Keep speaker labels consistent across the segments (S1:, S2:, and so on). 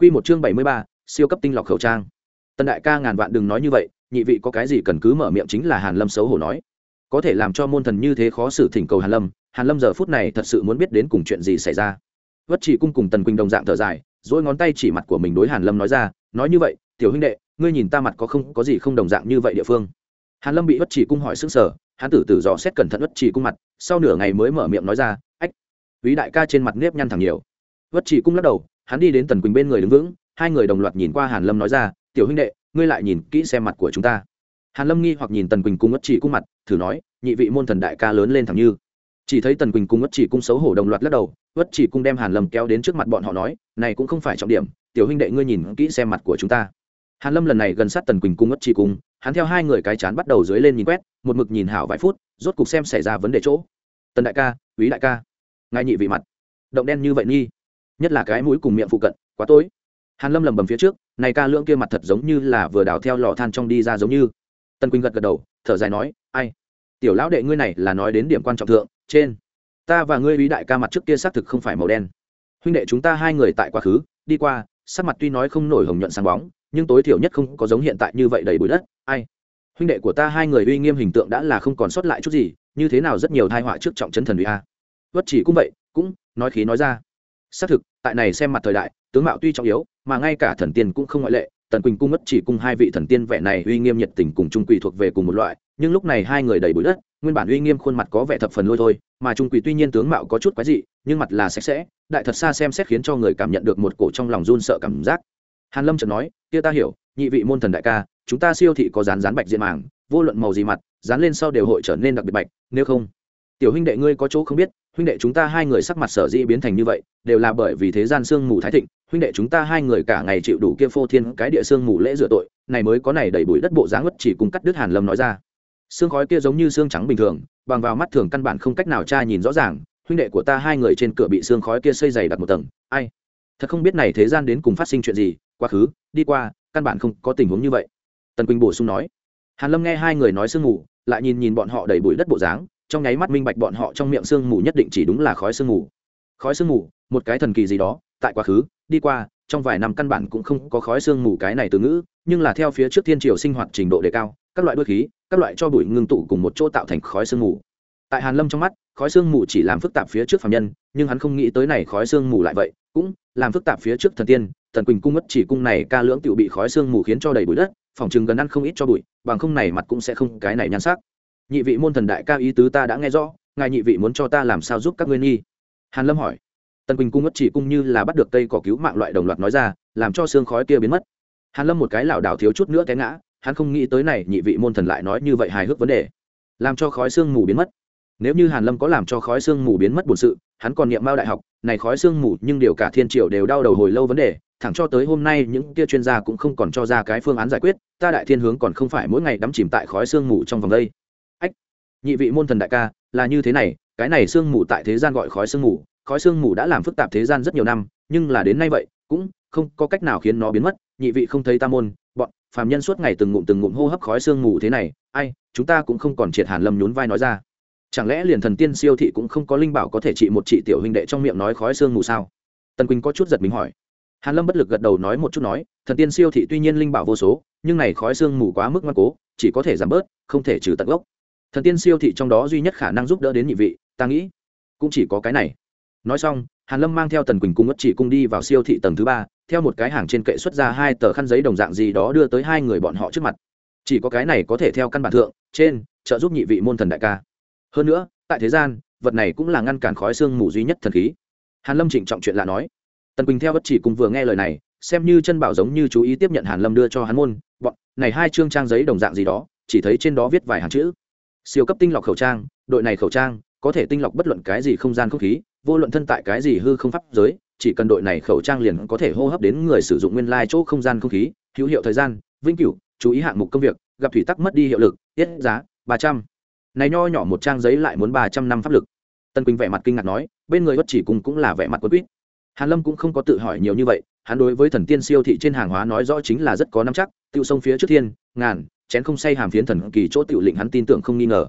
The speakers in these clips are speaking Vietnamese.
S1: Quy một chương bảy mươi ba, siêu cấp tinh lọc khẩu trang. Tần đại ca ngàn vạn đừng nói như vậy, nhị vị có cái gì cần cứ mở miệng chính là Hàn Lâm xấu hổ nói. Có thể làm cho môn thần như thế khó xử thỉnh cầu Hàn Lâm, Hàn Lâm giờ phút này thật sự muốn biết đến cùng chuyện gì xảy ra. Vất Chỉ cung cùng Tần Quỳnh đồng dạng thở dài, duỗi ngón tay chỉ mặt của mình đối Hàn Lâm nói ra, nói như vậy, tiểu huynh đệ, ngươi nhìn ta mặt có không có gì không đồng dạng như vậy địa phương. Hàn Lâm bị Vất Chỉ cung hỏi sững sờ, hắn tử tử dò xét cẩn thận Vất Chỉ cung mặt, sau nửa ngày mới mở miệng nói ra, ách. Vĩ đại ca trên mặt nếp nhăn thẳng nhiều. Vất Chỉ cung lắc đầu, hắn đi đến Tần Quỳnh bên người đứng vững, hai người đồng loạt nhìn qua hàn lâm nói ra tiểu huynh đệ ngươi lại nhìn kỹ xem mặt của chúng ta. Hàn lâm nghi hoặc nhìn tần quỳnh cung ất chỉ cung mặt thử nói nhị vị môn thần đại ca lớn lên thẳng như. Chỉ thấy tần quỳnh cung ất chỉ cung xấu hổ đồng loạt lắc đầu ất chỉ cung đem hàn lâm kéo đến trước mặt bọn họ nói này cũng không phải trọng điểm tiểu huynh đệ ngươi nhìn kỹ xem mặt của chúng ta. Hàn lâm lần này gần sát tần quỳnh cung ất chỉ cung hắn theo hai người cái chán bắt đầu dưới lên nhìn quét một mực nhìn hảo vài phút rốt cục xem xảy ra vấn đề chỗ. Tần đại ca quý đại ca ngài nhị vị mặt động đen như vậy nghi nhất là cái mũi cùng miệng phụ cận, quá tối. Hàn lâm lầm bầm phía trước, này ca lưỡng kia mặt thật giống như là vừa đào theo lò than trong đi ra giống như. Tân quỳnh gật gật đầu, thở dài nói, ai? Tiểu lão đệ ngươi này là nói đến điểm quan trọng thượng, trên. Ta và ngươi ý đại ca mặt trước kia xác thực không phải màu đen. Huynh đệ chúng ta hai người tại quá khứ, đi qua, sắc mặt tuy nói không nổi hồng nhuận sáng bóng, nhưng tối thiểu nhất không có giống hiện tại như vậy đầy bụi đất. Ai? Huynh đệ của ta hai người uy nghiêm hình tượng đã là không còn sót lại chút gì, như thế nào rất nhiều thai họa trước trọng chấn thần uy a. Vất chỉ cũng vậy, cũng nói khí nói ra xác thực, tại này xem mặt thời đại, tướng mạo tuy trọng yếu, mà ngay cả thần tiên cũng không ngoại lệ, tần quỳnh cung mất chỉ cung hai vị thần tiên vẻ này uy nghiêm nhiệt tình cùng trung quỳ thuộc về cùng một loại, nhưng lúc này hai người đầy bụi đất, nguyên bản uy nghiêm khuôn mặt có vẻ thập phần lôi thôi, mà trung quỳ tuy nhiên tướng mạo có chút quái dị, nhưng mặt là sạch sẽ, đại thật xa xem xét khiến cho người cảm nhận được một cổ trong lòng run sợ cảm giác. Hàn lâm chợt nói, kia ta hiểu, nhị vị môn thần đại ca, chúng ta siêu thị có dán dán bạch diện màng, vô luận màu gì mặt, dán lên sau đều hội trở nên đặc biệt bạch, nếu không tiểu huynh đệ ngươi có chỗ không biết, huynh đệ chúng ta hai người sắc mặt sở dĩ biến thành như vậy, đều là bởi vì thế gian sương mù thái thịnh, huynh đệ chúng ta hai người cả ngày chịu đủ kia phô thiên cái địa sương mù lễ rửa tội, này mới có này đầy bụi đất bộ dáng ngất chỉ cùng cắt đứt hàn lâm nói ra. Xương khói kia giống như xương trắng bình thường, bằng vào mắt thường căn bản không cách nào tra nhìn rõ ràng, huynh đệ của ta hai người trên cửa bị xương khói kia xây dày đặt một tầng, ai? Thật không biết này thế gian đến cùng phát sinh chuyện gì, quá khứ, đi qua, căn bản không có tình huống như vậy. Tần quỳnh bổ sung nói. Hàn lâm nghe hai người nói sương mù, lại nhìn nhìn bọn họ đầy bụi đất bộ dáng trong nháy mắt minh bạch bọn họ trong miệng sương mù nhất định chỉ đúng là khói sương mù. Khói sương mù, một cái thần kỳ gì đó, tại quá khứ, đi qua, trong vài năm căn bản cũng không có khói sương mù cái này từ ngữ, nhưng là theo phía trước thiên triều sinh hoạt trình độ đề cao, các loại đuôi khí, các loại cho bụi ngưng tụ cùng một chỗ tạo thành khói sương mù. Tại hàn lâm trong mắt, khói sương mù chỉ làm phức tạp phía trước phạm nhân, nhưng hắn không nghĩ tới này khói sương mù lại vậy, cũng làm phức tạp phía trước thần tiên, thần quỳnh cung mất chỉ cung này ca lưỡng tiểu bị khói sương mù khiến cho đầy bụi đất, phòng chừng gần ăn không ít cho bụi, bằng không này mặt cũng sẽ không cái này nhan sắc nhị vị môn thần đại ca ý tứ ta đã nghe rõ, ngài nhị vị muốn cho ta làm sao giúp các ngươi nghi? Hàn lâm hỏi. Tần quỳnh cung ngất chỉ cung như là bắt được cây cỏ cứu mạng loại đồng loạt nói ra, làm cho xương khói kia biến mất. Hàn lâm một cái lảo đảo thiếu chút nữa té ngã, hắn không nghĩ tới này nhị vị môn thần lại nói như vậy hài hước vấn đề. Làm cho khói xương mù biến mất. Nếu như hàn lâm có làm cho khói xương mù biến mất bổn sự, hắn còn niệm mao đại học, này khói xương mù nhưng điều cả thiên triều đều đau đầu hồi lâu vấn đề, thẳng cho tới hôm nay những kia chuyên gia cũng không còn cho ra cái phương án giải quyết, ta đại thiên hướng còn không phải mỗi ngày đắm chìm tại khói xương mù trong vòng đây nhị vị môn thần đại ca, là như thế này, cái này xương mù tại thế gian gọi khói xương mù, khói xương mù đã làm phức tạp thế gian rất nhiều năm, nhưng là đến nay vậy, cũng không có cách nào khiến nó biến mất, nhị vị không thấy ta môn, bọn phàm nhân suốt ngày từng ngụm từng ngụm hô hấp khói xương mù thế này, ai, chúng ta cũng không còn triệt hàn lâm nhún vai nói ra. Chẳng lẽ liền thần tiên siêu thị cũng không có linh bảo có thể trị một trị tiểu huynh đệ trong miệng nói khói xương mù sao? Tần quỳnh có chút giật mình hỏi. Hàn lâm bất lực gật đầu nói một chút nói, thần tiên siêu thị tuy nhiên linh bảo vô số, nhưng này khói xương mù quá mức ngoan cố, chỉ có thể giảm bớt, không thể trừ tận gốc thần tiên siêu thị trong đó duy nhất khả năng giúp đỡ đến nhị vị, ta nghĩ, cũng chỉ có cái này. Nói xong, hàn lâm mang theo tần quỳnh cung ất chỉ cung đi vào siêu thị tầng thứ ba, theo một cái hàng trên kệ xuất ra hai tờ khăn giấy đồng dạng gì đó đưa tới hai người bọn họ trước mặt. Chỉ có cái này có thể theo căn bản thượng, trên, trợ giúp nhị vị môn thần đại ca. Hơn nữa, tại thế gian, vật này cũng là ngăn cản khói xương mù duy nhất thần khí. Hàn lâm trịnh trọng chuyện lạ nói. Tần quỳnh theo bất chỉ cùng vừa nghe lời này, xem như chân bảo giống như chú ý tiếp nhận hàn lâm đưa cho hắn môn, bọn, này hai chương trang giấy đồng dạng gì đó, chỉ thấy trên đó viết vài hàng chữ siêu cấp tinh lọc khẩu trang, đội này khẩu trang, có thể tinh lọc bất luận cái gì không gian không khí, vô luận thân tại cái gì hư không pháp giới, chỉ cần đội này khẩu trang liền có thể hô hấp đến người sử dụng nguyên lai chỗ không gian không khí, hữu hiệu thời gian, vĩnh cửu, chú ý hạng mục công việc, gặp thủy tắc mất đi hiệu lực, tiết giá, ba trăm. Này nho nhỏ một trang giấy lại muốn ba trăm năm pháp lực. Tân quỳnh vẻ mặt kinh ngạc nói, bên người bất chỉ cùng cũng là vẻ mặt quân quýt. Hàn lâm cũng không có tự hỏi nhiều như vậy, hắn đối với thần tiên siêu thị trên hàng hóa nói rõ chính là rất có nắm chắc, tiêu sông phía trước thiên, ngàn chén không say hàm phiến thần kỳ chỗ tiểu lĩnh hắn tin tưởng không nghi ngờ.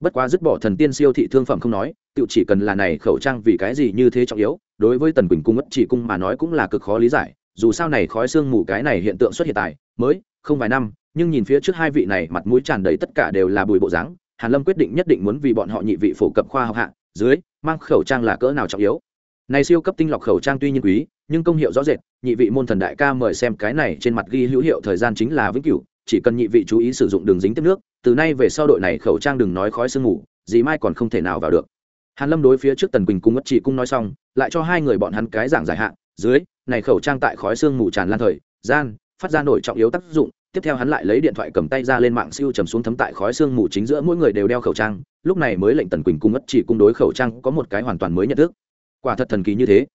S1: Bất quá dứt bỏ thần tiên siêu thị thương phẩm không nói, tiểu chỉ cần là này khẩu trang vì cái gì như thế trọng yếu, đối với tần quỳnh cung ất chỉ cung mà nói cũng là cực khó lý giải, dù sao này khói xương mù cái này hiện tượng xuất hiện tại, mới không vài năm, nhưng nhìn phía trước hai vị này mặt mũi tràn đầy tất cả đều là bùi bộ dáng, hàn lâm quyết định nhất định muốn vì bọn họ nhị vị phổ cập khoa học hạ, dưới, mang khẩu trang là cỡ nào trọng yếu. Này siêu cấp tinh lọc khẩu trang tuy nhiên quý, nhưng công hiệu rõ rệt, nhị vị môn thần đại ca mời xem cái này trên mặt ghi hữu hiệu thời gian chính là vĩnh cửu chỉ cần nhị vị chú ý sử dụng đường dính tiếp nước, từ nay về sau đội này khẩu trang đừng nói khói sương ngủ gì mai còn không thể nào vào được. Hàn lâm đối phía trước tần quỳnh cung ngất chỉ cung nói xong, lại cho hai người bọn hắn cái giảng giải hạn dưới, này khẩu trang tại khói sương ngủ tràn lan thời, gian, phát ra nổi trọng yếu tác dụng, tiếp theo hắn lại lấy điện thoại cầm tay ra lên mạng siêu trầm xuống thấm tại khói sương mù chính giữa mỗi người đều đeo khẩu trang, lúc này mới lệnh tần quỳnh cung ất chỉ cung đối khẩu trang có một cái hoàn toàn mới nhận thức. Quả thật thần kỳ như thế.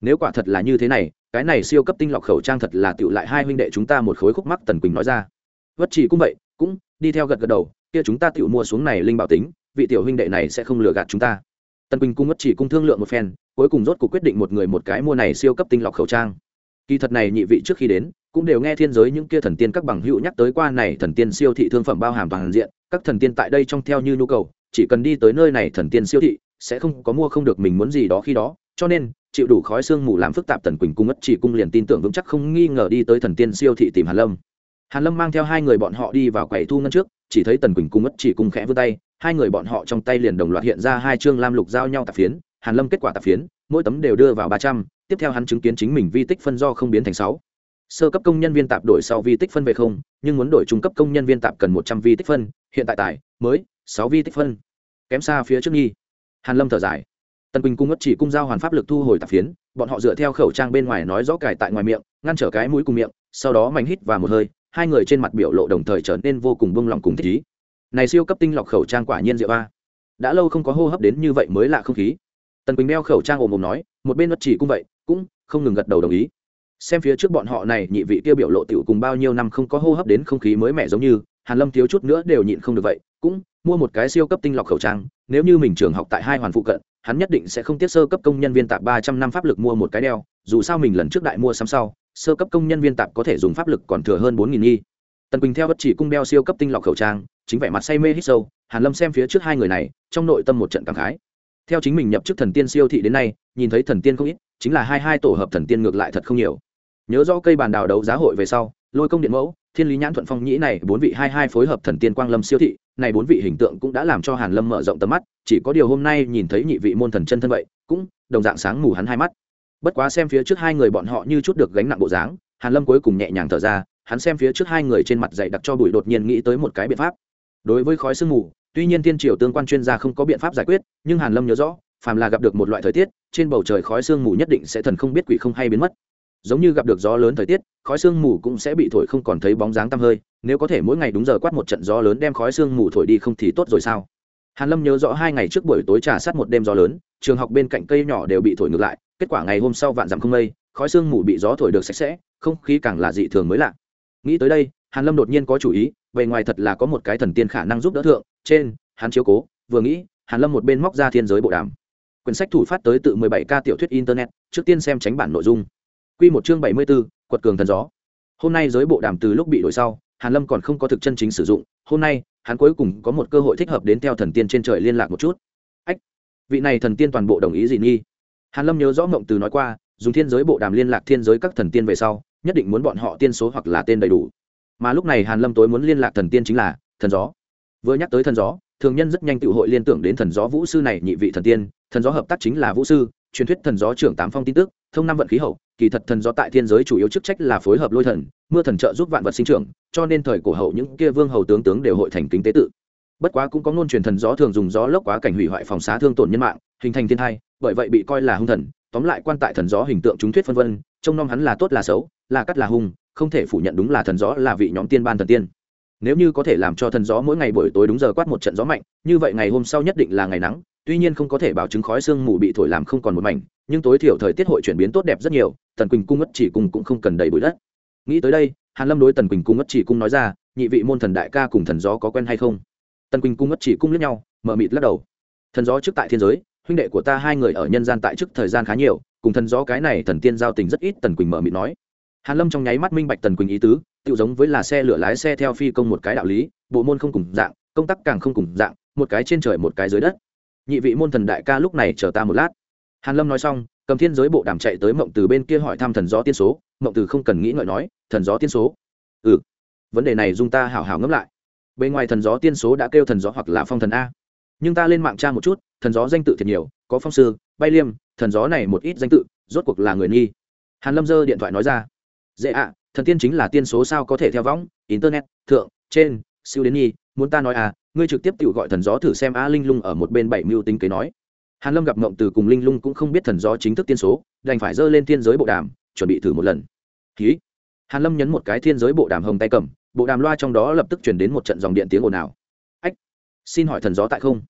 S1: Nếu quả thật là như thế này, cái này siêu cấp tinh lọc khẩu trang thật là tựu lại hai huynh đệ chúng ta một khối khúc mắc, tần quỳnh nói ra vất chỉ cũng vậy, cũng đi theo gật gật đầu, kia chúng ta tự mua xuống này linh bảo tính, vị tiểu huynh đệ này sẽ không lừa gạt chúng ta. Tần quỳnh cung vất chỉ cung thương lượng một phen, cuối cùng rốt cuộc quyết định một người một cái mua này siêu cấp tinh lọc khẩu trang. Kỳ thật này nhị vị trước khi đến, cũng đều nghe thiên giới những kia thần tiên các bằng hữu nhắc tới qua này thần tiên siêu thị thương phẩm bao hàm toàn diện, các thần tiên tại đây trong theo như nhu cầu, chỉ cần đi tới nơi này thần tiên siêu thị, sẽ không có mua không được mình muốn gì đó khi đó, cho nên, chịu đủ khói xương mù làm phức tạp tần quỳnh cung ất chỉ cung liền tin tưởng vững chắc không nghi ngờ đi tới thần tiên siêu thị tìm hàn lâm hàn lâm mang theo hai người bọn họ đi vào quầy thu ngân trước, chỉ thấy tần quỳnh cung ất chỉ cung khẽ vươn tay, hai người bọn họ trong tay liền đồng loạt hiện ra hai chương lam lục giao nhau tạp phiến, hàn lâm kết quả tạp phiến, mỗi tấm đều đưa vào ba trăm, tiếp theo hắn chứng kiến chính mình vi tích phân do không biến thành sáu. Sơ cấp công nhân viên tạp đổi sau vi tích phân về không, nhưng muốn đổi trung cấp công nhân viên tạp cần một trăm vi tích phân, hiện tại tài, mới, sáu vi tích phân. Kém xa phía trước nghi. Hàn lâm thở dài. Tần quỳnh cung ngất chỉ cung giao hoàn pháp lực thu hồi tạp phiến, bọn họ dựa theo khẩu trang bên ngoài nói rõ cài tại ngoài miệng, ngăn trở cái mũi cùng miệng, sau đó mạnh hít và một hơi hai người trên mặt biểu lộ đồng thời trở nên vô cùng bông lòng cùng thích ý. Này siêu cấp tinh lọc khẩu trang quả nhiên rượu a. Đã lâu không có hô hấp đến như vậy mới lạ không khí. Tần quỳnh đeo khẩu trang ồm ồm nói, một bên ngất chỉ cũng vậy, cũng không ngừng gật đầu đồng ý. Xem phía trước bọn họ này, nhị vị kia biểu lộ tiểu cùng bao nhiêu năm không có hô hấp đến không khí mới mẻ giống như, hàn lâm thiếu chút nữa đều nhịn không được vậy, cũng mua một cái siêu cấp tinh lọc khẩu trang, nếu như mình trường học tại hai hoàn phụ cận, hắn nhất định sẽ không tiết sơ cấp công nhân viên tạp ba trăm năm pháp lực mua một cái đeo, dù sao mình lần trước đại mua sắm sau sơ cấp công nhân viên tạp có thể dùng pháp lực còn thừa hơn bốn nghìn nghi. Tần quỳnh theo bất chỉ cung đeo siêu cấp tinh lọc khẩu trang, chính vẻ mặt say mê hít sâu, hàn lâm xem phía trước hai người này, trong nội tâm một trận cảm khái. Theo chính mình nhập chức thần tiên siêu thị đến nay, nhìn thấy thần tiên không ít, chính là hai hai tổ hợp thần tiên ngược lại thật không nhiều. Nhớ rõ cây bàn đào đấu giá hội về sau, lôi công điện mẫu, thiên lý nhãn thuận phong nhĩ này, bốn vị hai hai phối hợp thần tiên quang lâm siêu thị, này bốn vị hình tượng cũng đã làm cho hàn lâm mở rộng tầm mắt, chỉ có điều hôm nay nhìn thấy nhị vị môn thần chân thân vậy, cũng đồng dạng sáng mù hắn hai mắt bất quá xem phía trước hai người bọn họ như chút được gánh nặng bộ dáng, hàn lâm cuối cùng nhẹ nhàng thở ra, hắn xem phía trước hai người trên mặt dày đặc cho bụi đột nhiên nghĩ tới một cái biện pháp. Đối với khói sương mù, tuy nhiên tiên triều tương quan chuyên gia không có biện pháp giải quyết, nhưng hàn lâm nhớ rõ, phàm là gặp được một loại thời tiết, trên bầu trời khói sương mù nhất định sẽ thần không biết quỷ không hay biến mất. Giống như gặp được gió lớn thời tiết, khói sương mù cũng sẽ bị thổi không còn thấy bóng dáng tăm hơi, nếu có thể mỗi ngày đúng giờ quát một trận gió lớn đem khói sương mù thổi đi không thì tốt rồi sao? Hàn lâm nhớ rõ hai ngày trước buổi tối trà sát một đêm gió lớn, trường học bên cạnh cây nhỏ đều bị thổi ngược lại kết quả ngày hôm sau vạn dặm không mây khói sương mù bị gió thổi được sạch sẽ không khí càng là dị thường mới lạ. Nghĩ tới đây hàn lâm đột nhiên có chủ ý về ngoài thật là có một cái thần tiên khả năng giúp đỡ thượng trên hắn chiếu cố vừa nghĩ hàn lâm một bên móc ra thiên giới bộ đàm. Quyển sách thủ phát tới tự 17 ca tiểu thuyết internet trước tiên xem tránh bản nội dung. Quy một chương 74, quật cường thần gió. Hôm nay giới bộ đàm từ lúc bị đổi sau hàn lâm còn không có thực chân chính sử dụng hôm nay hắn cuối cùng có một cơ hội thích hợp đến theo thần tiên trên trời liên lạc một chút. Ách vị này thần tiên toàn bộ đồng ý gì nghi hàn lâm nhớ rõ mộng từ nói qua, dùng thiên giới bộ đàm liên lạc thiên giới các thần tiên về sau, nhất định muốn bọn họ tiên số hoặc là tên đầy đủ. Mà lúc này hàn lâm tối muốn liên lạc thần tiên chính là thần gió. Vừa nhắc tới thần gió, thường nhân rất nhanh tự hội liên tưởng đến thần gió vũ sư này nhị vị thần tiên. Thần gió hợp tác chính là vũ sư, truyền thuyết thần gió trưởng tám phong tin tức, thông năm vận khí hậu, kỳ thật thần gió tại thiên giới chủ yếu chức trách là phối hợp lôi thần, mưa thần trợ giúp vạn vật sinh trưởng, cho nên thời cổ hậu những kia vương hầu tướng tướng đều hội thành kính tế tự. Bất quá cũng có ngôn truyền thần gió thường dùng gió lốc quá cảnh hủy hoại phòng xá thương tổn nhân mạng, hình thành thiên thai bởi vậy bị coi là hung thần, tóm lại quan tại thần gió hình tượng chúng thuyết phân vân, trông nom hắn là tốt là xấu, là cắt là hung, không thể phủ nhận đúng là thần gió là vị nhóm tiên ban thần tiên. Nếu như có thể làm cho thần gió mỗi ngày buổi tối đúng giờ quát một trận gió mạnh, như vậy ngày hôm sau nhất định là ngày nắng, tuy nhiên không có thể bảo chứng khói sương mù bị thổi làm không còn một mảnh, nhưng tối thiểu thời tiết hội chuyển biến tốt đẹp rất nhiều, tần quỳnh cung ất chỉ cung cũng không cần đầy bụi đất. Nghĩ tới đây, hàn lâm đối tần quỳnh cung ất chỉ cung nói ra, nhị vị môn thần đại ca cùng thần gió có quen hay không? Tần quỳnh cung ất chỉ cung lẫn nhau, mở mịt lắc đầu. Thần gió trước tại thiên giới huynh đệ của ta hai người ở nhân gian tại chức thời gian khá nhiều, cùng thần gió cái này thần tiên giao tình rất ít, tần quỳnh mở mịt nói. Hàn lâm trong nháy mắt minh bạch tần quỳnh ý tứ tự giống với là xe lửa lái xe theo phi công một cái đạo lý, bộ môn không cùng dạng, công tác càng không cùng dạng, một cái trên trời một cái dưới đất. Nhị vị môn thần đại ca lúc này chờ ta một lát. Hàn lâm nói xong, cầm thiên giới bộ đàm chạy tới mộng từ bên kia hỏi thăm thần gió tiên số, mộng từ không cần nghĩ ngợi nói, thần gió tiên số. Ừ vấn đề này dung ta hảo hảo ngẫm lại. Bên ngoài thần gió tiên số đã kêu thần gió hoặc là phong thần a nhưng ta lên mạng tra một chút, thần gió danh tự thiệt nhiều, có phong sư, bay liêm, thần gió này một ít danh tự, rốt cuộc là người nghi. Hàn lâm giơ điện thoại nói ra. Dễ ạ, thần tiên chính là tiên số sao có thể theo võng, internet, thượng, trên, siêu đến nhi muốn ta nói à ngươi trực tiếp tự gọi thần gió thử xem a linh lung ở một bên bảy mưu tính kế nói. Hàn lâm gặp ngộng từ cùng linh lung cũng không biết thần gió chính thức tiên số, đành phải dơ lên thiên giới bộ đàm, chuẩn bị thử một lần. Ký hàn lâm nhấn một cái thiên giới bộ đàm hồng tay cầm, bộ đàm loa trong đó lập tức chuyển đến một trận dòng điện tiếng ồn ào. Ách. Xin hỏi thần gió tại không?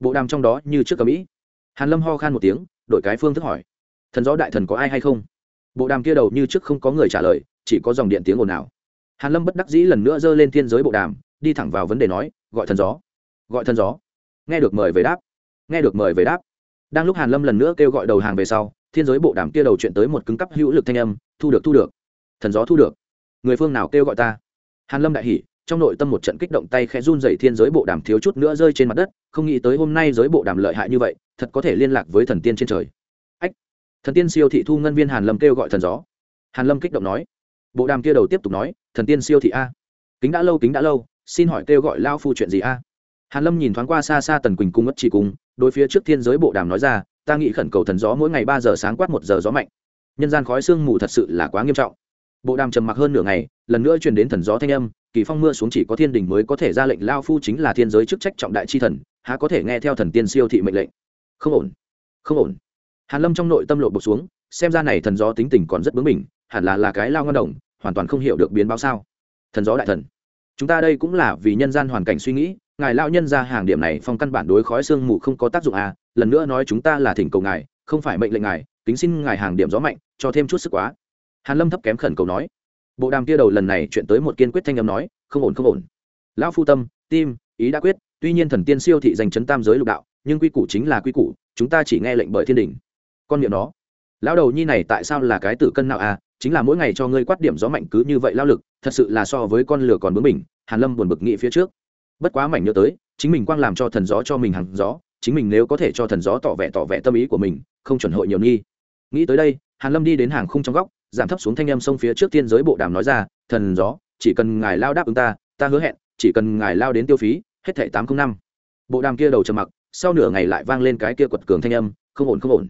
S1: Bộ đàm trong đó như trước cầm mỹ. Hàn lâm ho khan một tiếng, đổi cái phương thức hỏi. Thần gió đại thần có ai hay không? Bộ đàm kia đầu như trước không có người trả lời, chỉ có dòng điện tiếng ồn ào. Hàn lâm bất đắc dĩ lần nữa dơ lên thiên giới bộ đàm, đi thẳng vào vấn đề nói, gọi thần gió. Gọi thần gió. Nghe được mời về đáp. Nghe được mời về đáp. Đang lúc hàn lâm lần nữa kêu gọi đầu hàng về sau, thiên giới bộ đàm kia đầu chuyện tới một cứng cắp hữu lực thanh âm, thu được thu được. Thần gió thu được. Người phương nào kêu gọi ta? Hàn lâm đại hỉ trong nội tâm một trận kích động tay khẽ run dày thiên giới bộ đàm thiếu chút nữa rơi trên mặt đất, không nghĩ tới hôm nay giới bộ đàm lợi hại như vậy, thật có thể liên lạc với thần tiên trên trời. Ách, thần tiên siêu thị thu ngân viên hàn lâm kêu gọi thần gió. Hàn lâm kích động nói. Bộ đàm kia đầu tiếp tục nói, thần tiên siêu thị a. Kính đã lâu, kính đã lâu, xin hỏi kêu gọi lao phu chuyện gì a? Hàn lâm nhìn thoáng qua xa xa tần quỳnh cung ngất chỉ cung, đối phía trước thiên giới bộ đàm nói ra, ta nghĩ khẩn cầu thần gió mỗi ngày ba giờ sáng quát một giờ gió mạnh. Nhân gian khói sương mù thật sự là quá nghiêm trọng. Bộ đàm trầm mặc hơn nửa ngày, lần nữa truyền đến thần gió thanh âm kỳ phong mưa xuống chỉ có thiên đình mới có thể ra lệnh, lao phu chính là thiên giới chức trách trọng đại chi thần, há có thể nghe theo thần tiên siêu thị mệnh lệnh? Không ổn không ổn. Hàn lâm trong nội tâm lộ bột xuống, xem ra này thần gió tính tình còn rất bướng bỉnh, hẳn là là cái lao ngon đồng, hoàn toàn không hiểu được biến báo sao. Thần gió đại thần. Chúng ta đây cũng là vì nhân gian hoàn cảnh suy nghĩ, ngài lao nhân ra hàng điểm này phong căn bản đối khói sương mù không có tác dụng à lần nữa nói chúng ta là thỉnh cầu ngài, không phải mệnh lệnh ngài, kính xin ngài hàng điểm gió mạnh, cho thêm chút sức quá. Hàn lâm thấp kém khẩn cầu nói bộ đàm kia đầu lần này chuyện tới một kiên quyết thanh âm nói, không ổn không ổn. Lão phu tâm, tim, ý đã quyết, tuy nhiên thần tiên siêu thị giành chấn tam giới lục đạo, nhưng quy củ chính là quy củ, chúng ta chỉ nghe lệnh bởi thiên đình. Con miệng đó lão đầu nhi này tại sao là cái tử cân nào à chính là mỗi ngày cho ngươi quát điểm gió mạnh cứ như vậy lao lực, thật sự là so với con lửa còn bướng mình hàn lâm buồn bực nghĩ phía trước. Bất quá mảnh nhớ tới, chính mình quang làm cho thần gió cho mình hàng gió, chính mình nếu có thể cho thần gió tỏ vẻ tỏ vẻ tâm ý của mình, không chuẩn hội nhiều nghi. Nghĩ tới đây, hàn lâm đi đến hàng khung trong góc giảm thấp xuống thanh âm sông phía trước tiên giới bộ đàm nói ra, thần gió, chỉ cần ngài lao đáp ứng ta ta hứa hẹn, chỉ cần ngài lao đến tiêu phí, hết thảy tám không năm. Bộ đàm kia đầu trầm mặc, sau nửa ngày lại vang lên cái kia quật cường thanh âm, không ổn không ổn.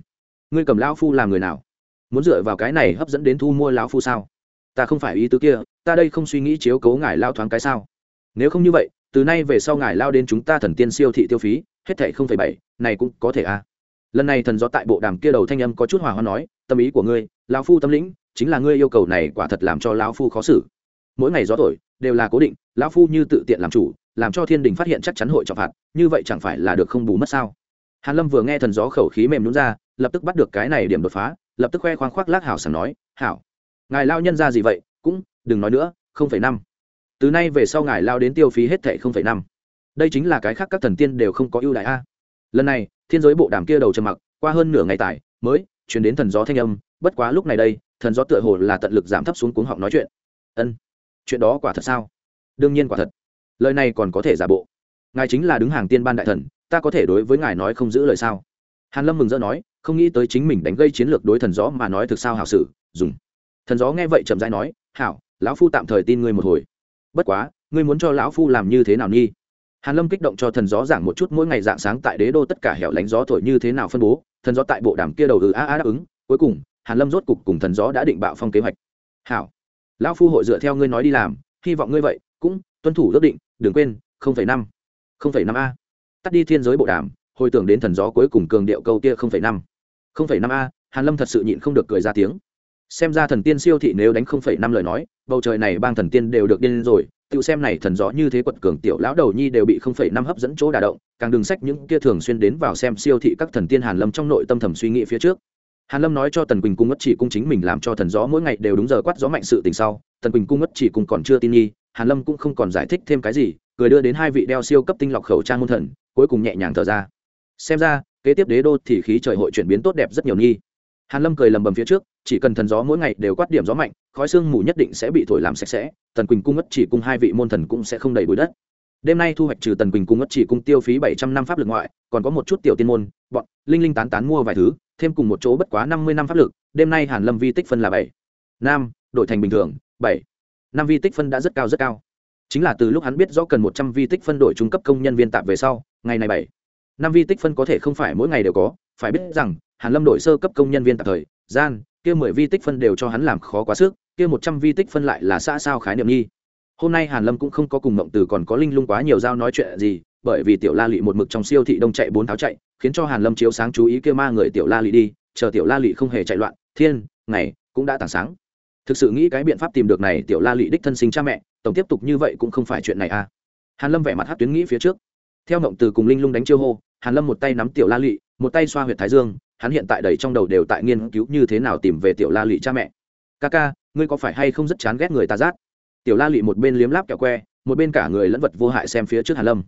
S1: Ngươi cầm lão phu làm người nào? Muốn dựa vào cái này hấp dẫn đến thu mua lão phu sao? Ta không phải ý tứ kia, ta đây không suy nghĩ chiếu cố ngài lao thoáng cái sao? Nếu không như vậy, từ nay về sau ngài lao đến chúng ta thần tiên siêu thị tiêu phí, hết thảy không phải bảy, này cũng có thể a à. lần này thần gió tại bộ đàm kia đầu thanh âm có chút hòa hoa nói, tâm ý của ngươi, lão phu tâm lĩnh chính là ngươi yêu cầu này quả thật làm cho lão phu khó xử. Mỗi ngày gió thổi, đều là cố định, lão phu như tự tiện làm chủ, làm cho thiên đình phát hiện chắc chắn hội trọng phạt, như vậy chẳng phải là được không bù mất sao? Hàn lâm vừa nghe thần gió khẩu khí mềm nhún ra, lập tức bắt được cái này điểm đột phá, lập tức khoe khoang khoác lác hảo sảng nói, hảo, ngài lao nhân ra gì vậy? Cũng, đừng nói nữa, không phẩy năm. Từ nay về sau ngài lao đến tiêu phí hết thệ không phẩy năm. Đây chính là cái khác các thần tiên đều không có ưu đại a. Lần này, thiên giới bộ đàm kia đầu trầm mặc, qua hơn nửa ngày tải mới chuyển đến thần gió thanh âm, bất quá lúc này đây thần gió tựa hồ là tận lực giảm thấp xuống cuống họng nói chuyện. Ân, chuyện đó quả thật sao? Đương nhiên quả thật. Lời này còn có thể giả bộ. Ngài chính là đứng hàng tiên ban đại thần, ta có thể đối với ngài nói không giữ lời sao? Hàn lâm mừng rỡ nói, không nghĩ tới chính mình đánh gây chiến lược đối thần gió mà nói thực sao hảo sử dùng. Thần gió nghe vậy chậm rãi nói, hảo, lão phu tạm thời tin ngươi một hồi. Bất quá, ngươi muốn cho lão phu làm như thế nào nghi? Hàn lâm kích động cho thần gió giảng một chút mỗi ngày dạng sáng tại đế đô tất cả hẻo lánh gió thổi như thế nào phân bố, thần gió tại bộ đàm kia đầu ừ a a đáp ứng, cuối cùng hàn lâm rốt cục cùng thần gió đã định bạo phong kế hoạch. Hảo, lão phu hội dựa theo ngươi nói đi làm, hy vọng ngươi vậy, cũng tuân thủ ước định, đừng quên, không phẩy năm. Không phẩy năm a. Tắt đi thiên giới bộ đàm, hồi tưởng đến thần gió cuối cùng cường điệu câu kia không phẩy năm. Không phẩy năm a, hàn lâm thật sự nhịn không được cười ra tiếng. Xem ra thần tiên siêu thị nếu đánh không phẩy năm lời nói, bầu trời này bang thần tiên đều được điên rồi tự xem này thần gió như thế quật cường tiểu lão đầu nhi đều bị không phẩy năm hấp dẫn chỗ đà động, càng đừng sách những kia thường xuyên đến vào xem siêu thị các thần tiên hàn lâm trong nội tâm thầm suy nghĩ phía trước hàn lâm nói cho tần quỳnh cung ngất chỉ cung chính mình làm cho thần gió mỗi ngày đều đúng giờ quát gió mạnh sự tình sau tần quỳnh cung ngất chỉ cung còn chưa tin nghi, hàn lâm cũng không còn giải thích thêm cái gì cười đưa đến hai vị đeo siêu cấp tinh lọc khẩu trang môn thần cuối cùng nhẹ nhàng thở ra. Xem ra kế tiếp đế đô thì khí trời hội chuyển biến tốt đẹp rất nhiều nghi. Hàn lâm cười lầm bầm phía trước chỉ cần thần gió mỗi ngày đều quát điểm gió mạnh khói sương mù nhất định sẽ bị thổi làm sạch sẽ tần quỳnh cung ngất chỉ cung hai vị môn thần cũng sẽ không đầy bụi đất. Đêm nay thu hoạch trừ tần quỳnh cung ngất chỉ cung tiêu phí bảy trăm năm pháp lực ngoại còn có một chút tiểu tiên môn bọn linh linh tán tán mua vài thứ, thêm cùng một chỗ bất quá năm mươi năm pháp lực, đêm nay hàn lâm vi tích phân là bảy. Nam đổi thành bình thường, bảy. Năm vi tích phân đã rất cao rất cao. Chính là từ lúc hắn biết rõ cần một trăm vi tích phân đổi trung cấp công nhân viên tạm về sau, ngày này bảy. Năm vi tích phân có thể không phải mỗi ngày đều có, phải biết rằng, hàn lâm đổi sơ cấp công nhân viên tạm thời, gian, kia mười vi tích phân đều cho hắn làm khó quá sức, kia một trăm vi tích phân lại là xã sao khái niệm nghi hôm nay hàn lâm cũng không có cùng mộng từ còn có linh lung quá nhiều giao nói chuyện gì, bởi vì tiểu la lị một mực trong siêu thị đông chạy bốn tháo chạy, khiến cho hàn lâm chiếu sáng chú ý kia ma người tiểu la lị đi, chờ tiểu la lị không hề chạy loạn, thiên, ngày, cũng đã tảng sáng. Thực sự nghĩ cái biện pháp tìm được này tiểu la lị đích thân sinh cha mẹ, tổng tiếp tục như vậy cũng không phải chuyện này à. Hàn lâm vẻ mặt hát tuyến nghĩ phía trước. Theo mộng từ cùng linh lung đánh chiêu hô, hàn lâm một tay nắm tiểu la lị, một tay xoa huyệt thái dương, hắn hiện tại đầy trong đầu đều tại nghiên cứu như thế nào tìm về tiểu la lị cha mẹ. Ca ca, ngươi có phải hay không rất chán ghét người ta giác tiểu la lị một bên liếm láp kẹo que, một bên cả người lẫn vật vô hại xem phía trước hàn lâm.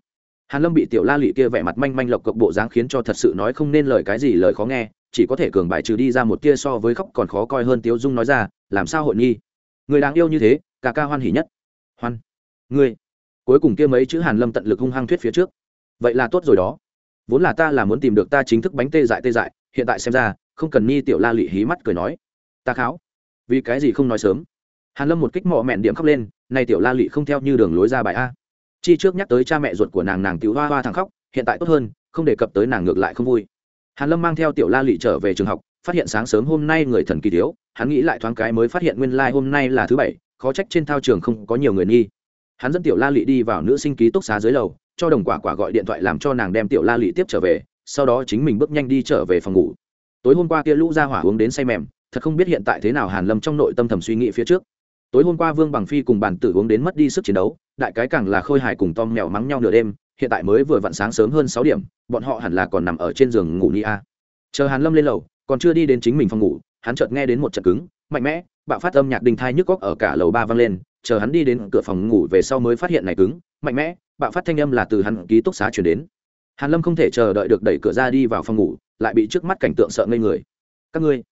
S1: Hàn lâm bị tiểu la lị kia vẻ mặt manh manh lộc cộc bộ dáng khiến cho thật sự nói không nên lời cái gì lời khó nghe, chỉ có thể cường bài trừ đi ra một tia so với khóc còn khó coi hơn tiếu dung nói ra, làm sao hội nghi? Người đáng yêu như thế, ca ca hoan hỉ nhất. Hoan? Ngươi? Cuối cùng kia mấy chữ hàn lâm tận lực hung hăng thuyết phía trước. Vậy là tốt rồi đó. Vốn là ta là muốn tìm được ta chính thức bánh tê dại tê dại, hiện tại xem ra, không cần nghi tiểu la lị hí mắt cười nói. Ta kháo. Vì cái gì không nói sớm? Hàn lâm một kích mọ mẹn điểm khóc lên, này tiểu la lị không theo như đường lối ra bài a. Chi trước nhắc tới cha mẹ ruột của nàng nàng tiểu hoa hoa thẳng khóc, hiện tại tốt hơn, không đề cập tới nàng ngược lại không vui. Hàn lâm mang theo tiểu la lị trở về trường học, phát hiện sáng sớm hôm nay người thần kỳ thiếu, hắn nghĩ lại thoáng cái mới phát hiện nguyên lai like hôm nay là thứ bảy, khó trách trên thao trường không có nhiều người nghi. Hắn dẫn tiểu la lị đi vào nữ sinh ký túc xá dưới lầu, cho đồng quả quả gọi điện thoại làm cho nàng đem tiểu la lị tiếp trở về, sau đó chính mình bước nhanh đi trở về phòng ngủ. Tối hôm qua kia lũ ra hỏa uống đến say mềm, thật không biết hiện tại thế nào hàn lâm trong nội tâm thầm suy nghĩ phía trước tối hôm qua vương bằng phi cùng bản tử uống đến mất đi sức chiến đấu, đại cái càng là khôi hài cùng tom mèo mắng nhau nửa đêm, hiện tại mới vừa vặn sáng sớm hơn sáu điểm, bọn họ hẳn là còn nằm ở trên giường ngủ ni a. Chờ hàn lâm lên lầu, còn chưa đi đến chính mình phòng ngủ, hắn chợt nghe đến một trận cứng, mạnh mẽ, bạo phát âm nhạc đình thai nhức góc ở cả lầu ba vang lên, chờ hắn đi đến cửa phòng ngủ về sau mới phát hiện này cứng, mạnh mẽ, bạo phát thanh âm là từ hắn ký túc xá chuyển đến. Hàn lâm không thể chờ đợi được đẩy cửa ra đi vào phòng ngủ, lại bị trước mắt cảnh tượng sợ ngây người. Các ngươi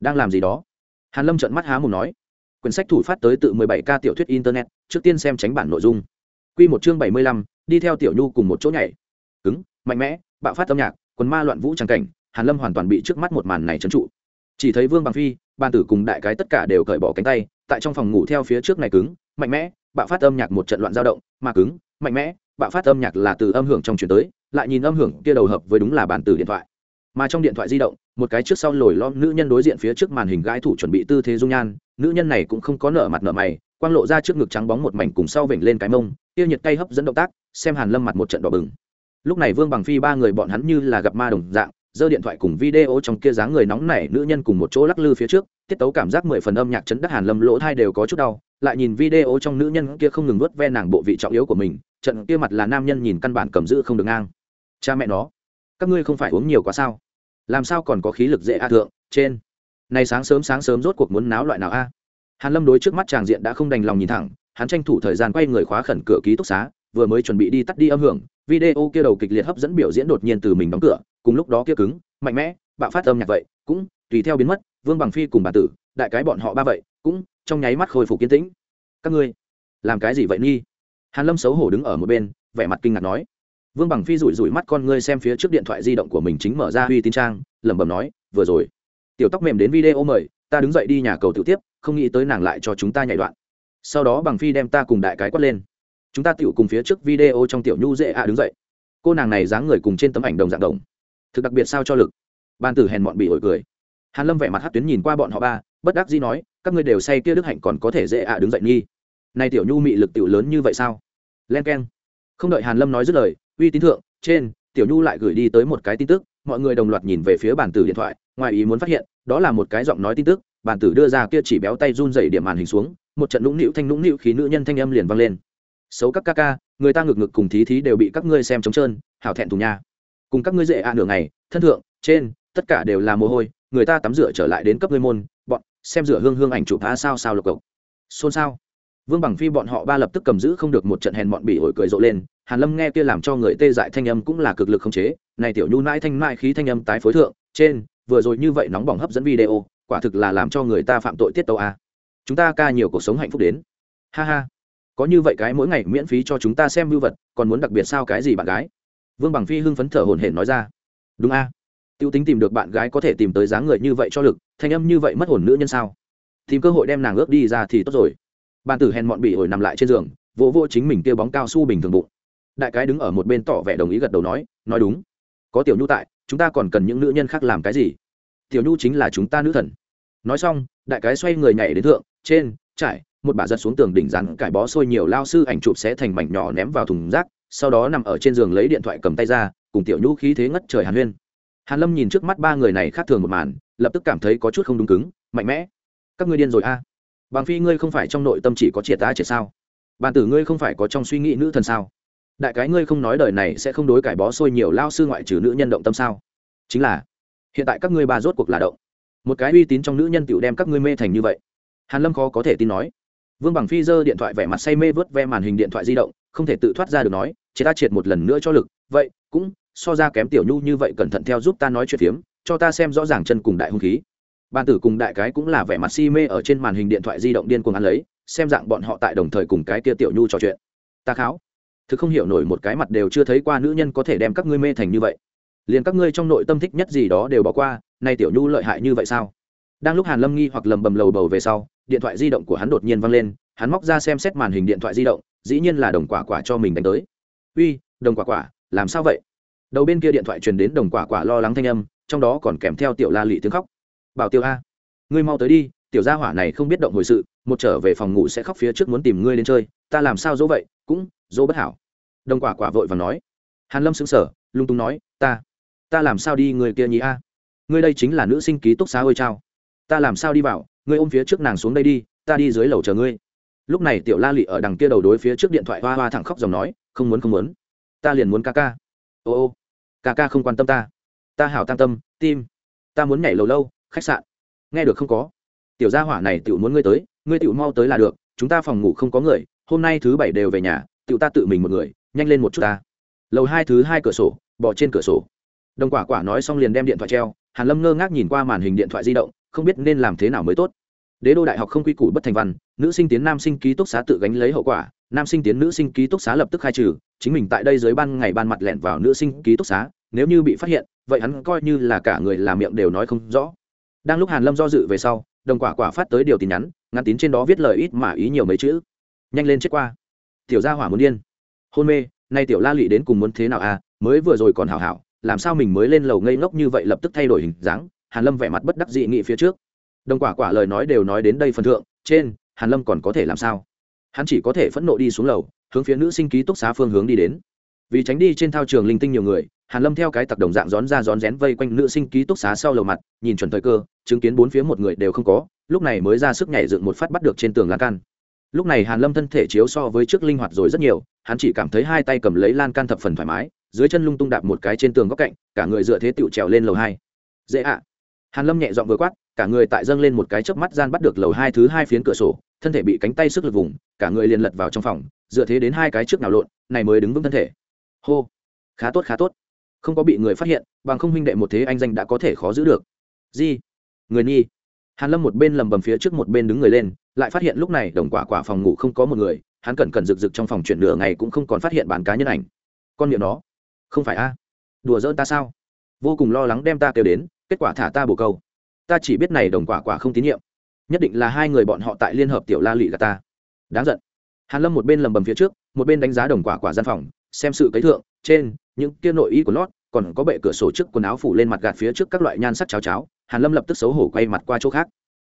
S1: đang làm gì đó? Hàn lâm trợn mắt há mồm nói quyển sách thủ phát tới tự 17 k tiểu thuyết internet trước tiên xem tránh bản nội dung. Quy một chương 75, đi theo tiểu nhu cùng một chỗ nhảy. Cứng mạnh mẽ bạo phát âm nhạc quần ma loạn vũ tràng cảnh hàn lâm hoàn toàn bị trước mắt một màn này trấn trụ. Chỉ thấy vương bằng phi ban tử cùng đại cái tất cả đều cởi bỏ cánh tay tại trong phòng ngủ theo phía trước này cứng mạnh mẽ bạo phát âm nhạc một trận loạn dao động mà cứng mạnh mẽ bạo phát âm nhạc là từ âm hưởng trong truyền tới lại nhìn âm hưởng kia đầu hợp với đúng là bản tử điện thoại mà trong điện thoại di động, một cái trước sau lồi lom nữ nhân đối diện phía trước màn hình gái thủ chuẩn bị tư thế dung nhan, nữ nhân này cũng không có nở mặt nở mày, quang lộ ra trước ngực trắng bóng một mảnh cùng sau vểnh lên cái mông tiêu nhiệt tay hấp dẫn động tác, xem hàn lâm mặt một trận đỏ bừng. Lúc này vương bằng phi ba người bọn hắn như là gặp ma đồng dạng, giơ điện thoại cùng video trong kia dáng người nóng nảy nữ nhân cùng một chỗ lắc lư phía trước, tiết tấu cảm giác mười phần âm nhạc chấn đắc hàn lâm lỗ thai đều có chút đau, lại nhìn video trong nữ nhân kia không ngừng nuốt ve nàng bộ vị trọng yếu của mình, trận kia mặt là nam nhân nhìn căn bản cầm giữ không được ngang. Cha mẹ nó, các ngươi không phải uống nhiều quá sao? Làm sao còn có khí lực dễ a thượng, trên. Này sáng sớm sáng sớm rốt cuộc muốn náo loại nào a? Hàn lâm đối trước mắt chàng diện đã không đành lòng nhìn thẳng, hắn tranh thủ thời gian quay người khóa khẩn cửa ký túc xá, vừa mới chuẩn bị đi tắt đi âm hưởng, video kia đầu kịch liệt hấp dẫn biểu diễn đột nhiên từ mình đóng cửa, cùng lúc đó kia cứng, mạnh mẽ, bạo phát âm nhạc vậy, cũng tùy theo biến mất, vương bằng phi cùng bà tử, đại cái bọn họ ba vậy, cũng trong nháy mắt khôi phục kiến tĩnh. Các ngươi, làm cái gì vậy nghi? Hàn lâm xấu hổ đứng ở một bên, vẻ mặt kinh ngạc nói vương bằng phi rủi rủi mắt con ngươi xem phía trước điện thoại di động của mình chính mở ra uy tín trang, lẩm bẩm nói, vừa rồi, tiểu tóc mềm đến video mời, ta đứng dậy đi nhà cầu tự tiếp, không nghĩ tới nàng lại cho chúng ta nhảy đoạn. Sau đó bằng phi đem ta cùng đại cái quát lên. Chúng ta tiểu cùng phía trước video trong tiểu nhu dễ ạ đứng dậy. Cô nàng này dáng người cùng trên tấm ảnh đồng dạng đồng. Thực đặc biệt sao cho lực. Ban tử hèn bọn bị ổi cười. Hàn lâm vẻ mặt hát tuyến nhìn qua bọn họ ba, bất đắc dĩ nói, các ngươi đều say kia đức hạnh còn có thể dễ ạ đứng dậy nghi. Nay tiểu nhu mị lực tiểu lớn như vậy sao? Len keng. Không đợi hàn lâm nói dứt lời uy tín thượng, trên, tiểu nhu lại gửi đi tới một cái tin tức, mọi người đồng loạt nhìn về phía bản tử điện thoại, ngoài ý muốn phát hiện, đó là một cái giọng nói tin tức, bản tử đưa ra kia chỉ béo tay run dày điểm màn hình xuống, một trận nũng nịu thanh nũng nịu khí nữ nhân thanh âm liền vang lên. Xấu các ca ca, người ta ngực ngực cùng thí thí đều bị các ngươi xem trống trơn, hảo thẹn thùng nha. Cùng các ngươi dễ ạ nửa ngày, thân thượng, trên, tất cả đều là mồ hôi, người ta tắm rửa trở lại đến cấp ngươi môn, bọn, xem rửa hương hương ảnh chụp phá sao sao lộc cộc. Xôn xao. Vương bằng phi bọn họ ba lập tức cầm giữ không được một trận hèn bọn bỉ ổi cười rộ lên hàn lâm nghe kia làm cho người tê dại thanh âm cũng là cực lực không chế, này tiểu nhu nãi thanh mại khí thanh âm tái phối thượng, trên, vừa rồi như vậy nóng bỏng hấp dẫn video, quả thực là làm cho người ta phạm tội tiết tấu a. Chúng ta ca nhiều cuộc sống hạnh phúc đến. Ha ha. Có như vậy cái mỗi ngày miễn phí cho chúng ta xem mưu vật, còn muốn đặc biệt sao cái gì bạn gái? Vương bằng phi hưng phấn thở hổn hển nói ra. Đúng a. Tiêu tính tìm được bạn gái có thể tìm tới dáng người như vậy cho lực, thanh âm như vậy mất hồn nữ nhân sao? Tìm cơ hội đem nàng ước đi ra thì tốt rồi. Bàn tử hèn mọn bị ổi nằm lại trên giường, vỗ vỗ chính mình kia bóng cao su bình thường bụng đại cái đứng ở một bên tỏ vẻ đồng ý gật đầu nói nói đúng. Có tiểu nhu tại, chúng ta còn cần những nữ nhân khác làm cái gì? Tiểu nhu chính là chúng ta nữ thần. Nói xong, đại cái xoay người nhảy đến thượng, trên, trải, một bà giật xuống tường đỉnh rắn, cải bó sôi nhiều lao sư ảnh chụp sẽ thành mảnh nhỏ ném vào thùng rác, sau đó nằm ở trên giường lấy điện thoại cầm tay ra, cùng tiểu nhu khí thế ngất trời hàn huyên. Hàn lâm nhìn trước mắt ba người này khác thường một màn, lập tức cảm thấy có chút không đúng cứng, mạnh mẽ. Các ngươi điên rồi a. À? bằng phi ngươi không phải trong nội tâm chỉ có triệt ta triệt sao? Bàn tử ngươi không phải có trong suy nghĩ nữ thần sao? Đại cái ngươi không nói đời này sẽ không đối cải bó sôi nhiều lao sư ngoại trừ nữ nhân động tâm sao? Chính là, hiện tại các ngươi ba rốt cuộc là động. Một cái uy tín trong nữ nhân tựu đem các ngươi mê thành như vậy. Hàn lâm khó có thể tin nói. Vương bằng phi giơ điện thoại vẻ mặt say mê vớt ve màn hình điện thoại di động, không thể tự thoát ra được nói chỉ ta triệt một lần nữa cho lực. Vậy, cũng so ra kém tiểu nhu như vậy cẩn thận theo giúp ta nói chuyện phiếm, cho ta xem rõ ràng chân cùng đại hung khí. Ban tử cùng đại cái cũng là vẻ mặt si mê ở trên màn hình điện thoại di động điên cuồng ăn lấy, xem dạng bọn họ tại đồng thời cùng cái kia tiểu nhu trò chuyện. Ta kháo thực không hiểu nổi một cái mặt đều chưa thấy qua nữ nhân có thể đem các ngươi mê thành như vậy. Liền các ngươi trong nội tâm thích nhất gì đó đều bỏ qua, nay tiểu nhu lợi hại như vậy sao? Đang lúc hàn lâm nghi hoặc lầm bầm lầu bầu về sau, điện thoại di động của hắn đột nhiên văng lên, hắn móc ra xem xét màn hình điện thoại di động, dĩ nhiên là đồng quả quả cho mình đánh tới. Uy, đồng quả quả, làm sao vậy? Đầu bên kia điện thoại truyền đến đồng quả quả lo lắng thanh âm, trong đó còn kèm theo tiểu la lị tiếng khóc. Bảo tiêu a, ngươi mau tới đi, tiểu gia hỏa này không biết động hồi sự, một trở về phòng ngủ sẽ khóc phía trước muốn tìm ngươi đến chơi, ta làm sao dỗ vậy cũng dỗ bất hảo. Đồng quả quả vội và nói. Hàn lâm sững sờ, lung tung nói, ta ta làm sao đi người kia nhí a? Ngươi đây chính là nữ sinh ký túc xá ôi trao ta làm sao đi vào, ngươi ôm phía trước nàng xuống đây đi, ta đi dưới lầu chờ ngươi. Lúc này tiểu la lị ở đằng kia đầu đối phía trước điện thoại hoa hoa thẳng khóc dòng nói, không muốn không muốn. Ta liền muốn ca ca. Ô ô, ca ca không quan tâm ta. Ta hảo tam tâm, tim. Ta muốn nhảy lầu lâu, khách sạn. Nghe được không có? Tiểu gia hỏa này tiểu muốn ngươi tới, ngươi tiểu mau tới là được, chúng ta phòng ngủ không có người hôm nay thứ bảy đều về nhà tự ta tự mình một người, nhanh lên một chút ta. Lầu hai thứ hai cửa sổ, bỏ trên cửa sổ. Đồng quả quả nói xong liền đem điện thoại treo, hàn lâm ngơ ngác nhìn qua màn hình điện thoại di động, không biết nên làm thế nào mới tốt. Đế đô đại học không quy củ bất thành văn, nữ sinh tiến nam sinh ký túc xá tự gánh lấy hậu quả, nam sinh tiến nữ sinh ký túc xá lập tức khai trừ, chính mình tại đây dưới ban ngày ban mặt lẹn vào nữ sinh ký túc xá, nếu như bị phát hiện, vậy hắn coi như là cả người làm miệng đều nói không rõ. Đang lúc hàn lâm do dự về sau, đồng quả quả phát tới điều tin nhắn, ngắn tín trên đó viết lời ít mà ý nhiều mấy chữ nhanh lên chết qua. Tiểu gia hỏa muốn điên. Hôn mê, nay tiểu la lị đến cùng muốn thế nào à? Mới vừa rồi còn hảo hảo, làm sao mình mới lên lầu ngây ngốc như vậy lập tức thay đổi hình dáng? Hàn lâm vẻ mặt bất đắc dị nghị phía trước. Đồng quả quả lời nói đều nói đến đây phần thượng, trên, hàn lâm còn có thể làm sao? Hắn chỉ có thể phẫn nộ đi xuống lầu, hướng phía nữ sinh ký túc xá phương hướng đi đến. Vì tránh đi trên thao trường linh tinh nhiều người, hàn lâm theo cái tặc đồng dạng rón ra rón rén vây quanh nữ sinh ký túc xá sau lầu mặt, nhìn chuẩn thời cơ, chứng kiến bốn phía một người đều không có, lúc này mới ra sức nhảy dựng một phát bắt được trên tường lan can lúc này hàn lâm thân thể chiếu so với trước linh hoạt rồi rất nhiều, hắn chỉ cảm thấy hai tay cầm lấy lan can thập phần thoải mái, dưới chân lung tung đạp một cái trên tường góc cạnh, cả người dựa thế tựu trèo lên lầu hai. Dễ ạ. Hàn lâm nhẹ dọn vừa quát, cả người tại dâng lên một cái chớp mắt gian bắt được lầu hai thứ hai phiến cửa sổ, thân thể bị cánh tay sức lực vùng, cả người liền lật vào trong phòng, dựa thế đến hai cái trước nào lộn, này mới đứng vững thân thể. Hô. Khá tốt khá tốt. Không có bị người phát hiện, bằng không huynh đệ một thế anh danh đã có thể khó giữ được. Di. Người nhi hàn lâm một bên lầm bầm phía trước một bên đứng người lên, lại phát hiện lúc này đồng quả quả phòng ngủ không có một người, hắn cẩn cẩn rực rực trong phòng chuyển nửa ngày cũng không còn phát hiện bản cá nhân ảnh. Con miệng nó, không phải a? Đùa giỡn ta sao? Vô cùng lo lắng đem ta kêu đến, kết quả thả ta bồ câu. Ta chỉ biết này đồng quả quả không tín nhiệm. Nhất định là hai người bọn họ tại liên hợp tiểu la lụy gà ta. Đáng giận. Hàn lâm một bên lầm bầm phía trước, một bên đánh giá đồng quả quả gian phòng, xem sự cấy thượng, trên, những kia nội y của lót còn có bệ cửa sổ trước quần áo phủ lên mặt gạt phía trước các loại nhan sắc cháo cháo, hàn lâm lập tức xấu hổ quay mặt qua chỗ khác.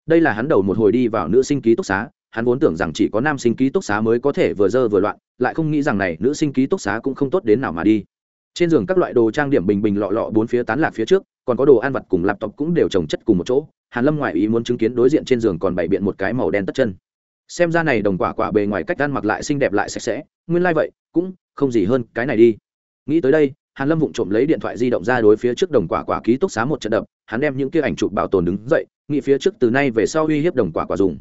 S1: Đây là hắn đầu một hồi đi vào nữ sinh ký túc xá, hắn vốn tưởng rằng chỉ có nam sinh ký túc xá mới có thể vừa dơ vừa loạn, lại không nghĩ rằng này nữ sinh ký túc xá cũng không tốt đến nào mà đi. Trên giường các loại đồ trang điểm bình bình lọ lọ bốn phía tán lạc phía trước, còn có đồ ăn vặt cùng laptop cũng đều trồng chất cùng một chỗ, hàn lâm ngoại ý muốn chứng kiến đối diện trên giường còn bày biện một cái màu đen tất chân. Xem ra này đồng quả quả bề ngoài cách ăn mặc lại xinh đẹp lại sạch sẽ, nguyên lai like vậy, cũng không gì hơn cái này đi. Nghĩ tới đây hàn lâm vụng trộm lấy điện thoại di động ra đối phía trước đồng quả quả ký túc xá một trận đập, hắn đem những kia ảnh chụp bảo tồn đứng dậy, nghĩ phía trước từ nay về sau uy hiếp đồng quả quả dùng.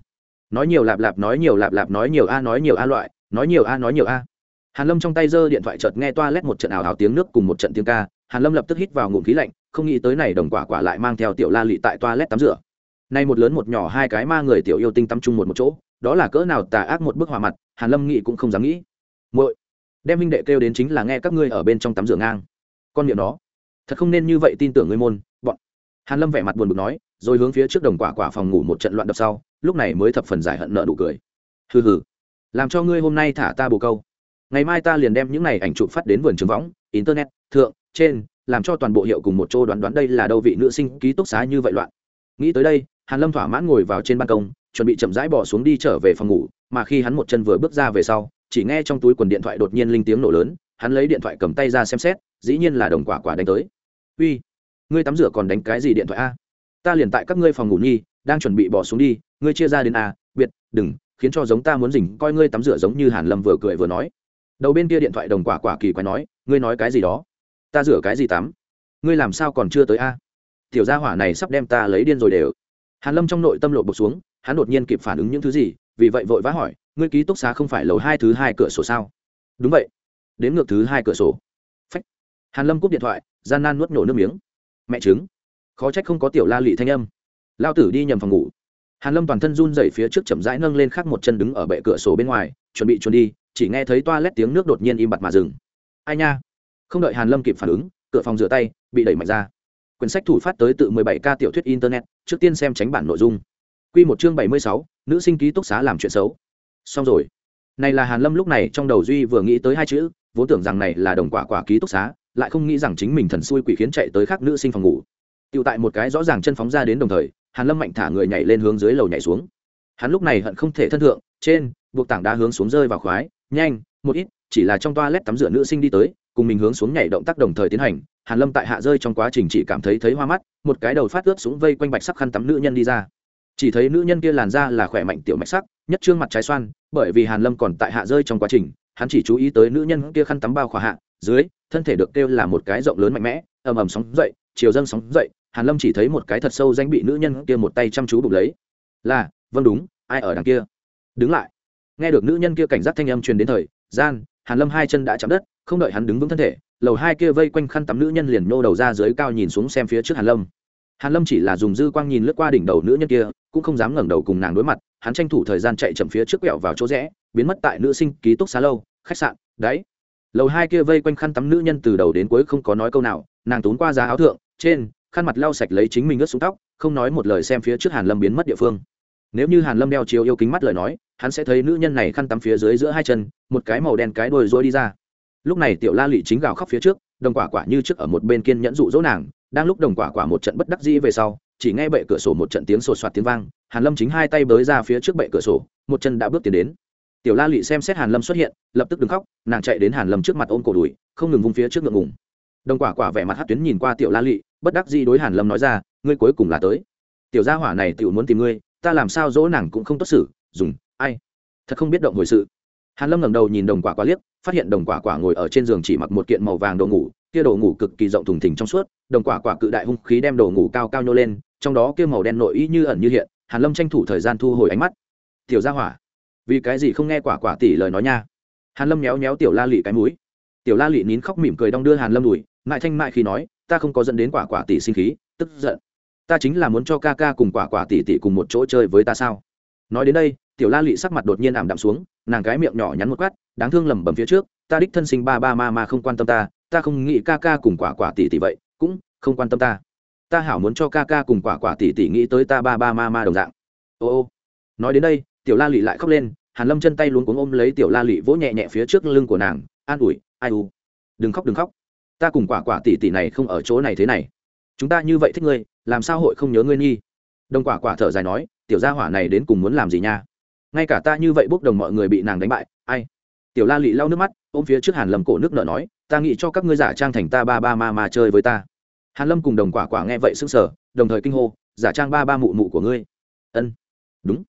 S1: Nói nhiều lạp lạp, nói nhiều lạp lạp, nói nhiều a, nói nhiều a loại, nói nhiều a, nói nhiều a. Hàn lâm trong tay giơ điện thoại chợt nghe toa lét một trận ảo ảo tiếng nước cùng một trận tiếng ca, hàn lâm lập tức hít vào ngụm khí lạnh, không nghĩ tới này đồng quả quả lại mang theo tiểu la lị tại toa lét tắm rửa. Nay một lớn một nhỏ hai cái ma người tiểu yêu tinh tắm chung một một chỗ, đó là cỡ nào tà ác một bức hỏa mặt, hàn lâm nghĩ cũng không dám nghĩ. Muội đem minh đệ kêu đến chính là nghe các ngươi ở bên trong tắm rửa ngang. Con miệng đó, thật không nên như vậy tin tưởng ngươi môn bọn. Hàn lâm vẻ mặt buồn bực nói rồi hướng phía trước đồng quả quả phòng ngủ một trận loạn đập sau lúc này mới thập phần giải hận nợ đủ cười. Hừ hừ. Làm cho ngươi hôm nay thả ta bồ câu. Ngày mai ta liền đem những này ảnh chụp phát đến vườn trường võng internet thượng trên làm cho toàn bộ hiệu cùng một chỗ đoán đoán đây là đâu vị nữ sinh ký túc xá như vậy loạn. Nghĩ tới đây hàn lâm thỏa mãn ngồi vào trên ban công chuẩn bị chậm rãi bỏ xuống đi trở về phòng ngủ mà khi hắn một chân vừa bước ra về sau chỉ nghe trong túi quần điện thoại đột nhiên linh tiếng nổ lớn, hắn lấy điện thoại cầm tay ra xem xét, dĩ nhiên là đồng quả quả đánh tới. Uy, ngươi tắm rửa còn đánh cái gì điện thoại a? Ta liền tại các ngươi phòng ngủ nhi, đang chuẩn bị bỏ xuống đi, ngươi chia ra đến a, biệt, đừng, khiến cho giống ta muốn dình coi ngươi tắm rửa giống như hàn lâm vừa cười vừa nói. Đầu bên kia điện thoại đồng quả quả kỳ quái nói, ngươi nói cái gì đó? Ta rửa cái gì tắm? Ngươi làm sao còn chưa tới a? Tiểu gia hỏa này sắp đem ta lấy điên rồi đều. Hàn lâm trong nội tâm lộ bột xuống, hắn đột nhiên kịp phản ứng những thứ gì, vì vậy vội vã hỏi ngươi ký túc xá không phải lầu hai thứ hai cửa sổ sao? Đúng vậy. Đến ngược thứ hai cửa sổ. Phách. Hàn lâm cúp điện thoại gian nan nuốt nổ nước miếng. Mẹ chứng khó trách không có tiểu la lị thanh âm. Lao tử đi nhầm phòng ngủ. Hàn lâm toàn thân run rẩy phía trước chậm rãi nâng lên khắc một chân đứng ở bệ cửa sổ bên ngoài chuẩn bị chuẩn đi chỉ nghe thấy toa lét tiếng nước đột nhiên im bặt mà dừng. Ai nha? Không đợi hàn lâm kịp phản ứng cửa phòng rửa tay bị đẩy mạnh ra. Quyển sách thủ phát tới tự 17 ca tiểu thuyết internet trước tiên xem tránh bản nội dung. Quy một chương 76, nữ sinh ký túc xá làm chuyện xấu xong rồi này là hàn lâm lúc này trong đầu duy vừa nghĩ tới hai chữ vốn tưởng rằng này là đồng quả quả ký túc xá lại không nghĩ rằng chính mình thần xui quỷ khiến chạy tới khác nữ sinh phòng ngủ Tiêu tại một cái rõ ràng chân phóng ra đến đồng thời, Hàn Lâm mạnh thả người nhảy lên hướng dưới lầu nhảy xuống. Hắn lúc này hận không thể thân thượng, trên, buộc tảng đá hướng xuống rơi vào khoái, nhanh, một ít, chỉ là trong toa lét tắm rửa nữ sinh đi tới, cùng mình hướng xuống nhảy động tác đồng thời tiến hành. Hàn Lâm tại hạ rơi trong quá trình chỉ cảm thấy thấy hoa mắt, một cái đầu phát ướt xuống vây quanh bạch sắc khăn tắm nữ nhân đi ra. Chỉ thấy nữ nhân kia làn da là khỏe mạnh tiểu mạch sắc, nhất trương mặt trái xoan, bởi vì Hàn Lâm còn tại hạ rơi trong quá trình, hắn chỉ chú ý tới nữ nhân kia khăn tắm bao khỏa hạ, dưới, thân thể được kêu là một cái rộng lớn mạnh mẽ, ầm ầm sóng dậy, chiều dâng sóng dậy, hàn lâm chỉ thấy một cái thật sâu danh bị nữ nhân kia một tay chăm chú bụng lấy. Là vâng đúng ai ở đằng kia? Đứng lại. Nghe được nữ nhân kia cảnh giác thanh âm truyền đến thời gian hàn lâm hai chân đã chạm đất không đợi hắn đứng vững thân thể lầu hai kia vây quanh khăn tắm nữ nhân liền nô đầu ra dưới cao nhìn xuống xem phía trước hàn lâm hàn lâm chỉ là dùng dư quang nhìn lướt qua đỉnh đầu nữ nhân kia, cũng không dám ngẩng đầu cùng nàng đối mặt, hắn tranh thủ thời gian chạy chậm phía trước quẹo vào chỗ rẽ, biến mất tại nữ sinh ký túc xá lâu, khách sạn, đấy. Lầu hai kia vây quanh khăn tắm nữ nhân từ đầu đến cuối không có nói câu nào, nàng tốn qua giá áo thượng, trên, khăn mặt lau sạch lấy chính mình ướt xuống tóc, không nói một lời xem phía trước hàn lâm biến mất địa phương. Nếu như hàn lâm đeo chiếu yêu kính mắt lời nói, hắn sẽ thấy nữ nhân này khăn tắm phía dưới giữa hai chân, một cái màu đen cái đuôi rối đi ra. Lúc này tiểu la lị chính gào khóc phía trước, đồng quả quả như trước ở một bên kiên nhẫn dụ dỗ nàng đang lúc đồng quả quả một trận bất đắc dĩ về sau, chỉ nghe bệ cửa sổ một trận tiếng sột soạt tiếng vang, hàn lâm chính hai tay bới ra phía trước bệ cửa sổ, một chân đã bước tiến đến. Tiểu la lị xem xét hàn lâm xuất hiện, lập tức đứng khóc, nàng chạy đến hàn lâm trước mặt ôm cổ đùi, không ngừng vung phía trước ngượng ngùng. Đồng quả quả vẻ mặt hát tuyến nhìn qua tiểu la lị, bất đắc dĩ đối hàn lâm nói ra, ngươi cuối cùng là tới. Tiểu gia hỏa này tiểu muốn tìm ngươi, ta làm sao dỗ nàng cũng không tốt xử, dùng, ai? Thật không biết động hồi sự. Hàn lâm ngẩng đầu nhìn đồng quả quả liếc, phát hiện đồng quả quả ngồi ở trên giường chỉ mặc một kiện màu vàng đồ ngủ, kia đồ ngủ cực kỳ rộng thùng thình trong suốt đồng quả quả cự đại hung khí đem đồ ngủ cao cao nhô lên, trong đó kia màu đen nội y như ẩn như hiện, hàn lâm tranh thủ thời gian thu hồi ánh mắt. Tiểu gia hỏa, vì cái gì không nghe quả quả tỷ lời nói nha? Hàn lâm méo méo tiểu la lị cái mũi. Tiểu la lị nín khóc mỉm cười đong đưa hàn lâm đùi ngại thanh mại khi nói, ta không có dẫn đến quả quả tỷ sinh khí, tức giận. Ta chính là muốn cho ca ca cùng quả quả tỷ tỷ cùng một chỗ chơi với ta sao? Nói đến đây, tiểu la lị sắc mặt đột nhiên ảm đạm xuống, nàng cái miệng nhỏ nhắn một quát, đáng thương lẩm bẩm phía trước, ta đích thân sinh ba ba ma ma không quan tâm ta ta không nghĩ ca ca cùng quả quả tỷ tỷ vậy cũng không quan tâm ta. Ta hảo muốn cho ca ca cùng quả quả tỷ tỷ nghĩ tới ta ba ba ma ma đồng dạng. Ô ô. Nói đến đây, tiểu la lị lại khóc lên, hàn lâm chân tay luôn cuống ôm lấy tiểu la lị vỗ nhẹ nhẹ phía trước lưng của nàng, an ủi, ai u? Đừng khóc đừng khóc. Ta cùng quả quả tỷ tỷ này không ở chỗ này thế này. Chúng ta như vậy thích ngươi, làm sao hội không nhớ ngươi nghi? Đồng quả quả thở dài nói, tiểu gia hỏa này đến cùng muốn làm gì nha? Ngay cả ta như vậy bốc đồng mọi người bị nàng đánh bại, ai? Tiểu la lị lau nước mắt, ôm phía trước hàn lâm cổ nước nợ nói ta nghĩ cho các ngươi giả trang thành ta ba ba ma ma chơi với ta. Hàn lâm cùng đồng quả quả nghe vậy sững sờ, đồng thời kinh hô, giả trang ba ba mụ mụ của ngươi. Ân. Đúng.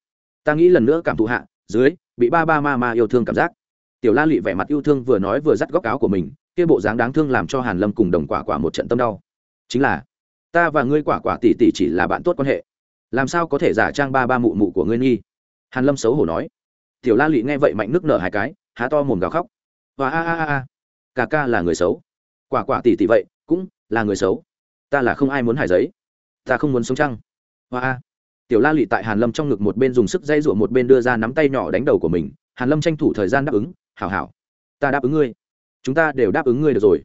S1: Ta nghĩ lần nữa cảm thụ hạ, dưới, bị ba ba ma ma yêu thương cảm giác. Tiểu la lị vẻ mặt yêu thương vừa nói vừa dắt góc áo của mình, kia bộ dáng đáng thương làm cho hàn lâm cùng đồng quả quả một trận tâm đau. Chính là, ta và ngươi quả quả tỷ tỷ chỉ là bạn tốt quan hệ. Làm sao có thể giả trang ba ba mụ mụ của ngươi nghi? Hàn lâm xấu hổ nói. Tiểu la lụy nghe vậy mạnh nước nở hai cái, há to mồm gào khóc. Và a a a a ca ca là người xấu. Quả quả tỷ tỷ vậy, cũng là người xấu. Ta là không ai muốn hài giấy. Ta không muốn sống trăng. Hoa a. Tiểu la lụy tại hàn lâm trong ngực một bên dùng sức dây rụa một bên đưa ra nắm tay nhỏ đánh đầu của mình. Hàn lâm tranh thủ thời gian đáp ứng, hảo hảo, ta đáp ứng ngươi. Chúng ta đều đáp ứng ngươi được rồi.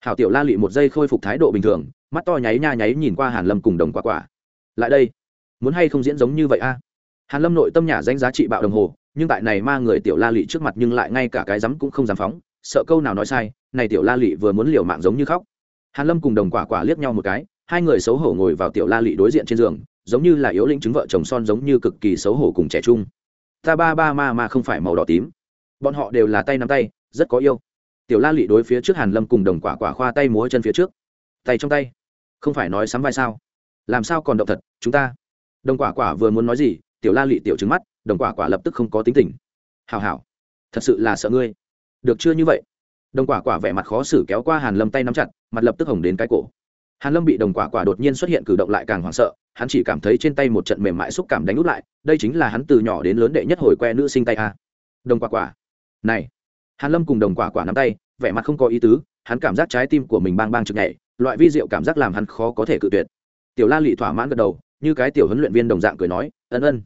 S1: Hảo tiểu la lị một giây khôi phục thái độ bình thường, mắt to nháy nha nháy nhìn qua hàn lâm cùng đồng quả quả. Lại đây, muốn hay không diễn giống như vậy a? Hàn lâm nội tâm nhà danh giá trị bạo đồng hồ, nhưng tại này ma người tiểu la lị trước mặt nhưng lại ngay cả cái rắm cũng không dám phóng sợ câu nào nói sai, này tiểu la lị vừa muốn liều mạng giống như khóc. Hàn lâm cùng đồng quả quả liếc nhau một cái, hai người xấu hổ ngồi vào tiểu la lị đối diện trên giường, giống như là yếu lĩnh chứng vợ chồng son giống như cực kỳ xấu hổ cùng trẻ trung. Ta ba ba ma ma không phải màu đỏ tím. Bọn họ đều là tay nắm tay, rất có yêu. Tiểu la lị đối phía trước hàn lâm cùng đồng quả quả khoa tay múa chân phía trước. Tay trong tay. Không phải nói sắm vai sao? Làm sao còn động thật, chúng ta? Đồng quả quả vừa muốn nói gì, tiểu la lị tiểu trứng mắt, đồng quả quả lập tức không có tính tình. Hào hào thật sự là sợ ngươi được chưa như vậy? Đồng quả quả vẻ mặt khó xử kéo qua hàn lâm tay nắm chặt, mặt lập tức hồng đến cái cổ. Hàn lâm bị đồng quả quả đột nhiên xuất hiện cử động lại càng hoảng sợ, hắn chỉ cảm thấy trên tay một trận mềm mại xúc cảm đánh út lại, đây chính là hắn từ nhỏ đến lớn đệ nhất hồi que nữ sinh tay a. Đồng quả quả. Này. Hàn lâm cùng đồng quả quả nắm tay, vẻ mặt không có ý tứ, hắn cảm giác trái tim của mình bang bang trực nhảy, loại vi diệu cảm giác làm hắn khó có thể cự tuyệt. Tiểu la lị thỏa mãn gật đầu, như cái tiểu huấn luyện viên đồng dạng cười nói, ân ân.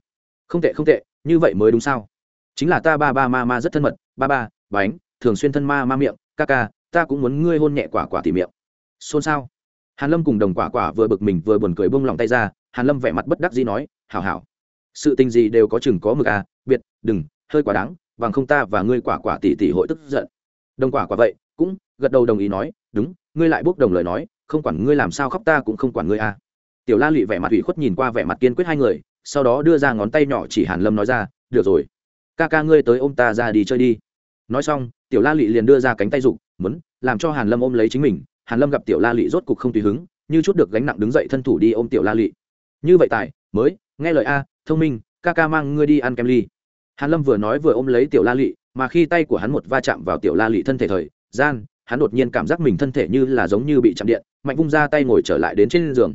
S1: Không tệ không tệ, như vậy mới đúng sao? Chính là ta ba ba ma ma rất thân mật, ba ba, bánh thường xuyên thân ma ma miệng, ca ca, ta cũng muốn ngươi hôn nhẹ quả quả tỉ miệng. Xôn xao. Hàn lâm cùng đồng quả quả vừa bực mình vừa buồn cười bông lòng tay ra, hàn lâm vẻ mặt bất đắc dĩ nói, hảo hảo. Sự tình gì đều có chừng có mực à biệt, đừng, hơi quá đáng, bằng không ta và ngươi quả quả tỉ tỉ hội tức giận. Đồng quả quả vậy, cũng gật đầu đồng ý nói, đúng, ngươi lại bốc đồng lời nói, không quản ngươi làm sao khóc ta cũng không quản ngươi à. Tiểu la lụy vẻ mặt ủy khuất nhìn qua vẻ mặt kiên quyết hai người, sau đó đưa ra ngón tay nhỏ chỉ hàn lâm nói ra, được rồi. Ca ca ngươi tới ôm ta ra đi chơi đi nói xong, tiểu la lụy liền đưa ra cánh tay dục, muốn làm cho hàn lâm ôm lấy chính mình. Hàn lâm gặp tiểu la lụy rốt cục không tùy hứng, như chút được gánh nặng đứng dậy thân thủ đi ôm tiểu la lụy như vậy tài, mới, nghe lời a, thông minh, ca ca mang ngươi đi ăn kem ly. Hàn lâm vừa nói vừa ôm lấy tiểu la lụy mà khi tay của hắn một va chạm vào tiểu la lụy thân thể thời gian, hắn đột nhiên cảm giác mình thân thể như là giống như bị chạm điện, mạnh vung ra tay ngồi trở lại đến trên giường.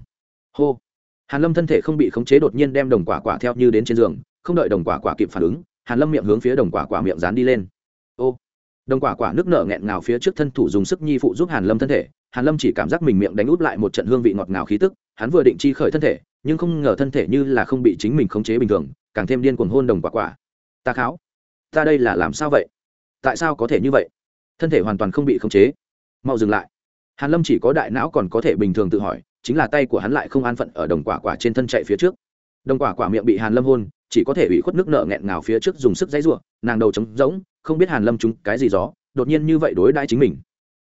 S1: Hô! Hàn lâm thân thể không bị khống chế đột nhiên đem đồng quả quả theo như đến trên giường, không đợi đồng quả quả kịp phản ứng, hàn lâm miệng hướng phía đồng quả quả miệng dán đi lên đồng quả quả nước nở nghẹn ngào phía trước thân thủ dùng sức nhi phụ giúp hàn lâm thân thể, hàn lâm chỉ cảm giác mình miệng đánh út lại một trận hương vị ngọt ngào khí tức, hắn vừa định chi khởi thân thể, nhưng không ngờ thân thể như là không bị chính mình khống chế bình thường, càng thêm điên cuồng hôn đồng quả quả. Ta kháo, ta đây là làm sao vậy? Tại sao có thể như vậy? Thân thể hoàn toàn không bị khống chế. Mau dừng lại. Hàn lâm chỉ có đại não còn có thể bình thường tự hỏi, chính là tay của hắn lại không an phận ở đồng quả quả trên thân chạy phía trước. Đồng quả quả miệng bị hàn lâm hôn chỉ có thể ủy khuất nước nợ nghẹn ngào phía trước dùng sức dãy rủa nàng đầu trống rỗng, không biết hàn lâm chúng cái gì gió, đột nhiên như vậy đối đãi chính mình.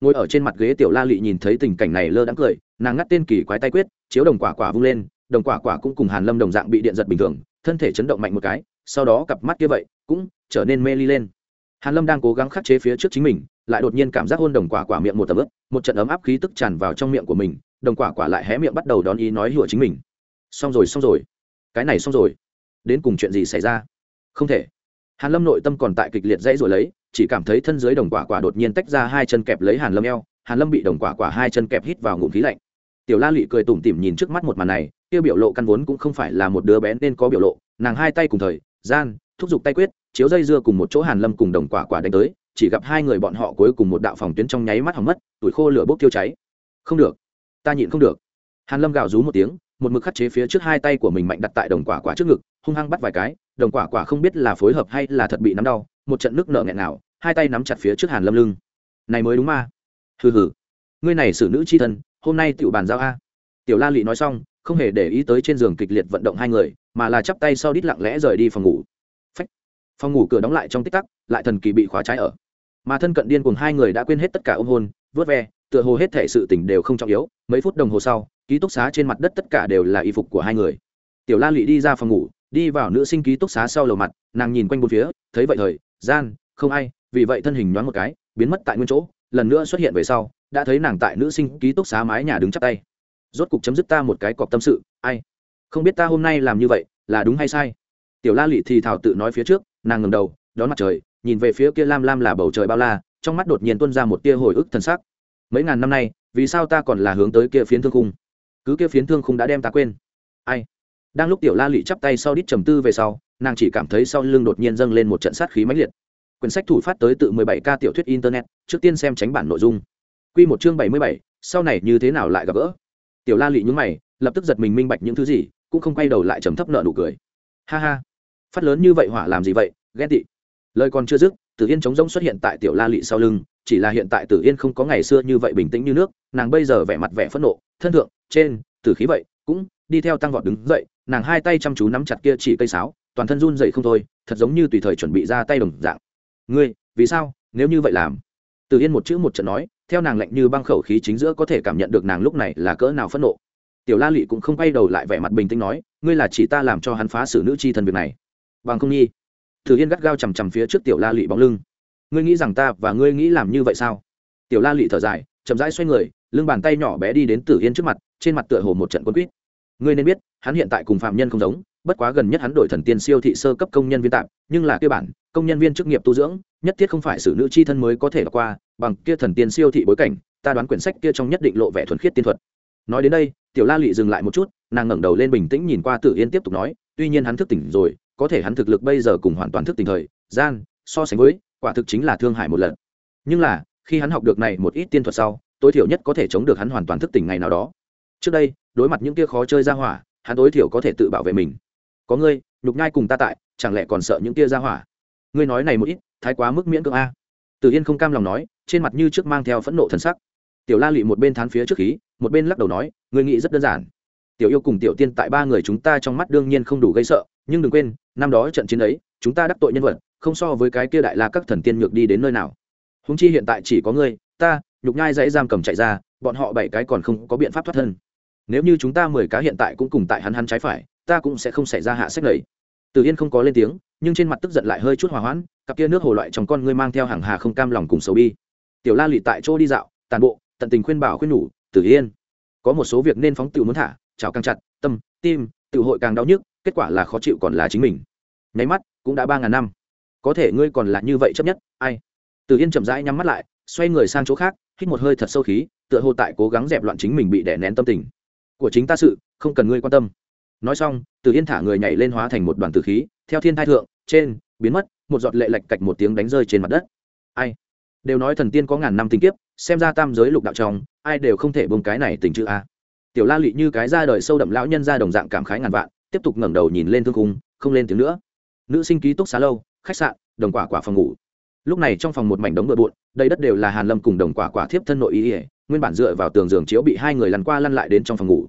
S1: Ngồi ở trên mặt ghế tiểu la lị nhìn thấy tình cảnh này lơ đãng cười, nàng ngắt tên kỳ quái tay quyết, chiếu đồng quả quả vung lên, đồng quả quả cũng cùng hàn lâm đồng dạng bị điện giật bình thường, thân thể chấn động mạnh một cái, sau đó cặp mắt kia vậy, cũng trở nên mê ly lên. Hàn lâm đang cố gắng khắc chế phía trước chính mình, lại đột nhiên cảm giác hôn đồng quả quả miệng một tầm ướp một trận ấm áp khí tức tràn vào trong miệng của mình, đồng quả quả lại hé miệng bắt đầu đón ý nói hùa chính mình. Xong rồi xong rồi. Cái này xong rồi đến cùng chuyện gì xảy ra? Không thể. Hàn lâm nội tâm còn tại kịch liệt dãy rồi lấy, chỉ cảm thấy thân dưới đồng quả quả đột nhiên tách ra hai chân kẹp lấy hàn lâm eo, hàn lâm bị đồng quả quả hai chân kẹp hít vào ngụm khí lạnh. Tiểu la lụy cười tủm tỉm nhìn trước mắt một màn này, kia biểu lộ căn vốn cũng không phải là một đứa bé nên có biểu lộ, nàng hai tay cùng thời, gian, thúc giục tay quyết, chiếu dây dưa cùng một chỗ hàn lâm cùng đồng quả quả đánh tới, chỉ gặp hai người bọn họ cuối cùng một đạo phòng tuyến trong nháy mắt hỏng mất, tuổi khô lửa bốc tiêu cháy. Không được. Ta nhịn không được. Hàn lâm gào rú một tiếng, một mực khắc chế phía trước hai tay của mình mạnh đặt tại đồng quả quả trước ngực hung hăng bắt vài cái, đồng quả quả không biết là phối hợp hay là thật bị nắm đau, một trận nước nợ nghẹn nào hai tay nắm chặt phía trước hàn lâm lưng. Này mới đúng mà hừ hừ. Ngươi này xử nữ chi thân, hôm nay tiểu bàn giao a. Tiểu la lị nói xong, không hề để ý tới trên giường kịch liệt vận động hai người, mà là chắp tay sau đít lặng lẽ rời đi phòng ngủ. Phách. phòng ngủ cửa đóng lại trong tích tắc, lại thần kỳ bị khóa trái ở. Mà thân cận điên cùng hai người đã quên hết tất cả ôm hôn vớt ve, tựa hồ hết thể sự tình đều không trọng yếu, mấy phút đồng hồ sau, ký túc xá trên mặt đất tất cả đều là y phục của hai người. Tiểu la lị đi ra phòng ngủ đi vào nữ sinh ký túc xá sau lầu mặt, nàng nhìn quanh bốn phía, thấy vậy thời, gian, không ai, vì vậy thân hình nhoáng một cái, biến mất tại nguyên chỗ, lần nữa xuất hiện về sau, đã thấy nàng tại nữ sinh ký túc xá mái nhà đứng chắp tay. Rốt cục chấm dứt ta một cái cọc tâm sự, ai? Không biết ta hôm nay làm như vậy, là đúng hay sai? Tiểu la lị thì thảo tự nói phía trước, nàng ngầm đầu, đón mặt trời, nhìn về phía kia lam lam là bầu trời bao la, trong mắt đột nhiên tuân ra một tia hồi ức thân sắc. Mấy ngàn năm nay, vì sao ta còn là hướng tới kia phiến thương khung? Cứ kia phiến thương khung đã đem ta quên. Ai? Đang lúc tiểu la lị chắp tay sau đít trầm tư về sau nàng chỉ cảm thấy sau lưng đột nhiên dâng lên một trận sát khí mãnh liệt. Quyển sách thủ phát tới tự 17 k tiểu thuyết internet trước tiên xem tránh bản nội dung. Quy một chương 77, sau này như thế nào lại gặp gỡ? Tiểu la lị nhúng mày lập tức giật mình minh bạch những thứ gì cũng không quay đầu lại trầm thấp nợ nụ cười. Ha ha phát lớn như vậy hỏa làm gì vậy ghen tị. Lời còn chưa dứt tử yên trống rỗng xuất hiện tại tiểu la lị sau lưng chỉ là hiện tại tử yên không có ngày xưa như vậy bình tĩnh như nước nàng bây giờ vẻ mặt vẻ phẫn nộ thân thượng trên tử khí vậy cũng đi theo tăng vọt đứng dậy, nàng hai tay chăm chú nắm chặt kia chỉ cây sáo, toàn thân run dậy không thôi, thật giống như tùy thời chuẩn bị ra tay đồng dạng. Ngươi, vì sao? Nếu như vậy làm? Từ yên một chữ một trận nói, theo nàng lạnh như băng khẩu khí chính giữa có thể cảm nhận được nàng lúc này là cỡ nào phẫn nộ. Tiểu la lị cũng không quay đầu lại vẻ mặt bình tĩnh nói, ngươi là chỉ ta làm cho hắn phá xử nữ chi thần việc này. Bằng không nhi. Thử yên gắt gao chằm chằm phía trước tiểu la lị bóng lưng. Ngươi nghĩ rằng ta và ngươi nghĩ làm như vậy sao? Tiểu la lị thở dài, chậm rãi xoay người, lưng bàn tay nhỏ bé đi đến tử yên trước mặt, trên mặt tựa hồ một trận quân quýt ngươi nên biết, hắn hiện tại cùng phạm nhân không giống, bất quá gần nhất hắn đổi thần tiên siêu thị sơ cấp công nhân viên tạm, nhưng là kia bản, công nhân viên chức nghiệp tu dưỡng, nhất thiết không phải xử nữ chi thân mới có thể qua, bằng kia thần tiên siêu thị bối cảnh, ta đoán quyển sách kia trong nhất định lộ vẻ thuần khiết tiên thuật. Nói đến đây, tiểu la lụy dừng lại một chút, nàng ngẩng đầu lên bình tĩnh nhìn qua tử yên tiếp tục nói, tuy nhiên hắn thức tỉnh rồi, có thể hắn thực lực bây giờ cùng hoàn toàn thức tỉnh thời, gian, so sánh với, quả thực chính là thương hại một lần. Nhưng là, khi hắn học được này một ít tiên thuật sau, tối thiểu nhất có thể chống được hắn hoàn toàn thức tỉnh ngày nào đó. Trước đây đối mặt những kia khó chơi ra hỏa, hắn tối thiểu có thể tự bảo vệ mình. Có ngươi, nhục nhai cùng ta tại, chẳng lẽ còn sợ những kia ra hỏa? Ngươi nói này một ít, thái quá mức miễn cưỡng a. Từ yên không cam lòng nói, trên mặt như trước mang theo phẫn nộ thần sắc. Tiểu la lụy một bên thán phía trước khí, một bên lắc đầu nói, ngươi nghĩ rất đơn giản. Tiểu yêu cùng tiểu tiên tại ba người chúng ta trong mắt đương nhiên không đủ gây sợ, nhưng đừng quên, năm đó trận chiến ấy, chúng ta đắc tội nhân vật, không so với cái kia đại la các thần tiên nhược đi đến nơi nào. Húng chi hiện tại chỉ có ngươi, ta, nhục nhai dãy giam cầm chạy ra, bọn họ bảy cái còn không có biện pháp thoát thân nếu như chúng ta mười cá hiện tại cũng cùng tại hắn hắn trái phải, ta cũng sẽ không xảy ra hạ sách lầy. Từ yên không có lên tiếng, nhưng trên mặt tức giận lại hơi chút hòa hoãn, cặp kia nước hồ loại trong con ngươi mang theo hàng hà không cam lòng cùng sầu bi. Tiểu la Lụy tại chỗ đi dạo, tàn bộ, tận tình khuyên bảo khuyên nhủ, tử yên, có một số việc nên phóng tự muốn thả chào càng chặt, tâm, tim tự hội càng đau nhức, kết quả là khó chịu còn là chính mình. Nháy mắt, cũng đã ba ngàn năm. Có thể ngươi còn là như vậy chấp nhất, ai? Tử yên chậm rãi nhắm mắt lại, xoay người sang chỗ khác, hít một hơi thật sâu khí, tựa hồ tại cố gắng dẹp loạn chính mình bị đè nén tâm tình của chính ta sự, không cần ngươi quan tâm. Nói xong, Từ yên thả người nhảy lên hóa thành một đoàn tử khí, theo thiên thai thượng, trên, biến mất, một giọt lệ lạch cạch một tiếng đánh rơi trên mặt đất. Ai? Đều nói thần tiên có ngàn năm tình kiếp, xem ra tam giới lục đạo trong, ai đều không thể bông cái này tình chữ a. Tiểu la lụy như cái ra đời sâu đậm lão nhân ra đồng dạng cảm khái ngàn vạn, tiếp tục ngẩng đầu nhìn lên thương cung không lên tiếng nữa. Nữ sinh ký túc xá lâu, khách sạn, đồng quả quả phòng ngủ. Lúc này trong phòng một mảnh đống bừa bộn đây đất đều là hàn lâm cùng đồng quả quả thiếp thân nội ý ỉa nguyên bản dựa vào tường giường chiếu bị hai người lăn qua lăn lại đến trong phòng ngủ.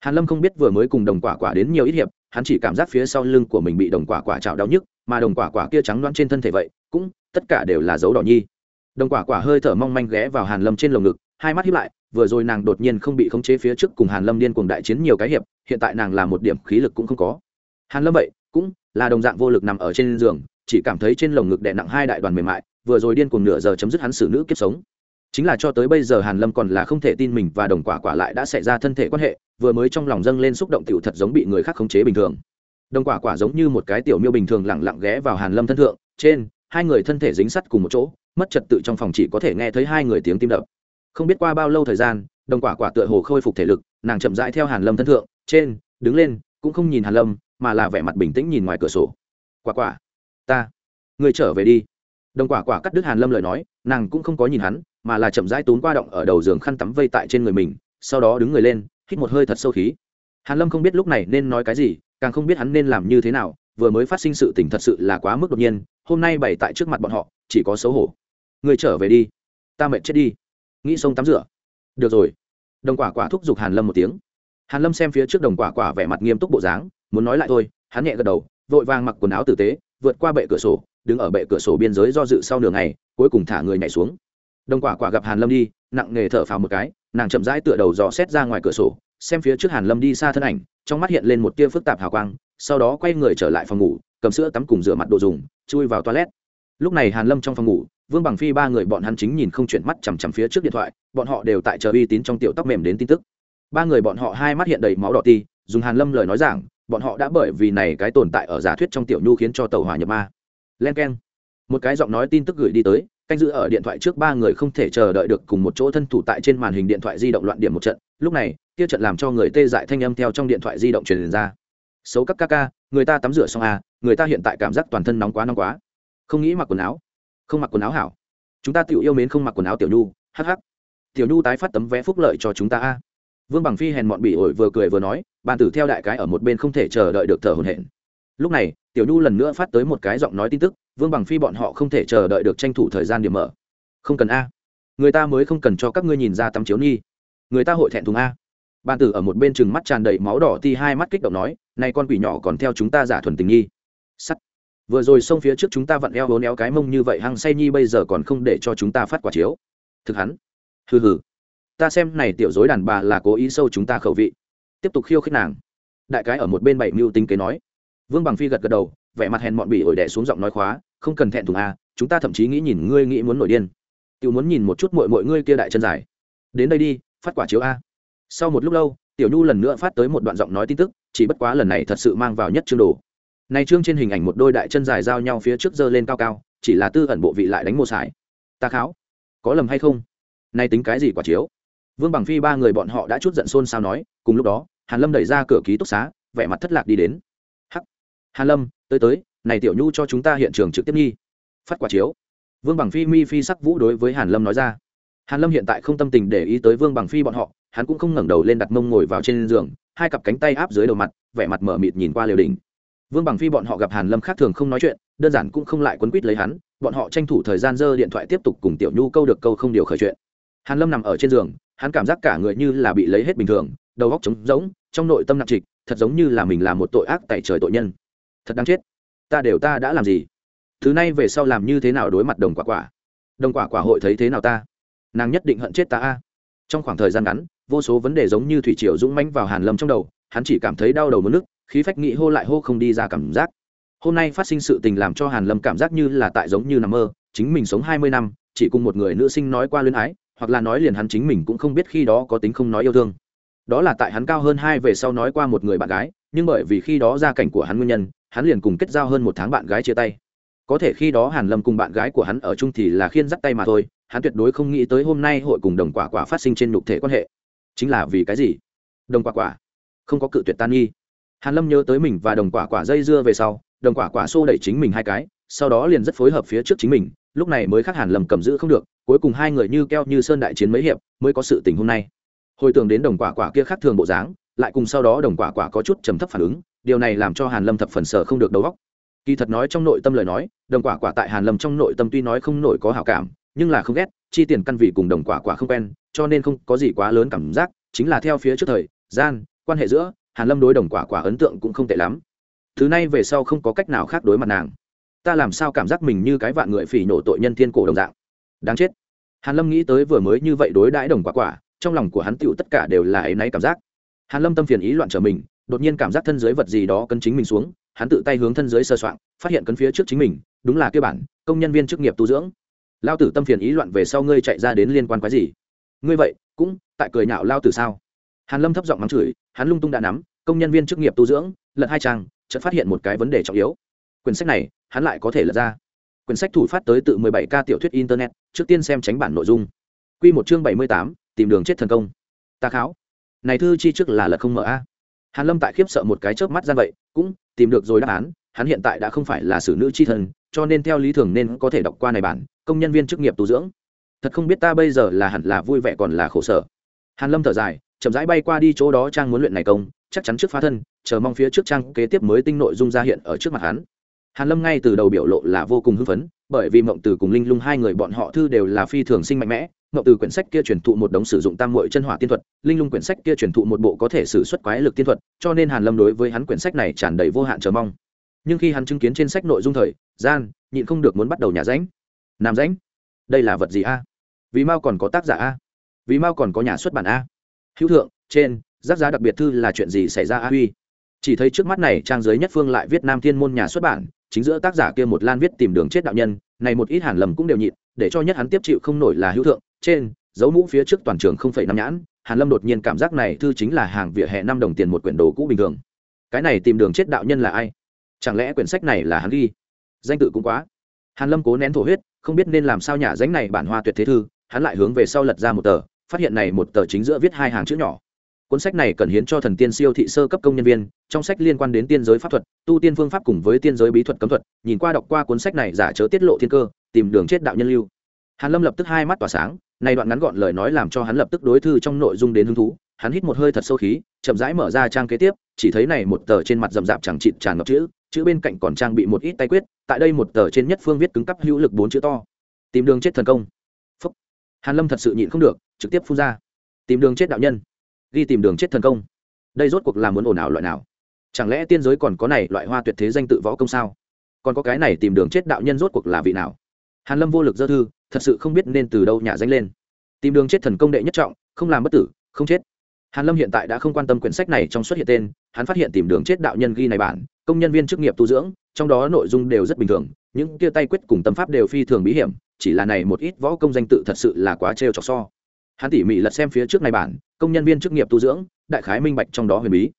S1: Hàn lâm không biết vừa mới cùng đồng quả quả đến nhiều ít hiệp, hắn chỉ cảm giác phía sau lưng của mình bị đồng quả quả chảo đau nhức, mà đồng quả quả kia trắng loãng trên thân thể vậy, cũng, tất cả đều là dấu đỏ nhi. Đồng quả quả hơi thở mong manh ghé vào hàn lâm trên lồng ngực, hai mắt hiếp lại, vừa rồi nàng đột nhiên không bị khống chế phía trước cùng hàn lâm điên cuồng đại chiến nhiều cái hiệp, hiện tại nàng là một điểm khí lực cũng không có. Hàn lâm vậy, cũng là đồng dạng vô lực nằm ở trên giường, chỉ cảm thấy trên lồng ngực đè nặng hai đại đoàn mềm mại, vừa rồi điên cuồng nửa giờ chấm dứt hắn xử nữ kiếp sống chính là cho tới bây giờ hàn lâm còn là không thể tin mình và đồng quả quả lại đã xảy ra thân thể quan hệ, vừa mới trong lòng dâng lên xúc động tiểu thật giống bị người khác khống chế bình thường. Đồng quả quả giống như một cái tiểu miêu bình thường lặng lặng ghé vào hàn lâm thân thượng, trên, hai người thân thể dính sắt cùng một chỗ, mất trật tự trong phòng chỉ có thể nghe thấy hai người tiếng tim đập. Không biết qua bao lâu thời gian, đồng quả quả tựa hồ khôi phục thể lực, nàng chậm rãi theo hàn lâm thân thượng, trên, đứng lên, cũng không nhìn hàn lâm, mà là vẻ mặt bình tĩnh nhìn ngoài cửa sổ. Quả quả, ta, người trở về đi đồng quả quả cắt đứt hàn lâm lời nói, nàng cũng không có nhìn hắn, mà là chậm rãi tốn qua động ở đầu giường khăn tắm vây tại trên người mình, sau đó đứng người lên, hít một hơi thật sâu khí. Hàn lâm không biết lúc này nên nói cái gì, càng không biết hắn nên làm như thế nào, vừa mới phát sinh sự tình thật sự là quá mức đột nhiên, hôm nay bày tại trước mặt bọn họ, chỉ có xấu hổ. Người trở về đi, ta mệt chết đi. Nghĩ sông tắm rửa. Được rồi. Đồng quả quả thúc giục hàn lâm một tiếng. Hàn lâm xem phía trước đồng quả quả vẻ mặt nghiêm túc bộ dáng, muốn nói lại thôi, hắn nhẹ gật đầu, vội vàng mặc quần áo tử tế, vượt qua bệ cửa sổ đứng ở bệ cửa sổ biên giới do dự sau nửa ngày, cuối cùng thả người nhảy xuống. Đồng quả quả gặp hàn lâm đi, nặng nề thở phào một cái, nàng chậm rãi tựa đầu dò xét ra ngoài cửa sổ, xem phía trước hàn lâm đi xa thân ảnh, trong mắt hiện lên một tia phức tạp hào quang, sau đó quay người trở lại phòng ngủ, cầm sữa tắm cùng rửa mặt đồ dùng, chui vào toilet. Lúc này hàn lâm trong phòng ngủ, vương bằng phi ba người bọn hắn chính nhìn không chuyển mắt chằm chằm phía trước điện thoại, bọn họ đều tại chờ uy tín trong tiểu tóc mềm đến tin tức. Ba người bọn họ hai mắt hiện đầy máu đỏ ti, dùng hàn lâm lời nói rằng bọn họ đã bởi vì này cái tồn tại ở giả thuyết trong tiểu nhu khiến cho tàu hỏa nhập ma len keng. Một cái giọng nói tin tức gửi đi tới, canh giữ ở điện thoại trước ba người không thể chờ đợi được cùng một chỗ thân thủ tại trên màn hình điện thoại di động loạn điểm một trận. Lúc này, kia trận làm cho người tê dại thanh âm theo trong điện thoại di động truyền ra. Xấu các ca ca, người ta tắm rửa xong à người ta hiện tại cảm giác toàn thân nóng quá nóng quá. Không nghĩ mặc quần áo, không mặc quần áo hảo. Chúng ta tiểu yêu mến không mặc quần áo tiểu nhu hh tiểu nhu tái phát tấm vé phúc lợi cho chúng ta a. Vương bằng phi hèn mọn bỉ ổi vừa cười vừa nói, bàn tử theo đại cái ở một bên không thể chờ đợi được thở hồn hển lúc này, tiểu nhu lần nữa phát tới một cái giọng nói tin tức, vương bằng phi bọn họ không thể chờ đợi được tranh thủ thời gian điểm mở. Không cần a. Người ta mới không cần cho các ngươi nhìn ra tắm chiếu nhi người ta hội thẹn thùng a. Ban tử ở một bên chừng mắt tràn đầy máu đỏ ti hai mắt kích động nói nay con quỷ nhỏ còn theo chúng ta giả thuần tình nhi sắt. Vừa rồi xông phía trước chúng ta vặn eo hố néo cái mông như vậy, hăng say nhi bây giờ còn không để cho chúng ta phát quả chiếu. Thực hắn. Hừ hừ. Ta xem này tiểu dối đàn bà là cố ý sâu chúng ta khẩu vị. Tiếp tục khiêu khích nàng. Đại cái ở một bên bảy mưu tính kế nói vương bằng phi gật gật đầu, vẻ mặt hèn mọn bỉ ổi đẻ xuống giọng nói khóa, không cần thẹn thùng à chúng ta thậm chí nghĩ nhìn ngươi nghĩ muốn nổi điên. Tiểu muốn nhìn một chút mọi mọi ngươi kia đại chân dài. Đến đây đi, phát quả chiếu a. Sau một lúc lâu, tiểu nhu lần nữa phát tới một đoạn giọng nói tin tức, chỉ bất quá lần này thật sự mang vào nhất chương đồ. Này chương trên hình ảnh một đôi đại chân dài giao nhau phía trước giơ lên cao cao, chỉ là tư ẩn bộ vị lại đánh mô sải. Ta kháo, có lầm hay không? Nay tính cái gì quả chiếu? Vương bằng phi ba người bọn họ đã chút giận xôn xao nói, cùng lúc đó, hàn lâm đẩy ra cửa ký túc xá, vẻ mặt thất lạc đi đến hàn lâm, tới tới, này tiểu nhu cho chúng ta hiện trường trực tiếp nghi phát quả chiếu. Vương bằng phi mi phi sắc vũ đối với hàn lâm nói ra. Hàn lâm hiện tại không tâm tình để ý tới vương bằng phi bọn họ, hắn cũng không ngẩng đầu lên đặt mông ngồi vào trên giường, hai cặp cánh tay áp dưới đầu mặt, vẻ mặt mở mịt nhìn qua liều đình vương bằng phi bọn họ gặp hàn lâm khác thường không nói chuyện, đơn giản cũng không lại quấn quýt lấy hắn, bọn họ tranh thủ thời gian dơ điện thoại tiếp tục cùng tiểu nhu câu được câu không điều khởi chuyện. Hàn lâm nằm ở trên giường, hắn cảm giác cả người như là bị lấy hết bình thường, đầu óc trống rỗng, trong nội tâm nặng trịch, thật giống như là mình là một tội ác tại trời tội nhân thật đáng chết. Ta đều ta đã làm gì? Thứ này về sau làm như thế nào đối mặt đồng quả quả? Đồng quả quả hội thấy thế nào ta? Nàng nhất định hận chết ta a. Trong khoảng thời gian ngắn, vô số vấn đề giống như thủy triều dũng mãnh vào hàn lâm trong đầu, hắn chỉ cảm thấy đau đầu mất nước, khí phách nghĩ hô lại hô không đi ra cảm giác. Hôm nay phát sinh sự tình làm cho hàn lâm cảm giác như là tại giống như nằm mơ, chính mình sống hai mươi năm, chỉ cùng một người nữ sinh nói qua luyến ái, hoặc là nói liền hắn chính mình cũng không biết khi đó có tính không nói yêu thương. Đó là tại hắn cao hơn hai về sau nói qua một người bạn gái, nhưng bởi vì khi đó gia cảnh của hắn nguyên nhân hắn liền cùng kết giao hơn một tháng bạn gái chia tay. Có thể khi đó hàn lâm cùng bạn gái của hắn ở chung thì là khiên dắt tay mà thôi, hắn tuyệt đối không nghĩ tới hôm nay hội cùng đồng quả quả phát sinh trên nhục thể quan hệ. Chính là vì cái gì? Đồng quả quả. Không có cự tuyệt tan nghi. Hàn lâm nhớ tới mình và đồng quả quả dây dưa về sau, đồng quả quả xô đẩy chính mình hai cái, sau đó liền rất phối hợp phía trước chính mình, lúc này mới khác hàn lâm cầm giữ không được, cuối cùng hai người như keo như sơn đại chiến mấy hiệp, mới có sự tình hôm nay. Hồi tưởng đến đồng quả quả kia khác thường bộ dáng, lại cùng sau đó đồng quả quả có chút trầm thấp phản ứng điều này làm cho hàn lâm thập phần sở không được đầu óc. Kỳ thật nói trong nội tâm lời nói, đồng quả quả tại hàn lâm trong nội tâm tuy nói không nổi có hảo cảm, nhưng là không ghét, chi tiền căn vị cùng đồng quả quả không quen, cho nên không có gì quá lớn cảm giác, chính là theo phía trước thời, gian, quan hệ giữa, hàn lâm đối đồng quả quả ấn tượng cũng không tệ lắm. Thứ này về sau không có cách nào khác đối mặt nàng. Ta làm sao cảm giác mình như cái vạn người phỉ nổ tội nhân thiên cổ đồng dạng. Đáng chết. Hàn lâm nghĩ tới vừa mới như vậy đối đãi đồng quả quả, trong lòng của hắn tựu tất cả đều là ấy náy cảm giác. Hàn lâm tâm phiền ý loạn trở mình đột nhiên cảm giác thân dưới vật gì đó cân chính mình xuống hắn tự tay hướng thân dưới sơ soạn phát hiện cân phía trước chính mình đúng là kia bản công nhân viên chức nghiệp tu dưỡng. Lao tử tâm phiền ý loạn về sau ngươi chạy ra đến liên quan quái gì? Ngươi vậy cũng tại cười nhạo lao tử sao? Hàn lâm thấp giọng mắng chửi hắn lung tung đã nắm công nhân viên chức nghiệp tu dưỡng lật hai trang chợt phát hiện một cái vấn đề trọng yếu. Quyển sách này hắn lại có thể lật ra. Quyển sách thủ phát tới tự 17 ca tiểu thuyết internet trước tiên xem tránh bản nội dung. Quy một chương 78, tìm đường chết thần công. Ta kháo. Này thư chi trước là lật không mở a hàn lâm tại khiếp sợ một cái chớp mắt ra vậy, cũng tìm được rồi đáp án, hắn hiện tại đã không phải là xử nữ chi thần, cho nên theo lý thường nên có thể đọc qua này bản, công nhân viên chức nghiệp tu dưỡng. Thật không biết ta bây giờ là hẳn là vui vẻ còn là khổ sở. Hàn lâm thở dài, chậm rãi bay qua đi chỗ đó, trang muốn luyện này công, chắc chắn trước phá thân, chờ mong phía trước trang kế tiếp mới tinh nội dung ra hiện ở trước mặt hắn hàn lâm ngay từ đầu biểu lộ là vô cùng hưng phấn, bởi vì mộng từ cùng linh lung hai người bọn họ thư đều là phi thường sinh mạnh mẽ. Mộng từ quyển sách kia truyền thụ một đống sử dụng tam muội chân hỏa tiên thuật, linh lung quyển sách kia truyền thụ một bộ có thể sử xuất quái lực tiên thuật, cho nên hàn lâm đối với hắn quyển sách này tràn đầy vô hạn chờ mong. Nhưng khi hắn chứng kiến trên sách nội dung thời, gian, nhịn không được muốn bắt đầu nhà ránh nam ránh đây là vật gì a? Vì mao còn có tác giả a? Vì mao còn có nhà xuất bản a? Hữu thượng, trên, giác giá đặc biệt thư là chuyện gì xảy ra a huy? Chỉ thấy trước mắt này trang giới nhất phương lại viết nam thiên môn nhà xuất bản, chính giữa tác giả kia một lan viết tìm đường chết đạo nhân, này một ít hàn lầm cũng đều nhịn, để cho nhất hắn tiếp chịu không nổi là hữu thượng. Trên, dấu mũ phía trước toàn trường không phẩy năm nhãn, hàn lâm đột nhiên cảm giác này thư chính là hàng vỉa hè năm đồng tiền một quyển đồ cũ bình thường. Cái này tìm đường chết đạo nhân là ai? Chẳng lẽ quyển sách này là hắn ghi? Danh tự cũng quá. Hàn lâm cố nén thổ huyết, không biết nên làm sao nhả danh này bản hoa tuyệt thế thư, hắn lại hướng về sau lật ra một tờ, phát hiện này một tờ chính giữa viết hai hàng chữ nhỏ cuốn sách này cần hiến cho thần tiên siêu thị sơ cấp công nhân viên, trong sách liên quan đến tiên giới pháp thuật, tu tiên phương pháp cùng với tiên giới bí thuật cấm thuật, nhìn qua đọc qua cuốn sách này giả chớ tiết lộ thiên cơ, tìm đường chết đạo nhân lưu. Hàn lâm lập tức hai mắt tỏa sáng, này đoạn ngắn gọn lời nói làm cho hắn lập tức đối thư trong nội dung đến hứng thú, hắn hít một hơi thật sâu khí, chậm rãi mở ra trang kế tiếp, chỉ thấy này một tờ trên mặt rậm rạp chẳng chịt tràn ngập chữ chữ bên cạnh còn trang bị một ít tay quyết, tại đây một tờ trên nhất phương viết cứng cắp hữu lực bốn chữ to. Tìm đường chết thần công. Phúc. hàn lâm thật sự nhịn không được, trực tiếp phun ra. Tìm đường chết đạo nhân ghi tìm đường chết thần công. Đây rốt cuộc là muốn ồn ào loại nào? Chẳng lẽ tiên giới còn có này loại hoa tuyệt thế danh tự võ công sao? Còn có cái này tìm đường chết đạo nhân rốt cuộc là vị nào? Hàn lâm vô lực dơ thư, thật sự không biết nên từ đâu nhả danh lên. Tìm đường chết thần công đệ nhất trọng, không làm bất tử, không chết. Hàn lâm hiện tại đã không quan tâm quyển sách này trong xuất hiện tên, hắn phát hiện tìm đường chết đạo nhân ghi này bản, công nhân viên chức nghiệp tu dưỡng, trong đó nội dung đều rất bình thường, những kia tay quyết cùng tâm pháp đều phi thường bí hiểm, chỉ là này một ít võ công danh tự thật sự là quá trêu chọc so hắn tỉ mỉ lật xem phía trước này bản, công nhân viên chức nghiệp tu dưỡng, đại khái minh bạch trong đó huyền bí.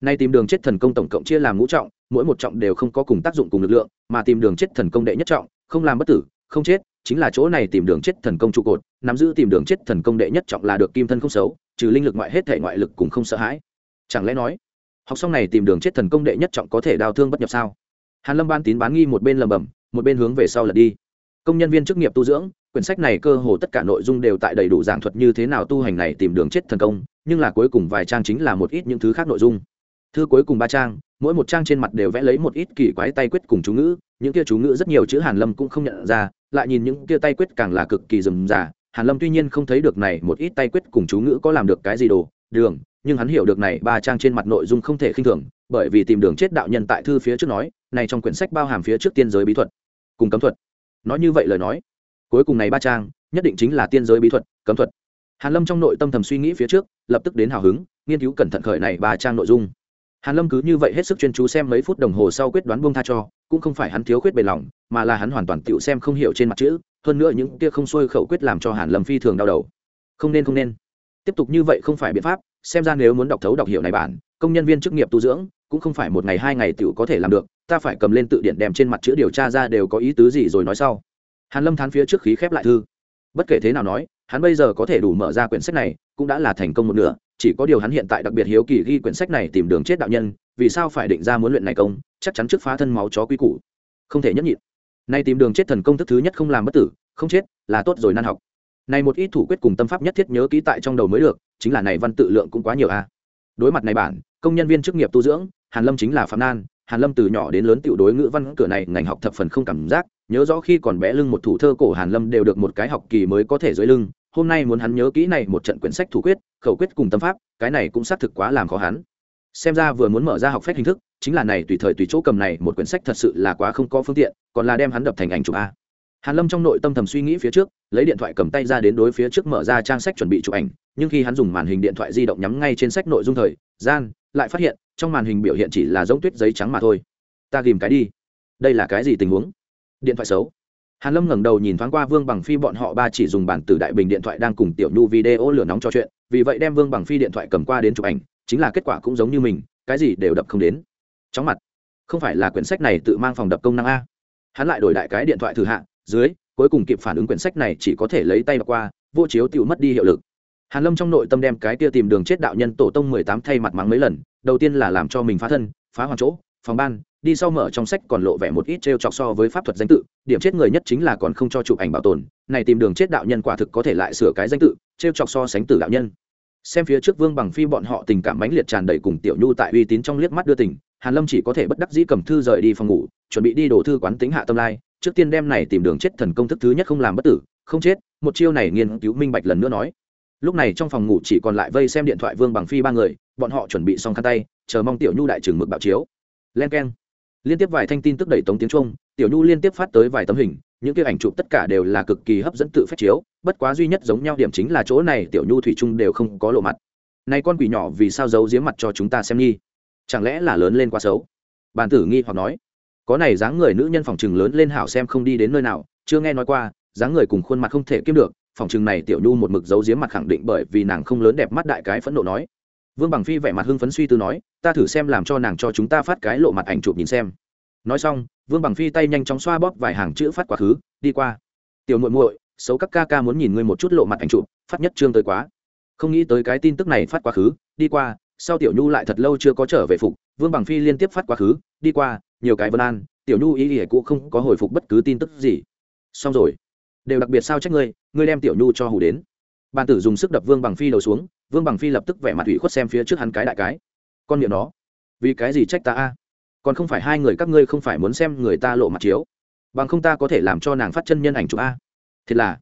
S1: Nay tìm đường chết thần công tổng cộng chia làm ngũ trọng, mỗi một trọng đều không có cùng tác dụng cùng lực lượng, mà tìm đường chết thần công đệ nhất trọng, không làm bất tử, không chết, chính là chỗ này tìm đường chết thần công trụ cột, nắm giữ tìm đường chết thần công đệ nhất trọng là được kim thân không xấu, trừ linh lực ngoại hết thể ngoại lực cùng không sợ hãi. Chẳng lẽ nói, học xong này tìm đường chết thần công đệ nhất trọng có thể đào thương bất nhập sao? Hàn lâm ban tín bán nghi một bên lầm bầm một bên hướng về sau lật đi công nhân viên chức nghiệp tu dưỡng, quyển sách này cơ hồ tất cả nội dung đều tại đầy đủ giảng thuật như thế nào tu hành này tìm đường chết thần công, nhưng là cuối cùng vài trang chính là một ít những thứ khác nội dung. Thư cuối cùng ba trang, mỗi một trang trên mặt đều vẽ lấy một ít kỳ quái tay quyết cùng chú ngữ, những kia chú ngữ rất nhiều chữ hàn lâm cũng không nhận ra, lại nhìn những kia tay quyết càng là cực kỳ rườm rà. Hàn lâm tuy nhiên không thấy được này một ít tay quyết cùng chú ngữ có làm được cái gì đồ, đường, nhưng hắn hiểu được này ba trang trên mặt nội dung không thể khinh thường, bởi vì tìm đường chết đạo nhân tại thư phía trước nói, này trong quyển sách bao hàm phía trước tiên giới bí thuật, cùng cấm thuật nói như vậy lời nói, cuối cùng này ba trang, nhất định chính là tiên giới bí thuật, cấm thuật. Hàn lâm trong nội tâm thầm suy nghĩ phía trước, lập tức đến hào hứng, nghiên cứu cẩn thận khởi này ba trang nội dung. Hàn lâm cứ như vậy hết sức chuyên chú xem mấy phút đồng hồ sau quyết đoán buông tha cho, cũng không phải hắn thiếu khuyết bề lòng, mà là hắn hoàn toàn tựu xem không hiểu trên mặt chữ, hơn nữa những kia không xuôi khẩu quyết làm cho hàn lâm phi thường đau đầu. Không nên không nên. Tiếp tục như vậy không phải biện pháp, xem ra nếu muốn đọc thấu đọc hiểu này bản, công nhân viên chức nghiệp tu dưỡng, cũng không phải một ngày hai ngày tiểu có thể làm được ta phải cầm lên tự điện đem trên mặt chữ điều tra ra đều có ý tứ gì rồi nói sau. Hàn lâm thán phía trước khí khép lại thư. Bất kể thế nào nói, hắn bây giờ có thể đủ mở ra quyển sách này, cũng đã là thành công một nửa, chỉ có điều hắn hiện tại đặc biệt hiếu kỳ ghi quyển sách này tìm đường chết đạo nhân, vì sao phải định ra muốn luyện này công, chắc chắn trước phá thân máu chó quy củ. Không thể nhất nhịn. Nay tìm đường chết thần công thức thứ nhất không làm bất tử, không chết, là tốt rồi nan học. Này một ít thủ quyết cùng tâm pháp nhất thiết nhớ kỹ tại trong đầu mới được, chính là này văn tự lượng cũng quá nhiều a. Đối mặt này bản, công nhân viên chức nghiệp tu dưỡng, hàn lâm chính là phạm nan hàn lâm từ nhỏ đến lớn tiểu đối ngữ văn cửa này ngành học thập phần không cảm giác, nhớ rõ khi còn bé lưng một thủ thơ cổ hàn lâm đều được một cái học kỳ mới có thể dưới lưng, hôm nay muốn hắn nhớ kỹ này một trận quyển sách thủ quyết, khẩu quyết cùng tâm pháp, cái này cũng xác thực quá làm khó hắn. Xem ra vừa muốn mở ra học phép hình thức, chính là này tùy thời tùy chỗ cầm này một quyển sách thật sự là quá không có phương tiện, còn là đem hắn đập thành ảnh chụp a. Hàn lâm trong nội tâm thầm suy nghĩ phía trước, lấy điện thoại cầm tay ra đến đối phía trước mở ra trang sách chuẩn bị chụp ảnh, nhưng khi hắn dùng màn hình điện thoại di động nhắm ngay trên sách nội dung thời, gian lại phát hiện, trong màn hình biểu hiện chỉ là giống tuyết giấy trắng mà thôi. Ta ghìm cái đi. Đây là cái gì tình huống? Điện thoại xấu. Hàn lâm ngẩng đầu nhìn thoáng qua vương bằng phi, bọn họ ba chỉ dùng bản từ đại bình điện thoại đang cùng tiểu nhu video lửa nóng trò chuyện, vì vậy đem vương bằng phi điện thoại cầm qua đến chụp ảnh, chính là kết quả cũng giống như mình, cái gì đều đập không đến. Chóng mặt. Không phải là quyển sách này tự mang phòng đập công năng a. Hắn lại đổi đại cái điện thoại thử hạ, dưới, cuối cùng kịp phản ứng quyển sách này chỉ có thể lấy tay đọc qua, vô chiếu tự mất đi hiệu lực hàn lâm trong nội tâm đem cái kia tìm đường chết đạo nhân tổ tông mười tám thay mặt mắng mấy lần, đầu tiên là làm cho mình phá thân, phá hoàn chỗ, phòng ban, đi sau mở trong sách còn lộ vẻ một ít trêu chọc so với pháp thuật danh tự, điểm chết người nhất chính là còn không cho chụp ảnh bảo tồn, này tìm đường chết đạo nhân quả thực có thể lại sửa cái danh tự, trêu chọc so sánh tử đạo nhân. Xem phía trước vương bằng phi bọn họ tình cảm mãnh liệt tràn đầy cùng tiểu nhu tại uy tín trong liếc mắt đưa tình, hàn lâm chỉ có thể bất đắc dĩ cầm thư rời đi phòng ngủ, chuẩn bị đi đổ thư quán tính hạ tâm lai, trước tiên đem này tìm đường chết thần công thức thứ nhất không làm bất tử, không chết, một chiêu này nghiên cứu minh bạch lần nữa nói lúc này trong phòng ngủ chỉ còn lại vây xem điện thoại vương bằng phi ba người, bọn họ chuẩn bị xong khăn tay, chờ mong tiểu nhu đại trừng mực bạo chiếu. Len keng. Liên tiếp vài thanh tin tức đẩy tống tiếng trung, tiểu nhu liên tiếp phát tới vài tấm hình, những cái ảnh chụp tất cả đều là cực kỳ hấp dẫn tự phép chiếu, bất quá duy nhất giống nhau điểm chính là chỗ này tiểu nhu thủy trung đều không có lộ mặt. Này con quỷ nhỏ vì sao giấu giếm mặt cho chúng ta xem nghi? Chẳng lẽ là lớn lên quá xấu? Bàn tử nghi hoặc nói. Có này dáng người nữ nhân phòng chừng lớn lên hảo xem không đi đến nơi nào, chưa nghe nói qua, dáng người cùng khuôn mặt không thể kiếm được phòng trường này tiểu nhu một mực giấu giếm mặt khẳng định bởi vì nàng không lớn đẹp mắt đại cái phẫn nộ nói. Vương bằng phi vẻ mặt hưng phấn suy tư nói, ta thử xem làm cho nàng cho chúng ta phát cái lộ mặt ảnh chụp nhìn xem. Nói xong, vương bằng phi tay nhanh chóng xoa bóp vài hàng chữ phát quá khứ, đi qua. Tiểu muội muội, xấu các ca ca muốn nhìn ngươi một chút lộ mặt ảnh chụp, phát nhất trương tới quá. Không nghĩ tới cái tin tức này phát quá khứ, đi qua. Sau tiểu nhu lại thật lâu chưa có trở về phục, vương bằng phi liên tiếp phát quá khứ, đi qua, nhiều cái vân an, tiểu nhu ý ỉa cũng không có hồi phục bất cứ tin tức gì. Xong rồi đều đặc biệt sao trách ngươi ngươi đem tiểu nhu cho hủ đến. Bàn tử dùng sức đập vương bằng phi đầu xuống, vương bằng phi lập tức vẻ mặt ủy khuất xem phía trước hắn cái đại cái. Con miệng nó, vì cái gì trách ta a? Còn không phải hai người các ngươi không phải muốn xem người ta lộ mặt chiếu. Bằng không ta có thể làm cho nàng phát chân nhân ảnh chụp a. Thiệt là,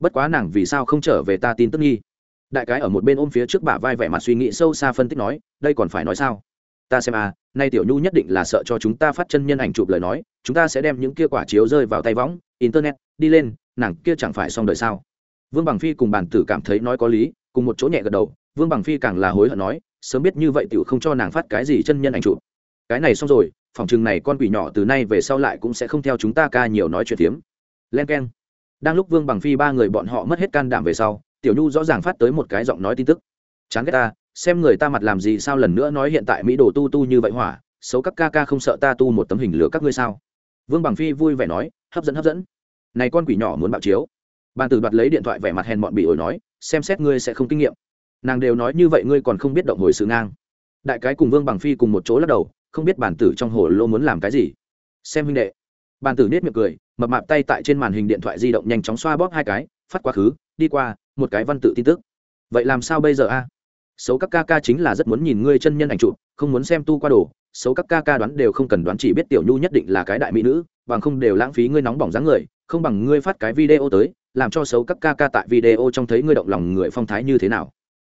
S1: bất quá nàng vì sao không trở về ta tin tức nghi? Đại cái ở một bên ôm phía trước bả vai vẻ mặt suy nghĩ sâu xa phân tích nói, đây còn phải nói sao? Ta xem à nay tiểu nhu nhất định là sợ cho chúng ta phát chân nhân ảnh chụp lời nói, chúng ta sẽ đem những kia quả chiếu rơi vào tay võng, internet, đi lên nàng kia chẳng phải xong đời sao? Vương bằng phi cùng bản tử cảm thấy nói có lý, cùng một chỗ nhẹ gật đầu, vương bằng phi càng là hối hận nói, sớm biết như vậy tiểu không cho nàng phát cái gì chân nhân ảnh chụp. Cái này xong rồi, phòng chừng này con quỷ nhỏ từ nay về sau lại cũng sẽ không theo chúng ta ca nhiều nói chuyện tiếm len k e n đang lúc vương bằng phi ba người bọn họ mất hết can đảm về sau, tiểu nhu rõ ràng phát tới một cái giọng nói tin tức. Chán ghét ta, xem người ta mặt làm gì sao lần nữa nói hiện tại mỹ đồ tu tu như vậy hỏa, xấu các ca ca không sợ ta tu một tấm hình lửa các ngươi sao? Vương bằng phi vui vẻ nói, hấp dẫn hấp dẫn này con quỷ nhỏ muốn bạo chiếu. Bàn tử đoạt lấy điện thoại vẻ mặt hèn bọn bị ổi nói, xem xét ngươi sẽ không kinh nghiệm. Nàng đều nói như vậy ngươi còn không biết động hồi sự ngang. Đại cái cùng vương bằng phi cùng một chỗ lắc đầu, không biết bản tử trong hồ lô muốn làm cái gì. Xem huynh đệ. Bàn tử nết miệng cười, mập mạp tay tại trên màn hình điện thoại di động nhanh chóng xoa bóp hai cái, phát quá khứ, đi qua, một cái văn tự tin tức. Vậy làm sao bây giờ a? Xấu các ca ca chính là rất muốn nhìn ngươi chân nhân ảnh chụp, không muốn xem tu qua đồ. Xấu các ca ca đoán đều không cần đoán chỉ biết tiểu nhu nhất định là cái đại mỹ nữ, bằng không đều lãng phí ngươi nóng bỏng dáng người không bằng ngươi phát cái video tới, làm cho xấu các ca ca tại video trong thấy ngươi động lòng người phong thái như thế nào.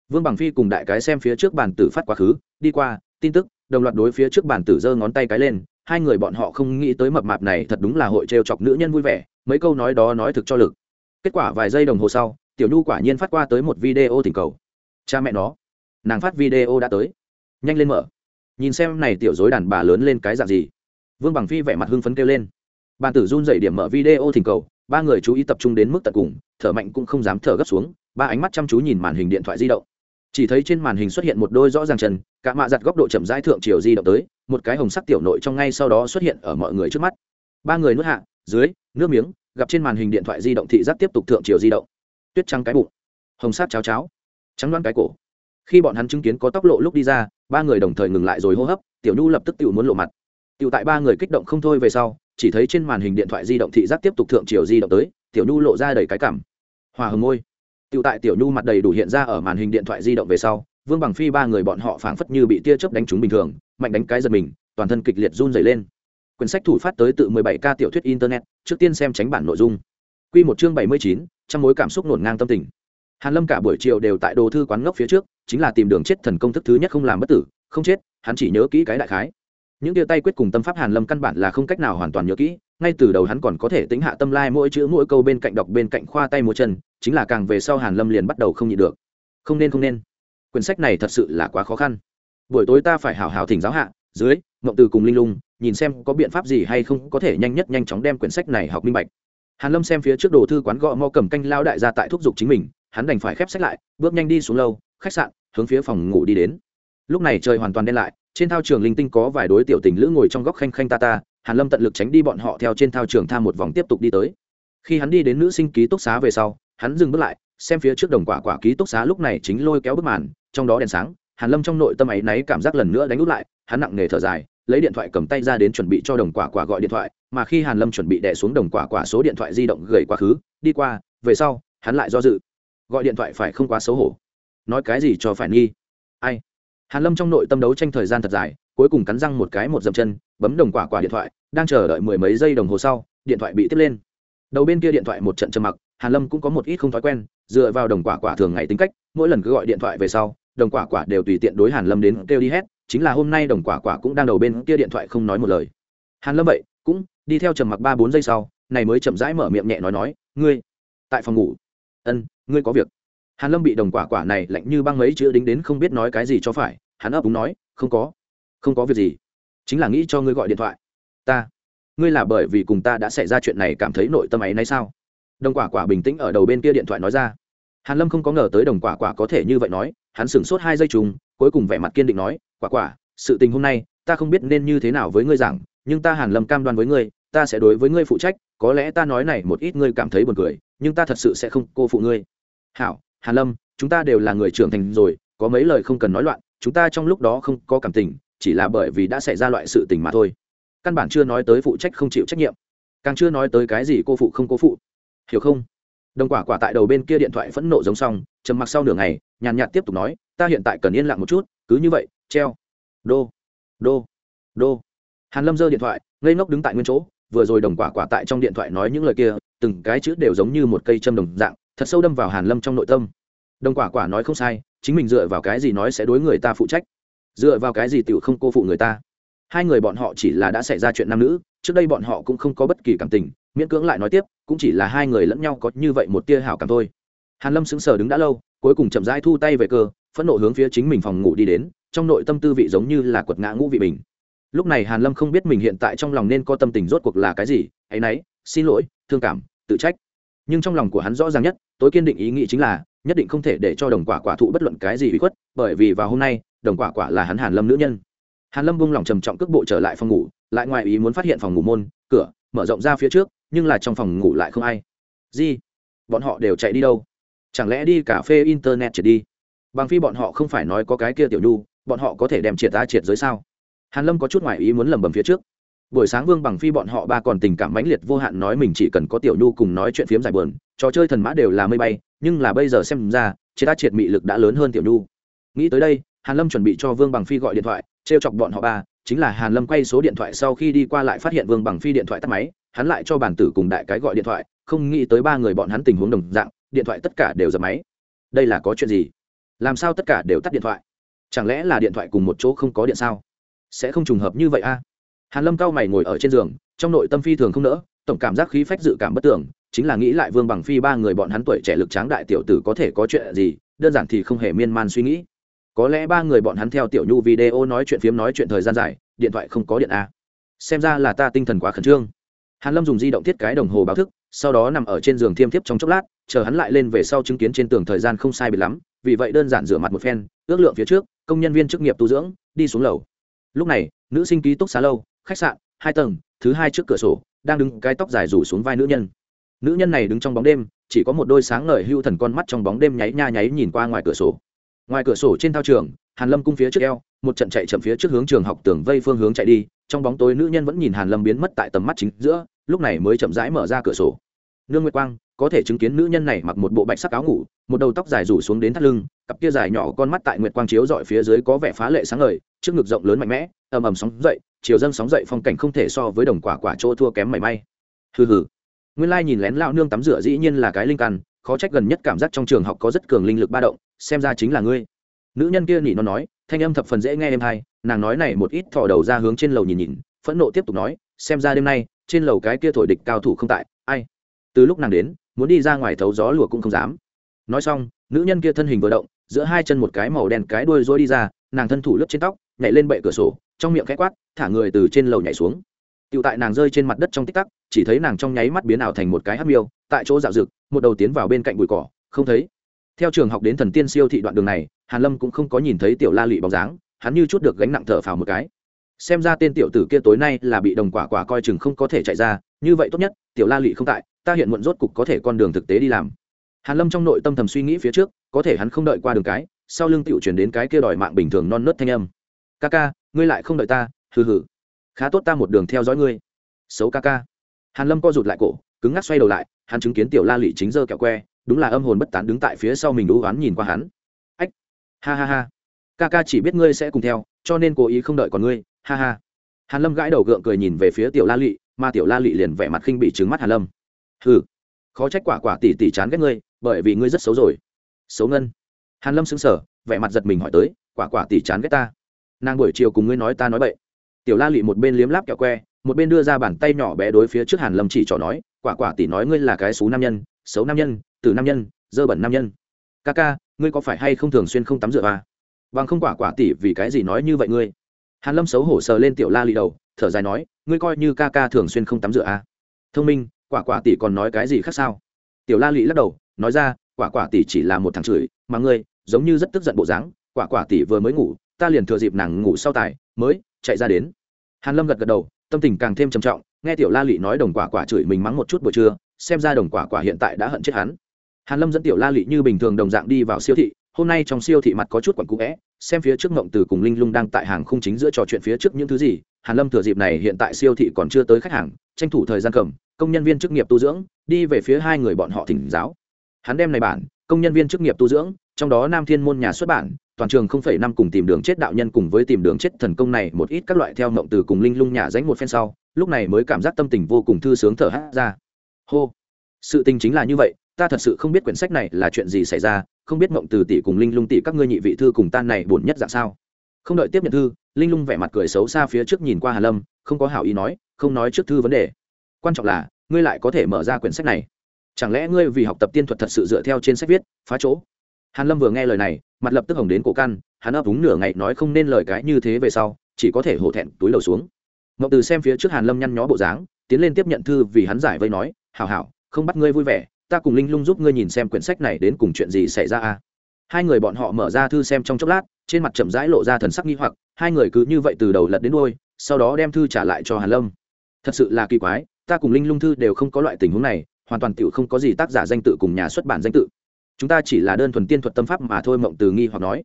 S1: Vương bằng phi cùng đại cái xem phía trước bàn tử phát quá khứ, đi qua, tin tức, đồng loạt đối phía trước bàn tử giơ ngón tay cái lên, hai người bọn họ không nghĩ tới mập mạp này thật đúng là hội trêu chọc nữ nhân vui vẻ, mấy câu nói đó nói thực cho lực. Kết quả vài giây đồng hồ sau, tiểu nhu quả nhiên phát qua tới một video tình cầu. Cha mẹ nó, nàng phát video đã tới. Nhanh lên mở. Nhìn xem này tiểu dối đàn bà lớn lên cái dạng gì. Vương bằng phi vẻ mặt hưng phấn kêu lên bàn tử run dậy điểm mở video thỉnh cầu, ba người chú ý tập trung đến mức tận cùng, thở mạnh cũng không dám thở gấp xuống, ba ánh mắt chăm chú nhìn màn hình điện thoại di động. Chỉ thấy trên màn hình xuất hiện một đôi rõ ràng trần cả mạ giặt góc độ chậm rãi thượng chiều di động tới, một cái hồng sắc tiểu nội trong ngay sau đó xuất hiện ở mọi người trước mắt. Ba người nuốt hạ, dưới, nước miếng, gặp trên màn hình điện thoại di động thị giác tiếp tục thượng chiều di động. Tuyết trắng cái bụng, hồng sắc cháo cháo, trắng đoan cái cổ. Khi bọn hắn chứng kiến có tóc lộ lúc đi ra, ba người đồng thời ngừng lại rồi hô hấp, tiểu nhu lập tức tự muốn lộ mặt. Tiểu tại ba người kích động không thôi về sau chỉ thấy trên màn hình điện thoại di động thị giác tiếp tục thượng chiều di động tới tiểu nhu lộ ra đầy cái cảm. Hòa hồng môi. Tiểu tại tiểu nhu mặt đầy đủ hiện ra ở màn hình điện thoại di động về sau vương bằng phi ba người bọn họ phảng phất như bị tia chớp đánh trúng bình thường mạnh đánh cái giật mình toàn thân kịch liệt run dày lên. Quyển sách thủ phát tới tự 17 ca tiểu thuyết internet trước tiên xem tránh bản nội dung. Quy một chương 79, trăm mối cảm xúc nổn ngang tâm tình. Hàn lâm cả buổi chiều đều tại đồ thư quán ngốc phía trước chính là tìm đường chết thần công thức thứ nhất không làm bất tử không chết hắn chỉ nhớ kỹ cái đại khái những tia tay quyết cùng tâm pháp hàn lâm căn bản là không cách nào hoàn toàn nhớ kỹ, ngay từ đầu hắn còn có thể tính hạ tâm lai mỗi chữ mỗi câu bên cạnh đọc bên cạnh khoa tay múa chân, chính là càng về sau hàn lâm liền bắt đầu không nhịn được. Không nên không nên. Quyển sách này thật sự là quá khó khăn. Buổi tối ta phải hào hào thỉnh giáo hạ, dưới, mộng từ cùng linh lung, nhìn xem có biện pháp gì hay không có thể nhanh nhất nhanh chóng đem quyển sách này học minh bạch. Hàn lâm xem phía trước đồ thư quán gõ mo cầm canh lao đại ra tại thúc giục chính mình, hắn đành phải khép sách lại, bước nhanh đi xuống lâu khách sạn, hướng phía phòng ngủ đi đến. Lúc này trời hoàn toàn đen lại trên thao trường linh tinh có vài đối tiểu tình lữ ngồi trong góc khanh khanh ta ta, hàn lâm tận lực tránh đi bọn họ theo trên thao trường tham một vòng tiếp tục đi tới. Khi hắn đi đến nữ sinh ký túc xá về sau, hắn dừng bước lại, xem phía trước đồng quả quả ký túc xá lúc này chính lôi kéo bức màn, trong đó đèn sáng, hàn lâm trong nội tâm ấy náy cảm giác lần nữa đánh út lại, hắn nặng nề thở dài, lấy điện thoại cầm tay ra đến chuẩn bị cho đồng quả quả gọi điện thoại, mà khi hàn lâm chuẩn bị đè xuống đồng quả quả số điện thoại di động gửi quá khứ, đi qua, về sau, hắn lại do dự. Gọi điện thoại phải không quá xấu hổ. Nói cái gì cho phải nghi? Ai? Hàn lâm trong nội tâm đấu tranh thời gian thật dài, cuối cùng cắn răng một cái một dậm chân, bấm đồng quả quả điện thoại, đang chờ đợi mười mấy giây đồng hồ sau, điện thoại bị tiếp lên. Đầu bên kia điện thoại một trận trầm mặc, hàn lâm cũng có một ít không thói quen, dựa vào đồng quả quả thường ngày tính cách, mỗi lần cứ gọi điện thoại về sau, đồng quả quả đều tùy tiện đối hàn lâm đến kêu đi hết, chính là hôm nay đồng quả quả cũng đang đầu bên kia điện thoại không nói một lời. Hàn lâm vậy, cũng đi theo trầm mặc ba bốn giây sau, này mới chậm rãi mở miệng nhẹ nói nói, ngươi, tại phòng ngủ. Ân, ngươi có việc hàn lâm bị đồng quả quả này lạnh như băng mấy chữ đính đến không biết nói cái gì cho phải, hắn ấp úng nói, không có không có việc gì. Chính là nghĩ cho ngươi gọi điện thoại. Ta, ngươi là bởi vì cùng ta đã xảy ra chuyện này cảm thấy nội tâm ấy nay sao? Đồng quả quả bình tĩnh ở đầu bên kia điện thoại nói ra. Hàn lâm không có ngờ tới đồng quả quả có thể như vậy nói, hắn sửng sốt hai giây trùng, cuối cùng vẻ mặt kiên định nói, quả quả, sự tình hôm nay, ta không biết nên như thế nào với ngươi rằng, nhưng ta hàn lâm cam đoan với ngươi, ta sẽ đối với ngươi phụ trách, có lẽ ta nói này một ít ngươi cảm thấy buồn cười, nhưng ta thật sự sẽ không cô phụ ngươi. Hảo hàn lâm, chúng ta đều là người trưởng thành rồi, có mấy lời không cần nói loạn, chúng ta trong lúc đó không có cảm tình, chỉ là bởi vì đã xảy ra loại sự tình mà thôi. Căn bản chưa nói tới phụ trách không chịu trách nhiệm. Càng chưa nói tới cái gì cô phụ không cô phụ. Hiểu không? Đồng quả quả tại đầu bên kia điện thoại phẫn nộ giống xong, trầm mặc sau nửa ngày, nhàn nhạt tiếp tục nói, ta hiện tại cần yên lặng một chút, cứ như vậy, treo. Đô đô đô. Hàn lâm giơ điện thoại, ngây ngốc đứng tại nguyên chỗ, vừa rồi đồng quả quả tại trong điện thoại nói những lời kia, từng cái chữ đều giống như một cây châm đồng dạng, thật sâu đâm vào hàn lâm trong nội tâm đồng quả quả nói không sai, chính mình dựa vào cái gì nói sẽ đối người ta phụ trách? Dựa vào cái gì tiểu không cô phụ người ta? Hai người bọn họ chỉ là đã xảy ra chuyện nam nữ, trước đây bọn họ cũng không có bất kỳ cảm tình, miễn cưỡng lại nói tiếp, cũng chỉ là hai người lẫn nhau có như vậy một tia hảo cảm thôi. Hàn lâm sững sờ đứng đã lâu, cuối cùng chậm rãi thu tay về cơ, phẫn nộ hướng phía chính mình phòng ngủ đi đến, trong nội tâm tư vị giống như là quật ngã ngũ vị bình. Lúc này hàn lâm không biết mình hiện tại trong lòng nên có tâm tình rốt cuộc là cái gì, ấy nấy, xin lỗi, thương cảm, tự trách. Nhưng trong lòng của hắn rõ ràng nhất, tối kiên định ý nghĩ chính là nhất định không thể để cho đồng quả quả thụ bất luận cái gì bị khuất, bởi vì vào hôm nay, đồng quả quả là hắn hàn lâm nữ nhân. Hàn lâm buông lòng trầm trọng cước bộ trở lại phòng ngủ, lại ngoài ý muốn phát hiện phòng ngủ môn, cửa, mở rộng ra phía trước, nhưng là trong phòng ngủ lại không ai. Gì? Bọn họ đều chạy đi đâu? Chẳng lẽ đi cà phê internet triệt đi? Bằng phi bọn họ không phải nói có cái kia tiểu nhu, bọn họ có thể đem triệt ta triệt giới sao? Hàn lâm có chút ngoài ý muốn lẩm bẩm phía trước. Buổi sáng vương bằng phi bọn họ ba còn tình cảm mãnh liệt, vô hạn nói mình chỉ cần có tiểu nhu cùng nói chuyện phiếm dài buồn trò chơi thần mã đều là mây bay, nhưng là bây giờ xem ra, chế ta triệt mị lực đã lớn hơn tiểu nhu. Nghĩ tới đây, hàn lâm chuẩn bị cho vương bằng phi gọi điện thoại, trêu chọc bọn họ ba, chính là hàn lâm quay số điện thoại sau khi đi qua lại phát hiện vương bằng phi điện thoại tắt máy, hắn lại cho bản tử cùng đại cái gọi điện thoại, không nghĩ tới ba người bọn hắn tình huống đồng dạng, điện thoại tất cả đều dập máy. Đây là có chuyện gì? Làm sao tất cả đều tắt điện thoại? Chẳng lẽ là điện thoại cùng một chỗ không có điện sao? Sẽ không trùng hợp như vậy a? Hàn lâm cao mày ngồi ở trên giường, trong nội tâm phi thường không nỡ tổng cảm giác khí phách dự cảm bất tưởng chính là nghĩ lại vương bằng phi ba người bọn hắn tuổi trẻ lực tráng đại tiểu tử có thể có chuyện gì, đơn giản thì không hề miên man suy nghĩ. Có lẽ ba người bọn hắn theo tiểu nhu video nói chuyện phiếm nói chuyện thời gian dài, điện thoại không có điện a. Xem ra là ta tinh thần quá khẩn trương. Hàn lâm dùng di động thiết cái đồng hồ báo thức, sau đó nằm ở trên giường thiêm thiếp trong chốc lát, chờ hắn lại lên về sau chứng kiến trên tường thời gian không sai biệt lắm, vì vậy đơn giản rửa mặt một phen, ước lượng phía trước, công nhân viên chức nghiệp tu dưỡng, đi xuống lầu. Lúc này, nữ sinh ký túc xá lâu, khách sạn, hai tầng thứ hai trước cửa sổ, đang đứng cái tóc dài rủ xuống vai nữ nhân. Nữ nhân này đứng trong bóng đêm, chỉ có một đôi sáng ngời hưu thần con mắt trong bóng đêm nháy nha nháy nhìn qua ngoài cửa sổ. Ngoài cửa sổ trên thao trường, hàn lâm cung phía trước eo, một trận chạy chậm phía trước hướng trường học tường vây phương hướng chạy đi, trong bóng tối nữ nhân vẫn nhìn hàn lâm biến mất tại tầm mắt chính giữa, lúc này mới chậm rãi mở ra cửa sổ. Nương nguyệt quang, có thể chứng kiến nữ nhân này mặc một bộ bạch sắc áo ngủ, một đầu tóc dài rủ xuống đến thắt lưng, cặp kia dài nhỏ con mắt tại nguyệt quang chiếu dọi phía dưới có vẻ phá lệ sáng ngời, trước ngực rộng lớn mạnh mẽ, ầm ầm sóng dậy chiều dâng sóng dậy phong cảnh không thể so với đồng quả quả chỗ thua kém mảy may. Hừ hừ. Nguyên lai nhìn lén lão nương tắm rửa dĩ nhiên là cái linh căn, khó trách gần nhất cảm giác trong trường học có rất cường linh lực ba động, xem ra chính là ngươi. Nữ nhân kia nhỉ nó nói, thanh âm thập phần dễ nghe em hai nàng nói này một ít thò đầu ra hướng trên lầu nhìn nhìn, phẫn nộ tiếp tục nói, xem ra đêm nay, trên lầu cái kia thổi địch cao thủ không tại, ai? Từ lúc nàng đến, muốn đi ra ngoài thấu gió lùa cũng không dám. Nói xong, nữ nhân kia thân hình vừa động, giữa hai chân một cái màu đen cái đuôi rối đi ra, nàng thân thủ lướt trên tóc, nhảy lên bệ cửa sổ trong miệng khẽ quát, thả người từ trên lầu nhảy xuống. Tựu tại nàng rơi trên mặt đất trong tích tắc, chỉ thấy nàng trong nháy mắt biến ảo thành một cái hắc miêu, tại chỗ dạo rực, một đầu tiến vào bên cạnh bụi cỏ, không thấy. Theo trường học đến thần tiên siêu thị đoạn đường này, hàn lâm cũng không có nhìn thấy tiểu la lị bóng dáng, hắn như chút được gánh nặng thở phào một cái. Xem ra tên tiểu tử kia tối nay là bị đồng quả quả coi chừng không có thể chạy ra, như vậy tốt nhất, tiểu la lị không tại, ta hiện muộn rốt cục có thể con đường thực tế đi làm. Hàn lâm trong nội tâm thầm suy nghĩ phía trước, có thể hắn không đợi qua đường cái, sau lưng tiểu chuyển đến cái kia đòi mạng bình thường non nớt thanh âm. Ca ca ngươi lại không đợi ta, hừ hừ. Khá tốt ta một đường theo dõi ngươi. Xấu ca ca. Hàn lâm co rụt lại cổ, cứng ngắc xoay đầu lại, hắn chứng kiến tiểu la lị chính giơ kẹo que, đúng là âm hồn bất tán đứng tại phía sau mình đú oán nhìn qua hắn. Ách. Ha ha ha. Ca ca chỉ biết ngươi sẽ cùng theo, cho nên cố ý không đợi còn ngươi, ha ha. Hàn lâm gãi đầu gượng cười nhìn về phía tiểu la lị mà tiểu la lị liền vẻ mặt khinh bị trứng mắt hàn lâm. Hừ. Khó trách quả quả tỷ tỷ chán ghét ngươi, bởi vì ngươi rất xấu rồi. Xấu ngân. Hàn lâm sững sờ, vẻ mặt giật mình hỏi tới, quả quả tỷ chán ghét ta? Nàng buổi chiều cùng ngươi nói ta nói bậy tiểu la lị một bên liếm láp kẹo que, một bên đưa ra bàn tay nhỏ bé đối phía trước hàn lâm chỉ trỏ nói, quả quả tỷ nói ngươi là cái xú nam nhân, xấu nam nhân từ nam nhân, dơ bẩn nam nhân ca ca, ngươi có phải hay không thường xuyên không tắm rửa à? bằng không quả quả tỷ vì cái gì nói như vậy ngươi hàn lâm xấu hổ sờ lên tiểu la lị đầu, thở dài nói, ngươi coi như ca ca thường xuyên không tắm rửa à? thông minh, quả quả tỷ còn nói cái gì khác sao tiểu la lị lắc đầu, nói ra, quả quả tỷ chỉ là một thằng chửi, mà ngươi, giống như rất tức giận bộ dáng, quả quả tỷ vừa mới ngủ ta liền thừa dịp nàng ngủ sau tài, mới chạy ra đến. Hàn lâm gật gật đầu, tâm tình càng thêm trầm trọng, nghe tiểu la lị nói đồng quả quả chửi mình mắng một chút buổi trưa, xem ra đồng quả quả hiện tại đã hận chết hắn. Hàn lâm dẫn tiểu la lị như bình thường đồng dạng đi vào siêu thị, hôm nay trong siêu thị mặt có chút quẩn cũ vẽ, xem phía trước ngộng từ cùng linh lung đang tại hàng khung chính giữa trò chuyện phía trước những thứ gì, hàn lâm thừa dịp này hiện tại siêu thị còn chưa tới khách hàng, tranh thủ thời gian cầm, công nhân viên chức nghiệp tu dưỡng, đi về phía hai người bọn họ thỉnh giáo. Hắn đem này bản, công nhân viên chức nghiệp tu dưỡng trong đó nam thiên môn nhà xuất bản, toàn trường không phẩy năm cùng tìm đường chết đạo nhân cùng với tìm đường chết thần công này một ít các loại theo mộng từ cùng linh lung nhà dánh một phen sau, lúc này mới cảm giác tâm tình vô cùng thư sướng thở hát ra. Hô! Sự tình chính là như vậy, ta thật sự không biết quyển sách này là chuyện gì xảy ra, không biết mộng từ tỷ cùng linh lung tỷ các ngươi nhị vị thư cùng tan này buồn nhất dạng sao. Không đợi tiếp nhận thư, linh lung vẻ mặt cười xấu xa phía trước nhìn qua hà lâm, không có hảo ý nói, không nói trước thư vấn đề. Quan trọng là, ngươi lại có thể mở ra quyển sách này. Chẳng lẽ ngươi vì học tập tiên thuật thật sự dựa theo trên sách viết, phá chỗ? Hàn lâm vừa nghe lời này, mặt lập tức hồng đến cổ căn hắn ấp úng nửa ngày nói không nên lời cái như thế về sau, chỉ có thể hổ thẹn, túi đầu xuống. Ngọc từ xem phía trước hàn lâm nhăn nhó bộ dáng, tiến lên tiếp nhận thư vì hắn giải vây nói, hảo hảo, không bắt ngươi vui vẻ, ta cùng linh lung giúp ngươi nhìn xem quyển sách này đến cùng chuyện gì xảy ra a. Hai người bọn họ mở ra thư xem trong chốc lát, trên mặt chậm rãi lộ ra thần sắc nghi hoặc, hai người cứ như vậy từ đầu lật đến đôi sau đó đem thư trả lại cho hàn lâm. Thật sự là kỳ quái, ta cùng linh lung thư đều không có loại tình huống này, hoàn toàn tiểu không có gì tác giả danh tự cùng nhà xuất bản danh tự chúng ta chỉ là đơn thuần tiên thuật tâm pháp mà thôi, mộng từ nghi hoặc nói.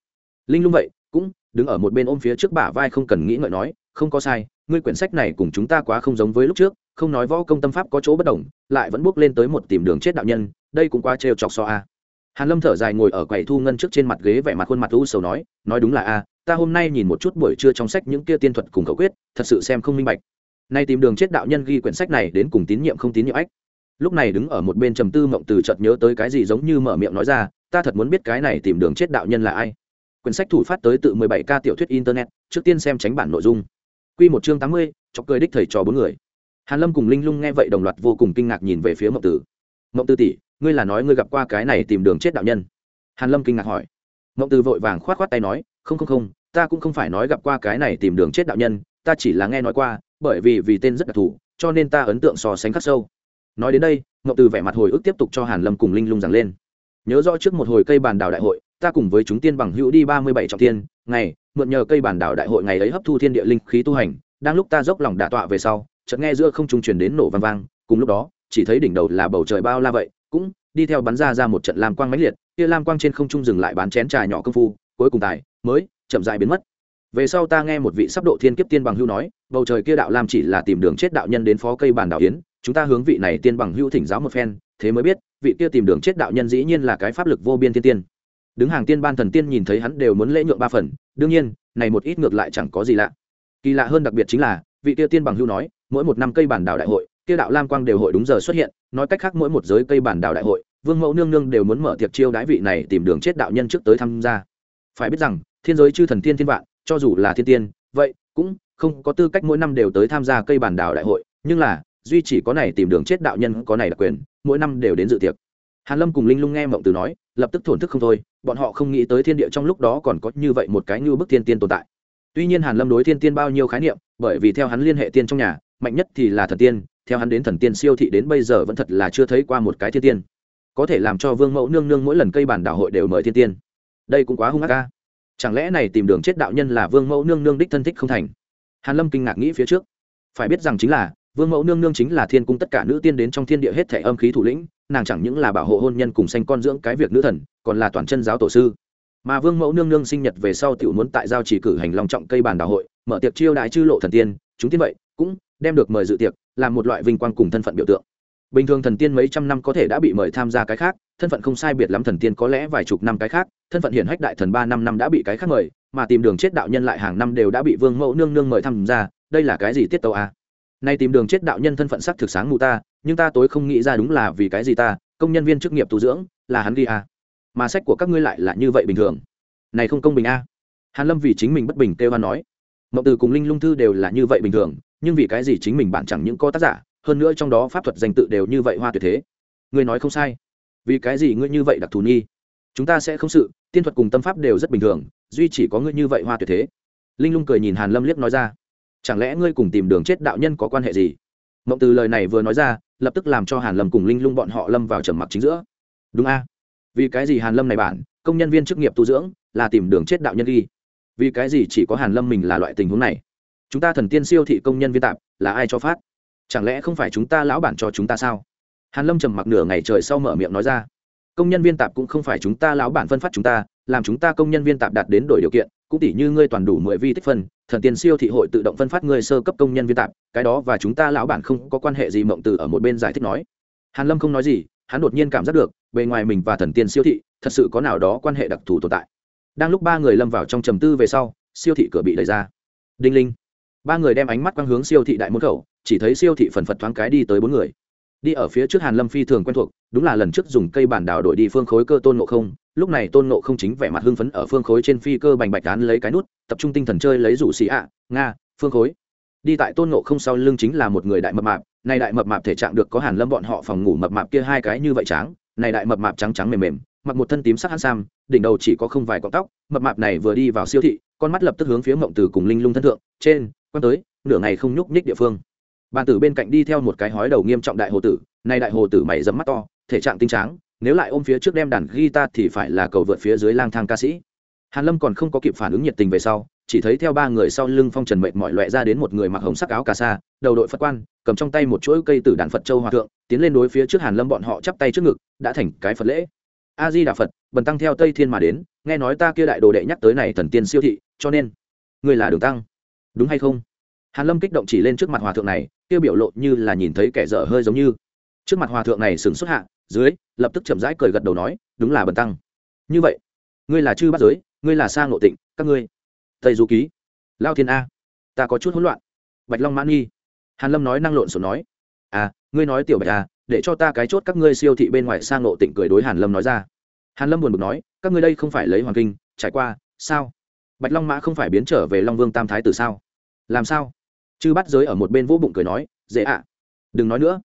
S1: Linh lung vậy, cũng đứng ở một bên ôm phía trước bả vai không cần nghĩ ngợi nói, không có sai, ngươi quyển sách này cùng chúng ta quá không giống với lúc trước, không nói võ công tâm pháp có chỗ bất đồng, lại vẫn bước lên tới một tìm đường chết đạo nhân, đây cũng quá trêu chọc so a. Hàn lâm thở dài ngồi ở quầy thu ngân trước trên mặt ghế vẻ mặt khuôn mặt u sầu nói nói đúng là a, ta hôm nay nhìn một chút buổi trưa trong sách những kia tiên thuật cùng khẩu quyết, thật sự xem không minh bạch. Nay tìm đường chết đạo nhân ghi quyển sách này đến cùng tín nhiệm không tín nhiệm ách lúc này đứng ở một bên trầm tư mộng từ chợt nhớ tới cái gì giống như mở miệng nói ra ta thật muốn biết cái này tìm đường chết đạo nhân là ai. Quyển sách thủ phát tới tự 17 ca tiểu thuyết internet trước tiên xem tránh bản nội dung. Quy một chương 80, chọc cười đích thầy trò bốn người. Hàn lâm cùng linh lung nghe vậy đồng loạt vô cùng kinh ngạc nhìn về phía mộng tử mộng tử tỷ ngươi là nói ngươi gặp qua cái này tìm đường chết đạo nhân? Hàn lâm kinh ngạc hỏi. Mộng tử vội vàng khoát khoát tay nói không không không ta cũng không phải nói gặp qua cái này tìm đường chết đạo nhân ta chỉ là nghe nói qua bởi vì vì tên rất đặc thù cho nên ta ấn tượng so sánh khắc sâu nói đến đây ngậu từ vẻ mặt hồi ức tiếp tục cho hàn lâm cùng linh lung rằng lên. Nhớ rõ trước một hồi cây bàn đào đại hội, ta cùng với chúng tiên bằng hữu đi ba mươi bảy trọng tiên ngày, mượn nhờ cây bàn đào đại hội ngày ấy hấp thu thiên địa linh khí tu hành, đang lúc ta dốc lòng đả tọa về sau, chợt nghe giữa không trung truyền đến nổ vang vang, cùng lúc đó, chỉ thấy đỉnh đầu là bầu trời bao la vậy, cũng đi theo bắn ra ra một trận lam quang mãnh liệt, kia lam quang trên không trung dừng lại bán chén trà nhỏ công phu, cuối cùng tài, mới chậm rãi biến mất. Về sau ta nghe một vị sắp độ thiên kiếp tiên bằng hữu nói, bầu trời kia đạo lam chỉ là tìm đường chết đạo nhân đến phó cây bàn đảo yến chúng ta hướng vị này tiên bằng hữu thỉnh giáo một phen, thế mới biết, vị kia tìm đường chết đạo nhân dĩ nhiên là cái pháp lực vô biên thiên tiên. Đứng hàng tiên ban thần tiên nhìn thấy hắn đều muốn lễ nhượng ba phần, đương nhiên, này một ít ngược lại chẳng có gì lạ. Kỳ lạ hơn đặc biệt chính là, vị kia tiên bằng hữu nói, mỗi một năm cây bản đảo đại hội, kia đạo lam quang đều hội đúng giờ xuất hiện, nói cách khác mỗi một giới cây bản đảo đại hội, vương mẫu nương nương đều muốn mở tiệc chiêu đái vị này tìm đường chết đạo nhân trước tới tham gia. Phải biết rằng, thiên giới chư thần tiên thiên vạn, cho dù là thiên tiên, vậy cũng không có tư cách mỗi năm đều tới tham gia cây bản đảo đại hội, nhưng là duy chỉ có này tìm đường chết đạo nhân có này đặc quyền, mỗi năm đều đến dự tiệc. Hàn lâm cùng linh lung nghe mộng từ nói, lập tức thổn thức không thôi, bọn họ không nghĩ tới thiên địa trong lúc đó còn có như vậy một cái như bức thiên tiên tồn tại. Tuy nhiên hàn lâm đối thiên tiên bao nhiêu khái niệm, bởi vì theo hắn liên hệ tiên trong nhà, mạnh nhất thì là thần tiên, theo hắn đến thần tiên siêu thị đến bây giờ vẫn thật là chưa thấy qua một cái thiên tiên. Có thể làm cho vương mẫu nương nương mỗi lần cây bản đảo hội đều mời thiên tiên. Đây cũng quá hung ác ca chẳng lẽ này tìm đường chết đạo nhân là vương mẫu nương nương đích thân thích không thành? Hàn lâm kinh ngạc nghĩ phía trước. Phải biết rằng chính là vương mẫu nương nương chính là thiên cung tất cả nữ tiên đến trong thiên địa hết thể âm khí thủ lĩnh, nàng chẳng những là bảo hộ hôn nhân cùng sanh con dưỡng cái việc nữ thần, còn là toàn chân giáo tổ sư mà vương mẫu nương nương sinh nhật về sau tiểu muốn tại giao chỉ cử hành long trọng cây bàn đảo hội, mở tiệc chiêu đại chư lộ thần tiên, chúng tiên vậy, cũng đem được mời dự tiệc, làm một loại vinh quang cùng thân phận biểu tượng bình thường thần tiên mấy trăm năm có thể đã bị mời tham gia cái khác, thân phận không sai biệt lắm thần tiên có lẽ vài chục năm cái khác, thân phận hiển hách đại thần ba năm năm đã bị cái khác mời, mà tìm đường chết đạo nhân lại hàng năm đều đã bị vương mẫu nương nương mời tham gia, đây là cái gì tiết tàu à? Nay tìm đường chết đạo nhân thân phận sắc thực sáng mù ta, nhưng ta tối không nghĩ ra đúng là vì cái gì ta, công nhân viên chức nghiệp tu dưỡng, là hắn đi à. mà sách của các ngươi lại là như vậy bình thường. Này không công bình a à. hàn lâm vì chính mình bất bình kêu hoan nói. Mộng từ cùng linh lung thư đều là như vậy bình thường, nhưng vì cái gì chính mình bạn chẳng những có tác giả, hơn nữa trong đó pháp thuật danh tự đều như vậy hoa tuyệt thế. Ngươi nói không sai. Vì cái gì ngươi như vậy đặc thù nghi chúng ta sẽ không sự, tiên thuật cùng tâm pháp đều rất bình thường, duy chỉ có ngươi như vậy hoa tuyệt thế. Linh lung cười nhìn hàn lâm liếc nói ra chẳng lẽ ngươi cùng tìm đường chết đạo nhân có quan hệ gì? Mộng từ lời này vừa nói ra, lập tức làm cho hàn lâm cùng linh lung bọn họ lâm vào trầm mặc chính giữa. Đúng a. Vì cái gì hàn lâm này bản, công nhân viên chức nghiệp tu dưỡng, là tìm đường chết đạo nhân ghi? Vì cái gì chỉ có hàn lâm mình là loại tình huống này? Chúng ta thần tiên siêu thị công nhân viên tạp, là ai cho phát? Chẳng lẽ không phải chúng ta lão bản cho chúng ta sao? Hàn lâm trầm mặc nửa ngày trời sau mở miệng nói ra. Công nhân viên tạp cũng không phải chúng ta lão bản phân phát chúng ta, làm chúng ta công nhân viên tạp đạt đến đổi điều kiện cũng tỷ như ngươi toàn đủ mười vi tích phân, thần tiên siêu thị hội tự động phân phát ngươi sơ cấp công nhân viên tạp, cái đó và chúng ta lão bản không có quan hệ gì mộng từ ở một bên giải thích nói. Hàn lâm không nói gì, hắn đột nhiên cảm giác được, bề ngoài mình và thần tiên siêu thị, thật sự có nào đó quan hệ đặc thù tồn tại. Đang lúc ba người lâm vào trong trầm tư về sau, siêu thị cửa bị đẩy ra. Đinh linh. Ba người đem ánh mắt quang hướng siêu thị đại môn khẩu, chỉ thấy siêu thị phần phật thoáng cái đi tới bốn người. Đi ở phía trước hàn lâm phi thường quen thuộc, đúng là lần trước dùng cây bản đảo đổi đi phương khối cơ tôn ngộ không lúc này tôn nộ không chính vẻ mặt hưng phấn ở phương khối trên phi cơ bành bạch án lấy cái nút, tập trung tinh thần chơi lấy rủ xì ạ, nga, phương khối. Đi tại tôn nộ không sau lưng chính là một người đại mập mạp, này đại mập mạp thể trạng được có hàn lâm bọn họ phòng ngủ mập mạp kia hai cái như vậy trắng này đại mập mạp trắng trắng mềm mềm, mặc một thân tím sắc hắn sam, đỉnh đầu chỉ có không vài cọng tóc, mập mạp này vừa đi vào siêu thị, con mắt lập tức hướng phía mộng từ cùng linh lung thân thượng, trên, quan tới, nửa ngày không nhúc nhích địa phương. Bàn tử bên cạnh đi theo một cái hói đầu nghiêm trọng đại hồ tử, này đại hồ tử mày dẫm mắt to, thể trạng tinh tráng nếu lại ôm phía trước đem đàn guitar thì phải là cầu vượt phía dưới lang thang ca sĩ. Hàn lâm còn không có kịp phản ứng nhiệt tình về sau, chỉ thấy theo ba người sau lưng phong trần mệt mỏi loẹ ra đến một người mặc hồng sắc áo cà sa, đầu đội phật quan, cầm trong tay một chuỗi cây tử đàn phật châu hòa thượng, tiến lên đối phía trước hàn lâm bọn họ chắp tay trước ngực, đã thành cái phật lễ. A di đà phật, bần tăng theo tây thiên mà đến, nghe nói ta kia đại đồ đệ nhắc tới này thần tiên siêu thị, cho nên người là đường tăng. Đúng hay không? Hàn lâm kích động chỉ lên trước mặt hòa thượng này, kia biểu lộ như là nhìn thấy kẻ dở hơi giống như. Trước mặt hòa thượng này sừng xuất hạ dưới, lập tức chậm rãi cười gật đầu nói, đúng là bần tăng. Như vậy, ngươi là chư bát giới, ngươi là sa ngộ tịnh, các ngươi, tây du ký, lao thiên a, ta có chút hỗn loạn. Bạch long mãn nghi, hàn lâm nói năng lộn xộn nói à ngươi nói tiểu bạch à để cho ta cái chốt các ngươi siêu thị bên ngoài sang ngộ tịnh cười đối hàn lâm nói ra. Hàn lâm buồn bực nói, các ngươi đây không phải lấy hoàng kinh, trải qua, sao? Bạch long mã không phải biến trở về long vương tam thái từ sao? Làm sao? Chư bắt giới ở một bên vỗ bụng cười nói, dễ ạ, đừng nói nữa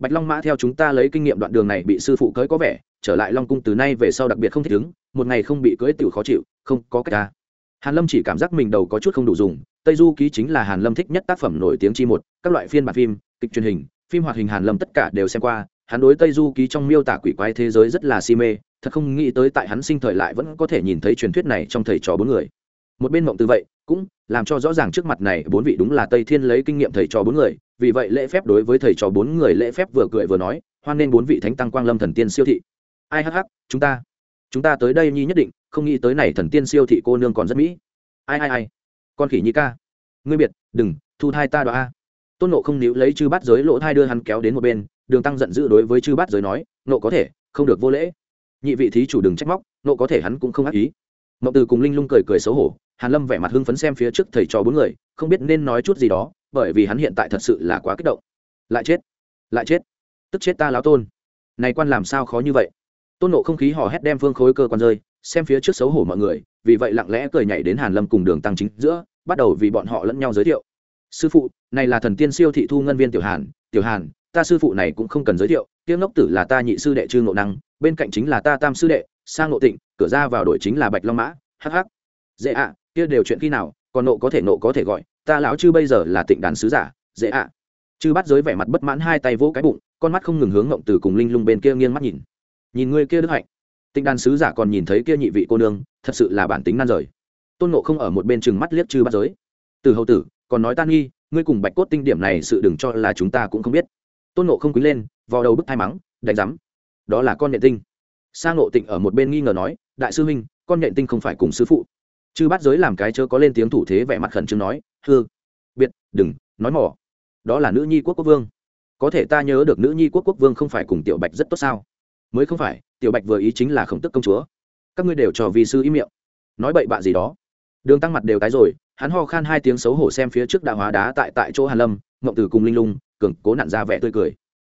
S1: bạch long mã theo chúng ta lấy kinh nghiệm đoạn đường này bị sư phụ cưới có vẻ, trở lại long cung từ nay về sau đặc biệt không thích ứng, một ngày không bị cưới tiểu khó chịu, không có cách ta. Hàn lâm chỉ cảm giác mình đầu có chút không đủ dùng, tây du ký chính là hàn lâm thích nhất tác phẩm nổi tiếng chi một, các loại phiên bản phim, kịch truyền hình, phim hoạt hình hàn lâm tất cả đều xem qua, hắn đối tây du ký trong miêu tả quỷ quái thế giới rất là si mê, thật không nghĩ tới tại hắn sinh thời lại vẫn có thể nhìn thấy truyền thuyết này trong thầy trò bốn người. Một bên mộng từ vậy, cũng làm cho rõ ràng trước mặt này bốn vị đúng là tây thiên lấy kinh nghiệm thầy trò bốn người, vì vậy lễ phép đối với thầy trò bốn người lễ phép vừa cười vừa nói, hoan nên bốn vị thánh tăng quang lâm thần tiên siêu thị. Ai hắc hắc, chúng ta chúng ta tới đây nhi nhất định, không nghĩ tới này thần tiên siêu thị cô nương còn rất mỹ. Ai ai ai, con khỉ nhi ca, ngươi biệt, đừng, thu thai ta đoa tôn nộ không níu lấy chư bát giới lỗ thai đưa hắn kéo đến một bên, đường tăng giận dữ đối với chư bát giới nói nộ có thể, không được vô lễ. Nhị vị thí chủ đừng trách móc nộ có thể hắn cũng không ác ý mộng từ cùng linh lung cười cười xấu hổ, hàn lâm vẻ mặt hưng phấn xem phía trước thầy trò bốn người, không biết nên nói chút gì đó, bởi vì hắn hiện tại thật sự là quá kích động. Lại chết lại chết, tức chết ta láo tôn. Này quan làm sao khó như vậy? Tôn nộ không khí hò hét đem phương khối cơ quan rơi, xem phía trước xấu hổ mọi người, vì vậy lặng lẽ cười nhảy đến hàn lâm cùng đường tăng chính giữa, bắt đầu vì bọn họ lẫn nhau giới thiệu. Sư phụ, này là thần tiên siêu thị thu ngân viên tiểu hàn tiểu hàn, ta sư phụ này cũng không cần giới thiệu tiếng ngốc tử là ta nhị sư đệ trương ngộ năng, bên cạnh chính là ta tam sư đệ sang nộ tịnh, cửa ra vào đội chính là bạch long mã hh dễ ạ, kia đều chuyện khi nào, còn nộ có thể nộ có thể gọi, ta lão chư bây giờ là tịnh đàn sứ giả, dễ ạ. Chư bắt giới vẻ mặt bất mãn hai tay vỗ cái bụng, con mắt không ngừng hướng ngộng từ cùng linh lung bên kia nghiêng mắt nhìn. Nhìn ngươi kia đức hạnh. Tịnh đàn sứ giả còn nhìn thấy kia nhị vị cô nương, thật sự là bản tính nan rời. Tôn nộ không ở một bên chừng mắt liếc chư bắt giới. Từ hậu tử, còn nói tan nghi, ngươi cùng bạch cốt tinh điểm này sự đừng cho là chúng ta cũng không biết. Tôn nộ không quý lên vào đầu bức thai mắng, đánh rắm đó là con nhện tinh sang nộ tịnh ở một bên nghi ngờ nói, đại sư huynh, con nhện tinh không phải cùng sư phụ. Chư bắt giới làm cái chớ có lên tiếng thủ thế vẻ mặt khẩn trương nói hư biệt, đừng, nói mỏ. Đó là nữ nhi quốc quốc vương. Có thể ta nhớ được nữ nhi quốc quốc vương không phải cùng tiểu bạch rất tốt sao? Mới không phải, tiểu bạch vừa ý chính là khổng tức công chúa. Các ngươi đều cho vì sư ý miệng. Nói bậy bạ gì đó. Đường tăng mặt đều tái rồi, hắn ho khan hai tiếng xấu hổ xem phía trước đạo hóa đá tại tại chỗ hàn lâm, ngộng từ cùng linh lung, cường cố nặn ra vẻ tươi cười.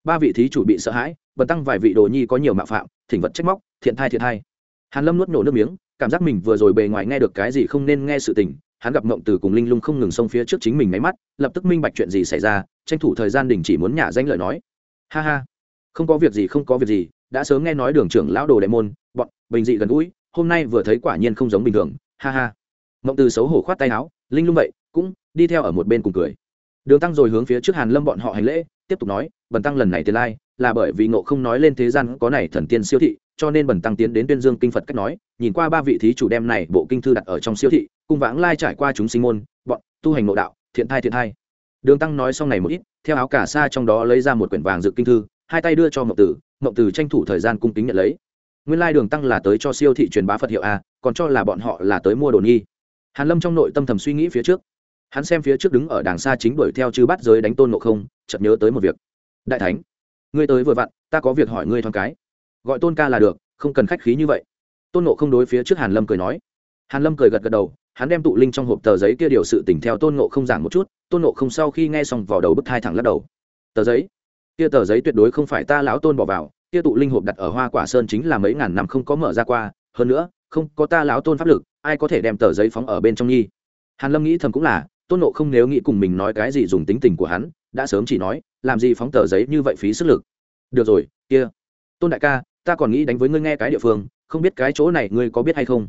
S1: Ba vị thí chủ bị sợ hãi, bần tăng vài vị đồ nhi có nhiều mạo phạm thỉnh vật trách móc, thiện thai thiện thai. Hàn lâm nuốt nổ nước miếng, cảm giác mình vừa rồi bề ngoài nghe được cái gì không nên nghe sự tình, hắn gặp ngộng từ cùng linh lung không ngừng xông phía trước chính mình máy mắt, lập tức minh bạch chuyện gì xảy ra, tranh thủ thời gian đình chỉ muốn nhả danh lời nói. Ha ha, không có việc gì, không có việc gì, đã sớm nghe nói đường trưởng lão đồ đại môn, bọn bình dị gần gũi, hôm nay vừa thấy quả nhiên không giống bình thường. Ha ha. Ngộng từ xấu hổ khoát tay áo, linh lung vậy, cũng đi theo ở một bên cùng cười. Đường tăng rồi hướng phía trước hàn lâm bọn họ hành lễ, tiếp tục nói, bần tăng lần này tiền lai là bởi vì ngộ không nói lên thế gian có này thần tiên siêu thị, cho nên bần tăng tiến đến tuyên dương kinh phật cách nói, nhìn qua ba vị thí chủ đem này bộ kinh thư đặt ở trong siêu thị, cung vãng lai trải qua chúng sinh môn, bọn tu hành nội đạo, thiện thai thiện thai. Đường tăng nói xong này một ít, theo áo cả xa trong đó lấy ra một quyển vàng dự kinh thư, hai tay đưa cho mộng tử mộng tử tranh thủ thời gian cung kính nhận lấy. Nguyên lai đường tăng là tới cho siêu thị truyền bá phật hiệu a còn cho là bọn họ là tới mua đồ nghi hàn lâm trong nội tâm thầm suy nghĩ phía trước. Hắn xem phía trước đứng ở đàng xa chính đuổi theo chư bắt giới đánh tôn ngộ không, chợt nhớ tới một việc. Đại thánh ngươi tới vừa vặn, ta có việc hỏi ngươi thoáng cái. Gọi tôn ca là được, không cần khách khí như vậy. Tôn Nộ không đối phía trước hàn lâm cười nói. Hàn lâm cười gật gật đầu, hắn đem tụ linh trong hộp tờ giấy kia điều sự tỉnh theo tôn Nộ không giảng một chút, tôn Nộ không sau khi nghe xong vào đầu bức thai thẳng lắc đầu. Tờ giấy? Kia tờ giấy tuyệt đối không phải ta lão tôn bỏ vào, kia tụ linh hộp đặt ở hoa quả sơn chính là mấy ngàn năm không có mở ra qua, hơn nữa, không có ta lão tôn pháp lực, ai có thể đem tờ giấy phóng ở bên trong nhi? Hàn lâm nghĩ thầm cũng là, tôn nộ không nếu nghĩ cùng mình nói cái gì dùng tính tình của hắn đã sớm chỉ nói, làm gì phóng tờ giấy như vậy phí sức lực. Được rồi, kia. Tôn đại ca, ta còn nghĩ đánh với ngươi nghe cái địa phương, không biết cái chỗ này ngươi có biết hay không?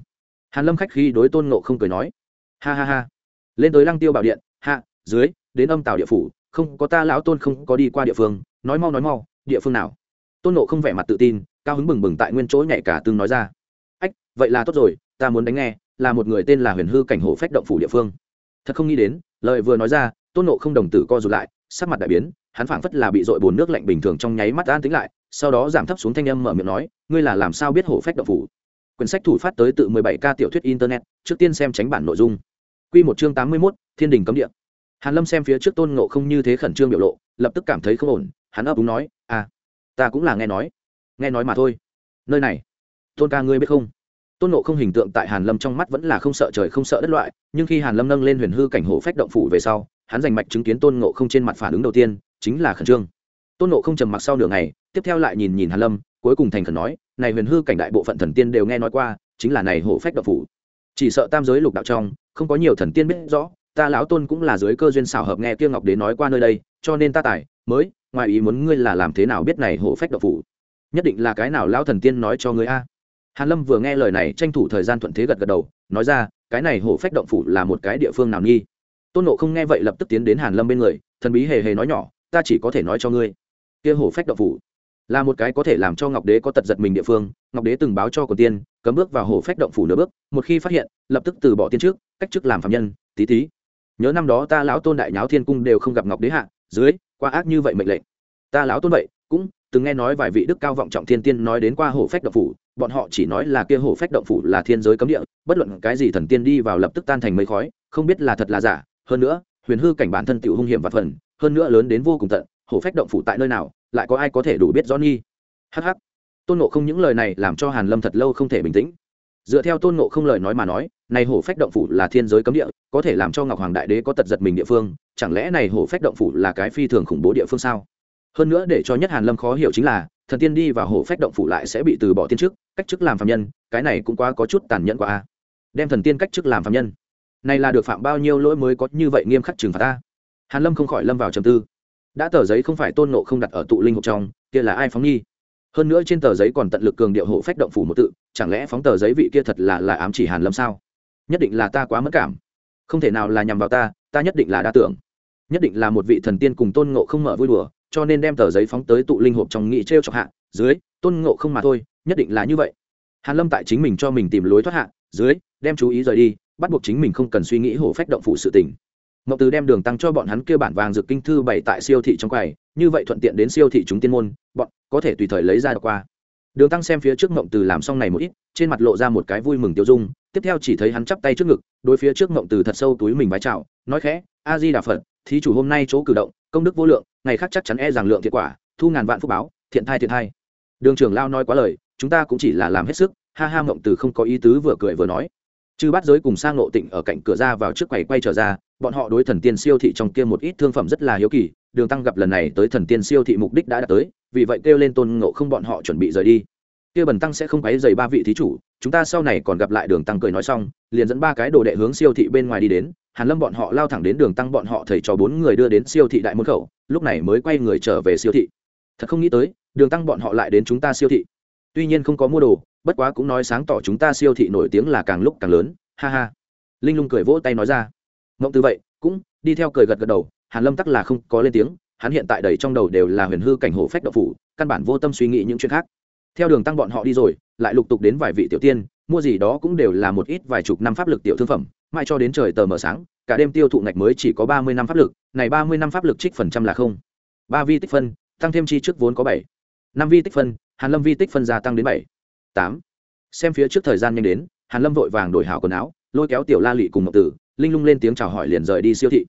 S1: Hàn lâm khách khi đối tôn nộ không cười nói. Ha ha ha. Lên tới lăng tiêu bảo điện, hạ, dưới, đến âm tàu địa phủ, không có ta lão tôn không có đi qua địa phương, nói mau nói mau, địa phương nào? Tôn nộ không vẻ mặt tự tin, cao hứng bừng bừng tại nguyên chỗ nhảy cả tương nói ra. Ách, vậy là tốt rồi, ta muốn đánh nghe, là một người tên là huyền hư cảnh hổ phách động phủ địa phương. Thật không nghĩ đến, lời vừa nói ra, tôn nộ không đồng tử co rụt lại sắc mặt đại biến hắn phảng phất là bị dội bồn nước lạnh bình thường trong nháy mắt an tính lại sau đó giảm thấp xuống thanh âm mở miệng nói ngươi là làm sao biết hổ phách động phủ? Quyển sách thủ phát tới tự 17 k tiểu thuyết internet trước tiên xem tránh bản nội dung. Quy một chương 81, thiên đình cấm địa. Hàn lâm xem phía trước tôn ngộ không như thế khẩn trương biểu lộ lập tức cảm thấy không ổn hắn ấp úng nói à ta cũng là nghe nói nghe nói mà thôi. Nơi này tôn ca ngươi biết không? Tôn nộ không hình tượng tại hàn lâm trong mắt vẫn là không sợ trời không sợ đất loại nhưng khi hàn lâm nâng lên huyền hư cảnh hổ phách động phủ về sau hắn giành mạch chứng kiến tôn ngộ không trên mặt phản ứng đầu tiên, chính là khẩn trương. Tôn ngộ không trầm mặc sau nửa ngày, tiếp theo lại nhìn nhìn hàn lâm, cuối cùng thành khẩn nói, này huyền hư cảnh đại bộ phận thần tiên đều nghe nói qua, chính là này hổ phách Đạo phủ. Chỉ sợ tam giới lục đạo trong, không có nhiều thần tiên biết rõ, ta lão tôn cũng là dưới cơ duyên xảo hợp nghe kia ngọc đến nói qua nơi đây, cho nên ta tài, mới, ngoài ý muốn ngươi là làm thế nào biết này hổ phách Đạo phủ? Nhất định là cái nào lão thần tiên nói cho ngươi a? Hàn lâm vừa nghe lời này, tranh thủ thời gian thuận thế gật gật đầu, nói ra, cái này hổ phách động phủ là một cái địa phương nào nghi? Tôn nộ không nghe vậy lập tức tiến đến hàn lâm bên người, thần bí hề hề nói nhỏ, ta chỉ có thể nói cho ngươi, kia hổ phách động phủ là một cái có thể làm cho ngọc đế có tật giật mình địa phương, ngọc đế từng báo cho cổ tiên, cấm bước vào hổ phách động phủ nửa bước, một khi phát hiện, lập tức từ bỏ tiên trước, cách chức làm phạm nhân, tí tí. Nhớ năm đó ta lão tôn đại nháo thiên cung đều không gặp ngọc đế hạ, dưới, qua ác như vậy mệnh lệnh. Ta lão tôn vậy, cũng từng nghe nói vài vị đức cao vọng trọng thiên tiên nói đến qua hổ phách động phủ, bọn họ chỉ nói là kia hổ phách động phủ là thiên giới cấm địa, bất luận cái gì thần tiên đi vào lập tức tan thành mây khói, không biết là thật là giả hơn nữa, huyền hư cảnh bản thân tiểu hung hiểm và phần, hơn nữa lớn đến vô cùng tận, hổ phách động phủ tại nơi nào, lại có ai có thể đủ biết rõ nghi? Hh tôn nộ không những lời này làm cho hàn lâm thật lâu không thể bình tĩnh. Dựa theo tôn nộ không lời nói mà nói, này hổ phách động phủ là thiên giới cấm địa, có thể làm cho ngọc hoàng đại đế có tật giật mình địa phương, chẳng lẽ này hổ phách động phủ là cái phi thường khủng bố địa phương sao? Hơn nữa để cho nhất hàn lâm khó hiểu chính là, thần tiên đi vào hổ phách động phủ lại sẽ bị từ bỏ tiên chức, cách chức làm phạm nhân, cái này cũng quá có chút tàn nhẫn quá a. Đem thần tiên cách chức làm phạm nhân này là được phạm bao nhiêu lỗi mới có như vậy nghiêm khắc trừng phạt ta? Hàn lâm không khỏi lâm vào trầm tư. Đã tờ giấy không phải tôn nộ không đặt ở tụ linh hộp trong, kia là ai phóng nghi? Hơn nữa trên tờ giấy còn tận lực cường điệu hộ phách động phủ một tự, chẳng lẽ phóng tờ giấy vị kia thật là là ám chỉ hàn lâm sao? Nhất định là ta quá mất cảm. Không thể nào là nhằm vào ta ta nhất định là đa tưởng. Nhất định là một vị thần tiên cùng tôn ngộ không mở vui đùa, cho nên đem tờ giấy phóng tới tụ linh hộp trong nghị trêu chọc hạ, dưới, tôn ngộ không mà thôi, nhất định là như vậy. Hàn lâm tại chính mình cho mình tìm lối thoát hạ, dưới, đem chú ý rời đi bắt buộc chính mình không cần suy nghĩ hổ phách động phủ sự tình Ngọc Từ đem đường tăng cho bọn hắn kia bản vàng dược kinh thư bày tại siêu thị trong quầy, như vậy thuận tiện đến siêu thị chúng tiên môn, bọn có thể tùy thời lấy ra được qua. Đường tăng xem phía trước ngọc Từ làm xong này một ít, trên mặt lộ ra một cái vui mừng tiêu dung, tiếp theo chỉ thấy hắn chắp tay trước ngực, đối phía trước ngọc Từ thật sâu túi mình vái chào, nói khẽ: "A Di Đà Phật, thí chủ hôm nay chỗ cử động, công đức vô lượng, ngày khác chắc chắn e rằng lượng thiệt quả, thu ngàn vạn phúc báo, thiện thai thiện thai." Đường trưởng lao nói quá lời, chúng ta cũng chỉ là làm hết sức, ha ha Ngộng Từ không có ý tứ vừa cười vừa nói. Chư bát giới cùng sang nộ tịnh ở cạnh cửa ra vào trước quầy quay trở ra, bọn họ đối thần tiên siêu thị trong kia một ít thương phẩm rất là hiếu kỳ đường tăng gặp lần này tới thần tiên siêu thị mục đích đã đạt tới vì vậy kêu lên tôn ngộ không bọn họ chuẩn bị rời đi. Kia bần tăng sẽ không quấy dày ba vị thí chủ chúng ta sau này còn gặp lại đường tăng cười nói xong liền dẫn ba cái đồ đệ hướng siêu thị bên ngoài đi đến hàn lâm bọn họ lao thẳng đến đường tăng bọn họ thầy cho bốn người đưa đến siêu thị đại môn khẩu lúc này mới quay người trở về siêu thị. Thật không nghĩ tới đường tăng bọn họ lại đến chúng ta siêu thị tuy nhiên không có mua đồ, bất quá cũng nói sáng tỏ chúng ta siêu thị nổi tiếng là càng lúc càng lớn. Ha ha. Linh lung cười vỗ tay nói ra. Mộng từ vậy, cũng đi theo cười gật gật đầu, hàn lâm tắc là không có lên tiếng, hắn hiện tại đầy trong đầu đều là huyền hư cảnh hổ phách độc phủ, căn bản vô tâm suy nghĩ những chuyện khác. Theo đường tăng bọn họ đi rồi, lại lục tục đến vài vị tiểu tiên, mua gì đó cũng đều là một ít vài chục năm pháp lực tiểu thương phẩm, mãi cho đến trời tờ mờ sáng, cả đêm tiêu thụ ngạch mới chỉ có ba mươi năm pháp lực, này ba mươi năm pháp lực trích phần trăm là không. Ba vi tích phân, tăng thêm chi trước vốn có bảy. Năm vi tích phân hàn lâm vi tích phân gia tăng đến bảy, tám. Xem phía trước thời gian nhanh đến, hàn lâm vội vàng đổi hảo quần áo, lôi kéo tiểu la lị cùng Mộng tử, linh lung lên tiếng chào hỏi liền rời đi siêu thị.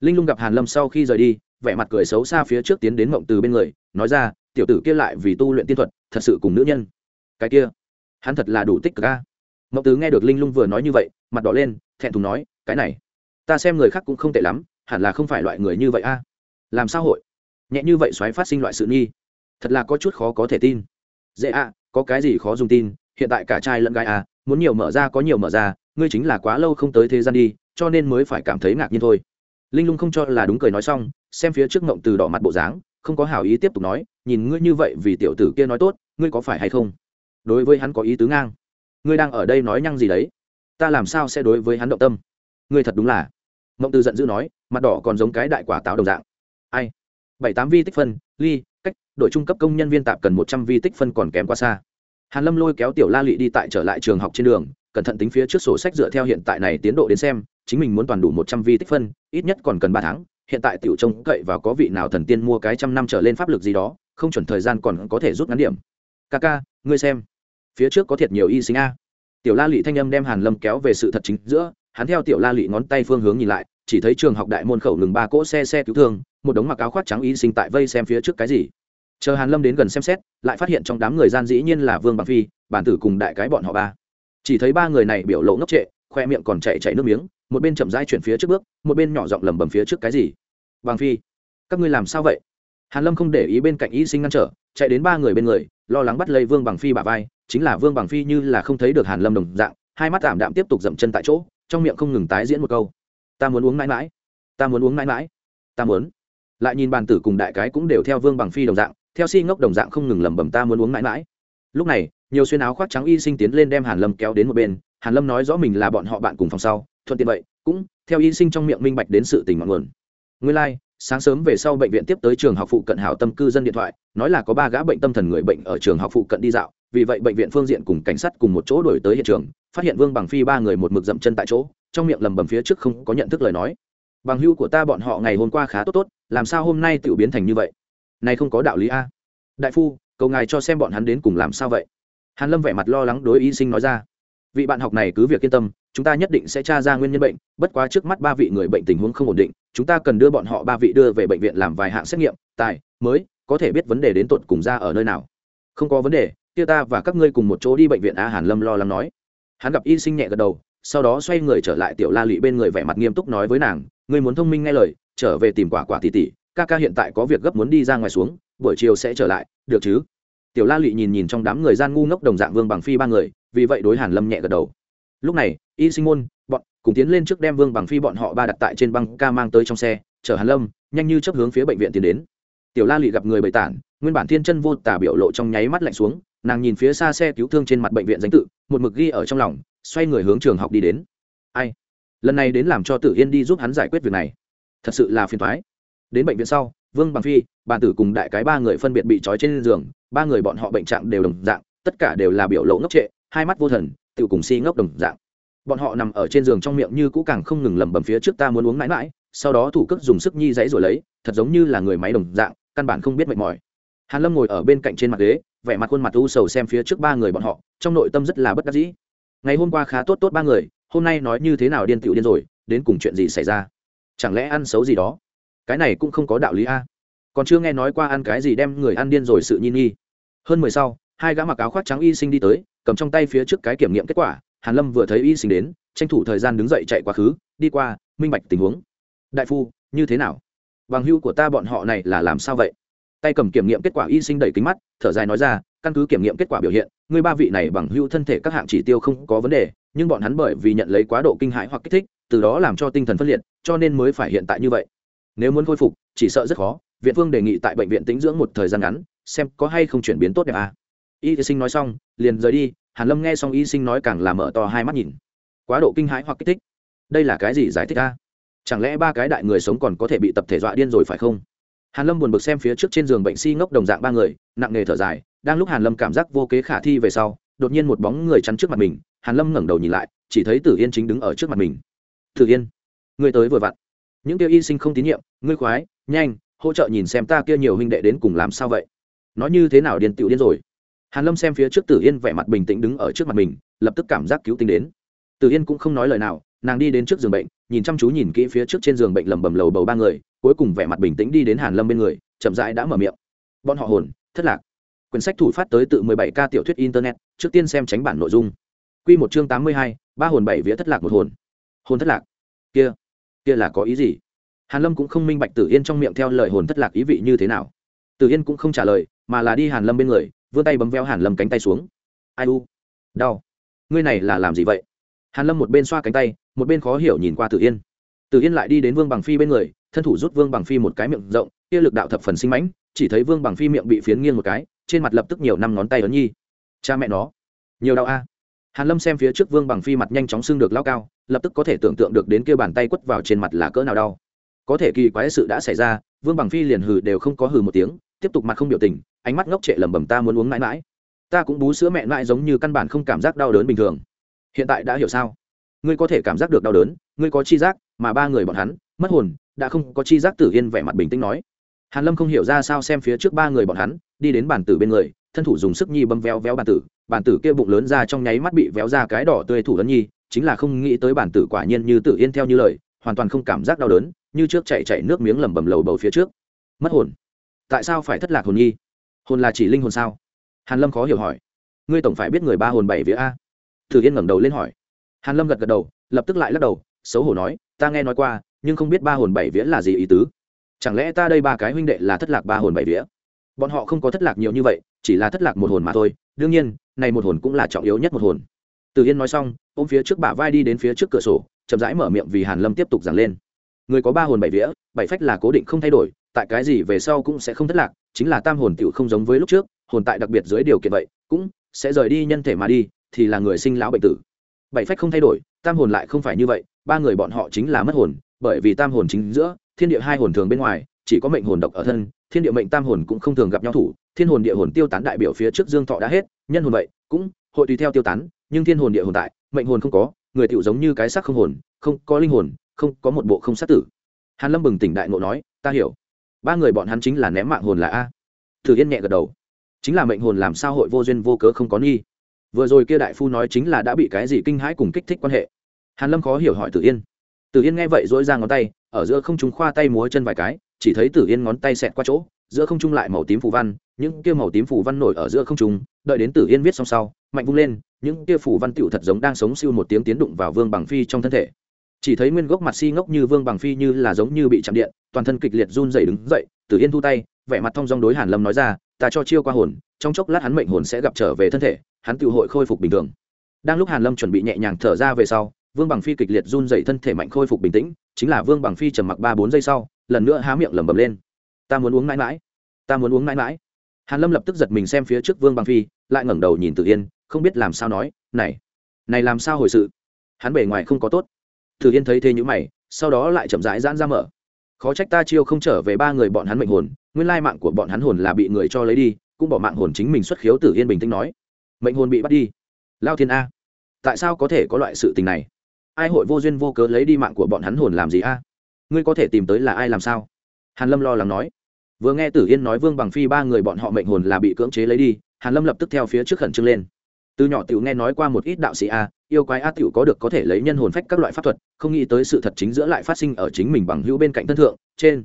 S1: Linh lung gặp hàn lâm sau khi rời đi, vẻ mặt cười xấu xa phía trước tiến đến mộng từ bên người, nói ra, tiểu tử kia lại vì tu luyện tiên thuật, thật sự cùng nữ nhân. Cái kia, hắn thật là đủ tích cực a. Mộng từ nghe được linh lung vừa nói như vậy, mặt đỏ lên, thẹn thùng nói, cái này, ta xem người khác cũng không tệ lắm, hẳn là không phải loại người như vậy a. Làm sao hội? Nhẹ như vậy xoáy phát sinh loại sự nghi, thật là có chút khó có thể tin dễ ạ, có cái gì khó dùng tin, hiện tại cả trai lẫn gái à muốn nhiều mở ra có nhiều mở ra, ngươi chính là quá lâu không tới thế gian đi, cho nên mới phải cảm thấy ngạc nhiên thôi. Linh lung không cho là đúng cười nói xong, xem phía trước ngộng từ đỏ mặt bộ dáng, không có hảo ý tiếp tục nói, nhìn ngươi như vậy vì tiểu tử kia nói tốt, ngươi có phải hay không? Đối với hắn có ý tứ ngang. Ngươi đang ở đây nói nhăng gì đấy? Ta làm sao sẽ đối với hắn động tâm? Ngươi thật đúng là. Ngộng từ giận dữ nói, mặt đỏ còn giống cái đại quả táo đồng dạng. Ai? Bảy tám vi tích phân, ly, cách đội trung cấp công nhân viên tạp cần một trăm vi tích phân còn kém quá xa. Hàn lâm lôi kéo tiểu la lị đi tại trở lại trường học trên đường, cẩn thận tính phía trước sổ sách dựa theo hiện tại này tiến độ đến xem, chính mình muốn toàn đủ một trăm vi tích phân, ít nhất còn cần ba tháng, hiện tại tiểu trông cậy vào có vị nào thần tiên mua cái trăm năm trở lên pháp lực gì đó, không chuẩn thời gian còn có thể rút ngắn điểm. Ca ca, ngươi xem. Phía trước có thiệt nhiều y sinh a. Tiểu la lị thanh âm đem hàn lâm kéo về sự thật chính giữa, hắn theo tiểu la lị ngón tay phương hướng nhìn lại, chỉ thấy trường học đại môn khẩu ngừng ba cỗ xe xe cứu thương, một đống mặc áo khoác trắng y sinh tại vây xem phía trước cái gì chờ hàn lâm đến gần xem xét, lại phát hiện trong đám người gian dĩ nhiên là vương bằng phi, bản tử cùng đại cái bọn họ ba. Chỉ thấy ba người này biểu lộ ngốc trệ, khoe miệng còn chạy chạy nước miếng, một bên chậm rãi chuyển phía trước bước, một bên nhỏ giọng lẩm bẩm phía trước cái gì? Bằng phi, các ngươi làm sao vậy? Hàn lâm không để ý bên cạnh y sinh ngăn trở, chạy đến ba người bên người, lo lắng bắt lấy vương bằng phi bả vai, chính là vương bằng phi như là không thấy được hàn lâm đồng dạng, hai mắt tạm đạm tiếp tục dậm chân tại chỗ, trong miệng không ngừng tái diễn một câu. Ta muốn uống mãi mãi, ta muốn uống mãi mãi, ta muốn. Lại nhìn bàn tử cùng đại cái cũng đều theo vương bằng phi đồng dạng theo si ngốc đồng dạng không ngừng lẩm bẩm ta muốn uống mãi mãi. Lúc này nhiều xuyên áo khoác trắng y sinh tiến lên đem hàn lâm kéo đến một bên. Hàn lâm nói rõ mình là bọn họ bạn cùng phòng sau thuận tiện vậy cũng theo y sinh trong miệng minh bạch đến sự tình mọi nguồn. Nguyên lai like, sáng sớm về sau bệnh viện tiếp tới trường học phụ cận hảo tâm cư dân điện thoại nói là có ba gã bệnh tâm thần người bệnh ở trường học phụ cận đi dạo. Vì vậy bệnh viện phương diện cùng cảnh sát cùng một chỗ đổi tới hiện trường phát hiện vương bằng phi ba người một mực dậm chân tại chỗ trong miệng lầm bầm phía trước không có nhận thức lời nói. Bằng hưu của ta bọn họ ngày hôm qua khá tốt tốt làm sao hôm nay tự biến thành như vậy? Này không có đạo lý a. Đại phu, cầu ngài cho xem bọn hắn đến cùng làm sao vậy? Hàn lâm vẻ mặt lo lắng đối y sinh nói ra. Vị bạn học này cứ việc yên tâm, chúng ta nhất định sẽ tra ra nguyên nhân bệnh, bất quá trước mắt ba vị người bệnh tình huống không ổn định, chúng ta cần đưa bọn họ ba vị đưa về bệnh viện làm vài hạng xét nghiệm, tài, mới, có thể biết vấn đề đến tột cùng ra ở nơi nào. Không có vấn đề, kia ta và các ngươi cùng một chỗ đi bệnh viện a hàn lâm lo lắng nói. Hắn gặp y sinh nhẹ gật đầu, sau đó xoay người trở lại tiểu la lụy bên người vẻ mặt nghiêm túc nói với nàng, ngươi muốn thông minh nghe lời, trở về tìm quả quả tỷ tỷ ca ca hiện tại có việc gấp muốn đi ra ngoài xuống, buổi chiều sẽ trở lại, được chứ? Tiểu la lụy nhìn nhìn trong đám người gian ngu ngốc đồng dạng vương bằng phi ba người, vì vậy đối hàn lâm nhẹ gật đầu. Lúc này, y sinh môn, bọn, cùng tiến lên trước đem vương bằng phi bọn họ ba đặt tại trên băng ca mang tới trong xe, chở hàn lâm, nhanh như chấp hướng phía bệnh viện tiến đến. Tiểu la lụy gặp người bày tản, nguyên bản thiên chân vô tả biểu lộ trong nháy mắt lạnh xuống, nàng nhìn phía xa xe cứu thương trên mặt bệnh viện danh tự, một mực ghi ở trong lòng, xoay người hướng trường học đi đến. Ai? Lần này đến làm cho tử yên đi giúp hắn giải quyết việc này. Thật sự là phiền thoái đến bệnh viện sau, vương bằng phi bàn tử cùng đại cái ba người phân biệt bị trói trên giường, ba người bọn họ bệnh trạng đều đồng dạng, tất cả đều là biểu lộ ngốc trệ, hai mắt vô thần tự cùng si ngốc đồng dạng. Bọn họ nằm ở trên giường trong miệng như cũ càng không ngừng lẩm bẩm phía trước ta muốn uống mãi mãi, sau đó thủ cước dùng sức nhi dãy rồi lấy, thật giống như là người máy đồng dạng, căn bản không biết mệt mỏi. Hàn lâm ngồi ở bên cạnh trên mặt ghế, vẻ mặt khuôn mặt u sầu xem phía trước ba người bọn họ, trong nội tâm rất là bất đắc dĩ. Ngày hôm qua khá tốt tốt ba người, hôm nay nói như thế nào điên tiểu điên rồi, đến cùng chuyện gì xảy ra? Chẳng lẽ ăn xấu gì đó? Cái này cũng không có đạo lý a. Còn chưa nghe nói qua ăn cái gì đem người ăn điên rồi sự nhi nghi hơn mười sau, hai gã mặc áo khoác trắng y sinh đi tới, cầm trong tay phía trước cái kiểm nghiệm kết quả, hàn lâm vừa thấy y sinh đến, tranh thủ thời gian đứng dậy chạy quá khứ, đi qua, minh bạch tình huống. Đại phu, như thế nào? Bằng hưu của ta bọn họ này là làm sao vậy? Tay cầm kiểm nghiệm kết quả y sinh đẩy kính mắt, thở dài nói ra, căn cứ kiểm nghiệm kết quả biểu hiện người ba vị này bằng hưu thân thể các hạng chỉ tiêu không có vấn đề, nhưng bọn hắn bởi vì nhận lấy quá độ kinh hãi hoặc kích thích, từ đó làm cho tinh thần phân liệt, cho nên mới phải hiện tại như vậy nếu muốn khôi phục, chỉ sợ rất khó. Viện phương đề nghị tại bệnh viện tĩnh dưỡng một thời gian ngắn, xem có hay không chuyển biến tốt đẹp à. y sinh nói xong, liền rời đi. Hàn lâm nghe xong y sinh nói càng làm mở to hai mắt nhìn. Quá độ kinh hãi hoặc kích thích. Đây là cái gì giải thích a? Chẳng lẽ ba cái đại người sống còn có thể bị tập thể dọa điên rồi phải không? Hàn lâm buồn bực xem phía trước trên giường bệnh si ngốc đồng dạng ba người, nặng nghề thở dài. Đang lúc hàn lâm cảm giác vô kế khả thi về sau, đột nhiên một bóng người chắn trước mặt mình. Hàn lâm ngẩng đầu nhìn lại, chỉ thấy tử yên chính đứng ở trước mặt mình. Tử yên ngươi tới vừa vặn những kia y sinh không tín nhiệm ngươi khoái nhanh hỗ trợ nhìn xem ta kia nhiều huynh đệ đến cùng làm sao vậy. Nói như thế nào điên tiểu điên rồi? Hàn lâm xem phía trước tử yên vẻ mặt bình tĩnh đứng ở trước mặt mình lập tức cảm giác cứu tinh đến. Tử yên cũng không nói lời nào nàng đi đến trước giường bệnh nhìn chăm chú nhìn kỹ phía trước trên giường bệnh lầm bầm lầu bầu ba người cuối cùng vẻ mặt bình tĩnh đi đến hàn lâm bên người chậm rãi đã mở miệng. Bọn họ hồn thất lạc. Quyển sách thủ phát tới tự 17 k tiểu thuyết internet trước tiên xem tránh bản nội dung. Quy một chương 82, ba hồn bảy vía thất lạc một hồn. Hồn thất lạc. Kia kia là có ý gì? Hàn lâm cũng không minh bạch tử yên trong miệng theo lời hồn thất lạc ý vị như thế nào. Tử yên cũng không trả lời, mà là đi hàn lâm bên người, vươn tay bấm veo hàn lâm cánh tay xuống. Ai u? Đau. Ngươi này là làm gì vậy? Hàn lâm một bên xoa cánh tay, một bên khó hiểu nhìn qua tử yên. Tử yên lại đi đến vương bằng phi bên người, thân thủ rút vương bằng phi một cái miệng rộng, kia lực đạo thập phần sinh mãnh, chỉ thấy vương bằng phi miệng bị phiến nghiêng một cái, trên mặt lập tức nhiều năm ngón tay ấn nhi. Cha mẹ nó. Nhiều đau a hàn lâm xem phía trước vương bằng phi mặt nhanh chóng xương được lao cao, lập tức có thể tưởng tượng được đến kia bàn tay quất vào trên mặt là cỡ nào đau. Có thể kỳ quái sự đã xảy ra, vương bằng phi liền hừ đều không có hừ một tiếng, tiếp tục mặt không biểu tình, ánh mắt ngốc trệ lẩm bẩm ta muốn uống mãi mãi. Ta cũng bú sữa mẹ mãi giống như căn bản không cảm giác đau đớn bình thường. Hiện tại đã hiểu sao? Ngươi có thể cảm giác được đau đớn, ngươi có chi giác, mà ba người bọn hắn, mất hồn, đã không có chi giác tử yên vẻ mặt bình tĩnh nói. Hàn lâm không hiểu ra sao xem phía trước ba người bọn hắn, đi đến bàn tử bên người thân thủ dùng sức nhi bấm véo véo bàn tử bàn tử kia bụng lớn ra trong nháy mắt bị véo ra cái đỏ tươi thủ ấn nhi, chính là không nghĩ tới bản tử quả nhiên như tử yên theo như lời, hoàn toàn không cảm giác đau đớn, như trước chạy chạy nước miếng lẩm bẩm lầu bầu phía trước. Mất hồn. Tại sao phải thất lạc hồn nhi? Hồn là chỉ linh hồn sao? Hàn lâm khó hiểu hỏi. Ngươi tổng phải biết người ba hồn bảy vía a. Tử yên ngẩng đầu lên hỏi. Hàn lâm gật gật đầu, lập tức lại lắc đầu, xấu hổ nói, ta nghe nói qua, nhưng không biết ba hồn bảy vía là gì ý tứ. Chẳng lẽ ta đây ba cái huynh đệ là thất lạc ba hồn bảy vía? Bọn họ không có thất lạc nhiều như vậy chỉ là thất lạc một hồn mà thôi, đương nhiên, này một hồn cũng là trọng yếu nhất một hồn. Từ yên nói xong, ôm phía trước bả vai đi đến phía trước cửa sổ, chậm rãi mở miệng vì hàn lâm tiếp tục giảng lên. Người có ba hồn bảy vía, bảy phách là cố định không thay đổi, tại cái gì về sau cũng sẽ không thất lạc, chính là tam hồn tiểu không giống với lúc trước, hồn tại đặc biệt dưới điều kiện vậy, cũng sẽ rời đi nhân thể mà đi, thì là người sinh lão bệnh tử. Bảy phách không thay đổi, tam hồn lại không phải như vậy, ba người bọn họ chính là mất hồn, bởi vì tam hồn chính giữa, thiên địa hai hồn thường bên ngoài, chỉ có mệnh hồn độc ở thân, thiên địa mệnh tam hồn cũng không thường gặp nhau thủ thiên hồn địa hồn tiêu tán đại biểu phía trước dương thọ đã hết, nhân hồn vậy, cũng, hội tùy theo tiêu tán, nhưng thiên hồn địa hồn tại, mệnh hồn không có, người tựu giống như cái xác không hồn, không có linh hồn, không có một bộ không sát tử. Hàn lâm bừng tỉnh đại ngộ nói, ta hiểu. Ba người bọn hắn chính là ném mạng hồn là a. Thử yên nhẹ gật đầu. Chính là mệnh hồn làm sao hội vô duyên vô cớ không có nghi? Vừa rồi kia đại phu nói chính là đã bị cái gì kinh hãi cùng kích thích quan hệ. Hàn lâm khó hiểu hỏi tử yên. Tử yên nghe vậy dỗi ra ngón tay, ở giữa không trung khoa tay múa chân vài cái, chỉ thấy tử yên ngón tay xẹt qua chỗ giữa không trung lại màu tím phù văn, những kia màu tím phù văn nổi ở giữa không trung, đợi đến tử yên viết xong sau, mạnh vung lên, những kia phù văn tựu thật giống đang sống siêu một tiếng tiến đụng vào vương bằng phi trong thân thể. Chỉ thấy nguyên gốc mặt si ngốc như vương bằng phi như là giống như bị chạm điện, toàn thân kịch liệt run rẩy đứng dậy, tử yên thu tay, vẻ mặt thong dong đối hàn lâm nói ra, ta cho chiêu qua hồn, trong chốc lát hắn mệnh hồn sẽ gặp trở về thân thể, hắn tự hội khôi phục bình thường. Đang lúc hàn lâm chuẩn bị nhẹ nhàng thở ra về sau, vương bằng phi kịch liệt run rẩy thân thể mạnh khôi phục bình tĩnh, chính là vương bằng phi trầm mặc ba bốn giây sau, lần nữa há miệng lẩm bẩm lên ta muốn uống mãi mãi, ta muốn uống mãi mãi. Hàn lâm lập tức giật mình xem phía trước vương bằng phi, lại ngẩng đầu nhìn tự yên, không biết làm sao nói, này này làm sao hồi sự? Hắn bề ngoài không có tốt. Tự yên thấy thế như mày, sau đó lại chậm rãi giãn ra mở. Khó trách ta chiêu không trở về ba người bọn hắn mệnh hồn, nguyên lai mạng của bọn hắn hồn là bị người cho lấy đi, cũng bỏ mạng hồn chính mình xuất khiếu. Tử yên bình tĩnh nói, mệnh hồn bị bắt đi. Lao thiên a, tại sao có thể có loại sự tình này? Ai hội vô duyên vô cớ lấy đi mạng của bọn hắn hồn làm gì a? Ngươi có thể tìm tới là ai làm sao? Hàn lâm lo lắng nói. Vừa nghe tử yên nói vương bằng phi ba người bọn họ mệnh hồn là bị cưỡng chế lấy đi, hàn lâm lập tức theo phía trước khẩn trương lên. Từ nhỏ tiểu nghe nói qua một ít đạo sĩ a, yêu quái a tiểu có được có thể lấy nhân hồn phách các loại pháp thuật, không nghĩ tới sự thật chính giữa lại phát sinh ở chính mình bằng hữu bên cạnh thân thượng, trên.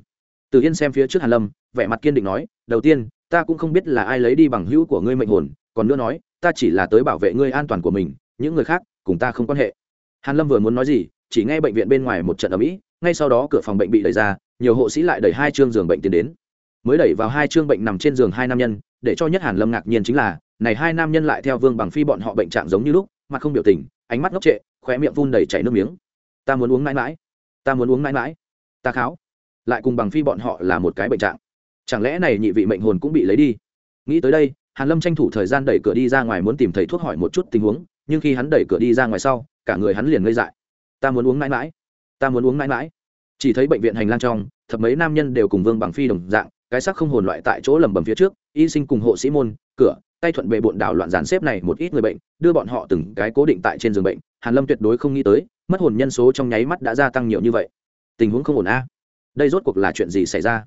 S1: Tử yên xem phía trước hàn lâm, vẻ mặt kiên định nói, đầu tiên, ta cũng không biết là ai lấy đi bằng hữu của ngươi mệnh hồn, còn nữa nói, ta chỉ là tới bảo vệ ngươi an toàn của mình, những người khác, cùng ta không quan hệ. Hàn lâm vừa muốn nói gì, chỉ nghe bệnh viện bên ngoài một trận ầm ĩ, ngay sau đó cửa phòng bệnh bị đẩy ra nhiều hộ sĩ lại đẩy hai chương giường bệnh tiến đến. Mới đẩy vào hai chương bệnh nằm trên giường hai nam nhân, để cho nhất hàn lâm ngạc nhiên chính là, này hai nam nhân lại theo vương bằng phi bọn họ bệnh trạng giống như lúc, mà không biểu tình, ánh mắt ngốc trệ, khóe miệng phun đầy chảy nước miếng. Ta muốn uống mãi mãi. Ta muốn uống mãi mãi. Ta kháo. Lại cùng bằng phi bọn họ là một cái bệnh trạng. Chẳng lẽ này nhị vị mệnh hồn cũng bị lấy đi? Nghĩ tới đây, hàn lâm tranh thủ thời gian đẩy cửa đi ra ngoài muốn tìm thầy thuốc hỏi một chút tình huống, nhưng khi hắn đẩy cửa đi ra ngoài sau, cả người hắn liền ngây dại. Ta muốn uống mãi mãi. Ta muốn uống mãi mãi chỉ thấy bệnh viện hành lang trong, thập mấy nam nhân đều cùng vương bằng phi đồng dạng, cái sắc không hồn loại tại chỗ lầm bầm phía trước, y sinh cùng hộ sĩ môn, cửa, tay thuận bệ bộn đảo loạn dàn xếp này một ít người bệnh, đưa bọn họ từng cái cố định tại trên giường bệnh, hàn lâm tuyệt đối không nghĩ tới, mất hồn nhân số trong nháy mắt đã gia tăng nhiều như vậy. Tình huống không ổn a. Đây rốt cuộc là chuyện gì xảy ra?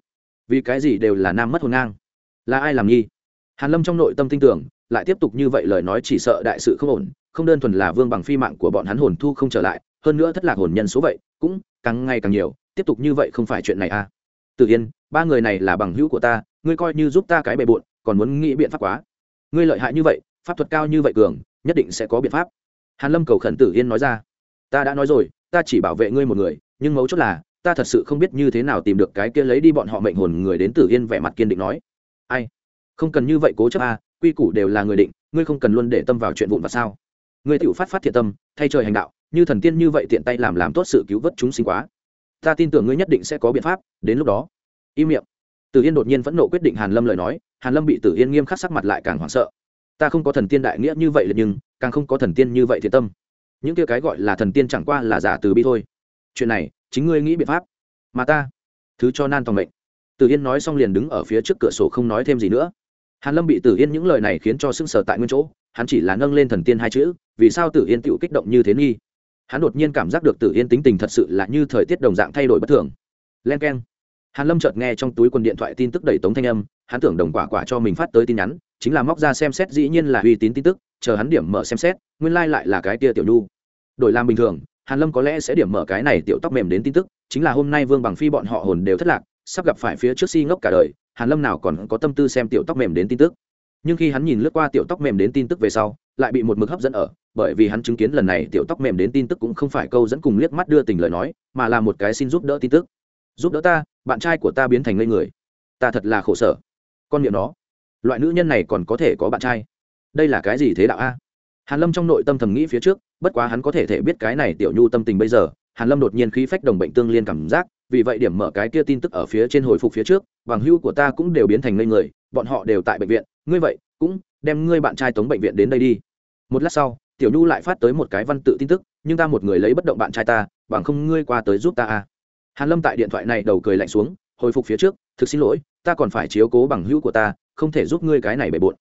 S1: Vì cái gì đều là nam mất hồn ngang? Là ai làm nghi? Hàn lâm trong nội tâm tin tưởng, lại tiếp tục như vậy lời nói chỉ sợ đại sự không ổn, không đơn thuần là vương bằng phi mạng của bọn hắn hồn thu không trở lại, hơn nữa thất lạc hồn nhân số vậy, cũng càng ngày càng nhiều tiếp tục như vậy không phải chuyện này à? Tự yên, ba người này là bằng hữu của ta, ngươi coi như giúp ta cái bề bộn, còn muốn nghĩ biện pháp quá. Ngươi lợi hại như vậy, pháp thuật cao như vậy cường, nhất định sẽ có biện pháp. Hàn lâm cầu khẩn tử yên nói ra. Ta đã nói rồi, ta chỉ bảo vệ ngươi một người, nhưng mấu chốt là, ta thật sự không biết như thế nào tìm được cái kia lấy đi bọn họ mệnh hồn người đến tử yên vẻ mặt kiên định nói. Ai? Không cần như vậy cố chấp a quy củ đều là người định, ngươi không cần luôn để tâm vào chuyện vụn và sao. Ngươi tiểu phát phát thiện tâm, thay trời hành đạo, như thần tiên như vậy tiện tay làm làm tốt sự cứu vớt chúng sinh quá ta tin tưởng ngươi nhất định sẽ có biện pháp, đến lúc đó. Im miệng. Tử yên đột nhiên phẫn nộ quyết định hàn lâm lời nói, hàn lâm bị tử yên nghiêm khắc sắc mặt lại càng hoảng sợ. Ta không có thần tiên đại nghĩa như vậy nhưng, càng không có thần tiên như vậy thiện tâm. Những kia cái gọi là thần tiên chẳng qua là giả từ bi thôi. Chuyện này, chính ngươi nghĩ biện pháp. Mà ta, thứ cho nan toàn mệnh. Tử yên nói xong liền đứng ở phía trước cửa sổ không nói thêm gì nữa. Hàn lâm bị tử yên những lời này khiến cho sưng sờ tại nguyên chỗ, hắn chỉ là nâng lên thần tiên hai chữ, vì sao tử yên tựu kích động như thế nghi? Hắn đột nhiên cảm giác được tử yên tính tình thật sự là như thời tiết đồng dạng thay đổi bất thường. Len k e n hàn lâm chợt nghe trong túi quần điện thoại tin tức đẩy tống thanh âm, hắn tưởng đồng quả quả cho mình phát tới tin nhắn, chính là móc ra xem xét dĩ nhiên là uy tín tin tức, chờ hắn điểm mở xem xét, nguyên lai、like、lại là cái tia tiểu nhu. Đổi làm bình thường, hàn lâm có lẽ sẽ điểm mở cái này tiểu tóc mềm đến tin tức, chính là hôm nay vương bằng phi bọn họ hồn đều thất lạc, sắp gặp phải phía trước si ngốc cả đời, hàn lâm nào còn có tâm tư xem tiểu tóc mềm đến tin tức nhưng khi hắn nhìn lướt qua tiểu tóc mềm đến tin tức về sau, lại bị một mực hấp dẫn ở, bởi vì hắn chứng kiến lần này tiểu tóc mềm đến tin tức cũng không phải câu dẫn cùng liếc mắt đưa tình lời nói, mà là một cái xin giúp đỡ tin tức. Giúp đỡ ta, bạn trai của ta biến thành ngây người. Ta thật là khổ sở. Con miệng nó loại nữ nhân này còn có thể có bạn trai? Đây là cái gì thế đạo a? Hàn lâm trong nội tâm thầm nghĩ phía trước, bất quá hắn có thể thể biết cái này tiểu nhu tâm tình bây giờ, hàn lâm đột nhiên khí phách đồng bệnh tương liên cảm giác, vì vậy điểm mở cái kia tin tức ở phía trên hồi phục phía trước, bằng hưu của ta cũng đều biến thành ngây người, bọn họ đều tại bệnh viện ngươi vậy, cũng đem ngươi bạn trai tống bệnh viện đến đây đi. Một lát sau, tiểu nhu lại phát tới một cái văn tự tin tức, nhưng ta một người lấy bất động bạn trai ta, bằng không ngươi qua tới giúp ta à? hàn lâm tại điện thoại này đầu cười lạnh xuống, hồi phục phía trước, thực xin lỗi, ta còn phải chiếu cố bằng hữu của ta, không thể giúp ngươi cái này bề bộn.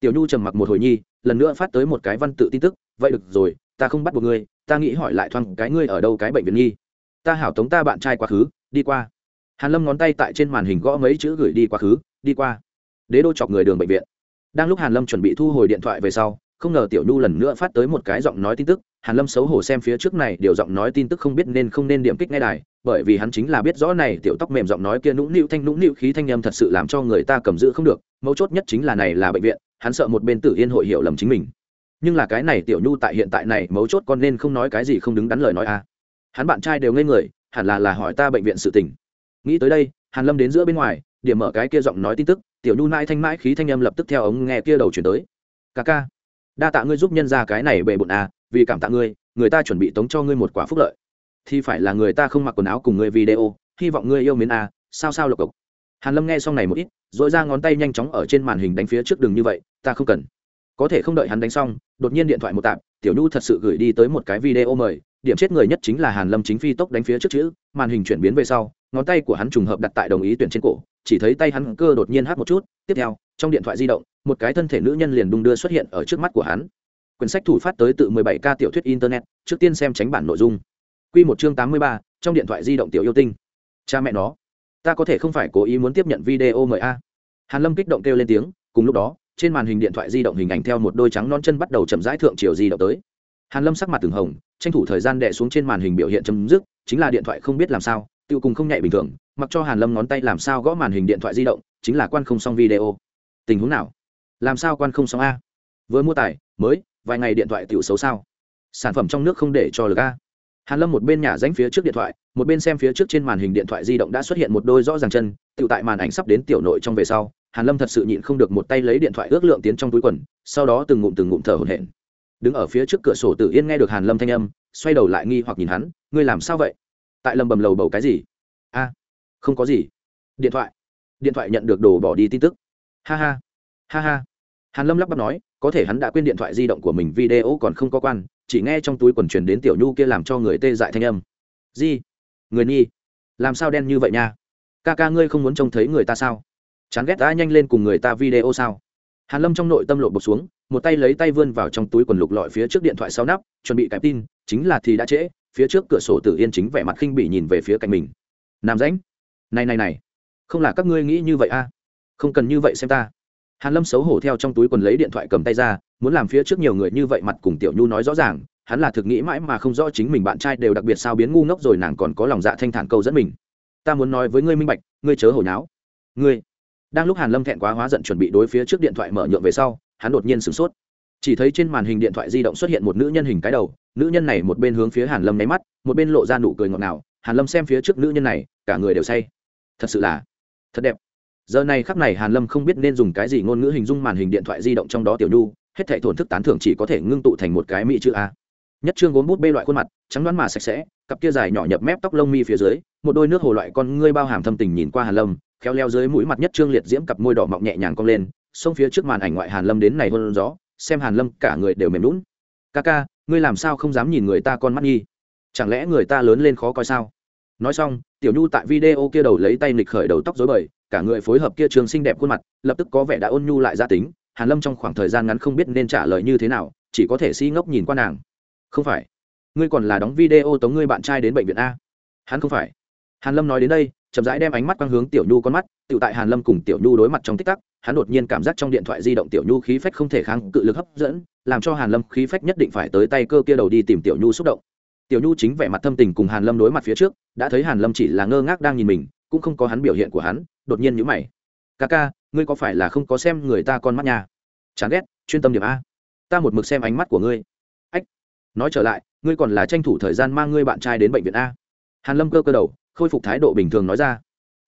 S1: Tiểu nhu trầm mặc một hồi nhi, lần nữa phát tới một cái văn tự tin tức, vậy được rồi, ta không bắt buộc ngươi, ta nghĩ hỏi lại thoang cái ngươi ở đâu cái bệnh viện nhi. Ta hảo tống ta bạn trai quá khứ, đi qua. Hàn lâm ngón tay tại trên màn hình gõ mấy chữ gửi đi quá khứ, đi qua. Đế đô chọc người đường bệnh viện đang lúc hàn lâm chuẩn bị thu hồi điện thoại về sau, không ngờ tiểu nhu lần nữa phát tới một cái giọng nói tin tức. Hàn lâm xấu hổ xem phía trước này, điều giọng nói tin tức không biết nên không nên điểm kích ngay đài, bởi vì hắn chính là biết rõ này tiểu tóc mềm giọng nói kia nũng nịu thanh nũng nịu khí thanh âm thật sự làm cho người ta cầm giữ không được, mấu chốt nhất chính là này là bệnh viện, hắn sợ một bên tử yên hội hiểu lầm chính mình. Nhưng là cái này tiểu nhu tại hiện tại này, mấu chốt con nên không nói cái gì không đứng đắn lời nói a à. hắn bạn trai đều ngây người, hẳn là là hỏi ta bệnh viện sự tình. Nghĩ tới đây, hàn lâm đến giữa bên ngoài điểm mở cái kia giọng nói tin tức, tiểu nhu nai thanh mãi khí thanh âm lập tức theo ống nghe kia đầu chuyển tới. Ca ca, đa tạ ngươi giúp nhân ra cái này bề bộn à vì cảm tạ ngươi, người ta chuẩn bị tống cho ngươi một quả phúc lợi. Thì phải là người ta không mặc quần áo cùng ngươi video, hy vọng ngươi yêu mến à sao sao lộc cộc. Hàn lâm nghe xong này một ít dội ra ngón tay nhanh chóng ở trên màn hình đánh phía trước đường như vậy, ta không cần. Có thể không đợi hắn đánh xong, đột nhiên điện thoại một tạm tiểu nhu thật sự gửi đi tới một cái video mời, điểm chết người nhất chính là hàn lâm chính phi tốc đánh phía trước chữ, màn hình chuyển biến về sau ngón tay của hắn trùng hợp đặt tại đồng ý tuyển trên cổ chỉ thấy tay hắn cơ đột nhiên hát một chút tiếp theo trong điện thoại di động một cái thân thể nữ nhân liền đung đưa xuất hiện ở trước mắt của hắn. Quyển sách thủ phát tới tự 17 k tiểu thuyết internet trước tiên xem tránh bản nội dung. Quy một chương 83, trong điện thoại di động tiểu yêu tinh. Cha mẹ nó ta có thể không phải cố ý muốn tiếp nhận video mời a? Hàn lâm kích động kêu lên tiếng cùng lúc đó trên màn hình điện thoại di động hình ảnh theo một đôi trắng non chân bắt đầu chậm rãi thượng chiều di động tới. Hàn lâm sắc mặt từng hồng tranh thủ thời gian đè xuống trên màn hình biểu hiện chấm dứt chính là điện thoại không biết làm sao tiêu cùng không nhạy bình thường, mặc cho hàn lâm ngón tay làm sao gõ màn hình điện thoại di động, chính là quan không xong video. Tình huống nào? Làm sao quan không xong a? Vừa mua tải, mới, vài ngày điện thoại tiểu xấu sao? Sản phẩm trong nước không để cho lực a. Hàn lâm một bên nhà danh phía trước điện thoại, một bên xem phía trước trên màn hình điện thoại di động đã xuất hiện một đôi rõ ràng chân tự tại màn ảnh sắp đến tiểu nội trong về sau, hàn lâm thật sự nhịn không được một tay lấy điện thoại ước lượng tiến trong túi quần, sau đó từng ngụm từng ngụm thở hổn hển. Đứng ở phía trước cửa sổ tự yên nghe được hàn lâm thanh âm, xoay đầu lại nghi hoặc nhìn hắn, ngươi làm sao vậy? Tại lầm bầm lầu bầu cái gì? A, không có gì. Điện thoại. Điện thoại nhận được đồ bỏ đi tin tức. Ha ha. Ha ha. Hàn lâm lắp bắp nói, có thể hắn đã quên điện thoại di động của mình, video còn không có quan, chỉ nghe trong túi quần truyền đến tiểu nhu kia làm cho người tê dại thanh âm. Di người nhi làm sao đen như vậy nha? Ca ca ngươi không muốn trông thấy người ta sao? Chán ghét ta nhanh lên cùng người ta video sao? Hàn lâm trong nội tâm lộ bột xuống, một tay lấy tay vươn vào trong túi quần lục lọi phía trước điện thoại sau nắp, chuẩn bị cái tin chính là thì đã trễ phía trước cửa sổ tử yên chính vẻ mặt khinh bỉ nhìn về phía cạnh mình. Nam rãnh, này này này, không là các ngươi nghĩ như vậy a à? không cần như vậy xem ta. Hàn lâm xấu hổ theo trong túi quần lấy điện thoại cầm tay ra, muốn làm phía trước nhiều người như vậy mặt cùng tiểu nhu nói rõ ràng, hắn là thực nghĩ mãi mà không rõ chính mình bạn trai đều đặc biệt sao biến ngu ngốc rồi nàng còn có lòng dạ thanh thản câu dẫn mình. Ta muốn nói với ngươi minh bạch, ngươi chớ hồi nháo. Ngươi. Đang lúc hàn lâm thẹn quá hóa giận chuẩn bị đối phía trước điện thoại mở nhượng về sau, hắn đột nhiên sửng sốt. Chỉ thấy trên màn hình điện thoại di động xuất hiện một nữ nhân hình cái đầu nữ nhân này một bên hướng phía hàn lâm nháy mắt, một bên lộ ra nụ cười ngọt ngào. Hàn lâm xem phía trước nữ nhân này, cả người đều say. Thật sự là thật đẹp. Giờ này khắc này hàn lâm không biết nên dùng cái gì ngôn ngữ hình dung màn hình điện thoại di động trong đó tiểu nhu, hết thảy thổn thức tán thưởng chỉ có thể ngưng tụ thành một cái mỹ chữ a. Nhất trương gốm bút bê loại khuôn mặt, trắng đoán mà sạch sẽ, cặp kia dài nhỏ nhập mép tóc lông mi phía dưới, một đôi nước hồ loại con ngươi bao hàm thâm tình nhìn qua hàn lâm, khéo leo dưới mũi mặt nhất trương liệt diễm cặp môi đỏ mọng nhẹ nhàng cong lên, xông phía trước màn ảnh ngoại hàn lâm đến này hơn gió, xem hàn lâm cả người đều mềm lún ca ca ngươi làm sao không dám nhìn người ta con mắt nghi chẳng lẽ người ta lớn lên khó coi sao? Nói xong, tiểu nhu tại video kia đầu lấy tay nịch khởi đầu tóc rối bời, cả người phối hợp kia trường xinh đẹp khuôn mặt, lập tức có vẻ đã ôn nhu lại gia tính. Hàn lâm trong khoảng thời gian ngắn không biết nên trả lời như thế nào, chỉ có thể si ngốc nhìn qua nàng. Không phải. Ngươi còn là đóng video tống ngươi bạn trai đến bệnh viện a. Hắn không phải. Hàn lâm nói đến đây chậm rãi đem ánh mắt quang hướng tiểu nhu con mắt tự tại hàn lâm cùng tiểu nhu đối mặt trong tích tắc, hắn đột nhiên cảm giác trong điện thoại di động tiểu nhu khí phách không thể kháng cự lực hấp dẫn, làm cho hàn lâm khí phách nhất định phải tới tay cơ kia đầu đi tìm tiểu nhu xúc động. Tiểu nhu chính vẻ mặt thâm tình cùng hàn lâm đối mặt phía trước, đã thấy hàn lâm chỉ là ngơ ngác đang nhìn mình, cũng không có hắn biểu hiện của hắn, đột nhiên nhíu mày. Ca ca, ngươi có phải là không có xem người ta con mắt nhà chán ghét, chuyên tâm điểm a. Ta một mực xem ánh mắt của ngươi. Ách, nói trở lại, ngươi còn là tranh thủ thời gian mang ngươi bạn trai đến bệnh viện a. Hàn lâm cơ cơ đầu khôi phục thái độ bình thường nói ra.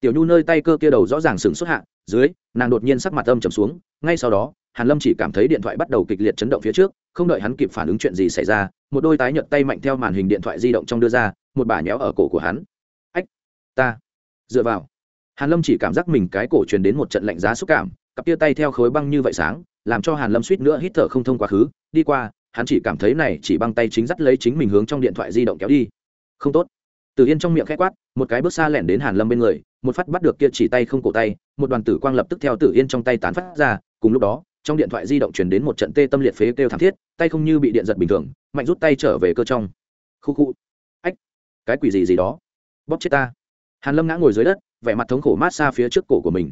S1: Tiểu nhu nơi tay cơ kia đầu rõ ràng sừng xuất hạ, dưới, nàng đột nhiên sắc mặt âm trầm xuống, ngay sau đó, hàn lâm chỉ cảm thấy điện thoại bắt đầu kịch liệt chấn động phía trước, không đợi hắn kịp phản ứng chuyện gì xảy ra, một đôi tái nhợt tay mạnh theo màn hình điện thoại di động trong đưa ra, một bà nhéo ở cổ của hắn. Ách, ta. Dựa vào, hàn lâm chỉ cảm giác mình cái cổ truyền đến một trận lạnh giá xúc cảm, cặp tia tay theo khối băng như vậy sáng, làm cho hàn lâm suýt nữa hít thở không thông quá khứ, đi qua, hắn chỉ cảm thấy này chỉ băng tay chính dắt lấy chính mình hướng trong điện thoại di động kéo đi. Không tốt từ yên trong miệng khẽ quát, một cái bước xa lẻn đến hàn lâm bên người, một phát bắt được kia chỉ tay không cổ tay, một đoàn tử quang lập tức theo tử yên trong tay tán phát ra, cùng lúc đó, trong điện thoại di động truyền đến một trận tê tâm liệt phế kêu thảm thiết, tay không như bị điện giật bình thường, mạnh rút tay trở về cơ trong. Khu khu. Ách, cái quỷ gì gì đó? Bóp chết ta. Hàn lâm ngã ngồi dưới đất, vẻ mặt thống khổ mát xa phía trước cổ của mình.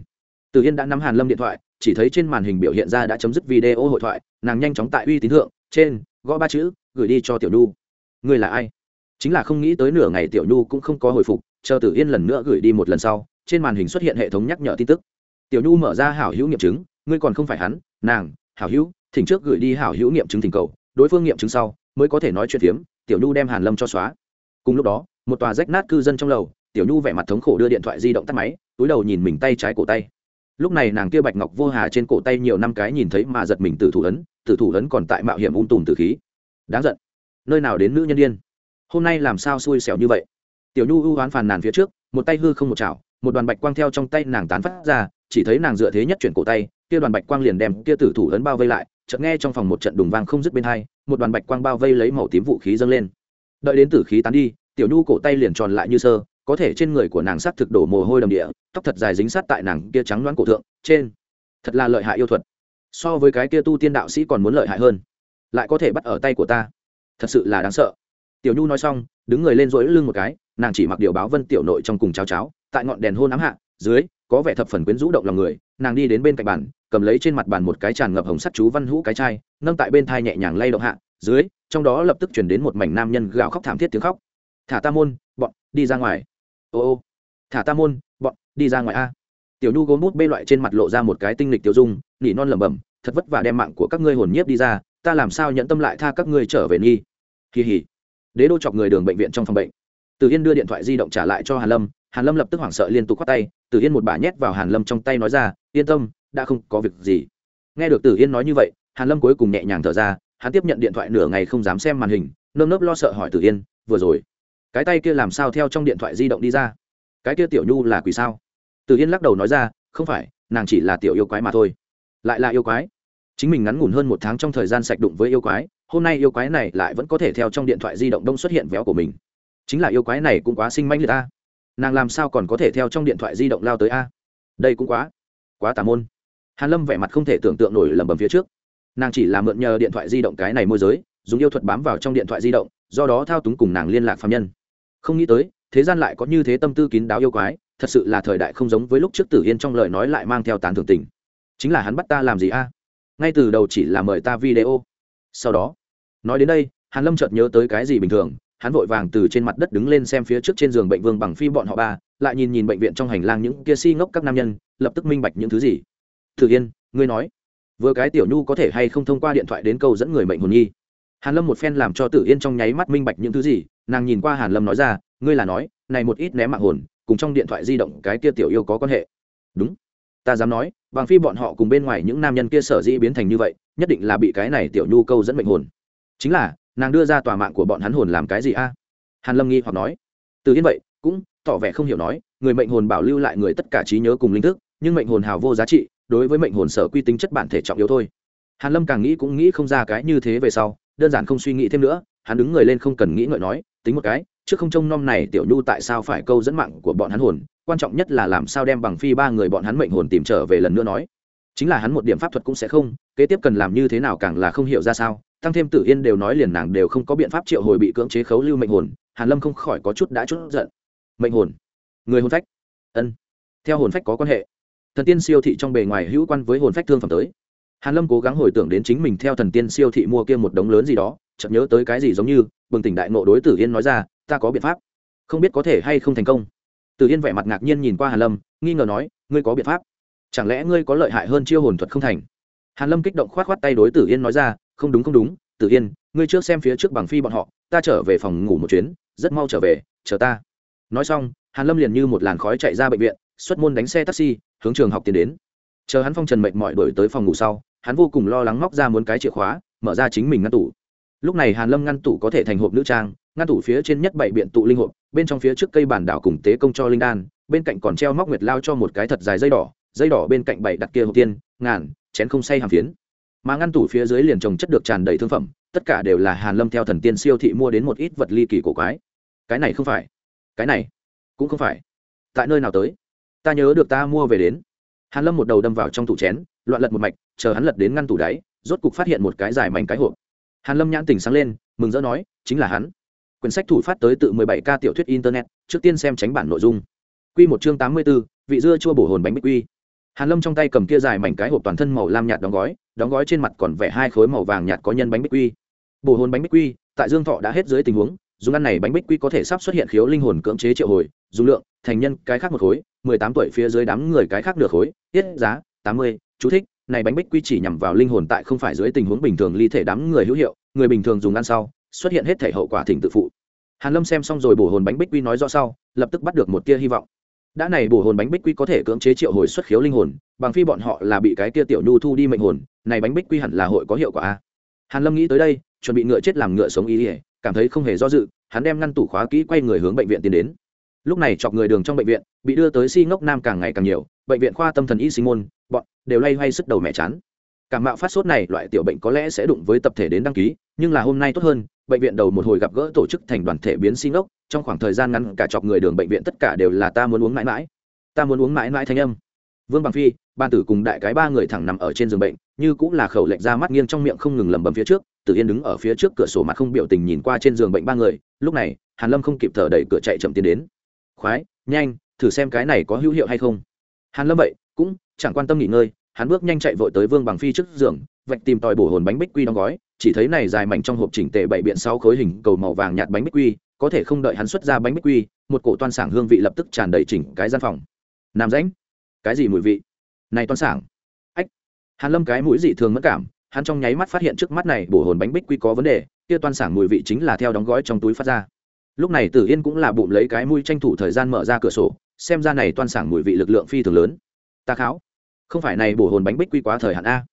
S1: Từ yên đã nắm hàn lâm điện thoại, chỉ thấy trên màn hình biểu hiện ra đã chấm dứt video hội thoại, nàng nhanh chóng tại uy tín thượng, trên, gõ ba chữ, gửi đi cho tiểu nhu. Người là ai? Chính là không nghĩ tới nửa ngày tiểu nhu cũng không có hồi phục, chờ tử yên lần nữa gửi đi một lần sau, trên màn hình xuất hiện hệ thống nhắc nhở tin tức. Tiểu nhu mở ra hảo hữu nghiệm chứng, ngươi còn không phải hắn, nàng, hảo hữu, thỉnh trước gửi đi hảo hữu nghiệm chứng thỉnh cầu, đối phương nghiệm chứng sau, mới có thể nói chuyện phiếm, tiểu nhu đem hàn lâm cho xóa. Cùng lúc đó, một tòa rách nát cư dân trong lầu, tiểu nhu vẻ mặt thống khổ đưa điện thoại di động tắt máy, túi đầu nhìn mình tay trái cổ tay. Lúc này nàng kia bạch ngọc vô hà trên cổ tay nhiều năm cái nhìn thấy mà giật mình từ thủ ấn từ thủ ấn còn tại mạo hiểm ung tùm từ khí. Đáng giận. Nơi nào đến nữ nhân điên? Hôm nay làm sao xui xẻo như vậy? Tiểu nhu ưu oán phàn nàn phía trước, một tay hư không một chảo, một đoàn bạch quang theo trong tay nàng tán phát ra, chỉ thấy nàng dựa thế nhất chuyển cổ tay, kia đoàn bạch quang liền đem kia tử thủ ấn bao vây lại, chợt nghe trong phòng một trận đùng vang không dứt bên hai, một đoàn bạch quang bao vây lấy màu tím vũ khí dâng lên. Đợi đến tử khí tán đi, tiểu nhu cổ tay liền tròn lại như sơ, có thể trên người của nàng sắc thực đổ mồ hôi đầm địa, tóc thật dài dính sát tại nàng kia trắng đoán cổ thượng, trên. Thật là lợi hại yêu thuật. So với cái kia tu tiên đạo sĩ còn muốn lợi hại hơn. Lại có thể bắt ở tay của ta. Thật sự là đáng sợ tiểu nhu nói xong, đứng người lên rỗi lưng một cái, nàng chỉ mặc điều báo vân tiểu nội trong cùng cháo cháo, tại ngọn đèn hôn ám hạ, dưới, có vẻ thập phần quyến rũ động lòng người, nàng đi đến bên cạnh bàn, cầm lấy trên mặt bàn một cái tràn ngập hồng sắt chú văn hũ cái chai, nâng tại bên thai nhẹ nhàng lay động hạ, dưới, trong đó lập tức chuyển đến một mảnh nam nhân gào khóc thảm thiết tiếng khóc. Thả ta môn, bọn, đi ra ngoài. Ô ô, thả ta môn, bọn, đi ra ngoài a. Tiểu nhu gốm bút bê loại trên mặt lộ ra một cái tinh lịch tiêu dung, nỉ non lẩm bẩm, thật vất vả đem mạng của các ngươi hồn nhiếp đi ra, ta làm sao nhận tâm lại tha các ngươi trở về nghi? Kỳ hỉ đế đô chọc người đường bệnh viện trong phòng bệnh. Từ yên đưa điện thoại di động trả lại cho hàn lâm hàn lâm lập tức hoảng sợ liên tục khoát tay, từ yên một bà nhét vào hàn lâm trong tay nói ra, yên tâm, đã không có việc gì. Nghe được từ yên nói như vậy, hàn lâm cuối cùng nhẹ nhàng thở ra, hắn tiếp nhận điện thoại nửa ngày không dám xem màn hình, nơm nớp lo sợ hỏi từ yên, vừa rồi, cái tay kia làm sao theo trong điện thoại di động đi ra? Cái kia tiểu nhu là quỷ sao? Từ yên lắc đầu nói ra, không phải, nàng chỉ là tiểu yêu quái mà thôi. Lại là yêu quái. Chính mình ngắn ngủn hơn một tháng trong thời gian sạch đụng với yêu quái hôm nay yêu quái này lại vẫn có thể theo trong điện thoại di động đông xuất hiện véo của mình. Chính là yêu quái này cũng quá sinh manh liệt ta nàng làm sao còn có thể theo trong điện thoại di động lao tới a? Đây cũng quá quá tà môn. Hàn lâm vẻ mặt không thể tưởng tượng nổi lầm bầm phía trước. Nàng chỉ là mượn nhờ điện thoại di động cái này môi giới, dùng yêu thuật bám vào trong điện thoại di động, do đó thao túng cùng nàng liên lạc phạm nhân. Không nghĩ tới, thế gian lại có như thế tâm tư kín đáo yêu quái, thật sự là thời đại không giống với lúc trước tử yên trong lời nói lại mang theo tán thưởng tình. Chính là hắn bắt ta làm gì a? Ngay từ đầu chỉ là mời ta video. Sau đó nói đến đây, hàn lâm chợt nhớ tới cái gì bình thường, hắn vội vàng từ trên mặt đất đứng lên xem phía trước trên giường bệnh vương bằng phi bọn họ ba, lại nhìn nhìn bệnh viện trong hành lang những kia si ngốc các nam nhân, lập tức minh bạch những thứ gì. Thử yên, ngươi nói, vừa cái tiểu nhu có thể hay không thông qua điện thoại đến câu dẫn người mệnh hồn nhi hàn lâm một phen làm cho tử yên trong nháy mắt minh bạch những thứ gì, nàng nhìn qua hàn lâm nói ra, ngươi là nói, này một ít ném mạng hồn, cùng trong điện thoại di động cái kia tiểu yêu có quan hệ? Đúng. Ta dám nói, bằng phi bọn họ cùng bên ngoài những nam nhân kia sở dĩ biến thành như vậy, nhất định là bị cái này tiểu nhu câu dẫn mệnh hồn chính là, nàng đưa ra tòa mạng của bọn hắn hồn làm cái gì a? Hàn lâm nghi hoặc nói. Từ yên vậy, cũng tỏ vẻ không hiểu nói, người mệnh hồn bảo lưu lại người tất cả trí nhớ cùng linh thức, nhưng mệnh hồn hào vô giá trị, đối với mệnh hồn sở quy tính chất bản thể trọng yếu thôi. Hàn lâm càng nghĩ cũng nghĩ không ra cái như thế về sau, đơn giản không suy nghĩ thêm nữa, hắn đứng người lên không cần nghĩ ngợi nói, tính một cái, trước không trông nom này tiểu nhu tại sao phải câu dẫn mạng của bọn hắn hồn, quan trọng nhất là làm sao đem bằng phi ba người bọn hắn mệnh hồn tìm trở về lần nữa nói. Chính là hắn một điểm pháp thuật cũng sẽ không, kế tiếp cần làm như thế nào càng là không hiểu ra sao tăng thêm tử yên đều nói liền nàng đều không có biện pháp triệu hồi bị cưỡng chế khấu lưu mệnh hồn, hàn lâm không khỏi có chút đã chút giận. Mệnh hồn? Người hồn phách? Ân. Theo hồn phách có quan hệ. Thần tiên siêu thị trong bề ngoài hữu quan với hồn phách thương phẩm tới. Hàn lâm cố gắng hồi tưởng đến chính mình theo thần tiên siêu thị mua kia một đống lớn gì đó, chợt nhớ tới cái gì giống như, bừng tỉnh đại nộ đối tử yên nói ra, ta có biện pháp. Không biết có thể hay không thành công. Tử yên vẻ mặt ngạc nhiên nhìn qua hàn lâm, nghi ngờ nói, ngươi có biện pháp? Chẳng lẽ ngươi có lợi hại hơn chiêu hồn thuật không thành? Hàn lâm kích động khoát khoát tay đối tử yên nói ra không đúng không đúng tự yên, ngươi trước xem phía trước bằng phi bọn họ, ta trở về phòng ngủ một chuyến, rất mau trở về, chờ ta. Nói xong, hàn lâm liền như một làn khói chạy ra bệnh viện, xuất môn đánh xe taxi, hướng trường học tiến đến. Chờ hắn phong trần mệt mỏi đổi tới phòng ngủ sau, hắn vô cùng lo lắng móc ra muốn cái chìa khóa, mở ra chính mình ngăn tủ. Lúc này hàn lâm ngăn tủ có thể thành hộp nữ trang, ngăn tủ phía trên nhất bảy biện tụ linh hộp, bên trong phía trước cây bản đảo cùng tế công cho linh đan, bên cạnh còn treo móc nguyệt lao cho một cái thật dài dây đỏ dây đỏ bên cạnh bảy đặt kia hộp tiên, ngàn, chén không say hàm phiến mà ngăn tủ phía dưới liền trồng chất được tràn đầy thương phẩm tất cả đều là hàn lâm theo thần tiên siêu thị mua đến một ít vật ly kỳ cổ quái. Cái này không phải. Cái này cũng không phải. Tại nơi nào tới? Ta nhớ được ta mua về đến. Hàn lâm một đầu đâm vào trong tủ chén loạn lật một mạch chờ hắn lật đến ngăn tủ đáy rốt cục phát hiện một cái dài mảnh cái hộp. Hàn lâm nhãn tỉnh sáng lên mừng rỡ nói chính là hắn. Quyển sách thủ phát tới tự 17 k tiểu thuyết internet trước tiên xem tránh bản nội dung. Quy một chương 84, vị dưa chua bổ hồn bánh bích quy hàn lâm trong tay cầm kia dài mảnh cái hộp toàn thân màu lam nhạt đóng gói đóng gói trên mặt còn vẽ hai khối màu vàng nhạt có nhân bánh bích quy. Bổ hồn bánh bích quy, tại dương thọ đã hết dưới tình huống, dùng ăn này bánh bích quy có thể sắp xuất hiện khiếu linh hồn cưỡng chế triệu hồi dung lượng, thành nhân, cái khác một khối, mười tám tuổi phía dưới đám người cái khác nửa khối, tiết giá, tám mươi, chú thích, này bánh bích quy chỉ nhằm vào linh hồn tại không phải dưới tình huống bình thường ly thể đám người hữu hiệu, người bình thường dùng ăn sau, xuất hiện hết thể hậu quả thỉnh tự phụ. Hàn lâm xem xong rồi bổ hồn bánh bích quy nói rõ sau, lập tức bắt được một tia hy vọng đã này bổ hồn bánh bích quy có thể cưỡng chế triệu hồi xuất khiếu linh hồn, bằng phi bọn họ là bị cái kia tiểu nhu thu đi mệnh hồn, này bánh bích quy hẳn là hội có hiệu quả a. Hàn lâm nghĩ tới đây, chuẩn bị ngựa chết làm ngựa sống ý ỉa cảm thấy không hề do dự, hắn đem ngăn tủ khóa kỹ quay người hướng bệnh viện tiến đến. Lúc này chọc người đường trong bệnh viện, bị đưa tới si ngốc nam càng ngày càng nhiều, bệnh viện khoa tâm thần y sinh môn, bọn đều lay hoay sức đầu mẹ chán. Cảm mạo phát sốt này, loại tiểu bệnh có lẽ sẽ đụng với tập thể đến đăng ký nhưng là hôm nay tốt hơn, bệnh viện đầu một hồi gặp gỡ tổ chức thành đoàn thể biến xin ốc, trong khoảng thời gian ngắn cả chọc người đường bệnh viện tất cả đều là ta muốn uống mãi mãi. Ta muốn uống mãi mãi thanh âm. Vương bằng phi, ban tử cùng đại cái ba người thẳng nằm ở trên giường bệnh, như cũng là khẩu lệnh ra mắt nghiêng trong miệng không ngừng lẩm bẩm phía trước, tử yên đứng ở phía trước cửa sổ mặt không biểu tình nhìn qua trên giường bệnh ba người, lúc này, hàn lâm không kịp thở đẩy cửa chạy chậm tiến đến. Khoái, nhanh, thử xem cái này có hữu hiệu hay không. Hàn lâm vậy, cũng chẳng quan tâm nghỉ ngơi, hắn bước nhanh chạy vội tới vương bằng phi trước giường, vạch tìm tòi bổ hồn bánh bích quy đóng gói chỉ thấy này dài mảnh trong hộp chỉnh tề bảy biện sáu khối hình cầu màu vàng nhạt bánh bích quy, có thể không đợi hắn xuất ra bánh bích quy, một cổ toan sảng hương vị lập tức tràn đầy chỉnh cái gian phòng. Nam rãnh, cái gì mùi vị? Này toan sảng. Ách, hàn lâm cái mũi dị thường mất cảm, hắn trong nháy mắt phát hiện trước mắt này bổ hồn bánh bích quy có vấn đề, kia toan sảng mùi vị chính là theo đóng gói trong túi phát ra. Lúc này tử yên cũng là bụng lấy cái mũi tranh thủ thời gian mở ra cửa sổ, xem ra này toan sảng mùi vị lực lượng phi thường lớn. Ta kháo, không phải này bổ hồn bánh bích quy quá thời hạn a.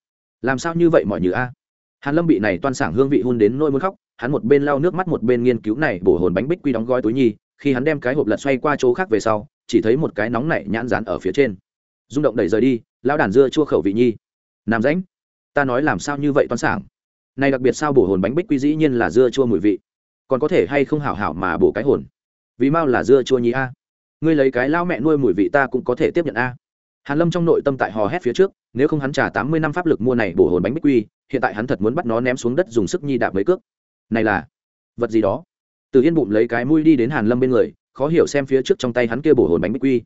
S1: Làm sao như vậy mọi như a? Hàn lâm bị này toan sảng hương vị hun đến nỗi muốn khóc, hắn một bên lau nước mắt một bên nghiên cứu này bổ hồn bánh bích quy đóng gói túi nhi, khi hắn đem cái hộp lật xoay qua chỗ khác về sau, chỉ thấy một cái nóng nảy nhãn dán ở phía trên. Rung động đẩy rời đi, lão đàn dưa chua khẩu vị nhi. Nam rãnh, ta nói làm sao như vậy toan sảng? Này đặc biệt sao bổ hồn bánh bích quy dĩ nhiên là dưa chua mùi vị. Còn có thể hay không hảo hảo mà bổ cái hồn? Vì mau là dưa chua nhi a. Ngươi lấy cái lao mẹ nuôi mùi vị ta cũng có thể tiếp nhận a. Hàn lâm trong nội tâm tại hò hét phía trước, nếu không hắn trả tám mươi năm pháp lực mua này bổ hồn bánh bích quy hiện tại hắn thật muốn bắt nó ném xuống đất dùng sức nhi đạp mấy cước. Này là vật gì đó? Từ yên bụng lấy cái mũi đi đến hàn lâm bên người, khó hiểu xem phía trước trong tay hắn kia bổ hồn bánh bích quy.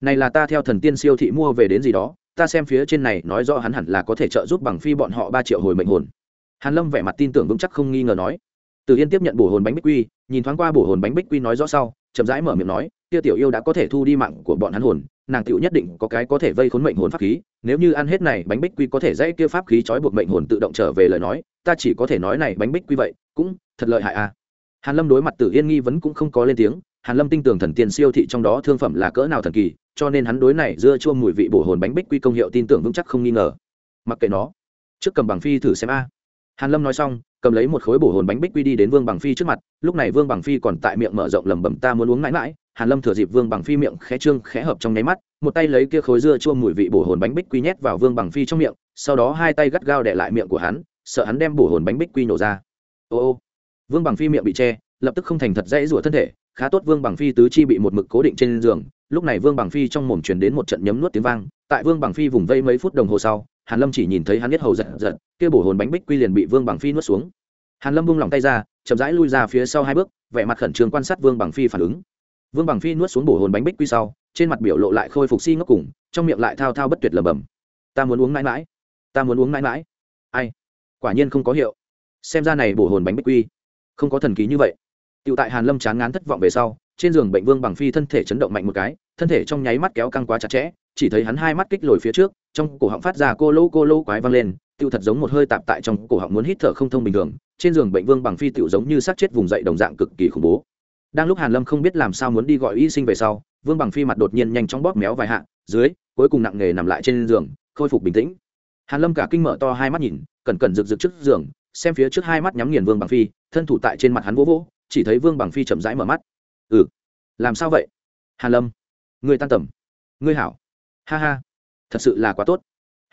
S1: Này là ta theo thần tiên siêu thị mua về đến gì đó, ta xem phía trên này nói rõ hắn hẳn là có thể trợ giúp bằng phi bọn họ ba triệu hồi mệnh hồn. Hàn lâm vẻ mặt tin tưởng vững chắc không nghi ngờ nói. Từ yên tiếp nhận bổ hồn bánh bích quy, nhìn thoáng qua bổ hồn bánh bích quy nói rõ sau, chậm rãi mở miệng nói kia tiểu yêu đã có thể thu đi mạng của bọn hắn hồn nàng tiểu nhất định có cái có thể vây khốn mệnh hồn pháp khí, nếu như ăn hết này bánh bích quy có thể dãy kia pháp khí trói buộc mệnh hồn tự động trở về lời nói, ta chỉ có thể nói này bánh bích quy vậy, cũng thật lợi hại à. Hàn lâm đối mặt tử yên nghi vấn cũng không có lên tiếng, hàn lâm tin tưởng thần tiên siêu thị trong đó thương phẩm là cỡ nào thần kỳ, cho nên hắn đối này dưa chua mùi vị bổ hồn bánh bích quy công hiệu tin tưởng vững chắc không nghi ngờ. Mặc kệ nó, trước cầm bằng phi thử xem a. Hàn lâm nói xong, cầm lấy một khối bổ hồn bánh bích quy đi đến vương bằng phi trước mặt, lúc này vương bằng phi còn tại miệng mở rộng lẩm bẩm, ta muốn uống mãi mãi hàn lâm thừa dịp vương bằng phi miệng khẽ trương khẽ hợp trong nháy mắt, một tay lấy kia khối dưa chua mùi vị bổ hồn bánh bích quy nhét vào vương bằng phi trong miệng, sau đó hai tay gắt gao đè lại miệng của hắn, sợ hắn đem bổ hồn bánh bích quy nổ ra. Ô ô. Vương bằng phi miệng bị che, lập tức không thành thật dãy rủa thân thể, khá tốt vương bằng phi tứ chi bị một mực cố định trên giường, lúc này vương bằng phi trong mồm truyền đến một trận nhấm nuốt tiếng vang, tại vương bằng phi vùng vây mấy phút đồng hồ sau, hàn lâm chỉ nhìn thấy hắn biết hầu giật giật kia bổ hồn bánh bích quy liền bị vương bằng phi nuốt xuống. Hàn lâm buông lòng tay ra, chậm rãi lui ra phía sau hai bước, vẻ mặt khẩn trương quan sát vương bằng phi phản ứng vương bằng phi nuốt xuống bổ hồn bánh bích quy sau trên mặt biểu lộ lại khôi phục si ngốc cùng trong miệng lại thao thao bất tuyệt lầm bầm ta muốn uống mãi mãi. Ta muốn uống mãi mãi. Ai? Quả nhiên không có hiệu. Xem ra này bổ hồn bánh bích quy không có thần ký như vậy. Tựu tại Hàn Lâm chán ngán thất vọng về sau, trên giường bệnh Vương Bằng Phi thân thể chấn động mạnh một cái, thân thể trong nháy mắt kéo căng quá chặt chẽ, chỉ thấy hắn hai mắt kích lồi phía trước, trong cổ họng phát ra cô lô cô lô quái vang lên, tiêu thật giống một hơi tạp tại trong cổ họng muốn hít thở không thông bình thường. Trên giường bệnh Vương Bằng Phi tựu giống như sát chết vùng dậy đồng dạng cực kỳ khủng bố. Đang lúc Hàn Lâm không biết làm sao muốn đi gọi y sinh về sau, Vương Bằng Phi mặt đột nhiên nhanh chóng bóp méo vài hạ, dưới, cuối cùng nặng nề nằm lại trên giường, khôi phục bình tĩnh. Hàn Lâm cả kinh mở to hai mắt nhìn, cẩn cẩn rực rực trước giường, xem phía trước hai mắt nhắm nghiền Vương Bằng Phi, thân thủ tại trên mặt hắn vỗ vỗ, chỉ thấy vương bằng phi chậm rãi mở mắt. Ừ làm sao vậy? Hàn lâm người tan tầm. Ngươi hảo. Ha ha. Thật sự là quá tốt.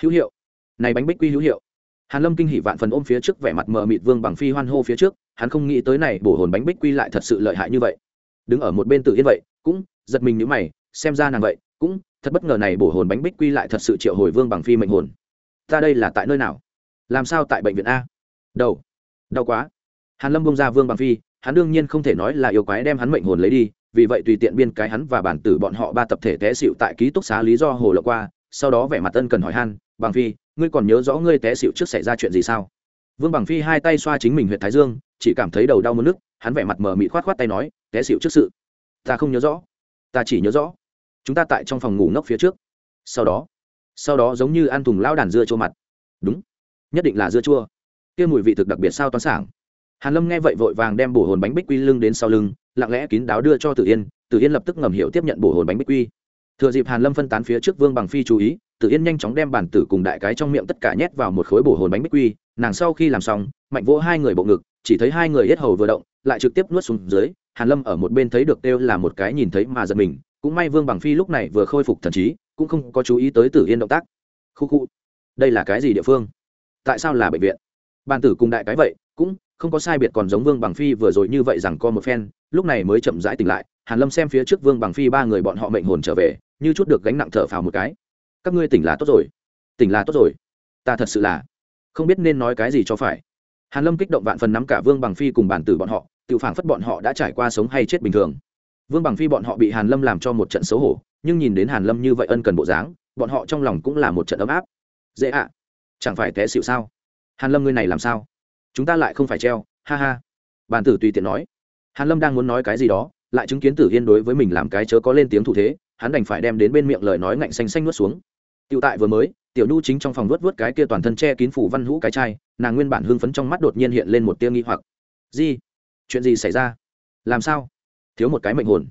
S1: Hữu hiệu. Này bánh bích quy hữu hiệu hàn lâm kinh hỉ vạn phần ôm phía trước vẻ mặt mờ mịt vương bằng phi hoan hô phía trước, hắn không nghĩ tới này bổ hồn bánh bích quy lại thật sự lợi hại như vậy. Đứng ở một bên tự yên vậy, cũng giật mình như mày, xem ra nàng vậy, cũng thật bất ngờ này bổ hồn bánh bích quy lại thật sự triệu hồi vương bằng phi mệnh hồn. Ta đây là tại nơi nào? Làm sao tại bệnh viện a? Đầu. Đau quá. Hàn lâm bông ra vương bằng phi, hắn đương nhiên không thể nói là yêu quái đem hắn mệnh hồn lấy đi, vì vậy tùy tiện biên cái hắn và bản tử bọn họ ba tập thể té xịu tại ký túc xá lý do hồ lộ qua, sau đó vẻ mặt ân cần hỏi han bằng phi, ngươi còn nhớ rõ ngươi té xịu trước xảy ra chuyện gì sao? Vương bằng phi hai tay xoa chính mình huyện thái dương, chỉ cảm thấy đầu đau mất nước hắn vẻ mặt mờ mịt khoát khoát tay nói, té xịu trước sự, ta không nhớ rõ, ta chỉ nhớ rõ, chúng ta tại trong phòng ngủ ngốc phía trước. Sau đó sau đó giống như ăn thùng lao đàn dưa chua mặt. Đúng, nhất định là dưa chua. Kia mùi vị thực đặc biệt sao toán sảng. Hàn lâm nghe vậy vội vàng đem bổ hồn bánh bích quy lưng đến sau lưng, lặng lẽ kín đáo đưa cho tử yên tử yên lập tức ngầm hiểu tiếp nhận bổ hồn bánh bích quy thừa dịp hàn lâm phân tán phía trước vương bằng phi chú ý, tử yên nhanh chóng đem bản tử cùng đại cái trong miệng tất cả nhét vào một khối bổ hồn bánh bích quy. Nàng sau khi làm xong, mạnh vỗ hai người bộ ngực, chỉ thấy hai người hết hầu vừa động, lại trực tiếp nuốt xuống dưới. Hàn lâm ở một bên thấy được đều là một cái nhìn thấy mà giật mình. Cũng may vương bằng phi lúc này vừa khôi phục thần trí, cũng không có chú ý tới tử yên động tác. Khu khu, đây là cái gì địa phương? Tại sao là bệnh viện? Bản tử cùng đại cái vậy, cũng không có sai biệt còn giống vương bằng phi vừa rồi như vậy rằng co một phen, lúc này mới chậm rãi tỉnh lại. Hàn lâm xem phía trước vương bằng phi ba người bọn họ mệnh hồn trở về như chút được gánh nặng thở phào một cái. Các ngươi tỉnh là tốt rồi. Tỉnh là tốt rồi. Ta thật sự là không biết nên nói cái gì cho phải. Hàn lâm kích động vạn phần nắm cả vương bằng phi cùng bản tử bọn họ tự phảng phất bọn họ đã trải qua sống hay chết bình thường. Vương bằng phi bọn họ bị hàn lâm làm cho một trận xấu hổ, nhưng nhìn đến hàn lâm như vậy ân cần bộ dáng, bọn họ trong lòng cũng là một trận ấm áp. Dễ ạ. Chẳng phải té xịu sao? Hàn lâm ngươi này làm sao? Chúng ta lại không phải treo, ha ha. Bản tử tùy tiện nói. Hàn lâm đang muốn nói cái gì đó, lại chứng kiến tử yên đối với mình làm cái chớ có lên tiếng thủ thế hắn đành phải đem đến bên miệng lời nói ngạnh xanh xanh nuốt xuống. Tiểu tại vừa mới tiểu nhu chính trong phòng vuốt vuốt cái kia toàn thân che kín phủ văn hũ cái chai nàng nguyên bản hưng phấn trong mắt đột nhiên hiện lên một tia nghi hoặc. Gì chuyện gì xảy ra? Làm sao? Thiếu một cái mệnh hồn.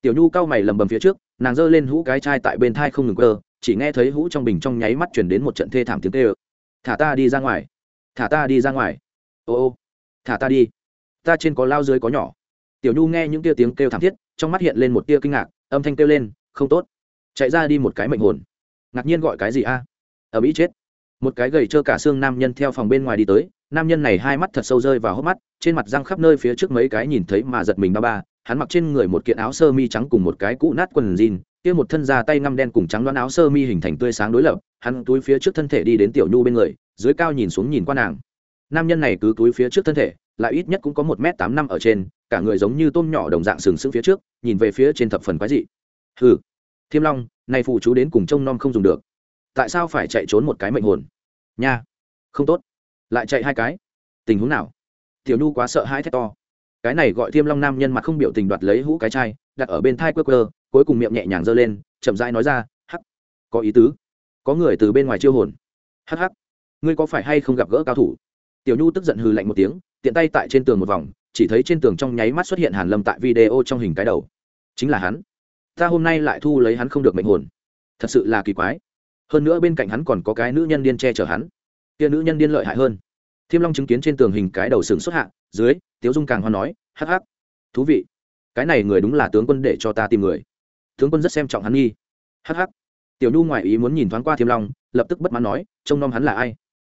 S1: Tiểu nhu cao mày lầm bầm phía trước nàng giơ lên hũ cái chai tại bên thai không ngừng quơ, chỉ nghe thấy hũ trong bình trong nháy mắt truyền đến một trận thê thảm tiếng kêu. thả ta đi ra ngoài. Thả ta đi ra ngoài. Ô ô thả ta đi. Ta trên có lao dưới có nhỏ. Tiểu nhu nghe những tia tiếng kêu thảm thiết trong mắt hiện lên một tia kinh ngạc âm thanh kêu lên không tốt. Chạy ra đi một cái mệnh hồn. Ngạc nhiên gọi cái gì a? Ở mỹ chết. Một cái gầy trơ cả xương nam nhân theo phòng bên ngoài đi tới, nam nhân này hai mắt thật sâu rơi vào hốc mắt, trên mặt răng khắp nơi phía trước mấy cái nhìn thấy mà giật mình ba ba, hắn mặc trên người một kiện áo sơ mi trắng cùng một cái cũ nát quần jean, kia một thân da tay ngăm đen cùng trắng đoán áo sơ mi hình thành tươi sáng đối lập, hắn túi phía trước thân thể đi đến tiểu nhu bên người, dưới cao nhìn xuống nhìn qua nàng. Nam nhân này cứ túi phía trước thân thể, lại ít nhất cũng có một m tám năm ở trên, cả người giống như tôm nhỏ đồng dạng sừng sững phía trước, nhìn về phía trên thập phần quái dị. Hừ thiêm long, này phụ chú đến cùng trông nom không dùng được. Tại sao phải chạy trốn một cái mệnh hồn? Nha, không tốt. Lại chạy hai cái. Tình huống nào? Tiểu nhu quá sợ hãi thét to. Cái này gọi thiêm long nam nhân mặt không biểu tình đoạt lấy hũ cái chai, đặt ở bên thai quơ quơ, cuối cùng miệng nhẹ nhàng giơ lên, chậm rãi nói ra, hắc, có ý tứ. Có người từ bên ngoài chiêu hồn. Hắc hắc, ngươi có phải hay không gặp gỡ cao thủ? Tiểu nhu tức giận hừ lạnh một tiếng, tiện tay tại trên tường một vòng, chỉ thấy trên tường trong nháy mắt xuất hiện hàn lâm tại video trong hình cái đầu. Chính là hắn ta hôm nay lại thu lấy hắn không được mệnh hồn. Thật sự là kỳ quái. Hơn nữa bên cạnh hắn còn có cái nữ nhân điên che chở hắn. Kia nữ nhân điên lợi hại hơn. Thiêm long chứng kiến trên tường hình cái đầu sừng xuất hạ, dưới, tiếu dung càng hoa nói, hắc hắc, thú vị. Cái này người đúng là tướng quân để cho ta tìm người. Tướng quân rất xem trọng hắn nghi. Hắc hắc. Tiểu nhu ngoại ý muốn nhìn thoáng qua thiêm long, lập tức bất mãn nói, trông nom hắn là ai?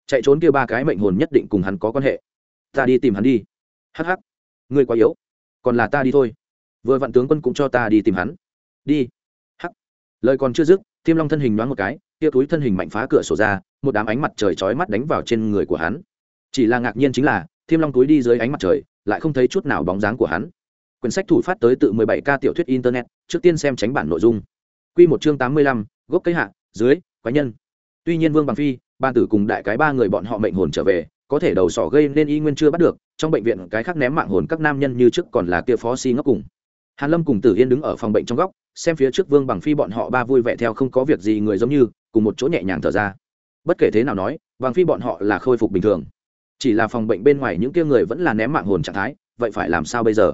S1: Chạy trốn kia ba cái mệnh hồn nhất định cùng hắn có quan hệ. Ta đi tìm hắn đi. Hắc hắc, ngươi quá yếu. Còn là ta đi thôi. Vừa vạn tướng quân cũng cho ta đi tìm hắn đi. Hắc. Lời còn chưa dứt thiêm long thân hình đoán một cái kia túi thân hình mạnh phá cửa sổ ra một đám ánh mặt trời chói mắt đánh vào trên người của hắn. Chỉ là ngạc nhiên chính là thiêm long túi đi dưới ánh mặt trời lại không thấy chút nào bóng dáng của hắn. Quyển sách thủ phát tới tự 17 ca tiểu thuyết internet trước tiên xem tránh bản nội dung. Quy một chương 85, gốc cây hạ dưới quái nhân. Tuy nhiên vương bằng phi ban tử cùng đại cái ba người bọn họ mệnh hồn trở về có thể đầu sỏ gây nên y nguyên chưa bắt được trong bệnh viện cái khác ném mạng hồn các nam nhân như trước còn là kia phó si ngốc cùng hàn lâm cùng tử yên đứng ở phòng bệnh trong góc, xem phía trước vương bằng phi bọn họ ba vui vẻ theo không có việc gì người giống như, cùng một chỗ nhẹ nhàng thở ra. Bất kể thế nào nói, bằng phi bọn họ là khôi phục bình thường. Chỉ là phòng bệnh bên ngoài những kia người vẫn là ném mạng hồn trạng thái, vậy phải làm sao bây giờ?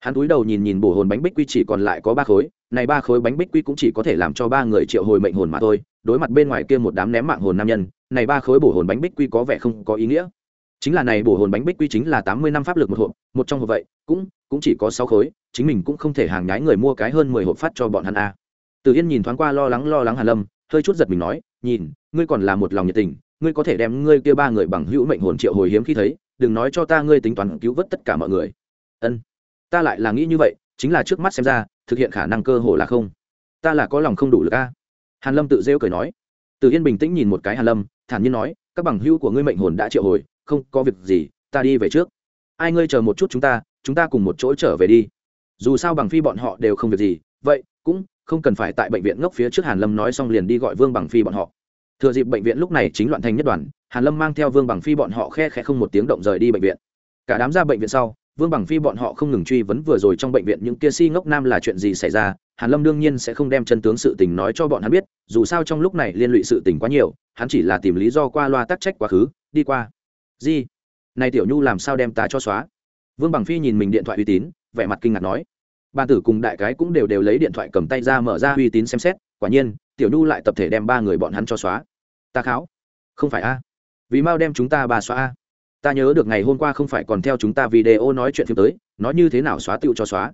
S1: Hắn túi đầu nhìn nhìn bổ hồn bánh bích quy chỉ còn lại có ba khối, này ba khối bánh bích quy cũng chỉ có thể làm cho ba người triệu hồi mệnh hồn mà thôi, đối mặt bên ngoài kia một đám ném mạng hồn nam nhân, này ba khối bổ hồn bánh bích quy có vẻ không có ý nghĩa. Chính là này bổ hồn bánh bích quy chính là tám mươi năm pháp lực một hộp, một trong hộp vậy cũng cũng chỉ có sáu khối, chính mình cũng không thể hàng nhái người mua cái hơn mười hộp phát cho bọn hắn a. Từ yên nhìn thoáng qua lo lắng lo lắng hàn lâm, hơi chút giật mình nói, nhìn, ngươi còn là một lòng nhiệt tình, ngươi có thể đem ngươi kia ba người bằng hữu mệnh hồn triệu hồi hiếm khi thấy, đừng nói cho ta ngươi tính toán cứu vớt tất cả mọi người. Ân, ta lại là nghĩ như vậy, chính là trước mắt xem ra, thực hiện khả năng cơ hồ là không. Ta là có lòng không đủ lực a. Hàn lâm tự rêu cười nói. Từ yên bình tĩnh nhìn một cái hàn lâm, thản nhiên nói, các bằng hữu của ngươi mệnh hồn đã triệu hồi, không có việc gì, ta đi về trước. Ai ngươi chờ một chút chúng ta chúng ta cùng một chỗ trở về đi. Dù sao bằng phi bọn họ đều không việc gì, vậy cũng không cần phải tại bệnh viện ngốc phía trước hàn lâm nói xong liền đi gọi vương bằng phi bọn họ. Thừa dịp bệnh viện lúc này chính loạn thành nhất đoàn, hàn lâm mang theo vương bằng phi bọn họ khe khẽ không một tiếng động rời đi bệnh viện. Cả đám ra bệnh viện sau, vương bằng phi bọn họ không ngừng truy vấn vừa rồi trong bệnh viện những kia si ngốc nam là chuyện gì xảy ra, hàn lâm đương nhiên sẽ không đem chân tướng sự tình nói cho bọn hắn biết, dù sao trong lúc này liên lụy sự tình quá nhiều, hắn chỉ là tìm lý do qua loa tắc trách quá khứ, đi qua. Gì? Này tiểu nhu làm sao đem ta cho xóa? Vương bằng phi nhìn mình điện thoại uy tín, vẻ mặt kinh ngạc nói. Bàn tử cùng đại cái cũng đều đều lấy điện thoại cầm tay ra mở ra uy tín xem xét, quả nhiên, tiểu nhu lại tập thể đem ba người bọn hắn cho xóa. Ta kháo. Không phải a. Vì mau đem chúng ta bà xóa a. Ta nhớ được ngày hôm qua không phải còn theo chúng ta video nói chuyện phim tới, nói như thế nào xóa tựu cho xóa.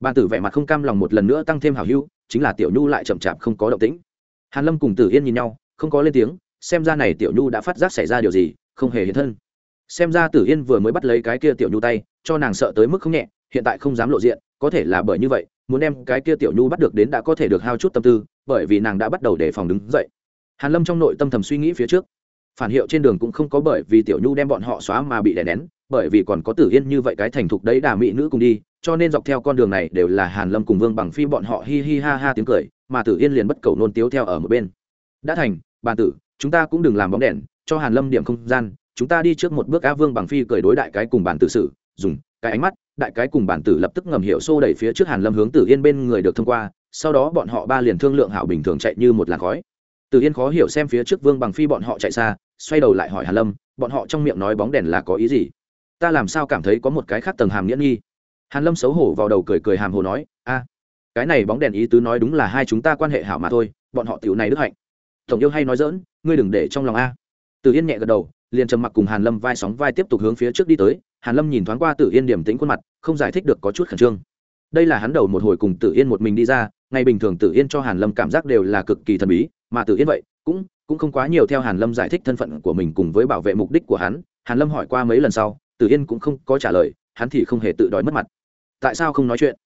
S1: Bàn tử vẻ mặt không cam lòng một lần nữa tăng thêm hào hưu chính là tiểu nhu lại chậm chạp không có động tĩnh. Hàn lâm cùng tử yên nhìn nhau, không có lên tiếng, xem ra này tiểu nhu đã phát giác xảy ra điều gì, không hề hiện thân xem ra tử yên vừa mới bắt lấy cái kia tiểu nhu tay, cho nàng sợ tới mức không nhẹ, hiện tại không dám lộ diện, có thể là bởi như vậy, muốn đem cái kia tiểu nhu bắt được đến đã có thể được hao chút tâm tư, bởi vì nàng đã bắt đầu đề phòng đứng dậy. Hàn lâm trong nội tâm thầm suy nghĩ phía trước. Phản hiệu trên đường cũng không có bởi vì tiểu nhu đem bọn họ xóa mà bị đè nén, bởi vì còn có tử yên như vậy cái thành thục đấy đà mỹ nữ cùng đi, cho nên dọc theo con đường này đều là hàn lâm cùng vương bằng phi bọn họ hi hi ha ha tiếng cười, mà tử yên liền bất cầu nôn tiếu theo ở một bên. Đã thành bàn tử, chúng ta cũng đừng làm bóng đèn, cho hàn lâm điểm không gian chúng ta đi trước một bước á vương bằng phi cười đối đại cái cùng bản tử sử dùng cái ánh mắt, đại cái cùng bản tử lập tức ngầm hiểu xô đẩy phía trước hàn lâm hướng tử yên bên người được thông qua, sau đó bọn họ ba liền thương lượng hảo bình thường chạy như một làn khói. Tử yên khó hiểu xem phía trước vương bằng phi bọn họ chạy xa, xoay đầu lại hỏi hàn lâm, bọn họ trong miệng nói bóng đèn là có ý gì? Ta làm sao cảm thấy có một cái khác tầng hàm nghĩa nghi? Hàn lâm xấu hổ vào đầu cười cười hàm hồ nói, a, cái này bóng đèn ý tứ nói đúng là hai chúng ta quan hệ hảo mà thôi, bọn họ tiểu này đức hạnh. Tổng yêu hay nói dỡn ngươi đừng để trong lòng a. Tử yên nhẹ gật đầu liền trầm mặc cùng hàn lâm vai sóng vai tiếp tục hướng phía trước đi tới, hàn lâm nhìn thoáng qua tử yên điểm tĩnh khuôn mặt, không giải thích được có chút khẩn trương. Đây là hắn đầu một hồi cùng tử yên một mình đi ra ngày bình thường tử yên cho hàn lâm cảm giác đều là cực kỳ thần bí, mà tử yên vậy, cũng cũng không quá nhiều theo hàn lâm giải thích thân phận của mình cùng với bảo vệ mục đích của hắn, hàn lâm hỏi qua mấy lần sau, tử yên cũng không có trả lời, hắn thì không hề tự đòi mất mặt. Tại sao không nói chuyện?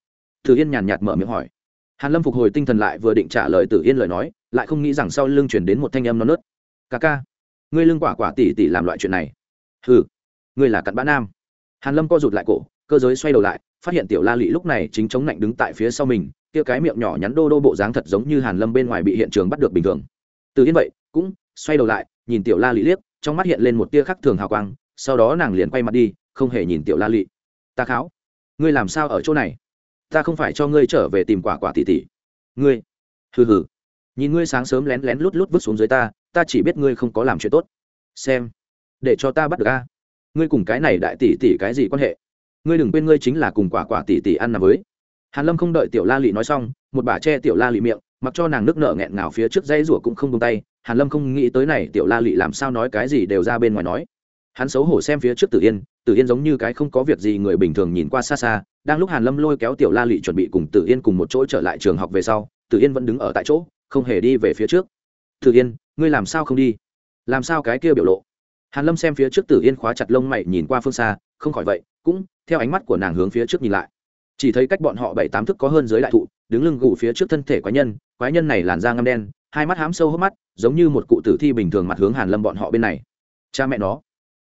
S1: Tử yên nhàn nhạt mở miệng hỏi. Hàn lâm phục hồi tinh thần lại vừa định trả lời tử yên lời nói, lại không nghĩ rằng sau lưng truyền đến một thanh âm non nớt. Ca ca ngươi lưng quả quả tỉ tỉ làm loại chuyện này. Hừ, ngươi là cặn bã nam. Hàn lâm co rụt lại cổ, cơ giới xoay đầu lại, phát hiện tiểu la lị lúc này chính chống lạnh đứng tại phía sau mình, kia cái miệng nhỏ nhắn đô đô bộ dáng thật giống như hàn lâm bên ngoài bị hiện trường bắt được bình thường. Từ yên vậy, cũng xoay đầu lại, nhìn tiểu la lị liếc, trong mắt hiện lên một tia khắc thường hào quang, sau đó nàng liền quay mặt đi, không hề nhìn tiểu la lị. Ta kháo, ngươi làm sao ở chỗ này? Ta không phải cho ngươi trở về tìm quả quả tỉ tỉ. Ngươi, hừ hừ nhìn ngươi sáng sớm lén lén lút lút vứt xuống dưới ta ta chỉ biết ngươi không có làm chuyện tốt. Xem, để cho ta bắt được a. Ngươi cùng cái này đại tỷ tỷ cái gì quan hệ? Ngươi đừng quên ngươi chính là cùng quả quả tỷ tỷ ăn nằm với. Hàn lâm không đợi tiểu la lị nói xong, một bà che tiểu la lị miệng, mặc cho nàng nước nở nghẹn ngào phía trước dây rủa cũng không buông tay, hàn lâm không nghĩ tới này tiểu la lị làm sao nói cái gì đều ra bên ngoài nói. Hắn xấu hổ xem phía trước tử yên tử yên giống như cái không có việc gì người bình thường nhìn qua xa xa, đang lúc hàn lâm lôi kéo tiểu la lị chuẩn bị cùng tử yên cùng một chỗ trở lại trường học về sau, tử yên vẫn đứng ở tại chỗ không hề đi về phía trước. Tử yên, ngươi làm sao không đi? Làm sao cái kia biểu lộ? Hàn lâm xem phía trước tử yên khóa chặt lông mày nhìn qua phương xa, không khỏi vậy, cũng theo ánh mắt của nàng hướng phía trước nhìn lại. Chỉ thấy cách bọn họ bảy tám thước có hơn dưới đại thụ, đứng lưng gù phía trước thân thể quái nhân quái nhân này làn da ngăm đen, hai mắt hám sâu hốc mắt, giống như một cụ tử thi bình thường mặt hướng hàn lâm bọn họ bên này. Cha mẹ nó,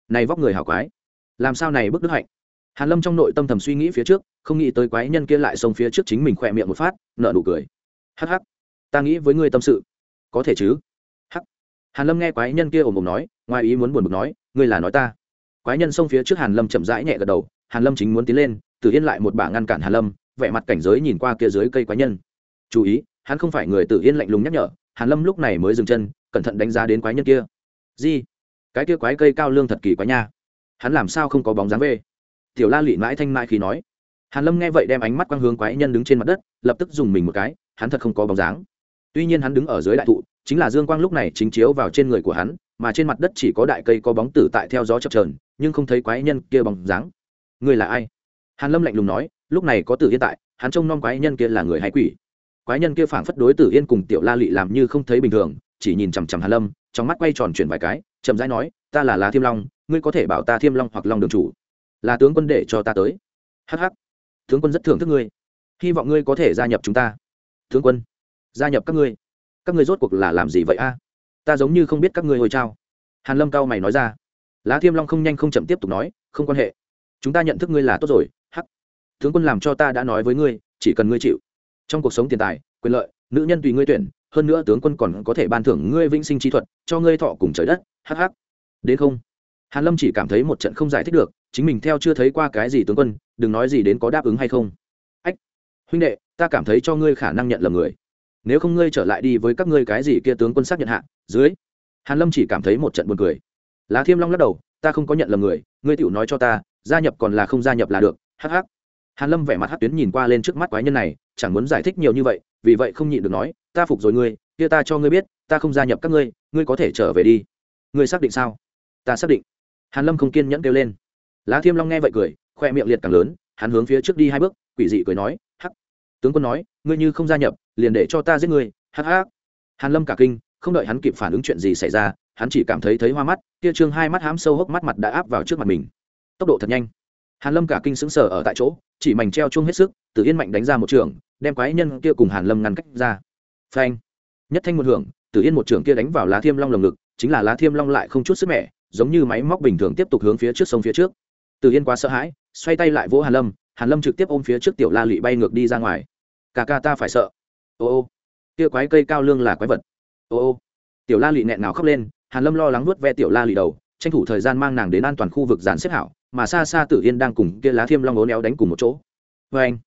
S1: này vóc người hảo quái, làm sao này bức đức hạnh? Hàn lâm trong nội tâm thầm suy nghĩ phía trước, không nghĩ tới quái nhân kia lại xông phía trước chính mình khỏe miệng một phát nợ nụ cười. Hắc hắc ta nghĩ với ngươi tâm sự. Có thể chứ? Hắc. Hàn lâm nghe quái nhân kia ồm ồm nói, ngoài ý muốn buồn bực nói, ngươi là nói ta. Quái nhân xông phía trước hàn lâm chậm rãi nhẹ gật đầu, hàn lâm chính muốn tiến lên, tử yên lại một bả ngăn cản hàn lâm, vẻ mặt cảnh giới nhìn qua kia dưới cây quái nhân. Chú ý, hắn không phải người tử yên lạnh lùng nhắc nhở, hàn lâm lúc này mới dừng chân, cẩn thận đánh giá đến quái nhân kia. Gì? Cái kia quái cây cao lương thật kỳ quái nha. Hắn làm sao không có bóng dáng về? Tiểu la lị mãi thanh mãi khi nói. Hàn lâm nghe vậy đem ánh mắt quang hướng quái nhân đứng trên mặt đất, lập tức dùng mình một cái, hắn thật không có bóng dáng tuy nhiên hắn đứng ở dưới đại thụ, chính là dương quang lúc này chính chiếu vào trên người của hắn, mà trên mặt đất chỉ có đại cây có bóng tử tại theo gió chập trờn nhưng không thấy quái nhân kia bóng dáng. Người là ai? Hàn lâm lạnh lùng nói, lúc này có tử yên tại, hắn trông nom quái nhân kia là người hay quỷ? Quái nhân kia phảng phất đối tử yên cùng tiểu la lị làm như không thấy bình thường, chỉ nhìn chằm chằm hàn lâm, trong mắt quay tròn chuyển vài cái, chậm rãi nói, ta là lá thiêm long, ngươi có thể bảo ta thiêm long hoặc long đường chủ. Là tướng quân để cho ta tới. Hắc hắc, tướng quân rất thưởng thức ngươi, hy vọng ngươi có thể gia nhập chúng ta. Tướng quân gia nhập các ngươi. Các ngươi rốt cuộc là làm gì vậy a? Ta giống như không biết các ngươi hồi trao. Hàn lâm cao mày nói ra. Lá thiêm long không nhanh không chậm tiếp tục nói, không quan hệ. Chúng ta nhận thức ngươi là tốt rồi, hắc. Tướng quân làm cho ta đã nói với ngươi, chỉ cần ngươi chịu. Trong cuộc sống tiền tài, quyền lợi, nữ nhân tùy ngươi tuyển, hơn nữa tướng quân còn có thể ban thưởng ngươi vĩnh sinh chi thuật, cho ngươi thọ cùng trời đất, hắc hắc. Đến không? Hàn lâm chỉ cảm thấy một trận không giải thích được, chính mình theo chưa thấy qua cái gì tướng quân, đừng nói gì đến có đáp ứng hay không. Ách, huynh đệ, ta cảm thấy cho ngươi khả năng nhận lầm người nếu không ngươi trở lại đi với các ngươi cái gì kia tướng quân xác nhận hạ, dưới. Hàn lâm chỉ cảm thấy một trận buồn cười. Lá thiêm long lắc đầu, ta không có nhận lầm người, ngươi tiểu nói cho ta, gia nhập còn là không gia nhập là được, hắc hắc. Hàn lâm vẻ mặt hắc tuyến nhìn qua lên trước mắt quái nhân này, chẳng muốn giải thích nhiều như vậy, vì vậy không nhịn được nói, ta phục rồi ngươi, kia ta cho ngươi biết, ta không gia nhập các ngươi ngươi có thể trở về đi. Ngươi xác định sao? Ta xác định. Hàn lâm không kiên nhẫn kêu lên. Lá thiêm long nghe vậy cười, khoe miệng liệt càng lớn, hắn hướng phía trước đi hai bước, quỷ dị cười nói, hắc. Tướng quân nói ngươi như không gia nhập, liền để cho ta giết ngươi hắc hắc hàn lâm cả kinh, không đợi hắn kịp phản ứng chuyện gì xảy ra, hắn chỉ cảm thấy thấy hoa mắt, kia trương hai mắt hám sâu hốc mắt mặt đã áp vào trước mặt mình. Tốc độ thật nhanh. Hàn lâm cả kinh sững sờ ở tại chỗ, chỉ mảnh treo chung hết sức Từ yên mạnh đánh ra một trường, đem quái nhân kia cùng hàn lâm ngăn cách ra. Phanh. Nhất thanh một hưởng Từ yên một trường kia đánh vào lá thiêm long lồng ngực, chính là lá thiêm long lại không chút sức mẻ, giống như máy móc bình thường tiếp tục hướng phía trước sông phía trước. Từ yên quá sợ hãi, xoay tay lại vỗ hàn lâm hàn lâm trực tiếp ôm phía trước tiểu la lị bay ngược đi ra ngoài cả ca ta phải sợ. Ô ô. Kia quái cây cao lương là quái vật. Ô ô. Tiểu la lị nghẹn nào khóc lên, hàn lâm lo lắng nuốt ve tiểu la lị đầu, tranh thủ thời gian mang nàng đến an toàn khu vực dàn xếp hảo, mà xa xa tử yên đang cùng kia lá thiêm long ố néo đánh cùng một chỗ. Vê anh,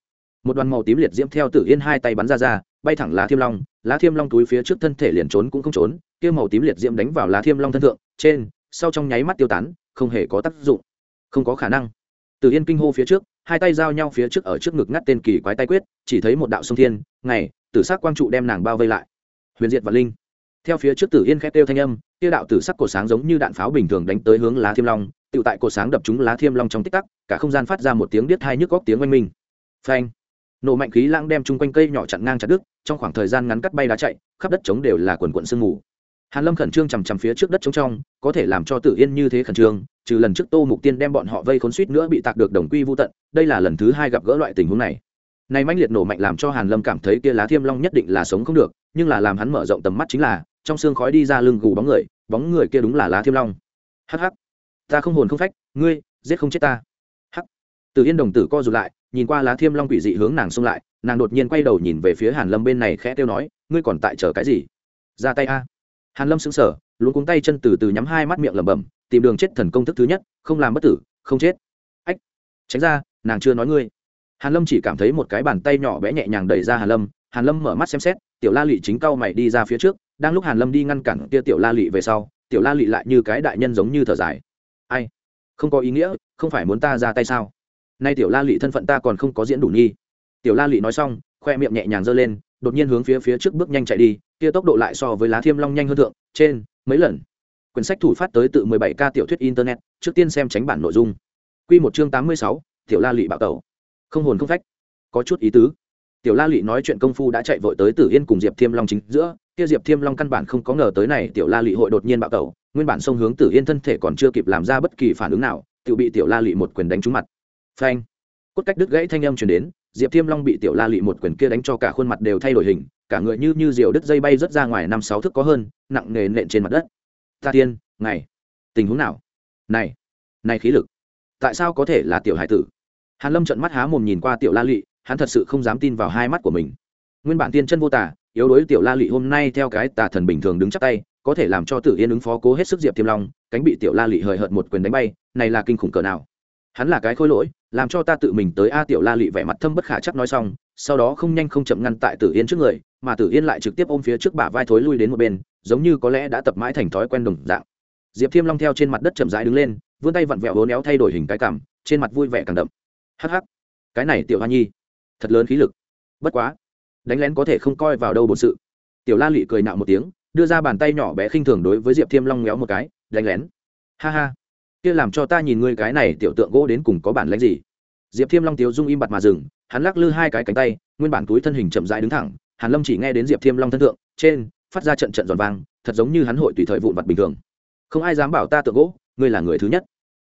S1: một đoàn màu tím liệt diễm theo tử yên hai tay bắn ra ra, bay thẳng lá thiêm long. Lá thiêm long túi phía trước thân thể liền trốn cũng không trốn, kia màu tím liệt diễm đánh vào lá thiêm long thân thượng, trên, sau trong nháy mắt tiêu tán, không hề có tác dụng, không có khả năng. Tử yên kinh hô phía trước hai tay giao nhau phía trước ở trước ngực ngắt tên kỳ quái tay quyết, chỉ thấy một đạo sông thiên, ngày, tử sắc quang trụ đem nàng bao vây lại. Huyền diệt và linh. Theo phía trước tử yên khét kêu thanh âm tiêu đạo tử sắc cổ sáng giống như đạn pháo bình thường đánh tới hướng lá thiêm long tự tại cổ sáng đập trúng lá thiêm long trong tích tắc, cả không gian phát ra một tiếng điếc hai nhức góc tiếng oanh minh. Phanh. Nổ mạnh khí lãng đem chung quanh cây nhỏ chặn ngang chặt đứt, trong khoảng thời gian ngắn cắt bay đá chạy, khắp đất trống đều là quần quận sương mù hàn lâm khẩn trương chằm chằm phía trước đất trống trong, có thể làm cho tử yên như thế khẩn trương, trừ lần trước tô mục tiên đem bọn họ vây khốn suýt nữa bị tạc được đồng quy vô tận, đây là lần thứ hai gặp gỡ loại tình huống này. Này mãnh liệt nổ mạnh làm cho hàn lâm cảm thấy kia lá thiêm long nhất định là sống không được, nhưng là làm hắn mở rộng tầm mắt chính là, trong xương khói đi ra lưng gù bóng người bóng người kia đúng là lá thiêm long. Hắc hắc, ta không hồn không phách, ngươi, giết không chết ta. Hắc. Từ yên đồng tử co rụt lại, nhìn qua lá thiêm long quỷ dị hướng nàng xông lại, nàng đột nhiên quay đầu nhìn về phía hàn lâm bên này khẽ tiêu nói, ngươi còn tại chờ cái gì? Ra tay a hàn lâm sững sờ luôn cuống tay chân từ từ nhắm hai mắt miệng lẩm bẩm, tìm đường chết thần công thức thứ nhất, không làm bất tử, không chết. Ách, tránh ra, nàng chưa nói ngươi. Hàn lâm chỉ cảm thấy một cái bàn tay nhỏ bé nhẹ nhàng đẩy ra hàn lâm hàn lâm mở mắt xem xét, tiểu la lị chính cao mày đi ra phía trước, đang lúc hàn lâm đi ngăn cản kia tiểu la lị về sau, tiểu la lị lại như cái đại nhân giống như thở dài. Ai? Không có ý nghĩa, không phải muốn ta ra tay sao? Nay tiểu la lị thân phận ta còn không có diễn đủ nhi. Tiểu la lị nói xong, khoe miệng nhẹ nhàng giơ lên đột nhiên hướng phía phía trước bước nhanh chạy đi kia tốc độ lại so với lá thiêm long nhanh hơn thượng trên mấy lần. Quyển sách thủ phát tới tự 17 k tiểu thuyết internet trước tiên xem tránh bản nội dung. Quy một chương 86, tiểu la lị bạo tẩu. Không hồn không phách. Có chút ý tứ. Tiểu la lị nói chuyện công phu đã chạy vội tới tử yên cùng diệp thiêm long chính giữa kia diệp thiêm long căn bản không có ngờ tới này tiểu la lị hội đột nhiên bạo tẩu nguyên bản xông hướng tử yên thân thể còn chưa kịp làm ra bất kỳ phản ứng nào tự bị tiểu la lị một quyền đánh trúng mặt. Phanh. Cốt cách đứt gãy thanh âm truyền đến diệp thiêm long bị tiểu la lị một quyền kia đánh cho cả khuôn mặt đều thay đổi hình, cả người như như diều đứt dây bay rớt ra ngoài năm sáu thước có hơn, nặng nề nện trên mặt đất. Ta tiên ngày tình huống nào? Này này khí lực, tại sao có thể là tiểu hải tử? Hàn lâm trợn mắt há mồm nhìn qua tiểu la lị, hắn thật sự không dám tin vào hai mắt của mình. Nguyên bản tiên chân vô tả yếu đối tiểu la lị hôm nay theo cái tà thần bình thường đứng chắc tay, có thể làm cho tử yên ứng phó cố hết sức diệp thiêm long, cánh bị tiểu la lị hời hợt một quyền đánh bay, này là kinh khủng cỡ nào? Hắn là cái khôi lỗi, làm cho ta tự mình tới a tiểu la lị vẻ mặt thâm bất khả chắc nói xong, sau đó không nhanh không chậm ngăn tại tử yên trước người, mà tử yên lại trực tiếp ôm phía trước bả vai thối lui đến một bên, giống như có lẽ đã tập mãi thành thói quen đồng dạng. Diệp thiêm long theo trên mặt đất chậm rãi đứng lên, vươn tay vặn vẹo hố néo thay đổi hình cái cảm, trên mặt vui vẻ càng đậm. Hắc hắc, cái này tiểu hoa nhi, thật lớn khí lực. Bất quá, đánh lén có thể không coi vào đâu bổn sự. Tiểu la lị cười nạo một tiếng, đưa ra bàn tay nhỏ bé khinh thường đối với diệp thiêm long méo một cái, đánh lén. Ha ha kia làm cho ta nhìn ngươi cái này tiểu tượng gỗ đến cùng có bản lãnh gì? Diệp thiêm long tiếu dung im bặt mà dừng, hắn lắc lư hai cái cánh tay, nguyên bản túi thân hình chậm rãi đứng thẳng, hàn lâm chỉ nghe đến diệp thiêm long thân thượng, trên, phát ra trận trận giòn vang, thật giống như hắn hội tùy thời vụn vặt bình thường. Không ai dám bảo ta tượng gỗ, ngươi là người thứ nhất.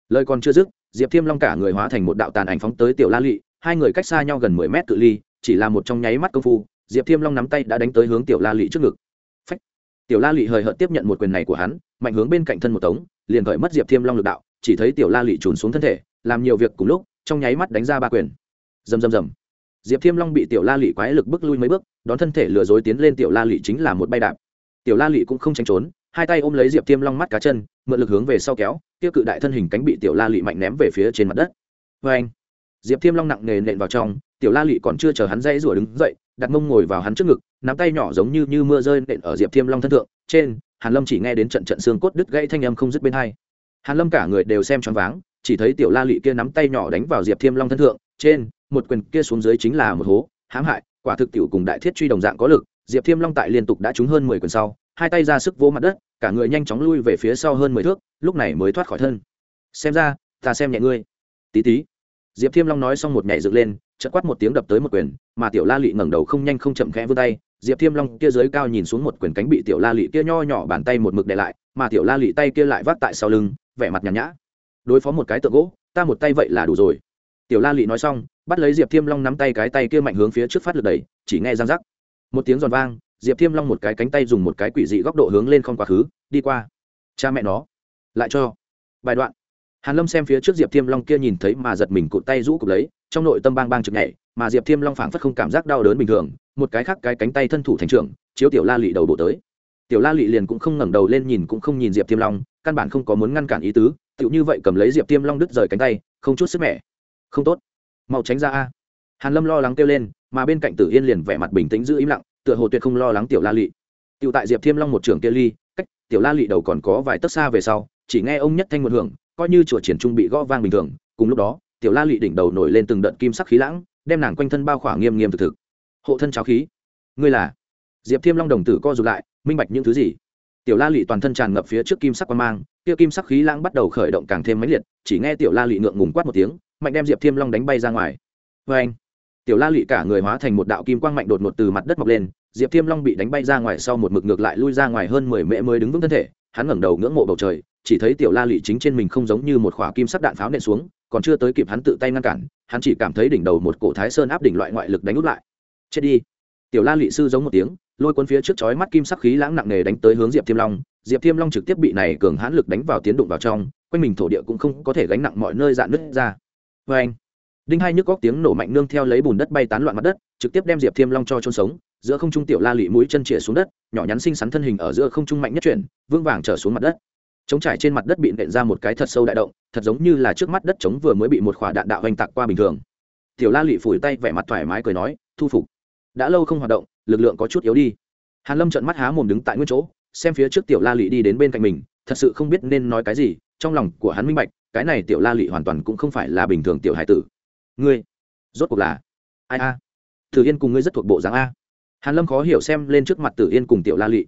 S1: Lời còn chưa dứt, diệp thiêm long cả người hóa thành một đạo tàn ảnh phóng tới tiểu la lị, hai người cách xa nhau gần mười mét cự ly, chỉ là một trong nháy mắt công phu, diệp thiêm long nắm tay đã đánh tới hướng tiểu la lị trước ngực. Phách. tiểu la lị hời hợt tiếp nhận một quyền này của hắn, mạnh hướng bên cạnh thân một tống, liền khởi mất diệp thiêm long lực đạo chỉ thấy tiểu la lị trùn xuống thân thể, làm nhiều việc cùng lúc, trong nháy mắt đánh ra ba quyền. Rầm rầm rầm. Diệp thiêm long bị tiểu la lị quái lực bước lui mấy bước, đón thân thể lừa dối tiến lên tiểu la lị chính là một bay đạp. Tiểu la lị cũng không tránh trốn, hai tay ôm lấy diệp thiêm long mắt cá chân, mượn lực hướng về sau kéo tiêu cự đại thân hình cánh bị tiểu la lị mạnh ném về phía trên mặt đất. Vê anh diệp thiêm long nặng nề nện vào trong, tiểu la lị còn chưa chờ hắn dãy rủa đứng dậy, đặt mông ngồi vào hắn trước ngực, nắm tay nhỏ giống như như mưa rơi nện ở diệp thiêm long thân thượng, trên, hàn lâm chỉ nghe đến trận trận xương cốt đứt gãy thanh âm không dứt bên hai hàn lâm cả người đều xem choáng váng, chỉ thấy tiểu la lị kia nắm tay nhỏ đánh vào diệp thiêm long thân thượng, trên, một quyền kia xuống dưới chính là một hố, hãm hại, quả thực tiểu cùng đại thiết truy đồng dạng có lực, diệp thiêm long tại liên tục đã trúng hơn mười quyền sau, hai tay ra sức vô mặt đất, cả người nhanh chóng lui về phía sau hơn mười thước, lúc này mới thoát khỏi thân. Xem ra, ta xem nhẹ ngươi. Tí tí. Diệp thiêm long nói xong một nhảy dựng lên, chợt quát một tiếng đập tới một quyền, mà tiểu la lị ngẩng đầu không nhanh không chậm khẽ vươn tay, diệp thiêm long kia dưới cao nhìn xuống một quyền cánh bị tiểu la lị kia nho nhỏ bàn tay một mực để lại, mà tiểu la lị tay kia lại vác tại sau lưng vẻ mặt nhàn nhã. Đối phó một cái tượng gỗ, ta một tay vậy là đủ rồi. Tiểu la lị nói xong, bắt lấy diệp thiêm long nắm tay cái tay kia mạnh hướng phía trước phát lực đẩy, chỉ nghe răng rắc. Một tiếng giòn vang, diệp thiêm long một cái cánh tay dùng một cái quỷ dị góc độ hướng lên không quá khứ, đi qua. Cha mẹ nó, lại cho. Bài đoạn. Hàn lâm xem phía trước diệp thiêm long kia nhìn thấy mà giật mình cụt tay rũ cụt lấy, trong nội tâm bang bang chực nhảy, mà diệp thiêm long phảng phất không cảm giác đau đớn bình thường, một cái khác cái cánh tay thân thủ thành trưởng, chiếu tiểu la lị đầu bộ tới tiểu la lị liền cũng không ngẩng đầu lên nhìn cũng không nhìn diệp Tiêm long, căn bản không có muốn ngăn cản ý tứ tựu như vậy cầm lấy diệp Tiêm long đứt rời cánh tay, không chút sức mẻ. Không tốt. Mau tránh ra a. Hàn lâm lo lắng kêu lên, mà bên cạnh tử yên liền vẻ mặt bình tĩnh giữ im lặng, tựa hồ tuyệt không lo lắng tiểu la lị. Tựu tại diệp Tiêm long một trường kia ly, cách tiểu la lị đầu còn có vài tấc xa về sau, chỉ nghe ông nhất thanh một hưởng, coi như chùa triển trung bị gõ vang bình thường, cùng lúc đó, tiểu la lị đỉnh đầu nổi lên từng đợt kim sắc khí lãng, đem nàng quanh thân bao khỏa nghiêm nghiêm thực thực. Hộ thân cháo khí. Ngươi là? Diệp thiêm long đồng tử co rụt lại minh bạch những thứ gì? Tiểu la lị toàn thân tràn ngập phía trước kim sắc quan mang, kia kim sắc khí lãng bắt đầu khởi động càng thêm mãnh liệt, chỉ nghe tiểu la lị ngượng ngùng quát một tiếng, mạnh đem diệp thiêm long đánh bay ra ngoài. Vê anh, tiểu la lị cả người hóa thành một đạo kim quang mạnh đột ngột từ mặt đất mọc lên, diệp thiêm long bị đánh bay ra ngoài sau một mực ngược lại lui ra ngoài hơn mười mễ mới đứng vững thân thể, hắn ngẩng đầu ngưỡng mộ bầu trời, chỉ thấy tiểu la lị chính trên mình không giống như một khỏa kim sắc đạn pháo nện xuống, còn chưa tới kịp hắn tự tay ngăn cản, hắn chỉ cảm thấy đỉnh đầu một cổ thái sơn áp đỉnh loại ngoại lực đánh út lại. Chết đi. Tiểu la lị sư giống một tiếng lôi cuốn phía trước chói mắt kim sắc khí lãng nặng nề đánh tới hướng diệp thiêm long. Diệp thiêm long trực tiếp bị này cường hãn lực đánh vào tiến đụng vào trong, quanh mình thổ địa cũng không có thể gánh nặng mọi nơi dạn nứt ra. Vê anh, đinh hai nhức góc tiếng nổ mạnh nương theo lấy bùn đất bay tán loạn mặt đất, trực tiếp đem diệp thiêm long cho trôn sống, giữa không trung tiểu la lị mũi chân chĩa xuống đất, nhỏ nhắn xinh xắn thân hình ở giữa không trung mạnh nhất chuyển vương vàng trở xuống mặt đất. Chống trải trên mặt đất bị nện ra một cái thật sâu đại động, thật giống như là trước mắt đất trống vừa mới bị một khỏa đạn đạo hoành tạc qua bình thường. Tiểu la lị phủi tay vẻ mặt thoải mái cười nói, thu phục đã lâu không hoạt động, lực lượng có chút yếu đi. Hàn lâm trợn mắt há mồm đứng tại nguyên chỗ, xem phía trước tiểu la lị đi đến bên cạnh mình, thật sự không biết nên nói cái gì, trong lòng của hắn minh bạch, cái này tiểu la lị hoàn toàn cũng không phải là bình thường tiểu hải tử. Ngươi, rốt cuộc là ai a? Tử yên cùng ngươi rất thuộc bộ dáng a. Hàn lâm khó hiểu xem lên trước mặt tử yên cùng tiểu la lị.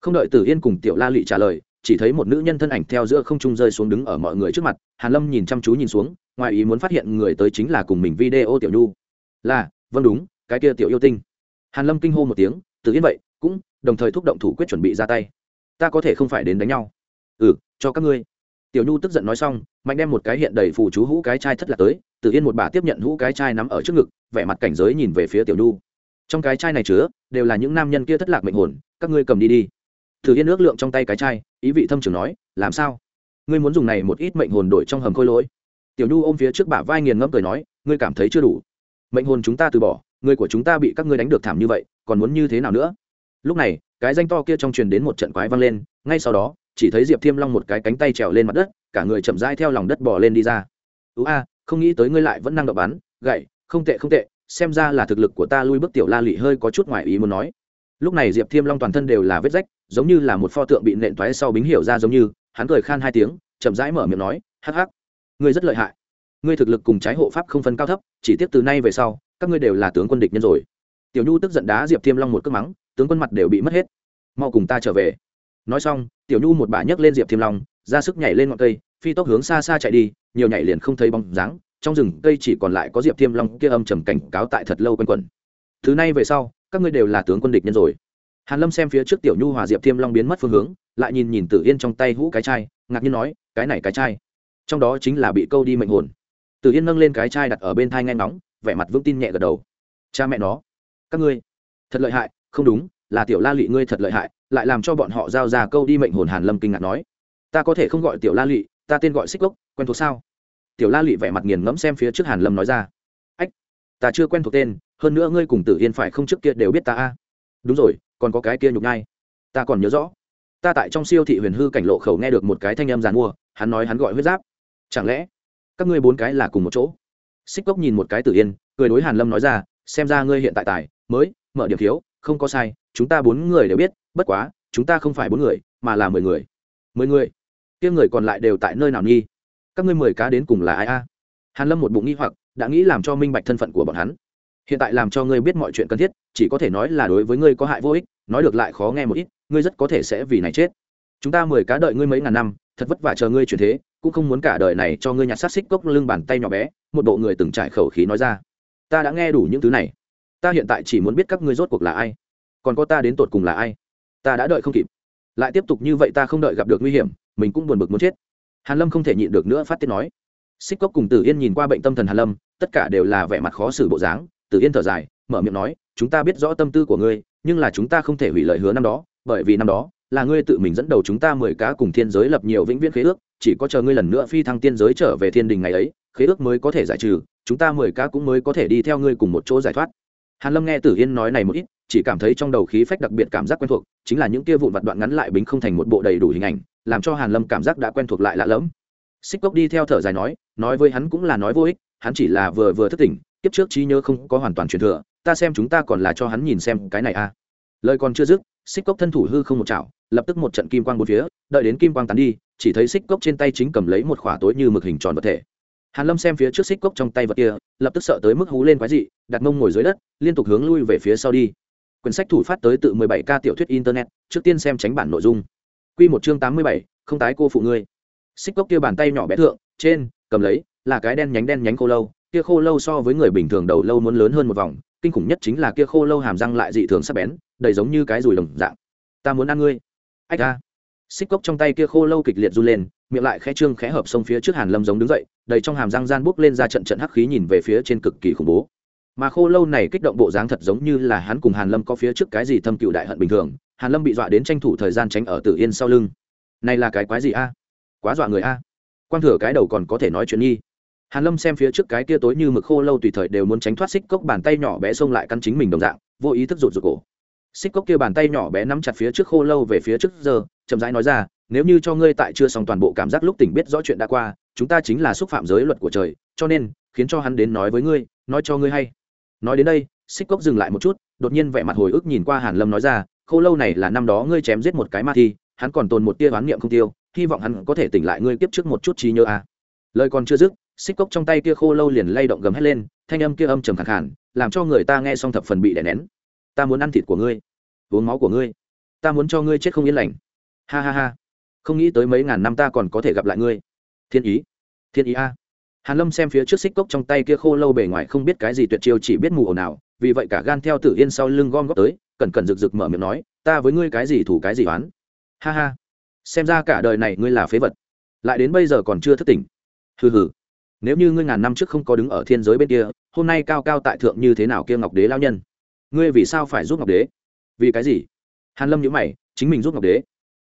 S1: Không đợi tử yên cùng tiểu la lị trả lời, chỉ thấy một nữ nhân thân ảnh theo giữa không trung rơi xuống đứng ở mọi người trước mặt. Hàn lâm nhìn chăm chú nhìn xuống, ngoài ý muốn phát hiện người tới chính là cùng mình video tiểu nhu. Là vâng đúng cái kia tiểu yêu tinh. Hàn lâm kinh hô một tiếng tự yên vậy, cũng đồng thời thúc động thủ quyết chuẩn bị ra tay. Ta có thể không phải đến đánh nhau. Ừ cho các ngươi. Tiểu nhu tức giận nói xong, mạnh đem một cái hiện đầy phù chú hũ cái chai thất lạc tới tự yên một bà tiếp nhận hũ cái chai nắm ở trước ngực, vẻ mặt cảnh giới nhìn về phía tiểu nhu. Trong cái chai này chứa, đều là những nam nhân kia thất lạc mệnh hồn, các ngươi cầm đi đi. Tự yên ước lượng trong tay cái chai, ý vị thâm trường nói, làm sao? Ngươi muốn dùng này một ít mệnh hồn đổi trong hầm khôi lỗi. Tiểu nhu ôm phía trước bả vai nghiền ngẫm cười nói, ngươi cảm thấy chưa đủ. Mệnh hồn chúng ta từ bỏ người của chúng ta bị các ngươi đánh được thảm như vậy, còn muốn như thế nào nữa? Lúc này, cái danh to kia trong truyền đến một trận quái vang lên, ngay sau đó, chỉ thấy diệp thiêm long một cái cánh tay trèo lên mặt đất, cả người chậm rãi theo lòng đất bỏ lên đi ra. Ú a, không nghĩ tới ngươi lại vẫn năng đập bắn, gậy, không tệ không tệ, xem ra là thực lực của ta lui bước tiểu la lị hơi có chút ngoài ý muốn nói. Lúc này diệp thiêm long toàn thân đều là vết rách, giống như là một pho tượng bị nện toái sau bính hiểu ra giống như, hắn cười khan hai tiếng, chậm rãi mở miệng nói, hắc hắc, ngươi rất lợi hại. Ngươi thực lực cùng trái hộ pháp không phân cao thấp, chỉ tiếp từ nay về sau các ngươi đều là tướng quân địch nhân rồi. Tiểu nhu tức giận đá diệp thiêm long một cước mắng, tướng quân mặt đều bị mất hết. Mau cùng ta trở về. Nói xong, tiểu nhu một bà nhấc lên diệp thiêm long, ra sức nhảy lên ngọn cây, phi tốc hướng xa xa chạy đi, nhiều nhảy liền không thấy bóng dáng. Trong rừng cây chỉ còn lại có diệp thiêm long kia âm trầm cảnh cáo tại thật lâu quanh quẩn. Thứ này về sau, các ngươi đều là tướng quân địch nhân rồi. Hàn lâm xem phía trước tiểu nhu hòa diệp thiêm long biến mất phương hướng, lại nhìn nhìn tử yên trong tay hũ cái chai, ngạc nhiên nói, cái này cái chai? Trong đó chính là bị câu đi mệnh hồn. Tử yên nâng lên cái chai đặt ở bên thai nghe ngóng vẻ mặt vững tin nhẹ gật đầu. Cha mẹ nó, các ngươi, thật lợi hại, không đúng, là tiểu la lị ngươi thật lợi hại, lại làm cho bọn họ giao ra câu đi mệnh hồn hàn lâm kinh ngạc nói. Ta có thể không gọi tiểu la lị, ta tên gọi xích lốc, quen thuộc sao? Tiểu la lị vẻ mặt nghiền ngẫm xem phía trước hàn lâm nói ra. Ách, ta chưa quen thuộc tên, hơn nữa ngươi cùng tử yên phải không trước kia đều biết ta a. Đúng rồi, còn có cái kia nhục nhai. Ta còn nhớ rõ. Ta tại trong siêu thị huyền hư cảnh lộ khẩu nghe được một cái thanh âm giàn mua, hắn nói hắn gọi huyết giáp. Chẳng lẽ, các ngươi bốn cái là cùng một chỗ? Xích cốc nhìn một cái tử yên, cười đối hàn lâm nói ra, xem ra ngươi hiện tại tài, mới, mở điểm thiếu, không có sai, chúng ta bốn người đều biết, bất quá, chúng ta không phải bốn người, mà là mười người. Mười người? Kia người còn lại đều tại nơi nào nghi? Các ngươi mười cá đến cùng là ai a? Hàn lâm một bụng nghi hoặc, đã nghĩ làm cho minh bạch thân phận của bọn hắn. Hiện tại làm cho ngươi biết mọi chuyện cần thiết, chỉ có thể nói là đối với ngươi có hại vô ích, nói được lại khó nghe một ít, ngươi rất có thể sẽ vì này chết. Chúng ta mười cá đợi ngươi mấy ngàn năm, thật vất vả chờ ngươi chuyển thế cũng không muốn cả đời này cho ngươi nhặt sát xích cốc lưng bàn tay nhỏ bé, một bộ người từng trải khẩu khí nói ra. Ta đã nghe đủ những thứ này. Ta hiện tại chỉ muốn biết các ngươi rốt cuộc là ai. Còn có ta đến tột cùng là ai? Ta đã đợi không kịp. Lại tiếp tục như vậy ta không đợi gặp được nguy hiểm, mình cũng buồn bực muốn chết. Hàn lâm không thể nhịn được nữa phát tiết nói. Xích cốc cùng tử yên nhìn qua bệnh tâm thần hàn lâm, tất cả đều là vẻ mặt khó xử bộ dáng. Tử yên thở dài, mở miệng nói, chúng ta biết rõ tâm tư của ngươi, nhưng là chúng ta không thể hủy lời hứa năm đó, bởi vì năm đó là ngươi tự mình dẫn đầu chúng ta mười cá cùng thiên giới lập nhiều vĩnh viễn khế ước, chỉ có chờ ngươi lần nữa phi thăng tiên giới trở về thiên đình ngày ấy, khế ước mới có thể giải trừ, chúng ta mười cá cũng mới có thể đi theo ngươi cùng một chỗ giải thoát. Hàn lâm nghe tử yên nói này một ít, chỉ cảm thấy trong đầu khí phách đặc biệt cảm giác quen thuộc, chính là những kia vụn vặt đoạn ngắn lại bính không thành một bộ đầy đủ hình ảnh, làm cho hàn lâm cảm giác đã quen thuộc lại lạ lẫm. Xích cốc đi theo thở dài nói nói với hắn cũng là nói vô ích, hắn chỉ là vừa vừa thức tỉnh, kiếp trước trí nhớ không có hoàn toàn truyền thừa, ta xem chúng ta còn là cho hắn nhìn xem cái này a lời còn chưa dứt, xích cốc thân thủ hư không một chảo lập tức một trận kim quang bốn phía đợi đến kim quang tán đi chỉ thấy xích cốc trên tay chính cầm lấy một khỏa tối như mực hình tròn vật thể. Hàn lâm xem phía trước xích cốc trong tay vật kia lập tức sợ tới mức hú lên quái dị đặt mông ngồi dưới đất liên tục hướng lui về phía sau đi. Quyển sách thủ phát tới tự 17 k tiểu thuyết internet trước tiên xem tránh bản nội dung. Quy một chương 87, không tái cô phụ ngươi. Xích cốc kia bàn tay nhỏ bé thượng trên cầm lấy là cái đen nhánh đen nhánh khô lâu kia khô lâu so với người bình thường đầu lâu muốn lớn hơn một vòng kinh khủng nhất chính là kia khô lâu hàm răng lại dị thường sắc bén đầy giống như cái rùi lồng dạng. Ta muốn ăn ngươi ách a. Xích cốc trong tay kia khô lâu kịch liệt run lên, miệng lại khẽ trương khẽ hợp sông phía trước hàn lâm giống đứng dậy, đầy trong hàm răng gian bốc lên ra trận trận hắc khí nhìn về phía trên cực kỳ khủng bố. Mà khô lâu này kích động bộ dáng thật giống như là hắn cùng hàn lâm có phía trước cái gì thâm cựu đại hận bình thường, hàn lâm bị dọa đến tranh thủ thời gian tránh ở tử yên sau lưng. Này là cái quái gì a? Quá dọa người a. À? quang thừa cái đầu còn có thể nói chuyện nghi. Hàn lâm xem phía trước cái kia tối như mực khô lâu tùy thời đều muốn tránh thoát xích cốc bàn tay nhỏ bé xông lại căn chính mình đồng dạng, vô ý thức rụt rụt cổ xích cốc kia bàn tay nhỏ bé nắm chặt phía trước khô lâu về phía trước giờ, chậm rãi nói ra, nếu như cho ngươi tại chưa xong toàn bộ cảm giác lúc tỉnh biết rõ chuyện đã qua, chúng ta chính là xúc phạm giới luật của trời, cho nên, khiến cho hắn đến nói với ngươi, nói cho ngươi hay nói đến đây, xích cốc dừng lại một chút, đột nhiên vẻ mặt hồi ức nhìn qua hàn lâm nói ra, khô lâu này là năm đó ngươi chém giết một cái ma thi, hắn còn tồn một tia oán niệm không tiêu, hy vọng hắn có thể tỉnh lại ngươi tiếp trước một chút trí nhớ a à. lời còn chưa dứt, xích cốc trong tay kia khô lâu liền lay động gầm hết lên, thanh âm kia âm trầm khẳng hẳn làm cho người ta nghe xong thập phần bị đè nén ta muốn ăn thịt của ngươi, uống máu của ngươi, ta muốn cho ngươi chết không yên lành. Ha ha ha, không nghĩ tới mấy ngàn năm ta còn có thể gặp lại ngươi. Thiên ý thiên ý a. Hàn lâm xem phía trước xích cốc trong tay kia khô lâu bề ngoài không biết cái gì tuyệt chiêu chỉ biết mù ồn nào vì vậy cả gan theo tử yên sau lưng gom góp tới, cẩn cẩn rực rực mở miệng nói, ta với ngươi cái gì thủ cái gì oán. Ha ha, xem ra cả đời này ngươi là phế vật, lại đến bây giờ còn chưa thức tỉnh. Hừ hừ, nếu như ngươi ngàn năm trước không có đứng ở thiên giới bên kia, hôm nay cao cao tại thượng như thế nào kia ngọc đế lao nhân? Ngươi vì sao phải giúp ngọc đế? Vì cái gì? Hàn lâm nhữ mày, chính mình giúp ngọc đế.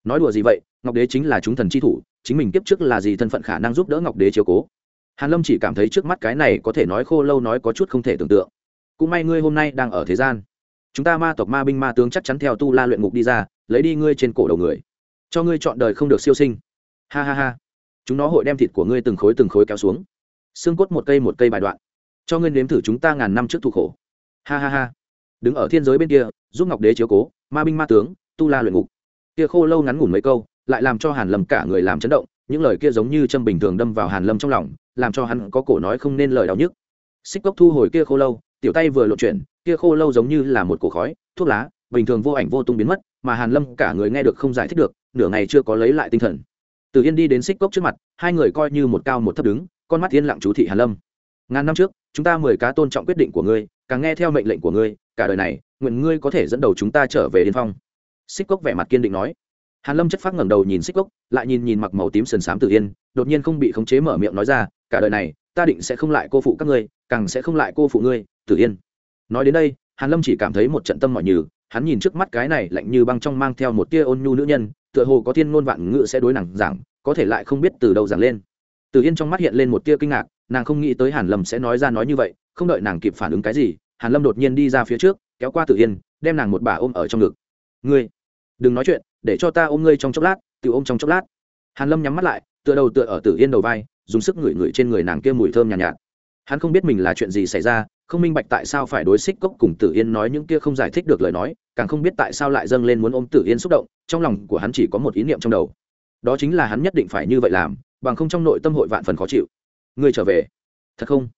S1: Nói đùa gì vậy? Ngọc đế chính là chúng thần chi thủ, chính mình kiếp trước là gì thân phận khả năng giúp đỡ ngọc đế chiếu cố? Hàn lâm chỉ cảm thấy trước mắt cái này có thể nói khô lâu nói có chút không thể tưởng tượng. Cũng may ngươi hôm nay đang ở thế gian. Chúng ta ma tộc ma binh ma tướng chắc chắn theo tu la luyện ngục đi ra, lấy đi ngươi trên cổ đầu người. Cho ngươi chọn đời không được siêu sinh. Ha ha ha. Chúng nó hội đem thịt của ngươi từng khối từng khối kéo xuống. Xương cốt một cây một cây bài đoạn. Cho ngươi nếm thử chúng ta ngàn năm trước thu khổ. Ha ha ha đứng ở thiên giới bên kia, giúp ngọc đế chiếu cố, ma binh ma tướng, tu la luyện ngục. Kia khô lâu ngắn ngủn mấy câu, lại làm cho hàn lâm cả người làm chấn động, những lời kia giống như châm bình thường đâm vào hàn lâm trong lòng, làm cho hắn có cổ nói không nên lời đau nhức. Xích cốc thu hồi kia khô lâu, tiểu tay vừa lộ chuyển, kia khô lâu giống như là một cổ khói, thuốc lá, bình thường vô ảnh vô tung biến mất, mà hàn lâm cả người nghe được không giải thích được, nửa ngày chưa có lấy lại tinh thần. Từ yên đi đến xích cốc trước mặt, hai người coi như một cao một thấp đứng, con mắt yên lặng chú thị hàn lâm. Ngàn năm trước, chúng ta mười cá tôn trọng quyết định của ngươi, càng nghe theo mệnh lệnh của ngươi cả đời này, nguyện ngươi có thể dẫn đầu chúng ta trở về điên phong. Xích cốc vẻ mặt kiên định nói. Hàn lâm chất phát ngẩng đầu nhìn xích cốc, lại nhìn nhìn mặc màu tím sần sám tự yên, đột nhiên không bị khống chế mở miệng nói ra, cả đời này, ta định sẽ không lại cô phụ các ngươi, càng sẽ không lại cô phụ ngươi tự yên. Nói đến đây, hàn lâm chỉ cảm thấy một trận tâm mọi nhừ, hắn nhìn trước mắt cái này lạnh như băng trong mang theo một tia ôn nhu nữ nhân, tựa hồ có thiên ngôn vạn ngữ sẽ đối nàng giảng, có thể lại không biết từ đâu giảng lên. Từ yên trong mắt hiện lên một tia kinh ngạc, nàng không nghĩ tới hàn lâm sẽ nói ra nói như vậy, không đợi nàng kịp phản ứng cái gì hàn lâm đột nhiên đi ra phía trước kéo qua tử yên đem nàng một bà ôm ở trong ngực. Ngươi đừng nói chuyện để cho ta ôm ngươi trong chốc lát tự ôm trong chốc lát. Hàn lâm nhắm mắt lại tựa đầu tựa ở tử yên đầu vai dùng sức ngửi ngửi trên người nàng kia mùi thơm nhàn nhạt, nhạt. Hắn không biết mình là chuyện gì xảy ra không minh bạch tại sao phải đối xích cốc cùng tử yên nói những kia không giải thích được lời nói càng không biết tại sao lại dâng lên muốn ôm tử yên xúc động trong lòng của hắn chỉ có một ý niệm trong đầu. Đó chính là hắn nhất định phải như vậy làm bằng không trong nội tâm hội vạn phần khó chịu. Ngươi trở về. Thật không?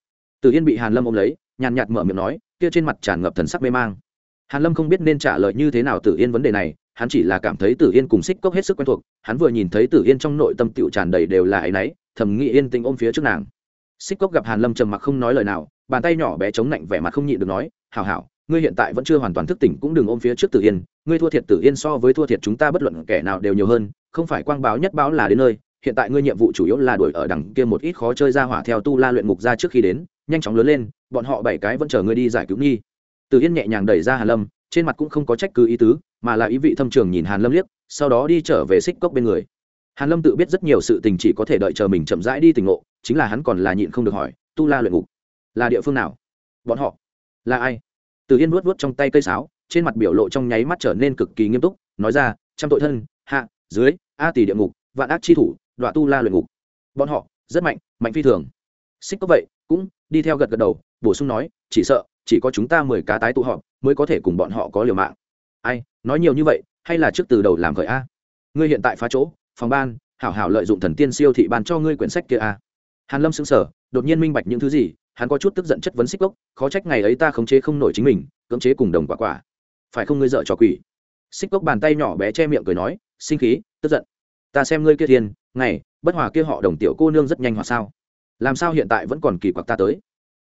S1: Tử yên bị hàn lâm ôm lấy nhàn nhạt mở miệng nói kia trên mặt tràn ngập thần sắc mê mang. Hàn lâm không biết nên trả lời như thế nào tử yên vấn đề này, hắn chỉ là cảm thấy tử yên cùng xích cốc hết sức quen thuộc, hắn vừa nhìn thấy tử yên trong nội tâm tựu tràn đầy đều là áy náy, thầm nghĩ yên tình ôm phía trước nàng. Xích cốc gặp hàn lâm trầm mặc không nói lời nào, bàn tay nhỏ bé chống lạnh vẻ mặt không nhịn được nói, hảo hảo, ngươi hiện tại vẫn chưa hoàn toàn thức tỉnh cũng đừng ôm phía trước tử yên, ngươi thua thiệt tử yên so với thua thiệt chúng ta bất luận kẻ nào đều nhiều hơn, không phải quang báo nhất báo là đến nơi, hiện tại ngươi nhiệm vụ chủ yếu là đuổi ở đằng kia một ít khó chơi ra hỏa theo tu la luyện ngục ra trước khi đến nhanh chóng lớn lên, bọn họ bảy cái vẫn chờ ngươi đi giải cứu nghi. Từ yên nhẹ nhàng đẩy ra hàn lâm, trên mặt cũng không có trách cứ ý tứ, mà là ý vị thâm trường nhìn hàn lâm liếc, sau đó đi trở về xích cốc bên người. Hàn lâm tự biết rất nhiều sự tình chỉ có thể đợi chờ mình chậm rãi đi tỉnh ngộ, chính là hắn còn là nhịn không được hỏi, tu la luyện ngục, là địa phương nào? Bọn họ. Là ai? Từ yên vuốt vuốt trong tay cây sáo, trên mặt biểu lộ trong nháy mắt trở nên cực kỳ nghiêm túc, nói ra, trăm tội thân, hạ, dưới, a tỷ địa ngục, vạn ác chi thủ đoạn tu la luyện ngục. Bọn họ, rất mạnh mạnh phi thường. Xích cốc vậy, cũng đi theo gật gật đầu, bổ sung nói, chỉ sợ, chỉ có chúng ta mười cá tái tụ họp, mới có thể cùng bọn họ có liều mạng. Ai, nói nhiều như vậy, hay là trước từ đầu làm khởi a? Ngươi hiện tại phá chỗ, phòng ban, hảo hảo lợi dụng thần tiên siêu thị ban cho ngươi quyển sách kia a. Hàn lâm sững sờ, đột nhiên minh bạch những thứ gì, hắn có chút tức giận chất vấn xích gốc khó trách ngày ấy ta khống chế không nổi chính mình, cưỡng chế cùng đồng quả quả. Phải không ngươi dợ trò quỷ? Xích gốc bàn tay nhỏ bé che miệng cười nói, sinh khí, tức giận. Ta xem ngươi kia thiên ngày, bất hòa kia họ đồng tiểu cô nương rất nhanh hòa sao? Làm sao hiện tại vẫn còn kỳ quặc ta tới?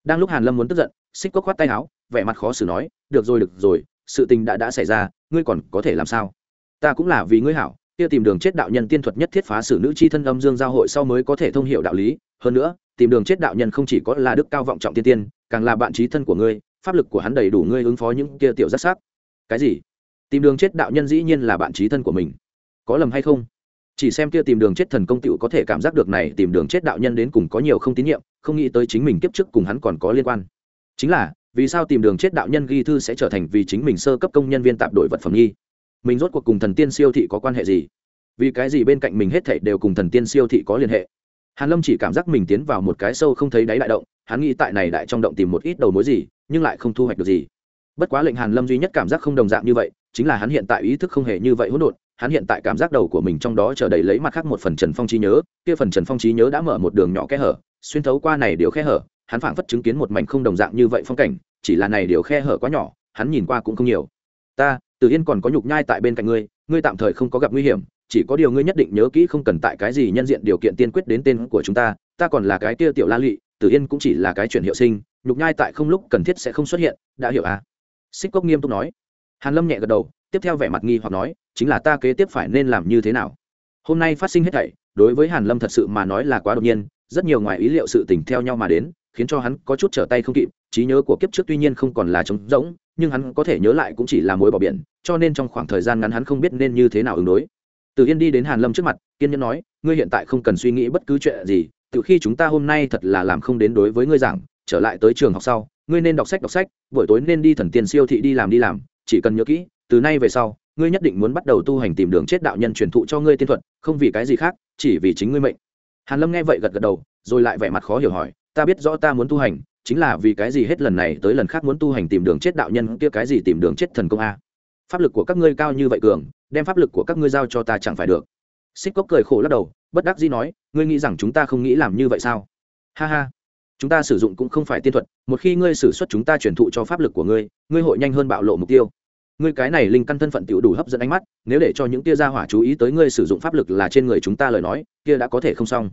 S1: Đang lúc hàn lâm muốn tức giận, xích cốc khoát tay áo, vẻ mặt khó xử nói, được rồi được rồi, sự tình đã đã xảy ra, ngươi còn có thể làm sao? Ta cũng là vì ngươi hảo, kia tìm đường chết đạo nhân tiên thuật nhất thiết phá xử nữ chi thân âm dương giao hội sau mới có thể thông hiểu đạo lý. Hơn nữa, tìm đường chết đạo nhân không chỉ có là đức cao vọng trọng tiên tiên, càng là bạn trí thân của ngươi, pháp lực của hắn đầy đủ ngươi ứng phó những kia tiểu rất sắc cái gì? Tìm đường chết đạo nhân dĩ nhiên là bạn trí thân của mình. Có lầm hay không? Chỉ xem kia tìm đường chết thần công tựu có thể cảm giác được này tìm đường chết đạo nhân đến cùng có nhiều không tín nhiệm, không nghĩ tới chính mình kiếp trước cùng hắn còn có liên quan. Chính là, vì sao tìm đường chết đạo nhân ghi thư sẽ trở thành vì chính mình sơ cấp công nhân viên tạm đổi vật phẩm nghi? Mình rốt cuộc cùng thần tiên siêu thị có quan hệ gì? Vì cái gì bên cạnh mình hết thảy đều cùng thần tiên siêu thị có liên hệ? Hàn lâm chỉ cảm giác mình tiến vào một cái sâu không thấy đáy đại động, hắn nghĩ tại này đại trong động tìm một ít đầu mối gì, nhưng lại không thu hoạch được gì. Bất quá lệnh hàn lâm duy nhất cảm giác không đồng dạng như vậy, chính là hắn hiện tại ý thức không hề như vậy hỗn độn hắn hiện tại cảm giác đầu của mình trong đó chờ đầy lấy mặt khác một phần trần phong trí nhớ, kia phần trần phong trí nhớ đã mở một đường nhỏ kẽ hở, xuyên thấu qua này điều khe hở, hắn phảng phất chứng kiến một mảnh không đồng dạng như vậy phong cảnh, chỉ là này điều khe hở quá nhỏ, hắn nhìn qua cũng không nhiều. Ta, Từ yên còn có nhục nhai tại bên cạnh ngươi ngươi tạm thời không có gặp nguy hiểm, chỉ có điều ngươi nhất định nhớ kỹ không cần tại cái gì nhân diện điều kiện tiên quyết đến tên của chúng ta ta còn là cái kia tiểu la lụy tử yên cũng chỉ là cái chuyển hiệu sinh, nhục nhai tại không lúc cần thiết sẽ không xuất hiện, đã hiểu à? Xích cốc nghiêm túc nói. Hàn lâm nhẹ gật đầu, tiếp theo vẻ mặt nghi hoặc nói chính là ta kế tiếp phải nên làm như thế nào. Hôm nay phát sinh hết thảy, đối với hàn lâm thật sự mà nói là quá đột nhiên, rất nhiều ngoài ý liệu sự tình theo nhau mà đến, khiến cho hắn có chút trở tay không kịp, trí nhớ của kiếp trước tuy nhiên không còn là trống rỗng, nhưng hắn có thể nhớ lại cũng chỉ là mối bỏ biển, cho nên trong khoảng thời gian ngắn hắn không biết nên như thế nào ứng đối. Từ yên đi đến hàn lâm trước mặt, kiên nhẫn nói, ngươi hiện tại không cần suy nghĩ bất cứ chuyện gì từ khi chúng ta hôm nay thật là làm không đến đối với ngươi giảng, trở lại tới trường học sau, ngươi nên đọc sách đọc sách, buổi tối nên đi thần tiên siêu thị đi làm đi làm, chỉ cần nhớ kỹ, từ nay về sau ngươi nhất định muốn bắt đầu tu hành tìm đường chết đạo nhân truyền thụ cho ngươi tiên thuật, không vì cái gì khác, chỉ vì chính ngươi mệnh. Hàn lâm nghe vậy gật gật đầu, rồi lại vẻ mặt khó hiểu hỏi, ta biết rõ ta muốn tu hành, chính là vì cái gì hết lần này tới lần khác muốn tu hành tìm đường chết đạo nhân kia cái gì tìm đường chết thần công a? Pháp lực của các ngươi cao như vậy cường, đem pháp lực của các ngươi giao cho ta chẳng phải được. Xích cốc cười khổ lắc đầu, bất đắc dĩ nói, ngươi nghĩ rằng chúng ta không nghĩ làm như vậy sao? Ha ha, chúng ta sử dụng cũng không phải tiên thuật, một khi ngươi xử suất chúng ta truyền thụ cho pháp lực của ngươi ngươi hội nhanh hơn bạo lộ mục tiêu ngươi cái này linh căn thân phận tiểu đủ hấp dẫn ánh mắt, nếu để cho những tia gia hỏa chú ý tới ngươi sử dụng pháp lực là trên người chúng ta lời nói, kia đã có thể không xong.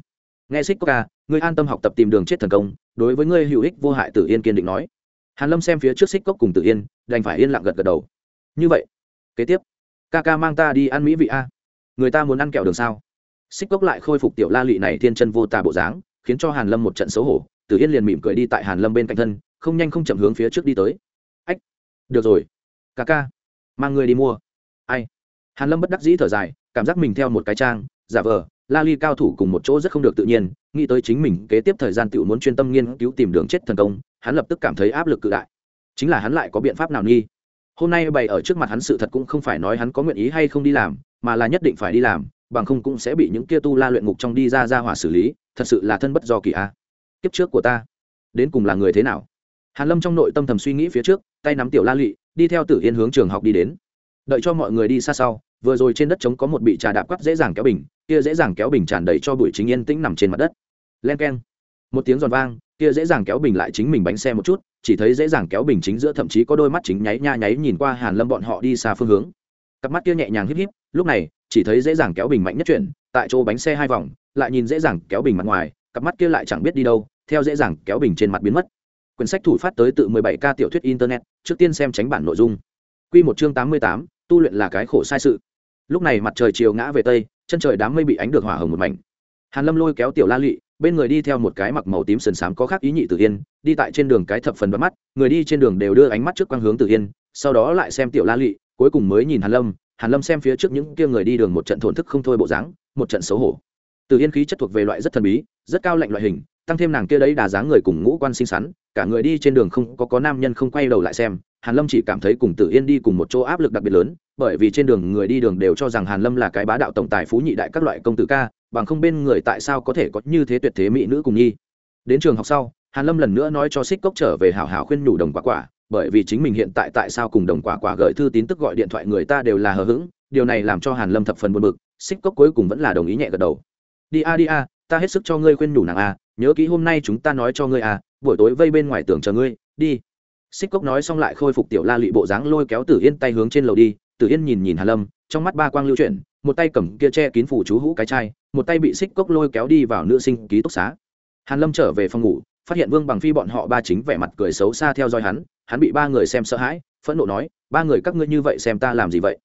S1: Nghe xích ca, ngươi an tâm học tập tìm đường chết thần công, đối với ngươi hữu ích vô hại tử yên kiên định nói. Hàn lâm xem phía trước xích cốc cùng tử yên, đành phải yên lặng gật gật đầu. Như vậy, kế tiếp, ca ca mang ta đi ăn mỹ vị a. Người ta muốn ăn kẹo đường sao? Xích cốc lại khôi phục tiểu la lị này thiên chân vô tà bộ dáng, khiến cho hàn lâm một trận xấu hổ, tử yên liền mỉm cười đi tại hàn lâm bên cạnh thân, không nhanh không chậm hướng phía trước đi tới. Ách, được rồi ca ca, mang người đi mua. Ai? Hàn lâm bất đắc dĩ thở dài, cảm giác mình theo một cái trang, giả vờ, la ly cao thủ cùng một chỗ rất không được tự nhiên, nghĩ tới chính mình kế tiếp thời gian tự muốn chuyên tâm nghiên cứu tìm đường chết thần công, hắn lập tức cảm thấy áp lực cự đại. Chính là hắn lại có biện pháp nào nghi? Hôm nay bày ở trước mặt hắn sự thật cũng không phải nói hắn có nguyện ý hay không đi làm, mà là nhất định phải đi làm, bằng không cũng sẽ bị những kia tu la luyện ngục trong đi ra ra hỏa xử lý, thật sự là thân bất do kỳ a. Kiếp trước của ta, đến cùng là người thế nào? Hàn lâm trong nội tâm thầm suy nghĩ phía trước tay nắm tiểu la lị, đi theo tử yên hướng trường học đi đến. Đợi cho mọi người đi xa sau vừa rồi trên đất trống có một bị trà đạp quắt dễ dàng kéo bình kia dễ dàng kéo bình tràn đầy cho bụi chính yên tĩnh nằm trên mặt đất. Len keng. Một tiếng giòn vang kia dễ dàng kéo bình lại chính mình bánh xe một chút chỉ thấy dễ dàng kéo bình chính giữa thậm chí có đôi mắt chính nháy nha nháy nhìn qua hàn lâm bọn họ đi xa phương hướng. Cặp mắt kia nhẹ nhàng híp híp lúc này chỉ thấy dễ dàng kéo bình mạnh nhất chuyển tại chỗ bánh xe hai vòng lại nhìn dễ dàng kéo bình mặt ngoài cặp mắt kia lại chẳng biết đi đâu theo dễ dàng kéo bình trên mặt biến mất quyển sách thủ phát tới tự 17 k tiểu thuyết internet trước tiên xem tránh bản nội dung. Quy một chương 88, tu luyện là cái khổ sai sự. Lúc này mặt trời chiều ngã về tây chân trời đám mây bị ánh được hỏa hồng một mảnh. Hàn lâm lôi kéo tiểu la Lệ, bên người đi theo một cái mặc màu tím sần sám có khác ý nhị tử yên đi tại trên đường cái thập phần bắt mắt người đi trên đường đều đưa ánh mắt trước quang hướng tử yên sau đó lại xem tiểu la Lệ, cuối cùng mới nhìn hàn lâm hàn lâm xem phía trước những kia người đi đường một trận thổn thức không thôi bộ dáng một trận xấu hổ. Tử yên khí chất thuộc về loại rất thần bí rất cao lạnh loại hình tăng thêm nàng kia đấy đà dáng người cùng ngũ quan xinh xắn, cả người đi trên đường không có có nam nhân không quay đầu lại xem, hàn lâm chỉ cảm thấy cùng tử yên đi cùng một chỗ áp lực đặc biệt lớn, bởi vì trên đường người đi đường đều cho rằng hàn lâm là cái bá đạo tổng tài phú nhị đại các loại công tử ca, bằng không bên người tại sao có thể có như thế tuyệt thế mỹ nữ cùng nhi. Đến trường học sau, hàn lâm lần nữa nói cho xích cốc trở về hảo hảo khuyên nhủ đồng quả quả, bởi vì chính mình hiện tại tại sao cùng đồng quả quả gửi thư tín tức gọi điện thoại người ta đều là hờ hững, điều này làm cho hàn lâm thập phần buồn bực, xích cốc cuối cùng vẫn là đồng ý nhẹ gật đầu. Đi a đi a, ta hết sức cho ngươi khuyên nhủ nàng a nhớ kỹ hôm nay chúng ta nói cho ngươi à, buổi tối vây bên ngoài tưởng chờ ngươi đi. Xích cốc nói xong lại khôi phục tiểu la lụy bộ dáng lôi kéo tử yên tay hướng trên lầu đi. Tử yên nhìn nhìn hàn lâm trong mắt ba quang lưu chuyển một tay cầm kia che kín phủ chú hũ cái chai một tay bị xích cốc lôi kéo đi vào nữ sinh ký túc xá. Hàn lâm trở về phòng ngủ phát hiện vương bằng phi bọn họ ba chính vẻ mặt cười xấu xa theo dõi hắn hắn bị ba người xem sợ hãi phẫn nộ nói ba người các ngươi như vậy xem ta làm gì vậy?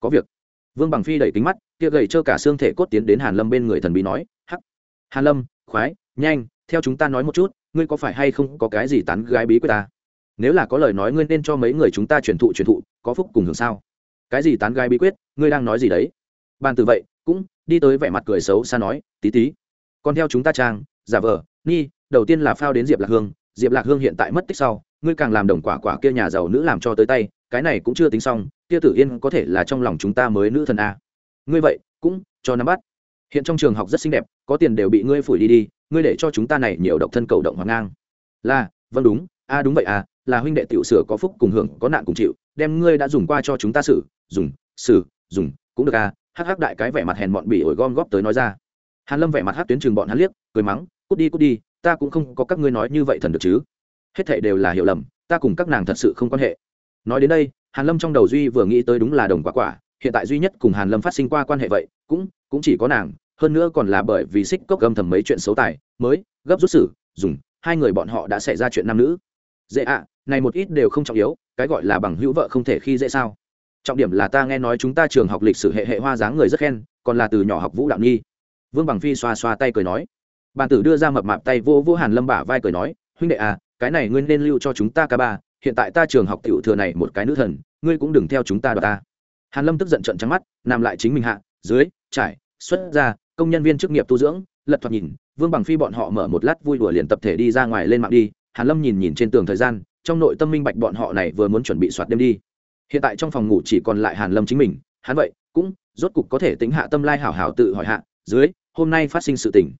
S1: Có việc. Vương bằng phi đẩy kính mắt kia gầy trơ cả xương thể cốt tiến đến hàn lâm bên người thần bí nói hắc. Hàn lâm khoái nhanh, theo chúng ta nói một chút, ngươi có phải hay không có cái gì tán gái bí quyết ta? Nếu là có lời nói ngươi nên cho mấy người chúng ta truyền thụ truyền thụ, có phúc cùng hưởng sao? Cái gì tán gái bí quyết, ngươi đang nói gì đấy? Bàn từ vậy, cũng đi tới vẻ mặt cười xấu xa nói, tí tí, còn theo chúng ta trang, giả vờ ni đầu tiên là phao đến diệp lạc hương, diệp lạc hương hiện tại mất tích sau, ngươi càng làm đồng quả quả kia nhà giàu nữ làm cho tới tay, cái này cũng chưa tính xong, kia tử yên có thể là trong lòng chúng ta mới nữ thần a. Ngươi vậy, cũng cho nắm bắt. Hiện trong trường học rất xinh đẹp, có tiền đều bị ngươi phủi đi đi ngươi để cho chúng ta này nhiều độc thân cầu động hoàng ngang. Là vâng đúng, a đúng vậy à là huynh đệ tiểu sửa có phúc cùng hưởng, có nạn cùng chịu, đem ngươi đã dùng qua cho chúng ta xử, dùng xử, dùng, cũng được à hắc hắc đại cái vẻ mặt hèn mọn bỉ ổi gom góp tới nói ra. Hàn lâm vẻ mặt hắc tuyến trường bọn hắn liếc, cười mắng, cút đi cút đi, ta cũng không có các ngươi nói như vậy thần được chứ. Hết thảy đều là hiểu lầm, ta cùng các nàng thật sự không quan hệ. Nói đến đây, hàn lâm trong đầu duy vừa nghĩ tới đúng là đồng quả quả, hiện tại duy nhất cùng hàn lâm phát sinh qua quan hệ vậy, cũng cũng chỉ có nàng hơn nữa còn là bởi vì xích cốc gâm thầm mấy chuyện xấu tài, mới, gấp rút xử, dùng, hai người bọn họ đã xảy ra chuyện nam nữ. Dễ ạ, này một ít đều không trọng yếu, cái gọi là bằng hữu vợ không thể khi dễ sao. Trọng điểm là ta nghe nói chúng ta trường học lịch sử hệ hệ hoa dáng người rất khen, còn là từ nhỏ học vũ đạo nhi. Vương bằng phi xoa xoa tay cười nói. Bàn tử đưa ra mập mạp tay vô vô hàn lâm bả vai cười nói, huynh đệ à cái này ngươi nên lưu cho chúng ta ca ba, hiện tại ta trường học tiểu thừa này một cái nữ thần, ngươi cũng đừng theo chúng ta đoạt ta. Hàn lâm tức giận trận trắng mắt, nằm lại chính mình hạ, dưới, trải, xuất ra công nhân viên chức nghiệp tu dưỡng, lật thoạt nhìn, vương bằng phi bọn họ mở một lát vui đùa liền tập thể đi ra ngoài lên mạng đi, hàn lâm nhìn nhìn trên tường thời gian, trong nội tâm minh bạch bọn họ này vừa muốn chuẩn bị soạt đêm đi. Hiện tại trong phòng ngủ chỉ còn lại hàn lâm chính mình, hắn vậy, cũng, rốt cục có thể tính hạ tâm lai hảo hảo tự hỏi hạ, dưới, hôm nay phát sinh sự tình.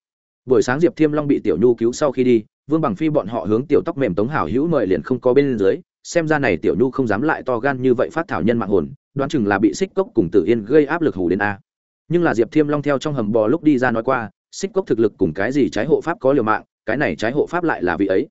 S1: Buổi sáng diệp thiêm long bị tiểu nhu cứu sau khi đi, vương bằng phi bọn họ hướng tiểu tóc mềm tống hảo hữu mời liền không có bên dưới, xem ra này tiểu nhu không dám lại to gan như vậy phát thảo nhân mạng hồn, đoán chừng là bị xích cốc cùng tử yên gây áp lực hủ đến a nhưng là diệp thiêm long theo trong hầm bò lúc đi ra nói qua, xích cốc thực lực cùng cái gì trái hộ pháp có liều mạng, cái này trái hộ pháp lại là vị ấy.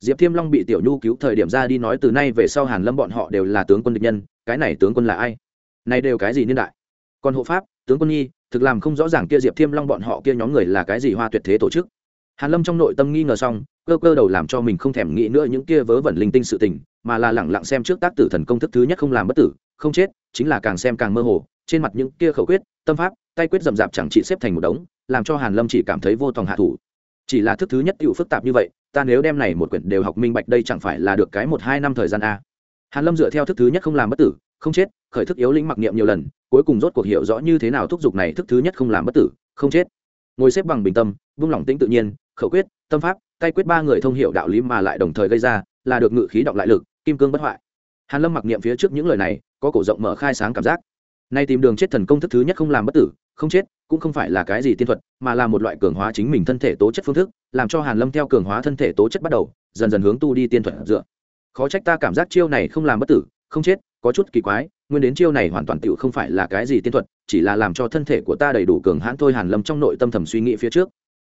S1: Diệp thiêm long bị tiểu nhu cứu thời điểm ra đi nói từ nay về sau hàn lâm bọn họ đều là tướng quân địch nhân, cái này tướng quân là ai? Này đều cái gì niên đại? Còn hộ pháp, tướng quân nhi, thực làm không rõ ràng kia diệp thiêm long bọn họ kia nhóm người là cái gì hoa tuyệt thế tổ chức. Hàn lâm trong nội tâm nghi ngờ xong, cơ cơ đầu làm cho mình không thèm nghĩ nữa những kia vớ vẩn linh tinh sự tình, mà là lẳng lặng xem trước tác tử thần công thức thứ nhất không làm bất tử, không chết, chính là càng xem càng mơ hồ trên mặt những kia khẩu quyết, tâm pháp, tay quyết rậm rạp chẳng chỉ xếp thành một đống, làm cho hàn lâm chỉ cảm thấy vô tòng hạ thủ. Chỉ là thức thứ nhất tựu phức tạp như vậy, ta nếu đem này một quyển đều học minh bạch đây chẳng phải là được cái một hai năm thời gian a. Hàn lâm dựa theo thức thứ nhất không làm bất tử, không chết, khởi thức yếu lĩnh mặc niệm nhiều lần, cuối cùng rốt cuộc hiểu rõ như thế nào thúc giục này thức thứ nhất không làm bất tử, không chết. Ngồi xếp bằng bình tâm, vung lòng tĩnh tự nhiên, khẩu quyết, tâm pháp, tay quyết ba người thông hiểu đạo lý mà lại đồng thời gây ra, là được ngự khí động lại lực, kim cương bất hoại. Hàn lâm mặc niệm phía trước những lời này, có cổ rộng mở khai sáng cảm giác nay tìm đường chết thần công thức thứ nhất không làm bất tử, không chết, cũng không phải là cái gì tiên thuật, mà là một loại cường hóa chính mình thân thể tố chất phương thức, làm cho hàn lâm theo cường hóa thân thể tố chất bắt đầu, dần dần hướng tu đi tiên thuật dựa. Khó trách ta cảm giác chiêu này không làm bất tử, không chết, có chút kỳ quái, nguyên đến chiêu này hoàn toàn tựu không phải là cái gì tiên thuật, chỉ là làm cho thân thể của ta đầy đủ cường hãn thôi hàn lâm trong nội tâm thầm suy nghĩ phía trước.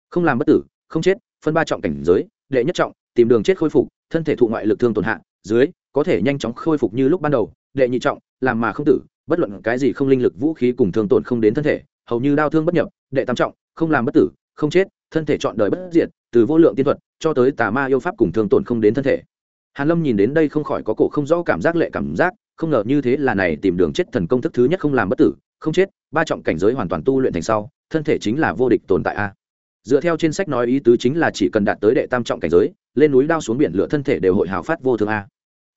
S1: Không làm bất tử, không chết, phân ba trọng cảnh giới, đệ nhất trọng, tìm đường chết khôi phục, thân thể thụ ngoại lực thương tổn hạ, dưới, có thể nhanh chóng khôi phục như lúc ban đầu, đệ nhị trọng, làm mà không tử bất luận cái gì không linh lực vũ khí cùng thương tổn không đến thân thể, hầu như đau thương bất nhập, đệ tam trọng, không làm bất tử, không chết, thân thể chọn đời bất diệt, từ vô lượng tiên thuật cho tới tà ma yêu pháp cùng thương tổn không đến thân thể. Hàn lâm nhìn đến đây không khỏi có cổ không rõ cảm giác lệ cảm giác, không ngờ như thế là này tìm đường chết thần công thức thứ nhất không làm bất tử, không chết, ba trọng cảnh giới hoàn toàn tu luyện thành sau, thân thể chính là vô địch tồn tại a. Dựa theo trên sách nói ý tứ chính là chỉ cần đạt tới đệ tam trọng cảnh giới, lên núi đao xuống biển lửa thân thể đều hội hào phát vô thường a.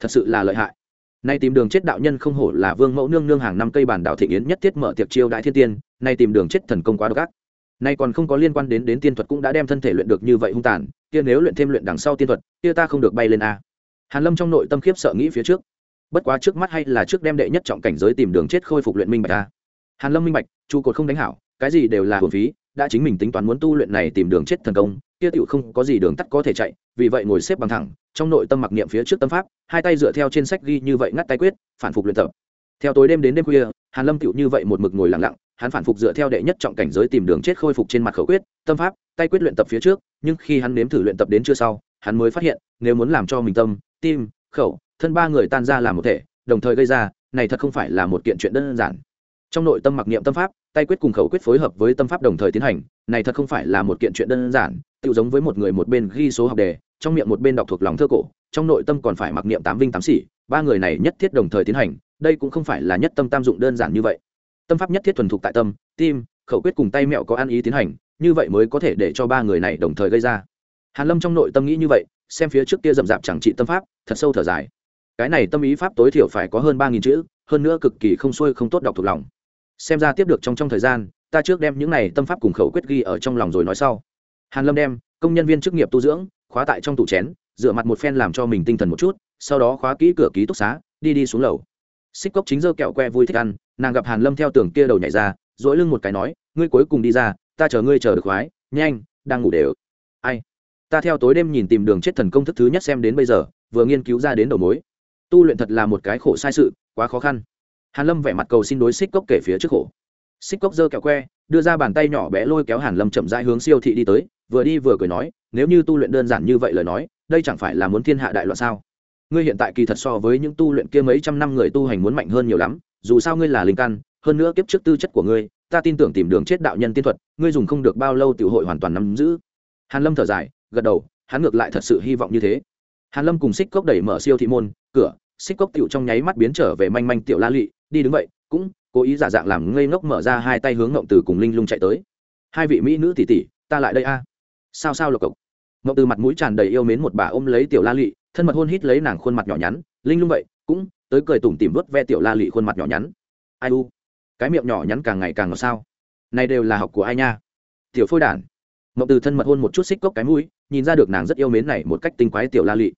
S1: Thật sự là lợi hại nay tìm đường chết đạo nhân không hổ là vương mẫu nương nương hàng năm cây bản đạo thị yến nhất thiết mở tiệc chiêu đại thiên tiên, nay tìm đường chết thần công quá độc ác. Nay còn không có liên quan đến đến tiên thuật cũng đã đem thân thể luyện được như vậy hung tàn, kia nếu luyện thêm luyện đằng sau tiên thuật, kia ta không được bay lên a. Hàn lâm trong nội tâm khiếp sợ nghĩ phía trước. Bất quá trước mắt hay là trước đem đệ nhất trọng cảnh giới tìm đường chết khôi phục luyện minh bạch a. Hàn lâm minh bạch, trụ cột không đánh hảo, cái gì đều là hồn phí, đã chính mình tính toán muốn tu luyện này tìm đường chết thần công, kia tiểu không có gì đường tắt có thể chạy, vì vậy ngồi xếp bằng thẳng trong nội tâm mặc niệm phía trước tâm pháp, hai tay dựa theo trên sách ghi như vậy ngắt tay quyết, phản phục luyện tập. Theo tối đêm đến đêm khuya, hàn lâm tựu như vậy một mực ngồi lặng lặng, hắn phản phục dựa theo đệ nhất trọng cảnh giới tìm đường chết khôi phục trên mặt khẩu quyết, tâm pháp, tay quyết luyện tập phía trước, nhưng khi hắn nếm thử luyện tập đến chưa sau, hắn mới phát hiện, nếu muốn làm cho mình tâm, tim, khẩu, thân ba người tan ra làm một thể, đồng thời gây ra, này thật không phải là một kiện chuyện đơn giản. Trong nội tâm mặc niệm tâm pháp tay quyết cùng khẩu quyết phối hợp với tâm pháp đồng thời tiến hành, này thật không phải là một kiện chuyện đơn giản tự giống với một người một bên ghi số học đề, trong miệng một bên đọc thuộc lòng thơ cổ, trong nội tâm còn phải mặc niệm tám vinh tám sĩ ba người này nhất thiết đồng thời tiến hành, đây cũng không phải là nhất tâm tam dụng đơn giản như vậy. Tâm pháp nhất thiết thuần thục tại tâm, tim, khẩu quyết cùng tay mẹo có ăn ý tiến hành, như vậy mới có thể để cho ba người này đồng thời gây ra. Hàn lâm trong nội tâm nghĩ như vậy, xem phía trước kia rậm rạp chẳng trị tâm pháp, thật sâu thở dài. Cái này tâm ý pháp tối thiểu phải có hơn ba nghìn chữ, hơn nữa cực kỳ không xuôi không tốt đọc thuộc lòng xem ra tiếp được trong trong thời gian, ta trước đem những này tâm pháp cùng khẩu quyết ghi ở trong lòng rồi nói sau. Hàn lâm đem, công nhân viên chức nghiệp tu dưỡng, khóa tại trong tủ chén dựa mặt một phen làm cho mình tinh thần một chút, sau đó khóa kỹ cửa ký túc xá, đi đi xuống lầu. Xích cốc chính dơ kẹo que vui thích ăn, nàng gặp hàn lâm theo tường kia đầu nhảy ra, dỗi lưng một cái nói, ngươi cuối cùng đi ra, ta chờ ngươi chờ được khoái, nhanh, đang ngủ đều. Ai? Ta theo tối đêm nhìn tìm đường chết thần công thức thứ nhất xem đến bây giờ, vừa nghiên cứu ra đến đầu mối. Tu luyện thật là một cái khổ sai sự, quá khó khăn hàn lâm vẻ mặt cầu xin đối xích cốc kể phía trước khổ. Xích cốc giơ kẹo que, đưa ra bàn tay nhỏ bé lôi kéo hàn lâm chậm rãi hướng siêu thị đi tới, vừa đi vừa cười nói, nếu như tu luyện đơn giản như vậy lời nói, đây chẳng phải là muốn thiên hạ đại loạn sao? Ngươi hiện tại kỳ thật so với những tu luyện kia mấy trăm năm người tu hành muốn mạnh hơn nhiều lắm, dù sao ngươi là linh căn, hơn nữa kiếp trước tư chất của ngươi, ta tin tưởng tìm đường chết đạo nhân tiên thuật, ngươi dùng không được bao lâu tiểu hội hoàn toàn nắm giữ. Hàn lâm thở dài, gật đầu, hắn ngược lại thật sự hy vọng như thế. Hàn lâm cùng xích cốc đẩy mở siêu thị môn, cửa, xích cốc tiểu trong nháy mắt biến trở về manh manh tiểu la lị đi đứng vậy, cũng cố ý giả dạng làm ngây ngốc mở ra hai tay hướng ngộng từ cùng linh lung chạy tới. Hai vị mỹ nữ tỷ tỷ, ta lại đây a. Sao sao lộc cộc. Ngộng từ mặt mũi tràn đầy yêu mến một bà ôm lấy tiểu la lị, thân mật hôn hít lấy nàng khuôn mặt nhỏ nhắn. Linh lung vậy, cũng tới cười tủm tỉm vớt ve tiểu la lị khuôn mặt nhỏ nhắn. Ai u? Cái miệng nhỏ nhắn càng ngày càng ngọt sao? Này đều là học của ai nha? Tiểu phôi đản. Mộng từ thân mật hôn một chút xích cốc cái mũi, nhìn ra được nàng rất yêu mến này một cách tinh quái tiểu la lị.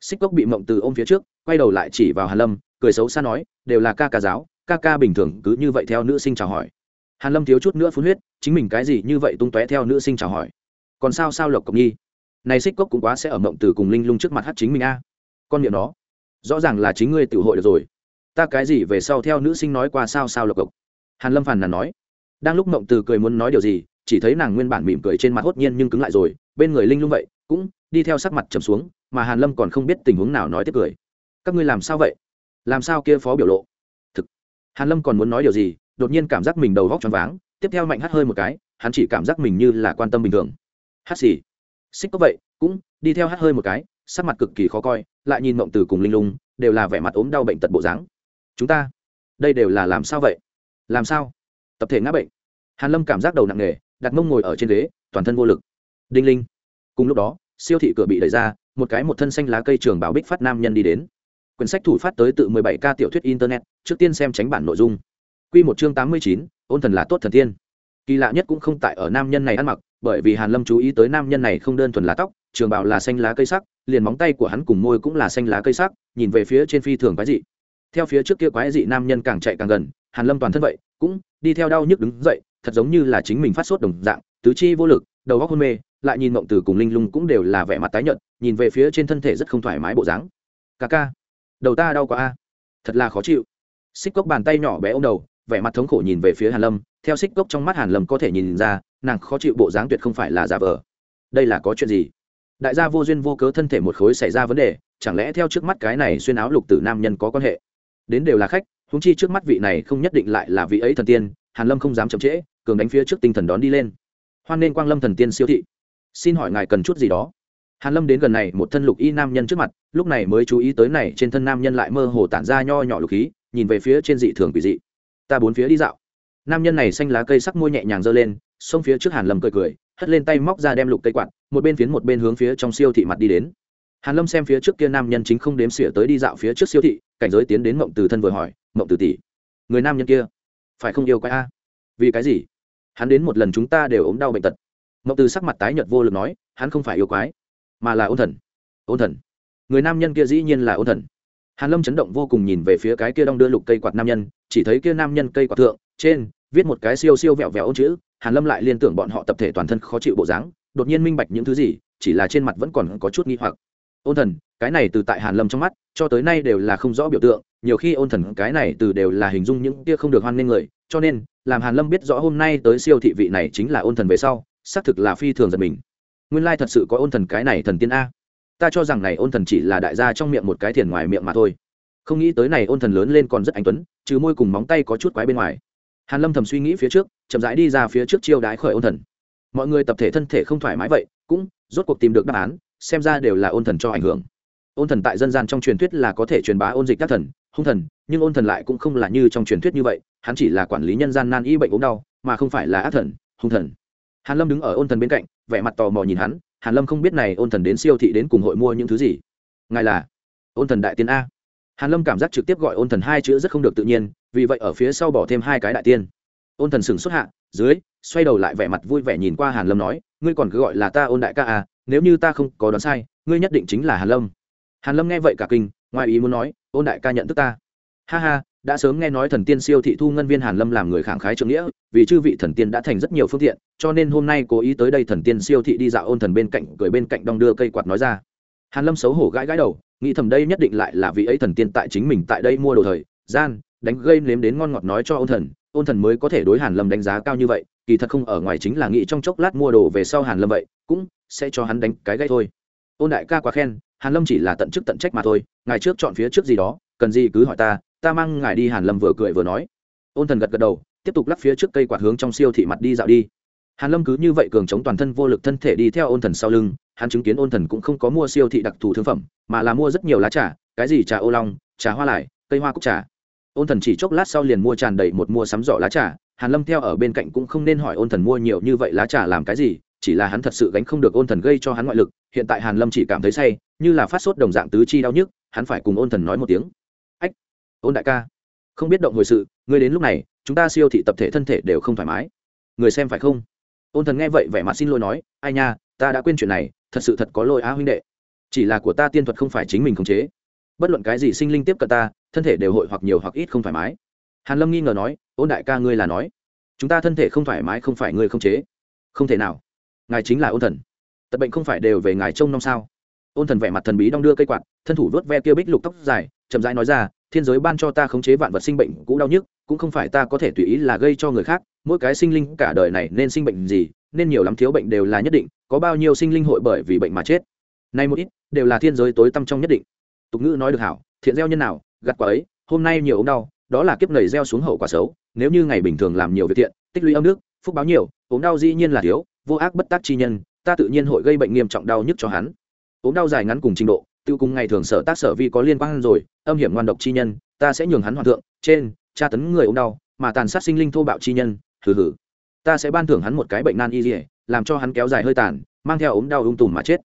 S1: Xích cốc bị mộng từ ôm phía trước, quay đầu lại chỉ vào hàn lâm cười xấu xa nói, đều là ca ca giáo, ca ca bình thường cứ như vậy theo nữ sinh chào hỏi. Hàn lâm thiếu chút nữa phun huyết, chính mình cái gì như vậy tung tóe theo nữ sinh chào hỏi? Còn sao sao lộc cộc nhi? Này xích cốc cũng quá sẽ ở mộng từ cùng linh lung trước mặt hát chính mình a. Con miệng nó, rõ ràng là chính ngươi tự hội được rồi. Ta cái gì về sau theo nữ sinh nói qua sao sao lộc cộc hàn lâm phàn nàn nói, đang lúc mộng từ cười muốn nói điều gì, chỉ thấy nàng nguyên bản mỉm cười trên mặt hốt nhiên nhưng cứng lại rồi, bên người linh lung vậy, cũng đi theo sắc mặt trầm xuống, mà hàn lâm còn không biết tình huống nào nói tiếp cười. Các ngươi làm sao vậy? Làm sao kia phó biểu lộ? Thực, hàn lâm còn muốn nói điều gì, đột nhiên cảm giác mình đầu vóc choáng váng, tiếp theo mạnh hắt hơi một cái, hắn chỉ cảm giác mình như là quan tâm bình thường. Hát gì xích có vậy, cũng đi theo hát hơi một cái, sắc mặt cực kỳ khó coi, lại nhìn mộng từ cùng linh lung, đều là vẻ mặt ốm đau bệnh tật bộ dáng. Chúng ta, đây đều là làm sao vậy? Làm sao? Tập thể ngã bệnh. Hàn lâm cảm giác đầu nặng nề, đặt mông ngồi ở trên ghế, toàn thân vô lực. Đinh linh. Cùng lúc đó, siêu thị cửa bị đẩy ra, một cái một thân xanh lá cây trường bảo bích phát nam nhân đi đến quyển sách thủ phát tới tự 17 ca tiểu thuyết internet trước tiên xem tránh bản nội dung. Quy một chương 89, ôn thần là tốt thần tiên. Kỳ lạ nhất cũng không tại ở nam nhân này ăn mặc bởi vì hàn lâm chú ý tới nam nhân này không đơn thuần là tóc trường bảo là xanh lá cây sắc liền móng tay của hắn cùng môi cũng là xanh lá cây sắc nhìn về phía trên phi thường quái dị. Theo phía trước kia quái dị nam nhân càng chạy càng gần hàn lâm toàn thân vậy cũng đi theo đau nhức đứng dậy thật giống như là chính mình phát sốt đồng dạng tứ chi vô lực đầu óc hôn mê lại nhìn mộng từ cùng linh lung cũng đều là vẻ mặt tái nhợt nhìn về phía trên thân thể rất không thoải mái bộ dáng. Ca ca đầu ta đau quá a. Thật là khó chịu. Xích cốc bàn tay nhỏ bé ô m đầu, vẻ mặt thống khổ nhìn về phía hàn lâm, theo xích cốc trong mắt hàn lâm có thể nhìn ra, nàng khó chịu bộ dáng tuyệt không phải là giả vờ. Đây là có chuyện gì? Đại gia vô duyên vô cớ thân thể một khối xảy ra vấn đề, chẳng lẽ theo trước mắt cái này xuyên áo lục tử nam nhân có quan hệ? Đến đều là khách húng chi trước mắt vị này không nhất định lại là vị ấy thần tiên, hàn lâm không dám chậm trễ, cường đánh phía trước tinh thần đón đi lên. Hoan nên quang lâm thần tiên siêu thị. Xin hỏi ngài cần chút gì đó? Hàn lâm đến gần này một thân lục y nam nhân trước mặt, lúc này mới chú ý tới này trên thân nam nhân lại mơ hồ tản ra nho nhỏ lục khí, nhìn về phía trên dị thường quỷ dị. Ta bốn phía đi dạo. Nam nhân này xanh lá cây sắc môi nhẹ nhàng giơ lên, xông phía trước hàn lâm cười cười, hất lên tay móc ra đem lục cây quạt, một bên phiến một bên hướng phía trong siêu thị mặt đi đến. Hàn lâm xem phía trước kia nam nhân chính không đếm xỉa tới đi dạo phía trước siêu thị, cảnh giới tiến đến mộng từ thân vừa hỏi, mộng từ tỷ, người nam nhân kia phải không yêu quái a? Vì cái gì? Hắn đến một lần chúng ta đều ốm đau bệnh tật. Mộng từ sắc mặt tái nhợt vô lực nói, hắn không phải yêu quái mà là ôn thần. Ôn thần. Người nam nhân kia dĩ nhiên là ôn thần. Hàn lâm chấn động vô cùng nhìn về phía cái kia đong đưa lục cây quạt nam nhân, chỉ thấy kia nam nhân cây quạt thượng, trên, viết một cái siêu siêu vẹo vẹo ôn chữ, hàn lâm lại liên tưởng bọn họ tập thể toàn thân khó chịu bộ dáng, đột nhiên minh bạch những thứ gì, chỉ là trên mặt vẫn còn có chút nghi hoặc. Ôn thần, cái này từ tại hàn lâm trong mắt, cho tới nay đều là không rõ biểu tượng, nhiều khi ôn thần cái này từ đều là hình dung những kia không được hoan nghênh người, cho nên, làm hàn lâm biết rõ hôm nay tới siêu thị vị này chính là ôn thần về sau, xác thực là phi thường giật mình nguyên lai thật sự có ôn thần cái này thần tiên a. Ta cho rằng này ôn thần chỉ là đại gia trong miệng một cái thiền ngoài miệng mà thôi. Không nghĩ tới này ôn thần lớn lên còn rất anh tuấn, trừ môi cùng móng tay có chút quái bên ngoài. Hàn lâm thầm suy nghĩ phía trước, chậm rãi đi ra phía trước chiêu đái khởi ôn thần. Mọi người tập thể thân thể không thoải mái vậy, cũng rốt cuộc tìm được đáp án, xem ra đều là ôn thần cho ảnh hưởng. Ôn thần tại dân gian trong truyền thuyết là có thể truyền bá ôn dịch các thần, hung thần, nhưng ôn thần lại cũng không là như trong truyền thuyết như vậy, hắn chỉ là quản lý nhân gian nan y bệnh ốm đau, mà không phải là ác thần, hung thần. Hàn lâm đứng ở ôn thần bên cạnh vẻ mặt tò mò nhìn hắn, hàn lâm không biết này ôn thần đến siêu thị đến cùng hội mua những thứ gì. Ngài là ôn thần đại tiên a. Hàn lâm cảm giác trực tiếp gọi ôn thần hai chữ rất không được tự nhiên, vì vậy ở phía sau bỏ thêm hai cái đại tiên. Ôn thần sừng xuất hạ, dưới, xoay đầu lại vẻ mặt vui vẻ nhìn qua hàn lâm nói, ngươi còn cứ gọi là ta ôn đại ca à nếu như ta không có đoán sai, ngươi nhất định chính là hàn lâm. Hàn lâm nghe vậy cả kinh, ngoài ý muốn nói, ôn đại ca nhận thức ta. Ha ha đã sớm nghe nói thần tiên siêu thị thu ngân viên hàn lâm làm người khẳng khái trượng nghĩa, vì chư vị thần tiên đã thành rất nhiều phương tiện, cho nên hôm nay cố ý tới đây thần tiên siêu thị đi dạo ôn thần bên cạnh, cười bên cạnh đong đưa cây quạt nói ra. Hàn lâm xấu hổ gãi gãi đầu, nghĩ thầm đây nhất định lại là vị ấy thần tiên tại chính mình tại đây mua đồ thời, gian, đánh gây nếm đến ngon ngọt nói cho ôn thần ôn thần mới có thể đối hàn lâm đánh giá cao như vậy, kỳ thật không ở ngoài chính là nghĩ trong chốc lát mua đồ về sau hàn lâm vậy, cũng sẽ cho hắn đánh cái gây thôi. Ôn đại ca quá khen hàn lâm chỉ là tận chức tận trách mà thôi, ngài trước chọn phía trước gì đó, cần gì cứ hỏi ta ta mang ngài đi, hàn lâm vừa cười vừa nói. Ôn thần gật gật đầu, tiếp tục lắp phía trước cây quạt hướng trong siêu thị mặt đi dạo đi. Hàn lâm cứ như vậy cường chống toàn thân vô lực thân thể đi theo ôn thần sau lưng, hắn chứng kiến ôn thần cũng không có mua siêu thị đặc thù thương phẩm, mà là mua rất nhiều lá trà, cái gì trà ô long, trà hoa lại, cây hoa cúc trà. Ôn thần chỉ chốc lát sau liền mua tràn đầy một mua sắm giỏ lá trà, hàn lâm theo ở bên cạnh cũng không nên hỏi ôn thần mua nhiều như vậy lá trà làm cái gì chỉ là hắn thật sự gánh không được ôn thần gây cho hắn ngoại lực, hiện tại hàn lâm chỉ cảm thấy say, như là phát sốt đồng dạng tứ chi đau nhức, hắn phải cùng ôn thần nói một tiếng. Ách, ôn đại ca, không biết động hồi sự, ngươi đến lúc này, chúng ta siêu thị tập thể thân thể đều không thoải mái. Người xem phải không? Ôn thần nghe vậy vẻ mặt xin lỗi nói, ai nha, ta đã quên chuyện này, thật sự thật có lỗi á huynh đệ. Chỉ là của ta tiên thuật không phải chính mình khống chế. Bất luận cái gì sinh linh tiếp cận ta, thân thể đều hội hoặc nhiều hoặc ít không thoải mái. Hàn lâm nghi ngờ nói, ôn đại ca ngươi là nói, chúng ta thân thể không thoải mái không phải ngươi không chế. Không thể nào ngài chính là ôn thần. Tật bệnh không phải đều về ngài trông nom sao? Ôn thần vẻ mặt thần bí đong đưa cây quạt, thân thủ vớt ve kia bích lục tóc dài, chậm rãi nói ra, thiên giới ban cho ta khống chế vạn vật sinh bệnh cũng đau nhức, cũng không phải ta có thể tùy ý là gây cho người khác, mỗi cái sinh linh cả đời này nên sinh bệnh gì, nên nhiều lắm thiếu bệnh đều là nhất định, có bao nhiêu sinh linh hội bởi vì bệnh mà chết. Nay một ít, đều là thiên giới tối tăm trong nhất định. Tục ngữ nói được hảo, thiện gieo nhân nào, gặt quả ấy, hôm nay nhiều ốm đau, đó là kiếp nầy gieo xuống hậu quả xấu, nếu như ngày bình thường làm nhiều việc thiện, tích lũy âm nước phúc báo nhiều, ốm đau dĩ nhiên là thiếu, vô ác bất tác chi nhân, ta tự nhiên hội gây bệnh nghiêm trọng đau nhức cho hắn. Ốm đau dài ngắn cùng trình độ, tiêu cùng ngày thường sở tác sở vi có liên quan rồi, âm hiểm ngoan độc chi nhân, ta sẽ nhường hắn hoàn thượng, trên, tra tấn người ốm đau, mà tàn sát sinh linh thô bạo chi nhân, hừ hừ. Ta sẽ ban thưởng hắn một cái bệnh nan y dỉa làm cho hắn kéo dài hơi tàn, mang theo ốm đau ung tùm mà chết.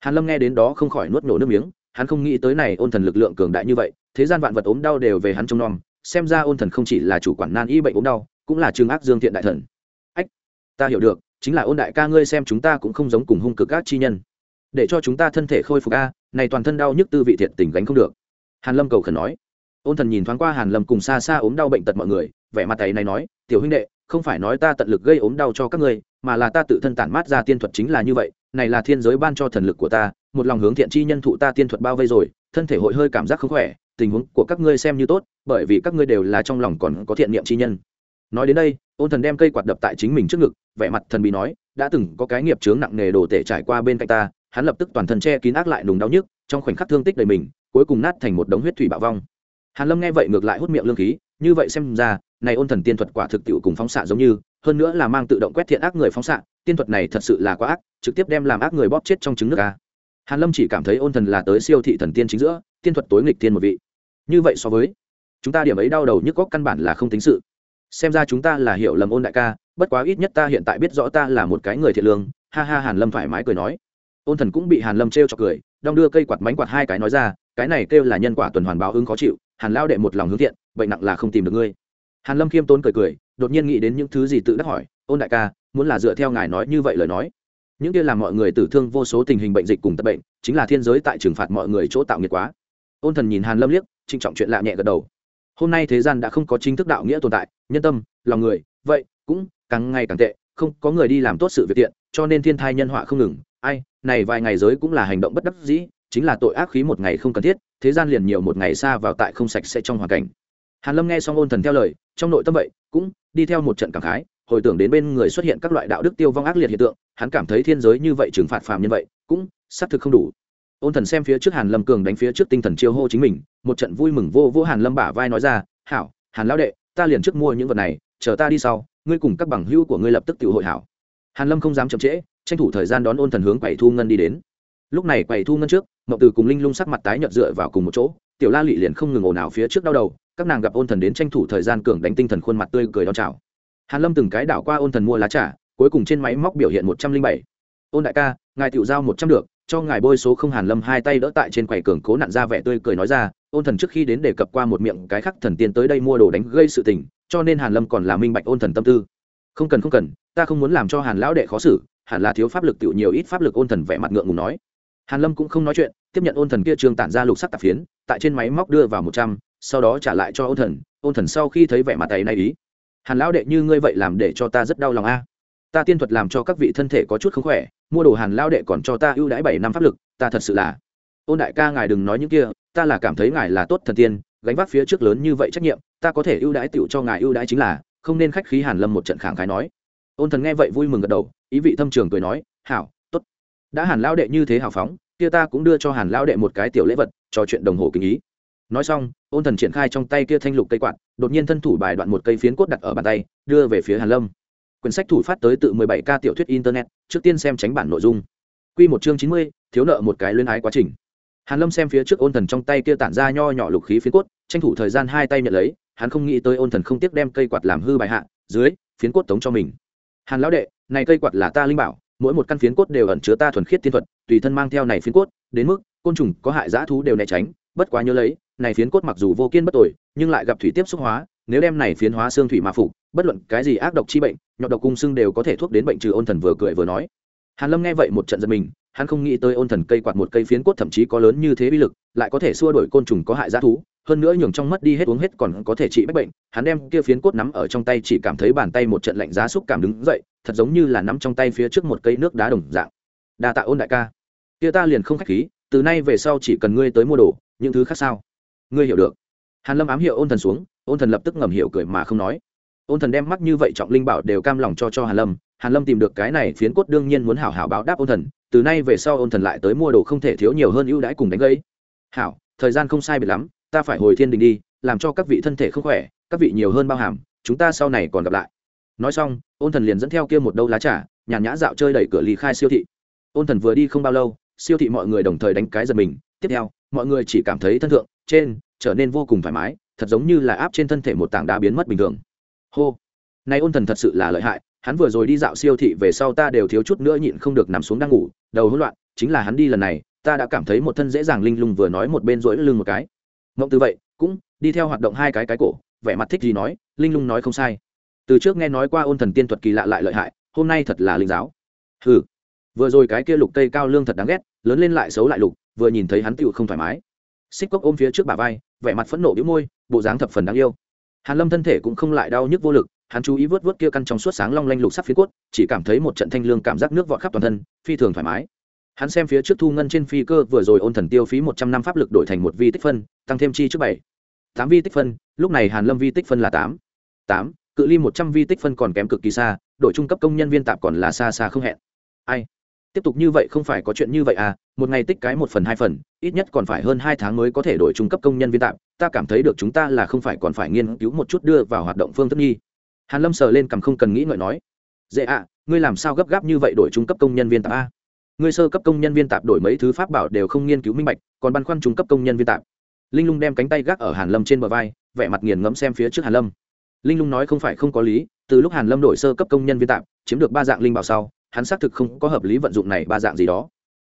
S1: Hàn lâm nghe đến đó không khỏi nuốt nổ nước miếng, hắn không nghĩ tới này ôn thần lực lượng cường đại như vậy, thế gian vạn vật ốm đau đều về hắn trông nom, xem ra ôn thần không chỉ là chủ quản nan y bệnh ốm đau, cũng là trường ác dương thiện đại thần ta hiểu được, chính là ôn đại ca ngươi xem chúng ta cũng không giống cùng hung cực các chi nhân. Để cho chúng ta thân thể khôi phục a, này toàn thân đau nhức tư vị thiệt tình gánh không được. Hàn lâm cầu khẩn nói. Ôn thần nhìn thoáng qua hàn lâm cùng xa xa ốm đau bệnh tật mọi người, vẻ mặt ấy này nói, tiểu huynh đệ, không phải nói ta tận lực gây ốm đau cho các ngươi, mà là ta tự thân tản mát ra tiên thuật chính là như vậy, này là thiên giới ban cho thần lực của ta, một lòng hướng thiện chi nhân thụ ta tiên thuật bao vây rồi, thân thể hội hơi cảm giác không khỏe, tình huống của các ngươi xem như tốt, bởi vì các ngươi đều là trong lòng còn có thiện niệm chi nhân nói đến đây, ôn thần đem cây quạt đập tại chính mình trước ngực, vẻ mặt thần bí nói, đã từng có cái nghiệp chướng nặng nề đồ tể trải qua bên cạnh ta, hắn lập tức toàn thân che kín ác lại nùng đau nhức, trong khoảnh khắc thương tích đầy mình, cuối cùng nát thành một đống huyết thủy bạo vong. Hàn lâm nghe vậy ngược lại hút miệng lương khí, như vậy xem ra, này ôn thần tiên thuật quả thực tiệu cùng phóng xạ giống như, hơn nữa là mang tự động quét thiện ác người phóng xạ, tiên thuật này thật sự là quá ác, trực tiếp đem làm ác người bóp chết trong trứng nước ca hàn lâm chỉ cảm thấy ôn thần là tới siêu thị thần tiên chính giữa, tiên thuật tối nghịch tiên một vị. Như vậy so với, chúng ta điểm ấy đau đầu nhức góc căn bản là không tính sự xem ra chúng ta là hiểu lầm ôn đại ca, bất quá ít nhất ta hiện tại biết rõ ta là một cái người thiện lương, ha ha hàn lâm thoải mái cười nói. Ôn thần cũng bị hàn lâm trêu cho cười, đong đưa cây quạt mánh quạt hai cái nói ra, cái này kêu là nhân quả tuần hoàn báo ứng khó chịu, hàn lao đệ một lòng hướng thiện, bệnh nặng là không tìm được ngươi. Hàn lâm khiêm tốn cười cười, đột nhiên nghĩ đến những thứ gì tự đắc hỏi, ôn đại ca, muốn là dựa theo ngài nói như vậy lời nói? Những kia làm mọi người tử thương vô số tình hình bệnh dịch cùng tật bệnh, chính là thiên giới tại trừng phạt mọi người chỗ tạo nghiệt quá. Ôn thần nhìn hàn lâm liếc trinh trọng chuyện lạ nhẹ gật đầu hôm nay thế gian đã không có chính thức đạo nghĩa tồn tại, nhân tâm, lòng người, vậy cũng càng ngày càng tệ, không có người đi làm tốt sự việc tiện, cho nên thiên thai nhân họa không ngừng. Ai, này vài ngày giới cũng là hành động bất đắc dĩ, chính là tội ác khí một ngày không cần thiết, thế gian liền nhiều một ngày xa vào tại không sạch sẽ trong hoàn cảnh. Hàn lâm nghe xong ôn thần theo lời, trong nội tâm vậy, cũng đi theo một trận cảm khái, hồi tưởng đến bên người xuất hiện các loại đạo đức tiêu vong ác liệt hiện tượng, hắn cảm thấy thiên giới như vậy trừng phạt phàm nhân vậy, cũng xác thực không đủ ôn thần xem phía trước hàn lâm cường đánh phía trước tinh thần chiêu hô chính mình, một trận vui mừng vô vô hàn lâm bả vai nói ra, hảo, hàn lão đệ, ta liền trước mua những vật này, chờ ta đi sau, ngươi cùng các bằng hữu của ngươi lập tức tự hội hảo. Hàn lâm không dám chậm trễ, tranh thủ thời gian đón ôn thần hướng quầy thu ngân đi đến. Lúc này quầy thu ngân trước, mậu từ cùng linh lung sắc mặt tái nhợt dựa vào cùng một chỗ, tiểu la lị liền không ngừng ồn ào phía trước đau đầu, các nàng gặp ôn thần đến tranh thủ thời gian cường đánh tinh thần khuôn mặt tươi cười đón chào. Hàn lâm từng cái đảo qua ôn thần mua lá trà, cuối cùng trên máy móc biểu hiện một trăm linh bảy. Ôn đại ca, ngài tiểu giao một trăm được cho ngài bôi số không hàn lâm hai tay đỡ tại trên quầy cường cố nặn ra vẻ tươi cười nói ra, ôn thần trước khi đến đề cập qua một miệng cái khắc thần tiên tới đây mua đồ đánh gây sự tình, cho nên hàn lâm còn là minh bạch ôn thần tâm tư. Không cần không cần, ta không muốn làm cho hàn lão đệ khó xử, hẳn là thiếu pháp lực tiểu nhiều ít pháp lực ôn thần vẻ mặt ngượng ngùng nói. Hàn lâm cũng không nói chuyện, tiếp nhận ôn thần kia trương tản ra lục sắc tạp phiến, tại trên máy móc đưa vào một trăm, sau đó trả lại cho ôn thần ôn thần sau khi thấy vẻ mặt tay này ý. Hàn lão đệ như ngươi vậy làm để cho ta rất đau lòng a. Ta tiên thuật làm cho các vị thân thể có chút không khỏe mua đồ hàn lão đệ còn cho ta ưu đãi bảy năm pháp lực, ta thật sự là. Ôn đại ca ngài đừng nói những kia, ta là cảm thấy ngài là tốt thần tiên, gánh vác phía trước lớn như vậy trách nhiệm, ta có thể ưu đãi tựu cho ngài ưu đãi chính là, không nên khách khí hàn lâm một trận khẳng khái nói. Ôn thần nghe vậy vui mừng gật đầu, ý vị thâm trường cười nói, hảo, tốt. Đã hàn lão đệ như thế hào phóng, kia ta cũng đưa cho hàn lão đệ một cái tiểu lễ vật, trò chuyện đồng hồ kinh ý. Nói xong, ôn thần triển khai trong tay kia thanh lục cây quạt, đột nhiên thân thủ bài đoạn một cây phiến cốt đặt ở bàn tay, đưa về phía hàn lâm. Quyển sách thủ phát tới tự 17 k tiểu thuyết internet trước tiên xem tránh bản nội dung. Quy một chương 90, thiếu nợ một cái luyến ái quá trình. Hàn lâm xem phía trước ôn thần trong tay kia tản ra nho nhỏ lục khí phiến cốt tranh thủ thời gian hai tay nhận lấy hắn không nghĩ tới ôn thần không tiếc đem cây quạt làm hư bài hạ dưới phiến cốt tống cho mình. Hàn lão đệ này cây quạt là ta linh bảo mỗi một căn phiến cốt đều ẩn chứa ta thuần khiết tiên thuật tùy thân mang theo này phiến cốt đến mức côn trùng có hại dã thú đều né tránh bất quá nhớ lấy này phiến cốt mặc dù vô kiên bất tội nhưng lại gặp thủy tiếp xúc hóa nếu đem này phiến hóa xương thủy mà phục bất luận cái gì ác độc chi bệnh, nhọt độc cung xương đều có thể thuốc đến bệnh trừ ôn thần vừa cười vừa nói. Hàn lâm nghe vậy một trận giật mình, hắn không nghĩ tới ôn thần cây quạt một cây phiến cốt thậm chí có lớn như thế uy lực, lại có thể xua đuổi côn trùng có hại giá thú, hơn nữa nhường trong mất đi hết uống hết còn có thể trị bách bệnh, hắn đem kia phiến cốt nắm ở trong tay chỉ cảm thấy bàn tay một trận lạnh giá xúc cảm đứng dậy, thật giống như là nắm trong tay phía trước một cây nước đá đồng dạng. Đa tạ ôn đại ca. Kia ta liền không khách khí, từ nay về sau chỉ cần ngươi tới mua đồ, những thứ khác sao? Ngươi hiểu được. Hàn lâm ám hiệu ôn thần xuống, ôn thần lập tức ngầm hiểu cười mà không nói ôn thần đem mắc như vậy trọng linh bảo đều cam lòng cho cho hàn lâm. Hàn lâm tìm được cái này phiến cốt đương nhiên muốn hảo hảo báo đáp ôn thần. Từ nay về sau ôn thần lại tới mua đồ không thể thiếu nhiều hơn ưu đãi cùng đánh gây hảo, thời gian không sai biệt lắm, ta phải hồi thiên đình đi, làm cho các vị thân thể không khỏe, các vị nhiều hơn bao hàm, chúng ta sau này còn gặp lại. Nói xong, ôn thần liền dẫn theo kia một đâu lá trà, nhàn nhã dạo chơi đẩy cửa ly khai siêu thị. Ôn thần vừa đi không bao lâu, siêu thị mọi người đồng thời đánh cái giật mình. Tiếp theo, mọi người chỉ cảm thấy thân thượng, trên, trở nên vô cùng thoải mái, thật giống như là áp trên thân thể một tảng đá biến mất bình thường hô. Nay ôn thần thật sự là lợi hại, hắn vừa rồi đi dạo siêu thị về sau ta đều thiếu chút nữa nhịn không được nằm xuống đang ngủ, đầu hỗn loạn, chính là hắn đi lần này, ta đã cảm thấy một thân dễ dàng linh lung vừa nói một bên rỗi lưng một cái. Mộng từ vậy, cũng đi theo hoạt động hai cái cái cổ, vẻ mặt thích gì nói, linh lung nói không sai. Từ trước nghe nói qua ôn thần tiên thuật kỳ lạ lại lợi hại, hôm nay thật là linh giáo. Ừ vừa rồi cái kia lục cây cao lương thật đáng ghét, lớn lên lại xấu lại lục, vừa nhìn thấy hắn tựu không thoải mái. Xích cốc ôm phía trước bà vai, vẻ mặt phẫn nộ đĩu môi, bộ dáng thập phần đáng yêu hàn lâm thân thể cũng không lại đau nhức vô lực, hắn chú ý vớt vớt kia căn trong suốt sáng long lanh lục sắc phía cốt, chỉ cảm thấy một trận thanh lương cảm giác nước vọt khắp toàn thân, phi thường thoải mái. Hắn xem phía trước thu ngân trên phi cơ vừa rồi ôn thần tiêu phí một trăm năm pháp lực đổi thành một vi tích phân, tăng thêm chi trước bảy. Tám vi tích phân, lúc này hàn lâm vi tích phân là tám. Tám, cự ly một trăm vi tích phân còn kém cực kỳ xa, đội trung cấp công nhân viên tạp còn là xa xa không hẹn. Ai? Tiếp tục như vậy không phải có chuyện như vậy à một ngày tích cái một phần hai phần ít nhất còn phải hơn hai tháng mới có thể đổi trung cấp công nhân viên tạm ta cảm thấy được chúng ta là không phải còn phải nghiên cứu một chút đưa vào hoạt động phương thức nghi. Hàn lâm sờ lên cầm không cần nghĩ ngợi nói dễ ạ à, ngươi làm sao gấp gáp như vậy đổi trung cấp công nhân viên tạm a ngươi sơ cấp công nhân viên tạm đổi mấy thứ pháp bảo đều không nghiên cứu minh bạch còn băn khoăn trung cấp công nhân viên tạm. Linh lung đem cánh tay gác ở hàn lâm trên bờ vai vẻ mặt nghiền ngẫm xem phía trước hàn lâm. Linh lung nói không phải không có lý từ lúc hàn lâm đổi sơ cấp công nhân viên tạm chiếm được ba dạng linh bảo sau hắn xác thực không có hợp lý vận dụng này ba dạng gì đó.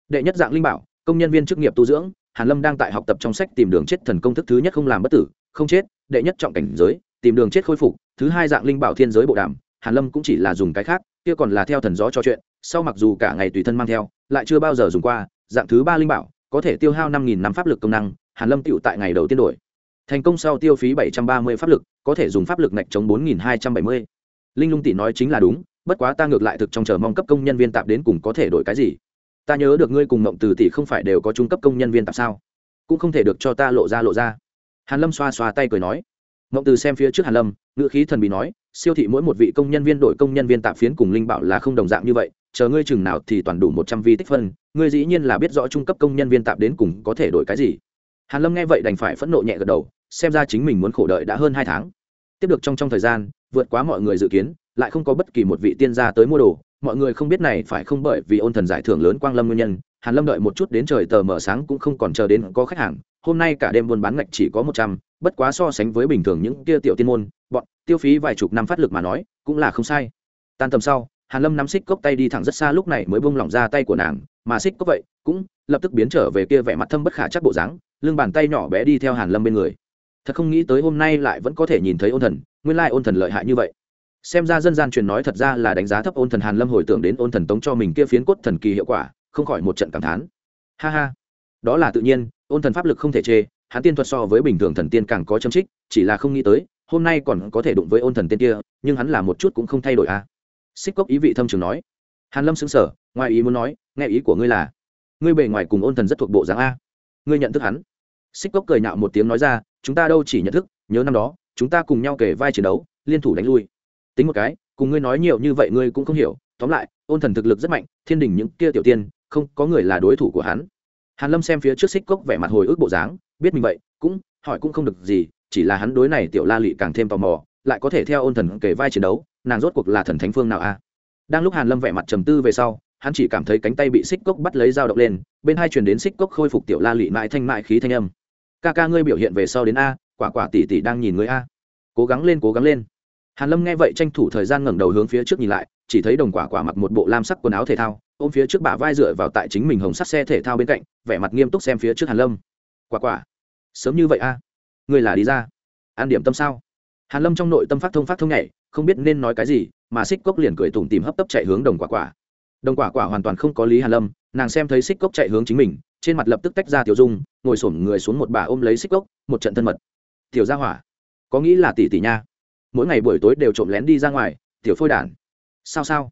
S1: Đệ nhất dạng linh bảo, công nhân viên chức nghiệp tu dưỡng, hàn lâm đang tại học tập trong sách tìm đường chết thần công thức thứ nhất không làm bất tử, không chết, đệ nhất trọng cảnh giới, tìm đường chết khôi phục, thứ hai dạng linh bảo thiên giới bộ đàm, hàn lâm cũng chỉ là dùng cái khác, kia còn là theo thần gió cho chuyện, sau mặc dù cả ngày tùy thân mang theo, lại chưa bao giờ dùng qua, dạng thứ ba linh bảo, có thể tiêu hao năm nghìn năm pháp lực công năng, hàn lâm tựu tại ngày đầu tiên đổi. Thành công sau tiêu phí bảy trăm ba mươi pháp lực, có thể dùng pháp lực nạch chống bốn nghìn hai trăm bảy mươi. Linh lung tỷ nói chính là đúng bất quá ta ngược lại thực trong chờ mong cấp công nhân viên tạp đến cùng có thể đổi cái gì. Ta nhớ được ngươi cùng mộng từ tỷ không phải đều có trung cấp công nhân viên tạp sao? Cũng không thể được cho ta lộ ra lộ ra. Hàn lâm xoa xoa tay cười nói. Mộng từ xem phía trước hàn lâm, ngữ khí thần bí nói, siêu thị mỗi một vị công nhân viên đổi công nhân viên tạp phiến cùng linh bảo là không đồng dạng như vậy, chờ ngươi chừng nào thì toàn đủ một trăm vi tích phân, ngươi dĩ nhiên là biết rõ trung cấp công nhân viên tạp đến cùng có thể đổi cái gì. Hàn lâm nghe vậy đành phải phẫn nộ nhẹ gật đầu, xem ra chính mình muốn khổ đợi đã hơn hai tháng. Tiếp được trong trong thời gian, vượt quá mọi người dự kiến lại không có bất kỳ một vị tiên gia tới mua đồ. Mọi người không biết này phải không bởi vì ôn thần giải thưởng lớn quang lâm nguyên nhân. Hàn lâm đợi một chút đến trời tờ mở sáng cũng không còn chờ đến có khách hàng. Hôm nay cả đêm buôn bán ngạch chỉ có một trăm, bất quá so sánh với bình thường những kia tiểu tiên môn, bọn tiêu phí vài chục năm phát lực mà nói, cũng là không sai. Tan tầm sau, hàn lâm nắm xích cốc tay đi thẳng rất xa lúc này mới buông lỏng ra tay của nàng, mà xích cốc vậy cũng lập tức biến trở về kia vẻ mặt thâm bất khả chắc bộ dáng, lưng bàn tay nhỏ bé đi theo hàn lâm bên người. Thật không nghĩ tới hôm nay lại vẫn có thể nhìn thấy ôn thần, nguyên lai ôn thần lợi hại như vậy xem ra dân gian truyền nói thật ra là đánh giá thấp ôn thần hàn lâm hồi tưởng đến ôn thần tống cho mình kia phiến cốt thần kỳ hiệu quả, không khỏi một trận cảm thán. Ha ha. Đó là tự nhiên, ôn thần pháp lực không thể chê, hắn tiên thuật so với bình thường thần tiên càng có châm trích chỉ là không nghĩ tới, hôm nay còn có thể đụng với ôn thần tiên kia, nhưng hắn là một chút cũng không thay đổi a à. xích cốc ý vị thâm trường nói. Hàn lâm xứng sở ngoài ý muốn nói, nghe ý của ngươi là, ngươi bề ngoài cùng ôn thần rất thuộc bộ dáng a. Ngươi nhận thức hắn. Xích cốc cười nhạo một tiếng nói ra, chúng ta đâu chỉ nhận thức, nhớ năm đó, chúng ta cùng nhau kể vai chiến đấu, liên thủ đánh lui tính một cái, cùng ngươi nói nhiều như vậy ngươi cũng không hiểu. Tóm lại, ôn thần thực lực rất mạnh, thiên đình những kia tiểu tiên, không có người là đối thủ của hắn. Hàn lâm xem phía trước xích cốc vẻ mặt hồi ức bộ dáng, biết mình vậy, cũng hỏi cũng không được gì, chỉ là hắn đối này tiểu la lị càng thêm tò mò, lại có thể theo ôn thần kể vai chiến đấu, nàng rốt cuộc là thần thánh phương nào a? Đang lúc hàn lâm vẻ mặt trầm tư về sau, hắn chỉ cảm thấy cánh tay bị xích cốc bắt lấy dao động lên, bên hai truyền đến xích cốc khôi phục tiểu la lị mãi thanh mại khí thanh âm. Ca ca ngươi biểu hiện về sau đến a, quả quả tỷ tỷ đang nhìn ngươi a. Cố gắng lên, cố gắng lên hàn lâm nghe vậy tranh thủ thời gian ngẩng đầu hướng phía trước nhìn lại, chỉ thấy đồng quả quả mặc một bộ lam sắc quần áo thể thao, ôm phía trước bả vai dựa vào tại chính mình hồng sắt xe thể thao bên cạnh, vẻ mặt nghiêm túc xem phía trước hàn lâm. Quả quả, sớm như vậy a? Ngươi là đi ra an điểm tâm sao? Hàn lâm trong nội tâm phát thông phát thông nhảy, không biết nên nói cái gì, mà xích cốc liền cười tủm tìm hấp tấp chạy hướng đồng quả quả. Đồng quả quả hoàn toàn không có lý hàn lâm, nàng xem thấy xích cốc chạy hướng chính mình, trên mặt lập tức tách ra tiểu dung, ngồi xổm người xuống một bà ôm lấy xích cốc, một trận thân mật. Tiểu gia hỏa, có nghĩ là tỷ tỷ nha? Mỗi ngày buổi tối đều trộm lén đi ra ngoài, tiểu phôi đản. Sao sao?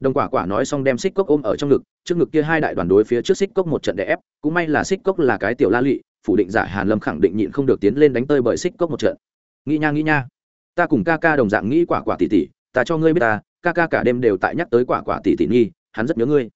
S1: Đồng quả quả nói xong đem xích cốc ôm ở trong ngực, trước ngực kia hai đại đoàn đối phía trước xích cốc một trận đè ép, cũng may là xích cốc là cái tiểu la lụy phủ định giả hàn lâm khẳng định nhịn không được tiến lên đánh tơi bởi xích cốc một trận. Nghĩ nha nghĩ nha. Ta cùng ca ca đồng dạng nghĩ quả quả tỷ tỷ, ta cho ngươi biết ta, ca ca cả đêm đều tại nhắc tới quả quả tỷ tỷ nghi, hắn rất nhớ ngươi.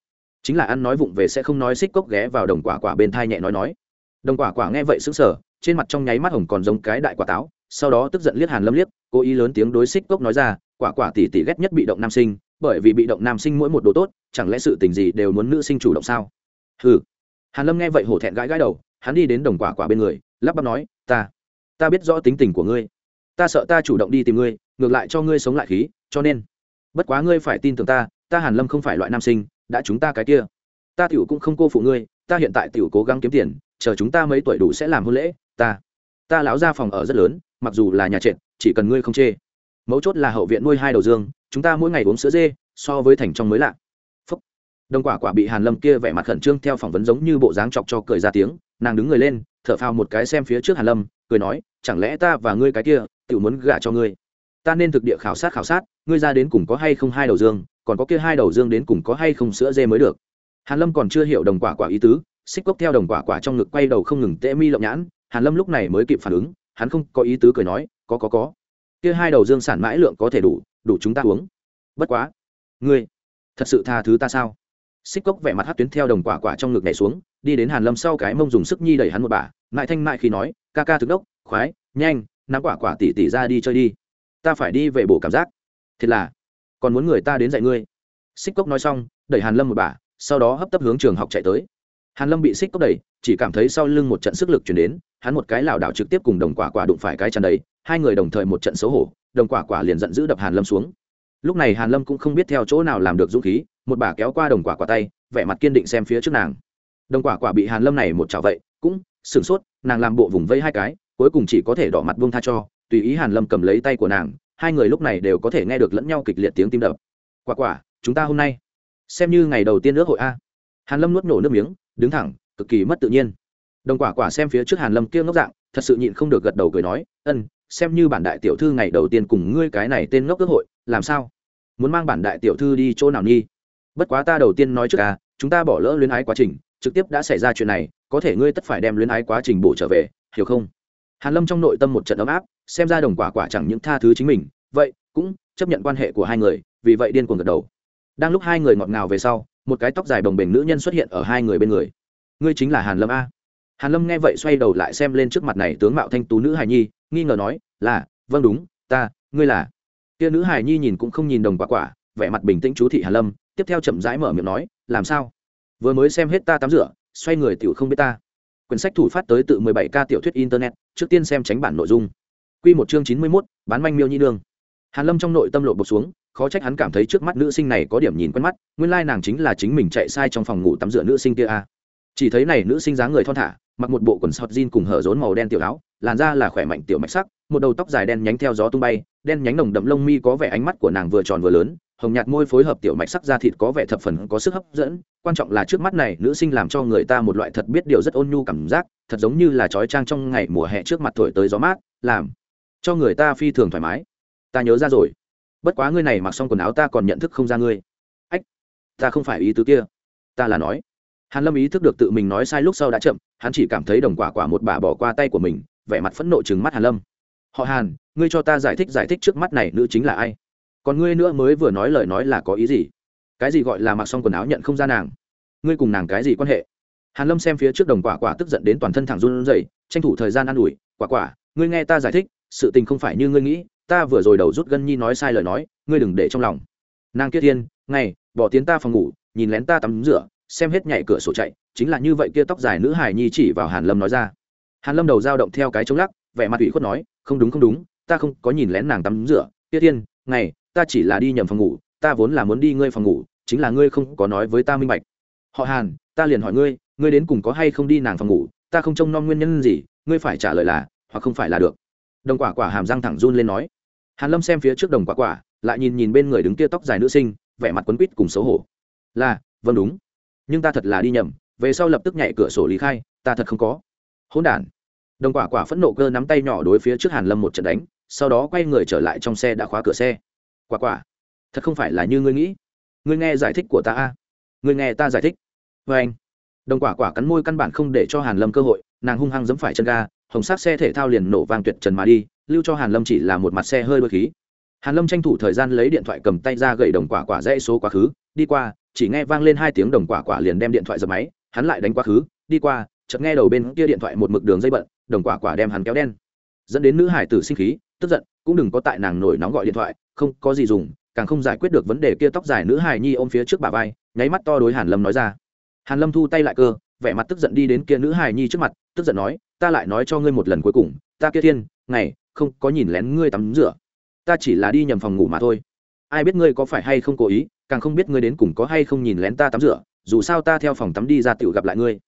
S1: Chính là ăn nói vụng về sẽ không nói xích cốc ghé vào đồng quả quả bên thai nhẹ nói nói. Đồng quả quả nghe vậy sững sờ, trên mặt trong nháy mắt hồng còn giống cái đại quả táo, sau đó tức giận liếc hàn lâm liếc cố ý lớn tiếng đối xích cốc nói ra, quả quả tỷ tỷ ghét nhất bị động nam sinh, bởi vì bị động nam sinh mỗi một đồ tốt, chẳng lẽ sự tình gì đều muốn nữ sinh chủ động sao? Hừ. Hàn lâm nghe vậy hổ thẹn gãi gãi đầu, hắn đi đến đồng quả quả bên người, lắp bắp nói, ta ta biết rõ tính tình của ngươi. Ta sợ ta chủ động đi tìm ngươi, ngược lại cho ngươi sống lại khí, cho nên bất quá ngươi phải tin tưởng ta ta hàn lâm không phải loại nam sinh, đã chúng ta cái kia. Ta tiểu cũng không cô phụ ngươi, ta hiện tại tiểu cố gắng kiếm tiền, chờ chúng ta mấy tuổi đủ sẽ làm hôn lễ, ta ta lão ra phòng ở rất lớn, mặc dù là nhà trệt chỉ cần ngươi không chê. Mấu chốt là hậu viện nuôi hai đầu dương, chúng ta mỗi ngày uống sữa dê, so với thành trong mới lạ. Phúc. Đồng quả quả bị hàn lâm kia vẻ mặt khẩn trương theo phỏng vấn giống như bộ dáng chọc cho cười ra tiếng, nàng đứng người lên, thở phào một cái xem phía trước hàn lâm, cười nói, chẳng lẽ ta và ngươi cái kia tự muốn gả cho ngươi? Ta nên thực địa khảo sát khảo sát, ngươi ra đến cùng có hay không hai đầu dương, còn có kia hai đầu dương đến cùng có hay không sữa dê mới được. Hàn lâm còn chưa hiểu đồng quả quả ý tứ, xích cốc theo đồng quả quả trong ngực quay đầu không ngừng tễ mi lộng nhãn, hàn lâm lúc này mới kịp phản ứng hắn không có ý tứ cười nói, có có có. Kia hai đầu dương sản mãi lượng có thể đủ đủ chúng ta uống. Bất quá. Ngươi, thật sự tha thứ ta sao? Xích cốc vẻ mặt hát tuyến theo đồng quả quả trong ngực nhảy xuống, đi đến hàn lâm sau cái mông dùng sức nhi đẩy hắn một bà mại thanh mại khi nói, ca ca thực đốc, khoái, nhanh, nắm quả quả tỉ tỉ ra đi chơi đi. Ta phải đi về bổ cảm giác. Thiệt là, còn muốn người ta đến dạy ngươi. Xích cốc nói xong, đẩy hàn lâm một bà sau đó hấp tấp hướng trường học chạy tới hàn lâm bị xích cốc đẩy, chỉ cảm thấy sau lưng một trận sức lực chuyển đến, hắn một cái lảo đảo trực tiếp cùng đồng quả quả đụng phải cái chân đấy hai người đồng thời một trận xấu hổ, đồng quả quả liền giận dữ đập hàn lâm xuống. Lúc này hàn lâm cũng không biết theo chỗ nào làm được dũng khí, một bà kéo qua đồng quả quả tay, vẻ mặt kiên định xem phía trước nàng. Đồng quả quả bị hàn lâm này một chảo vậy, cũng sửng sốt, nàng làm bộ vùng vây hai cái, cuối cùng chỉ có thể đỏ mặt buông tha cho, tùy ý hàn lâm cầm lấy tay của nàng, hai người lúc này đều có thể nghe được lẫn nhau kịch liệt tiếng tim đập. Quả quả, chúng ta hôm nay xem như ngày đầu tiên nước hội a. Hàn lâm nuốt nổ nước miếng đứng thẳng, cực kỳ mất tự nhiên. Đồng quả quả xem phía trước hàn lâm kia ngốc dạng, thật sự nhịn không được gật đầu cười nói, ân, xem như bản đại tiểu thư ngày đầu tiên cùng ngươi cái này tên ngốc ước hội, làm sao? Muốn mang bản đại tiểu thư đi chỗ nào nhi? bất quá ta đầu tiên nói trước à chúng ta bỏ lỡ luyến ái quá trình, trực tiếp đã xảy ra chuyện này, có thể ngươi tất phải đem luyến ái quá trình bổ trở về, hiểu không? Hàn lâm trong nội tâm một trận ấm áp, xem ra đồng quả quả chẳng những tha thứ chính mình, vậy cũng chấp nhận quan hệ của hai người, vì vậy điên cuồng gật đầu. Đang lúc hai người ngọt ngào về sau một cái tóc dài bồng bềnh nữ nhân xuất hiện ở hai người bên người. Ngươi chính là hàn lâm a. Hàn lâm nghe vậy xoay đầu lại xem lên trước mặt này tướng mạo thanh tú nữ hài nhi nghi ngờ nói là vâng đúng ta ngươi là. Kia nữ hài nhi nhìn cũng không nhìn đồng quả quả vẻ mặt bình tĩnh chú thị hàn lâm tiếp theo chậm rãi mở miệng nói làm sao? Vừa mới xem hết ta tắm rửa xoay người tiểu không biết ta. Quyển sách thủ phát tới tự 17 k tiểu thuyết internet trước tiên xem tránh bản nội dung. Quy một chương 91, bán manh miêu nhi đường. hàn lâm trong nội tâm lộ bộc xuống khó trách hắn cảm thấy trước mắt nữ sinh này có điểm nhìn quen mắt, nguyên lai nàng chính là chính mình chạy sai trong phòng ngủ tắm rửa nữ sinh kia a. Chỉ thấy này nữ sinh dáng người thon thả, mặc một bộ quần sọt jean cùng hở rốn màu đen tiểu áo, làn da là khỏe mạnh tiểu mạch sắc, một đầu tóc dài đen nhánh theo gió tung bay, đen nhánh nồng đậm lông mi có vẻ ánh mắt của nàng vừa tròn vừa lớn, hồng nhạt môi phối hợp tiểu mạch sắc da thịt có vẻ thập phần có sức hấp dẫn, quan trọng là trước mắt này nữ sinh làm cho người ta một loại thật biết điều rất ôn nhu cảm giác, thật giống như là trói trang trong ngày mùa hè trước mặt thổi tới gió mát, làm cho người ta phi thường thoải mái. Ta nhớ ra rồi bất quá ngươi này mặc xong quần áo ta còn nhận thức không ra ngươi. Ách, ta không phải ý tứ kia. Ta là nói. Hàn lâm ý thức được tự mình nói sai lúc sau đã chậm, hắn chỉ cảm thấy đồng quả quả một bà bỏ qua tay của mình, vẻ mặt phẫn nộ chừng mắt hàn lâm. Họ hàn, ngươi cho ta giải thích giải thích trước mắt này nữ chính là ai? Còn ngươi nữa mới vừa nói lời nói là có ý gì? Cái gì gọi là mặc xong quần áo nhận không ra nàng? Ngươi cùng nàng cái gì quan hệ? Hàn lâm xem phía trước đồng quả quả tức giận đến toàn thân thẳng run rẩy, tranh thủ thời gian an ủi, quả quả, ngươi nghe ta giải thích, sự tình không phải như ngươi nghĩ ta vừa rồi đầu rút gân nhi nói sai lời nói, ngươi đừng để trong lòng. Nàng kia thiên, ngày, bỏ tiến ta phòng ngủ, nhìn lén ta tắm rửa, xem hết nhảy cửa sổ chạy, chính là như vậy kia tóc dài nữ hải nhi chỉ vào hàn lâm nói ra. Hàn lâm đầu dao động theo cái chống lắc, vẻ mặt ủy khuất nói, không đúng không đúng, ta không có nhìn lén nàng tắm rửa. Kia thiên, ngày, ta chỉ là đi nhầm phòng ngủ, ta vốn là muốn đi ngươi phòng ngủ, chính là ngươi không có nói với ta minh bạch. Họ hàn, ta liền hỏi ngươi ngươi đến cùng có hay không đi nàng phòng ngủ, ta không trông nom nguyên nhân gì, ngươi phải trả lời là, hoặc không phải là được đồng quả quả hàm răng thẳng run lên nói. Hàn lâm xem phía trước đồng quả quả, lại nhìn nhìn bên người đứng kia tóc dài nữ sinh, vẻ mặt quấn quýt cùng xấu hổ. Là vâng đúng. Nhưng ta thật là đi nhầm, về sau lập tức nhảy cửa sổ lý khai, ta thật không có. Hỗn đản. Đồng quả quả phẫn nộ cơ nắm tay nhỏ đối phía trước hàn lâm một trận đánh, sau đó quay người trở lại trong xe đã khóa cửa xe. Quả quả, thật không phải là như ngươi nghĩ. Ngươi nghe giải thích của ta a. Ngươi nghe ta giải thích. Vê anh đồng quả quả cắn môi căn bản không để cho hàn lâm cơ hội, nàng hung hăng giẫm phải chân ga hồng sắc xe thể thao liền nổ vang tuyệt trần mà đi, lưu cho hàn lâm chỉ là một mặt xe hơi đôi khí. Hàn lâm tranh thủ thời gian lấy điện thoại cầm tay ra gậy đồng quả quả dãy số quá khứ, đi qua, chỉ nghe vang lên hai tiếng đồng quả quả liền đem điện thoại giật máy, hắn lại đánh quá khứ, đi qua, chợt nghe đầu bên kia điện thoại một mực đường dây bận, đồng quả quả đem hắn kéo đen. Dẫn đến nữ hải tử sinh khí, tức giận, cũng đừng có tại nàng nổi nóng gọi điện thoại, không có gì dùng, càng không giải quyết được vấn đề kia tóc dài nữ hải nhi ôm phía trước bà vai, nháy mắt to đối hàn lâm nói ra. Hàn lâm thu tay lại cơ vẻ mặt tức giận đi đến kia nữ hài nhi trước mặt, tức giận nói, ta lại nói cho ngươi một lần cuối cùng, ta kia thiên, ngày, không có nhìn lén ngươi tắm rửa. Ta chỉ là đi nhầm phòng ngủ mà thôi. Ai biết ngươi có phải hay không cố ý, càng không biết ngươi đến cùng có hay không nhìn lén ta tắm rửa, dù sao ta theo phòng tắm đi ra tiểu gặp lại ngươi.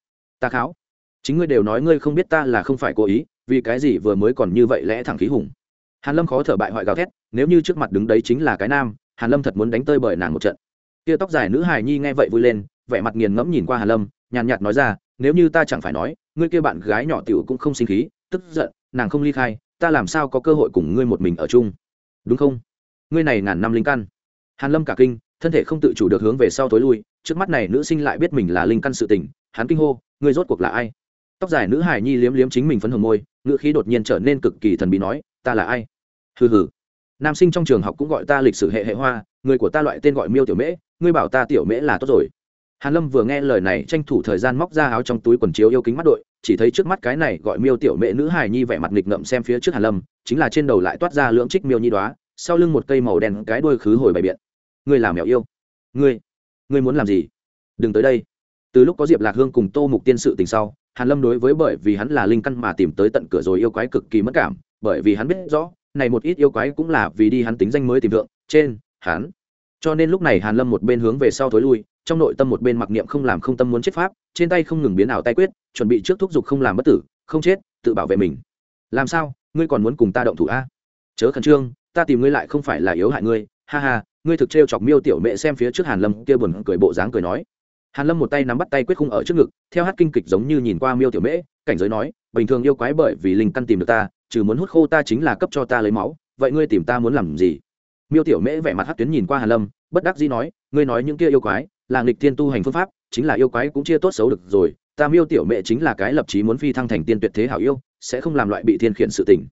S1: Ta kháo. Chính ngươi đều nói ngươi không biết ta là không phải cố ý, vì cái gì vừa mới còn như vậy lẽ thẳng khí hùng? Hàn lâm khó thở bại hoại gào thét, nếu như trước mặt đứng đấy chính là cái nam, hàn lâm thật muốn đánh tơi bởi nàng một trận. Kia tóc dài nữ hài nhi nghe vậy vui lên, vẻ mặt nghiền ngẫm nhìn qua hàn lâm nhàn nhạt nói ra, nếu như ta chẳng phải nói, ngươi kia bạn gái nhỏ tiểu cũng không sinh khí, tức giận, nàng không ly khai, ta làm sao có cơ hội cùng ngươi một mình ở chung? Đúng không? Ngươi này ngàn năm linh căn. Hàn lâm cả kinh, thân thể không tự chủ được hướng về sau tối lui, trước mắt này nữ sinh lại biết mình là linh căn sự tình, hắn kinh hô, ngươi rốt cuộc là ai? Tóc dài nữ hải nhi liếm liếm chính mình phấn hồng môi, ngữ khí đột nhiên trở nên cực kỳ thần bí nói, ta là ai? Hừ hừ. Nam sinh trong trường học cũng gọi ta lịch sử hệ hệ hoa, người của ta loại tên gọi miêu tiểu mễ, ngươi bảo ta tiểu mễ là tốt rồi hàn lâm vừa nghe lời này tranh thủ thời gian móc ra áo trong túi quần chiếu yêu kính mắt đội, chỉ thấy trước mắt cái này gọi miêu tiểu mẹ nữ hài nhi vẻ mặt nghịch ngợm xem phía trước hàn lâm, chính là trên đầu lại toát ra lưỡng trích miêu nhi đoá sau lưng một cây màu đen cái đuôi khứ hồi bày biện. Ngươi làm mèo yêu. Ngươi ngươi muốn làm gì? Đừng tới đây. Từ lúc có diệp lạc hương cùng tô mục tiên sự tình sau, hàn lâm đối với bởi vì hắn là linh căn mà tìm tới tận cửa rồi yêu quái cực kỳ mất cảm, bởi vì hắn biết rõ, này một ít yêu quái cũng là vì đi hắn tính danh mới tìm thượng, trên, hắn. Cho nên lúc này hàn lâm một bên hướng về sau thối lui trong nội tâm một bên mặc niệm không làm không tâm muốn chết pháp, trên tay không ngừng biến ảo tay quyết, chuẩn bị trước thúc giục không làm bất tử, không chết, tự bảo vệ mình. Làm sao? Ngươi còn muốn cùng ta động thủ a? Chớ khẩn trương, ta tìm ngươi lại không phải là yếu hại ngươi. Ha ha, ngươi thực trêu chọc miêu tiểu mẹ xem phía trước hàn lâm kia buồn cười bộ dáng cười nói. Hàn lâm một tay nắm bắt tay quyết khung ở trước ngực, theo hát kinh kịch giống như nhìn qua miêu tiểu mễ cảnh giới nói, bình thường yêu quái bởi vì linh căn tìm được ta, trừ muốn hút khô ta chính là cấp cho ta lấy máu, vậy ngươi tìm ta muốn làm gì? Miêu tiểu mễ vẻ mặt hát tuyến nhìn qua hàn lâm, bất đắc dĩ nói, ngươi nói những kia yêu quái là nghịch thiên tu hành phương pháp, chính là yêu quái cũng chia tốt xấu được rồi, ta miêu tiểu mẹ chính là cái lập chí muốn phi thăng thành tiên tuyệt thế hảo yêu, sẽ không làm loại bị thiên khiển sự tình.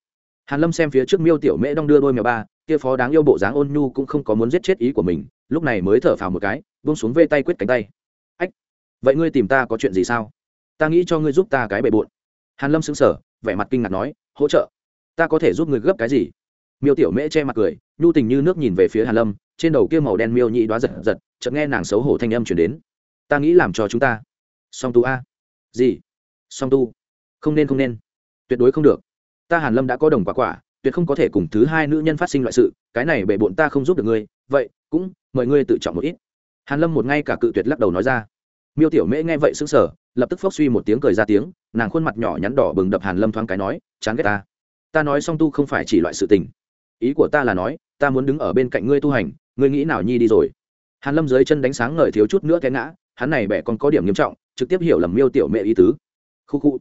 S1: Hàn lâm xem phía trước miêu tiểu mẹ đong đưa đôi mèo ba, kia phó đáng yêu bộ dáng ôn nhu cũng không có muốn giết chết ý của mình, lúc này mới thở phào một cái, buông xuống vê tay quyết cánh tay. Ách, vậy ngươi tìm ta có chuyện gì sao? Ta nghĩ cho ngươi giúp ta cái bề bộn. Hàn lâm sững sờ, vẻ mặt kinh ngạc nói, hỗ trợ, ta có thể giúp ngươi gấp cái gì? Miêu tiểu mễ che mặt cười, nhu tình như nước nhìn về phía hàn lâm, trên đầu kia màu đen miêu nhị đoá giật giật, chợt nghe nàng xấu hổ thanh âm chuyển đến. Ta nghĩ làm cho chúng ta. Song tu a. Gì? Song tu. Không nên không nên. Tuyệt đối không được. Ta hàn lâm đã có đồng quả quả, tuyệt không có thể cùng thứ hai nữ nhân phát sinh loại sự, cái này bệ bộn ta không giúp được ngươi, vậy cũng mời ngươi tự trọng một ít. Hàn lâm một ngay cả cự tuyệt lắc đầu nói ra. Miêu tiểu mễ nghe vậy sững sờ, lập tức phốc suy một tiếng cười ra tiếng, nàng khuôn mặt nhỏ nhắn đỏ bừng đập hàn lâm thoáng cái nói, chán ghét ta. Ta nói song tu không phải chỉ loại sự tình ý của ta là nói, ta muốn đứng ở bên cạnh ngươi tu hành, ngươi nghĩ nào nhi đi rồi. Hàn lâm dưới chân đánh sáng ngời thiếu chút nữa té ngã, hắn này bẻ còn có điểm nghiêm trọng, trực tiếp hiểu lầm miêu tiểu mẹ ý tứ. Khu khu,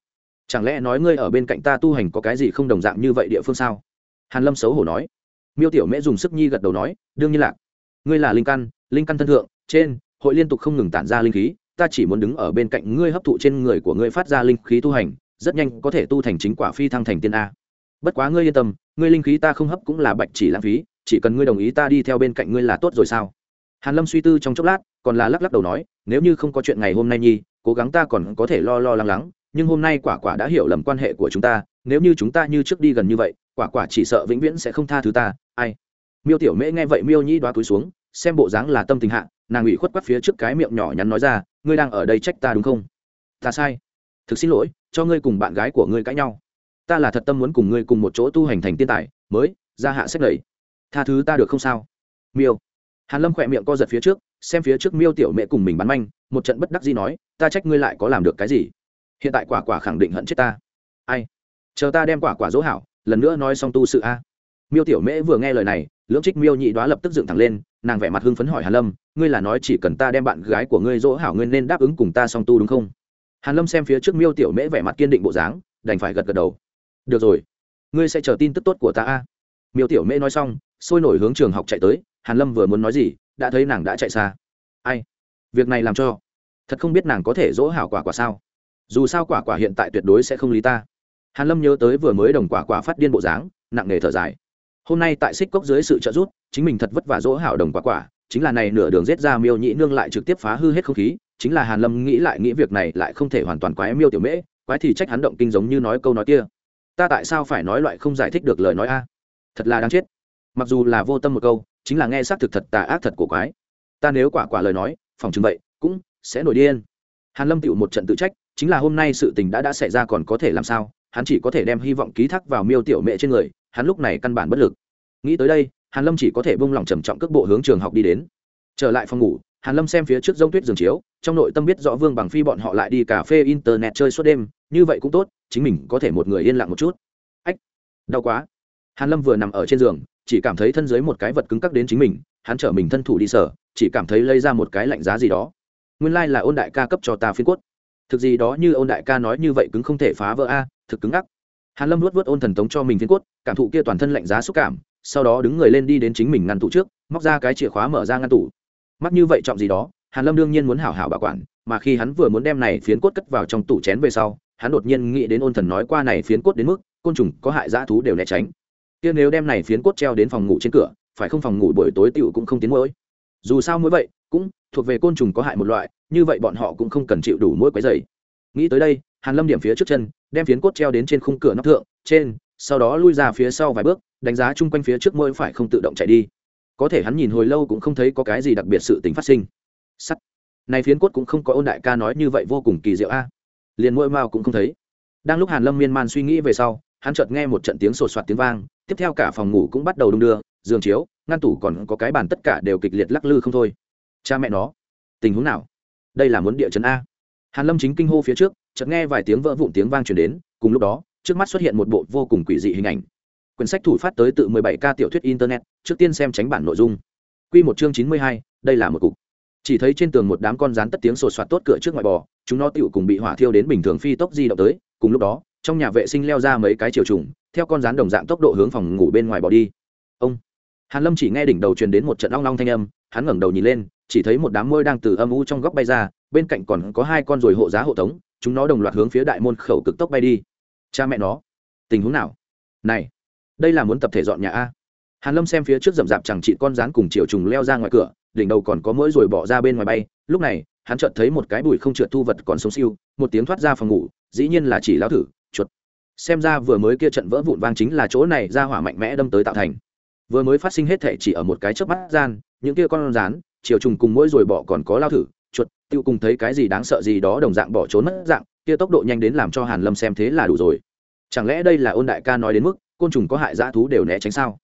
S1: chẳng lẽ nói ngươi ở bên cạnh ta tu hành có cái gì không đồng dạng như vậy địa phương sao? Hàn lâm xấu hổ nói. Miêu tiểu mẹ dùng sức nhi gật đầu nói, đương nhiên là. Ngươi là linh căn linh căn thân thượng, trên, hội liên tục không ngừng tản ra linh khí, ta chỉ muốn đứng ở bên cạnh ngươi hấp thụ trên người của ngươi phát ra linh khí tu hành, rất nhanh có thể tu thành chính quả phi thăng thành tiên a bất quá ngươi yên tâm, ngươi linh khí ta không hấp cũng là bạch chỉ lãng phí, chỉ cần ngươi đồng ý ta đi theo bên cạnh ngươi là tốt rồi sao? Hàn lâm suy tư trong chốc lát, còn là lắc lắc đầu nói, nếu như không có chuyện ngày hôm nay nhi, cố gắng ta còn có thể lo lo lắng lắng, nhưng hôm nay quả quả đã hiểu lầm quan hệ của chúng ta, nếu như chúng ta như trước đi gần như vậy, quả quả chỉ sợ vĩnh viễn sẽ không tha thứ ta, ai? Miêu tiểu mễ nghe vậy miêu nhĩ đoá túi xuống, xem bộ dáng là tâm tình hạ, nàng ủy khuất quắt phía trước cái miệng nhỏ nhắn nói ra, ngươi đang ở đây trách ta đúng không? Ta sai. Thực xin lỗi, cho ngươi cùng bạn gái của ngươi cãi nhau ta là thật tâm muốn cùng ngươi cùng một chỗ tu hành thành tiên tài, mới ra hạ sách lầy tha thứ ta được không sao? Miêu. Hàn lâm khỏe miệng co giật phía trước, xem phía trước miêu tiểu mẹ cùng mình bắn manh, một trận bất đắc gì nói, ta trách ngươi lại có làm được cái gì? Hiện tại quả quả khẳng định hận chết ta. Ai? Chờ ta đem quả quả dỗ hảo, lần nữa nói xong tu sự a. Miêu tiểu mễ vừa nghe lời này, lưỡng trích miêu nhị đoá lập tức dựng thẳng lên, nàng vẻ mặt hưng phấn hỏi hàn lâm, ngươi là nói chỉ cần ta đem bạn gái của ngươi dỗ hảo ngươi nên đáp ứng cùng ta song tu đúng không? Hàn lâm xem phía trước miêu tiểu mễ vẻ mặt kiên định bộ dáng, đành phải gật gật đầu được rồi. Ngươi sẽ chờ tin tức tốt của ta a. Miêu tiểu mễ nói xong, sôi nổi hướng trường học chạy tới, hàn lâm vừa muốn nói gì, đã thấy nàng đã chạy xa. Ai? Việc này làm cho. Thật không biết nàng có thể dỗ hảo quả quả sao. Dù sao quả quả hiện tại tuyệt đối sẽ không lý ta. Hàn lâm nhớ tới vừa mới đồng quả quả phát điên bộ dáng, nặng nề thở dài. Hôm nay tại xích cốc dưới sự trợ giúp, chính mình thật vất vả dỗ hảo đồng quả quả, chính là này nửa đường giết ra miêu nhị nương lại trực tiếp phá hư hết không khí, chính là hàn lâm nghĩ lại nghĩ việc này lại không thể hoàn toàn quái miêu tiểu mễ, quái thì trách hắn động kinh giống như nói câu nói kia ta tại sao phải nói loại không giải thích được lời nói a? Thật là đáng chết. Mặc dù là vô tâm một câu, chính là nghe xác thực thật tà ác thật của quái. Ta nếu quả quả lời nói, phòng chừng vậy, cũng sẽ nổi điên. Hàn lâm tựu một trận tự trách, chính là hôm nay sự tình đã đã xảy ra còn có thể làm sao? Hắn chỉ có thể đem hy vọng ký thác vào miêu tiểu mẹ trên người, hắn lúc này căn bản bất lực. Nghĩ tới đây, hàn lâm chỉ có thể bông lòng trầm trọng cước bộ hướng trường học đi đến. Trở lại phòng ngủ hàn lâm xem phía trước g tuyết giường chiếu, trong nội tâm biết rõ vương bằng phi bọn họ lại đi cà phê internet chơi suốt đêm, như vậy cũng tốt, chính mình có thể một người yên lặng một chút. Ách, đau quá. Hàn lâm vừa nằm ở trên giường, chỉ cảm thấy thân dưới một cái vật cứng cắc đến chính mình, hắn trở mình thân thủ đi sở, chỉ cảm thấy lấy ra một cái lạnh giá gì đó. Nguyên lai like là ôn đại ca cấp cho ta phiên cốt. Thực gì đó như ôn đại ca nói như vậy cứng không thể phá vỡ a, thực cứng ngắc. Hàn lâm luốt vớt ôn thần tống cho mình phiên cốt, cảm thụ kia toàn thân lạnh giá xúc cảm, sau đó đứng người lên đi đến chính mình ngăn tủ trước, móc ra cái chìa khóa mở ra ngăn tủ mắt như vậy trọng gì đó, hàn lâm đương nhiên muốn hảo hảo bảo quản, mà khi hắn vừa muốn đem này phiến cốt cất vào trong tủ chén về sau, hắn đột nhiên nghĩ đến ôn thần nói qua này phiến cốt đến mức, côn trùng có hại dã thú đều né tránh. Kia nếu đem này phiến cốt treo đến phòng ngủ trên cửa, phải không phòng ngủ buổi tối tiểu cũng không tiến mũi dù sao mỗi vậy, cũng thuộc về côn trùng có hại một loại, như vậy bọn họ cũng không cần chịu đủ mỗi quấy dày nghĩ tới đây, hàn lâm điểm phía trước chân, đem phiến cốt treo đến trên khung cửa nóc thượng, trên, sau đó lui ra phía sau vài bước, đánh giá chung quanh phía trước mỗi phải không tự động chạy đi có thể hắn nhìn hồi lâu cũng không thấy có cái gì đặc biệt sự tình phát sinh. Sắt. Này phiến cốt cũng không có ôn đại ca nói như vậy vô cùng kỳ diệu a. Liền mỗi mao cũng không thấy. Đang lúc hàn lâm miên man suy nghĩ về sau, hắn chợt nghe một trận tiếng sột soạt tiếng vang, tiếp theo cả phòng ngủ cũng bắt đầu đung đưa, giường chiếu, ngăn tủ còn có cái bàn tất cả đều kịch liệt lắc lư không thôi. Cha mẹ nó, tình huống nào? Đây là muốn địa chấn a. Hàn lâm chính kinh hô phía trước, chợt nghe vài tiếng vỡ vụn tiếng vang truyền đến, cùng lúc đó, trước mắt xuất hiện một bộ vô cùng quỷ dị hình ảnh quyển sách thủ phát tới tự 17 k tiểu thuyết internet trước tiên xem tránh bản nội dung. Quy một chương 92, đây là một cục. Chỉ thấy trên tường một đám con rắn tất tiếng sột soạt tốt cửa trước ngoài bò chúng nó tựu cùng bị hỏa thiêu đến bình thường phi tốc di động tới cùng lúc đó trong nhà vệ sinh leo ra mấy cái chiều trùng theo con rắn đồng dạng tốc độ hướng phòng ngủ bên ngoài bỏ đi. Ông hàn lâm chỉ nghe đỉnh đầu truyền đến một trận long long thanh âm hắn ngẩng đầu nhìn lên chỉ thấy một đám muôi đang từ âm u trong góc bay ra bên cạnh còn có hai con rồi hộ giá hộ tống chúng nó đồng loạt hướng phía đại môn khẩu cực tốc bay đi. Cha mẹ nó tình huống nào? Này đây là muốn tập thể dọn nhà a. Hàn lâm xem phía trước rậm rạp chẳng chị con rán cùng chiều trùng leo ra ngoài cửa, đỉnh đầu còn có mũi rồi bỏ ra bên ngoài bay. Lúc này, hắn chợt thấy một cái bụi không trượt thu vật còn sống siêu, một tiếng thoát ra phòng ngủ, dĩ nhiên là chỉ lão thử, chuột. Xem ra vừa mới kia trận vỡ vụn vang chính là chỗ này ra hỏa mạnh mẽ đâm tới tạo thành. Vừa mới phát sinh hết thể chỉ ở một cái chớp mắt gian, những kia con rán, chiều trùng cùng mỗi rồi bỏ còn có lao thử, chuột, tiêu cùng thấy cái gì đáng sợ gì đó đồng dạng bỏ trốn mất dạng, kia tốc độ nhanh đến làm cho hàn lâm xem thế là đủ rồi. Chẳng lẽ đây là ôn đại ca nói đến mức côn trùng có hại dã thú đều né tránh sao?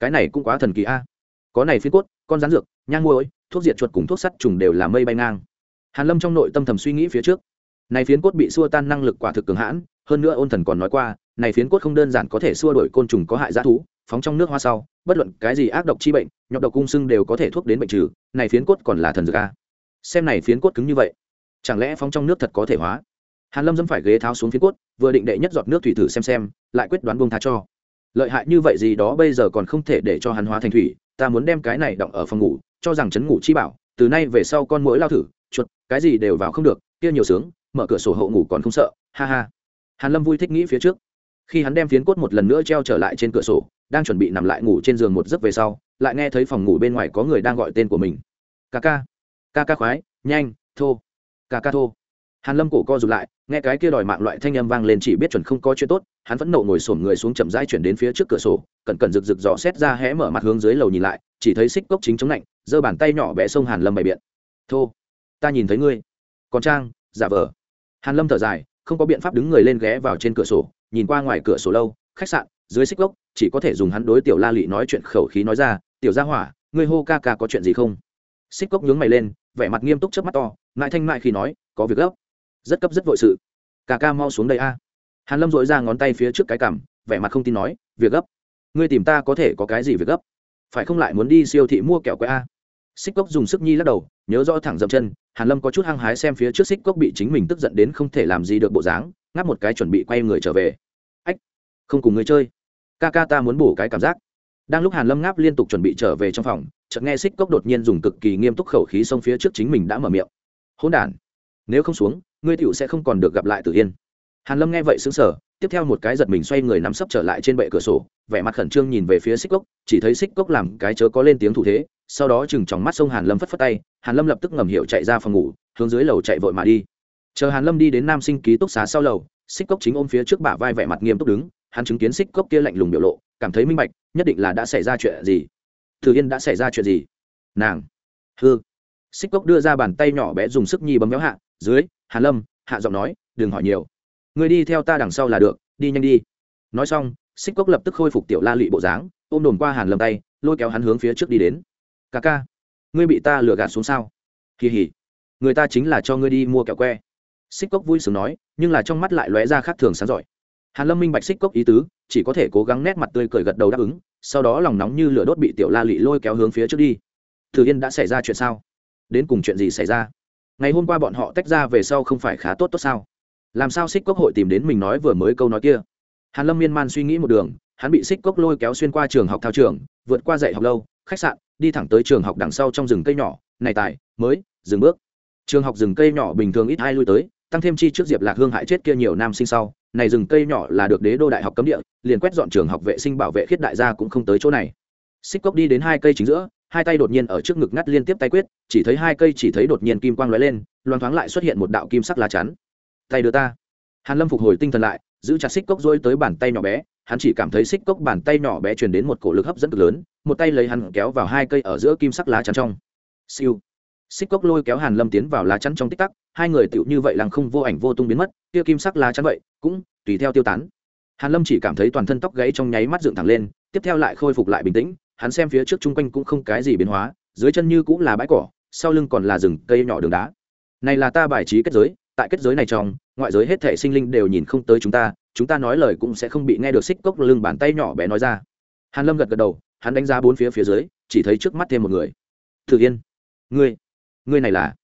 S1: Cái này cũng quá thần kỳ a. À? Có này phiến cốt, con rán dược, nhang môi thuốc diệt chuột cùng thuốc sắt trùng đều là mây bay ngang. Hàn lâm trong nội tâm thầm suy nghĩ phía trước. Này phiến cốt bị xua tan năng lực quả thực cường hãn, hơn nữa ôn thần còn nói qua, này phiến cốt không đơn giản có thể xua đuổi côn trùng có hại dã thú, phóng trong nước hoa sau, bất luận cái gì ác độc chi bệnh, nhọc độc cung sưng đều có thể thuốc đến bệnh trừ, này phiến cốt còn là thần dược a. Xem này phiến cốt cứng như vậy, chẳng lẽ phóng trong nước thật có thể hóa? Hàn lâm dẫm phải ghế tháo xuống phiến cốt, vừa định đệ nhất giọt nước thủy thử xem xem, lại quyết đoán buông tha cho lợi hại như vậy gì đó bây giờ còn không thể để cho hắn hóa thành thủy, ta muốn đem cái này đọng ở phòng ngủ, cho rằng chấn ngủ chi bảo, từ nay về sau con mũi lao thử, chuột, cái gì đều vào không được, kia nhiều sướng, mở cửa sổ hậu ngủ còn không sợ, ha ha. Hàn lâm vui thích nghĩ phía trước. Khi hắn đem phiến cốt một lần nữa treo trở lại trên cửa sổ, đang chuẩn bị nằm lại ngủ trên giường một giấc về sau, lại nghe thấy phòng ngủ bên ngoài có người đang gọi tên của mình. Ca ca. Ca ca khoái, nhanh, thô. Ca ca thô hàn lâm cổ co rụt lại, nghe cái kia đòi mạng loại thanh âm vang lên chỉ biết chuẩn không có chuyện tốt, hắn vẫn nộ ngồi xổm người xuống chậm rãi chuyển đến phía trước cửa sổ, cẩn cẩn rực rực dò xét ra hé mở mặt hướng dưới lầu nhìn lại, chỉ thấy xích cốc chính chống lạnh, giơ bàn tay nhỏ bé sông hàn lâm bày biện. Thô, ta nhìn thấy ngươi. Còn trang, giả vờ. Hàn lâm thở dài, không có biện pháp đứng người lên ghé vào trên cửa sổ, nhìn qua ngoài cửa sổ lâu, khách sạn, dưới xích cốc, chỉ có thể dùng hắn đối tiểu la lị nói chuyện khẩu khí nói ra, tiểu gia hỏa, ngươi hô ca ca có chuyện gì không? Xích cốc nhướng mày lên, vẻ mặt nghiêm túc trước mắt to, ngại thanh mại khi nói, có việc gấp rất cấp rất vội sự. Ca ca mau xuống đây a. Hàn lâm dội ra ngón tay phía trước cái cằm, vẻ mặt không tin nói, việc gấp. Ngươi tìm ta có thể có cái gì việc gấp? Phải không lại muốn đi siêu thị mua kẹo que a? Xích cốc dùng sức nhi lắc đầu, nhớ rõ thẳng dậm chân, hàn lâm có chút hăng hái xem phía trước xích cốc bị chính mình tức giận đến không thể làm gì được bộ dáng, ngáp một cái chuẩn bị quay người trở về. Ách, không cùng người chơi. Ca ca ta muốn bổ cái cảm giác. Đang lúc hàn lâm ngáp liên tục chuẩn bị trở về trong phòng, chợt nghe xích cốc đột nhiên dùng cực kỳ nghiêm túc khẩu khí xông phía trước chính mình đã mở miệng. Hỗn đản. Nếu không xuống ngươi tiểu sẽ không còn được gặp lại tử yên. Hàn lâm nghe vậy sững sờ, tiếp theo một cái giật mình xoay người nắm sấp trở lại trên bệ cửa sổ, vẻ mặt khẩn trương nhìn về phía xích cốc, chỉ thấy xích cốc làm cái chớ có lên tiếng thủ thế, sau đó chừng trong mắt sông hàn lâm phất phất tay, hàn lâm lập tức ngầm hiểu chạy ra phòng ngủ, hướng dưới lầu chạy vội mà đi. Chờ hàn lâm đi đến nam sinh ký túc xá sau lầu, xích cốc chính ôm phía trước bả vai vẻ mặt nghiêm túc đứng, hắn chứng kiến xích cốc kia lạnh lùng biểu lộ, cảm thấy minh bạch, nhất định là đã xảy ra chuyện gì. Từ yên đã xảy ra chuyện gì? Nàng. Hư xích cốc đưa ra bàn tay nhỏ bé dùng sức nhi bấm méo hạ dưới hàn lâm, hạ giọng nói, đừng hỏi nhiều. Người đi theo ta đằng sau là được, đi nhanh đi. Nói xong, xích cốc lập tức khôi phục tiểu la Lụy bộ dáng, ôm đồn qua hàn lâm tay, lôi kéo hắn hướng phía trước đi đến. Ca ca, ngươi bị ta lừa gạt xuống sao? Kỳ hỉ người ta chính là cho ngươi đi mua kẹo que. Xích cốc vui sướng nói, nhưng là trong mắt lại lóe ra khác thường sáng giỏi. Hàn lâm minh bạch xích cốc ý tứ, chỉ có thể cố gắng nét mặt tươi cười gật đầu đáp ứng, sau đó lòng nóng như lửa đốt bị tiểu la lị lôi kéo hướng phía trước đi. Thử yên đã xảy ra chuyện sao? Đến cùng chuyện gì xảy ra? Ngày hôm qua bọn họ tách ra về sau không phải khá tốt tốt sao? Làm sao xích cốc hội tìm đến mình nói vừa mới câu nói kia? Hàn lâm miên man suy nghĩ một đường, hắn bị xích cốc lôi kéo xuyên qua trường học thao trường, vượt qua dạy học lâu, khách sạn, đi thẳng tới trường học đằng sau trong rừng cây nhỏ, này tài, mới, dừng bước. Trường học rừng cây nhỏ bình thường ít ai lui tới, tăng thêm chi trước diệp lạc hương hại chết kia nhiều nam sinh sau, này rừng cây nhỏ là được đế đô đại học cấm địa, liền quét dọn trường học vệ sinh bảo vệ khiết đại gia cũng không tới chỗ này. Xích cốc đi đến hai cây chính giữa hai tay đột nhiên ở trước ngực ngắt liên tiếp tay quyết, chỉ thấy hai cây chỉ thấy đột nhiên kim quang lóe lên loan thoáng lại xuất hiện một đạo kim sắc lá chắn. Tay đưa ta. Hàn lâm phục hồi tinh thần lại, giữ chặt xích cốc rối tới bàn tay nhỏ bé, hắn chỉ cảm thấy xích cốc bàn tay nhỏ bé truyền đến một cổ lực hấp dẫn cực lớn, một tay lấy hắn kéo vào hai cây ở giữa kim sắc lá chắn trong. Siêu. Xích cốc lôi kéo hàn lâm tiến vào lá chắn trong tích tắc, hai người tựu như vậy lăng không vô ảnh vô tung biến mất, kia kim sắc lá chắn vậy, cũng tùy theo tiêu tán. Hàn lâm chỉ cảm thấy toàn thân tóc gãy trong nháy mắt dựng thẳng lên, tiếp theo lại khôi phục lại bình tĩnh hắn xem phía trước chung quanh cũng không cái gì biến hóa, dưới chân như cũng là bãi cỏ, sau lưng còn là rừng cây nhỏ đường đá. Này là ta bài trí kết giới, tại kết giới này trong, ngoại giới hết thể sinh linh đều nhìn không tới chúng ta chúng ta nói lời cũng sẽ không bị nghe được xích cốc lưng bàn tay nhỏ bé nói ra. Hàn lâm gật gật đầu, hắn đánh giá bốn phía phía dưới, chỉ thấy trước mắt thêm một người. Thử yên, ngươi ngươi này là,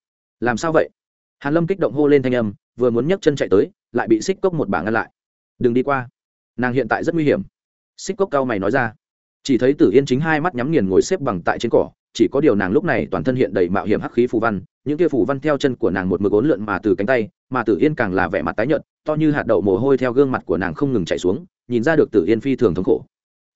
S1: làm sao vậy? Hàn lâm kích động hô lên thanh âm, vừa muốn nhấc chân chạy tới, lại bị xích cốc một bảng ngăn lại. Đừng đi qua, nàng hiện tại rất nguy hiểm. Xích cốc cao mày nói ra chỉ thấy tử yên chính hai mắt nhắm nghiền ngồi xếp bằng tại trên cỏ, chỉ có điều nàng lúc này toàn thân hiện đầy mạo hiểm hắc khí phù văn, những kia phù văn theo chân của nàng một mực ốn lượn mà từ cánh tay, mà tử yên càng là vẻ mặt tái nhợt, to như hạt đậu mồ hôi theo gương mặt của nàng không ngừng chảy xuống, nhìn ra được tử yên phi thường thống khổ.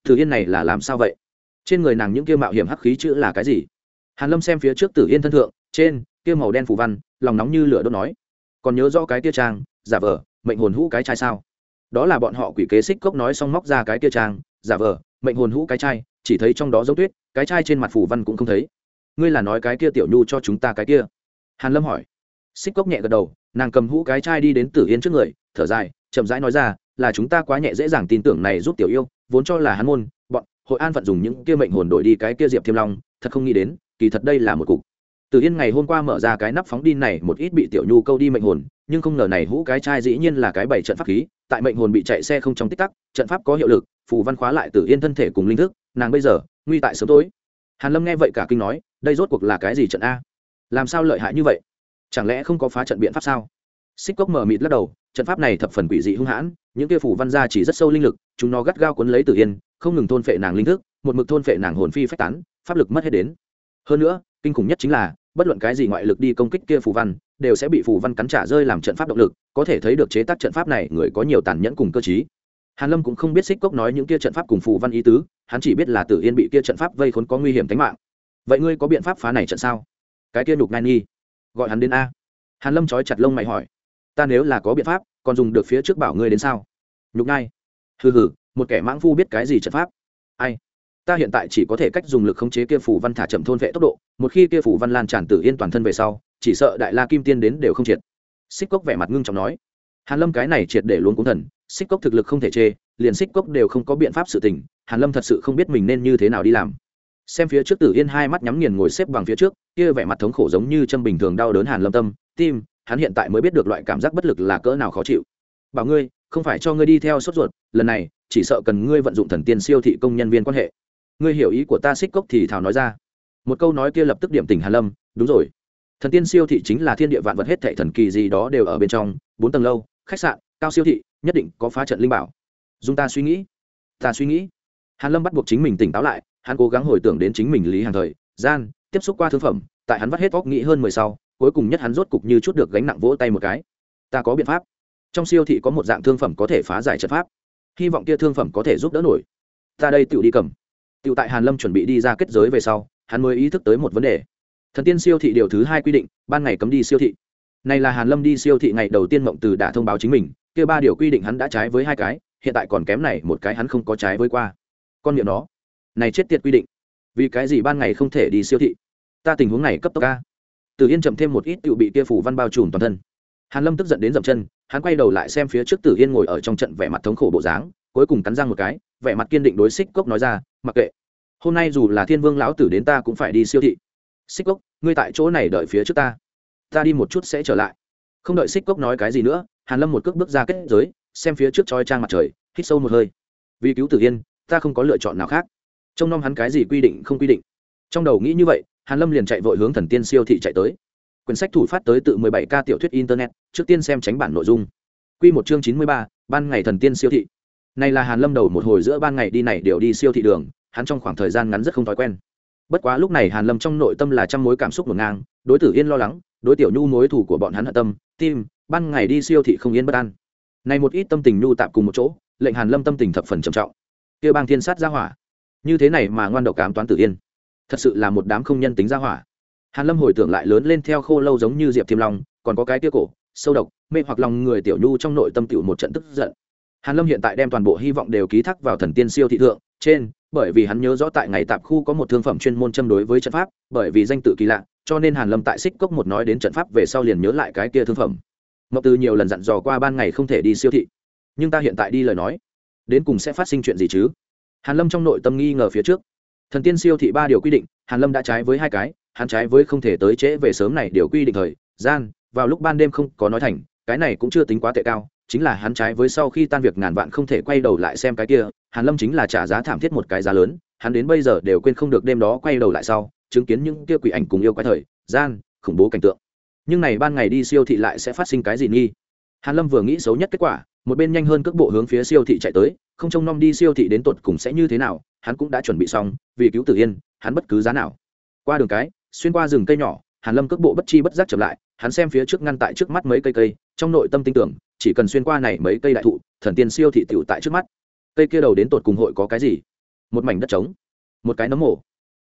S1: Tử yên này là làm sao vậy? Trên người nàng những kia mạo hiểm hắc khí chữ là cái gì? Hàn lâm xem phía trước tử yên thân thượng, trên, kia màu đen phù văn, lòng nóng như lửa đốt nói. Còn nhớ rõ cái kia trang, giả vờ, mệnh hồn hũ cái trai sao? Đó là bọn họ quỷ kế xích cốc nói xong móc ra cái kia trang, giả vờ mệnh hồn hũ cái chai chỉ thấy trong đó dấu tuyết cái chai trên mặt phủ văn cũng không thấy. Ngươi là nói cái kia tiểu nhu cho chúng ta cái kia? Hàn lâm hỏi. Xích cốc nhẹ gật đầu nàng cầm hũ cái chai đi đến tử yên trước người thở dài chậm rãi nói ra là chúng ta quá nhẹ dễ dàng tin tưởng này giúp tiểu yêu vốn cho là hắn môn bọn hội an phận dùng những kia mệnh hồn đổi đi cái kia diệp thiêm long thật không nghĩ đến kỳ thật đây là một cục. Tử Yên ngày hôm qua mở ra cái nắp phóng đi này một ít bị Tiểu Nhu câu đi mệnh hồn, nhưng không ngờ này hũ cái chai dĩ nhiên là cái bảy trận pháp khí, tại mệnh hồn bị chạy xe không trong tích tắc, trận pháp có hiệu lực, phù văn khóa lại Tử Yên thân thể cùng linh thức, nàng bây giờ nguy tại sớm tối. Hàn Lâm nghe vậy cả kinh nói, đây rốt cuộc là cái gì trận a? Làm sao lợi hại như vậy? Chẳng lẽ không có phá trận biện pháp sao? Xích Cốc mở mịt lắc đầu, trận pháp này thập phần quỷ dị hung hãn, những kia phù văn ra chỉ rất sâu linh lực, chúng nó gắt gao cuốn lấy Tử Yên, không ngừng thôn phệ nàng linh thức, một mực thôn phệ nàng hồn phi phách tán, pháp lực mất hết đến. Hơn nữa, kinh khủng nhất chính là bất luận cái gì ngoại lực đi công kích kia phù văn đều sẽ bị phù văn cắn trả rơi làm trận pháp động lực có thể thấy được chế tác trận pháp này người có nhiều tàn nhẫn cùng cơ trí hàn lâm cũng không biết xích cốc nói những kia trận pháp cùng phù văn ý tứ hắn chỉ biết là tử yên bị kia trận pháp vây khốn có nguy hiểm tính mạng. Vậy ngươi có biện pháp phá này trận sao? Cái kia nhục nai nghi. Gọi hắn đến a. Hàn lâm trói chặt lông mày hỏi. Ta nếu là có biện pháp còn dùng được phía trước bảo ngươi đến sao? Nhục nai, hừ hừ một kẻ mãng phu biết cái gì trận pháp? Ai? Ta hiện tại chỉ có thể cách dùng lực khống chế kia phủ văn thả chậm thôn vệ tốc độ một khi kia phủ văn lan tràn tử yên toàn thân về sau chỉ sợ đại la kim tiên đến đều không triệt. Xích cốc vẻ mặt ngưng trọng nói hàn lâm cái này triệt để luôn cũng thần, xích cốc thực lực không thể chê, liền xích cốc đều không có biện pháp sự tình, hàn lâm thật sự không biết mình nên như thế nào đi làm. Xem phía trước tử yên hai mắt nhắm nghiền ngồi xếp bằng phía trước, kia vẻ mặt thống khổ giống như châm bình thường đau đớn hàn lâm tâm, tim, hắn hiện tại mới biết được loại cảm giác bất lực là cỡ nào khó chịu. Bảo ngươi, không phải cho ngươi đi theo sốt ruột, lần này, chỉ sợ cần ngươi vận dụng thần tiên siêu thị công nhân viên quan hệ. Ngươi hiểu ý của ta xích cốc thì thảo nói ra. Một câu nói kia lập tức điểm tỉnh hàn lâm, đúng rồi. Thần tiên siêu thị chính là thiên địa vạn vật hết thảy thần kỳ gì đó đều ở bên trong, bốn tầng lâu khách sạn, cao siêu thị, nhất định có phá trận linh bảo. Dùng ta suy nghĩ. Ta suy nghĩ. Hàn lâm bắt buộc chính mình tỉnh táo lại, hắn cố gắng hồi tưởng đến chính mình lý hàng thời, gian, tiếp xúc qua thương phẩm, tại hắn vắt hết óc nghĩ hơn mười sau, cuối cùng nhất hắn rốt cục như chút được gánh nặng vỗ tay một cái. Ta có biện pháp. Trong siêu thị có một dạng thương phẩm có thể phá giải trận pháp. Hy vọng kia thương phẩm có thể giúp đỡ nổi. Ta đây tự đi cầm. Tự tại hàn lâm chuẩn bị đi ra kết giới về sau, hắn mới ý thức tới một vấn đề. Thần tiên siêu thị điều thứ hai quy định, ban ngày cấm đi siêu thị này là hàn lâm đi siêu thị ngày đầu tiên mộng từ đã thông báo chính mình, kia ba điều quy định hắn đã trái với hai cái, hiện tại còn kém này một cái hắn không có trái với qua. Con miệng nó. Này chết tiệt quy định. Vì cái gì ban ngày không thể đi siêu thị? Ta tình huống này cấp tốc ca từ yên chậm thêm một ít tựu bị kia phủ văn bao trùm toàn thân. Hàn lâm tức giận đến dậm chân, hắn quay đầu lại xem phía trước tử yên ngồi ở trong trận vẻ mặt thống khổ bộ dáng, cuối cùng cắn răng một cái, vẻ mặt kiên định đối xích cốc nói ra, mặc kệ. Hôm nay dù là thiên vương lão tử đến ta cũng phải đi siêu thị. Xích cốc, ngươi tại chỗ này đợi phía trước ta ta đi một chút sẽ trở lại. Không đợi xích cốc nói cái gì nữa hàn lâm một cước bước ra kết giới xem phía trước chói trang mặt trời hít sâu một hơi. Vì cứu tử yên ta không có lựa chọn nào khác. Trông nom hắn cái gì quy định không quy định. Trong đầu nghĩ như vậy hàn lâm liền chạy vội hướng thần tiên siêu thị chạy tới. Quyển sách thủ phát tới tự 17 ca tiểu thuyết internet trước tiên xem tránh bản nội dung. Quy một chương 93, ban ngày thần tiên siêu thị. Này là hàn lâm đầu một hồi giữa ban ngày đi này đều đi siêu thị đường hắn trong khoảng thời gian ngắn rất không thói quen bất quá lúc này hàn lâm trong nội tâm là trăm mối cảm xúc ngổn ngang, đối tử yên lo lắng, đối tiểu nhu mối thù của bọn hắn hạ tâm, tim, ban ngày đi siêu thị không yên bất an. Này một ít tâm tình nhu tạm cùng một chỗ, lệnh hàn lâm tâm tình thập phần trầm trọng. Kia bang thiên sát ra hỏa. Như thế này mà ngoan độc cám toán tử yên. Thật sự là một đám không nhân tính ra hỏa. Hàn lâm hồi tưởng lại lớn lên theo khô lâu giống như diệp thiêm long, còn có cái kia cổ, sâu độc, mê hoặc lòng người tiểu nhu trong nội tâm tiểu một trận tức giận. Hàn lâm hiện tại đem toàn bộ hy vọng đều ký thác vào thần tiên siêu thị thượng, trên bởi vì hắn nhớ rõ tại ngày tạp khu có một thương phẩm chuyên môn châm đối với trận pháp, bởi vì danh tự kỳ lạ, cho nên hàn lâm tại xích cốc một nói đến trận pháp về sau liền nhớ lại cái kia thương phẩm. Mộc từ nhiều lần dặn dò qua ban ngày không thể đi siêu thị, nhưng ta hiện tại đi lời nói, đến cùng sẽ phát sinh chuyện gì chứ? Hàn lâm trong nội tâm nghi ngờ phía trước. Thần tiên siêu thị ba điều quy định, hàn lâm đã trái với hai cái, hắn trái với không thể tới trễ về sớm này điều quy định thời, gian, vào lúc ban đêm không có nói thành, cái này cũng chưa tính quá tệ cao chính là hắn trái với sau khi tan việc ngàn vạn không thể quay đầu lại xem cái kia, hàn lâm chính là trả giá thảm thiết một cái giá lớn, hắn đến bây giờ đều quên không được đêm đó quay đầu lại sau, chứng kiến những kia quỷ ảnh cùng yêu quái thời, gian, khủng bố cảnh tượng. Nhưng này ban ngày đi siêu thị lại sẽ phát sinh cái gì nghi? Hàn lâm vừa nghĩ xấu nhất kết quả, một bên nhanh hơn cước bộ hướng phía siêu thị chạy tới, không trông nom đi siêu thị đến tột cùng sẽ như thế nào, hắn cũng đã chuẩn bị xong, vì cứu tử yên, hắn bất cứ giá nào. Qua đường cái, xuyên qua rừng cây nhỏ, hàn lâm cước bộ bất chi bất giác chậm lại, hắn xem phía trước ngăn tại trước mắt mấy cây cây, trong nội tâm tin tưởng chỉ cần xuyên qua này mấy cây đại thụ, thần tiên siêu thị tiểu tại trước mắt. Cây kia đầu đến tột cùng hội có cái gì? Một mảnh đất trống, một cái nấm mổ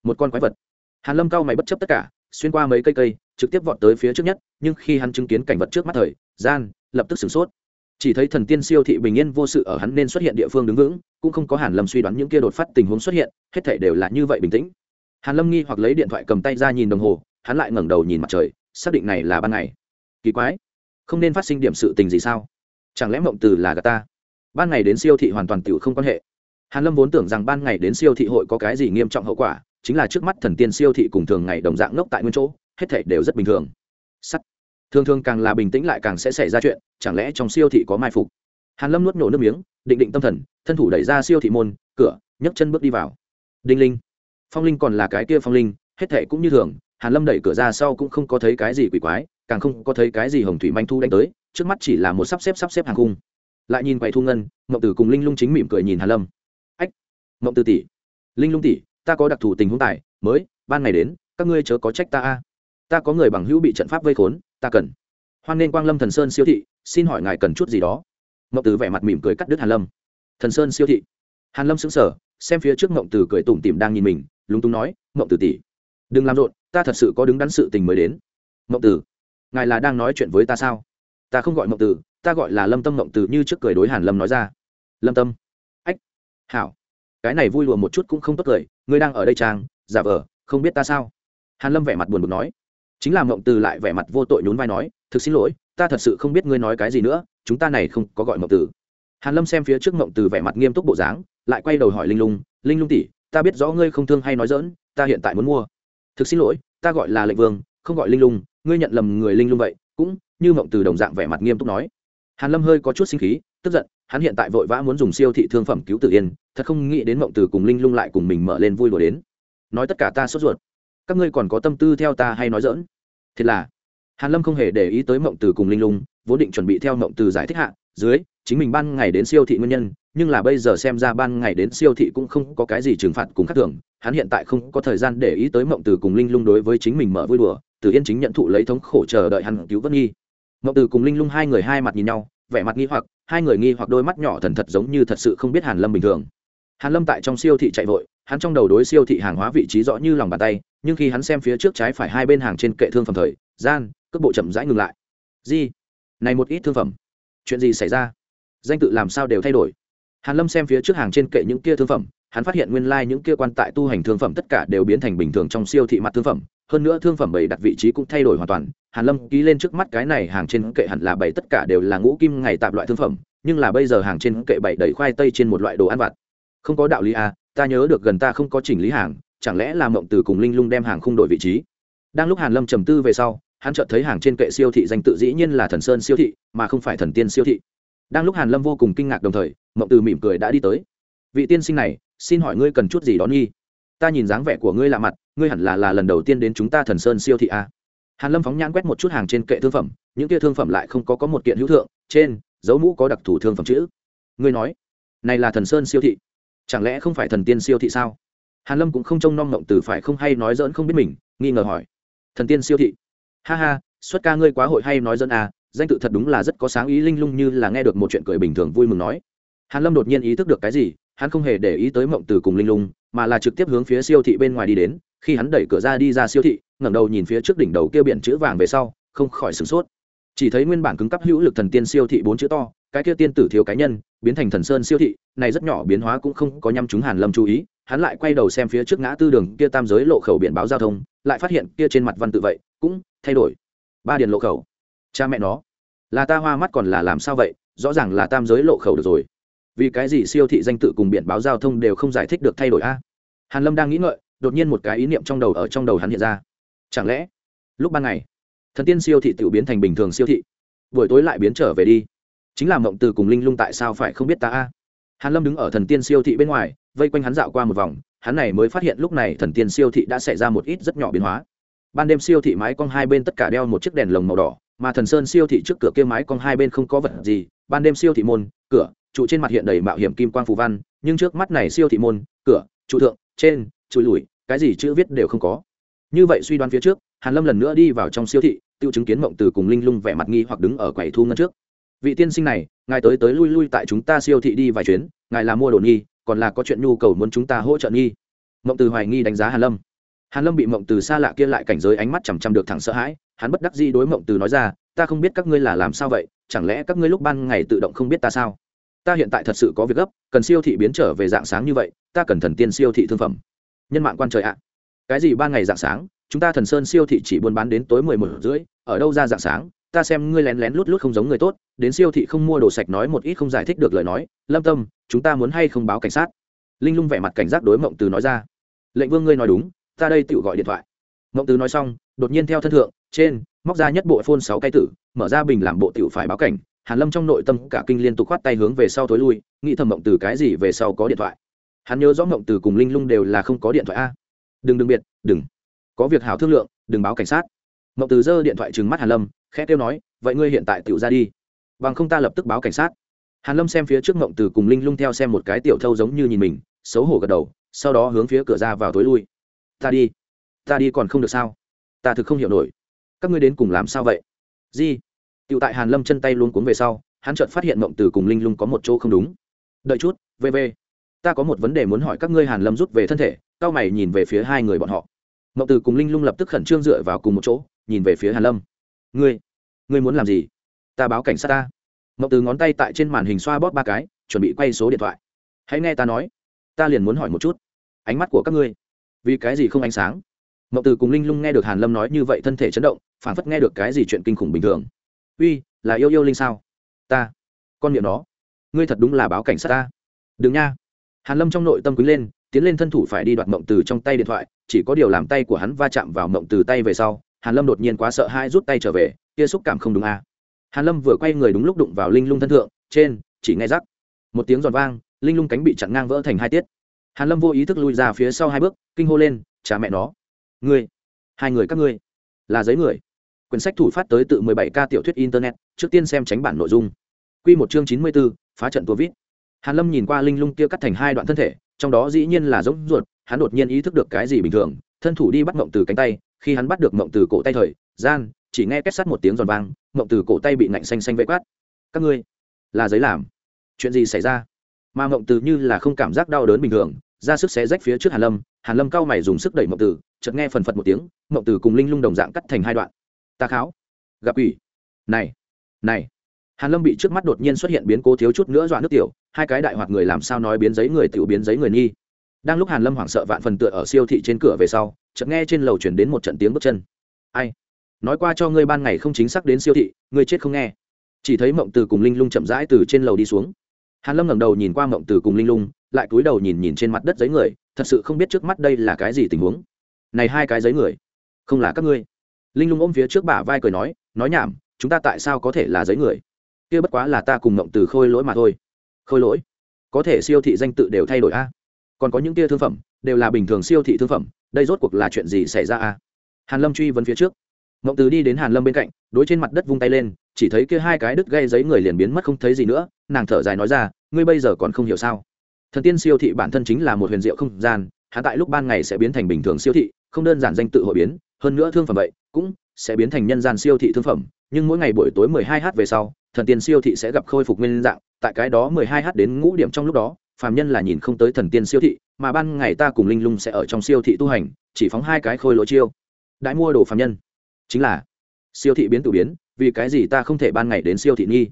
S1: một con quái vật. Hàn lâm cao mày bất chấp tất cả, xuyên qua mấy cây cây, trực tiếp vọt tới phía trước nhất, nhưng khi hắn chứng kiến cảnh vật trước mắt thời, gian lập tức sửng sốt. Chỉ thấy thần tiên siêu thị bình yên vô sự ở hắn nên xuất hiện địa phương đứng vững, cũng không có hàn lâm suy đoán những kia đột phát tình huống xuất hiện, hết thảy đều là như vậy bình tĩnh. Hàn lâm nghi hoặc lấy điện thoại cầm tay ra nhìn đồng hồ, hắn lại ngẩng đầu nhìn mặt trời, xác định này là ban ngày. Kỳ quái không nên phát sinh điểm sự tình gì sao? Chẳng lẽ mộng từ là gà ta? Ban ngày đến siêu thị hoàn toàn tiểu không quan hệ. Hàn lâm vốn tưởng rằng ban ngày đến siêu thị hội có cái gì nghiêm trọng hậu quả, chính là trước mắt thần tiên siêu thị cùng thường ngày đồng dạng ngốc tại nguyên chỗ, hết thể đều rất bình thường. Sắt. Thường thường càng là bình tĩnh lại càng sẽ xảy ra chuyện, chẳng lẽ trong siêu thị có mai phục? Hàn lâm nuốt nổ nước miếng, định định tâm thần, thân thủ đẩy ra siêu thị môn, cửa, nhấc chân bước đi vào. Đinh linh. Phong linh còn là cái kia phong linh, hết thệ cũng như thường, hàn lâm đẩy cửa ra sau cũng không có thấy cái gì quỷ quái càng không có thấy cái gì hồng thủy manh thu đánh tới, trước mắt chỉ là một sắp xếp sắp xếp hàng cung lại nhìn quầy thu ngân, mộng tử cùng linh lung chính mỉm cười nhìn hàn lâm. Ách, mộng tử tỷ, linh lung tỷ, ta có đặc thù tình huống tài, mới, ban ngày đến, các ngươi chớ có trách ta a. Ta có người bằng hữu bị trận pháp vây khốn, ta cần. Hoan nên quang lâm thần sơn siêu thị, xin hỏi ngài cần chút gì đó. Mộng tử vẻ mặt mỉm cười cắt đứt hàn lâm. Thần sơn siêu thị. Hàn lâm sững sờ, xem phía trước mộng tử cười tủm tỉm đang nhìn mình, lúng túng nói, mộng tử tỷ, đừng làm rộn, ta thật sự có đứng đắn sự tình mới đến. Mộng tử ngài là đang nói chuyện với ta sao? Ta không gọi mộng từ ta gọi là lâm tâm mộng từ như trước cười đối hàn lâm nói ra. Lâm tâm. Ách. Hảo. Cái này vui lùa một chút cũng không tốt cười, ngươi đang ở đây trang giả vờ, không biết ta sao? Hàn lâm vẻ mặt buồn bực nói. Chính là mộng từ lại vẻ mặt vô tội nhún vai nói, thực xin lỗi, ta thật sự không biết ngươi nói cái gì nữa, chúng ta này không có gọi mộng từ hàn lâm xem phía trước mộng từ vẻ mặt nghiêm túc bộ dáng, lại quay đầu hỏi linh lung linh lung tỷ, ta biết rõ ngươi không thương hay nói dỡn ta hiện tại muốn mua. Thực xin lỗi, ta gọi là lệnh vương không gọi linh lung, ngươi nhận lầm người linh lung vậy, cũng như mộng từ đồng dạng vẻ mặt nghiêm túc nói. Hàn lâm hơi có chút sinh khí, tức giận, hắn hiện tại vội vã muốn dùng siêu thị thương phẩm cứu tử yên, thật không nghĩ đến mộng từ cùng linh lung lại cùng mình mở lên vui đùa đến. Nói tất cả ta sốt ruột. Các ngươi còn có tâm tư theo ta hay nói dỡn thật là, hàn lâm không hề để ý tới mộng từ cùng linh lung, vốn định chuẩn bị theo mộng từ giải thích hạ, dưới, chính mình ban ngày đến siêu thị nguyên nhân, nhưng là bây giờ xem ra ban ngày đến siêu thị cũng không có cái gì trừng phạt cùng khác thường, hắn hiện tại không có thời gian để ý tới mộng từ cùng linh lung đối với chính mình mở vui đùa từ yên chính nhận thụ lấy thống khổ chờ đợi hắn cứu vân nghi. Ngọc từ cùng linh lung hai người hai mặt nhìn nhau, vẻ mặt nghi hoặc, hai người nghi hoặc đôi mắt nhỏ thần thật giống như thật sự không biết hàn lâm bình thường. Hàn lâm tại trong siêu thị chạy vội, hắn trong đầu đối siêu thị hàng hóa vị trí rõ như lòng bàn tay, nhưng khi hắn xem phía trước trái phải hai bên hàng trên kệ thương phẩm thời, gian, cước bộ chậm rãi ngừng lại. Gì? Này một ít thương phẩm. Chuyện gì xảy ra? Danh tự làm sao đều thay đổi. Hàn lâm xem phía trước hàng trên kệ những kia thương phẩm, hắn phát hiện nguyên lai like những kia quan tại tu hành thương phẩm tất cả đều biến thành bình thường trong siêu thị mặt thương phẩm hơn nữa thương phẩm bày đặt vị trí cũng thay đổi hoàn toàn, hàn lâm ký lên trước mắt cái này hàng trên kệ hẳn là bày tất cả đều là ngũ kim ngày tạp loại thương phẩm, nhưng là bây giờ hàng trên kệ bày đầy khoai tây trên một loại đồ ăn vặt. Không có đạo lý à ta nhớ được gần ta không có chỉnh lý hàng, chẳng lẽ là mộng từ cùng linh lung đem hàng không đổi vị trí? Đang lúc hàn lâm trầm tư về sau, hắn chợt thấy hàng trên kệ siêu thị danh tự dĩ nhiên là thần sơn siêu thị, mà không phải thần tiên siêu thị. Đang lúc hàn lâm vô cùng kinh ngạc đồng thời, mộng từ mỉm cười đã đi tới. Vị tiên sinh này, xin hỏi ngươi cần chút gì đó nghi? Ta nhìn dáng vẻ của ngươi lạ mặt, ngươi hẳn là là lần đầu tiên đến chúng ta thần sơn siêu thị a à? hàn lâm phóng nhãn quét một chút hàng trên kệ thương phẩm, những kia thương phẩm lại không có có một kiện hữu thượng, trên, dấu mũ có đặc thù thương phẩm chữ. Ngươi nói, này là thần sơn siêu thị? Chẳng lẽ không phải thần tiên siêu thị sao? Hàn lâm cũng không trông nom ngộng từ phải không hay nói dỡn không biết mình, nghi ngờ hỏi. Thần tiên siêu thị? Ha ha, xuất ca ngươi quá hội hay nói dỡn à danh tự thật đúng là rất có sáng ý linh lung như là nghe được một chuyện cười bình thường vui mừng nói. Hàn lâm đột nhiên ý thức được cái gì, hắn không hề để ý tới mộng từ cùng linh lung mà là trực tiếp hướng phía siêu thị bên ngoài đi đến, khi hắn đẩy cửa ra đi ra siêu thị, ngẩng đầu nhìn phía trước đỉnh đầu kia biển chữ vàng về sau, không khỏi sửng sốt. Chỉ thấy nguyên bản cứng cấp hữu lực thần tiên siêu thị bốn chữ to, cái kia tiên tử thiếu cá nhân, biến thành thần sơn siêu thị, này rất nhỏ biến hóa cũng không có nhắm chúng hàn lâm chú ý, hắn lại quay đầu xem phía trước ngã tư đường kia tam giới lộ khẩu biển báo giao thông, lại phát hiện kia trên mặt văn tự vậy, cũng thay đổi. Ba điền lộ khẩu. Cha mẹ nó. Là ta hoa mắt còn là làm sao vậy? Rõ ràng là tam giới lộ khẩu được rồi vì cái gì siêu thị danh tự cùng biển báo giao thông đều không giải thích được thay đổi a? Hàn lâm đang nghĩ ngợi, đột nhiên một cái ý niệm trong đầu ở trong đầu hắn hiện ra. Chẳng lẽ, lúc ban ngày, thần tiên siêu thị tự biến thành bình thường siêu thị, buổi tối lại biến trở về đi? Chính là mộng từ cùng linh lung tại sao phải không biết ta a? Hàn lâm đứng ở thần tiên siêu thị bên ngoài, vây quanh hắn dạo qua một vòng, hắn này mới phát hiện lúc này thần tiên siêu thị đã xảy ra một ít rất nhỏ biến hóa. Ban đêm siêu thị mái cong hai bên tất cả đeo một chiếc đèn lồng màu đỏ, mà thần sơn siêu thị trước cửa kia mái cong hai bên không có vật gì, ban đêm siêu thị môn, cửa trụ trên mặt hiện đầy mạo hiểm kim quang phù văn, nhưng trước mắt này siêu thị môn, cửa, trụ thượng, trên, trụ lùi, cái gì chữ viết đều không có. Như vậy suy đoán phía trước, hàn lâm lần nữa đi vào trong siêu thị, tự chứng kiến mộng từ cùng linh lung vẻ mặt nghi hoặc đứng ở quầy thu ngân trước. Vị tiên sinh này, ngài tới tới lui lui tại chúng ta siêu thị đi vài chuyến, ngài là mua đồ nghi, còn là có chuyện nhu cầu muốn chúng ta hỗ trợ nghi. Mộng từ hoài nghi đánh giá hàn lâm. Hàn lâm bị mộng từ xa lạ kia lại cảnh giới ánh mắt chằm chằm được thẳng sợ hãi, hắn bất đắc dĩ đối mộng từ nói ra, ta không biết các ngươi là làm sao vậy, chẳng lẽ các ngươi lúc ban ngày tự động không biết ta sao? Ta hiện tại thật sự có việc gấp, cần siêu thị biến trở về dạng sáng như vậy, ta cần thần tiên siêu thị thương phẩm. Nhân mạng quan trời ạ. Cái gì ban ngày dạng sáng, chúng ta thần sơn siêu thị chỉ buôn bán đến tối mười một rưỡi, ở đâu ra dạng sáng, ta xem ngươi lén lén lút lút không giống người tốt, đến siêu thị không mua đồ sạch nói một ít không giải thích được lời nói, lâm tâm, chúng ta muốn hay không báo cảnh sát? Linh lung vẻ mặt cảnh giác đối mộng từ nói ra. Lệnh vương ngươi nói đúng, ta đây tự gọi điện thoại. Mộng từ nói xong, đột nhiên theo thân thượng, trên, móc ra nhất bộ phôn sáu cái tử, mở ra bình làm bộ tiểu phải báo cảnh hàn lâm trong nội tâm cả kinh liên tục khoát tay hướng về sau thối lui, nghĩ thầm mộng từ cái gì về sau có điện thoại. Hắn nhớ rõ mộng từ cùng linh lung đều là không có điện thoại a. Đừng đừng biệt, đừng. Có việc hảo thương lượng, đừng báo cảnh sát. Mộng từ giơ điện thoại trừng mắt hàn lâm, khẽ kêu nói, vậy ngươi hiện tại tiểu ra đi. Bằng không ta lập tức báo cảnh sát. Hàn lâm xem phía trước mộng từ cùng linh lung theo xem một cái tiểu thâu giống như nhìn mình, xấu hổ gật đầu, sau đó hướng phía cửa ra vào tối lui. Ta đi. Ta đi còn không được sao? Ta thực không hiểu nổi. Các ngươi đến cùng làm sao vậy? Gì tiểu tại hàn lâm chân tay luôn cuống về sau, hắn chợt phát hiện mộng từ cùng linh lung có một chỗ không đúng. Đợi chút vv ta có một vấn đề muốn hỏi các ngươi hàn lâm rút về thân thể, cao mày nhìn về phía hai người bọn họ. Mộng từ cùng linh lung lập tức khẩn trương dựa vào cùng một chỗ, nhìn về phía hàn lâm. Ngươi ngươi muốn làm gì? Ta báo cảnh sát ta. Mộng từ ngón tay tại trên màn hình xoa bóp ba cái, chuẩn bị quay số điện thoại. Hãy nghe ta nói, ta liền muốn hỏi một chút, ánh mắt của các ngươi, vì cái gì không ánh sáng? Mộng từ cùng linh lung nghe được hàn lâm nói như vậy thân thể chấn động phản phất nghe được cái gì chuyện kinh khủng bình thường uy, là yêu yêu linh sao? Ta, con miệng nó. Ngươi thật đúng là báo cảnh sát ta. Đừng nha. Hàn lâm trong nội tâm quý lên, tiến lên thân thủ phải đi đoạt mộng từ trong tay điện thoại, chỉ có điều làm tay của hắn va chạm vào mộng từ tay về sau, hàn lâm đột nhiên quá sợ hãi rút tay trở về, kia xúc cảm không đúng à. hàn lâm vừa quay người đúng lúc đụng vào linh lung thân thượng, trên, chỉ nghe rắc. Một tiếng giòn vang, linh lung cánh bị chặn ngang vỡ thành hai tiết. Hàn lâm vô ý thức lui ra phía sau hai bước, kinh hô lên, cha mẹ nó. Ngươi, hai người các ngươi, là giấy người quyển sách thủ phát tới tự 17 k tiểu thuyết internet trước tiên xem tránh bản nội dung. Quy một chương 94, phá trận tua vít. Hàn lâm nhìn qua linh lung kia cắt thành hai đoạn thân thể trong đó dĩ nhiên là giống ruột hắn đột nhiên ý thức được cái gì bình thường thân thủ đi bắt mộng từ cánh tay khi hắn bắt được mộng từ cổ tay thời gian chỉ nghe két sắt một tiếng giòn vang mộng từ cổ tay bị nạnh xanh xanh vẫy quát. Các ngươi là giấy làm. Chuyện gì xảy ra? Mà mộng từ như là không cảm giác đau đớn bình thường ra sức xé rách phía trước hàn lâm hàn lâm cao mày dùng sức đẩy mộng từ chợt nghe phần phật một tiếng mộng từ cùng linh lung đồng dạng cắt thành hai đoạn ta kháo. Gặp quỷ. Này này. Hàn lâm bị trước mắt đột nhiên xuất hiện biến cố thiếu chút nữa dọa nước tiểu, hai cái đại hoạt người làm sao nói biến giấy người tiểu biến giấy người nghi. Đang lúc hàn lâm hoảng sợ vạn phần tựa ở siêu thị trên cửa về sau, chợt nghe trên lầu chuyển đến một trận tiếng bước chân. Ai? Nói qua cho ngươi ban ngày không chính xác đến siêu thị, ngươi chết không nghe. Chỉ thấy mộng từ cùng linh lung chậm rãi từ trên lầu đi xuống. Hàn lâm ngẩng đầu nhìn qua mộng từ cùng linh lung, lại cúi đầu nhìn nhìn trên mặt đất giấy người, thật sự không biết trước mắt đây là cái gì tình huống. Này hai cái giấy người, không là các ngươi linh lung ôm phía trước bả vai cười nói nói nhảm, chúng ta tại sao có thể là giấy người? Kia bất quá là ta cùng ngộng từ khôi lỗi mà thôi. Khôi lỗi? Có thể siêu thị danh tự đều thay đổi a. Còn có những tia thương phẩm, đều là bình thường siêu thị thương phẩm, đây rốt cuộc là chuyện gì xảy ra a? Hàn lâm truy vấn phía trước. Ngộng từ đi đến hàn lâm bên cạnh, đối trên mặt đất vung tay lên, chỉ thấy kia hai cái đứt gây giấy người liền biến mất không thấy gì nữa, nàng thở dài nói ra, ngươi bây giờ còn không hiểu sao? Thần tiên siêu thị bản thân chính là một huyền diệu không gian, hạ tại lúc ban ngày sẽ biến thành bình thường siêu thị, không đơn giản danh tự hội biến, hơn nữa thương phẩm vậy cũng sẽ biến thành nhân gian siêu thị thương phẩm, nhưng mỗi ngày buổi tối 12 h về sau, thần tiên siêu thị sẽ gặp khôi phục nguyên dạng, tại cái đó 12 h đến ngũ điểm trong lúc đó, phàm nhân là nhìn không tới thần tiên siêu thị, mà ban ngày ta cùng linh lung sẽ ở trong siêu thị tu hành, chỉ phóng hai cái khôi lỗ chiêu. Đại mua đồ phàm nhân. Chính là, siêu thị biến tự biến, vì cái gì ta không thể ban ngày đến siêu thị nghi?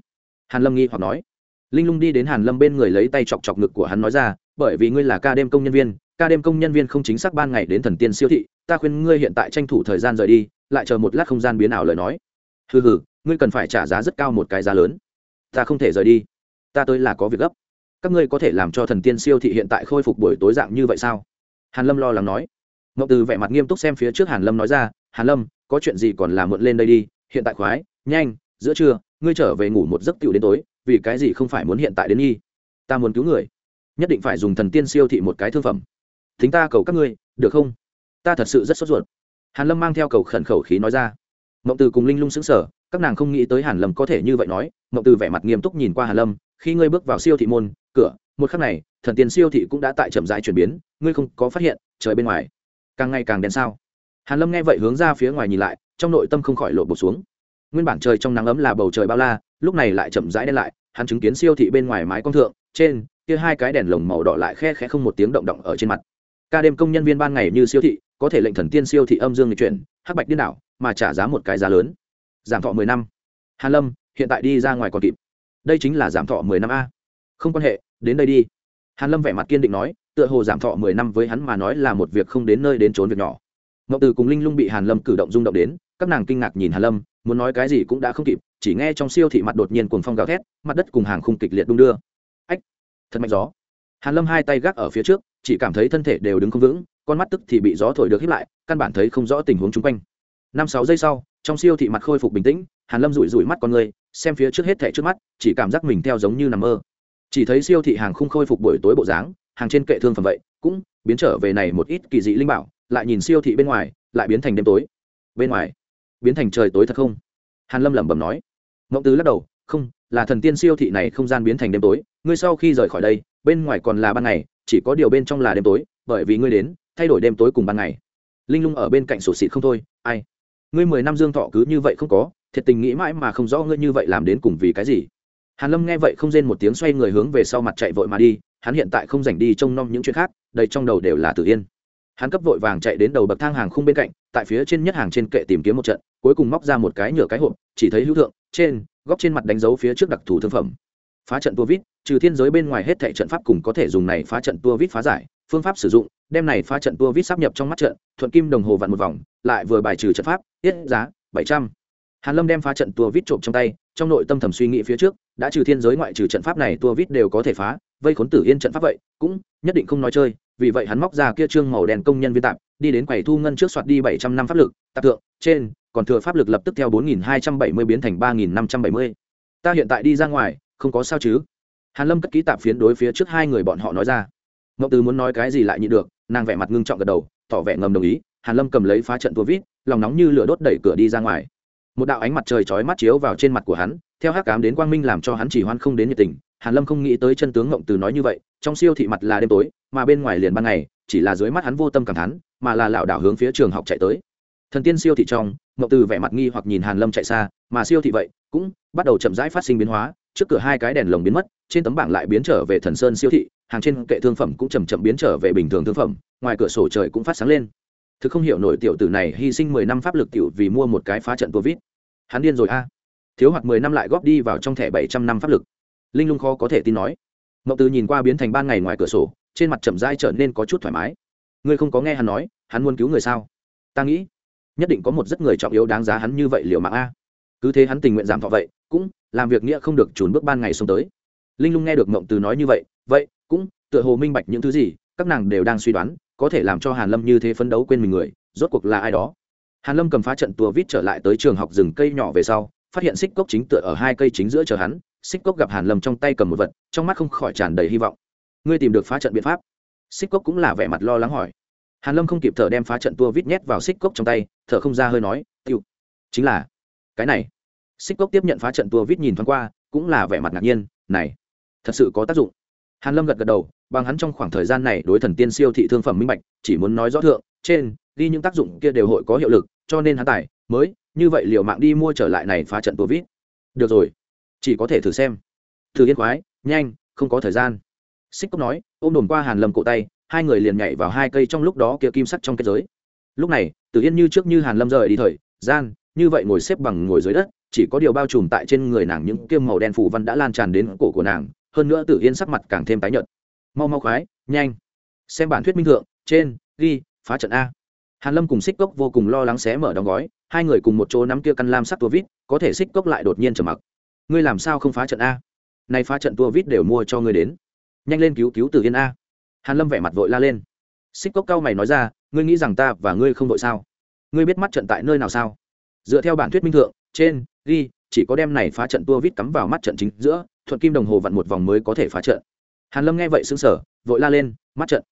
S1: Hàn lâm nghi hoặc nói. Linh lung đi đến hàn lâm bên người lấy tay chọc chọc ngực của hắn nói ra, bởi vì ngươi là ca đêm công nhân viên, ca đêm công nhân viên không chính xác ban ngày đến thần tiên siêu thị, ta khuyên ngươi hiện tại tranh thủ thời gian rời đi lại chờ một lát không gian biến ảo lời nói. Hừ hừ, ngươi cần phải trả giá rất cao một cái giá lớn. Ta không thể rời đi. Ta tới là có việc gấp. Các ngươi có thể làm cho thần tiên siêu thị hiện tại khôi phục buổi tối dạng như vậy sao? Hàn lâm lo lắng nói. Ngọc từ vẻ mặt nghiêm túc xem phía trước hàn lâm nói ra, hàn lâm, có chuyện gì còn làm mượn lên đây đi. Hiện tại khoái, nhanh, giữa trưa, ngươi trở về ngủ một giấc tiểu đến tối, vì cái gì không phải muốn hiện tại đến nghi? Ta muốn cứu người. Nhất định phải dùng thần tiên siêu thị một cái thương phẩm. Thính ta cầu các ngươi, được không? Ta thật sự rất sốt ruột hàn lâm mang theo cầu khẩn khẩu khí nói ra. Mộng từ cùng linh lung sững sờ, các nàng không nghĩ tới hàn lâm có thể như vậy nói. Mộng từ vẻ mặt nghiêm túc nhìn qua hàn lâm, khi ngươi bước vào siêu thị môn, cửa, một khắc này, thần tiên siêu thị cũng đã tại chậm rãi chuyển biến, ngươi không có phát hiện, trời bên ngoài, càng ngày càng đen sao? Hàn lâm nghe vậy hướng ra phía ngoài nhìn lại, trong nội tâm không khỏi lộ bột xuống. Nguyên bản trời trong nắng ấm là bầu trời bao la, lúc này lại chậm rãi đen lại, hắn chứng kiến siêu thị bên ngoài mái con thượng, trên, kia hai cái đèn lồng màu đỏ lại khe khẽ không một tiếng động động ở trên mặt. Ca đêm công nhân viên ban ngày như siêu thị có thể lệnh thần tiên siêu thị âm dương lịch chuyển, hắc bạch điên đảo, mà trả giá một cái giá lớn. Giảm thọ mười năm. Hàn lâm, hiện tại đi ra ngoài còn kịp. Đây chính là giảm thọ mười năm a. Không quan hệ, đến đây đi. Hàn lâm vẻ mặt kiên định nói, tựa hồ giảm thọ mười năm với hắn mà nói là một việc không đến nơi đến trốn việc nhỏ. Ngọc từ cùng linh lung bị hàn lâm cử động rung động đến, các nàng kinh ngạc nhìn hàn lâm, muốn nói cái gì cũng đã không kịp, chỉ nghe trong siêu thị mặt đột nhiên cuồng phong gào thét, mặt đất cùng hàng khung kịch liệt đung đưa. Ách, thật mạnh gió. Hàn lâm hai tay gác ở phía trước, chỉ cảm thấy thân thể đều đứng không vững con mắt tức thì bị gió thổi được hít lại, căn bản thấy không rõ tình huống chung quanh. Năm sáu giây sau, trong siêu thị mặt khôi phục bình tĩnh, hàn lâm rủi rủi mắt con người, xem phía trước hết thẻ trước mắt, chỉ cảm giác mình theo giống như nằm mơ. Chỉ thấy siêu thị hàng khung khôi phục buổi tối bộ dáng, hàng trên kệ thương phẩm vậy, cũng biến trở về này một ít kỳ dị linh bảo, lại nhìn siêu thị bên ngoài, lại biến thành đêm tối. Bên ngoài, biến thành trời tối thật không? Hàn lâm lẩm bẩm nói. Ngộng tứ lắc đầu, không, là thần tiên siêu thị này không gian biến thành đêm tối, ngươi sau khi rời khỏi đây, bên ngoài còn là ban ngày, chỉ có điều bên trong là đêm tối, bởi vì ngươi đến thay đổi đêm tối cùng ban ngày. Linh lung ở bên cạnh sổ xịt không thôi, ai? Ngươi mười năm dương thọ cứ như vậy không có, thiệt tình nghĩ mãi mà không rõ ngươi như vậy làm đến cùng vì cái gì. Hàn lâm nghe vậy không rên một tiếng xoay người hướng về sau mặt chạy vội mà đi, hắn hiện tại không dành đi trông nom những chuyện khác, đây trong đầu đều là tử yên. Hắn cấp vội vàng chạy đến đầu bậc thang hàng khung bên cạnh, tại phía trên nhất hàng trên kệ tìm kiếm một trận, cuối cùng móc ra một cái nhựa cái hộp, chỉ thấy hữu thượng, trên, góc trên mặt đánh dấu phía trước đặc thù thương phẩm. Phá trận tua vít, trừ thiên giới bên ngoài hết thảy trận pháp cùng có thể dùng này phá trận tua vít phá giải phương pháp sử dụng, đem này phá trận tua vít sắp nhập trong mắt trận, thuận kim đồng hồ vặn một vòng, lại vừa bài trừ trận pháp, tiết giá bảy trăm. Hàn lâm đem phá trận tua vít trộm trong tay, trong nội tâm thầm suy nghĩ phía trước, đã trừ thiên giới ngoại trừ trận pháp này tua vít đều có thể phá, vây khốn tử yên trận pháp vậy, cũng nhất định không nói chơi, vì vậy hắn móc ra kia trương màu đen công nhân viên tạp, đi đến quầy thu ngân trước soạt đi bảy trăm năm pháp lực, tạp tượng trên, còn thừa pháp lực lập tức theo bốn nghìn hai trăm bảy mươi biến thành ba nghìn năm trăm bảy mươi. Ta hiện tại đi ra ngoài, không có sao chứ? Hàn lâm cất ký tạp phiến đối phía trước hai người bọn họ nói ra ngọc từ muốn nói cái gì lại nhịn được, nàng vẻ mặt ngưng trọng gật đầu, tỏ vẻ ngầm đồng ý. Hàn lâm cầm lấy phá trận tua vít, lòng nóng như lửa đốt đẩy cửa đi ra ngoài. Một đạo ánh mặt trời chói mắt chiếu vào trên mặt của hắn, theo hắc ám đến quang minh làm cho hắn chỉ hoan không đến nhiệt tình. Hàn lâm không nghĩ tới chân tướng ngộng từ nói như vậy, trong siêu thị mặt là đêm tối, mà bên ngoài liền ban ngày, chỉ là dưới mắt hắn vô tâm cảm thán, mà là lảo đảo hướng phía trường học chạy tới. Thần tiên siêu thị trong ngộng từ vẻ mặt nghi hoặc nhìn hàn lâm chạy xa, mà siêu thị vậy cũng bắt đầu chậm rãi phát sinh biến hóa, trước cửa hai cái đèn lồng biến mất, trên tấm bảng lại biến trở về thần sơn siêu thị hàng trên kệ thương phẩm cũng chậm chậm biến trở về bình thường thương phẩm, ngoài cửa sổ trời cũng phát sáng lên. Thực không hiểu nổi tiểu tử này hy sinh mười năm pháp lực tiểu vì mua một cái phá trận tua vít. Hắn điên rồi a. Thiếu hoặc mười năm lại góp đi vào trong thẻ bảy trăm năm pháp lực. Linh lung khó có thể tin nói. Mậu từ nhìn qua biến thành ban ngày ngoài cửa sổ, trên mặt chậm dai trở nên có chút thoải mái. Ngươi không có nghe hắn nói, hắn muốn cứu người sao? Ta nghĩ, nhất định có một rất người trọng yếu đáng giá hắn như vậy liệu mạng a. Cứ thế hắn tình nguyện giảm thọ vậy, cũng làm việc nghĩa không được trốn bước ban ngày xuống tới. Linh lung nghe được mộng từ nói như vậy vậy cũng, tựa hồ minh bạch những thứ gì, các nàng đều đang suy đoán, có thể làm cho hàn lâm như thế phấn đấu quên mình người, rốt cuộc là ai đó. Hàn lâm cầm phá trận tua vít trở lại tới trường học rừng cây nhỏ về sau, phát hiện xích cốc chính tựa ở hai cây chính giữa chờ hắn, xích cốc gặp hàn lâm trong tay cầm một vật, trong mắt không khỏi tràn đầy hy vọng. Ngươi tìm được phá trận biện pháp? Xích cốc cũng là vẻ mặt lo lắng hỏi. Hàn lâm không kịp thở đem phá trận tua vít nhét vào xích cốc trong tay, thở không ra hơi nói tiêu chính là cái này. Xích cốc tiếp nhận phá trận tua vít nhìn thoáng qua, cũng là vẻ mặt ngạc nhiên, này, thật sự có tác dụng hàn lâm gật gật đầu, bằng hắn trong khoảng thời gian này đối thần tiên siêu thị thương phẩm minh bạch, chỉ muốn nói rõ thượng, trên, đi những tác dụng kia đều hội có hiệu lực, cho nên hắn tài, mới, như vậy liệu mạng đi mua trở lại này phá trận tua vít. Được rồi, chỉ có thể thử xem. Thử yên khoái, nhanh, không có thời gian. Xích cốc nói, ôm đồn qua hàn lâm cổ tay, hai người liền nhảy vào hai cây trong lúc đó kia kim sắt trong kết giới. Lúc này Từ yên như trước như hàn lâm rời đi thời, gian, như vậy ngồi xếp bằng ngồi dưới đất, chỉ có điều bao trùm tại trên người nàng những kiêm màu đen phủ văn đã lan tràn đến cổ của nàng hơn nữa tử yên sắc mặt càng thêm tái nhợt. Mau mau khoái, nhanh. Xem bản thuyết minh thượng, trên, ghi, phá trận a. Hàn lâm cùng xích cốc vô cùng lo lắng xé mở đóng gói, hai người cùng một chỗ nắm kia căn lam sắc tua vít, có thể xích cốc lại đột nhiên trầm mặc. Ngươi làm sao không phá trận a? Nay phá trận tua vít đều mua cho ngươi đến. Nhanh lên cứu cứu tử yên a. Hàn lâm vẻ mặt vội la lên. Xích cốc cao mày nói ra, ngươi nghĩ rằng ta và ngươi không vội sao? Ngươi biết mắt trận tại nơi nào sao? Dựa theo bản thuyết minh thượng, trên, ghi chỉ có đem này phá trận tua vít cắm vào mắt trận chính giữa, thuận kim đồng hồ vặn một vòng mới có thể phá trận. Hàn lâm nghe vậy sững sờ, vội la lên, mắt trận?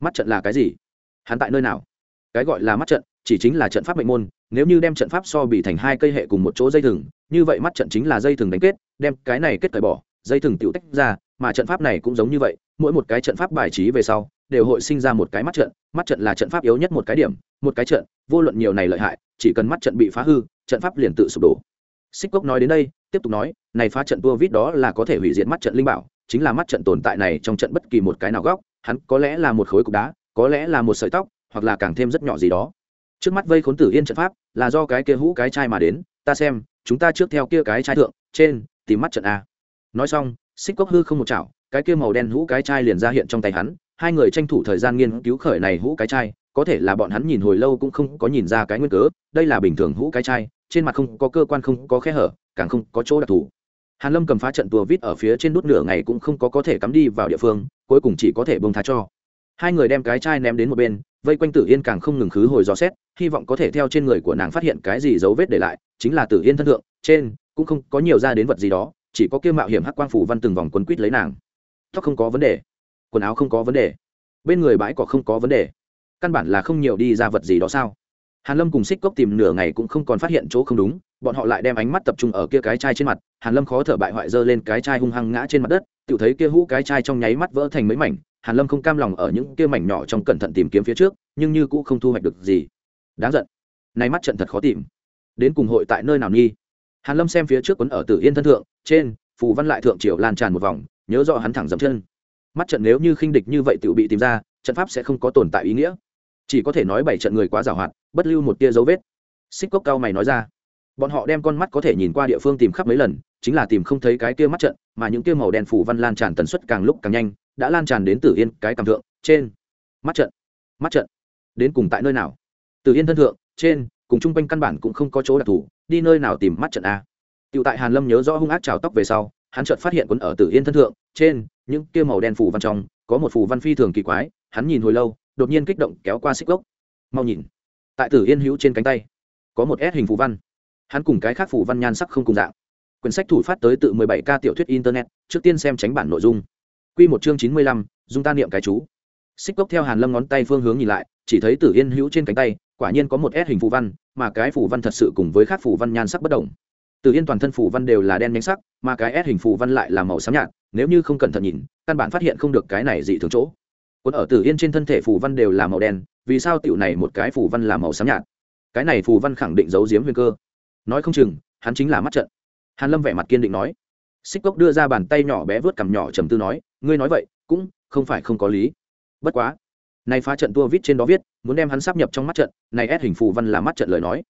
S1: Mắt trận là cái gì? Hắn tại nơi nào? Cái gọi là mắt trận, chỉ chính là trận pháp mệnh môn, nếu như đem trận pháp so bị thành hai cây hệ cùng một chỗ dây thừng, như vậy mắt trận chính là dây thừng đánh kết, đem cái này kết cởi bỏ, dây thừng tiểu tách ra, mà trận pháp này cũng giống như vậy, mỗi một cái trận pháp bài trí về sau, đều hội sinh ra một cái mắt trận mắt trận là trận pháp yếu nhất một cái điểm, một cái trận, vô luận nhiều này lợi hại, chỉ cần mắt trận bị phá hư, trận pháp liền tự sụp đổ xích cốc nói đến đây, tiếp tục nói, này phá trận tua vít đó là có thể hủy diệt mắt trận linh bảo, chính là mắt trận tồn tại này trong trận bất kỳ một cái nào góc, hắn có lẽ là một khối cục đá, có lẽ là một sợi tóc, hoặc là càng thêm rất nhỏ gì đó. Trước mắt vây khốn tử yên trận pháp, là do cái kia hũ cái chai mà đến, ta xem, chúng ta trước theo kia cái chai thượng, trên, tìm mắt trận a. Nói xong, xích cốc hư không một chảo, cái kia màu đen hũ cái chai liền ra hiện trong tay hắn, hai người tranh thủ thời gian nghiên cứu khởi này hũ cái chai có thể là bọn hắn nhìn hồi lâu cũng không có nhìn ra cái nguyên cớ, đây là bình thường hũ cái chai, trên mặt không có cơ quan không có khe hở, càng không có chỗ đặc thù. Hàn lâm cầm phá trận tùa vít ở phía trên nút nửa ngày cũng không có có thể cắm đi vào địa phương, cuối cùng chỉ có thể bông tha cho. Hai người đem cái chai ném đến một bên, vây quanh tử yên càng không ngừng khứ hồi dò xét, hy vọng có thể theo trên người của nàng phát hiện cái gì dấu vết để lại, chính là tử yên thân thượng, trên cũng không có nhiều ra đến vật gì đó, chỉ có kia mạo hiểm hắc quang phủ văn từng vòng quấn quýt lấy nàng. Tóc không có vấn đề, quần áo không có vấn đề, bên người bãi cỏ không có vấn đề căn bản là không nhiều đi ra vật gì đó sao? Hàn lâm cùng xích cốc tìm nửa ngày cũng không còn phát hiện chỗ không đúng, bọn họ lại đem ánh mắt tập trung ở kia cái chai trên mặt, hàn lâm khó thở bại hoại dơ lên cái chai hung hăng ngã trên mặt đất tự thấy kia hũ cái chai trong nháy mắt vỡ thành mấy mảnh, hàn lâm không cam lòng ở những kia mảnh nhỏ trong cẩn thận tìm kiếm phía trước, nhưng như cũng không thu hoạch được gì. Đáng giận. Nay mắt trận thật khó tìm. Đến cùng hội tại nơi nào nghi? Hàn lâm xem phía trước quấn ở tử yên thân thượng, trên, phù văn lại thượng triều lan tràn một vòng, nhớ rõ hắn thẳng dậm chân. Mắt trận nếu như khinh địch như vậy tự bị tìm ra, trận pháp sẽ không có tồn tại ý nghĩa chỉ có thể nói bảy trận người quá giàu hoạt bất lưu một tia dấu vết. Xích cốc cao mày nói ra. Bọn họ đem con mắt có thể nhìn qua địa phương tìm khắp mấy lần, chính là tìm không thấy cái kia mắt trận, mà những kia màu đen phủ văn lan tràn tần suất càng lúc càng nhanh, đã lan tràn đến tử yên, cái cảm thượng, trên. Mắt trận. Mắt trận. Đến cùng tại nơi nào? Tử yên thân thượng, trên, cùng chung quanh căn bản cũng không có chỗ đặc thù, đi nơi nào tìm mắt trận a? Tựu tại hàn lâm nhớ rõ hung ác trào tóc về sau, hắn chợt phát hiện quấn ở tử yên thân thượng, trên, những kia màu đen phủ văn trong, có một phủ văn phi thường kỳ quái, hắn nhìn hồi lâu đột nhiên kích động kéo qua xích gốc. Mau nhìn. Tại tử yên hữu trên cánh tay có một S hình phù văn. Hắn cùng cái khác phù văn nhan sắc không cùng dạng. Quyển sách thủ phát tới tự 17 k tiểu thuyết internet trước tiên xem tránh bản nội dung. Quy một chương 95, dung ta niệm cái chú. Xích gốc theo hàn lâm ngón tay phương hướng nhìn lại chỉ thấy tử yên hữu trên cánh tay quả nhiên có một S hình phù văn mà cái phù văn thật sự cùng với khác phù văn nhan sắc bất đồng. Tử yên toàn thân phù văn đều là đen nhánh sắc mà cái S hình phù văn lại là màu xám nhạt nếu như không cẩn thận nhìn căn bản phát hiện không được cái này dị thường chỗ cuốn ở Tử Yên trên thân thể phù văn đều là màu đen, vì sao tiểu này một cái phù văn là màu xám nhạt? Cái này phù văn khẳng định giấu giếm huyền cơ. Nói không chừng, hắn chính là mắt trận. Hàn Lâm vẻ mặt kiên định nói. Xích Cốc đưa ra bàn tay nhỏ bé vớt cằm nhỏ trầm tư nói, ngươi nói vậy, cũng không phải không có lý. Bất quá, này phá trận tua vít trên đó viết, muốn đem hắn sắp nhập trong mắt trận, này ép hình phù văn là mắt trận lời nói.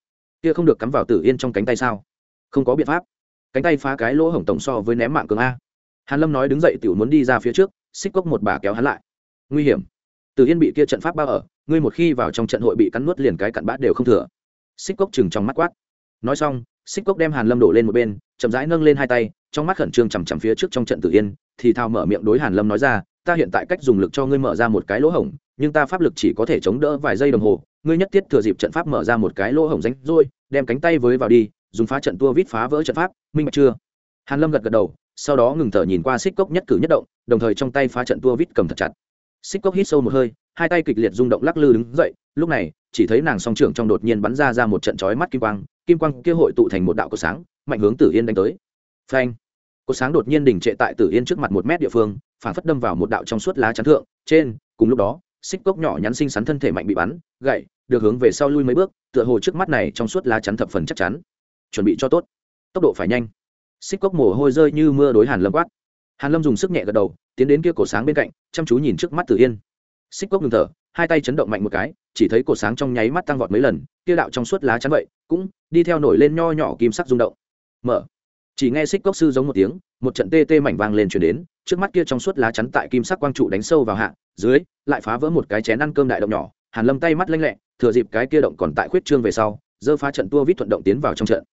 S1: Kia không được cắm vào Tử Yên trong cánh tay sao? Không có biện pháp. Cánh tay phá cái lỗ hổng tổng so với ném mạng cường a. Hàn Lâm nói đứng dậy tiểu muốn đi ra phía trước, Xích Cốc một bà kéo hắn lại nguy hiểm. Từ yên bị kia trận pháp bao ở, ngươi một khi vào trong trận hội bị cắn nuốt liền cái cặn bát đều không thừa. Xích cốc chừng trong mắt quát. Nói xong, xích cốc đem hàn lâm đổ lên một bên, chậm rãi nâng lên hai tay, trong mắt khẩn trương chằm chằm phía trước trong trận tử yên, thì thao mở miệng đối hàn lâm nói ra, ta hiện tại cách dùng lực cho ngươi mở ra một cái lỗ hổng, nhưng ta pháp lực chỉ có thể chống đỡ vài giây đồng hồ, ngươi nhất thiết thừa dịp trận pháp mở ra một cái lỗ hổng ránh rồi đem cánh tay với vào đi, dùng phá trận tua vít phá vỡ trận pháp, minh bạch chưa? Hàn lâm gật gật đầu, sau đó ngừng thở nhìn qua xích cốc nhất cử nhất động, đồng thời trong tay phá trận tua vít cầm thật chặt xích cốc hít sâu một hơi, hai tay kịch liệt rung động lắc lư đứng dậy, lúc này, chỉ thấy nàng song trưởng trong đột nhiên bắn ra ra một trận chói mắt kim quang kim quang kia hội tụ thành một đạo cầu sáng, mạnh hướng tử yên đánh tới. Phanh! Cột sáng đột nhiên đình trệ tại tử yên trước mặt một mét địa phương, phản phất đâm vào một đạo trong suốt lá chắn thượng, trên, cùng lúc đó, xích cốc nhỏ nhắn xinh xắn thân thể mạnh bị bắn, gậy, được hướng về sau lui mấy bước, tựa hồ trước mắt này trong suốt lá chắn thập phần chắc chắn. Chuẩn bị cho tốt. Tốc độ phải nhanh. Xích cốc mồ hôi rơi như mưa đối hàn lâm quát hàn lâm dùng sức nhẹ gật đầu, tiến đến kia cổ sáng bên cạnh, chăm chú nhìn trước mắt tử yên. Xích cốc ngừng thở, hai tay chấn động mạnh một cái, chỉ thấy cổ sáng trong nháy mắt tăng vọt mấy lần, kia đạo trong suốt lá chắn vậy, cũng đi theo nổi lên nho nhỏ kim sắc rung động. Mở. Chỉ nghe xích cốc sư giống một tiếng, một trận tê tê mảnh vang lên truyền đến, trước mắt kia trong suốt lá chắn tại kim sắc quang trụ đánh sâu vào hạ, dưới, lại phá vỡ một cái chén ăn cơm đại động nhỏ, hàn lâm tay mắt lanh lẹ, thừa dịp cái kia động còn tại khuyết trương về sau dơ phá trận tua vít thuận động tiến vào trong trận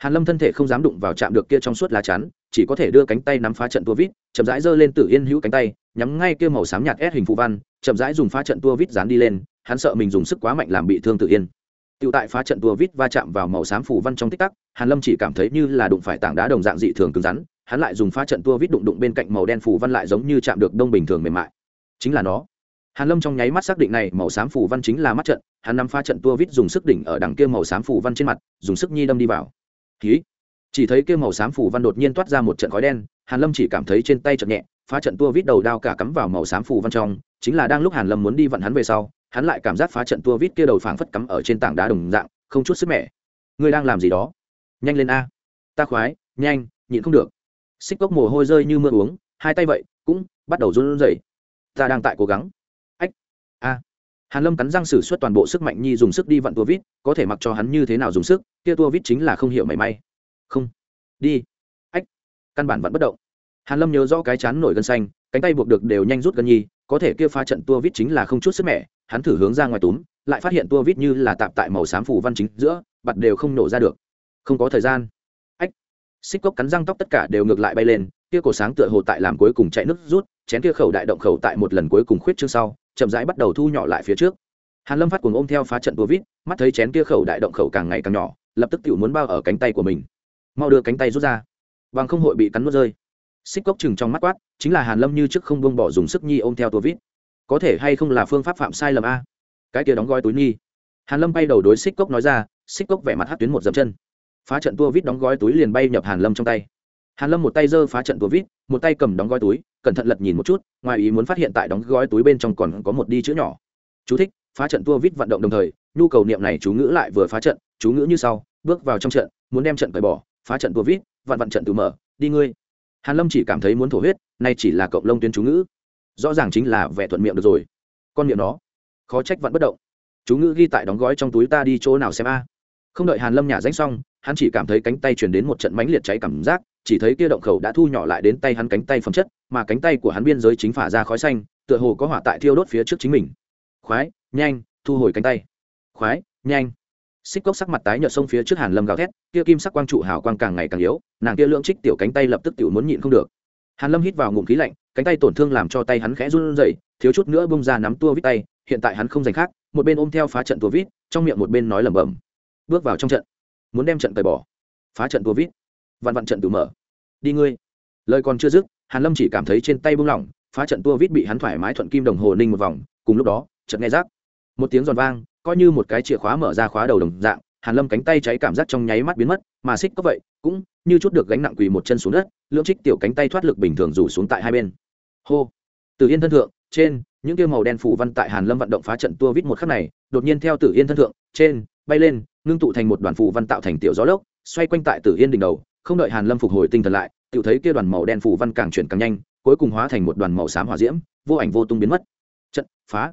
S1: hàn lâm thân thể không dám đụng vào chạm được kia trong suốt lá chắn chỉ có thể đưa cánh tay nắm phá trận tua vít chậm rãi giơ lên tử yên hữu cánh tay nhắm ngay kia màu xám nhạt ép hình phù văn chậm rãi dùng phá trận tua vít dán đi lên hắn sợ mình dùng sức quá mạnh làm bị thương tử yên Tiểu tại phá trận tua vít va chạm vào màu xám phù văn trong tích tắc, Hàn Lâm chỉ cảm thấy như là đụng phải tảng đá đồng dạng dị thường cứng rắn, hắn lại dùng phá trận tua vít đụng đụng bên cạnh màu đen phù văn lại giống như chạm được đông bình thường mềm mại. Chính là nó. Hàn Lâm trong nháy mắt xác định này màu xám phù văn chính là mắt trận, hắn nắm phá trận tua vít dùng sức đỉnh ở đằng kia màu xám phù văn trên mặt, dùng sức nhi đâm đi vào. Khí chỉ thấy kia màu xám phủ văn đột nhiên toát ra một trận khói đen, hàn lâm chỉ cảm thấy trên tay chợt nhẹ, phá trận tua vít đầu đao cả cắm vào màu xám phủ văn trong, chính là đang lúc hàn lâm muốn đi vận hắn về sau, hắn lại cảm giác phá trận tua vít kia đầu phảng phất cắm ở trên tảng đá đồng dạng, không chút sức mẻ. Ngươi đang làm gì đó? Nhanh lên a. Ta khoái, nhanh, nhịn không được. Xích cốc mồ hôi rơi như mưa uống, hai tay vậy, cũng bắt đầu run rẩy. Ta đang tại cố gắng. Ách, a hàn lâm cắn răng sử xuất toàn bộ sức mạnh nhi dùng sức đi vặn tua vít, có thể mặc cho hắn như thế nào dùng sức, kia tua vít chính là không hiểu mảy may. Không. Đi. Ách. Căn bản vẫn bất động. Hàn lâm nhớ rõ cái chán nổi gân xanh, cánh tay buộc được đều nhanh rút gần nhi, có thể kia pha trận tua vít chính là không chút sức mẻ, hắn thử hướng ra ngoài túm, lại phát hiện tua vít như là tạm tại màu xám phủ văn chính giữa bật đều không nổ ra được. Không có thời gian. Ách. Xích cốc cắn răng tóc tất cả đều ngược lại bay lên, kia cổ sáng tựa hồ tại làm cuối cùng chạy nước rút, chén kia khẩu đại động khẩu tại một lần cuối cùng khuyết chương sau chậm rãi bắt đầu thu nhỏ lại phía trước. Hàn lâm phát cuồng ôm theo phá trận tua vít, mắt thấy chén kia khẩu đại động khẩu càng ngày càng nhỏ, lập tức tiểu muốn bao ở cánh tay của mình. Mau đưa cánh tay rút ra. Bằng không hội bị cắn nuốt rơi. Xích cốc chừng trong mắt quát, chính là hàn lâm như trước không buông bỏ dùng sức nhi ôm theo tua vít. Có thể hay không là phương pháp phạm sai lầm a? Cái kia đóng gói túi nhi. Hàn lâm bay đầu đối xích cốc nói ra, xích cốc vẻ mặt hát tuyến một dậm chân. Phá trận tua vít đóng gói túi liền bay nhập hàn lâm trong tay hàn lâm một tay giơ phá trận tua vít, một tay cầm đóng gói túi, cẩn thận lật nhìn một chút, ngoài ý muốn phát hiện tại đóng gói túi bên trong còn có một đi chữ nhỏ. Chú thích, phá trận tua vít vận động đồng thời, nhu cầu niệm này chú ngữ lại vừa phá trận, chú ngữ như sau, bước vào trong trận, muốn đem trận cởi bỏ, phá trận tua vít vạn vận trận từ mở, đi ngươi. Hàn lâm chỉ cảm thấy muốn thổ huyết, nay chỉ là cộng lông tuyến chú ngữ. Rõ ràng chính là vẻ thuận miệng được rồi. Con miệng nó, khó trách vẫn bất động. Chú ngữ ghi tại đóng gói trong túi ta đi chỗ nào xem a. Không đợi hàn lâm nhả danh xong, hắn chỉ cảm thấy cánh tay truyền đến một trận mãnh liệt cháy cảm giác chỉ thấy kia động khẩu đã thu nhỏ lại đến tay hắn cánh tay phẩm chất, mà cánh tay của hắn biên giới chính phả ra khói xanh, tựa hồ có hỏa tại thiêu đốt phía trước chính mình. Khoái, nhanh, thu hồi cánh tay. Khoái, nhanh. Xích cốc sắc mặt tái nhợt sông phía trước hàn lâm gào thét, kia kim sắc quang trụ hào quang càng ngày càng yếu, nàng kia lượng trích tiểu cánh tay lập tức tiểu muốn nhịn không được. Hàn lâm hít vào ngụm khí lạnh, cánh tay tổn thương làm cho tay hắn khẽ run rẩy, thiếu chút nữa bung ra nắm tua vít tay, hiện tại hắn không giành khác, một bên ôm theo phá trận tua vít, trong miệng một bên nói lẩm bẩm. Bước vào trong trận. Muốn đem trận tẩy bỏ. Phá trận tua vít vạn vạn trận tự mở. Đi ngươi. Lời còn chưa dứt, hàn lâm chỉ cảm thấy trên tay buông lỏng, phá trận tua vít bị hắn thoải mái thuận kim đồng hồ ninh một vòng, cùng lúc đó trận nghe rác. Một tiếng giòn vang, coi như một cái chìa khóa mở ra khóa đầu đồng dạng, hàn lâm cánh tay cháy cảm giác trong nháy mắt biến mất, mà xích có vậy, cũng như chút được gánh nặng quỳ một chân xuống đất, lưỡng trích tiểu cánh tay thoát lực bình thường rủ xuống tại hai bên. Hô. Từ yên thân thượng, trên, những kia màu đen phủ văn tại hàn lâm vận động phá trận tua vít một khắc này, đột nhiên theo tử yên thân thượng, trên, bay lên, ngưng tụ thành một đoàn phủ văn tạo thành tiểu gió lốc, xoay quanh tại tử yên đỉnh đầu không đợi hàn lâm phục hồi tinh thần lại tự thấy kia đoàn màu đen phủ văn càng chuyển càng nhanh, cuối cùng hóa thành một đoàn màu xám hỏa diễm, vô ảnh vô tung biến mất. Trận, phá.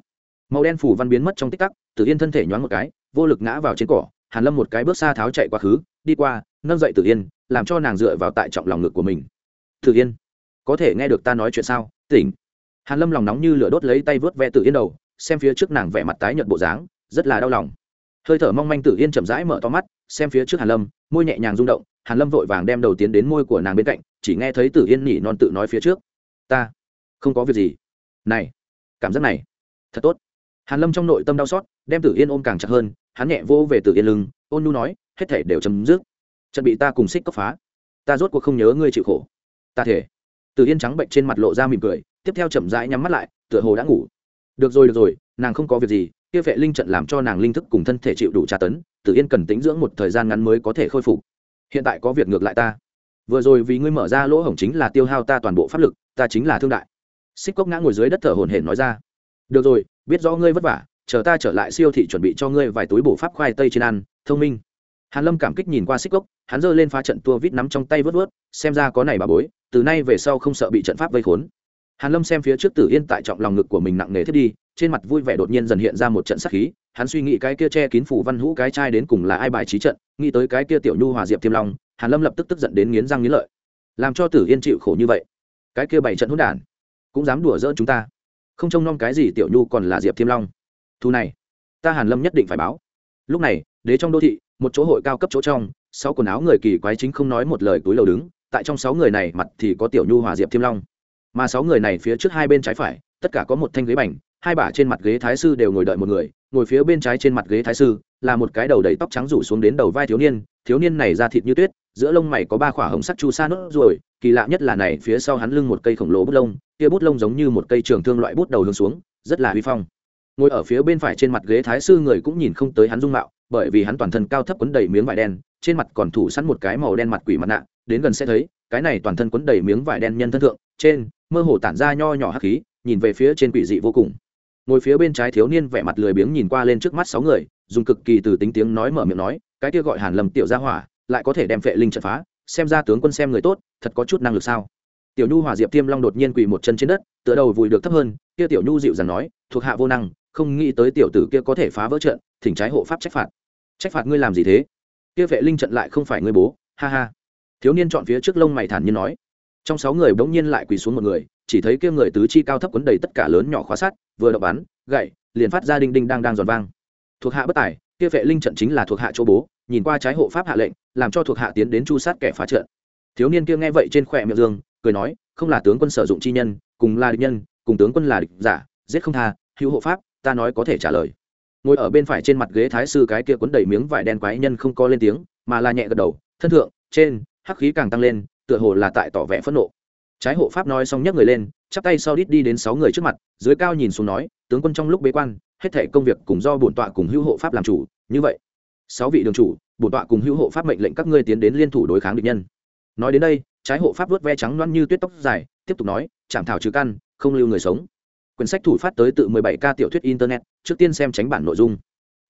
S1: Màu đen phủ văn biến mất trong tích tắc, tử yên thân thể nhoáng một cái, vô lực ngã vào trên cỏ, hàn lâm một cái bước xa tháo chạy quá khứ, đi qua, nâng dậy tử yên, làm cho nàng dựa vào tại trọng lòng ngực của mình. Tử yên, có thể nghe được ta nói chuyện sao? Tỉnh. Hàn lâm lòng nóng như lửa đốt lấy tay vớt ve tử yên đầu, xem phía trước nàng vẻ mặt tái nhợt bộ dáng, rất là đau lòng hơi thở mong manh tử yên chậm rãi mở to mắt, xem phía trước hàn lâm, môi nhẹ nhàng rung động, hàn lâm vội vàng đem đầu tiến đến môi của nàng bên cạnh, chỉ nghe thấy tử yên nhỉ non tự nói phía trước. Ta, không có việc gì. Này, cảm giác này, thật tốt. Hàn lâm trong nội tâm đau xót, đem tử yên ôm càng chặt hơn, hắn nhẹ vô về tử yên lưng, ôn nu nói, hết thể đều chấm dứt. Trận bị ta cùng xích cấp phá. Ta rốt cuộc không nhớ ngươi chịu khổ. Ta thể tử yên trắng bệnh trên mặt lộ ra mỉm cười, tiếp theo chậm rãi nhắm mắt lại, tựa hồ đã ngủ. Được rồi được rồi, nàng không có việc gì kia vệ linh trận làm cho nàng linh thức cùng thân thể chịu đủ tra tấn, tử yên cần tính dưỡng một thời gian ngắn mới có thể khôi phục. Hiện tại có việc ngược lại ta. Vừa rồi vì ngươi mở ra lỗ hổng chính là tiêu hao ta toàn bộ pháp lực, ta chính là thương đại. Xích cốc ngã ngồi dưới đất thở hổn hển nói ra. Được rồi, biết rõ ngươi vất vả, chờ ta trở lại siêu thị chuẩn bị cho ngươi vài túi bổ pháp khoai tây trên ăn, thông minh. Hàn lâm cảm kích nhìn qua xích cốc, hắn giơ lên phá trận tua vít nắm trong tay vớt vớt, xem ra có này bà bối, từ nay về sau không sợ bị trận pháp vây khốn hàn lâm xem phía trước tử yên tại trọng lòng ngực của mình nặng nề thiết đi, trên mặt vui vẻ đột nhiên dần hiện ra một trận sắc khí, hắn suy nghĩ cái kia che kín phủ văn hũ cái trai đến cùng là ai bài trí trận, nghĩ tới cái kia tiểu nhu hòa diệp thiêm long, hàn lâm lập tức tức giận đến nghiến răng nghiến lợi. Làm cho tử yên chịu khổ như vậy, cái kia bảy trận hỗn đản, cũng dám đùa giỡn chúng ta. Không trông nom cái gì tiểu nhu còn là diệp thiêm long. Thu này, ta hàn lâm nhất định phải báo. Lúc này, đế trong đô thị, một chỗ hội cao cấp chỗ trong, sáu quần áo người kỳ quái chính không nói một lời túi lầu đứng, tại trong sáu người này mặt thì có tiểu nhu hòa diệp thiêm long mà sáu người này phía trước hai bên trái phải, tất cả có một thanh ghế bành, hai bả trên mặt ghế thái sư đều ngồi đợi một người, ngồi phía bên trái trên mặt ghế thái sư là một cái đầu đầy tóc trắng rủ xuống đến đầu vai thiếu niên thiếu niên này da thịt như tuyết, giữa lông mày có ba khỏa hồng sắc chu sa nốt ruồi, kỳ lạ nhất là này phía sau hắn lưng một cây khổng lồ bút lông, kia bút lông giống như một cây trường thương loại bút đầu hướng xuống, rất là uy phong. Ngồi ở phía bên phải trên mặt ghế thái sư người cũng nhìn không tới hắn dung mạo, bởi vì hắn toàn thân cao thấp quấn đầy miếng vải đen, trên mặt còn thủ sẵn một cái màu đen mặt quỷ mặt nạ đến gần sẽ thấy, cái này toàn thân quấn đầy miếng vải đen nhân thân thượng, trên, mơ hồ tản ra nho nhỏ hắc khí, nhìn về phía trên quỷ dị vô cùng. Ngồi phía bên trái thiếu niên vẻ mặt lười biếng nhìn qua lên trước mắt sáu người, dùng cực kỳ từ tính tiếng nói mở miệng nói, cái kia gọi hàn lầm tiểu gia hỏa, lại có thể đem phệ linh trận phá, xem ra tướng quân xem người tốt, thật có chút năng lực sao? Tiểu nhu hòa diệp tiêm long đột nhiên quỳ một chân trên đất, tựa đầu vùi được thấp hơn, kia tiểu nhu dịu dàng nói, thuộc hạ vô năng, không nghĩ tới tiểu tử kia có thể phá vỡ trận, thỉnh trái hộ pháp trách phạt. Trách phạt ngươi làm gì thế? Kia vệ linh trận lại không phải ngươi bố, ha ha thiếu niên chọn phía trước lông mày thản nhiên nói. Trong sáu người bỗng nhiên lại quỳ xuống một người, chỉ thấy kia người tứ chi cao thấp quấn đầy tất cả lớn nhỏ khóa sắt, vừa đập bắn, gậy, liền phát ra đinh đinh đang đang giòn vang. Thuộc hạ bất tài, kia vệ linh trận chính là thuộc hạ chỗ bố, nhìn qua trái hộ pháp hạ lệnh, làm cho thuộc hạ tiến đến chu sát kẻ phá trận. Thiếu niên kia nghe vậy trên khỏe miệng dương, cười nói, không là tướng quân sử dụng chi nhân, cùng là địch nhân, cùng tướng quân là địch giả, giết không tha, hữu hộ pháp, ta nói có thể trả lời. Ngồi ở bên phải trên mặt ghế thái sư cái kia cuốn đầy miếng vải đen quái nhân không có lên tiếng, mà là nhẹ gật đầu, thân thượng, trên hắc khí càng tăng lên tựa hồ là tại tỏ vẻ phẫn nộ. Trái hộ pháp nói xong nhấc người lên chắp tay sau đít đi đến sáu người trước mặt dưới cao nhìn xuống nói tướng quân trong lúc bế quan hết thể công việc cùng do bổn tọa cùng hữu hộ pháp làm chủ như vậy. Sáu vị đường chủ bổn tọa cùng hữu hộ pháp mệnh lệnh các ngươi tiến đến liên thủ đối kháng địch nhân. Nói đến đây trái hộ pháp vớt ve trắng loăn như tuyết tóc dài tiếp tục nói chạm thảo trừ căn không lưu người sống. Quyển sách thủ phát tới tự 17 k tiểu thuyết internet trước tiên xem tránh bản nội dung.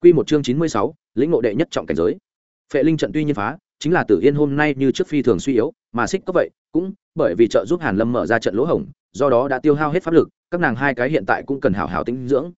S1: Quy một chương 96, lĩnh ngộ đệ nhất trọng cảnh giới. Phệ linh trận tuy nhiên phá chính là tử yên hôm nay như trước phi thường suy yếu mà xích có vậy cũng bởi vì trợ giúp hàn lâm mở ra trận lỗ hổng do đó đã tiêu hao hết pháp lực các nàng hai cái hiện tại cũng cần hảo hảo tinh dưỡng.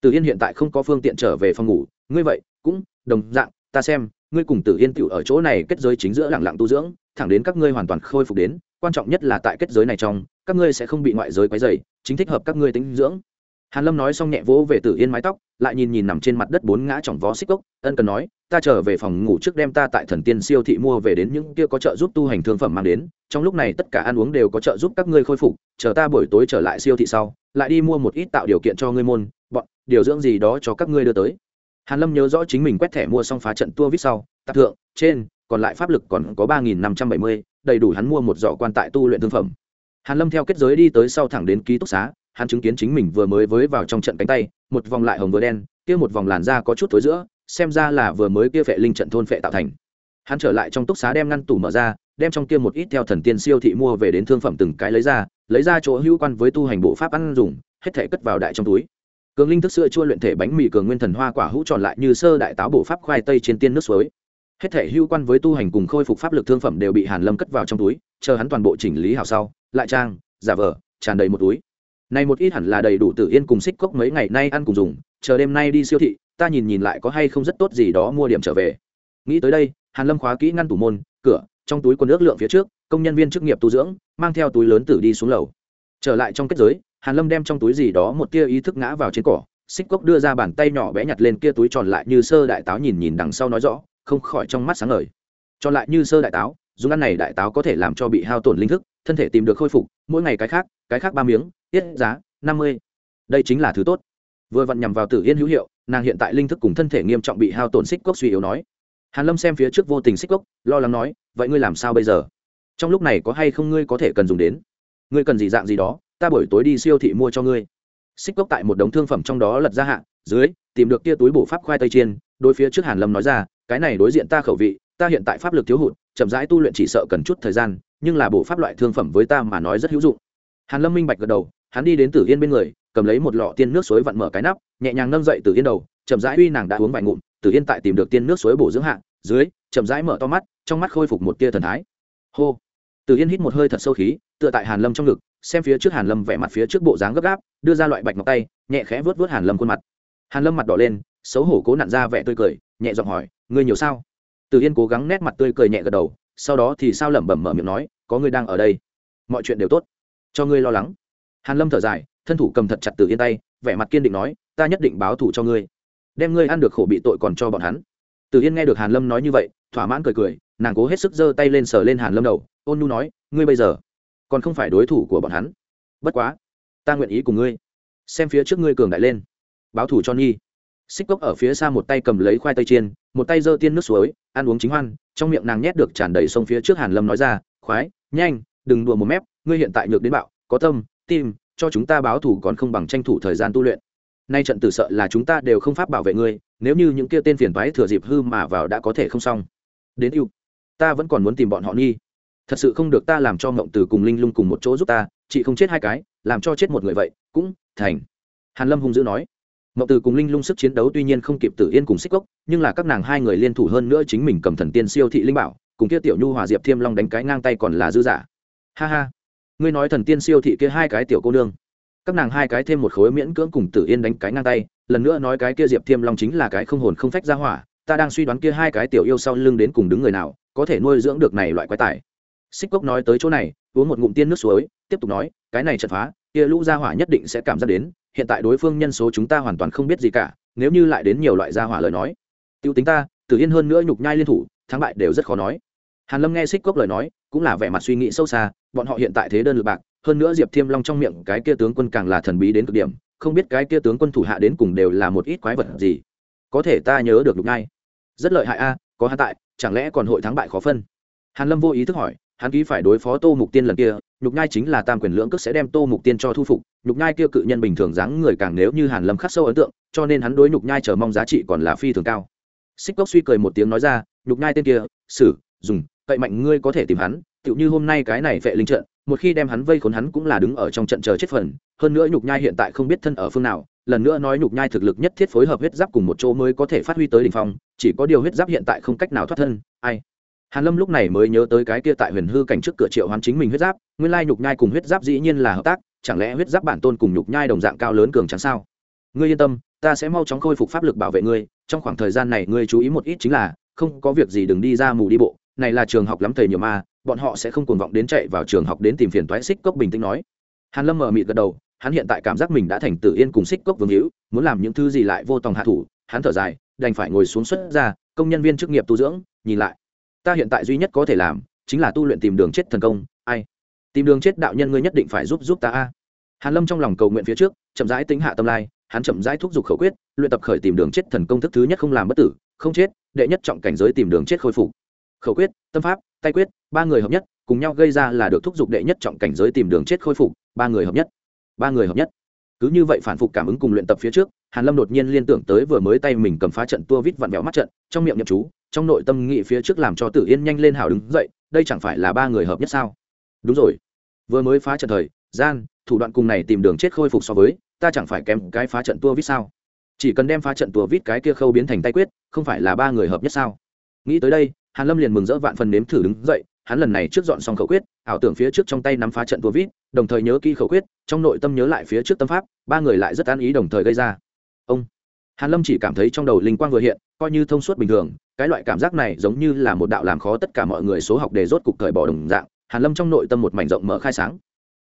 S1: Tử yên hiện tại không có phương tiện trở về phòng ngủ ngươi vậy cũng đồng dạng ta xem ngươi cùng tử yên tiểu ở chỗ này kết giới chính giữa lặng lặng tu dưỡng thẳng đến các ngươi hoàn toàn khôi phục đến quan trọng nhất là tại kết giới này trong các ngươi sẽ không bị ngoại giới quấy rầy, chính thích hợp các ngươi tĩnh dưỡng hàn lâm nói xong nhẹ vỗ về tử yên mái tóc, lại nhìn nhìn nằm trên mặt đất bốn ngã chỏng vó xích cốc ân cần nói, ta trở về phòng ngủ trước đem ta tại thần tiên siêu thị mua về đến những kia có trợ giúp tu hành thương phẩm mang đến, trong lúc này tất cả ăn uống đều có trợ giúp các ngươi khôi phục, chờ ta buổi tối trở lại siêu thị sau, lại đi mua một ít tạo điều kiện cho ngươi môn, bọn, điều dưỡng gì đó cho các ngươi đưa tới. Hàn lâm nhớ rõ chính mình quét thẻ mua xong phá trận tua vít sau, tạp thượng, trên, còn lại pháp lực còn có ba nghìn năm trăm bảy mươi, đầy đủ hắn mua một giỏ quan tại tu luyện thương phẩm. Hàn lâm theo kết giới đi tới sau thẳng đến ký túc xá hắn chứng kiến chính mình vừa mới với vào trong trận cánh tay, một vòng lại hồng vừa đen, kia một vòng làn da có chút tối giữa, xem ra là vừa mới kia phệ linh trận thôn phệ tạo thành. Hắn trở lại trong túc xá đem ngăn tủ mở ra, đem trong kia một ít theo thần tiên siêu thị mua về đến thương phẩm từng cái lấy ra lấy ra chỗ hữu quan với tu hành bộ pháp ăn dùng, hết thể cất vào đại trong túi. Cường linh thức sữa chua luyện thể bánh mì cường nguyên thần hoa quả hũ tròn lại như sơ đại táo bộ pháp khoai tây trên tiên nước suối. Hết thể hữu quan với tu hành cùng khôi phục pháp lực thương phẩm đều bị hàn lâm cất vào trong túi, chờ hắn toàn bộ chỉnh lý hảo sau, lại trang, giả vờ, tràn đầy một túi này một ít hẳn là đầy đủ tự yên cùng xích cốc mấy ngày nay ăn cùng dùng, chờ đêm nay đi siêu thị, ta nhìn nhìn lại có hay không rất tốt gì đó mua điểm trở về. Nghĩ tới đây, hàn lâm khóa kỹ ngăn tủ môn, cửa, trong túi quần nước lượng phía trước, công nhân viên chức nghiệp tu dưỡng, mang theo túi lớn tử đi xuống lầu. Trở lại trong kết giới, hàn lâm đem trong túi gì đó một tia ý thức ngã vào trên cỏ, xích cốc đưa ra bàn tay nhỏ bé nhặt lên kia túi tròn lại như sơ đại táo nhìn nhìn đằng sau nói rõ, không khỏi trong mắt sáng ngời. Tròn lại như sơ đại táo, dùng ăn này đại táo có thể làm cho bị hao tổn linh thức, thân thể tìm được khôi phục, mỗi ngày cái khác cái khác ba miếng tiết giá năm mươi. Đây chính là thứ tốt. Vừa vặn nhằm vào tử yên hữu hiệu, nàng hiện tại linh thức cùng thân thể nghiêm trọng bị hao tổn xích cốc suy yếu nói. Hàn lâm xem phía trước vô tình xích cốc, lo lắng nói, vậy ngươi làm sao bây giờ? Trong lúc này có hay không ngươi có thể cần dùng đến? Ngươi cần gì dạng gì đó, ta buổi tối đi siêu thị mua cho ngươi. Xích cốc tại một đống thương phẩm trong đó lật ra hạ, dưới, tìm được tia túi bổ pháp khoai tây chiên, đối phía trước hàn lâm nói ra, cái này đối diện ta khẩu vị, ta hiện tại pháp lực thiếu hụt, chậm rãi tu luyện chỉ sợ cần chút thời gian, nhưng là bổ pháp loại thương phẩm với ta mà nói rất hữu dụng. Hàn lâm minh bạch gật đầu hắn đi đến tử yên bên người, cầm lấy một lọ tiên nước suối vặn mở cái nắp, nhẹ nhàng nâng dậy tử yên đầu, chậm rãi uy nàng đã uống vài ngụm, tử yên tại tìm được tiên nước suối bổ dưỡng hạ, dưới, chậm rãi mở to mắt, trong mắt khôi phục một tia thần thái. Hô! Tử yên hít một hơi thật sâu khí, tựa tại hàn lâm trong ngực, xem phía trước hàn lâm vẻ mặt phía trước bộ dáng gấp gáp, đưa ra loại bạch ngọc tay, nhẹ khẽ vớt vớt hàn lâm khuôn mặt. Hàn lâm mặt đỏ lên, xấu hổ cố nặn ra vẻ tươi cười, nhẹ giọng hỏi, ngươi nhiều sao? Tử yên cố gắng nét mặt tươi cười nhẹ gật đầu, sau đó thì sao lẩm bẩm mở miệng nói, có ngươi đang ở đây. Mọi chuyện đều tốt. Cho ngươi lo lắng hàn lâm thở dài, thân thủ cầm thật chặt tử yên tay, vẻ mặt kiên định nói, ta nhất định báo thù cho ngươi, đem ngươi ăn được khổ bị tội còn cho bọn hắn. Tử yên nghe được hàn lâm nói như vậy, thỏa mãn cười cười, nàng cố hết sức giơ tay lên sờ lên hàn lâm đầu, ôn nu nói, ngươi bây giờ còn không phải đối thủ của bọn hắn. Bất quá, ta nguyện ý cùng ngươi xem phía trước ngươi cường đại lên, báo thủ cho nhi. Xích cốc ở phía xa một tay cầm lấy khoai tây chiên, một tay giơ tiên nước suối, ăn uống chính hoan, trong miệng nàng nhét được tràn đầy sông phía trước hàn lâm nói ra, khoái, nhanh, đừng đùa một mép, ngươi hiện tại nhược đến bạo, có tâm tim, cho chúng ta báo thủ còn không bằng tranh thủ thời gian tu luyện. Nay trận tử sợ là chúng ta đều không pháp bảo vệ ngươi, nếu như những kia tên phiền toái thừa dịp hư mà vào đã có thể không xong. Đến yêu, ta vẫn còn muốn tìm bọn họ nghi. Thật sự không được ta làm cho mộng từ cùng linh lung cùng một chỗ giúp ta, chị không chết hai cái, làm cho chết một người vậy, cũng thành. Hàn lâm hung dữ nói. Mộng từ cùng linh lung sức chiến đấu tuy nhiên không kịp tử yên cùng xích cốc nhưng là các nàng hai người liên thủ hơn nữa chính mình cầm thần tiên siêu thị linh bảo, cùng kia tiểu nhu hòa diệp thiêm long đánh cái ngang tay còn là dư giả. Ha ha ngươi nói thần tiên siêu thị kia hai cái tiểu cô nương, các nàng hai cái thêm một khối miễn cưỡng cùng tử yên đánh cái ngang tay, lần nữa nói cái kia diệp thiêm long chính là cái không hồn không phách ra hỏa, ta đang suy đoán kia hai cái tiểu yêu sau lưng đến cùng đứng người nào, có thể nuôi dưỡng được này loại quái tài. Xích cốc nói tới chỗ này, uống một ngụm tiên nước suối, tiếp tục nói, cái này chật phá, kia lũ gia hỏa nhất định sẽ cảm giác đến, hiện tại đối phương nhân số chúng ta hoàn toàn không biết gì cả, nếu như lại đến nhiều loại gia hỏa lời nói, tiêu tính ta, tử yên hơn nữa nhục nhai liên thủ, thắng bại đều rất khó nói hàn lâm nghe xích cốc lời nói, cũng là vẻ mặt suy nghĩ sâu xa, bọn họ hiện tại thế đơn lực bạc, hơn nữa diệp thiêm long trong miệng cái kia tướng quân càng là thần bí đến cực điểm, không biết cái kia tướng quân thủ hạ đến cùng đều là một ít quái vật gì. Có thể ta nhớ được lúc ngay rất lợi hại a, có hạ tại, chẳng lẽ còn hội thắng bại khó phân? Hàn lâm vô ý thức hỏi, hắn ký phải đối phó tô mục tiên lần kia nhục nhai chính là tam quyền lưỡng cước sẽ đem tô mục tiên cho thu phục nhục nhai kia cự nhân bình thường dáng người càng nếu như hàn lâm khắc sâu ấn tượng, cho nên hắn đối nhục nhai chờ mong giá trị còn là phi thường cao. Xích cốc suy cười một tiếng nói ra nhục nhai tên kia, sử, dùng cậy mạnh ngươi có thể tìm hắn, tựu như hôm nay cái này vệ linh trận, một khi đem hắn vây khốn hắn cũng là đứng ở trong trận chờ chết phần. Hơn nữa nhục nhai hiện tại không biết thân ở phương nào, lần nữa nói nhục nhai thực lực nhất thiết phối hợp huyết giáp cùng một chỗ mới có thể phát huy tới đỉnh phong, chỉ có điều huyết giáp hiện tại không cách nào thoát thân, ai? Hàn lâm lúc này mới nhớ tới cái kia tại huyền hư cảnh trước cửa triệu hoán chính mình huyết giáp, nguyên lai nhục nhai cùng huyết giáp dĩ nhiên là hợp tác, chẳng lẽ huyết giáp bản tôn cùng nhục nhai đồng dạng cao lớn cường trắng sao? Ngươi yên tâm, ta sẽ mau chóng khôi phục pháp lực bảo vệ ngươi, trong khoảng thời gian này ngươi chú ý một ít chính là, không có việc gì đừng đi ra mù đi bộ này là trường học lắm thầy nhiều ma, bọn họ sẽ không cuồng vọng đến chạy vào trường học đến tìm phiền toái xích cốc bình tĩnh nói. Hàn lâm mờ mịt gật đầu, hắn hiện tại cảm giác mình đã thành tử yên cùng xích cốc vương hữu, muốn làm những thứ gì lại vô tòng hạ thủ, hắn thở dài, đành phải ngồi xuống xuất ra, công nhân viên chức nghiệp tu dưỡng, nhìn lại. Ta hiện tại duy nhất có thể làm, chính là tu luyện tìm đường chết thần công, ai? Tìm đường chết đạo nhân ngươi nhất định phải giúp giúp ta a. Hàn lâm trong lòng cầu nguyện phía trước, chậm rãi tính hạ tâm lai, hắn chậm rãi thúc giục khẩu quyết, luyện tập khởi tìm đường chết thần công thức thứ nhất không làm bất tử, không chết, đệ nhất trọng cảnh giới tìm đường chết khôi phục khẩu quyết, tâm pháp, tay quyết, ba người hợp nhất, cùng nhau gây ra là được thúc giục đệ nhất trọng cảnh giới tìm đường chết khôi phục, ba người hợp nhất. Ba người hợp nhất. Cứ như vậy phản phục cảm ứng cùng luyện tập phía trước, hàn lâm đột nhiên liên tưởng tới vừa mới tay mình cầm phá trận tua vít vặn vẹo mắt trận, trong miệng nhậm chú, trong nội tâm nghị phía trước làm cho tử yên nhanh lên hào đứng dậy, đây chẳng phải là ba người hợp nhất sao? Đúng rồi. Vừa mới phá trận thời, gian, thủ đoạn cùng này tìm đường chết khôi phục so với, ta chẳng phải kém cái phá trận tua vít sao? Chỉ cần đem phá trận tua vít cái kia khâu biến thành tay quyết, không phải là ba người hợp nhất sao? Nghĩ tới đây hàn lâm liền mừng rỡ vạn phần nếm thử đứng dậy, hắn lần này trước dọn xong khẩu quyết, ảo tưởng phía trước trong tay nắm phá trận tua vít, đồng thời nhớ kỹ khẩu quyết, trong nội tâm nhớ lại phía trước tâm pháp, ba người lại rất an ý đồng thời gây ra. Ông, hàn lâm chỉ cảm thấy trong đầu linh quang vừa hiện, coi như thông suốt bình thường, cái loại cảm giác này giống như là một đạo làm khó tất cả mọi người số học đề rốt cục cởi bỏ đồng dạng, hàn lâm trong nội tâm một mảnh rộng mở khai sáng.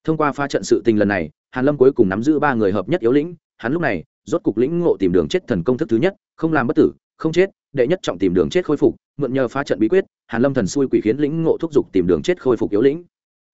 S1: Thông qua pha trận sự tình lần này, hàn lâm cuối cùng nắm giữ ba người hợp nhất yếu lĩnh, hắn lúc này rốt cục lĩnh ngộ tìm đường chết thần công thức thứ nhất, không làm bất tử không chết, đệ nhất trọng tìm đường chết khôi phục, mượn nhờ phá trận bí quyết, hàn lâm thần xui quỷ khiến lĩnh ngộ thúc giục tìm đường chết khôi phục yếu lĩnh.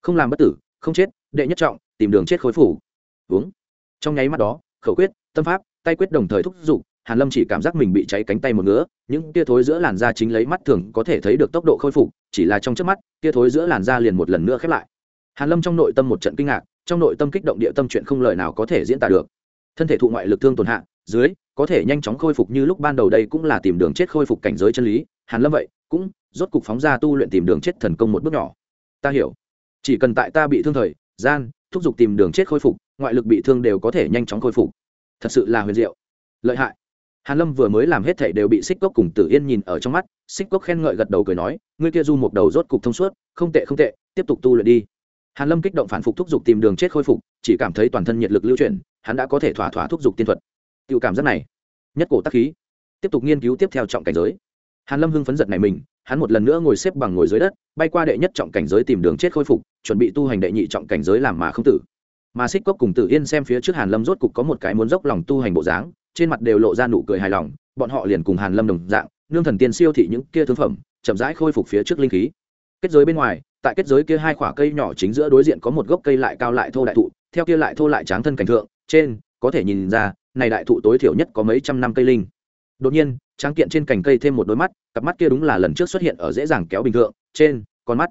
S1: Không làm bất tử, không chết, đệ nhất trọng, tìm đường chết khôi phục. Uống trong nháy mắt đó, khẩu quyết, tâm pháp, tay quyết đồng thời thúc giục hàn lâm chỉ cảm giác mình bị cháy cánh tay một ngứa, những tia thối giữa làn da chính lấy mắt thường có thể thấy được tốc độ khôi phục, chỉ là trong chớp mắt, tia thối giữa làn da liền một lần nữa khép lại. Hàn lâm trong nội tâm một trận kinh ngạc, trong nội tâm kích động địa tâm chuyện không lời nào có thể diễn tả được. Thân thể thụ ngoại lực thương tổn hạ dưới, có thể nhanh chóng khôi phục như lúc ban đầu đây cũng là tìm đường chết khôi phục cảnh giới chân lý, hàn lâm vậy, cũng rốt cục phóng ra tu luyện tìm đường chết thần công một bước nhỏ. Ta hiểu. Chỉ cần tại ta bị thương thời, gian, thúc giục tìm đường chết khôi phục, ngoại lực bị thương đều có thể nhanh chóng khôi phục. Thật sự là huyền diệu. Lợi hại. Hàn lâm vừa mới làm hết thảy đều bị xích cốc cùng tử yên nhìn ở trong mắt, xích cốc khen ngợi gật đầu cười nói, ngươi kia du một đầu rốt cục thông suốt, không tệ không tệ, tiếp tục tu luyện đi. Hàn lâm kích động phản phục thúc giục tìm đường chết khôi phục, chỉ cảm thấy toàn thân nhiệt lực lưu chuyển, hắn đã có thể thỏa thỏa thúc giục tiên thuật tiểu cảm giác này, nhất cổ tác khí. Tiếp tục nghiên cứu tiếp theo trọng cảnh giới. Hàn lâm hưng phấn giật này mình, hắn một lần nữa ngồi xếp bằng ngồi dưới đất, bay qua đệ nhất trọng cảnh giới tìm đường chết khôi phục, chuẩn bị tu hành đệ nhị trọng cảnh giới làm mà không tử. Mà xích cốc cùng tử yên xem phía trước hàn lâm rốt cục có một cái muốn dốc lòng tu hành bộ dáng, trên mặt đều lộ ra nụ cười hài lòng, bọn họ liền cùng hàn lâm đồng dạng, nương thần tiên siêu thị những kia thương phẩm, chậm rãi khôi phục phía trước linh khí. Kết giới bên ngoài, tại kết giới kia hai khoả cây nhỏ chính giữa đối diện có một gốc cây lại cao lại thô đại thụ, theo kia lại thô lại tráng thân cảnh thượng, trên, có thể nhìn ra này đại thụ tối thiểu nhất có mấy trăm năm cây linh. Đột nhiên, tráng kiện trên cành cây thêm một đôi mắt, cặp mắt kia đúng là lần trước xuất hiện ở dễ dàng kéo bình thường trên, con mắt.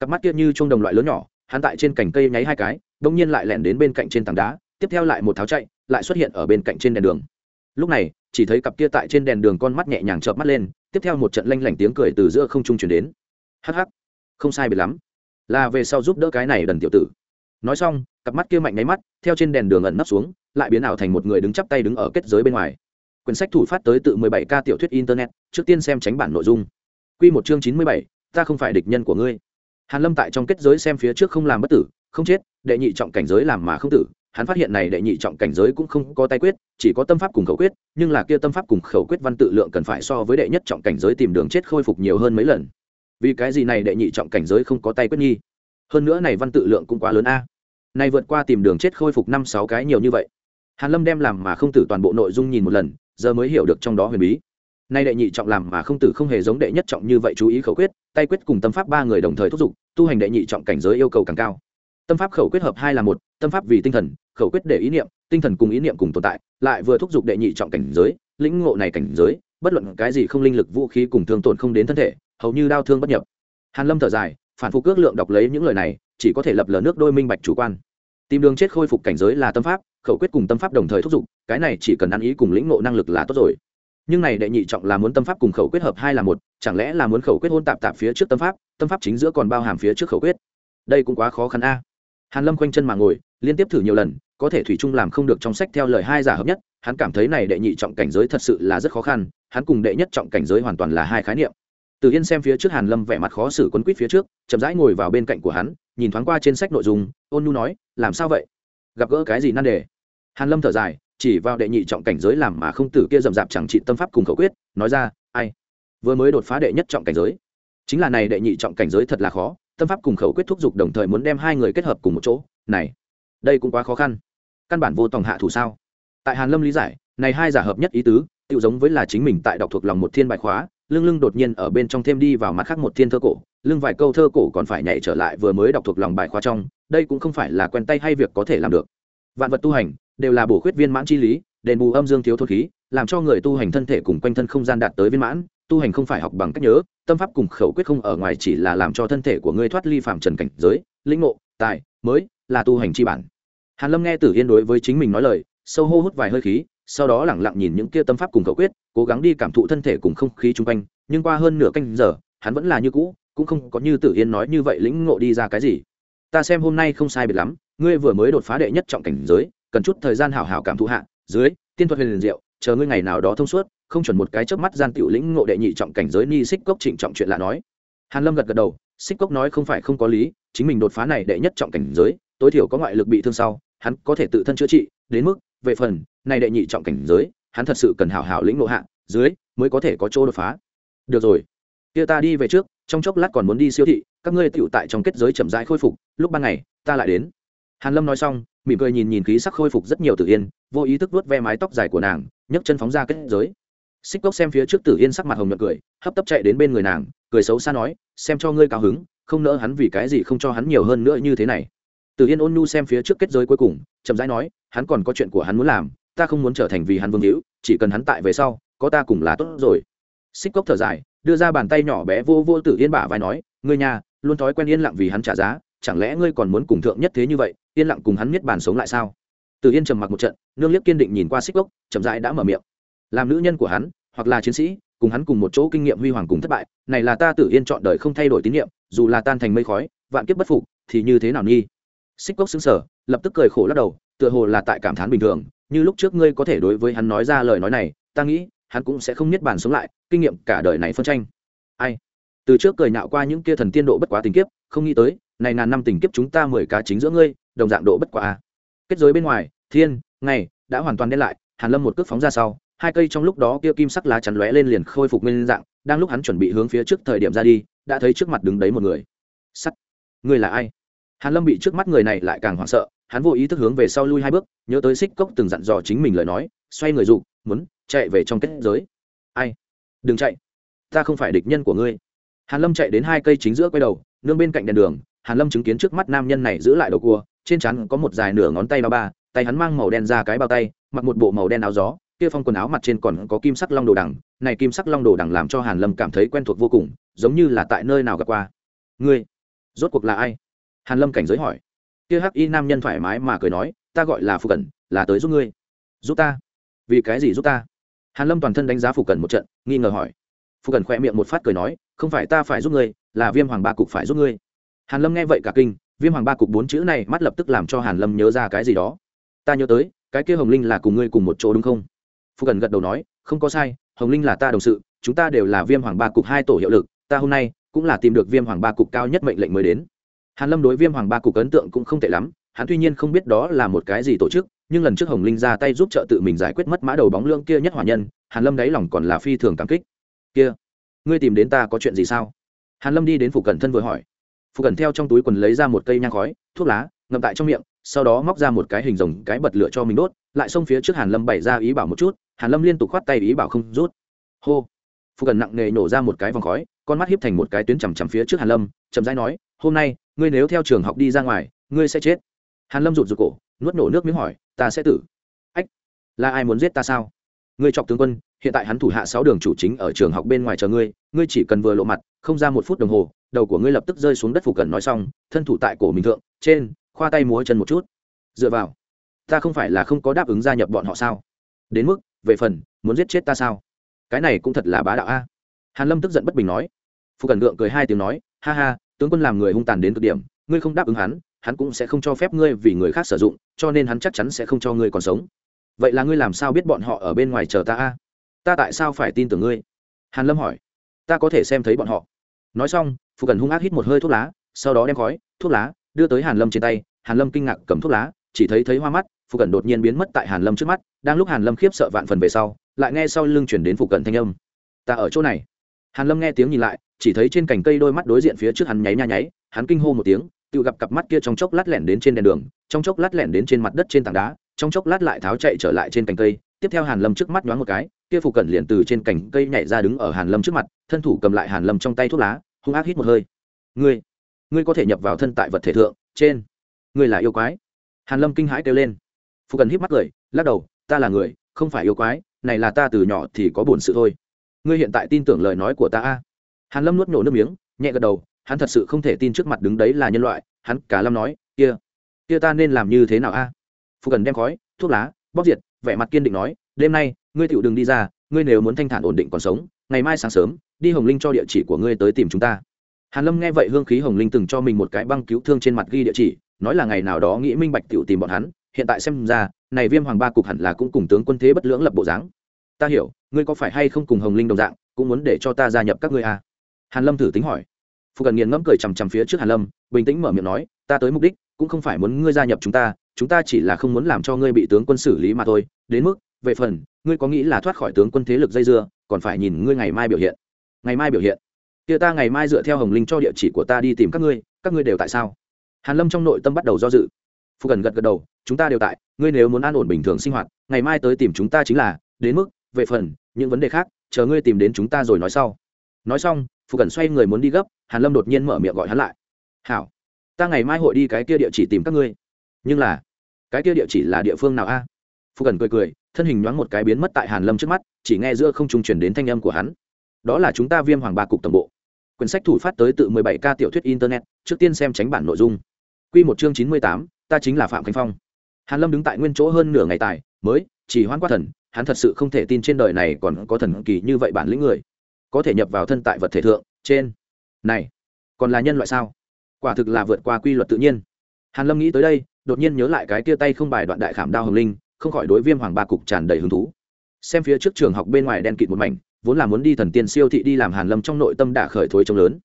S1: Cặp mắt kia như chuông đồng loại lớn nhỏ, hắn tại trên cành cây nháy hai cái đông nhiên lại lẻn đến bên cạnh trên tảng đá, tiếp theo lại một tháo chạy, lại xuất hiện ở bên cạnh trên đèn đường. Lúc này, chỉ thấy cặp kia tại trên đèn đường con mắt nhẹ nhàng chợp mắt lên, tiếp theo một trận lanh lảnh tiếng cười từ giữa không trung chuyển đến. Hắc hắc, không sai biệt lắm. Là về sau giúp đỡ cái này đần tiểu tử. Nói xong, cặp mắt kia mạnh nháy mắt, theo trên đèn đường ẩn nấp xuống lại biến ảo thành một người đứng chắp tay đứng ở kết giới bên ngoài. Quyển sách thủ phát tới tự 17 k tiểu thuyết internet trước tiên xem tránh bản nội dung. Quy một chương 97, ta không phải địch nhân của ngươi. Hàn lâm tại trong kết giới xem phía trước không làm bất tử không chết đệ nhị trọng cảnh giới làm mà không tử. Hắn phát hiện này đệ nhị trọng cảnh giới cũng không có tay quyết chỉ có tâm pháp cùng khẩu quyết nhưng là kia tâm pháp cùng khẩu quyết văn tự lượng cần phải so với đệ nhất trọng cảnh giới tìm đường chết khôi phục nhiều hơn mấy lần. Vì cái gì này đệ nhị trọng cảnh giới không có tay quyết nhi hơn nữa này văn tự lượng cũng quá lớn a. Này vượt qua tìm đường chết khôi phục năm sáu cái nhiều như vậy hàn lâm đem làm mà không tử toàn bộ nội dung nhìn một lần, giờ mới hiểu được trong đó huyền bí. Nay đệ nhị trọng làm mà không tử không hề giống đệ nhất trọng như vậy chú ý khẩu quyết, tay quyết cùng tâm pháp ba người đồng thời thúc giục, tu hành đệ nhị trọng cảnh giới yêu cầu càng cao. Tâm pháp khẩu quyết hợp hai là một, tâm pháp vì tinh thần, khẩu quyết để ý niệm, tinh thần cùng ý niệm cùng tồn tại, lại vừa thúc giục đệ nhị trọng cảnh giới, lĩnh ngộ này cảnh giới, bất luận cái gì không linh lực vũ khí cùng thương tổn không đến thân thể, hầu như đau thương bất nhập. Hàn lâm thở dài, phản phục ước lượng đọc lấy những lời này, chỉ có thể lập lờ nước đôi minh bạch chủ quan. Tìm đường chết khôi phục cảnh giới là tâm pháp khẩu quyết cùng tâm pháp đồng thời thúc giục, cái này chỉ cần ăn ý cùng lĩnh ngộ năng lực là tốt rồi. Nhưng này đệ nhị trọng là muốn tâm pháp cùng khẩu quyết hợp hai là một, chẳng lẽ là muốn khẩu quyết hôn tạp tạp phía trước tâm pháp tâm pháp chính giữa còn bao hàm phía trước khẩu quyết? Đây cũng quá khó khăn a. Hàn lâm quanh chân mà ngồi, liên tiếp thử nhiều lần, có thể thủy chung làm không được trong sách theo lời hai giả hợp nhất, hắn cảm thấy này đệ nhị trọng cảnh giới thật sự là rất khó khăn, hắn cùng đệ nhất trọng cảnh giới hoàn toàn là hai khái niệm. Từ yên xem phía trước hàn lâm vẻ mặt khó xử quấn quýt phía trước, chậm rãi ngồi vào bên cạnh của hắn, nhìn thoáng qua trên sách nội dung, ôn nhu nói, làm sao vậy? Gặp gỡ cái gì nan đề? Hàn lâm thở dài, chỉ vào đệ nhị trọng cảnh giới làm mà không tử kia rậm rạp chẳng trị tâm pháp cùng khẩu quyết, nói ra, ai? Vừa mới đột phá đệ nhất trọng cảnh giới. Chính là này đệ nhị trọng cảnh giới thật là khó, tâm pháp cùng khẩu quyết thúc giục đồng thời muốn đem hai người kết hợp cùng một chỗ. Này, đây cũng quá khó khăn. Căn bản vô tòng hạ thủ sao? Tại hàn lâm lý giải, này hai giả hợp nhất ý tứ tự giống với là chính mình tại đọc thuộc lòng một thiên bài khóa, lưng lưng đột nhiên ở bên trong thêm đi vào mặt khác một thiên thơ cổ, lưng vài câu thơ cổ còn phải nhảy trở lại vừa mới đọc thuộc lòng bài khóa trong, đây cũng không phải là quen tay hay việc có thể làm được. Vạn vật tu hành đều là bổ khuyết viên mãn chi lý, đền bù âm dương thiếu thốt khí, làm cho người tu hành thân thể cùng quanh thân không gian đạt tới viên mãn, tu hành không phải học bằng cách nhớ, tâm pháp cùng khẩu quyết không ở ngoài chỉ là làm cho thân thể của ngươi thoát ly phạm trần cảnh giới, lĩnh ngộ, tài, mới, là tu hành chi bản. Hàn lâm nghe tử yên đối với chính mình nói lời, sâu hô hút vài hơi khí, sau đó lẳng lặng nhìn những kia tâm pháp cùng khẩu quyết, cố gắng đi cảm thụ thân thể cùng không khí chung quanh, nhưng qua hơn nửa canh giờ, hắn vẫn là như cũ, cũng không có như tử yên nói như vậy lĩnh ngộ đi ra cái gì. Ta xem hôm nay không sai biệt lắm, ngươi vừa mới đột phá đệ nhất trọng cảnh giới cần chút thời gian hảo hảo cảm thụ hạ, dưới, tiên thuật huyền liền diệu, chờ ngươi ngày nào đó thông suốt, không chuẩn một cái chớp mắt gian tiểu lĩnh ngộ đệ nhị trọng cảnh giới ni xích cốc trịnh trọng chuyện lạ nói. Hàn lâm gật gật đầu, xích cốc nói không phải không có lý, chính mình đột phá này đệ nhất trọng cảnh giới, tối thiểu có ngoại lực bị thương sau, hắn có thể tự thân chữa trị, đến mức, về phần, này đệ nhị trọng cảnh giới, hắn thật sự cần hảo hảo lĩnh ngộ hạ, dưới, mới có thể có chỗ đột phá. Được rồi, kia ta đi về trước, trong chốc lát còn muốn đi siêu thị, các ngươi tiểu tại trong kết giới chậm rãi khôi phục, lúc ban ngày, ta lại đến. Hàn lâm nói xong mỉm cười nhìn nhìn khí sắc khôi phục rất nhiều Tử yên, vô ý thức vuốt ve mái tóc dài của nàng, nhấc chân phóng ra kết giới. Xích cốc xem phía trước tử yên sắc mặt hồng nhuận cười, hấp tấp chạy đến bên người nàng, cười xấu xa nói, xem cho ngươi cao hứng, không nỡ hắn vì cái gì không cho hắn nhiều hơn nữa như thế này. Tử yên ôn nhu xem phía trước kết giới cuối cùng, chậm rãi nói, hắn còn có chuyện của hắn muốn làm, ta không muốn trở thành vì hắn vương hữu, chỉ cần hắn tại về sau, có ta cùng là tốt rồi. Xích cốc thở dài, đưa ra bàn tay nhỏ bé vô vô tử yên bả vai nói, ngươi nhà, luôn thói quen yên lặng vì hắn trả giá chẳng lẽ ngươi còn muốn cùng thượng nhất thế như vậy, yên lặng cùng hắn miết bàn sống lại sao? Từ yên trầm mặc một trận, nương liếc kiên định nhìn qua xích cốc chậm rãi đã mở miệng. Làm nữ nhân của hắn, hoặc là chiến sĩ, cùng hắn cùng một chỗ kinh nghiệm huy hoàng cùng thất bại, này là ta tự yên chọn đời không thay đổi tín nhiệm, dù là tan thành mây khói, vạn kiếp bất phục, thì như thế nào nghi? Xích cốc xứng sở lập tức cười khổ lắc đầu, tựa hồ là tại cảm thán bình thường, như lúc trước ngươi có thể đối với hắn nói ra lời nói này, ta nghĩ, hắn cũng sẽ không niết bàn sống lại, kinh nghiệm cả đời này phân tranh. Ai? Từ trước cười nạo qua những kia thần tiên độ bất quá tình kiếp, không nghĩ tới này ngàn năm tình kiếp chúng ta mười cá chính giữa ngươi, đồng dạng độ bất quá. Kết giới bên ngoài, thiên, ngày, đã hoàn toàn đen lại, hàn lâm một cước phóng ra sau, hai cây trong lúc đó kia kim sắc lá chắn lóe lên liền khôi phục nguyên dạng, đang lúc hắn chuẩn bị hướng phía trước thời điểm ra đi, đã thấy trước mặt đứng đấy một người. Sắt. Người là ai? Hàn lâm bị trước mắt người này lại càng hoảng sợ, hắn vô ý thức hướng về sau lui hai bước, nhớ tới xích cốc từng dặn dò chính mình lời nói, xoay người dụ muốn chạy về trong kết giới. Ai? Đừng chạy. Ta không phải địch nhân của ngươi. Hàn lâm chạy đến hai cây chính giữa quay đầu, nương bên cạnh đèn đường hàn lâm chứng kiến trước mắt nam nhân này giữ lại đầu cua, trên trán có một dài nửa ngón tay ba ba, tay hắn mang màu đen ra cái bao tay, mặc một bộ màu đen áo gió, kia phong quần áo mặt trên còn có kim sắc long đồ đằng. Này kim sắc long đồ đằng làm cho hàn lâm cảm thấy quen thuộc vô cùng, giống như là tại nơi nào gặp qua. Ngươi, rốt cuộc là ai? Hàn lâm cảnh giới hỏi. Kia hắc y nam nhân thoải mái mà cười nói, ta gọi là phụ cẩn, là tới giúp ngươi. Giúp ta? Vì cái gì giúp ta? Hàn lâm toàn thân đánh giá phụ cẩn một trận, nghi ngờ hỏi. Phụ cẩn khoe miệng một phát cười nói, không phải ta phải giúp ngươi, là viêm hoàng ba cục phải giúp ngươi hàn lâm nghe vậy cả kinh, viêm hoàng ba cục bốn chữ này mắt lập tức làm cho hàn lâm nhớ ra cái gì đó. Ta nhớ tới, cái kia hồng linh là cùng ngươi cùng một chỗ đúng không? Phụ cần gật đầu nói, không có sai, hồng linh là ta đồng sự, chúng ta đều là viêm hoàng ba cục hai tổ hiệu lực, ta hôm nay cũng là tìm được viêm hoàng ba cục cao nhất mệnh lệnh mới đến. Hàn lâm đối viêm hoàng ba cục ấn tượng cũng không tệ lắm, hắn tuy nhiên không biết đó là một cái gì tổ chức, nhưng lần trước hồng linh ra tay giúp trợ tự mình giải quyết mất mã đầu bóng lương kia nhất hỏa nhân, hàn lâm đáy lòng còn là phi thường cảm kích. Kia, ngươi tìm đến ta có chuyện gì sao? Hàn lâm đi đến phủ cẩn thân vừa hỏi phụ cẩn theo trong túi quần lấy ra một cây nhang khói, thuốc lá, ngậm tại trong miệng, sau đó móc ra một cái hình rồng, cái bật lửa cho mình đốt, lại xông phía trước hàn lâm bày ra ý bảo một chút, hàn lâm liên tục khoát tay ý bảo không rút. Hô! Phụ cần nặng nề nổ ra một cái vòng khói, con mắt hiếp thành một cái tuyến chằm chằm phía trước hàn lâm, chậm rãi nói, hôm nay, ngươi nếu theo trường học đi ra ngoài, ngươi sẽ chết. Hàn lâm rụt rụt cổ, nuốt nổ nước miếng hỏi, ta sẽ tử. Ách, là ai muốn giết ta sao? Ngươi chọc tướng quân, hiện tại hắn thủ hạ sáu đường chủ chính ở trường học bên ngoài chờ ngươi ngươi chỉ cần vừa lộ mặt, không ra một phút đồng hồ đầu của ngươi lập tức rơi xuống đất phủ cần nói xong, thân thủ tại cổ mình thượng, trên, khoa tay múa chân một chút. Dựa vào. Ta không phải là không có đáp ứng gia nhập bọn họ sao? Đến mức, về phần, muốn giết chết ta sao? Cái này cũng thật là bá đạo a. Hàn lâm tức giận bất bình nói. Phụ cần gượng cười hai tiếng nói, ha ha, tướng quân làm người hung tàn đến cực điểm, ngươi không đáp ứng hắn hắn cũng sẽ không cho phép ngươi vì người khác sử dụng, cho nên hắn chắc chắn sẽ không cho ngươi còn sống. Vậy là ngươi làm sao biết bọn họ ở bên ngoài chờ ta a? Ta tại sao phải tin tưởng ngươi? Hàn lâm hỏi. Ta có thể xem thấy bọn họ nói xong phụ cần hung ác hít một hơi thuốc lá, sau đó đem khói, thuốc lá, đưa tới hàn lâm trên tay. Hàn lâm kinh ngạc cầm thuốc lá, chỉ thấy thấy hoa mắt phụ cận đột nhiên biến mất tại hàn lâm trước mắt. Đang lúc hàn lâm khiếp sợ vạn phần về sau, lại nghe sau lưng chuyển đến phụ cận thanh âm. Ta ở chỗ này. Hàn lâm nghe tiếng nhìn lại, chỉ thấy trên cành cây đôi mắt đối diện phía trước hắn nháy nha nháy, hắn kinh hô một tiếng, tự gặp cặp mắt kia trong chốc lát lẻn đến trên đèn đường, trong chốc lát lẻn đến trên mặt đất trên tảng đá, trong chốc lát lại tháo chạy trở lại trên cành cây. Tiếp theo hàn lâm trước mắt nhoáng một cái, kia phụ cận liền từ trên cành cây nhảy ra đứng ở hàn lâm trước mặt, thân thủ cầm lại hàn lâm trong tay thuốc lá hung ác hít một hơi. Ngươi ngươi có thể nhập vào thân tại vật thể thượng, trên. Ngươi là yêu quái. Hàn lâm kinh hãi kêu lên. Phụ cận hít mắt cười, lắc đầu, ta là người, không phải yêu quái, này là ta từ nhỏ thì có buồn sự thôi. Ngươi hiện tại tin tưởng lời nói của ta a? Hàn lâm nuốt nổ nước miếng, nhẹ gật đầu, hắn thật sự không thể tin trước mặt đứng đấy là nhân loại, hắn cả lâm nói, kia kia ta nên làm như thế nào a? Phụ cần đem khói, thuốc lá bóc diệt, vẻ mặt kiên định nói, đêm nay, ngươi tiểu đừng đi ra, ngươi nếu muốn thanh thản ổn định còn sống, ngày mai sáng sớm đi hồng linh cho địa chỉ của ngươi tới tìm chúng ta. Hàn lâm nghe vậy hương khí hồng linh từng cho mình một cái băng cứu thương trên mặt ghi địa chỉ, nói là ngày nào đó nghĩ minh bạch tiểu tìm bọn hắn, hiện tại xem ra, này viêm hoàng ba cục hẳn là cũng cùng tướng quân thế bất lưỡng lập bộ dáng. Ta hiểu, ngươi có phải hay không cùng hồng linh đồng dạng, cũng muốn để cho ta gia nhập các ngươi à? hàn lâm thử tính hỏi. Phụ cần nghiền ngẫm cười chằm chằm phía trước hàn lâm, bình tĩnh mở miệng nói, ta tới mục đích, cũng không phải muốn ngươi gia nhập chúng ta chúng ta chỉ là không muốn làm cho ngươi bị tướng quân xử lý mà thôi. Đến mức, về phần, ngươi có nghĩ là thoát khỏi tướng quân thế lực dây dưa, còn phải nhìn ngươi ngày mai biểu hiện ngày mai biểu hiện. Kia ta ngày mai dựa theo hồng linh cho địa chỉ của ta đi tìm các ngươi các ngươi đều tại sao? Hàn lâm trong nội tâm bắt đầu do dự. Phụ cần gật gật đầu, chúng ta đều tại, ngươi nếu muốn an ổn bình thường sinh hoạt, ngày mai tới tìm chúng ta chính là, đến mức, về phần, những vấn đề khác, chờ ngươi tìm đến chúng ta rồi nói sau. Nói xong phụ cần xoay người muốn đi gấp, hàn lâm đột nhiên mở miệng gọi hắn lại. Hảo, ta ngày mai hội đi cái kia địa chỉ tìm các ngươi. Nhưng là, cái kia địa chỉ là địa phương nào a? À? phụ cần cười cười, thân hình nhoáng một cái biến mất tại hàn lâm trước mắt, chỉ nghe giữa không trung truyền đến thanh âm của hắn đó là chúng ta viêm hoàng ba cục tổng bộ. Quyển sách thủ phát tới tự 17 ca tiểu thuyết internet trước tiên xem tránh bản nội dung. Quy một chương 98, ta chính là phạm khánh phong. Hàn lâm đứng tại nguyên chỗ hơn nửa ngày tài mới chỉ hoan qua thần hắn thật sự không thể tin trên đời này còn có thần kỳ như vậy bản lĩnh người. Có thể nhập vào thân tại vật thể thượng trên này còn là nhân loại sao? Quả thực là vượt qua quy luật tự nhiên. Hàn lâm nghĩ tới đây đột nhiên nhớ lại cái tia tay không bài đoạn đại khảm đao hồng linh không khỏi đối viêm hoàng ba cục tràn đầy hứng thú. Xem phía trước trường học bên ngoài đen kịt một mảnh vốn là muốn đi thần tiên siêu thị đi làm hàn lâm trong nội tâm đã khởi thối trông lớn.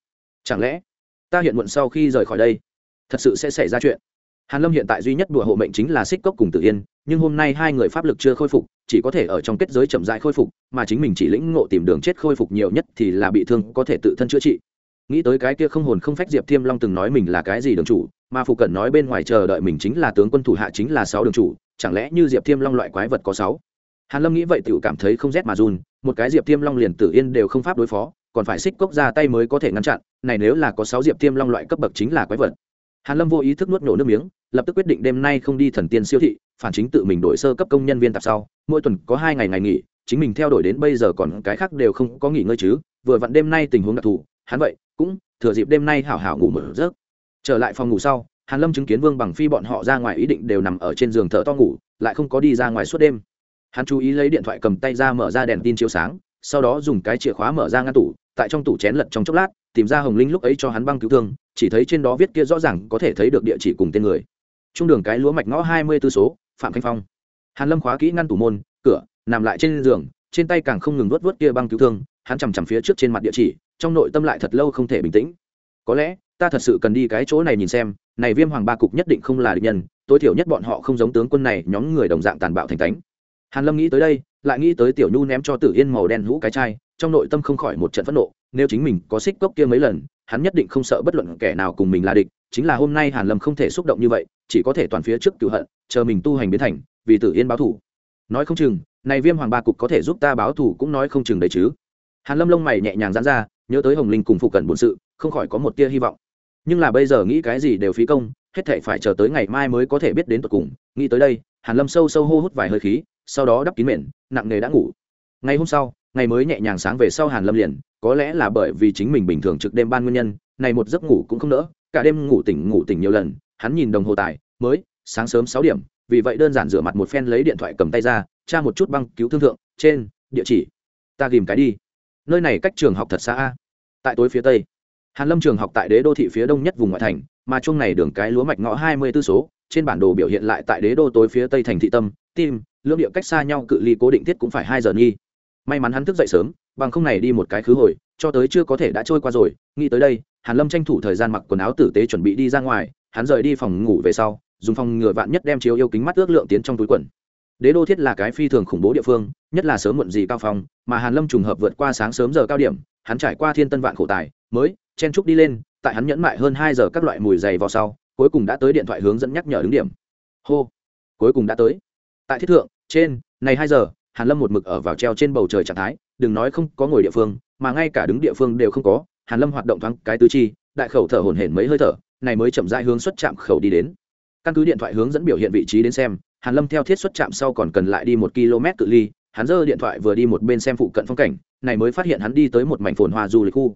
S1: Chẳng lẽ, ta hiện muộn sau khi rời khỏi đây, thật sự sẽ xảy ra chuyện? Hàn lâm hiện tại duy nhất đùa hộ mệnh chính là xích cốc cùng tử yên, nhưng hôm nay hai người pháp lực chưa khôi phục, chỉ có thể ở trong kết giới chậm rãi khôi phục, mà chính mình chỉ lĩnh ngộ tìm đường chết khôi phục nhiều nhất thì là bị thương có thể tự thân chữa trị. Nghĩ tới cái kia không hồn không phách diệp thiêm long từng nói mình là cái gì đường chủ, mà phụ cận nói bên ngoài chờ đợi mình chính là tướng quân thủ hạ chính là sáu đường chủ, chẳng lẽ như diệp thiêm long loại quái vật có sáu? Hàn lâm nghĩ vậy tự cảm thấy không rét mà run, một cái diệp Tiêm long liền tử yên đều không pháp đối phó, còn phải xích cốc ra tay mới có thể ngăn chặn, này nếu là có sáu diệp Tiêm long loại cấp bậc chính là quái vật. Hàn lâm vô ý thức nuốt nổ nước miếng, lập tức quyết định đêm nay không đi thần tiên siêu thị, phản chính tự mình đổi sơ cấp công nhân viên tạp sau, mỗi tuần có hai ngày ngày nghỉ, chính mình theo đổi đến bây giờ còn cái khác đều không có nghỉ ngơi chứ, vừa vặn đêm nay tình huống đặc thù, hắn vậy cũng thừa dịp đêm nay hảo hảo ngủ một giấc. Trở lại phòng ngủ sau, hàn lâm chứng kiến vương bằng phi bọn họ ra ngoài ý định đều nằm ở trên giường thở to ngủ, lại không có đi ra ngoài suốt đêm hắn chú ý lấy điện thoại cầm tay ra mở ra đèn tin chiếu sáng, sau đó dùng cái chìa khóa mở ra ngăn tủ, tại trong tủ chén lật trong chốc lát, tìm ra hồng linh lúc ấy cho hắn băng cứu thương, chỉ thấy trên đó viết kia rõ ràng có thể thấy được địa chỉ cùng tên người. Trung đường cái lúa mạch ngõ hai mươi tư số, phạm khánh phong. Hàn lâm khóa kỹ ngăn tủ môn, cửa, nằm lại trên giường, trên tay càng không ngừng vuốt vuốt kia băng cứu thương, hắn chằm chằm phía trước trên mặt địa chỉ, trong nội tâm lại thật lâu không thể bình tĩnh. Có lẽ, ta thật sự cần đi cái chỗ này nhìn xem, này viêm hoàng ba cục nhất định không là địch nhân, tối thiểu nhất bọn họ không giống tướng quân này, nhóm người đồng dạng tàn bạo thành tánh hàn lâm nghĩ tới đây, lại nghĩ tới tiểu nhu ném cho tử yên màu đen hũ cái chai, trong nội tâm không khỏi một trận phẫn nộ, nếu chính mình có xích cốc kia mấy lần, hắn nhất định không sợ bất luận kẻ nào cùng mình là địch, chính là hôm nay hàn lâm không thể xúc động như vậy, chỉ có thể toàn phía trước cựu hận, chờ mình tu hành biến thành, vì tử yên báo thủ nói không chừng, này viêm hoàng ba cục có thể giúp ta báo thủ cũng nói không chừng đấy chứ. Hàn lâm lông mày nhẹ nhàng giãn ra, nhớ tới hồng linh cùng phụ cận bổn sự, không khỏi có một tia hy vọng. Nhưng là bây giờ nghĩ cái gì đều phí công, hết thảy phải chờ tới ngày mai mới có thể biết đến tận cùng, nghĩ tới đây, hàn lâm sâu sâu hô hút vài hơi khí sau đó đắp kín mền, nặng nề đã ngủ. Ngày hôm sau, ngày mới nhẹ nhàng sáng về sau hàn lâm liền, có lẽ là bởi vì chính mình bình thường trực đêm ban nguyên nhân, này một giấc ngủ cũng không nỡ, cả đêm ngủ tỉnh ngủ tỉnh nhiều lần, hắn nhìn đồng hồ tài, mới, sáng sớm sáu điểm, vì vậy đơn giản rửa mặt một phen lấy điện thoại cầm tay ra, tra một chút băng cứu thương thượng, trên, địa chỉ. Ta ghìm cái đi. Nơi này cách trường học thật xa a. Tại tối phía tây, hàn lâm trường học tại đế đô thị phía đông nhất vùng ngoại thành, mà chung này đường cái lúa mạch ngõ hai mươi 24 số, trên bản đồ biểu hiện lại tại đế đô tối phía tây thành thị tâm, tim lưỡng địa cách xa nhau cự ly cố định thiết cũng phải hai giờ nghi. May mắn hắn thức dậy sớm, bằng không này đi một cái khứ hồi, cho tới chưa có thể đã trôi qua rồi, nghĩ tới đây, hàn lâm tranh thủ thời gian mặc quần áo tử tế chuẩn bị đi ra ngoài, hắn rời đi phòng ngủ về sau, dùng phòng ngừa vạn nhất đem chiếu yêu kính mắt ước lượng tiến trong túi quần. Đế đô thiết là cái phi thường khủng bố địa phương, nhất là sớm muộn gì cao phòng mà hàn lâm trùng hợp vượt qua sáng sớm giờ cao điểm, hắn trải qua thiên tân vạn khổ tài, mới chen trúc đi lên, tại hắn nhẫn mại hơn hai giờ các loại mùi dày vào sau, cuối cùng đã tới điện thoại hướng dẫn nhắc nhở đứng điểm. Hô, cuối cùng đã tới tại thiết thượng, trên, này hai giờ, hàn lâm một mực ở vào treo trên bầu trời trạng thái, đừng nói không có ngồi địa phương, mà ngay cả đứng địa phương đều không có. Hàn lâm hoạt động thoáng cái tứ chi, đại khẩu thở hổn hển mấy hơi thở, này mới chậm rãi hướng xuất chạm khẩu đi đến. Căn cứ điện thoại hướng dẫn biểu hiện vị trí đến xem, hàn lâm theo thiết xuất chạm sau còn cần lại đi một km cự ly, hắn giơ điện thoại vừa đi một bên xem phụ cận phong cảnh, này mới phát hiện hắn đi tới một mảnh phồn hoa du lịch khu.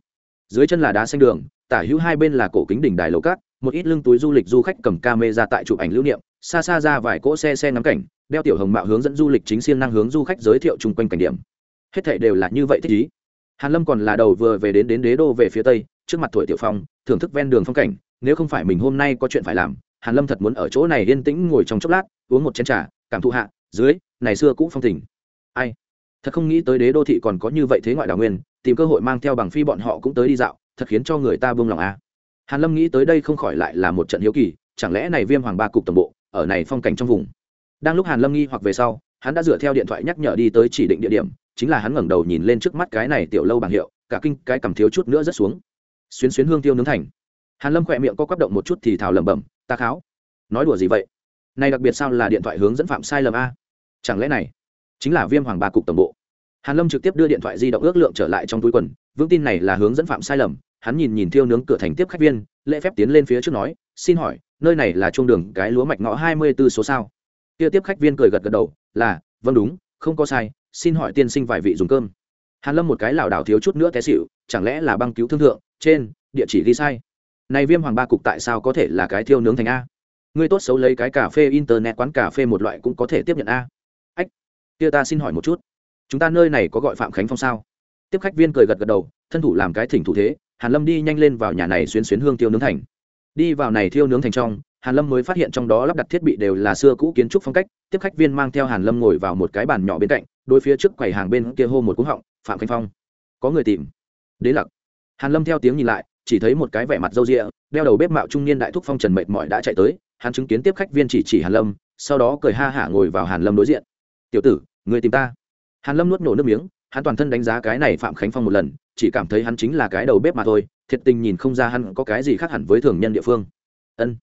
S1: Dưới chân là đá xanh đường, tả hữu hai bên là cổ kính đỉnh đài lầu cát, một ít lưng túi du lịch du khách cầm camera tại chụp ảnh lưu niệm, xa xa ra vài cỗ xe xe ngắm cảnh đeo tiểu hồng mạo hướng dẫn du lịch chính siêng năng hướng du khách giới thiệu chung quanh cảnh điểm. Hết thảy đều là như vậy thích ý. Hàn lâm còn là đầu vừa về đến đến đế đô về phía tây, trước mặt tuổi tiểu phong, thưởng thức ven đường phong cảnh, nếu không phải mình hôm nay có chuyện phải làm, hàn lâm thật muốn ở chỗ này yên tĩnh ngồi trong chốc lát, uống một chén trà, cảm thụ hạ, dưới, này xưa cũ phong tình. Ai? Thật không nghĩ tới đế đô thị còn có như vậy thế ngoại đảo nguyên, tìm cơ hội mang theo bằng phi bọn họ cũng tới đi dạo, thật khiến cho người ta buông lòng a. À. hàn lâm nghĩ tới đây không khỏi lại là một trận hiếu kỳ, chẳng lẽ này viêm hoàng ba cục tổng bộ, ở này phong cảnh trong vùng? Đang lúc hàn lâm nghi hoặc về sau, hắn đã dựa theo điện thoại nhắc nhở đi tới chỉ định địa điểm, chính là hắn ngẩng đầu nhìn lên trước mắt cái này tiểu lâu bảng hiệu, cả kinh, cái cầm thiếu chút nữa rất xuống. Xuyến xuyến hương tiêu nướng thành. Hàn lâm khỏe miệng có quắp động một chút thì thào lẩm bẩm, ta kháo. Nói đùa gì vậy? Này đặc biệt sao là điện thoại hướng dẫn phạm sai lầm a? Chẳng lẽ này chính là viêm hoàng ba cục tổng bộ? Hàn lâm trực tiếp đưa điện thoại di động ước lượng trở lại trong túi quần, vững tin này là hướng dẫn phạm sai lầm. Hắn nhìn nhìn thiêu nướng cửa thành tiếp khách viên, lễ phép tiến lên phía trước nói, xin hỏi, nơi này là trung đường cái lúa mạch ngõ hai mươi 24 số sao? Kia tiếp khách viên cười gật gật đầu, là vâng đúng, không có sai, xin hỏi tiên sinh vài vị dùng cơm. Hàn lâm một cái lảo đảo thiếu chút nữa té xịu chẳng lẽ là băng cứu thương thượng, trên, địa chỉ ghi sai? Này viêm hoàng ba cục tại sao có thể là cái thiêu nướng thành a? Ngươi tốt xấu lấy cái cà phê internet quán cà phê một loại cũng có thể tiếp nhận a. Ách, kia ta xin hỏi một chút, chúng ta nơi này có gọi phạm khánh phong sao? Tiếp khách viên cười gật gật đầu, thân thủ làm cái thỉnh thủ thế, hàn lâm đi nhanh lên vào nhà này xuyến xuyến hương tiêu nướng thành. Đi vào này thiêu nướng thành trong hàn lâm mới phát hiện trong đó lắp đặt thiết bị đều là xưa cũ kiến trúc phong cách, tiếp khách viên mang theo hàn lâm ngồi vào một cái bàn nhỏ bên cạnh, đối phía trước quầy hàng bên kia hô một cú họng, phạm khánh phong, có người tìm. Đế lặc. Hàn lâm theo tiếng nhìn lại, chỉ thấy một cái vẻ mặt râu rịa đeo đầu bếp mạo trung niên đại thúc phong trần mệt mỏi đã chạy tới, hắn chứng kiến tiếp khách viên chỉ chỉ hàn lâm, sau đó cười ha hả ngồi vào hàn lâm đối diện. Tiểu tử, người tìm ta. Hàn lâm nuốt nổ nước miếng, hắn toàn thân đánh giá cái này phạm khánh phong một lần, chỉ cảm thấy hắn chính là cái đầu bếp mà thôi, thiệt tình nhìn không ra hắn có cái gì khác hẳn với thường nhân địa phương. Ân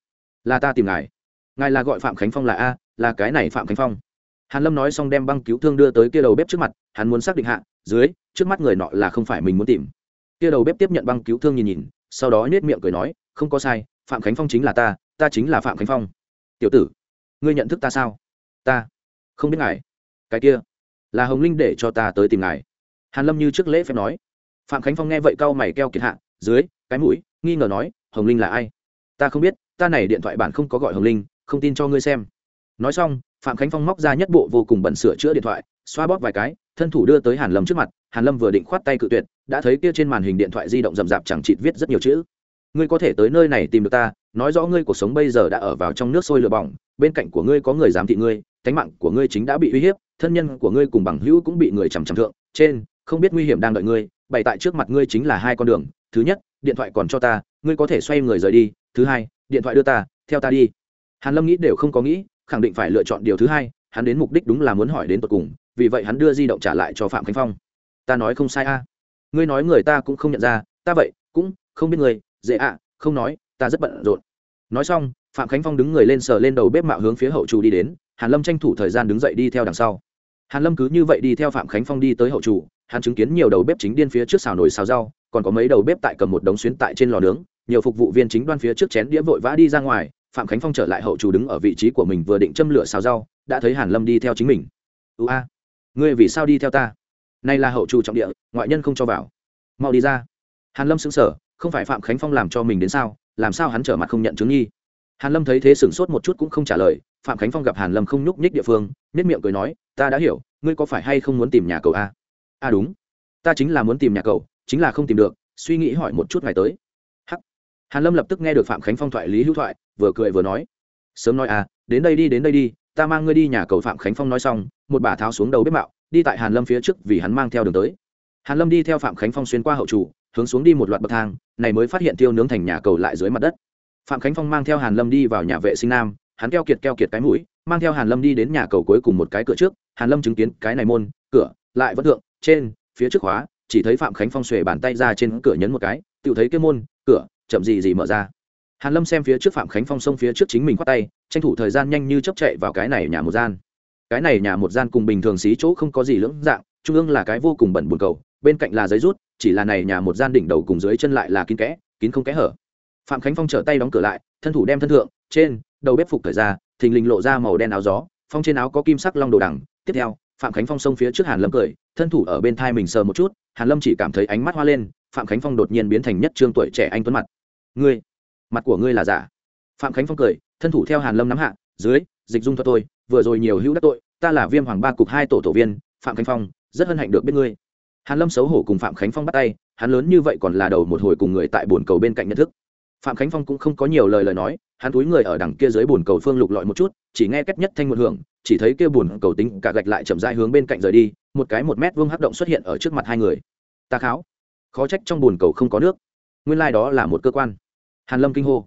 S1: là ta tìm ngài. Ngài là gọi phạm khánh phong là a, là cái này phạm khánh phong. Hàn lâm nói xong đem băng cứu thương đưa tới kia đầu bếp trước mặt, hắn muốn xác định hạ, dưới, trước mắt người nọ là không phải mình muốn tìm. Kia đầu bếp tiếp nhận băng cứu thương nhìn nhìn, sau đó nết miệng cười nói, không có sai, phạm khánh phong chính là ta ta chính là phạm khánh phong. Tiểu tử, ngươi nhận thức ta sao? Ta, không biết ngài. Cái kia, là hồng linh để cho ta tới tìm ngài. Hàn lâm như trước lễ phép nói. Phạm khánh phong nghe vậy cau mày keo kiệt hạ, dưới, cái mũi, nghi ngờ nói, hồng linh là ai? Ta không biết ta này điện thoại bản không có gọi hồng linh, không tin cho ngươi xem. Nói xong, phạm khánh phong móc ra nhất bộ vô cùng bận sửa chữa điện thoại, xoa bóp vài cái, thân thủ đưa tới hàn lâm trước mặt, hàn lâm vừa định khoát tay cự tuyệt, đã thấy kia trên màn hình điện thoại di động rậm rạp chẳng chịt viết rất nhiều chữ. Ngươi có thể tới nơi này tìm được ta, nói rõ ngươi cuộc sống bây giờ đã ở vào trong nước sôi lửa bỏng, bên cạnh của ngươi có người giám thị ngươi tánh mạng của ngươi chính đã bị uy hiếp, thân nhân của ngươi cùng bằng hữu cũng bị người chằm chằm thượng, trên, không biết nguy hiểm đang đợi ngươi, bày tại trước mặt ngươi chính là hai con đường, thứ nhất, điện thoại còn cho ta, ngươi có thể xoay người rời đi, thứ hai điện thoại đưa ta, theo ta đi. Hàn lâm nghĩ đều không có nghĩ, khẳng định phải lựa chọn điều thứ hai, hắn đến mục đích đúng là muốn hỏi đến tận cùng, vì vậy hắn đưa di động trả lại cho phạm khánh phong. Ta nói không sai a. Ngươi nói người ta cũng không nhận ra, ta vậy cũng không biết người, dễ ạ, không nói, ta rất bận rộn. Nói xong, phạm khánh phong đứng người lên sờ lên đầu bếp mạo hướng phía hậu chủ đi đến, hàn lâm tranh thủ thời gian đứng dậy đi theo đằng sau. Hàn lâm cứ như vậy đi theo phạm khánh phong đi tới hậu chủ, hắn chứng kiến nhiều đầu bếp chính điên phía trước xào nồi xào rau, còn có mấy đầu bếp tại cầm một đống xuyến tại trên lò nướng nhiều phục vụ viên chính đoan phía trước chén đĩa vội vã đi ra ngoài, phạm khánh phong trở lại hậu chủ đứng ở vị trí của mình vừa định châm lửa xào rau, đã thấy hàn lâm đi theo chính mình. Ưu a, ngươi vì sao đi theo ta? Nay là hậu chủ trọng địa, ngoại nhân không cho vào. Mau đi ra. Hàn lâm sững sờ, không phải phạm khánh phong làm cho mình đến sao? Làm sao hắn trở mặt không nhận chứng nghi? Hàn lâm thấy thế sửng sốt một chút cũng không trả lời, phạm khánh phong gặp hàn lâm không nhúc nhích địa phương nết miệng cười nói, ta đã hiểu, ngươi có phải hay không muốn tìm nhà cầu a? A, đúng. Ta chính là muốn tìm nhà cầu, chính là không tìm được, suy nghĩ hỏi một chút ngày tới hàn lâm lập tức nghe được phạm khánh phong thoại, lý hữu thoại, vừa cười vừa nói, sớm nói à đến đây đi, đến đây đi, ta mang ngươi đi nhà cầu phạm khánh phong nói xong, một bà tháo xuống đầu bếp mạo, đi tại hàn lâm phía trước vì hắn mang theo đường tới. Hàn lâm đi theo phạm khánh phong xuyên qua hậu chủ, hướng xuống đi một loạt bậc thang, này mới phát hiện tiêu nướng thành nhà cầu lại dưới mặt đất. Phạm khánh phong mang theo hàn lâm đi vào nhà vệ sinh nam, hắn keo kiệt keo kiệt cái mũi, mang theo hàn lâm đi đến nhà cầu cuối cùng một cái cửa trước, hàn lâm chứng kiến cái này môn, cửa lại vẫn thượng, trên, phía trước khóa, chỉ thấy phạm khánh phong xuề bàn tay ra trên cửa nhấn một cái tự thấy cái môn, cửa chậm gì gì mở ra. Hàn lâm xem phía trước phạm khánh phong xông phía trước chính mình khoát tay, tranh thủ thời gian nhanh như chấp chạy vào cái này nhà một gian. Cái này nhà một gian cùng bình thường xí chỗ không có gì lưỡng dạng, trung ương là cái vô cùng bẩn buồn cầu, bên cạnh là giấy rút, chỉ là này nhà một gian đỉnh đầu cùng dưới chân lại là kín kẽ, kín không kẽ hở. Phạm khánh phong trở tay đóng cửa lại, thân thủ đem thân thượng, trên, đầu bếp phục thời ra, thình lình lộ ra màu đen áo gió, phong trên áo có kim sắc long đồ đằng. Tiếp theo, phạm khánh phong xông phía trước hàn lâm cười, thân thủ ở bên thai mình sờ một chút, hàn lâm chỉ cảm thấy ánh mắt hoa lên phạm khánh phong đột nhiên biến thành nhất trương tuổi trẻ anh tuấn mặt. Ngươi, mặt của ngươi là giả? Phạm khánh phong cười, thân thủ theo hàn lâm nắm hạ, dưới, dịch dung thuật tôi, vừa rồi nhiều hữu đắc tội, ta là viêm hoàng ba cục hai tổ tổ viên, phạm khánh phong, rất hân hạnh được biết ngươi. Hàn lâm xấu hổ cùng phạm khánh phong bắt tay, hắn lớn như vậy còn là đầu một hồi cùng người tại bồn cầu bên cạnh nhận thức. Phạm khánh phong cũng không có nhiều lời lời nói, hắn túi người ở đằng kia dưới bồn cầu phương lục lọi một chút, chỉ nghe cách nhất thanh một hưởng, chỉ thấy kia bồn cầu tính cả gạch lại chậm rãi hướng bên cạnh rời đi, một cái một mét vuông hắc động xuất hiện ở trước mặt hai người. Ta kháo khó trách trong bồn cầu không có nước. Nguyên lai đó là một cơ quan. Hàn lâm kinh hô.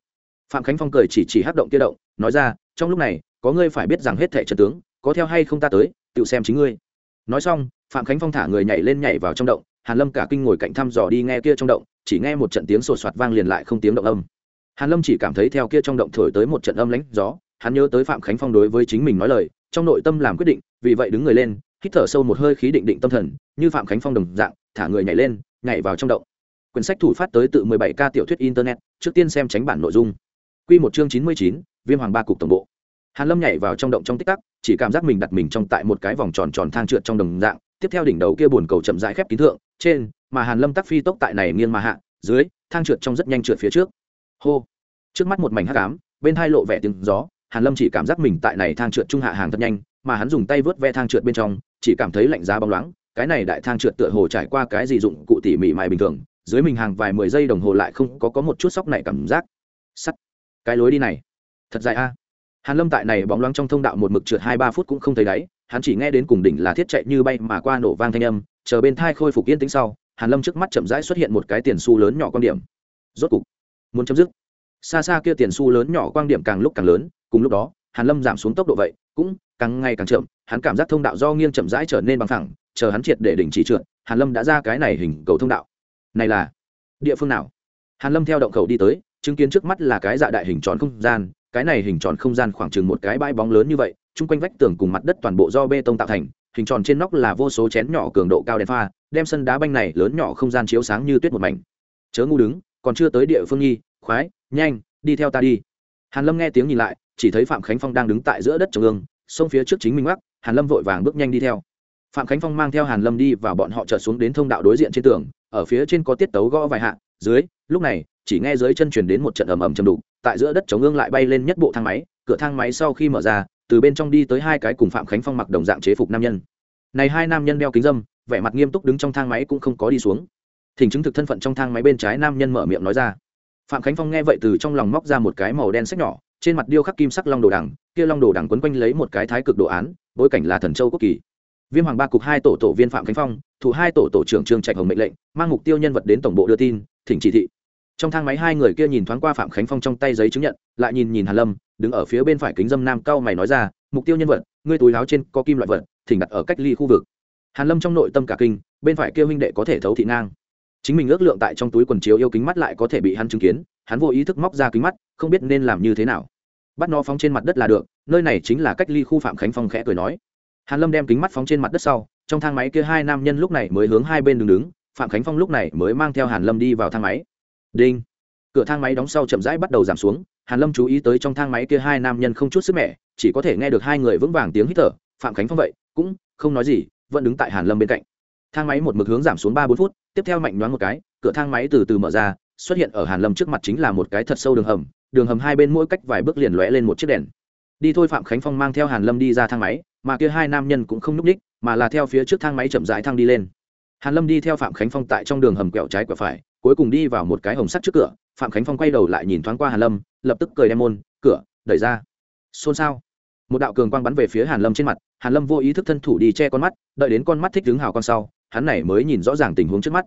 S1: Phạm khánh phong cười chỉ chỉ hát động kia động, nói ra, trong lúc này, có ngươi phải biết rằng hết thẻ trận tướng, có theo hay không ta tới, tự xem chính ngươi. Nói xong, phạm khánh phong thả người nhảy lên nhảy vào trong động, hàn lâm cả kinh ngồi cạnh thăm dò đi nghe kia trong động, chỉ nghe một trận tiếng sột soạt vang liền lại không tiếng động âm. Hàn lâm chỉ cảm thấy theo kia trong động thổi tới một trận âm lãnh gió, hắn nhớ tới phạm khánh phong đối với chính mình nói lời, trong nội tâm làm quyết định, vì vậy đứng người lên, hít thở sâu một hơi khí định định tâm thần, như phạm khánh phong đồng dạng, thả người nhảy lên nhảy vào trong động. Quyển sách thủ phát tới tự 17 k tiểu thuyết internet trước tiên xem tránh bản nội dung. Quy một chương 99, viêm hoàng ba cục tổng bộ. Hàn lâm nhảy vào trong động trong tích tắc chỉ cảm giác mình đặt mình trong tại một cái vòng tròn tròn thang trượt trong đồng dạng tiếp theo đỉnh đầu kia buồn cầu chậm rãi khép kín thượng trên mà hàn lâm tắc phi tốc tại này nghiêng mà hạ dưới thang trượt trong rất nhanh trượt phía trước. Hô! Trước mắt một mảnh hắc ám bên hai lộ vẻ tiếng gió hàn lâm chỉ cảm giác mình tại này thang trượt trung hạ hàng thật nhanh mà hắn dùng tay vớt ve thang trượt bên trong chỉ cảm thấy lạnh giá bóng loáng cái này đại thang trượt tựa hồ trải qua cái gì dụng cụ tỉ mỉ mại bình thường, dưới mình hàng vài mười giây đồng hồ lại không có có một chút sóc này cảm giác. Sắt. Cái lối đi này. Thật dài a. Hàn lâm tại này bóng loáng trong thông đạo một mực trượt hai ba phút cũng không thấy đáy, hắn chỉ nghe đến cùng đỉnh là thiết chạy như bay mà qua nổ vang thanh âm, chờ bên thai khôi phục yên tĩnh sau, hàn lâm trước mắt chậm rãi xuất hiện một cái tiền xu lớn nhỏ quan điểm. Rốt cục, muốn chấm dứt. Xa xa kia tiền xu lớn nhỏ quan điểm càng lúc càng lớn, cùng lúc đó hàn lâm giảm xuống tốc độ vậy, cũng càng ngày càng chậm, hắn cảm giác thông đạo do nghiêng chậm rãi trở nên bằng thẳng chờ hắn triệt để đỉnh chỉ trượt, hàn lâm đã ra cái này hình cầu thông đạo. Này là địa phương nào? Hàn lâm theo động khẩu đi tới, chứng kiến trước mắt là cái dạ đại hình tròn không gian, cái này hình tròn không gian khoảng chừng một cái bãi bóng lớn như vậy, chung quanh vách tường cùng mặt đất toàn bộ do bê tông tạo thành, hình tròn trên nóc là vô số chén nhỏ cường độ cao đèn pha, đem sân đá banh này lớn nhỏ không gian chiếu sáng như tuyết một mảnh. Chớ ngu đứng, còn chưa tới địa phương nhi khoái, nhanh, đi theo ta đi. Hàn lâm nghe tiếng nhìn lại chỉ thấy phạm khánh phong đang đứng tại giữa đất trồng ương sông phía trước chính minh mắc hàn lâm vội vàng bước nhanh đi theo. Phạm khánh phong mang theo hàn lâm đi và bọn họ trở xuống đến thông đạo đối diện trên tường, ở phía trên có tiết tấu gõ vài hạ, dưới, lúc này, chỉ nghe dưới chân truyền đến một trận ầm ầm chầm đục, tại giữa đất chống ương lại bay lên nhất bộ thang máy, cửa thang máy sau khi mở ra, từ bên trong đi tới hai cái cùng phạm khánh phong mặc đồng dạng chế phục nam nhân. Này hai nam nhân đeo kính dâm, vẻ mặt nghiêm túc đứng trong thang máy cũng không có đi xuống. Thỉnh chứng thực thân phận trong thang máy bên trái nam nhân mở miệng nói ra. Phạm khánh phong nghe vậy từ trong lòng móc ra một cái màu đen sách nhỏ trên mặt điêu khắc kim sắc long đồ đằng, kia long đồ đằng quấn quanh lấy một cái thái cực đồ án, bối cảnh là thần châu quốc kỳ. Viêm hoàng ba cục hai tổ tổ viên phạm khánh phong, thủ hai tổ tổ trưởng trương trạch hồng mệnh lệnh, mang mục tiêu nhân vật đến tổng bộ đưa tin, thỉnh chỉ thị. Trong thang máy hai người kia nhìn thoáng qua phạm khánh phong trong tay giấy chứng nhận, lại nhìn nhìn hàn lâm, đứng ở phía bên phải kính dâm nam cao mày nói ra, mục tiêu nhân vật, ngươi túi láo trên có kim loại vật, thỉnh đặt ở cách ly khu vực. Hàn lâm trong nội tâm cả kinh, bên phải kia huynh đệ có thể thấu thị ngang. Chính mình ước lượng tại trong túi quần chiếu yêu kính mắt lại có thể bị hắn chứng kiến hắn vô ý thức móc ra kính mắt, không biết nên làm như thế nào. Bắt nó phóng trên mặt đất là được, nơi này chính là cách ly khu phạm khánh phong khẽ cười nói. Hàn lâm đem kính mắt phóng trên mặt đất sau, trong thang máy kia hai nam nhân lúc này mới hướng hai bên đứng đứng, phạm khánh phong lúc này mới mang theo hàn lâm đi vào thang máy. Đinh. Cửa thang máy đóng sau chậm rãi bắt đầu giảm xuống, hàn lâm chú ý tới trong thang máy kia hai nam nhân không chút sức mẻ, chỉ có thể nghe được hai người vững vàng tiếng hít thở, phạm khánh phong vậy, cũng không nói gì, vẫn đứng tại hàn lâm bên cạnh. Thang máy một mực hướng giảm xuống ba bốn phút, tiếp theo mạnh nhoáng một cái, cửa thang máy từ từ mở ra xuất hiện ở hàn lâm trước mặt chính là một cái thật sâu đường hầm đường hầm hai bên mỗi cách vài bước liền lóe lên một chiếc đèn. Đi thôi phạm khánh phong mang theo hàn lâm đi ra thang máy, mà kia hai nam nhân cũng không núp đích mà là theo phía trước thang máy chậm rãi thang đi lên. Hàn lâm đi theo phạm khánh phong tại trong đường hầm quẹo trái quẹo phải, cuối cùng đi vào một cái hồng sắt trước cửa, phạm khánh phong quay đầu lại nhìn thoáng qua hàn lâm, lập tức cười đem môn, cửa, đẩy ra. Xôn xao. Một đạo cường quang bắn về phía hàn lâm trên mặt, hàn lâm vô ý thức thân thủ đi che con mắt, đợi đến con mắt thích đứng hào con sau, hắn này mới nhìn rõ ràng tình huống trước mắt.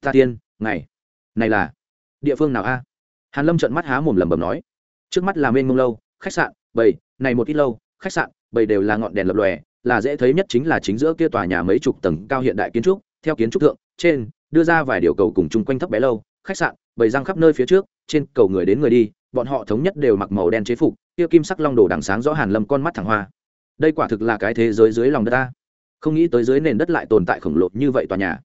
S1: Ta tiên ngày này là địa phương nào a? Hàn lâm trợn mắt há mồm lẩm bẩm nói. Trước mắt là mênh mông lâu, khách sạn, bầy, này một ít lâu, khách sạn, bầy đều là ngọn đèn lập lòe, là dễ thấy nhất chính là chính giữa kia tòa nhà mấy chục tầng cao hiện đại kiến trúc, theo kiến trúc thượng, trên, đưa ra vài điều cầu cùng chung quanh thấp bé lâu, khách sạn, bầy răng khắp nơi phía trước, trên cầu người đến người đi, bọn họ thống nhất đều mặc màu đen chế phục, kia kim sắc long đồ đằng sáng rõ hàn lâm con mắt thẳng hoa. Đây quả thực là cái thế giới dưới lòng đất ta. Không nghĩ tới dưới nền đất lại tồn tại khổng lồ như vậy tòa nhà.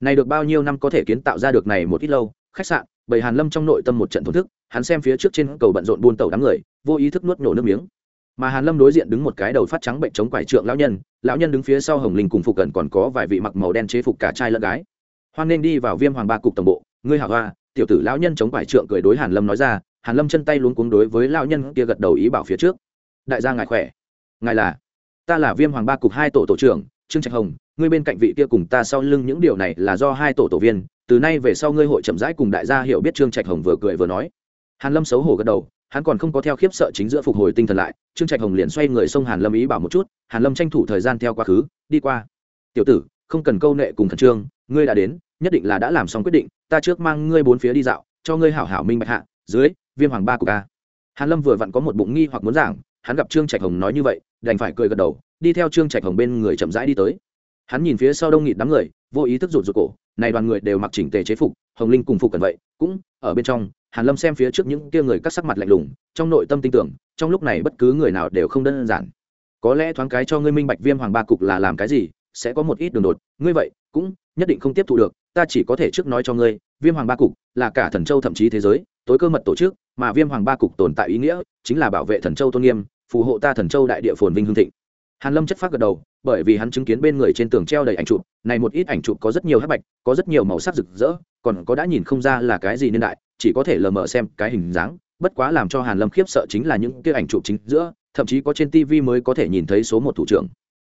S1: Này được bao nhiêu năm có thể kiến tạo ra được này một ít lâu, khách sạn bầy hàn lâm trong nội tâm một trận thổn thức, hắn xem phía trước trên cầu bận rộn buôn tàu đám người, vô ý thức nuốt nổ nước miếng. Mà hàn lâm đối diện đứng một cái đầu phát trắng bệnh chống quải trượng lão nhân lão nhân đứng phía sau hồng linh cùng phục cận còn có vài vị mặc màu đen chế phục cả trai lẫn gái. Hoan nên đi vào viêm hoàng ba cục tổng bộ, ngươi hảo hoa, tiểu tử lão nhân chống quải trượng cười đối hàn lâm nói ra, hàn lâm chân tay luống cuống đối với lão nhân kia gật đầu ý bảo phía trước. Đại gia ngài khỏe. Ngài là? Ta là viêm hoàng ba cục hai tổ tổ trưởng, trương trạch hồng, ngươi bên cạnh vị kia cùng ta sau lưng những điều này là do hai tổ tổ viên từ nay về sau ngươi hội chậm rãi cùng đại gia hiểu biết trương trạch hồng vừa cười vừa nói. Hàn lâm xấu hổ gật đầu, hắn còn không có theo khiếp sợ chính giữa phục hồi tinh thần lại, trương trạch hồng liền xoay người xông hàn lâm ý bảo một chút, hàn lâm tranh thủ thời gian theo quá khứ, đi qua. Tiểu tử, không cần câu nệ cùng khẩn trương, ngươi đã đến, nhất định là đã làm xong quyết định, ta trước mang ngươi bốn phía đi dạo, cho ngươi hảo hảo minh bạch hạ, dưới, viêm hoàng ba của ca hàn lâm vừa vặn có một bụng nghi hoặc muốn giảng, hắn gặp trương trạch hồng nói như vậy, đành phải cười gật đầu, đi theo trương trạch hồng bên người chậm rãi đi tới. Hắn nhìn phía sau đông nghịt đám người, vô ý thức rụt rụt cổ này đoàn người đều mặc chỉnh tề chế phục, hồng linh cùng phục cần vậy, cũng ở bên trong, hàn lâm xem phía trước những kia người các sắc mặt lạnh lùng, trong nội tâm tin tưởng, trong lúc này bất cứ người nào đều không đơn giản. Có lẽ thoáng cái cho ngươi minh bạch viêm hoàng ba cục là làm cái gì, sẽ có một ít đường đột, ngươi vậy cũng nhất định không tiếp thu được, ta chỉ có thể trước nói cho ngươi, viêm hoàng ba cục là cả thần châu thậm chí thế giới, tối cơ mật tổ chức, mà viêm hoàng ba cục tồn tại ý nghĩa chính là bảo vệ thần châu tôn nghiêm, phù hộ ta thần châu đại địa phồn vinh hương thịnh hàn lâm chất phát gật đầu, bởi vì hắn chứng kiến bên người trên tường treo đầy ảnh chụp, này một ít ảnh chụp có rất nhiều hắc bạch, có rất nhiều màu sắc rực rỡ, còn có đã nhìn không ra là cái gì niên đại, chỉ có thể lờ mờ xem cái hình dáng, bất quá làm cho hàn lâm khiếp sợ chính là những cái ảnh chụp chính giữa, thậm chí có trên tv mới có thể nhìn thấy số một thủ trưởng.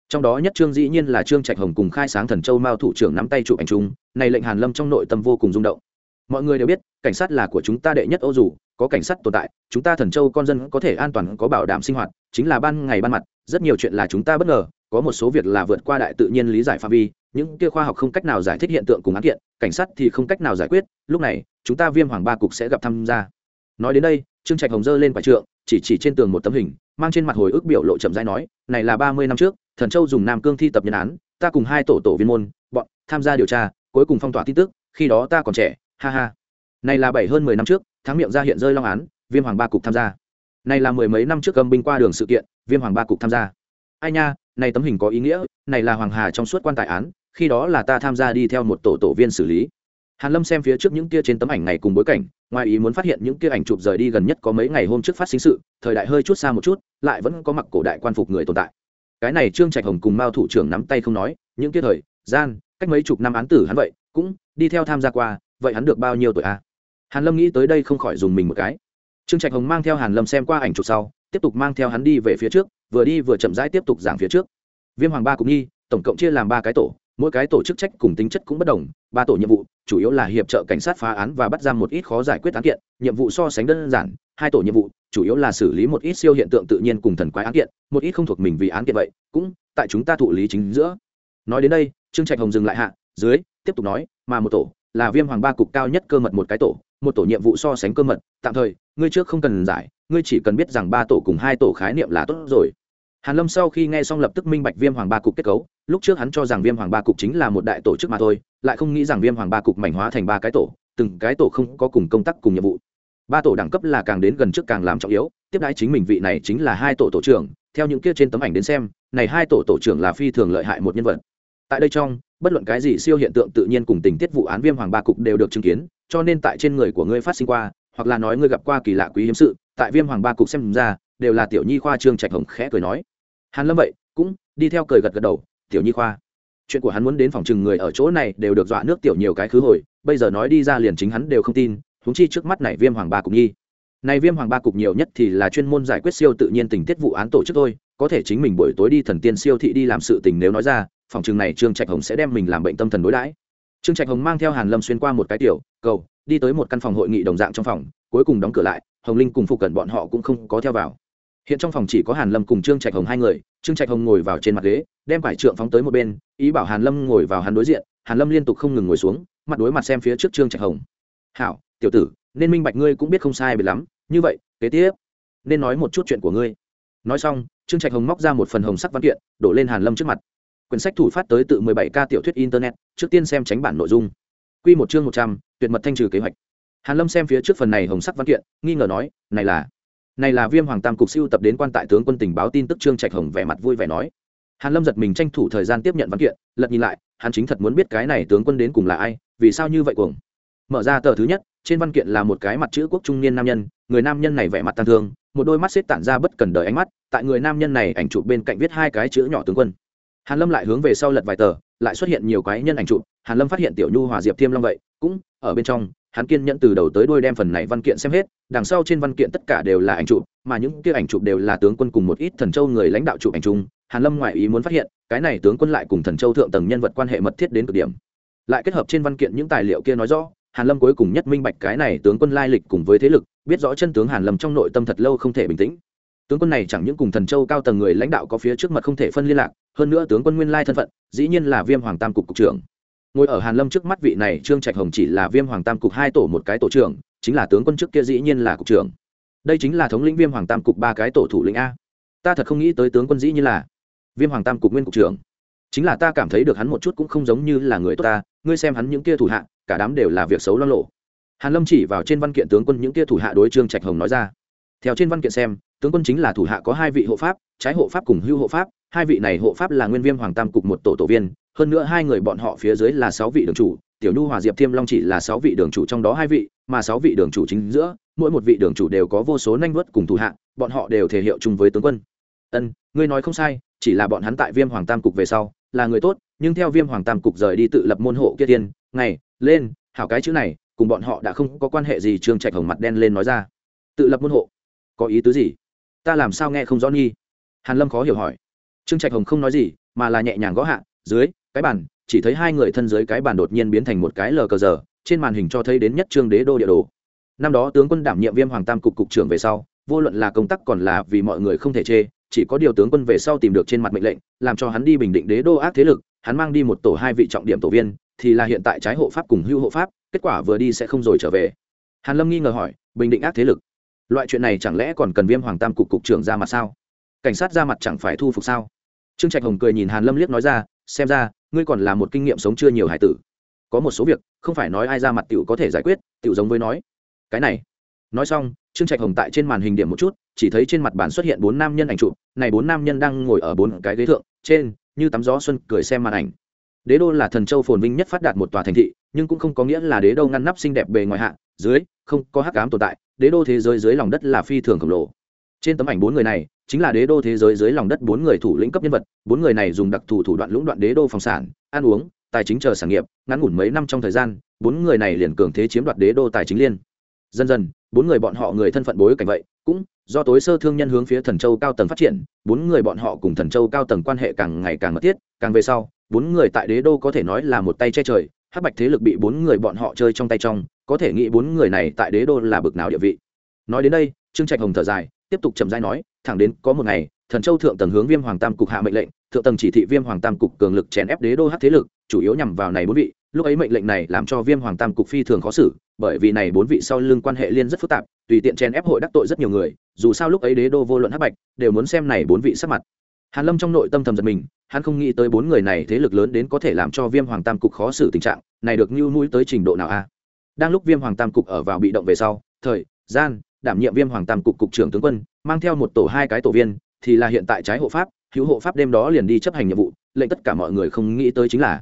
S1: Trong đó nhất trương dĩ nhiên là trương trạch hồng cùng khai sáng thần châu mao thủ trưởng nắm tay chụp ảnh chung, này lệnh hàn lâm trong nội tâm vô cùng rung động. Mọi người đều biết, cảnh sát là của chúng ta đệ nhất ô dù, có cảnh sát tồn tại, chúng ta thần châu con dân có thể an toàn, có bảo đảm sinh hoạt, chính là ban ngày ban mặt rất nhiều chuyện là chúng ta bất ngờ, có một số việc là vượt qua đại tự nhiên lý giải phạm vi, những kia khoa học không cách nào giải thích hiện tượng cùng án kiện, cảnh sát thì không cách nào giải quyết, lúc này, chúng ta viêm hoàng ba cục sẽ gặp tham gia. Nói đến đây, trương trạch hồng dơ lên quả trượng, chỉ chỉ trên tường một tấm hình, mang trên mặt hồi ức biểu lộ chậm rãi nói, này là ba mươi năm trước, thần châu dùng nam cương thi tập nhân án, ta cùng hai tổ tổ viên môn, bọn, tham gia điều tra, cuối cùng phong tỏa tin tức, khi đó ta còn trẻ, ha ha. Này là bảy hơn mười năm trước thắng miệng ra hiện rơi long án, viêm hoàng ba cục tham gia này là mười mấy năm trước âm binh qua đường sự kiện, viêm hoàng ba cục tham gia. Ai nha, này tấm hình có ý nghĩa, này là hoàng hà trong suốt quan tài án, khi đó là ta tham gia đi theo một tổ tổ viên xử lý. Hàn lâm xem phía trước những kia trên tấm ảnh này cùng bối cảnh, ngoài ý muốn phát hiện những kia ảnh chụp rời đi gần nhất có mấy ngày hôm trước phát sinh sự, thời đại hơi chút xa một chút, lại vẫn có mặc cổ đại quan phục người tồn tại. Cái này trương trạch hồng cùng mao thủ trưởng nắm tay không nói, những kia thời, gian, cách mấy chục năm án tử hắn vậy, cũng đi theo tham gia qua, vậy hắn được bao nhiêu tuổi a? Hàn lâm nghĩ tới đây không khỏi dùng mình một cái trương trạch hồng mang theo hàn lâm xem qua ảnh chụp sau, tiếp tục mang theo hắn đi về phía trước, vừa đi vừa chậm rãi tiếp tục giảng phía trước. Viêm hoàng ba cũng nhi, tổng cộng chia làm ba cái tổ, mỗi cái tổ chức trách cùng tính chất cũng bất đồng, ba tổ nhiệm vụ, chủ yếu là hiệp trợ cảnh sát phá án và bắt giam một ít khó giải quyết án kiện, nhiệm vụ so sánh đơn giản, hai tổ nhiệm vụ, chủ yếu là xử lý một ít siêu hiện tượng tự nhiên cùng thần quái án kiện, một ít không thuộc mình vì án kiện vậy, cũng tại chúng ta thụ lý chính giữa. Nói đến đây, trương trạch hồng dừng lại hạ, dưới, tiếp tục nói, mà một tổ là viêm hoàng ba cục cao nhất cơ mật một cái tổ, một tổ nhiệm vụ so sánh cơ mật, tạm thời, ngươi trước không cần giải, ngươi chỉ cần biết rằng ba tổ cùng hai tổ khái niệm là tốt rồi. Hàn lâm sau khi nghe xong lập tức minh bạch viêm hoàng ba cục kết cấu, lúc trước hắn cho rằng viêm hoàng ba cục chính là một đại tổ chức mà thôi, lại không nghĩ rằng viêm hoàng ba cục mảnh hóa thành ba cái tổ, từng cái tổ không có cùng công tác cùng nhiệm vụ. Ba tổ đẳng cấp là càng đến gần trước càng làm trọng yếu, tiếp đãi chính mình vị này chính là hai tổ tổ trưởng, theo những kia trên tấm ảnh đến xem, này hai tổ tổ trưởng là phi thường lợi hại một nhân vật. Tại đây trong bất luận cái gì siêu hiện tượng tự nhiên cùng tình tiết vụ án viêm hoàng ba cục đều được chứng kiến, cho nên tại trên người của ngươi phát sinh qua, hoặc là nói ngươi gặp qua kỳ lạ quý hiếm sự, tại viêm hoàng ba cục xem ra, đều là tiểu nhi khoa trương trạch hồng khẽ cười nói. Hàn lâm vậy, cũng đi theo cười gật gật đầu, tiểu nhi khoa. Chuyện của hắn muốn đến phòng chừng người ở chỗ này đều được dọa nước tiểu nhiều cái khứ hồi, bây giờ nói đi ra liền chính hắn đều không tin, huống chi trước mắt này viêm hoàng ba cục nhi. Này viêm hoàng ba cục nhiều nhất thì là chuyên môn giải quyết siêu tự nhiên tình tiết vụ án tổ chức thôi, có thể chính mình buổi tối đi thần tiên siêu thị đi làm sự tình nếu nói ra phòng trường này trương trạch hồng sẽ đem mình làm bệnh tâm thần đối đãi. Trương trạch hồng mang theo hàn lâm xuyên qua một cái tiểu cầu, đi tới một căn phòng hội nghị đồng dạng trong phòng, cuối cùng đóng cửa lại, hồng linh cùng phụ cận bọn họ cũng không có theo vào. Hiện trong phòng chỉ có hàn lâm cùng trương trạch hồng hai người, trương trạch hồng ngồi vào trên mặt ghế, đem quải trượng phóng tới một bên, ý bảo hàn lâm ngồi vào hắn đối diện, hàn lâm liên tục không ngừng ngồi xuống, mặt đối mặt xem phía trước trương trạch hồng. Hảo, tiểu tử, nên minh bạch ngươi cũng biết không sai biệt lắm, như vậy, kế tiếp, nên nói một chút chuyện của ngươi. Nói xong, trương trạch hồng móc ra một phần hồng sắc văn kiện, đổ lên hàn lâm trước mặt quyển sách thủ phát tới tự 17 k tiểu thuyết internet trước tiên xem tránh bản nội dung. Quy một chương 100, tuyệt mật thanh trừ kế hoạch. Hàn lâm xem phía trước phần này hồng sắc văn kiện nghi ngờ nói này là này là viêm hoàng tam cục siêu tập đến quan tại tướng quân tình báo tin tức trương trạch hồng vẻ mặt vui vẻ nói. Hàn lâm giật mình tranh thủ thời gian tiếp nhận văn kiện lật nhìn lại hắn chính thật muốn biết cái này tướng quân đến cùng là ai vì sao như vậy cuồng. Mở ra tờ thứ nhất trên văn kiện là một cái mặt chữ quốc trung niên nam nhân người nam nhân này vẻ mặt tang thương một đôi mắt xếp tản ra bất cần đời ánh mắt tại người nam nhân này ảnh chụp bên cạnh viết hai cái chữ nhỏ tướng quân hàn lâm lại hướng về sau lật vài tờ, lại xuất hiện nhiều quái nhân ảnh chụp. Hàn lâm phát hiện tiểu nhu hòa diệp thiêm long vậy, cũng ở bên trong, hắn kiên nhẫn từ đầu tới đuôi đem phần này văn kiện xem hết, đằng sau trên văn kiện tất cả đều là ảnh chụp, mà những kia ảnh chụp đều là tướng quân cùng một ít thần châu người lãnh đạo chụp ảnh chung. Hàn lâm ngoại ý muốn phát hiện, cái này tướng quân lại cùng thần châu thượng tầng nhân vật quan hệ mật thiết đến cực điểm. Lại kết hợp trên văn kiện những tài liệu kia nói rõ, hàn lâm cuối cùng nhất minh bạch cái này tướng quân lai lịch cùng với thế lực, biết rõ chân tướng hàn lâm trong nội tâm thật lâu không thể bình tĩnh tướng quân này chẳng những cùng thần châu cao tầng người lãnh đạo có phía trước mặt không thể phân liên lạc, hơn nữa tướng quân nguyên lai thân phận, dĩ nhiên là viêm hoàng tam cục cục trưởng. Ngồi ở hàn lâm trước mắt vị này, trương trạch hồng chỉ là viêm hoàng tam cục hai tổ một cái tổ trưởng, chính là tướng quân trước kia dĩ nhiên là cục trưởng. Đây chính là thống lĩnh viêm hoàng tam cục ba cái tổ thủ lĩnh a. Ta thật không nghĩ tới tướng quân dĩ nhiên là viêm hoàng tam cục nguyên cục trưởng. Chính là ta cảm thấy được hắn một chút cũng không giống như là người tốt ta, ngươi xem hắn những kia thủ hạ, cả đám đều là việc xấu lo lộ. Hàn lâm chỉ vào trên văn kiện tướng quân những kia thủ hạ đối trương trạch hồng nói ra. Theo trên văn kiện xem tướng quân chính là thủ hạ có hai vị hộ pháp, trái hộ pháp cùng hưu hộ pháp, hai vị này hộ pháp là nguyên viêm hoàng tam cục một tổ tổ viên, hơn nữa hai người bọn họ phía dưới là sáu vị đường chủ, tiểu nhu hòa diệp thiêm long chỉ là sáu vị đường chủ trong đó hai vị, mà sáu vị đường chủ chính giữa, mỗi một vị đường chủ đều có vô số nanh vớt cùng thủ hạ, bọn họ đều thể hiệu chung với tướng quân. Ân, ngươi nói không sai, chỉ là bọn hắn tại viêm hoàng tam cục về sau, là người tốt, nhưng theo viêm hoàng tam cục rời đi tự lập môn hộ kia tiên, ngày, lên, hảo cái chữ này, cùng bọn họ đã không có quan hệ gì, trương trạch hồng mặt đen lên nói ra. Tự lập môn hộ? Có ý tứ gì? Ta làm sao nghe không rõ nghi? Hàn lâm khó hiểu hỏi. Trương trạch hồng không nói gì, mà là nhẹ nhàng gõ hạ, dưới, cái bàn, chỉ thấy hai người thân dưới cái bàn đột nhiên biến thành một cái lờ cờ giờ, trên màn hình cho thấy đến nhất trương đế đô địa đồ. Năm đó tướng quân đảm nhiệm viêm hoàng tam cục cục trưởng về sau, vô luận là công tác còn là vì mọi người không thể chê, chỉ có điều tướng quân về sau tìm được trên mặt mệnh lệnh, làm cho hắn đi bình định đế đô ác thế lực, hắn mang đi một tổ hai vị trọng điểm tổ viên, thì là hiện tại trái hộ pháp cùng hưu hộ pháp, kết quả vừa đi sẽ không rồi trở về. Hàn lâm nghi ngờ hỏi, bình định ác thế lực? Loại chuyện này chẳng lẽ còn cần viêm hoàng tam cục cục trưởng ra mặt sao? Cảnh sát ra mặt chẳng phải thu phục sao? Trương trạch hồng cười nhìn hàn lâm liếc nói ra, xem ra, ngươi còn là một kinh nghiệm sống chưa nhiều hải tử. Có một số việc, không phải nói ai ra mặt tiểu có thể giải quyết, tiểu giống với nói. Cái này. Nói xong, trương trạch hồng tại trên màn hình điểm một chút, chỉ thấy trên mặt bàn xuất hiện bốn nam nhân ảnh chụp, này bốn nam nhân đang ngồi ở bốn cái ghế thượng, trên, như tắm gió xuân, cười xem màn ảnh. Đế đô là thần châu phồn vinh nhất phát đạt một tòa thành thị, nhưng cũng không có nghĩa là đế đô ngăn nắp xinh đẹp bề ngoài hạ, dưới, không có hắc ám tồn tại đế đô thế giới dưới lòng đất là phi thường khổng lồ. Trên tấm ảnh bốn người này, chính là đế đô thế giới dưới lòng đất bốn người thủ lĩnh cấp nhân vật. Bốn người này dùng đặc thù thủ đoạn lũng đoạn đế đô phòng sản, ăn uống, tài chính chờ sản nghiệp, ngắn ngủn mấy năm trong thời gian, bốn người này liền cường thế chiếm đoạt đế đô tài chính liên. Dần dần, bốn người bọn họ người thân phận bối cảnh vậy, cũng do tối sơ thương nhân hướng phía thần châu cao tầng phát triển, bốn người bọn họ cùng thần châu cao tầng quan hệ càng ngày càng mật thiết, càng về sau, bốn người tại đế đô có thể nói là một tay che trời hắc bạch thế lực bị bốn người bọn họ chơi trong tay trong, có thể nghĩ bốn người này tại đế đô là bực nào địa vị. Nói đến đây, trương trạch hồng thở dài, tiếp tục chậm rãi nói, thẳng đến có một ngày, thần châu thượng tầng hướng viêm hoàng tam cục hạ mệnh lệnh, thượng tầng chỉ thị viêm hoàng tam cục cường lực chèn ép đế đô hắc thế lực, chủ yếu nhằm vào này bốn vị. Lúc ấy mệnh lệnh này làm cho viêm hoàng tam cục phi thường khó xử, bởi vì này bốn vị sau lưng quan hệ liên rất phức tạp, tùy tiện chèn ép hội đắc tội rất nhiều người, dù sao lúc ấy đế đô vô luận hắc bạch, đều muốn xem này bốn vị sắc mặt hàn lâm trong nội tâm thầm giật mình, hắn không nghĩ tới bốn người này thế lực lớn đến có thể làm cho viêm hoàng tam cục khó xử tình trạng, này được như mũi tới trình độ nào a? Đang lúc viêm hoàng tam cục ở vào bị động về sau, thời, gian, đảm nhiệm viêm hoàng tam cục cục trưởng tướng quân, mang theo một tổ hai cái tổ viên, thì là hiện tại trái hộ pháp, hữu hộ pháp đêm đó liền đi chấp hành nhiệm vụ, lệnh tất cả mọi người không nghĩ tới chính là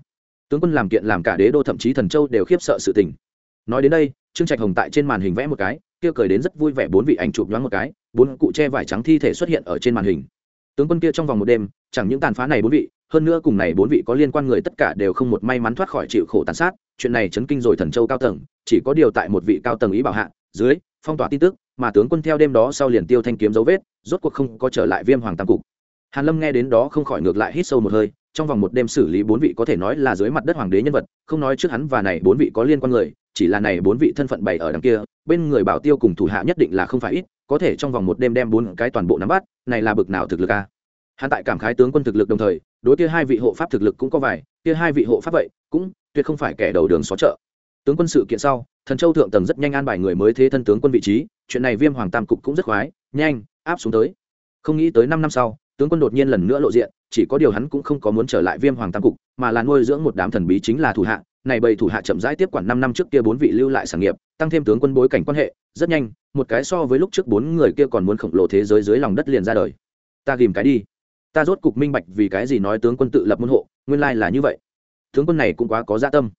S1: tướng quân làm kiện làm cả đế đô thậm chí thần châu đều khiếp sợ sự tình. Nói đến đây, trương trạch hồng tại trên màn hình vẽ một cái, kia cười đến rất vui vẻ bốn vị ảnh chụp nhoáng một cái, bốn cụ che vải trắng thi thể xuất hiện ở trên màn hình tướng quân kia trong vòng một đêm, chẳng những tàn phá này bốn vị, hơn nữa cùng này bốn vị có liên quan người tất cả đều không một may mắn thoát khỏi chịu khổ tàn sát, chuyện này chấn kinh rồi thần châu cao tầng, chỉ có điều tại một vị cao tầng ý bảo hạ, dưới, phong tỏa tin tức, mà tướng quân theo đêm đó sau liền tiêu thanh kiếm dấu vết, rốt cuộc không có trở lại viêm hoàng tam cục. Hàn lâm nghe đến đó không khỏi ngược lại hít sâu một hơi, trong vòng một đêm xử lý bốn vị có thể nói là dưới mặt đất hoàng đế nhân vật, không nói trước hắn và này bốn vị có liên quan người, chỉ là này bốn vị thân phận bày ở đằng kia, bên người bảo tiêu cùng thủ hạ nhất định là không phải ít có thể trong vòng một đêm đem bốn cái toàn bộ nắm bắt, này là bực nào thực lực a hắn tại cảm khái tướng quân thực lực đồng thời, đối kia hai vị hộ pháp thực lực cũng có vài, kia hai vị hộ pháp vậy, cũng tuyệt không phải kẻ đầu đường xó chợ. Tướng quân sự kiện sau, thần châu thượng tầng rất nhanh an bài người mới thế thân tướng quân vị trí, chuyện này viêm hoàng tam cục cũng rất khoái, nhanh, áp xuống tới. Không nghĩ tới năm năm sau, tướng quân đột nhiên lần nữa lộ diện, chỉ có điều hắn cũng không có muốn trở lại viêm hoàng tam cục, mà là nuôi dưỡng một đám thần bí chính là thủ hạ, này bầy thủ hạ chậm rãi tiếp quản năm năm trước kia bốn vị lưu lại sản nghiệp tăng thêm tướng quân bối cảnh quan hệ, rất nhanh, một cái so với lúc trước bốn người kia còn muốn khổng lồ thế giới dưới lòng đất liền ra đời. Ta ghìm cái đi. Ta rốt cục minh bạch vì cái gì nói tướng quân tự lập môn hộ, nguyên lai là như vậy. Tướng quân này cũng quá có dạ tâm.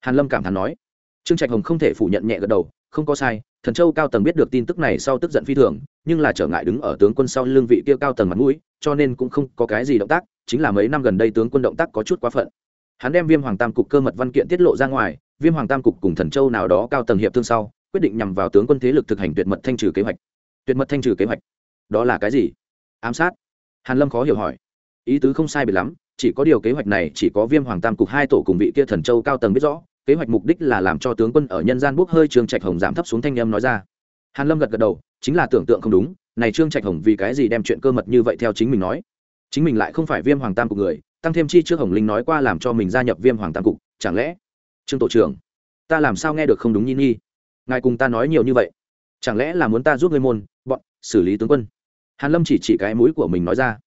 S1: Hàn lâm cảm thán nói. Trương trạch hồng không thể phủ nhận nhẹ gật đầu, không có sai, thần châu cao tầng biết được tin tức này sau tức giận phi thường, nhưng là trở ngại đứng ở tướng quân sau lương vị kia cao tầng mặt mũi, cho nên cũng không có cái gì động tác, chính là mấy năm gần đây tướng quân động tác có chút quá phận. Hắn đem viêm hoàng tam cục cơ mật văn kiện tiết lộ ra ngoài viêm hoàng tam cục cùng thần châu nào đó cao tầng hiệp thương sau, quyết định nhằm vào tướng quân thế lực thực hành tuyệt mật thanh trừ kế hoạch. Tuyệt mật thanh trừ kế hoạch? Đó là cái gì? Ám sát? Hàn lâm khó hiểu hỏi. Ý tứ không sai biệt lắm, chỉ có điều kế hoạch này chỉ có viêm hoàng tam cục hai tổ cùng vị kia thần châu cao tầng biết rõ, kế hoạch mục đích là làm cho tướng quân ở nhân gian bốc hơi trương trạch hồng giảm thấp xuống thanh âm nói ra. Hàn lâm gật gật đầu, chính là tưởng tượng không đúng, này trương trạch hồng vì cái gì đem chuyện cơ mật như vậy theo chính mình nói? Chính mình lại không phải viêm hoàng tam cục người, tăng thêm chi trước hồng linh nói qua làm cho mình gia nhập viêm hoàng tam cục, chẳng lẽ trương tổ trưởng, ta làm sao nghe được không đúng nhi nhi? Ngài cùng ta nói nhiều như vậy, chẳng lẽ là muốn ta giúp ngươi môn, bọn, xử lý tướng quân? Hàn lâm chỉ chỉ cái mũi của mình nói ra.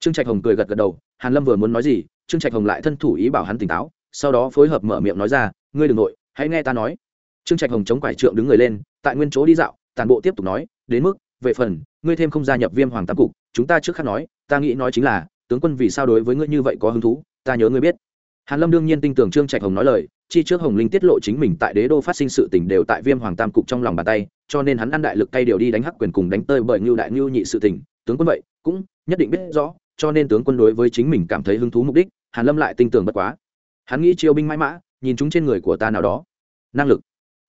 S1: Trương trạch hồng cười gật gật đầu, hàn lâm vừa muốn nói gì, trương trạch hồng lại thân thủ ý bảo hắn tỉnh táo, sau đó phối hợp mở miệng nói ra, ngươi đừng nội, hãy nghe ta nói. Trương trạch hồng chống quải trượng đứng người lên, tại nguyên chỗ đi dạo, tàn bộ tiếp tục nói, đến mức, về phần, ngươi thêm không gia nhập viêm hoàng tam cục, chúng ta trước khác nói, ta nghĩ nói chính là, tướng quân vì sao đối với ngươi như vậy có hứng thú, ta nhớ ngươi biết hàn lâm đương nhiên tin tưởng trương trạch hồng nói lời, chi trước hồng linh tiết lộ chính mình tại đế đô phát sinh sự tình đều tại viêm hoàng tam cục trong lòng bàn tay, cho nên hắn ăn đại lực tay điều đi đánh hắc quyền cùng đánh tơi bởi ngưu đại ngưu nhị sự tình. Tướng quân vậy, cũng nhất định biết rõ, cho nên tướng quân đối với chính mình cảm thấy hứng thú mục đích, hàn lâm lại tin tưởng bất quá. Hắn nghĩ chiêu binh mãi mã, nhìn chúng trên người của ta nào đó. Năng lực.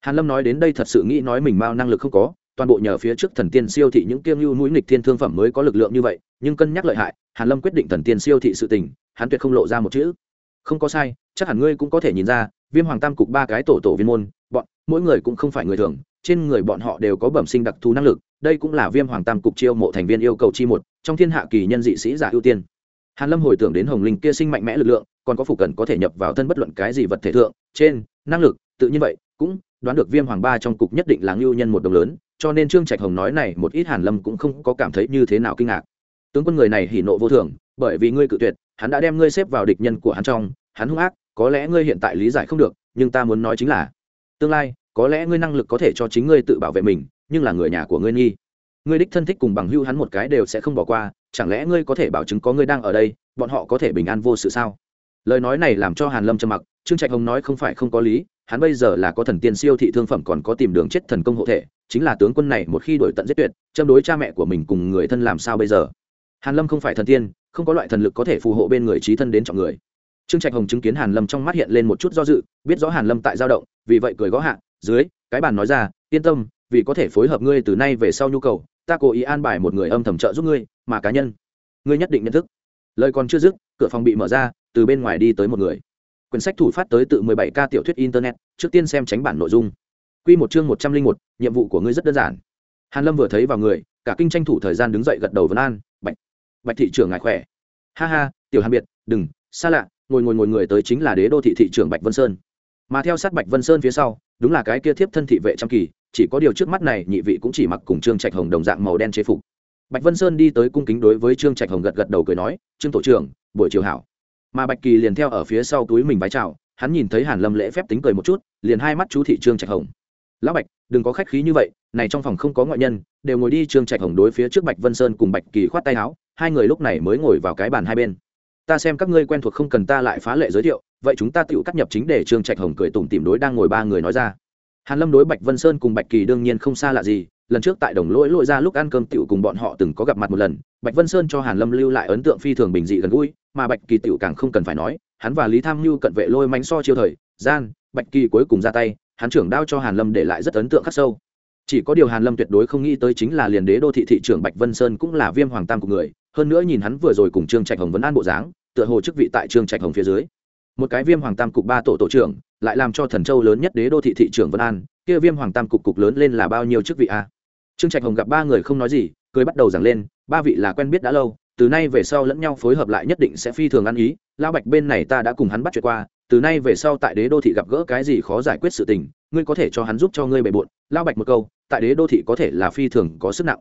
S1: Hàn lâm nói đến đây thật sự nghĩ nói mình bao năng lực không có, toàn bộ nhờ phía trước thần tiên siêu thị những kiêng lưu mũi nghịch thiên thương phẩm mới có lực lượng như vậy, nhưng cân nhắc lợi hại, hàn lâm quyết định thần tiên siêu thị sự tình, hắn tuyệt không lộ ra một chữ không có sai, chắc hẳn ngươi cũng có thể nhìn ra, viêm hoàng tam cục ba cái tổ tổ viên môn, bọn, mỗi người cũng không phải người thường, trên người bọn họ đều có bẩm sinh đặc thù năng lực, đây cũng là viêm hoàng tam cục chiêu mộ thành viên yêu cầu chi một, trong thiên hạ kỳ nhân dị sĩ giả ưu tiên. Hàn lâm hồi tưởng đến hồng linh kia sinh mạnh mẽ lực lượng, còn có phụ cần có thể nhập vào thân bất luận cái gì vật thể thượng, trên, năng lực, tự nhiên vậy, cũng đoán được viêm hoàng ba trong cục nhất định là ngưu nhân một đồng lớn, cho nên trương trạch hồng nói này một ít hàn lâm cũng không có cảm thấy như thế nào kinh ngạc. Tướng quân người này hỉ nộ vô thường, bởi vì ngươi cự tuyệt hắn đã đem ngươi xếp vào địch nhân của hắn trong, hắn hung ác, có lẽ ngươi hiện tại lý giải không được, nhưng ta muốn nói chính là, tương lai, có lẽ ngươi năng lực có thể cho chính ngươi tự bảo vệ mình, nhưng là người nhà của ngươi nghi. Ngươi đích thân thích cùng bằng hưu hắn một cái đều sẽ không bỏ qua, chẳng lẽ ngươi có thể bảo chứng có ngươi đang ở đây, bọn họ có thể bình an vô sự sao? Lời nói này làm cho hàn lâm trầm mặc, trương trạch hồng nói không phải không có lý, hắn bây giờ là có thần tiên siêu thị thương phẩm còn có tìm đường chết thần công hộ thể, chính là tướng quân này một khi đổi tận giết tuyệt, châm đối cha mẹ của mình cùng người thân làm sao bây giờ? Hàn lâm không phải thần tiên không có loại thần lực có thể phù hộ bên người trí thân đến trọng người. Trương trạch hồng chứng kiến hàn lâm trong mắt hiện lên một chút do dự biết rõ hàn lâm tại dao động vì vậy cười gõ hạ dưới cái bàn nói ra yên tâm vì có thể phối hợp ngươi từ nay về sau nhu cầu ta cố ý an bài một người âm thầm trợ giúp ngươi mà cá nhân ngươi nhất định nhận thức. Lời còn chưa dứt cửa phòng bị mở ra từ bên ngoài đi tới một người. Quyển sách thủ phát tới tự 17 k tiểu thuyết internet trước tiên xem tránh bản nội dung. Quy một chương 101, nhiệm vụ của ngươi rất đơn giản. Hàn lâm vừa thấy vào người cả kinh tranh thủ thời gian đứng dậy gật đầu vấn an bạch bạch thị trưởng ngài khỏe. Ha ha, tiểu hàn biệt, đừng, xa lạ, ngồi ngồi ngồi người tới chính là đế đô thị thị trưởng bạch vân sơn. Mà theo sát bạch vân sơn phía sau, đúng là cái kia thiếp thân thị vệ trăm kỳ, chỉ có điều trước mắt này nhị vị cũng chỉ mặc cùng trương trạch hồng đồng dạng màu đen chế phục. Bạch vân sơn đi tới cung kính đối với trương trạch hồng gật gật đầu cười nói, trương tổ trưởng, buổi chiều hảo. Mà bạch kỳ liền theo ở phía sau túi mình vái chào, hắn nhìn thấy hàn lâm lễ phép tính cười một chút, liền hai mắt chú thị trương trạch hồng. Lão bạch, đừng có khách khí như vậy, này trong phòng không có ngoại nhân, đều ngồi đi. Trương trạch hồng đối phía trước bạch vân sơn cùng bạch kỳ khoát tay áo hai người lúc này mới ngồi vào cái bàn hai bên. Ta xem các ngươi quen thuộc không cần ta lại phá lệ giới thiệu, vậy chúng ta tự cắt nhập chính để trương trạch hồng cười tủm tìm đối đang ngồi ba người nói ra. Hàn lâm đối bạch vân sơn cùng bạch kỳ đương nhiên không xa lạ gì, lần trước tại đồng lỗi lội ra lúc ăn cơm tiểu cùng bọn họ từng có gặp mặt một lần, bạch vân sơn cho hàn lâm lưu lại ấn tượng phi thường bình dị gần gũi, mà bạch kỳ tiểu càng không cần phải nói, hắn và lý tham nhu cận vệ lôi mánh so chiêu thời, gian, bạch kỳ cuối cùng ra tay, hắn trưởng đao cho hàn lâm để lại rất ấn tượng khắc sâu. Chỉ có điều hàn lâm tuyệt đối không nghĩ tới chính là liền đế đô thị thị trưởng bạch vân sơn cũng là viêm hoàng tam của người hơn nữa nhìn hắn vừa rồi cùng trương trạch hồng vấn an bộ dáng, tựa hồ chức vị tại trương trạch hồng phía dưới. Một cái viêm hoàng tam cục ba tổ tổ trưởng, lại làm cho thần châu lớn nhất đế đô thị thị trưởng vân an, kia viêm hoàng tam cục cục lớn lên là bao nhiêu chức vị a? Trương trạch hồng gặp ba người không nói gì, cười bắt đầu giảng lên, ba vị là quen biết đã lâu, từ nay về sau lẫn nhau phối hợp lại nhất định sẽ phi thường ăn ý lao bạch bên này ta đã cùng hắn bắt chuyện qua, từ nay về sau tại đế đô thị gặp gỡ cái gì khó giải quyết sự tình, ngươi có thể cho hắn giúp cho ngươi bề bộn. Lao bạch một câu, tại đế đô thị có thể là phi thường có sức nặng.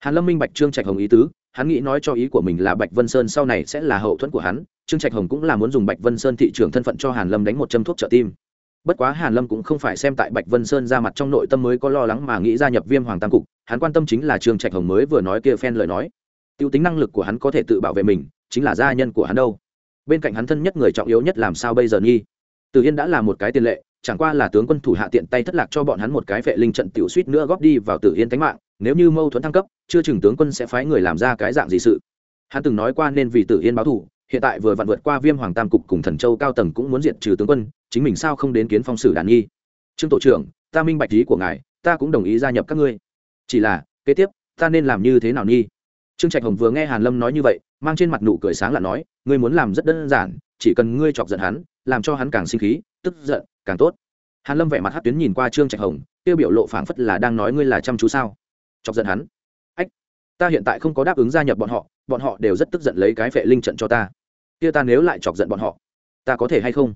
S1: Hàn lâm minh bạch trương trạch hồng ý tứ hắn nghĩ nói cho ý của mình là bạch vân sơn sau này sẽ là hậu thuẫn của hắn, trương trạch hồng cũng là muốn dùng bạch vân sơn thị trường thân phận cho hàn lâm đánh một châm thuốc trợ tim. Bất quá hàn lâm cũng không phải xem tại bạch vân sơn ra mặt trong nội tâm mới có lo lắng mà nghĩ gia nhập viêm hoàng tam cục, hắn quan tâm chính là trương trạch hồng mới vừa nói kia phen lời nói. Tiêu tính năng lực của hắn có thể tự bảo vệ mình, chính là gia nhân của hắn đâu. Bên cạnh hắn thân nhất người trọng yếu nhất làm sao bây giờ nghi? Từ yên đã là một cái tiền lệ, chẳng qua là tướng quân thủ hạ tiện tay thất lạc cho bọn hắn một cái vệ linh trận tiểu suýt nữa góp đi vào tử yên tánh mạng nếu như mâu thuẫn thăng cấp, chưa chừng tướng quân sẽ phái người làm ra cái dạng gì sự. Hắn từng nói qua nên vì tử yên báo thù, hiện tại vừa vặn vượt qua viêm hoàng tam cục cùng thần châu cao tầng cũng muốn diệt trừ tướng quân, chính mình sao không đến kiến phong sử đàn nghi. Trương tổ trưởng, ta minh bạch ý của ngài, ta cũng đồng ý gia nhập các ngươi. Chỉ là, kế tiếp, ta nên làm như thế nào nghi? Trương trạch hồng vừa nghe hàn lâm nói như vậy, mang trên mặt nụ cười sáng là nói, ngươi muốn làm rất đơn giản, chỉ cần ngươi chọc giận hắn, làm cho hắn càng sinh khí, tức giận, càng tốt. Hàn lâm vẻ mặt hát tuyến nhìn qua trương trạch hồng, tiêu biểu lộ phảng phất là đang nói ngươi là chăm chú sao? Chọc giận hắn. Ách, ta hiện tại không có đáp ứng gia nhập bọn họ bọn họ đều rất tức giận lấy cái vệ linh trận cho ta. Kia ta nếu lại chọc giận bọn họ, ta có thể hay không?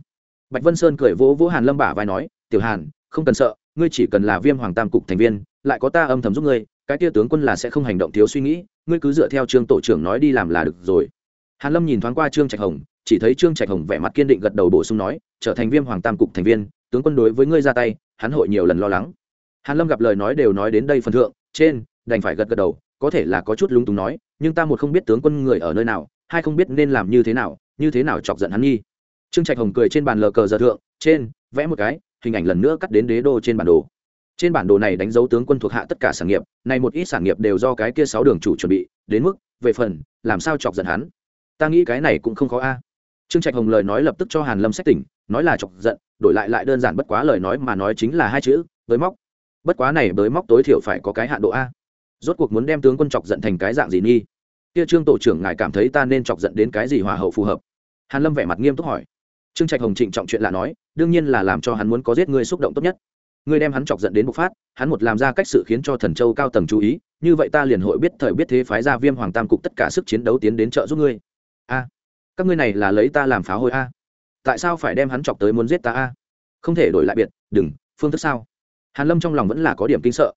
S1: Bạch vân sơn cười vỗ vỗ hàn lâm bả vai nói, tiểu hàn, không cần sợ, ngươi chỉ cần là viêm hoàng tam cục thành viên, lại có ta âm thầm giúp ngươi, cái kia tướng quân là sẽ không hành động thiếu suy nghĩ, ngươi cứ dựa theo trương tổ trưởng nói đi làm là được rồi. Hàn lâm nhìn thoáng qua trương trạch hồng, chỉ thấy trương trạch hồng vẻ mặt kiên định gật đầu bổ sung nói, trở thành viêm hoàng tam cục thành viên, tướng quân đối với ngươi ra tay, hắn hội nhiều lần lo lắng. Hàn lâm gặp lời nói đều nói đến đây phần thượng trên, đành phải gật gật đầu, có thể là có chút lung túng nói, nhưng ta một không biết tướng quân người ở nơi nào, hai không biết nên làm như thế nào, như thế nào chọc giận hắn nghi. Trương trạch hồng cười trên bàn lờ cờ giờ thượng, trên, vẽ một cái, hình ảnh lần nữa cắt đến đế đô trên bản đồ. Trên bản đồ này đánh dấu tướng quân thuộc hạ tất cả sản nghiệp, này một ít sản nghiệp đều do cái kia sáu đường chủ chuẩn bị, đến mức, về phần, làm sao chọc giận hắn? Ta nghĩ cái này cũng không khó a. Trương trạch hồng lời nói lập tức cho hàn lâm xét tỉnh, nói là chọc giận, đổi lại lại đơn giản bất quá lời nói mà nói chính là hai chữ, với móc bất quá này bới móc tối thiểu phải có cái hạn độ a. Rốt cuộc muốn đem tướng quân chọc giận thành cái dạng gì nghi? Kia trương tổ trưởng ngài cảm thấy ta nên chọc giận đến cái gì hòa hậu phù hợp? Hàn lâm vẻ mặt nghiêm túc hỏi. Trương trạch hồng trịnh trọng chuyện là nói, đương nhiên là làm cho hắn muốn có giết người xúc động tốt nhất. Ngươi đem hắn chọc giận đến bộc phát, hắn một làm ra cách sự khiến cho thần châu cao tầng chú ý, như vậy ta liền hội biết thời biết thế phái ra viêm hoàng tam cục tất cả sức chiến đấu tiến đến trợ giúp ngươi. A, các ngươi này là lấy ta làm phá hồi a? Tại sao phải đem hắn chọc tới muốn giết ta a? Không thể đổi lại biệt, đừng, phương thức sao? Hàn lâm trong lòng vẫn là có điểm kinh sợ.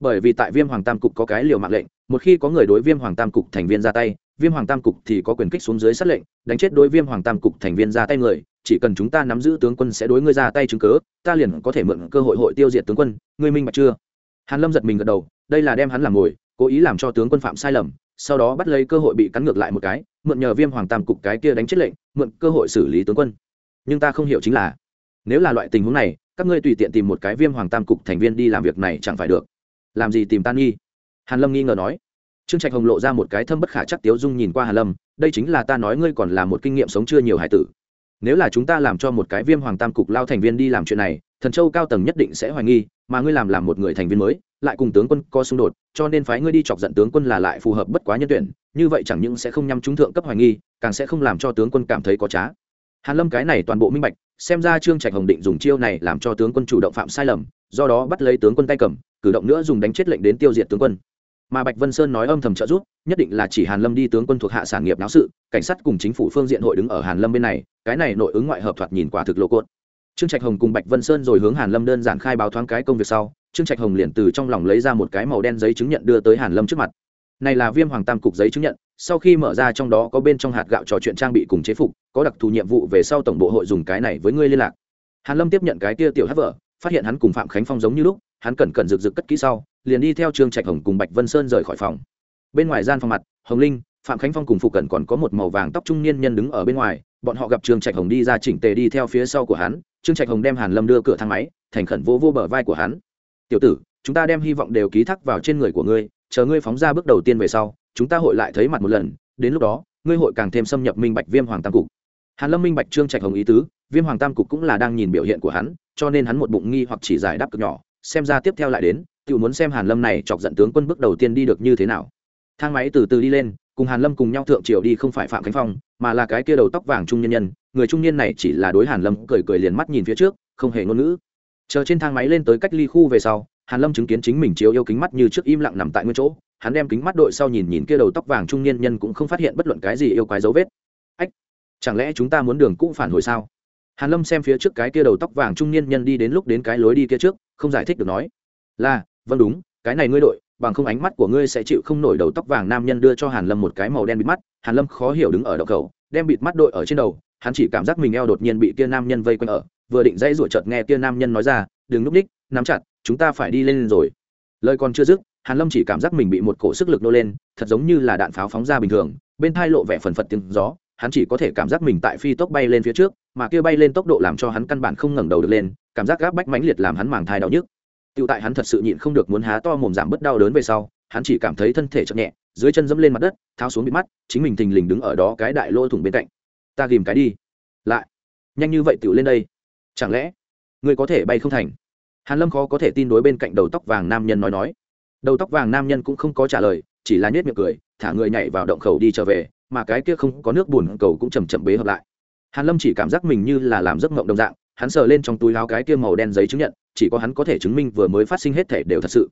S1: Bởi vì tại viêm hoàng tam cục có cái liều mạng lệnh, một khi có người đối viêm hoàng tam cục thành viên ra tay, viêm hoàng tam cục thì có quyền kích xuống dưới sát lệnh, đánh chết đối viêm hoàng tam cục thành viên ra tay người, chỉ cần chúng ta nắm giữ tướng quân sẽ đối ngươi ra tay chứng cớ, ta liền có thể mượn cơ hội hội tiêu diệt tướng quân, ngươi minh bạch chưa? Hàn lâm giật mình gật đầu, đây là đem hắn làm ngồi, cố ý làm cho tướng quân phạm sai lầm, sau đó bắt lấy cơ hội bị cắn ngược lại một cái, mượn nhờ viêm hoàng tam cục cái kia đánh chết lệnh, mượn cơ hội xử lý tướng quân. Nhưng ta không hiểu chính là, nếu là loại tình huống này các ngươi tùy tiện tìm một cái viêm hoàng tam cục thành viên đi làm việc này chẳng phải được. Làm gì tìm tan nghi? Hàn lâm nghi ngờ nói. Trương trạch hồng lộ ra một cái thâm bất khả chắc tiếu dung nhìn qua hàn lâm, đây chính là ta nói ngươi còn là một kinh nghiệm sống chưa nhiều hải tử. Nếu là chúng ta làm cho một cái viêm hoàng tam cục lao thành viên đi làm chuyện này, thần châu cao tầng nhất định sẽ hoài nghi, mà ngươi làm làm một người thành viên mới, lại cùng tướng quân có xung đột, cho nên phái ngươi đi chọc giận tướng quân là lại phù hợp bất quá nhân tuyển, như vậy chẳng những sẽ không nhắm trúng thượng cấp hoài nghi, càng sẽ không làm cho tướng quân cảm thấy có trá hàn lâm cái này toàn bộ minh bạch, xem ra trương trạch hồng định dùng chiêu này làm cho tướng quân chủ động phạm sai lầm, do đó bắt lấy tướng quân tay cầm, cử động nữa dùng đánh chết lệnh đến tiêu diệt tướng quân. Mà bạch vân sơn nói âm thầm trợ giúp, nhất định là chỉ hàn lâm đi tướng quân thuộc hạ sản nghiệp náo sự, cảnh sát cùng chính phủ phương diện hội đứng ở hàn lâm bên này, cái này nội ứng ngoại hợp thoạt nhìn quả thực lộ cốt trương trạch hồng cùng bạch vân sơn rồi hướng hàn lâm đơn giản khai báo thoáng cái công việc sau, trương trạch hồng liền từ trong lòng lấy ra một cái màu đen giấy chứng nhận đưa tới hàn lâm trước mặt này là viêm hoàng tam cục giấy chứng nhận, sau khi mở ra trong đó có bên trong hạt gạo trò chuyện trang bị cùng chế phục, có đặc thù nhiệm vụ về sau tổng bộ hội dùng cái này với ngươi liên lạc. Hàn lâm tiếp nhận cái kia tiểu hát vợ, phát hiện hắn cùng phạm khánh phong giống như lúc, hắn cẩn cẩn rực rực cất kỹ sau, liền đi theo trương trạch hồng cùng bạch vân sơn rời khỏi phòng. Bên ngoài gian phòng mặt, hồng linh, phạm khánh phong cùng phụ cẩn còn có một màu vàng tóc trung niên nhân đứng ở bên ngoài, bọn họ gặp trương trạch hồng đi ra chỉnh tề đi theo phía sau của hắn, trương trạch hồng đem hàn lâm đưa cửa thang máy, thành khẩn vô vô bờ vai của hắn. Tiểu tử, chúng ta đem hy vọng đều ký thác vào trên người của ngươi chờ ngươi phóng ra bước đầu tiên về sau, chúng ta hội lại thấy mặt một lần, đến lúc đó, ngươi hội càng thêm xâm nhập minh bạch viêm hoàng tam cục. Hàn lâm minh bạch, trương trạch hồng ý tứ, viêm hoàng tam cục cũng là đang nhìn biểu hiện của hắn, cho nên hắn một bụng nghi hoặc chỉ giải đáp cực nhỏ, xem ra tiếp theo lại đến tự muốn xem hàn lâm này chọc giận tướng quân bước đầu tiên đi được như thế nào. Thang máy từ từ đi lên, cùng hàn lâm cùng nhau thượng triều đi không phải phạm khánh phong, mà là cái kia đầu tóc vàng trung nhân nhân, người trung niên này chỉ là đối hàn lâm cười cười liền mắt nhìn phía trước, không hề ngôn ngữ. Chờ trên thang máy lên tới cách ly khu về sau hàn lâm chứng kiến chính mình chiếu yêu kính mắt như trước im lặng nằm tại nguyên chỗ, hắn đem kính mắt đội sau nhìn nhìn kia đầu tóc vàng trung niên nhân cũng không phát hiện bất luận cái gì yêu quái dấu vết. Ách, chẳng lẽ chúng ta muốn đường cũ phản hồi sao? Hàn lâm xem phía trước cái kia đầu tóc vàng trung niên nhân đi đến lúc đến cái lối đi kia trước, không giải thích được nói. Là vâng đúng, cái này ngươi đội, bằng không ánh mắt của ngươi sẽ chịu không nổi đầu tóc vàng nam nhân đưa cho hàn lâm một cái màu đen bịt mắt. Hàn lâm khó hiểu đứng ở đầu cầu đem bịt mắt đội ở trên đầu, hắn chỉ cảm giác mình eo đột nhiên bị kia nam nhân vây quanh ở, vừa định dãy ruột chợt nghe kia nam nhân nói ra, đừng núp đích, nắm chặt chúng ta phải đi lên rồi lời còn chưa dứt hàn lâm chỉ cảm giác mình bị một cổ sức lực nô lên thật giống như là đạn pháo phóng ra bình thường bên thai lộ vẻ phần phật tiếng gió hắn chỉ có thể cảm giác mình tại phi tốc bay lên phía trước mà kia bay lên tốc độ làm cho hắn căn bản không ngẩng đầu được lên cảm giác gáp bách mãnh liệt làm hắn màng thai đau nhức Tiểu tại hắn thật sự nhịn không được muốn há to mồm giảm bớt đau đớn về sau, hắn chỉ cảm thấy thân thể chậm nhẹ, dưới chân dẫm lên mặt đất, tháo xuống bị mắt, chính mình thình lình đứng ở đó cái đại lỗ thủng bên cạnh. Ta ghìm cái đi. Lại, nhanh như vậy tiểu lên đây. Chẳng lẽ, ngươi có thể bay không thành? Hàn Lâm khó có thể tin đối bên cạnh đầu tóc vàng nam nhân nói nói. Đầu tóc vàng nam nhân cũng không có trả lời, chỉ là nhếch miệng cười, thả người nhảy vào động khẩu đi trở về, mà cái kia không có nước buồn cầu cũng chậm chậm bế hợp lại. Hàn Lâm chỉ cảm giác mình như là làm giấc mộng đồng dạng, hắn sờ lên trong túi áo cái kia màu đen giấy chứng nhận chỉ có hắn có thể chứng minh vừa mới phát sinh hết thể đều thật sự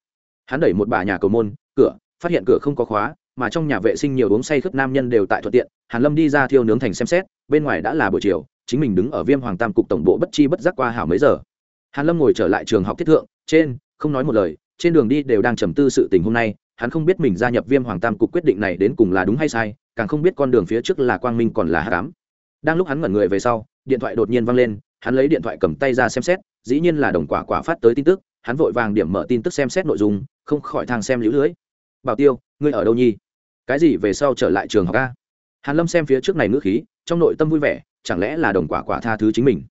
S1: hắn đẩy một bà nhà cầu môn cửa phát hiện cửa không có khóa mà trong nhà vệ sinh nhiều uống say khướt nam nhân đều tại thuận tiện hàn lâm đi ra thiêu nướng thành xem xét bên ngoài đã là buổi chiều chính mình đứng ở viêm hoàng tam cục tổng bộ bất chi bất giác qua hảo mấy giờ hàn lâm ngồi trở lại trường học thiết thượng, trên, không nói một lời, trên đường đi đều đang trầm tư sự tình hôm nay, hắn không biết mình gia nhập viêm hoàng tam cục quyết định này đến cùng là đúng hay sai, càng không biết con đường phía trước là quang minh còn là hắc ám đang lúc hắn ngẩn người về sau, điện thoại đột nhiên vang lên, hắn lấy điện thoại cầm tay ra xem xét, dĩ nhiên là đồng quả quả phát tới tin tức, hắn vội vàng điểm mở tin tức xem xét nội dung, không khỏi thang xem lũ lưới. Bảo tiêu, ngươi ở đâu nhi cái gì về sau trở lại trường học a? Hàn lâm xem phía trước này ngữ khí, trong nội tâm vui vẻ, chẳng lẽ là đồng quả quả tha thứ chính mình?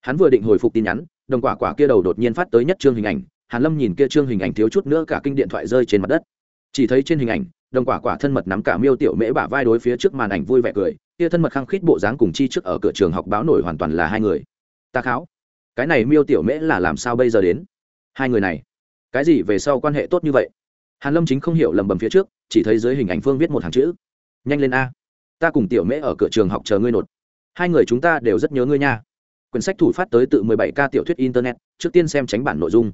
S1: Hắn vừa định hồi phục tin nhắn đồng quả quả kia đầu đột nhiên phát tới nhất trương hình ảnh, hàn lâm nhìn kia trương hình ảnh thiếu chút nữa cả kinh điện thoại rơi trên mặt đất. Chỉ thấy trên hình ảnh, đồng quả quả thân mật nắm cả miêu tiểu mễ bả vai đối phía trước màn ảnh vui vẻ cười, kia thân mật khăng khít bộ dáng cùng chi trước ở cửa trường học báo nổi hoàn toàn là hai người. Ta kháo, cái này miêu tiểu mễ là làm sao bây giờ đến? Hai người này, cái gì về sau quan hệ tốt như vậy? Hàn lâm chính không hiểu lầm bầm phía trước, chỉ thấy dưới hình ảnh phương viết một hàng chữ. Nhanh lên a, ta cùng tiểu mễ ở cửa trường học chờ ngươi nột. Hai người chúng ta đều rất nhớ ngươi nha quyển sách thủ phát tới tự 17 ca tiểu thuyết internet trước tiên xem tránh bản nội dung.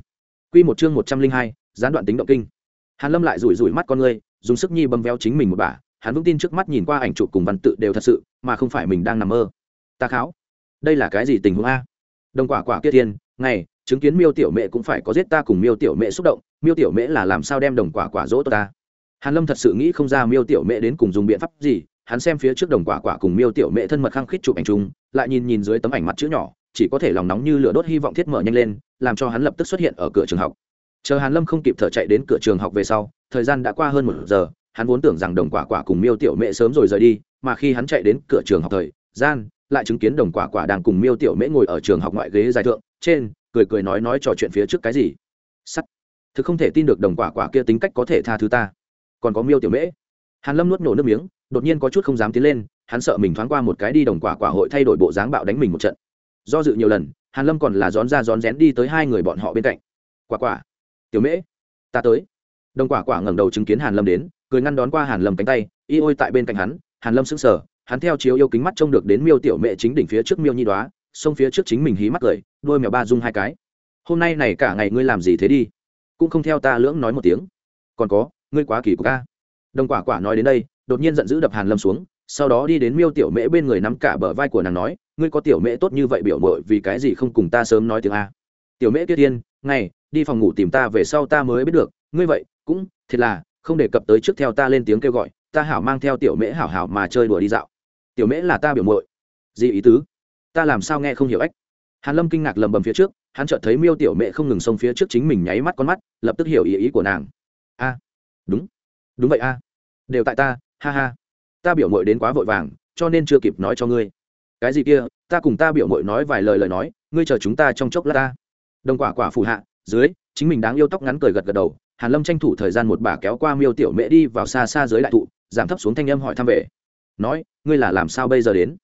S1: Quy một chương 102, gián đoạn tính động kinh. Hàn lâm lại rủi rủi mắt con ngươi dùng sức nhi bầm véo chính mình một bà hắn vững tin trước mắt nhìn qua ảnh chụp cùng văn tự đều thật sự mà không phải mình đang nằm mơ. Ta kháo. Đây là cái gì tình huống a? Đồng quả quả kia thiên ngày chứng kiến miêu tiểu mẹ cũng phải có giết ta cùng miêu tiểu mẹ xúc động miêu tiểu mẹ là làm sao đem đồng quả quả dỗ ta? Hàn lâm thật sự nghĩ không ra miêu tiểu mẹ đến cùng dùng biện pháp gì hắn xem phía trước đồng quả quả cùng miêu tiểu mẹ thân mật khăng khít chụp ảnh chung lại nhìn nhìn dưới tấm ảnh mặt chữ nhỏ, chỉ có thể lòng nóng như lửa đốt hy vọng thiết mở nhanh lên, làm cho hắn lập tức xuất hiện ở cửa trường học. Chờ hàn lâm không kịp thở chạy đến cửa trường học về sau, thời gian đã qua hơn một giờ, hắn vốn tưởng rằng đồng quả quả cùng miêu tiểu mẹ sớm rồi rời đi, mà khi hắn chạy đến cửa trường học thời, gian lại chứng kiến đồng quả quả đang cùng miêu tiểu mễ ngồi ở trường học ngoại ghế dài thượng, trên, cười cười nói nói trò chuyện phía trước cái gì. Sắt. Thực không thể tin được đồng quả quả kia tính cách có thể tha thứ ta. Còn có miêu tiểu mễ. Hàn lâm nuốt nổ nước miếng, đột nhiên có chút không dám tiến lên hắn sợ mình thoáng qua một cái đi đồng quả quả hội thay đổi bộ dáng bạo đánh mình một trận. Do dự nhiều lần, hàn lâm còn là rón ra rón rén đi tới hai người bọn họ bên cạnh. Quả quả, tiểu mễ, ta tới. Đồng quả quả ngẩng đầu chứng kiến hàn lâm đến, cười ngăn đón qua hàn lâm cánh tay, y ôi tại bên cạnh hắn, hàn lâm sững sờ, hắn theo chiếu yêu kính mắt trông được đến miêu tiểu mẹ chính đỉnh phía trước miêu nhi đoá, xông phía trước chính mình hí mắt cười, đôi mèo ba dung hai cái. Hôm nay này cả ngày ngươi làm gì thế đi? Cũng không theo ta lưỡng nói một tiếng. Còn có, ngươi quá kỳ của ca đồng quả quả nói đến đây, đột nhiên giận dữ đập hàn lâm xuống sau đó đi đến miêu tiểu mễ bên người nắm cả bờ vai của nàng nói, ngươi có tiểu mễ tốt như vậy biểu mội vì cái gì không cùng ta sớm nói tiếng a? Tiểu mễ tiết tiên, ngày, đi phòng ngủ tìm ta về sau ta mới biết được. Ngươi vậy, cũng thiệt là, không đề cập tới trước theo ta lên tiếng kêu gọi, ta hảo mang theo tiểu mễ hảo hảo mà chơi đùa đi dạo. Tiểu mễ là ta biểu mội gì ý tứ? Ta làm sao nghe không hiểu ách hàn lâm kinh ngạc lầm bầm phía trước, hắn chợt thấy miêu tiểu mễ không ngừng xông phía trước chính mình nháy mắt con mắt, lập tức hiểu ý ý của nàng. A, đúng đúng vậy a, đều tại ta, ha ha ta biểu muội đến quá vội vàng, cho nên chưa kịp nói cho ngươi. Cái gì kia, ta cùng ta biểu muội nói vài lời lời nói, ngươi chờ chúng ta trong chốc lát ta. Đồng quả quả phù hạ, dưới, chính mình đáng yêu tóc ngắn cười gật gật đầu, hàn lâm tranh thủ thời gian một bà kéo qua miêu tiểu mễ đi vào xa xa dưới đại thụ, giảm thấp xuống thanh âm hỏi thăm về. Nói, ngươi là làm sao bây giờ đến?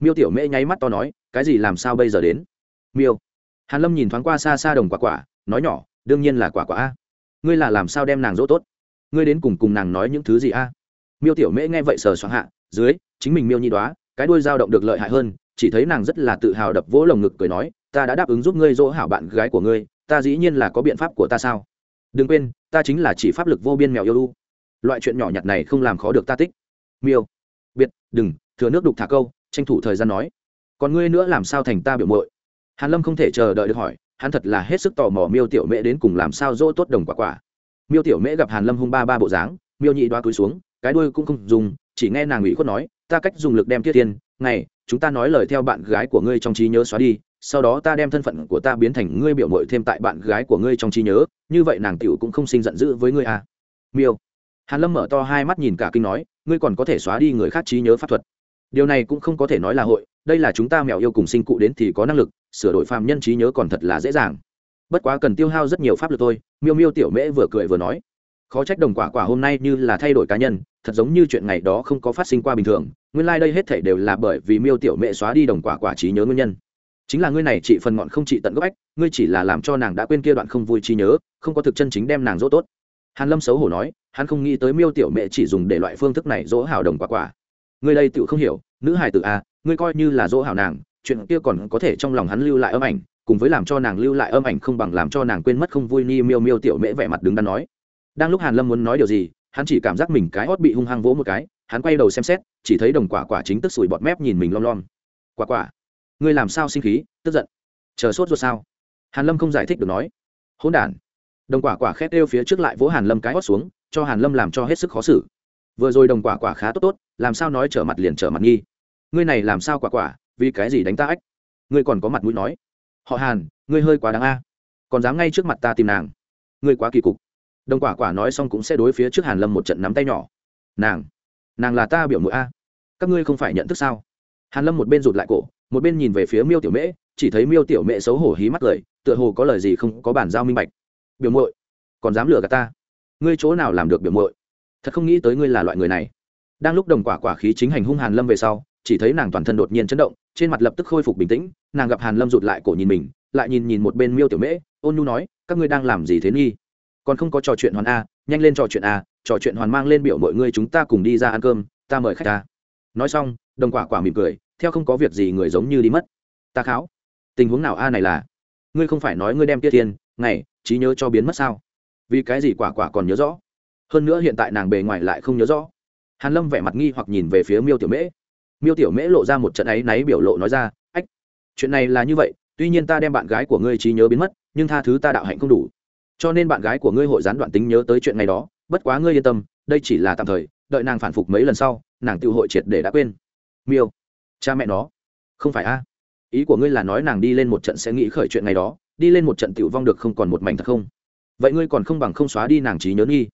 S1: Miêu tiểu mễ nháy mắt to nói, cái gì làm sao bây giờ đến? Miêu. Hàn lâm nhìn thoáng qua xa xa đồng quả quả, nói nhỏ, đương nhiên là quả quả a. Ngươi là làm sao đem nàng dỗ tốt? Ngươi đến cùng cùng nàng nói những thứ gì a? Miêu tiểu mễ nghe vậy sờ soạng hạ, dưới, chính mình miêu nhi đoá, cái đuôi dao động được lợi hại hơn, chỉ thấy nàng rất là tự hào đập vỗ lồng ngực cười nói, ta đã đáp ứng giúp ngươi dỗ hảo bạn gái của ngươi, ta dĩ nhiên là có biện pháp của ta sao? Đừng quên, ta chính là chỉ pháp lực vô biên mèo yêu lu loại chuyện nhỏ nhặt này không làm khó được ta tích. Miêu. Biệt, đừng, thừa nước đục thả câu, tranh thủ thời gian nói. Còn ngươi nữa làm sao thành ta biểu mội hàn lâm không thể chờ đợi được hỏi, hắn thật là hết sức tò mò miêu tiểu mễ đến cùng làm sao dỗ tốt đồng quả quả. Miêu tiểu mễ gặp hàn lâm hung ba ba bộ dáng, miêu nhị đoá cúi xuống cái đuôi cũng không dùng, chỉ nghe nàng ủy khuất nói, ta cách dùng lực đem tiết tiên ngày, chúng ta nói lời theo bạn gái của ngươi trong trí nhớ xóa đi, sau đó ta đem thân phận của ta biến thành ngươi biểu mội thêm tại bạn gái của ngươi trong trí nhớ, như vậy nàng tiểu cũng không sinh giận dữ với ngươi à. miêu. Hàn lâm mở to hai mắt nhìn cả kinh nói, ngươi còn có thể xóa đi người khác trí nhớ pháp thuật. Điều này cũng không có thể nói là hội, đây là chúng ta mèo yêu cùng sinh cụ đến thì có năng lực, sửa đổi phàm nhân trí nhớ còn thật là dễ dàng. Bất quá cần tiêu hao rất nhiều pháp lực thôi, miêu miêu tiểu mễ vừa cười vừa nói. Khó trách đồng quả quả hôm nay như là thay đổi cá nhân thật giống như chuyện ngày đó không có phát sinh qua bình thường nguyên lai、like、đây hết thể đều là bởi vì miêu tiểu mẹ xóa đi đồng quả quả trí nhớ nguyên nhân. Chính là ngươi này chị phần ngọn không trị tận gốc ách ngươi chỉ là làm cho nàng đã quên kia đoạn không vui trí nhớ không có thực chân chính đem nàng dỗ tốt. Hàn lâm xấu hổ nói hắn không nghĩ tới miêu tiểu mẹ chỉ dùng để loại phương thức này dỗ hảo đồng quả quả. Ngươi đây tự không hiểu nữ hài tự a à, ngươi coi như là dỗ hảo nàng chuyện kia còn có thể trong lòng hắn lưu lại âm ảnh cùng với làm cho nàng lưu lại âm ảnh không bằng làm cho nàng quên mất không vui ni miêu miêu tiểu mễ vẻ mặt đứng đắn nói. Đang lúc hàn lâm muốn nói điều gì hắn chỉ cảm giác mình cái hót bị hung hăng vỗ một cái, hắn quay đầu xem xét, chỉ thấy đồng quả quả chính tức sủi bọt mép nhìn mình lom lom. Quả quả, ngươi làm sao sinh khí, tức giận? Chờ sốt ruột sao? Hàn lâm không giải thích được nói. Hỗn đản. Đồng quả quả khét đeo phía trước lại vỗ hàn lâm cái hót xuống, cho hàn lâm làm cho hết sức khó xử. Vừa rồi đồng quả quả khá tốt tốt, làm sao nói trở mặt liền trở mặt nghi? Ngươi này làm sao quả quả, vì cái gì đánh ta ách? Ngươi còn có mặt mũi nói. Họ hàn, ngươi hơi quá đáng a. Còn dám ngay trước mặt ta tìm nàng. Ngươi quá kỳ cục đồng quả quả nói xong cũng sẽ đối phía trước hàn lâm một trận nắm tay nhỏ. Nàng nàng là ta biểu mũi a. Các ngươi không phải nhận thức sao? Hàn lâm một bên rụt lại cổ, một bên nhìn về phía miêu tiểu mễ, chỉ thấy miêu tiểu mễ xấu hổ hí mắt lời tựa hồ có lời gì không có bản giao minh bạch. Biểu muội, còn dám lừa gạt ta? Ngươi chỗ nào làm được biểu muội? Thật không nghĩ tới ngươi là loại người này. Đang lúc đồng quả quả khí chính hành hung hàn lâm về sau, chỉ thấy nàng toàn thân đột nhiên chấn động, trên mặt lập tức khôi phục bình tĩnh, nàng gặp hàn lâm rụt lại cổ nhìn mình, lại nhìn nhìn một bên miêu tiểu mễ, ôn nhu nói, các ngươi đang làm gì thế nghi? Còn không có trò chuyện hoàn a, nhanh lên trò chuyện a, trò chuyện hoàn mang lên biểu mọi người chúng ta cùng đi ra ăn cơm, ta mời khách ta nói xong, đồng quả quả mỉm cười, theo không có việc gì người giống như đi mất. Ta kháo. Tình huống nào a này là? Ngươi không phải nói ngươi đem tiết tiền, ngày, trí nhớ cho biến mất sao? Vì cái gì quả quả còn nhớ rõ? Hơn nữa hiện tại nàng bề ngoài lại không nhớ rõ. Hàn lâm vẻ mặt nghi hoặc nhìn về phía miêu tiểu mễ. Miêu tiểu mễ lộ ra một trận ấy náy biểu lộ nói ra, ách, chuyện này là như vậy, tuy nhiên ta đem bạn gái của ngươi trí nhớ biến mất, nhưng tha thứ ta đạo hạnh không đủ cho nên bạn gái của ngươi hội gián đoạn tính nhớ tới chuyện ngày đó, bất quá ngươi yên tâm, đây chỉ là tạm thời, đợi nàng phản phục mấy lần sau, nàng tự hội triệt để đã quên. Miêu, cha mẹ nó, không phải a? Ý của ngươi là nói nàng đi lên một trận sẽ nghĩ khởi chuyện ngày đó, đi lên một trận tiểu vong được không còn một mảnh thật không? Vậy ngươi còn không bằng không xóa đi nàng trí nhớ nghi.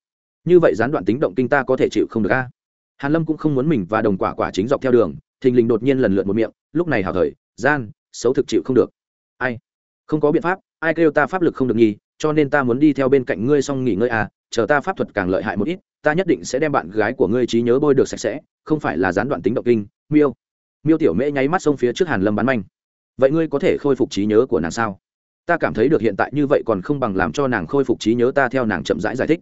S1: Như vậy gián đoạn tính động kinh ta có thể chịu không được a? Hàn lâm cũng không muốn mình và đồng quả quả chính dọc theo đường, thình lình đột nhiên lần lượt một miệng, lúc này hào thời gian, xấu thực chịu không được. Ai? Không có biện pháp ai kêu ta pháp lực không được nghi cho nên ta muốn đi theo bên cạnh ngươi xong nghỉ ngơi à chờ ta pháp thuật càng lợi hại một ít ta nhất định sẽ đem bạn gái của ngươi trí nhớ bôi được sạch sẽ không phải là gián đoạn tính động kinh miêu. Miêu tiểu mễ nháy mắt xông phía trước hàn lâm bán manh. Vậy ngươi có thể khôi phục trí nhớ của nàng sao? Ta cảm thấy được hiện tại như vậy còn không bằng làm cho nàng khôi phục trí nhớ ta theo nàng chậm rãi giải, giải thích.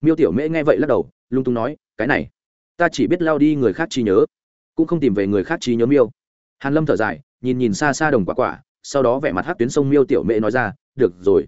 S1: Miêu tiểu mễ nghe vậy lắc đầu lung tung nói cái này ta chỉ biết lao đi người khác trí nhớ cũng không tìm về người khác trí nhớ miêu. Hàn lâm thở dài nhìn nhìn xa xa đồng quả quả sau đó vẻ mặt hát tuyến sông miêu tiểu mễ nói ra, được rồi,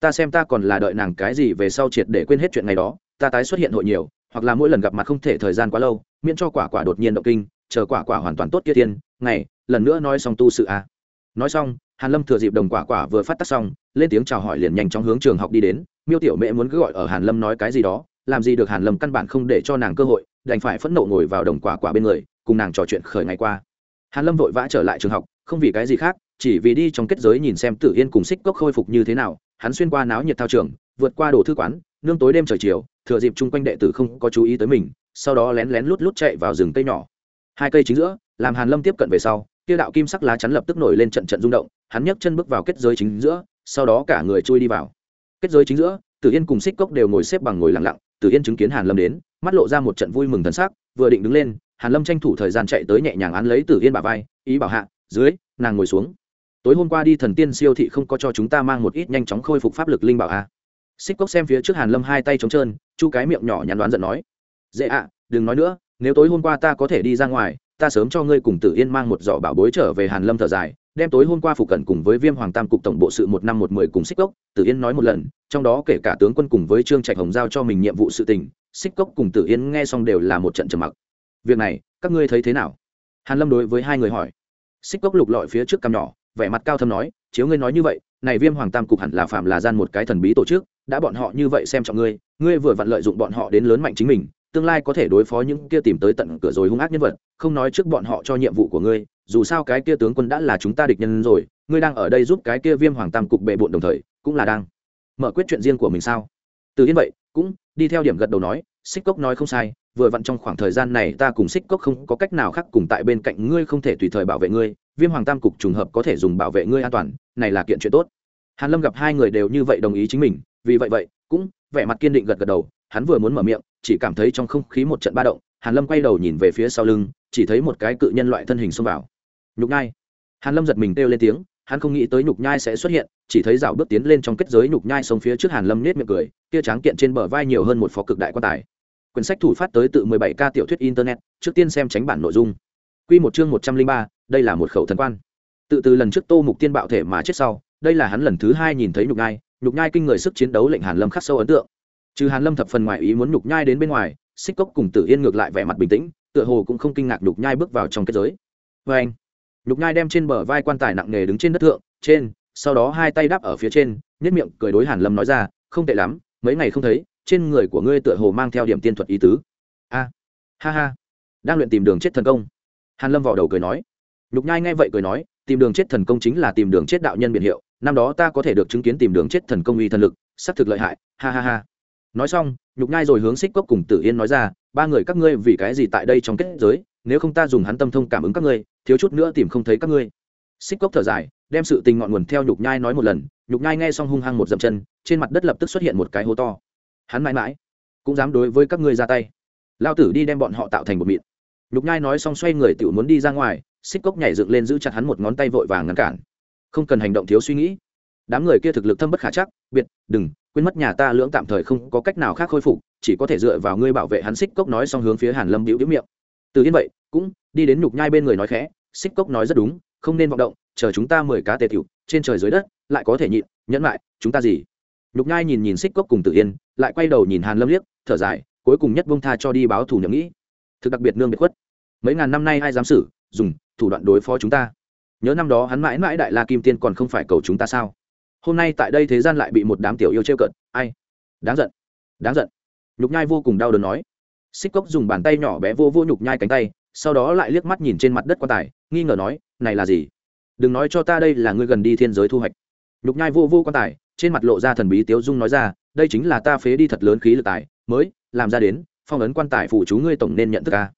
S1: ta xem ta còn là đợi nàng cái gì về sau triệt để quên hết chuyện này đó, ta tái xuất hiện hội nhiều, hoặc là mỗi lần gặp mặt không thể thời gian quá lâu, miễn cho quả quả đột nhiên động kinh, chờ quả quả hoàn toàn tốt kia thiên ngày, lần nữa nói xong tu sự a à. nói xong, hàn lâm thừa dịp đồng quả quả vừa phát tác xong, lên tiếng chào hỏi liền nhanh chóng hướng trường học đi đến, miêu tiểu mẹ muốn cứ gọi ở hàn lâm nói cái gì đó, làm gì được hàn lâm căn bản không để cho nàng cơ hội, đành phải phẫn nộ ngồi vào đồng quả quả bên người, cùng nàng trò chuyện khởi ngày qua hàn lâm vội vã trở lại trường học, không vì cái gì khác chỉ vì đi trong kết giới nhìn xem tử yên cùng xích cốc khôi phục như thế nào, hắn xuyên qua náo nhiệt thao trường, vượt qua đồ thư quán, nương tối đêm trời chiều, thừa dịp chung quanh đệ tử không có chú ý tới mình, sau đó lén lén lút lút chạy vào rừng cây nhỏ. Hai cây chính giữa, làm hàn lâm tiếp cận về sau Tiêu đạo kim sắc lá chắn lập tức nổi lên trận trận rung động, hắn nhấc chân bước vào kết giới chính giữa, sau đó cả người chui đi vào. Kết giới chính giữa, tử yên cùng xích cốc đều ngồi xếp bằng ngồi lặng lặng, tử yên chứng kiến hàn lâm đến, mắt lộ ra một trận vui mừng thần sắc, vừa định đứng lên, hàn lâm tranh thủ thời gian chạy tới nhẹ nhàng án lấy tử yên bà vai, ý bảo hạ, dưới, nàng ngồi xuống tối hôm qua đi thần tiên siêu thị không có cho chúng ta mang một ít nhanh chóng khôi phục pháp lực linh bảo a à. xích cốc xem phía trước hàn lâm hai tay trống trơn, chu cái miệng nhỏ nhắn đoán giận nói. Dễ ạ, đừng nói nữa, nếu tối hôm qua ta có thể đi ra ngoài, ta sớm cho ngươi cùng tử yên mang một giỏ bảo bối trở về hàn lâm thở dài, đem tối hôm qua phục cận cùng với viêm hoàng tam cục tổng bộ sự một năm một mười cùng xích cốc, tử yên nói một lần, trong đó kể cả tướng quân cùng với trương trạch hồng giao cho mình nhiệm vụ sự tình, xích cốc cùng tử yên nghe xong đều là một trận trầm mặc. Việc này, các ngươi thấy thế nào? Hàn lâm đối với hai người hỏi. Xích cốc lục lọi phía trước cằm nhỏ vẻ mặt cao thâm nói, chiếu ngươi nói như vậy, này viêm hoàng tam cục hẳn là phạm là gian một cái thần bí tổ chức, đã bọn họ như vậy xem trọng ngươi ngươi vừa vặn lợi dụng bọn họ đến lớn mạnh chính mình, tương lai có thể đối phó những kia tìm tới tận cửa rồi hung ác nhân vật, không nói trước bọn họ cho nhiệm vụ của ngươi, dù sao cái kia tướng quân đã là chúng ta địch nhân rồi, ngươi đang ở đây giúp cái kia viêm hoàng tam cục bệ bộn đồng thời, cũng là đang mở quyết chuyện riêng của mình sao? Từ yên vậy, cũng đi theo điểm gật đầu nói xích cốc nói không sai, vừa vặn trong khoảng thời gian này ta cùng xích cốc không có cách nào khác cùng tại bên cạnh ngươi không thể tùy thời bảo vệ ngươi, viêm hoàng tam cục trùng hợp có thể dùng bảo vệ ngươi an toàn, này là kiện chuyện tốt hàn lâm gặp hai người đều như vậy đồng ý chính mình, vì vậy vậy, cũng vẻ mặt kiên định gật gật đầu, hắn vừa muốn mở miệng, chỉ cảm thấy trong không khí một trận ba động, hàn lâm quay đầu nhìn về phía sau lưng, chỉ thấy một cái cự nhân loại thân hình xông vào nhục Ngai. hàn lâm giật mình kêu lên tiếng hắn không nghĩ tới nhục nhai sẽ xuất hiện chỉ thấy rào bước tiến lên trong kết giới nhục nhai sống phía trước hàn lâm nết miệng cười kia tráng kiện trên bờ vai nhiều hơn một phó cực đại quan tài. Quyển sách thủ phát tới tự 17 k tiểu thuyết internet trước tiên xem tránh bản nội dung. Quy một chương 103, đây là một khẩu thần quan. Tự từ lần trước tô mục tiên bạo thể mà chết sau đây là hắn lần thứ hai nhìn thấy nhục nhai nhục nhai kinh người sức chiến đấu lệnh hàn lâm khắc sâu ấn tượng. Trừ hàn lâm thập phần ngoại ý muốn nhục nhai đến bên ngoài xích cốc cùng tử yên ngược lại vẻ mặt bình tĩnh tựa hồ cũng không kinh ngạc nhục nhai bước vào trong kết giới. Vê anh nhục nhai đem trên bờ vai quan tài nặng nề đứng trên đất thượng, trên, sau đó hai tay đáp ở phía trên nhất miệng cười đối hàn lâm nói ra, không tệ lắm, mấy ngày không thấy, trên người của ngươi tựa hồ mang theo điểm tiên thuật ý tứ. A, ha ha. Đang luyện tìm đường chết thần công. Hàn lâm vò đầu cười nói. Nhục nhai nghe vậy cười nói, tìm đường chết thần công chính là tìm đường chết đạo nhân biển hiệu, năm đó ta có thể được chứng kiến tìm đường chết thần công uy thần lực, xác thực lợi hại. Ha ha ha. Nói xong, nhục nhai rồi hướng xích cốc cùng tử yên nói ra, ba người các ngươi vì cái gì tại đây trong kết giới nếu không ta dùng hắn tâm thông cảm ứng các ngươi, thiếu chút nữa tìm không thấy các ngươi. Xích cốc thở dài, đem sự tình ngọn nguồn theo nhục nhai nói một lần, nhục nhai nghe xong hung hăng một dậm chân, trên mặt đất lập tức xuất hiện một cái hố to. Hắn mãi mãi cũng dám đối với các ngươi ra tay. Lao tử đi đem bọn họ tạo thành một mịn. Nhục nhai nói xong xoay người tự muốn đi ra ngoài, xích cốc nhảy dựng lên giữ chặt hắn một ngón tay vội vàng ngăn cản. Không cần hành động thiếu suy nghĩ. Đám người kia thực lực thâm bất khả chắc, biệt, đừng, quên mất nhà ta lưỡng tạm thời không có cách nào khác khôi phục, chỉ có thể dựa vào ngươi bảo vệ hắn, xích cốc nói xong hướng phía hàn lâm bĩu bĩu miệng từ yên vậy cũng đi đến nhục nhai bên người nói khẽ xích cốc nói rất đúng không nên vọng động chờ chúng ta mười cá tề tiểu trên trời dưới đất lại có thể nhịn nhẫn lại chúng ta gì? Nhục nhai nhìn nhìn xích cốc cùng tự yên lại quay đầu nhìn hàn lâm liếc thở dài cuối cùng nhất bông tha cho đi báo thù nhậm nghĩ. Thực đặc biệt nương biệt khuất. Mấy ngàn năm nay ai dám xử dùng thủ đoạn đối phó chúng ta. Nhớ năm đó hắn mãi mãi đại la kim tiên còn không phải cầu chúng ta sao? Hôm nay tại đây thế gian lại bị một đám tiểu yêu trêu cợt, ai? Đáng giận đáng giận. Nhục nhai vô cùng đau đớn nói xích cốc dùng bàn tay nhỏ bé vô vô nhục nhai cánh tay, sau đó lại liếc mắt nhìn trên mặt đất quan tài, nghi ngờ nói, này là gì? Đừng nói cho ta đây là ngươi gần đi thiên giới thu hoạch. Nhục nhai vô vô quan tài, trên mặt lộ ra thần bí tiếu dung nói ra, đây chính là ta phế đi thật lớn khí lực tài, mới làm ra đến, phong ấn quan tài phụ chú ngươi tổng nên nhận thức ca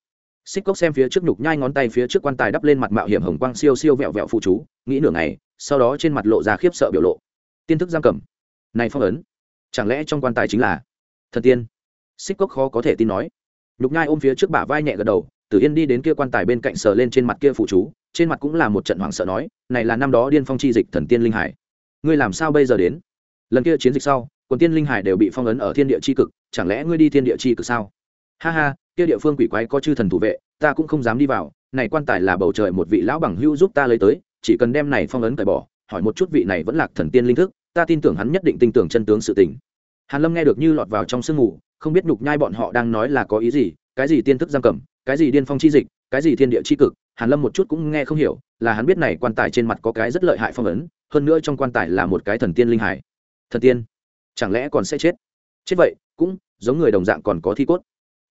S1: xích cốc xem phía trước nhục nhai ngón tay phía trước quan tài đắp lên mặt mạo hiểm hồng quang siêu siêu vẹo vẹo phụ chú, nghĩ nửa ngày, sau đó trên mặt lộ ra khiếp sợ biểu lộ. Tiên thức giam cầm. Này phong ấn, chẳng lẽ trong quan tài chính là? Thần tiên. Xích cốc khó có thể tin nói nhục nhai ôm phía trước bả vai nhẹ gật đầu, tử yên đi đến kia quan tài bên cạnh sờ lên trên mặt kia phụ chú, trên mặt cũng là một trận hoảng sợ nói, này là năm đó điên phong chi dịch thần tiên linh hải. Ngươi làm sao bây giờ đến? Lần kia chiến dịch sau, quần tiên linh hải đều bị phong ấn ở thiên địa c h i cực, chẳng lẽ ngươi đi thiên địa c h i cực sao? Ha ha, kia địa phương quỷ quái có chư thần thủ vệ, ta cũng không dám đi vào, này quan tài là bầu trời một vị lão bằng hữu giúp ta lấy tới, chỉ cần đem này phong ấn cởi bỏ, hỏi một chút vị này vẫn là thần tiên linh thức, ta tin tưởng hắn nhất định tin tưởng chân tướng sự tình hàn lâm nghe được như lọt vào trong sương mù, không biết nhục nhai bọn họ đang nói là có ý gì, cái gì tiên thức giam cầm, cái gì điên phong chi dịch, cái gì thiên địa chi cực, hàn lâm một chút cũng nghe không hiểu, là hắn biết này quan tài trên mặt có cái rất lợi hại phong ấn, hơn nữa trong quan tài là một cái thần tiên linh hải. Thần tiên? Chẳng lẽ còn sẽ chết? Chết vậy, cũng giống người đồng dạng còn có thi cốt.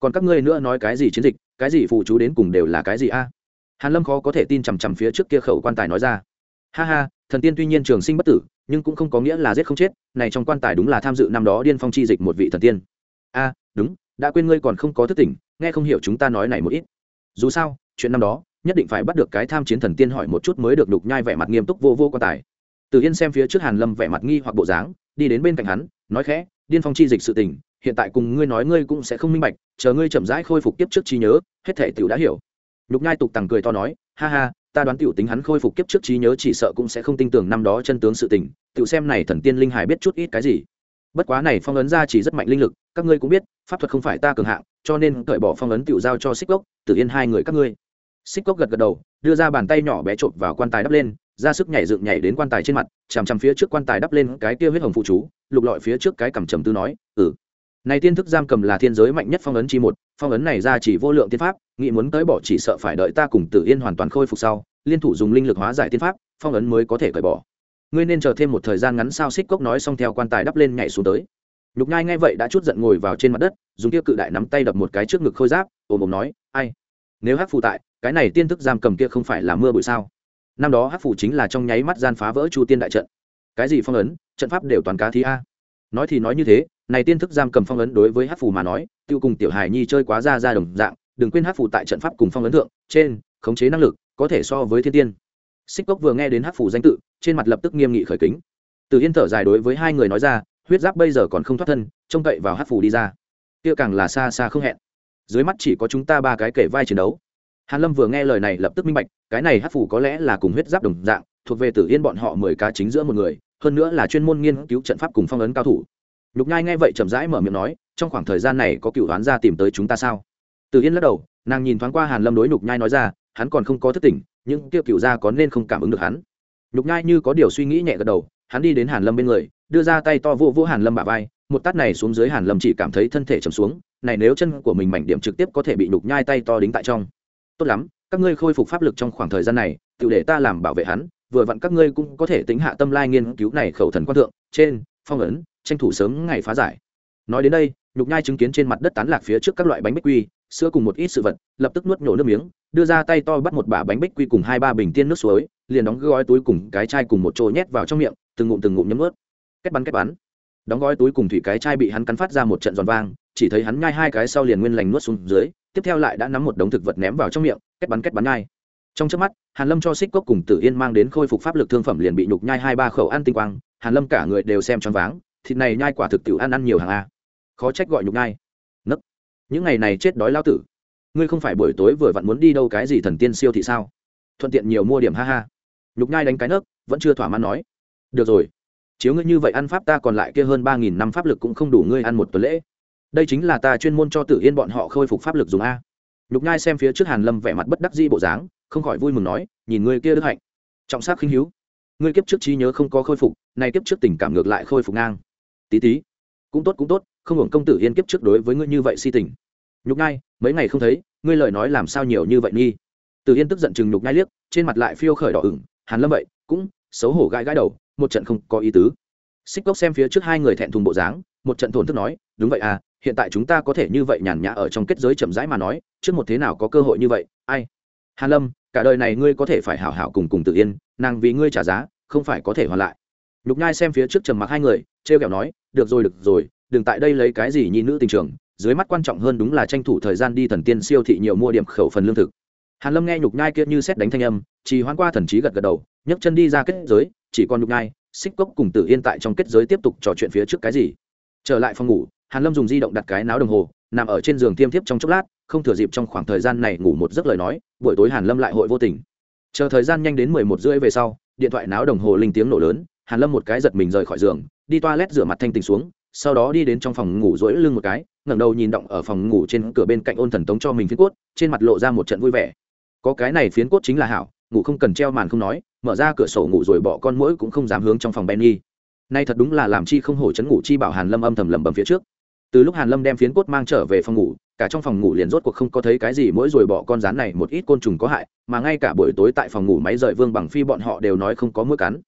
S1: Còn các ngươi nữa nói cái gì chiến dịch, cái gì phụ chú đến cùng đều là cái gì a? Hàn lâm khó có thể tin chằm chằm phía trước kia khẩu quan tài nói ra. Ha ha, thần tiên tuy nhiên trường sinh bất tử nhưng cũng không có nghĩa là giết không chết, này trong quan tài đúng là tham dự năm đó điên phong chi dịch một vị thần tiên. A, đúng, đã quên ngươi còn không có thức tỉnh, nghe không hiểu chúng ta nói này một ít. Dù sao, chuyện năm đó, nhất định phải bắt được cái tham chiến thần tiên hỏi một chút mới được đục nhai vẻ mặt nghiêm túc vô vô quan tài. Từ yên xem phía trước hàn lâm vẻ mặt nghi hoặc bộ dáng, đi đến bên cạnh hắn, nói khẽ, điên phong chi dịch sự tình, hiện tại cùng ngươi nói ngươi cũng sẽ không minh bạch, chờ ngươi chậm rãi khôi phục tiếp trước trí nhớ, hết thảy tiểu đã hiểu. Lục nhai tục tằng cười to nói, ha ha ta đoán tiểu tính hắn khôi phục kiếp trước trí nhớ chỉ sợ cũng sẽ không tin tưởng năm đó chân tướng sự tình, tiểu xem này thần tiên linh hải biết chút ít cái gì. Bất quá này phong ấn ra chỉ rất mạnh linh lực, các ngươi cũng biết, pháp thuật không phải ta cường hạng, cho nên cởi bỏ phong ấn tiểu giao cho xích cốc Tử yên hai người các ngươi. Xích cốc gật gật đầu, đưa ra bàn tay nhỏ bé trộn vào quan tài đắp lên, ra sức nhảy dựng nhảy đến quan tài trên mặt, chằm chằm phía trước quan tài đắp lên cái kia huyết hồng phụ chú, lục lọi phía trước cái cầm trầm tư nói ừ. Này tiên thức giam cầm là thiên giới mạnh nhất phong ấn chi một, phong ấn này ra chỉ vô lượng tiên pháp nghĩ muốn tới bỏ chỉ sợ phải đợi ta cùng tử yên hoàn toàn khôi phục sau, liên thủ dùng linh lực hóa giải tiên pháp, phong ấn mới có thể cởi bỏ. Ngươi nên chờ thêm một thời gian ngắn sao xích cốc nói xong theo quan tài đắp lên nhảy xuống tới. Lục nhai nghe vậy đã chút giận ngồi vào trên mặt đất, dùng kia cự đại nắm tay đập một cái trước ngực khôi giáp, ồm ồm nói, ai? Nếu hắc phù tại, cái này tiên thức giam cầm kia không phải là mưa bụi sao? Năm đó hắc phù chính là trong nháy mắt gian phá vỡ chu tiên đại trận. Cái gì phong ấn? Trận pháp đều toàn cá thí a. Nói thì nói như thế, này tiên thức giam cầm phong ấn đối với hắc phù mà nói, tiêu cùng tiểu Hải nhi chơi quá ra ra đồng dạng đừng quên hắc phủ tại trận pháp cùng phong ấn thượng, trên, khống chế năng lực, có thể so với thiên tiên. Xích cốc vừa nghe đến hắc phủ danh tự, trên mặt lập tức nghiêm nghị khởi kính. Từ yên thở dài đối với hai người nói ra, huyết giáp bây giờ còn không thoát thân, trông cậy vào hắc phủ đi ra. Kia càng là xa xa không hẹn. Dưới mắt chỉ có chúng ta ba cái kể vai chiến đấu. Hàn lâm vừa nghe lời này lập tức minh bạch, cái này hắc phủ có lẽ là cùng huyết giáp đồng dạng, thuộc về tử yên bọn họ mười cá chính giữa một người, hơn nữa là chuyên môn nghiên cứu trận pháp cùng phong ấn cao thủ. Nhục nhai nghe vậy chậm rãi mở miệng nói, trong khoảng thời gian này có cựu đoán ra tìm tới chúng ta sao? Từ yên lắc đầu, nàng nhìn thoáng qua hàn lâm đối nhục nhai nói ra, hắn còn không có thức tỉnh nhưng kia cựu gia có nên không cảm ứng được hắn. Nhục nhai như có điều suy nghĩ nhẹ gật đầu, hắn đi đến hàn lâm bên người, đưa ra tay to vô vô hàn lâm bả vai, một tát này xuống dưới hàn lâm chỉ cảm thấy thân thể trầm xuống, này nếu chân của mình mảnh điểm trực tiếp có thể bị nhục nhai tay to đính tại trong. Tốt lắm, các ngươi khôi phục pháp lực trong khoảng thời gian này, tự để ta làm bảo vệ hắn, vừa vặn các ngươi cũng có thể tính hạ tâm lai nghiên cứu này khẩu thần quan thượng, trên, phong ấn, tranh thủ sớm ngày phá giải. Nói đến đây, nhục nhai chứng kiến trên mặt đất tán lạc phía trước các loại bánh bích quy sữa cùng một ít sự vật, lập tức nuốt nhổ nước miếng, đưa ra tay to bắt một bả bánh bích quy cùng hai ba bình tiên nước suối, liền đóng gói túi cùng cái chai cùng một chỗ nhét vào trong miệng, từng ngụm từng ngụm nhấm ướt kết bắn kết bắn. Đóng gói túi cùng thủy cái chai bị hắn cắn phát ra một trận giòn vang, chỉ thấy hắn nhai hai cái sau liền nguyên lành nuốt xuống dưới, tiếp theo lại đã nắm một đống thực vật ném vào trong miệng, kết bắn kết bắn nhai. Trong trước mắt, hàn lâm cho xích cốc cùng tử yên mang đến khôi phục pháp lực thương phẩm liền bị nhục nhai hai ba khẩu ăn tinh quang, hàn lâm cả người đều xem choáng váng, thịt này nhai quả thực tiểu ăn ăn nhiều hàng a. Khó trách gọi nhục nhai những ngày này chết đói lao tử. Ngươi không phải buổi tối vừa vặn muốn đi đâu cái gì thần tiên siêu thị sao? Thuận tiện nhiều mua điểm ha ha. Nhục nhai đánh cái nấc, vẫn chưa thỏa mãn nói. Được rồi. Chiếu ngươi như vậy ăn pháp ta còn lại kia hơn ba nghìn năm pháp lực cũng không đủ ngươi ăn một tuần lễ. Đây chính là ta chuyên môn cho tử yên bọn họ khôi phục pháp lực dùng a. Nhục nhai xem phía trước hàn lâm vẻ mặt bất đắc dĩ bộ dáng, không khỏi vui mừng nói, nhìn ngươi kia đức hạnh. Trọng sắc khinh hiếu ngươi kiếp trước trí nhớ không có khôi phục, nay kiếp trước tình cảm ngược lại khôi phục ngang. Tí tí. Cũng tốt cũng tốt không hưởng công tử yên kiếp trước đối với ngươi như vậy si tình. Nhục nhai, mấy ngày không thấy, ngươi lời nói làm sao nhiều như vậy nghi? Tử yên tức giận chừng nhục nhai liếc, trên mặt lại phiêu khởi đỏ ửng, hàn lâm vậy, cũng xấu hổ gãi gãi đầu, một trận không có ý tứ. Xích cốc xem phía trước hai người thẹn thùng bộ dáng, một trận thổn thức nói, đúng vậy à hiện tại chúng ta có thể như vậy nhàn nhã ở trong kết giới chậm rãi mà nói, trước một thế nào có cơ hội như vậy, ai? Hàn lâm, cả đời này ngươi có thể phải hảo hảo cùng cùng tự yên, nàng vì ngươi trả giá, không phải có thể hoàn lại. Nhục nhai xem phía trước trầm mặc hai người, trêu kẹo nói, được rồi được rồi đừng tại đây lấy cái gì nhi nữ tình trường, dưới mắt quan trọng hơn đúng là tranh thủ thời gian đi thần tiên siêu thị nhiều mua điểm khẩu phần lương thực. Hàn lâm nghe nhục nhai kia như xét đánh thanh âm chỉ hoan qua thần trí gật gật đầu, nhấc chân đi ra kết giới, chỉ còn nhục nhai xích cốc cùng tử yên tại trong kết giới tiếp tục trò chuyện phía trước cái gì. Trở lại phòng ngủ, hàn lâm dùng di động đặt cái náo đồng hồ, nằm ở trên giường tiêm thiếp trong chốc lát, không thừa dịp trong khoảng thời gian này ngủ một giấc lời nói, buổi tối hàn lâm lại hội vô tình. Chờ thời gian nhanh đến mười một rưỡi về sau, điện thoại náo đồng hồ linh tiếng nổ lớn, hàn lâm một cái giật mình rời khỏi giường, đi toilet rửa mặt thanh tình xuống sau đó đi đến trong phòng ngủ rỗi lưng một cái, ngẩng đầu nhìn động ở phòng ngủ trên cửa bên cạnh ôn thần tống cho mình phiến cốt, trên mặt lộ ra một trận vui vẻ. Có cái này phiến cốt chính là hảo, ngủ không cần treo màn không nói, mở ra cửa sổ ngủ rồi bỏ con mũi cũng không dám hướng trong phòng benny. Nay thật đúng là làm chi không hổ chấn ngủ chi bảo hàn lâm âm thầm lẩm bẩm phía trước. Từ lúc hàn lâm đem phiến cốt mang trở về phòng ngủ, cả trong phòng ngủ liền rốt cuộc không có thấy cái gì mỗi rồi bỏ con rán này một ít côn trùng có hại, mà ngay cả buổi tối tại phòng ngủ máy rời vương bằng phi bọn họ đều nói không có mũi cắn.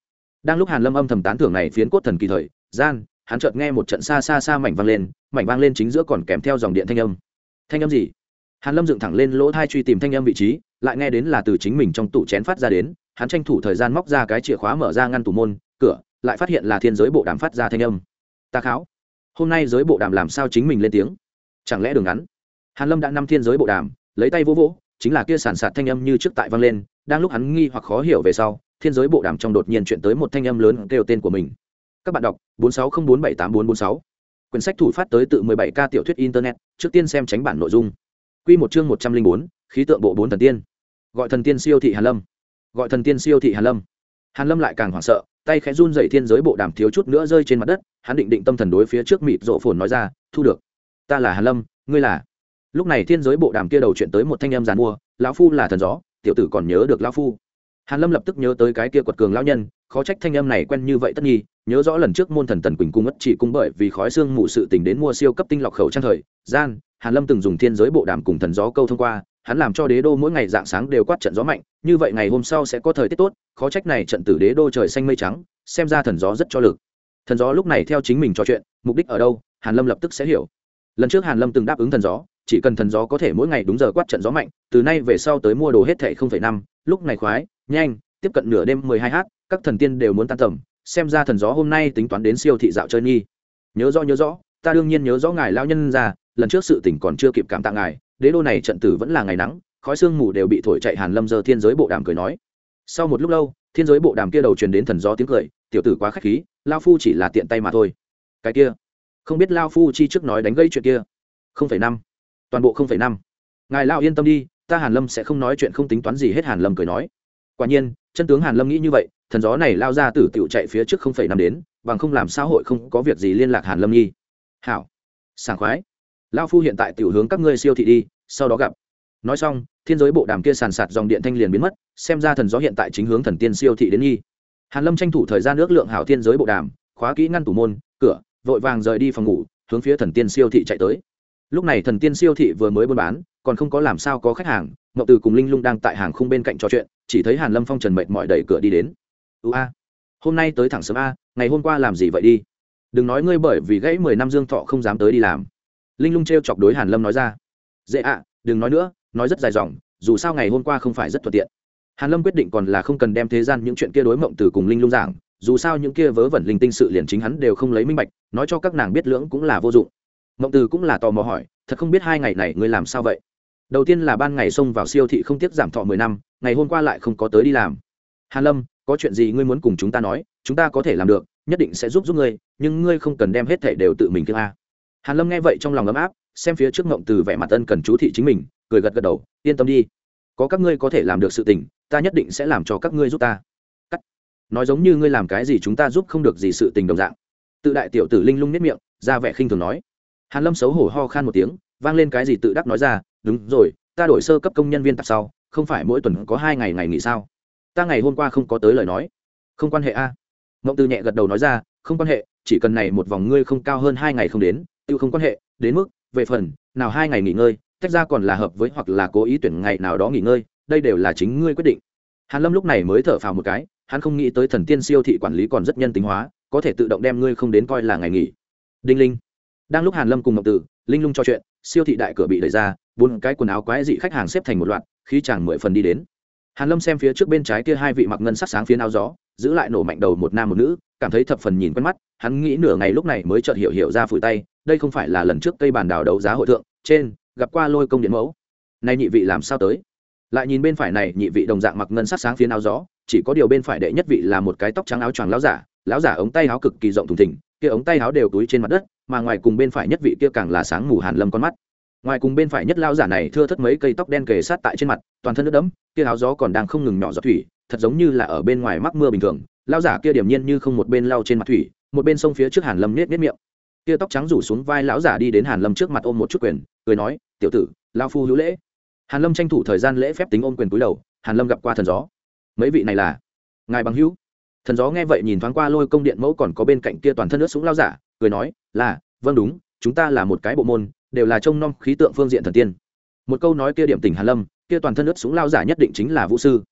S1: Đang lúc hàn lâm âm thầm tán thưởng này phiến cốt thần kỳ thời, gian hắn chợt nghe một trận xa xa xa mảnh vang lên, mảnh vang lên chính giữa còn kèm theo dòng điện thanh âm. Thanh âm gì? Hàn lâm dựng thẳng lên lỗ thai truy tìm thanh âm vị trí, lại nghe đến là từ chính mình trong tủ chén phát ra đến, hắn tranh thủ thời gian móc ra cái chìa khóa mở ra ngăn tủ môn, cửa, lại phát hiện là thiên giới bộ đàm phát ra thanh âm. Ta kháo, hôm nay giới bộ đàm làm sao chính mình lên tiếng? Chẳng lẽ đường ngắn? Hàn lâm đã năm thiên giới bộ đàm, lấy tay vỗ vỗ, chính là kia sản sạt thanh âm như trước tại vang lên, đang lúc hắn nghi hoặc khó hiểu về sau, thiên giới bộ đàm trong đột nhiên chuyện tới một thanh âm lớn kêu tên của mình các bạn đọc 4604784446 quyển sách thủ phát tới tự 17 k tiểu thuyết internet trước tiên xem tránh bản nội dung. Quy một chương 104, khí tượng bộ bốn thần tiên. Gọi thần tiên siêu thị hàn lâm. Gọi thần tiên siêu thị hàn lâm. Hàn lâm lại càng hoảng sợ tay khẽ run dậy thiên giới bộ đàm thiếu chút nữa rơi trên mặt đất hắn định định tâm thần đối phía trước mịt rộ phồn nói ra thu được. Ta là hàn lâm ngươi là. Lúc này thiên giới bộ đàm kia đầu chuyện tới một thanh em giàn mua lão phu là thần gió tiểu tử còn nhớ được lão phu hàn lâm lập tức nhớ tới cái kia quật cường lão nhân, khó trách thanh âm này quen như vậy tất nhi, nhớ rõ lần trước môn thần tần quỳnh cung ất chỉ cung bởi vì khói xương mù sự tình đến mua siêu cấp tinh lọc khẩu trang thời, gian, hàn lâm từng dùng thiên giới bộ đàm cùng thần gió câu thông qua, hắn làm cho đế đô mỗi ngày dạng sáng đều quát trận gió mạnh, như vậy ngày hôm sau sẽ có thời tiết tốt, khó trách này trận tử đế đô trời xanh mây trắng, xem ra thần gió rất cho lực. Thần gió lúc này theo chính mình trò chuyện, mục đích ở đâu, hàn lâm lập tức sẽ hiểu. Lần trước hàn lâm từng đáp ứng thần gió, chỉ cần thần gió có thể mỗi ngày đúng giờ quát trận gió mạnh, từ nay về sau tới mua đồ hết thẻ không phải năm lúc này khoái, nhanh, tiếp cận nửa đêm mười hai h các thần tiên đều muốn tan tầm, xem ra thần gió hôm nay tính toán đến siêu thị dạo chơi nghi. Nhớ rõ nhớ rõ, ta đương nhiên nhớ rõ ngài lao nhân ra, lần trước sự tỉnh còn chưa kịp cảm tạ ngài, đế đô này trận tử vẫn là ngày nắng, khói sương mù đều bị thổi chạy hàn lâm giờ thiên giới bộ đàm cười nói. Sau một lúc lâu, thiên giới bộ đàm kia đầu truyền đến thần gió tiếng cười, tiểu tử quá khách khí, lao phu chỉ là tiện tay mà thôi. Cái kia, không biết lao phu chi trước nói đánh gây chuyện kia. Không phải năm. Toàn bộ không phải năm. Ngài lao yên tâm đi ta hàn lâm sẽ không nói chuyện không tính toán gì hết, hàn lâm cười nói. Quả nhiên, chân tướng hàn lâm nghĩ như vậy, thần gió này lao ra tử tiểu chạy phía trước không phải năm đến, bằng không làm sao hội không có việc gì liên lạc hàn lâm nhi. Hảo. Sảng khoái. Lao phu hiện tại tiểu hướng các ngươi siêu thị đi, sau đó gặp. Nói xong, thiên giới bộ đàm kia sàn sạt dòng điện thanh liền biến mất, xem ra thần gió hiện tại chính hướng thần tiên siêu thị đến nhi. Hàn lâm tranh thủ thời gian nước lượng hảo thiên giới bộ đàm, khóa kỹ ngăn tủ môn, cửa, vội vàng rời đi phòng ngủ, hướng phía thần tiên siêu thị chạy tới lúc này thần tiên siêu thị vừa mới buôn bán, còn không có làm sao có khách hàng, mậu từ cùng linh lung đang tại hàng khung bên cạnh trò chuyện, chỉ thấy hàn lâm phong trần mệt mỏi đẩy cửa đi đến. Ưu a, hôm nay tới thẳng sớm a, ngày hôm qua làm gì vậy đi? Đừng nói ngươi bởi vì gãy mười năm dương thọ không dám tới đi làm. Linh lung t chọc đối hàn lâm nói ra. Dễ ạ, đừng nói nữa, nói rất dài dòng, dù sao ngày hôm qua không phải rất thuận tiện. Hàn lâm quyết định còn là không cần đem thế gian những chuyện kia đối mộng từ cùng linh lung giảng, dù sao những kia vớ vẩn linh tinh sự liền chính hắn đều không lấy minh bạch, nói cho các nàng biết lưỡng cũng là vô dụng mộng từ cũng là tò mò hỏi, thật không biết hai ngày này ngươi làm sao vậy? Đầu tiên là ban ngày xông vào siêu thị không tiếc giảm thọ mười năm, ngày hôm qua lại không có tới đi làm. Hàn lâm, có chuyện gì ngươi muốn cùng chúng ta nói, chúng ta có thể làm được, nhất định sẽ giúp giúp ngươi, nhưng ngươi không cần đem hết thể đều tự mình kiêng a à. hàn lâm nghe vậy trong lòng ấm áp, xem phía trước mộng từ vẻ mặt ân cần chú thị chính mình, cười gật gật đầu, yên tâm đi, có các ngươi có thể làm được sự tình, ta nhất định sẽ làm cho các ngươi giúp ta. Cắt. Nói giống như ngươi làm cái gì chúng ta giúp không được gì sự tình đồng dạng. Tự đại tiểu tử linh lung nếp miệng, ra vẻ khinh thường nói hàn lâm xấu hổ ho khan một tiếng, vang lên cái gì tự đắc nói ra, đúng rồi, ta đổi sơ cấp công nhân viên tập sau, không phải mỗi tuần có hai ngày ngày nghỉ sao? Ta ngày hôm qua không có tới lời nói. Không quan hệ a. À. mộng nhẹ gật đầu nói ra, không quan hệ, chỉ cần này một vòng ngươi không cao hơn hai ngày không đến tự không quan hệ, đến mức, về phần, nào hai ngày nghỉ ngơi, tách ra còn là hợp với hoặc là cố ý tuyển ngày nào đó nghỉ ngơi, đây đều là chính ngươi quyết định. Hàn lâm lúc này mới thở phào một cái, hắn không nghĩ tới thần tiên siêu thị quản lý còn rất nhân tính hóa, có thể tự động đem ngươi không đến coi là ngày nghỉ. Đinh linh đang lúc hàn lâm cùng ngọc tử, linh lung trò chuyện, siêu thị đại cửa bị đẩy ra, bốn cái quần áo quái dị khách hàng xếp thành một loạt khi chàng mười phần đi đến. Hàn lâm xem phía trước bên trái kia hai vị mặc ngân sắc sáng phía áo gió, giữ lại nổ mạnh đầu một nam một nữ, cảm thấy thập phần nhìn quen mắt, hắn nghĩ nửa ngày lúc này mới chợt hiểu hiểu ra phủi tay, đây không phải là lần trước cây bàn đào đấu giá hội thượng, trên, gặp qua lôi công điện mẫu. Nay nhị vị làm sao tới? Lại nhìn bên phải này, nhị vị đồng dạng mặc ngân sắc sáng phía áo gió, chỉ có điều bên phải đệ nhất vị là một cái tóc trắng áo choàng lão giả lão giả ống tay áo cực kỳ rộng thùng thình, kia ống tay áo đều túi trên mặt đất mà ngoài cùng bên phải nhất vị kia càng là sáng mù hàn lâm con mắt. Ngoài cùng bên phải nhất lão giả này thưa thất mấy cây tóc đen kề sát tại trên mặt, toàn thân nước đẫm, kia áo gió còn đang không ngừng nhỏ giọt thủy, thật giống như là ở bên ngoài mắc mưa bình thường. Lão giả kia điểm nhiên như không một bên lau trên mặt thủy, một bên sông phía trước hàn lâm nết nết miệng. Kia tóc trắng rủ xuống vai lão giả đi đến hàn lâm trước mặt ôm một chút quyền, cười nói, tiểu tử lao phu hữu lễ. Hàn lâm tranh thủ thời gian lễ phép tính ôm quyền cúi đầu, hàn lâm gặp qua thần gió. Mấy vị này là? Ngài bằng hữu. Thần gió nghe vậy nhìn thoáng qua lôi công điện mẫu còn có bên cạnh kia toàn thân nước súng lao giả, cười nói là vâng đúng, chúng ta là một cái bộ môn, đều là trông nom khí tượng phương diện thần tiên. Một câu nói kia điểm tỉnh hàn lâm, kia toàn thân ướt súng lao giả nhất định chính là vũ sư.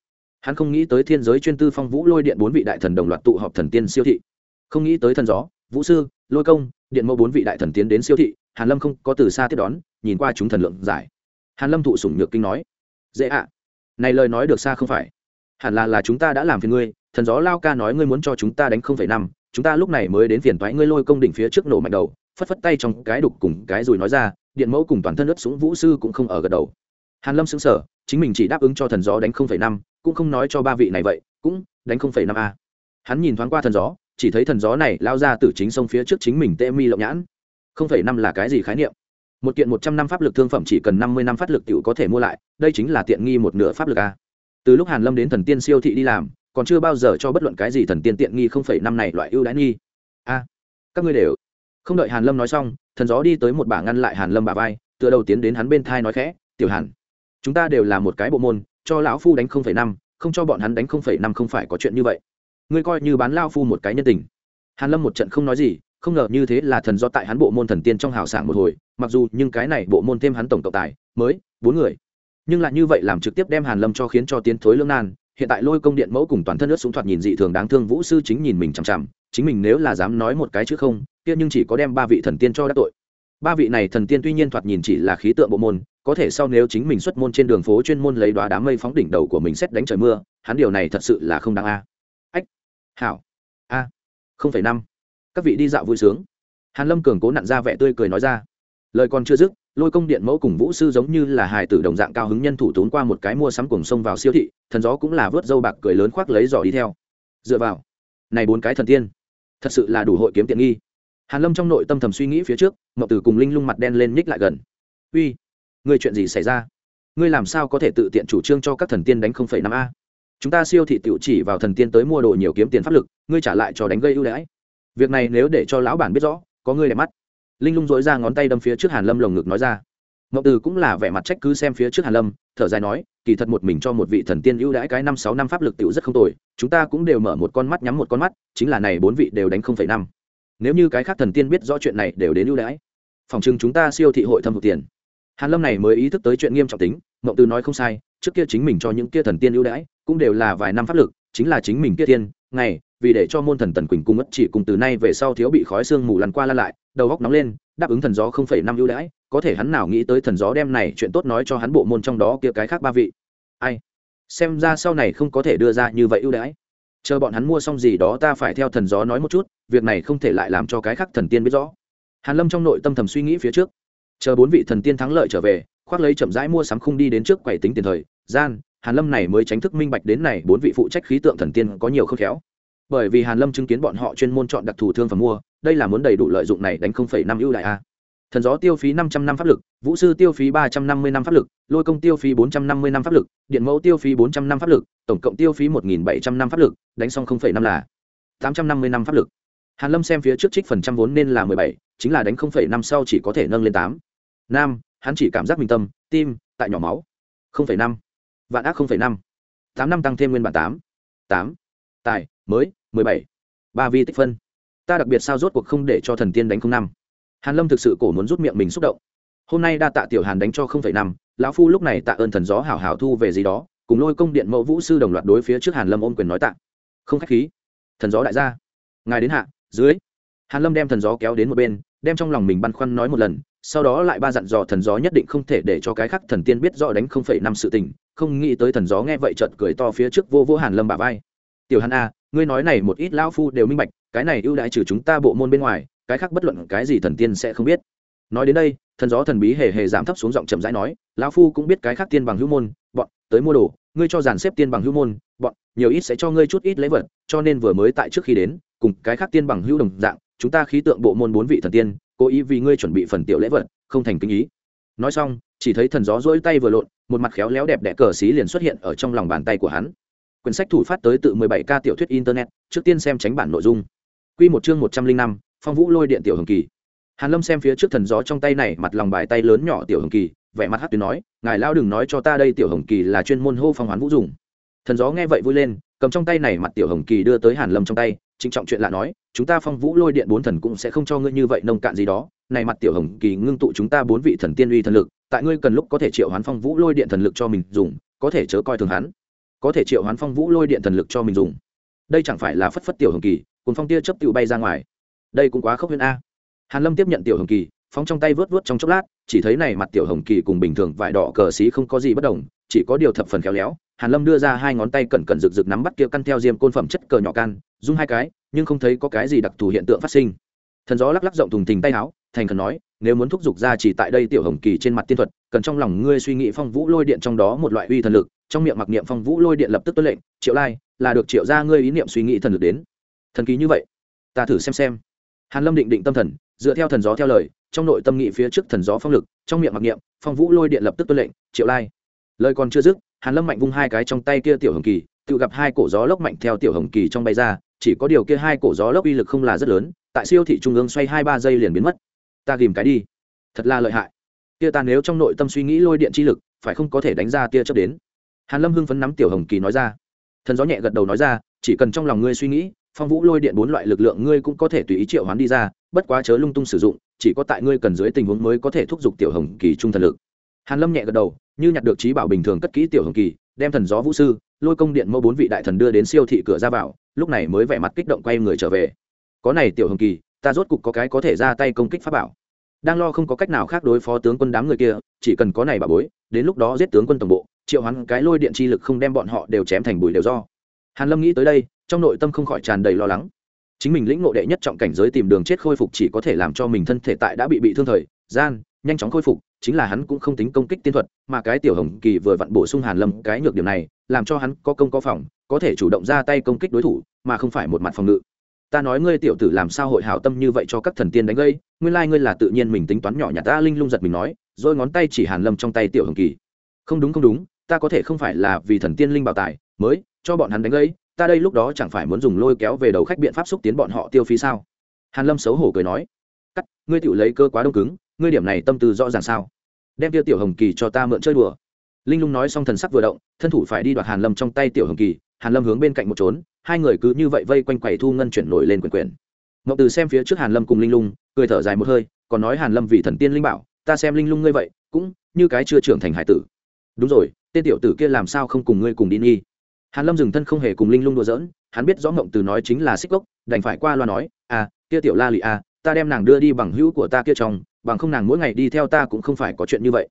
S1: Hắn không nghĩ tới thiên giới chuyên tư phong vũ lôi điện bốn vị đại thần đồng loạt tụ họp thần tiên siêu thị. Không nghĩ tới thần gió, vũ sư, lôi công, điện mẫu bốn vị đại thần tiến đến siêu thị, hàn lâm không có từ xa tiếp đón, nhìn qua chúng thần lượng giải. Hàn lâm thụ sủng nhược kinh nói, dễ ạ, này lời nói được xa không phải. Hẳn là là chúng ta đã làm phiền ngươi, thần gió lao ca nói ngươi muốn cho chúng ta đánh không phẩy năm chúng ta lúc này mới đến phiền toái ngươi lôi công đỉnh phía trước nổ mạnh đầu, phất phất tay trong cái đục cùng cái rồi nói ra, điện mẫu cùng toàn thân ướt súng vũ sư cũng không ở gật đầu. Hàn lâm sững sờ, chính mình chỉ đáp ứng cho thần gió đánh không phẩy năm, cũng không nói cho ba vị này vậy, cũng đánh không phẩy năm a. Hắn nhìn thoáng qua thần gió, chỉ thấy thần gió này lao ra từ chính sông phía trước chính mình tê mi lộng nhãn. Không phẩy năm là cái gì khái niệm? Một kiện một trăm năm pháp lực thương phẩm chỉ cần năm mươi năm phát lực tiểu có thể mua lại, đây chính là tiện nghi một nửa pháp lực a. Từ lúc hàn lâm đến thần tiên siêu thị đi làm còn chưa bao giờ cho bất luận cái gì thần tiên tiện nghi không phẩy năm này loại ưu đãi nghi. A, các ngươi đều. Không đợi hàn lâm nói xong, thần gió đi tới một bả ngăn lại hàn lâm bà vai, tựa đầu tiến đến hắn bên thai nói khẽ, tiểu hàn, chúng ta đều là một cái bộ môn, cho lão phu đánh không phẩy năm, không cho bọn hắn đánh không phẩy năm không phải có chuyện như vậy. Ngươi coi như bán lao phu một cái nhân tình. Hàn lâm một trận không nói gì, không ngờ như thế là thần do tại hắn bộ môn thần tiên trong hào sảng một hồi, mặc dù nhưng cái này bộ môn thêm hắn tổng cộng tài, mới bốn người. Nhưng lại như vậy làm trực tiếp đem hàn lâm cho khiến cho tiến thối lương nan hiện tại lôi công điện mẫu cùng toàn thân nước xuống thoạt nhìn dị thường đáng thương vũ sư chính nhìn mình chằm chằm, chính mình nếu là dám nói một cái chứ không, kia nhưng chỉ có đem ba vị thần tiên cho đắc tội. Ba vị này thần tiên tuy nhiên thoạt nhìn chỉ là khí tượng bộ môn, có thể sau nếu chính mình xuất môn trên đường phố chuyên môn lấy đoá đám mây phóng đỉnh đầu của mình xét đánh trời mưa, hắn điều này thật sự là không đáng a. Ách, hảo, a, không phải năm. Các vị đi dạo vui sướng. Hàn lâm cường cố nặn ra vẻ tươi cười nói ra lời còn chưa dứt, lôi công điện mẫu cùng vũ sư giống như là hài tử đồng dạng cao hứng nhân thủ tốn qua một cái mua sắm cùng sông vào siêu thị, thần gió cũng là vớt dâu bạc cười lớn khoác lấy giỏ đi theo. Dựa vào, này bốn cái thần tiên, thật sự là đủ hội kiếm tiện nghi. Hàn lâm trong nội tâm thầm suy nghĩ phía trước, ngọc tử cùng linh lung mặt đen lên nhích lại gần. Uy, ngươi chuyện gì xảy ra? Ngươi làm sao có thể tự tiện chủ trương cho các thần tiên đánh không phẩy năm a? Chúng ta siêu thị tiểu chỉ vào thần tiên tới mua đồ nhiều kiếm tiền pháp lực, ngươi trả lại cho đánh gây ưu đãi. Việc này nếu để cho lão bản biết rõ, có ngươi đẹp mắt linh lung dối ra ngón tay đâm phía trước hàn lâm lồng ngực nói ra ngọc từ cũng là vẻ mặt trách cứ xem phía trước hàn lâm thở dài nói kỳ thật một mình cho một vị thần tiên ưu đãi cái năm sáu năm pháp lực tiểu rất không tồi chúng ta cũng đều mở một con mắt nhắm một con mắt chính là này bốn vị đều đánh không phẩy năm nếu như cái khác thần tiên biết rõ chuyện này đều đến ưu đãi phòng chừng chúng ta siêu thị hội thâm hụt tiền hàn lâm này mới ý thức tới chuyện nghiêm trọng tính ngọc từ nói không sai trước kia chính mình cho những kia thần tiên ưu đãi cũng đều là vài năm pháp lực chính là chính mình kia tiên ngày vì để cho môn thần tần quỳnh cung mất chỉ cùng từ nay về sau thiếu bị khói xương mù lăn qua lăn lại đầu góc nóng lên, đáp ứng thần gió không phẩy năm ưu đãi, có thể hắn nào nghĩ tới thần gió đem này chuyện tốt nói cho hắn bộ môn trong đó kia cái khác ba vị. Ai? Xem ra sau này không có thể đưa ra như vậy ưu đãi. Chờ bọn hắn mua xong gì đó ta phải theo thần gió nói một chút, việc này không thể lại làm cho cái khác thần tiên biết rõ. Hàn lâm trong nội tâm thầm suy nghĩ phía trước. Chờ bốn vị thần tiên thắng lợi trở về, khoác lấy chậm rãi mua sắm khung đi đến trước quầy tính tiền thời, gian, hàn lâm này mới tránh thức minh bạch đến này bốn vị phụ trách khí tượng thần tiên có nhiều khôn khéo. Bởi vì hàn lâm chứng kiến bọn họ chuyên môn chọn đặc thù thương phẩm mua đây là muốn đầy đủ lợi dụng này đánh không phẩy năm ưu đại a. Thần gió tiêu phí năm trăm năm pháp lực, vũ sư tiêu phí ba trăm năm mươi năm pháp lực, lôi công tiêu phí bốn trăm năm mươi năm pháp lực, điện mẫu tiêu phí bốn trăm năm pháp lực, tổng cộng tiêu phí một nghìn bảy trăm năm pháp lực, đánh xong không phẩy năm là tám trăm năm mươi năm pháp lực. Hàn lâm xem phía trước trích phần trăm vốn nên là mười bảy, chính là đánh không phẩy năm sau chỉ có thể nâng lên tám. Nam, hắn chỉ cảm giác mình tâm, tim, tại nhỏ máu. Không phẩy năm. Vạn ác không phẩy năm. Tám năm tăng thêm nguyên bản tám. Tám. Tài, mới, mười bảy. Ba vi tích phân ta đặc biệt sao rốt cuộc không để cho thần tiên đánh không năm? Hàn lâm thực sự cổ muốn rút miệng mình xúc động. Hôm nay đa tạ tiểu hàn đánh cho không phẩy năm, lão phu lúc này tạ ơn thần gió hảo hảo thu về gì đó, cùng lôi công điện mẫu vũ sư đồng loạt đối phía trước hàn lâm ôm quyền nói tạ. Không khách khí. Thần gió đại gia. Ngài đến hạ, dưới. Hàn lâm đem thần gió kéo đến một bên, đem trong lòng mình băn khoăn nói một lần, sau đó lại ba dặn dò thần gió nhất định không thể để cho cái khác thần tiên biết rõ đánh không phẩy năm sự tình, không nghĩ tới thần gió nghe vậy chợt cười to phía trước vô vô hàn lâm bả vai. Tiểu hàn a ngươi nói này một ít lão phu đều minh bạch, cái này ưu đãi trừ chúng ta bộ môn bên ngoài, cái khác bất luận cái gì thần tiên sẽ không biết. Nói đến đây, thần gió thần bí hề hề giảm thấp xuống giọng chậm rãi nói, lão phu cũng biết cái khác tiên bằng hữu môn, bọn, tới mua đồ, ngươi cho dàn xếp tiên bằng hữu môn, bọn, nhiều ít sẽ cho ngươi chút ít lễ vật, cho nên vừa mới tại trước khi đến, cùng cái khác tiên bằng hữu đồng dạng, chúng ta khí tượng bộ môn bốn vị thần tiên, cố ý vì ngươi chuẩn bị phần tiểu lễ vật, không thành kinh ý. Nói xong, chỉ thấy thần gió duỗi tay vừa lộn, một mặt khéo léo đẹp đẽ cờ xí liền xuất hiện ở trong lòng bàn tay của hắn quyển sách thủ phát tới tự 17 k tiểu thuyết internet trước tiên xem tránh bản nội dung. Quy một chương 105, phong vũ lôi điện tiểu hồng kỳ. Hàn lâm xem phía trước thần gió trong tay này mặt lòng bài tay lớn nhỏ tiểu hồng kỳ vẻ mặt hắc tuyến nói ngài lao đừng nói cho ta đây tiểu hồng kỳ là chuyên môn hô phong hoán vũ dùng. Thần gió nghe vậy vui lên cầm trong tay này mặt tiểu hồng kỳ đưa tới hàn lâm trong tay chính trọng chuyện lạ nói chúng ta phong vũ lôi điện bốn thần cũng sẽ không cho ngươi như vậy nông cạn gì đó. Này mặt tiểu hồng kỳ ngưng tụ chúng ta bốn vị thần tiên uy thần lực tại ngươi cần lúc có thể triệu hoán phong vũ lôi điện thần lực cho mình dùng có thể chớ coi thường hắn có thể triệu hoán phong vũ lôi điện thần lực cho mình dùng. Đây chẳng phải là phất phất tiểu hồng kỳ cùng phong tia chấp tự bay ra ngoài. Đây cũng quá khốc huyễn a. Hàn lâm tiếp nhận tiểu hồng kỳ, phóng trong tay vớt vớt trong chốc lát, chỉ thấy này mặt tiểu hồng kỳ cùng bình thường vải đỏ cờ xí không có gì bất đồng, chỉ có điều thập phần khéo léo. Hàn lâm đưa ra hai ngón tay cẩn cẩn rực rực nắm bắt kia căn theo diêm côn phẩm chất cờ nhỏ can dung hai cái, nhưng không thấy có cái gì đặc thù hiện tượng phát sinh. Thần gió lắc lắc rộng thùng thình tay áo, thành khẩn nói, nếu muốn thúc giục ra chỉ tại đây tiểu hồng kỳ trên mặt tiên thuật, cần trong lòng ngươi suy nghĩ phong vũ lôi điện trong đó một loại uy thần lực trong miệng mặc niệm phong vũ lôi điện lập tức tuân lệnh, triệu lai, là được triệu ra ngươi ý niệm suy nghĩ thần lực đến. Thần kỳ như vậy, ta thử xem xem. Hàn lâm định định tâm thần, dựa theo thần gió theo lời, trong nội tâm nghị phía trước thần gió phong lực, trong miệng mặc niệm, phong vũ lôi điện lập tức tuân lệnh, triệu lai. Lời còn chưa dứt, hàn lâm mạnh vung hai cái trong tay kia tiểu hồng kỳ, tự gặp hai cổ gió lốc mạnh theo tiểu hồng kỳ trong bay ra, chỉ có điều kia hai cổ gió lốc uy lực không là rất lớn, tại siêu thị trung ương xoay hai ba giây liền biến mất. Ta ghìm cái đi. Thật là lợi hại. Kia ta nếu trong nội tâm suy nghĩ lôi điện chi lực, phải không có thể đánh ra tia chớp đến? Hàn lâm hưng phấn nắm tiểu hồng kỳ nói ra. Thần gió nhẹ gật đầu nói ra, chỉ cần trong lòng ngươi suy nghĩ, phong vũ lôi điện bốn loại lực lượng ngươi cũng có thể tùy ý triệu hoán đi ra, bất quá chớ lung tung sử dụng, chỉ có tại ngươi cần dưới tình huống mới có thể thúc giục tiểu hồng kỳ trung thần lực. Hàn lâm nhẹ gật đầu, như nhặt được trí bảo bình thường cất kỹ tiểu hồng kỳ, đem thần gió vũ sư, lôi công điện mẫu bốn vị đại thần đưa đến siêu thị cửa ra vào, lúc này mới vẻ mặt kích động quay người trở về. Có này tiểu hồng kỳ, ta rốt cục có cái có thể ra tay công kích pháp bảo. Đang lo không có cách nào khác đối phó tướng quân đám người kia, chỉ cần có này bà bối, đến lúc đó giết tướng quân tổng bộ triệu hắn cái lôi điện chi lực không đem bọn họ đều chém thành bụi đều do. Hàn lâm nghĩ tới đây, trong nội tâm không khỏi tràn đầy lo lắng. Chính mình lĩnh ngộ đệ nhất trọng cảnh giới tìm đường chết khôi phục chỉ có thể làm cho mình thân thể tại đã bị bị thương thời, gian, nhanh chóng khôi phục, chính là hắn cũng không tính công kích tiên thuật, mà cái tiểu hồng kỳ vừa vặn bổ sung hàn lâm cái nhược điểm này, làm cho hắn có công có phòng, có thể chủ động ra tay công kích đối thủ, mà không phải một mặt phòng ngự. Ta nói ngươi tiểu tử làm sao hội hảo tâm như vậy cho các thần tiên đánh gây, nguyên lai ngươi là tự nhiên mình tính toán nhỏ nhặt ta linh lung giật mình nói, rồi ngón tay chỉ hàn lâm trong tay tiểu hồng kỳ. Không đúng không đúng ta có thể không phải là vì thần tiên linh bảo tài, mới cho bọn hắn đánh gây ta đây lúc đó chẳng phải muốn dùng lôi kéo về đầu khách biện pháp xúc tiến bọn họ tiêu phí sao? Hàn lâm xấu hổ cười nói. Cắt, ngươi tiểu lấy cơ quá đông cứng, ngươi điểm này tâm tư rõ ràng sao? Đem tiêu tiểu hồng kỳ cho ta mượn chơi đùa. Linh lung nói xong thần sắc vừa động, thân thủ phải đi đoạt hàn lâm trong tay tiểu hồng kỳ, hàn lâm hướng bên cạnh một trốn, hai người cứ như vậy vây quanh quầy thu ngân chuyển nổi lên quyền quyền. Ngọc từ xem phía trước hàn lâm cùng linh lung, cười thở dài một hơi, còn nói hàn lâm vì thần tiên linh bảo, ta xem linh lung ngươi vậy, cũng như cái chưa trưởng thành hải tử đúng rồi tên tiểu tử kia làm sao không cùng ngươi cùng đi nghi? Hàn lâm dừng thân không hề cùng linh lung đùa giỡn hắn biết rõ ngộng từ nói chính là xích gốc đành phải qua loa nói à kia tiểu la lị à ta đem nàng đưa đi bằng hữu của ta kia chồng, bằng không nàng mỗi ngày đi theo ta cũng không phải có chuyện như vậy.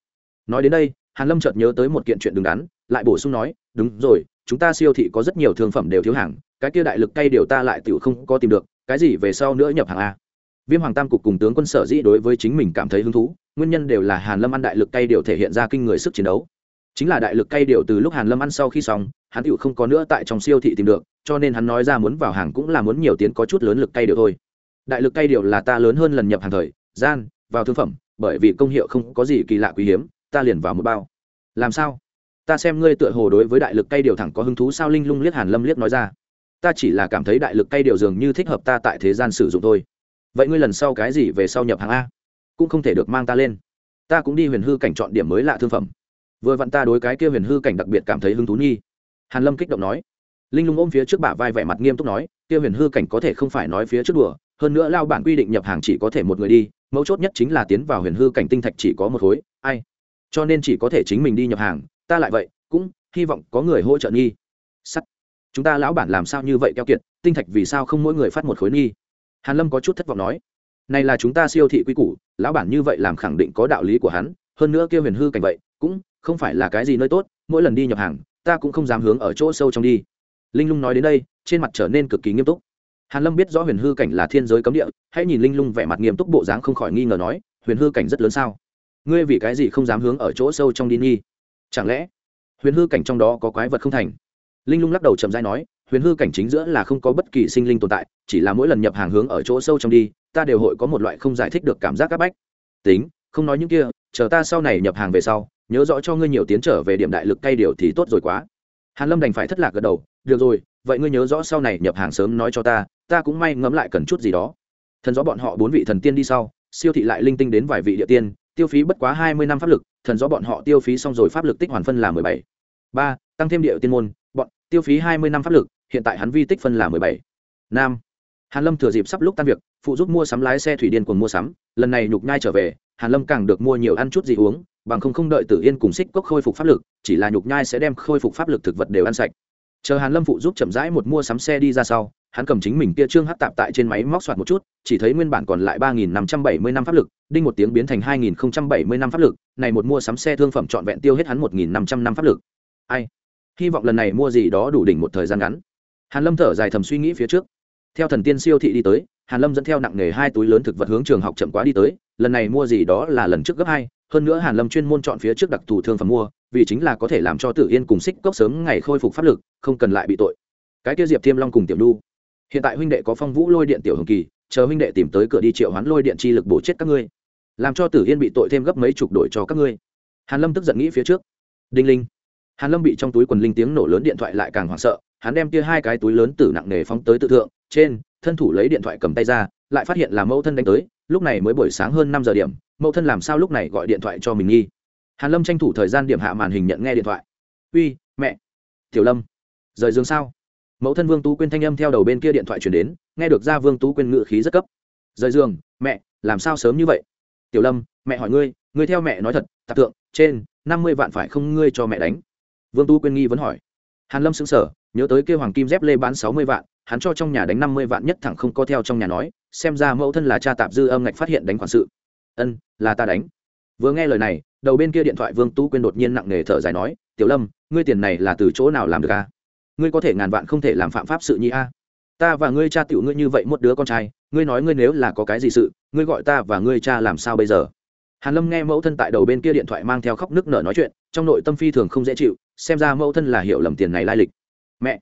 S1: Nói đến đây hàn lâm chợt nhớ tới một kiện chuyện đứng đắn lại bổ sung nói đúng rồi chúng ta siêu thị có rất nhiều thương phẩm đều thiếu hàng cái kia đại lực cay điều ta lại tiểu không có tìm được cái gì về sau nữa nhập hàng a? Viêm hoàng tam cục cùng tướng quân sở dĩ đối với chính mình cảm thấy hứng thú nguyên nhân đều là hàn lâm ăn đại lực cay điều thể hiện ra kinh người sức chiến đấu chính là đại lực cay điều từ lúc hàn lâm ăn sau khi xong, hắn tựu không có nữa tại trong siêu thị tìm được, cho nên hắn nói ra muốn vào hàng cũng là muốn nhiều tiến có chút lớn lực cay điều thôi. Đại lực cay điều là ta lớn hơn lần nhập hàng thời, gian, vào thương phẩm, bởi vì công hiệu không có gì kỳ lạ quý hiếm, ta liền vào một bao. Làm sao? Ta xem ngươi tựa hồ đối với đại lực cay điều thẳng có hứng thú sao linh lung liếc hàn lâm liếc nói ra. Ta chỉ là cảm thấy đại lực cay điều dường như thích hợp ta tại thế gian sử dụng thôi. Vậy ngươi lần sau cái gì về sau nhập hàng a? Cũng không thể được mang ta lên. Ta cũng đi huyền hư cảnh chọn điểm mới lạ thương phẩm vừa vặn ta đối cái kia huyền hư cảnh đặc biệt cảm thấy hứng thú nhi, hàn lâm kích động nói. Linh lung ôm phía trước bả vai vẻ mặt nghiêm túc nói kia huyền hư cảnh có thể không phải nói phía trước đùa hơn nữa lao bản quy định nhập hàng chỉ có thể một người đi mấu chốt nhất chính là tiến vào huyền hư cảnh tinh thạch chỉ có một khối ai? Cho nên chỉ có thể chính mình đi nhập hàng ta lại vậy cũng hy vọng có người hỗ trợ nghi. Sắt. Chúng ta lão bản làm sao như vậy keo kiệt tinh thạch vì sao không mỗi người phát một khối nghi? Hàn lâm có chút thất vọng nói. Này là chúng ta siêu thị quy củ lão bản như vậy làm khẳng định có đạo lý của hắn hơn nữa kia huyền hư cảnh vậy cũng không phải là cái gì nơi tốt, mỗi lần đi nhập hàng, ta cũng không dám hướng ở chỗ sâu trong đi. Linh lung nói đến đây, trên mặt trở nên cực kỳ nghiêm túc. Hàn lâm biết rõ huyền hư cảnh là thiên giới cấm địa, hãy nhìn linh lung vẻ mặt nghiêm túc bộ dáng không khỏi nghi ngờ nói, huyền hư cảnh rất lớn sao? Ngươi vì cái gì không dám hướng ở chỗ sâu trong đi nghi? Chẳng lẽ huyền hư cảnh trong đó có quái vật không thành? Linh lung lắc đầu chậm dai nói, huyền hư cảnh chính giữa là không có bất kỳ sinh linh tồn tại, chỉ là mỗi lần nhập hàng hướng ở chỗ sâu trong đi, ta đều hội có một loại không giải thích được cảm giác áp bách. Tính, không nói những kia, chờ ta sau này nhập hàng về sau nhớ rõ cho ngươi nhiều tiến trở về điểm đại lực cay điều thì tốt rồi quá. Hàn lâm đành phải thất lạc gật đầu, được rồi, vậy ngươi nhớ rõ sau này nhập hàng sớm nói cho ta ta cũng may ngẫm lại cần chút gì đó. Thần rõ bọn họ bốn vị thần tiên đi sau, siêu thị lại linh tinh đến vài vị địa tiên, tiêu phí bất quá hai mươi năm pháp lực, thần rõ bọn họ tiêu phí xong rồi pháp lực tích hoàn phân là mười bảy. Ba, tăng thêm địa tiên môn, bọn tiêu phí hai mươi năm pháp lực, hiện tại hắn vi tích phân là mười bảy. Nam, hàn lâm thừa dịp sắp lúc tan việc, phụ giúp mua sắm lái xe thủy điên cùng mua sắm, lần này nhục nhai trở về, hàn lâm càng được mua nhiều ăn chút gì uống bằng không không đợi tử yên cùng xích cốc khôi phục pháp lực, chỉ là nhục nhai sẽ đem khôi phục pháp lực thực vật đều ăn sạch. Chờ hàn lâm phụ giúp chậm rãi một mua sắm xe đi ra sau, hắn cầm chính mình kia trương hắc tạp tại trên máy móc soạt một chút, chỉ thấy nguyên bản còn lại ba nghìn năm trăm bảy mươi năm pháp lực, đinh một tiếng biến thành hai nghìn không trăm bảy mươi năm pháp lực, này một mua sắm xe thương phẩm trọn vẹn tiêu hết hắn một nghìn năm trăm năm pháp lực. Ai? Hy vọng lần này mua gì đó đủ đỉnh một thời gian ngắn. Hàn lâm thở dài thầm suy nghĩ phía trước. Theo thần tiên siêu thị đi tới, hàn lâm dẫn theo nặng nghề hai túi lớn thực vật hướng trường học chậm quá đi tới, lần này mua gì đó là lần trước gấp hai hơn nữa hàn lâm chuyên môn chọn phía trước đặc thù thương phẩm mua, vì chính là có thể làm cho tử yên cùng xích cốc sớm ngày khôi phục pháp lực, không cần lại bị tội. Cái kia diệp thiêm long cùng tiểu đu hiện tại huynh đệ có phong vũ lôi điện tiểu hồng kỳ, chờ huynh đệ tìm tới cửa đi triệu hoán lôi điện chi lực bổ chết các ngươi. Làm cho tử yên bị tội thêm gấp mấy chục đổi cho các ngươi. Hàn lâm tức giận nghĩ phía trước. Đinh linh. Hàn lâm bị trong túi quần linh tiếng nổ lớn điện thoại lại càng hoảng sợ, hắn đem kia hai cái túi lớn tử nặng nề phóng tới tự thượng, trên, thân thủ lấy điện thoại cầm tay ra, lại phát hiện là mẫu thân đánh tới, lúc này mới buổi sáng hơn năm giờ điểm mẫu thân làm sao lúc này gọi điện thoại cho mình nghi? Hàn lâm tranh thủ thời gian điểm hạ màn hình nhận nghe điện thoại. Uy, mẹ. Tiểu lâm, rời giường sao? Mẫu thân vương tú quyên thanh âm theo đầu bên kia điện thoại chuyển đến, nghe được ra vương tú quyên ngự khí rất cấp. Rời giường, mẹ, làm sao sớm như vậy? Tiểu lâm, mẹ hỏi ngươi ngươi theo mẹ nói thật, tạp tượng trên năm mươi vạn phải không ngươi cho mẹ đánh? Vương tú quyên nghi vẫn hỏi. Hàn lâm sững sờ, nhớ tới kêu hoàng kim dép lê bán sáu mươi vạn, hắn cho trong nhà đánh năm mươi vạn nhất thẳng không có theo trong nhà nói, xem ra mẫu thân là cha tạp dư âm ngạch phát hiện đánh khoản sự ân, là ta đánh. Vừa nghe lời này, đầu bên kia điện thoại vương tú quyên đột nhiên nặng nề thở dài nói, tiểu lâm, ngươi tiền này là từ chỗ nào làm được a? Ngươi có thể ngàn vạn không thể làm phạm pháp sự nhi a. Ta và ngươi cha tiểu ngươi như vậy một đứa con trai, ngươi nói ngươi nếu là có cái gì sự, ngươi gọi ta và ngươi cha làm sao bây giờ? Hàn lâm nghe mẫu thân tại đầu bên kia điện thoại mang theo khóc nước nở nói chuyện, trong nội tâm phi thường không dễ chịu, xem ra mẫu thân là hiểu lầm tiền này lai lịch. Mẹ,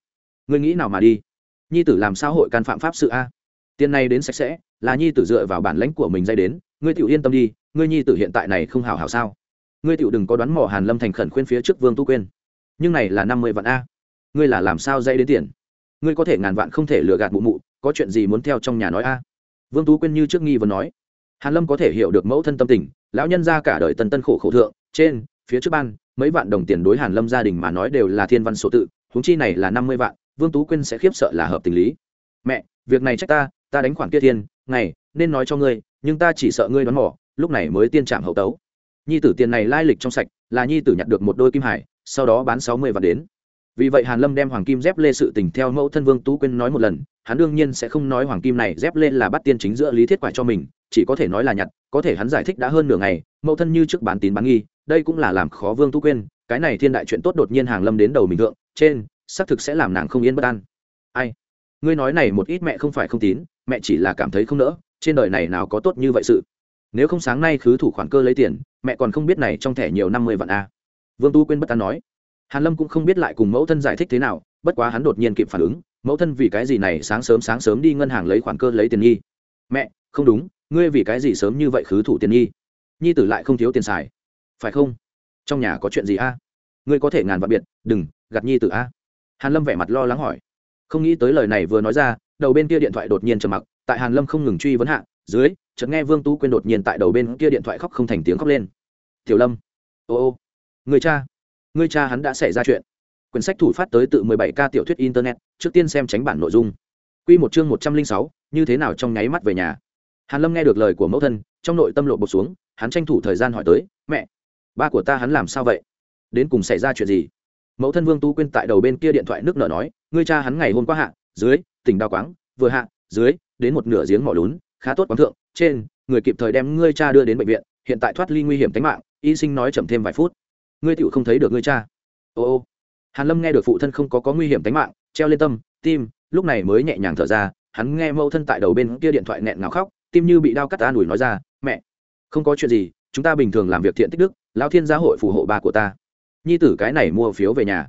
S1: ngươi nghĩ nào mà đi? Nhi tử làm sao hội can phạm pháp sự a? Tiền này đến sạch sẽ là nhi tử dựa vào bản lãnh của mình dây đến, ngươi tiểu yên tâm đi, ngươi nhi tử hiện tại này không hào hảo sao? Ngươi tiểu đừng có đoán mò hàn lâm thành khẩn khuyên phía trước vương tu quên nhưng này là năm mươi vạn a. Ngươi là làm sao dây đến tiền? Ngươi có thể ngàn vạn không thể lừa gạt mụ mụ, có chuyện gì muốn theo trong nhà nói a? Vương tú quyên như trước nghi vừa nói. Hàn lâm có thể hiểu được mẫu thân tâm tình, lão nhân ra cả đời tân tân khổ khổ thượng, trên, phía trước ban, mấy vạn đồng tiền đối hàn lâm gia đình mà nói đều là thiên văn số tự, huống chi này là năm mươi vạn, vương tú quyên sẽ khiếp sợ là hợp tình lý. Mẹ, việc này trách ta ta đánh khoản kia thiên ngày, nên nói cho ngươi, nhưng ta chỉ sợ ngươi đoán mò, lúc này mới tiên trạm hậu tấu. Nhi tử tiền này lai lịch trong sạch, là nhi tử nhặt được một đôi kim hải, sau đó bán sáu mươi vạn đến. Vì vậy hàn lâm đem hoàng kim dép lê sự tình theo mẫu thân vương tú quyên nói một lần, hắn đương nhiên sẽ không nói hoàng kim này dép lê là bắt tiên chính giữa lý thiết quả cho mình, chỉ có thể nói là nhặt, có thể hắn giải thích đã hơn nửa ngày, mẫu thân như trước bán tín bán nghi, đây cũng là làm khó vương tú quyên, cái này thiên đại chuyện tốt đột nhiên hàng lâm đến đầu mình thượng, trên, xác thực sẽ làm nàng không yên bất an. Ai? Ngươi nói này một ít mẹ không phải không tín mẹ chỉ là cảm thấy không nỡ, trên đời này nào có tốt như vậy sự. Nếu không sáng nay khứ thủ khoản cơ lấy tiền, mẹ còn không biết này trong thẻ nhiều năm mươi vạn a. Vương tu quên bất an nói. Hàn lâm cũng không biết lại cùng mẫu thân giải thích thế nào, bất quá hắn đột nhiên kịp phản ứng, mẫu thân vì cái gì này sáng sớm sáng sớm đi ngân hàng lấy khoản cơ lấy tiền nghi? Mẹ, không đúng, ngươi vì cái gì sớm như vậy khứ thủ tiền nghi? Nhi tử lại không thiếu tiền xài. Phải không? Trong nhà có chuyện gì a? Ngươi có thể ngàn vạn biệt, đừng, gạt nhi tử a. Hàn lâm vẻ mặt lo lắng hỏi. Không nghĩ tới lời này vừa nói ra đầu bên kia điện thoại đột nhiên trầm mặc tại hàn lâm không ngừng truy vấn hạ dưới chợt nghe vương tú quên đột nhiên tại đầu bên kia điện thoại khóc không thành tiếng khóc lên. Tiểu lâm ô ô người cha người cha hắn đã xảy ra chuyện. Quyển sách thủ phát tới tự 17k tiểu thuyết internet trước tiên xem tránh bản nội dung. Quy một chương 106, như thế nào trong nháy mắt về nhà. Hàn lâm nghe được lời của mẫu thân trong nội tâm lộ bột xuống hắn tranh thủ thời gian hỏi tới mẹ ba của ta hắn làm sao vậy? Đến cùng xảy ra chuyện gì? Mẫu thân vương tú quyên tại đầu bên kia điện thoại nước nở nói ngươi cha hắn ngày hôm qua hạ dưới tỉnh đào quáng, vừa hạ, dưới, đến một nửa giếng mỏ lún, khá tốt quán thượng. Trên, người kịp thời đem ngươi cha đưa đến bệnh viện, hiện tại thoát ly nguy hiểm tính mạng, y sinh nói chậm thêm vài phút. Ngươi tựu không thấy được ngươi cha. Ô ô. Hàn lâm nghe được phụ thân không có có nguy hiểm tính mạng, treo lên tâm, tim, lúc này mới nhẹ nhàng thở ra, hắn nghe mẫu thân tại đầu bên kia điện thoại nghẹn ngào khóc, tim như bị đau cắt an ủi nói ra, mẹ, không có chuyện gì, chúng ta bình thường làm việc thiện tích đức, lão thiên gia hội phù hộ ba của ta. Nhi tử cái này mua phiếu về nhà.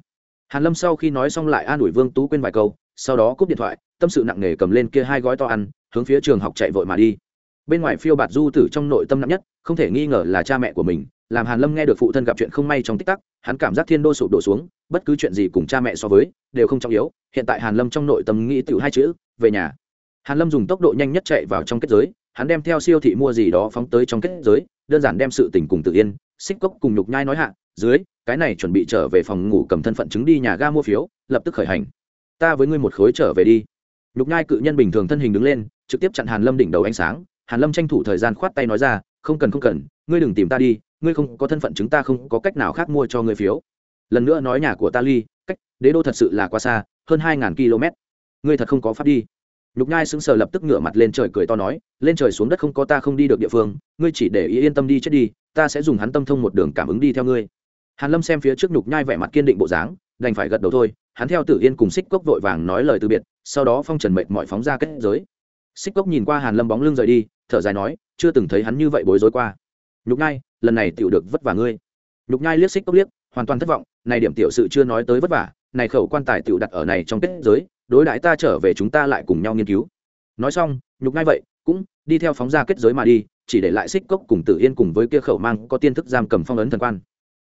S1: Hàn lâm sau khi nói xong lại an ủi vương tú quên vài câu sau đó cúp điện thoại, tâm sự nặng nề cầm lên kia hai gói to ăn, hướng phía trường học chạy vội mà đi. Bên ngoài phiêu bạt du tử trong nội tâm nặng nhất, không thể nghi ngờ là cha mẹ của mình, làm hàn lâm nghe được phụ thân gặp chuyện không may trong tích tắc, hắn cảm giác thiên đô sụp đổ xuống, bất cứ chuyện gì cùng cha mẹ so với, đều không trọng yếu, hiện tại hàn lâm trong nội tâm nghĩ tiểu hai chữ, về nhà. Hàn lâm dùng tốc độ nhanh nhất chạy vào trong kết giới, hắn đem theo siêu thị mua gì đó phóng tới trong kết giới, đơn giản đem sự tình cùng tự yên, xích cốc cùng nhục nhai nói hạ, dưới, cái này chuẩn bị trở về phòng ngủ cầm thân phận chứng đi nhà ga mua phiếu, lập tức khởi hành ta với ngươi một khối trở về đi. Nhục nhai cự nhân bình thường thân hình đứng lên, trực tiếp chặn hàn lâm đỉnh đầu ánh sáng. Hàn lâm tranh thủ thời gian khoát tay nói ra, không cần không cần, ngươi đừng tìm ta đi, ngươi không có thân phận chứng ta không có cách nào khác mua cho ngươi phiếu. Lần nữa nói nhà của ta ly, cách đế đô thật sự là quá xa, hơn hai ngàn km. Ngươi thật không có pháp đi. Nhục nhai sững sờ lập tức ngửa mặt lên trời cười to nói, lên trời xuống đất không có ta không đi được địa phương, ngươi chỉ để ý yên tâm đi chết đi, ta sẽ dùng hắn tâm thông một đường cảm ứng đi theo ngươi. Hàn lâm xem phía trước nhục nhai vẻ mặt kiên định bộ dáng, đành phải gật đầu thôi hắn theo tử yên cùng xích cốc vội vàng nói lời từ biệt, sau đó phong trần mệt mỏi phóng ra kết giới. Xích cốc nhìn qua hàn lâm bóng lưng rời đi, thở dài nói, chưa từng thấy hắn như vậy bối rối qua. Nhục nhai, lần này tiểu được vất vả ngươi. Nhục nhai liếc xích cốc liếc, hoàn toàn thất vọng, này điểm tiểu sự chưa nói tới vất vả, này khẩu quan tài tiểu đặt ở này trong kết giới, đối đãi ta trở về chúng ta lại cùng nhau nghiên cứu. Nói xong, nhục nhai vậy, cũng đi theo phóng ra kết giới mà đi, chỉ để lại xích cốc cùng tử yên cùng với kia khẩu mang có tiên thức giam cầm phong ấn thần quan.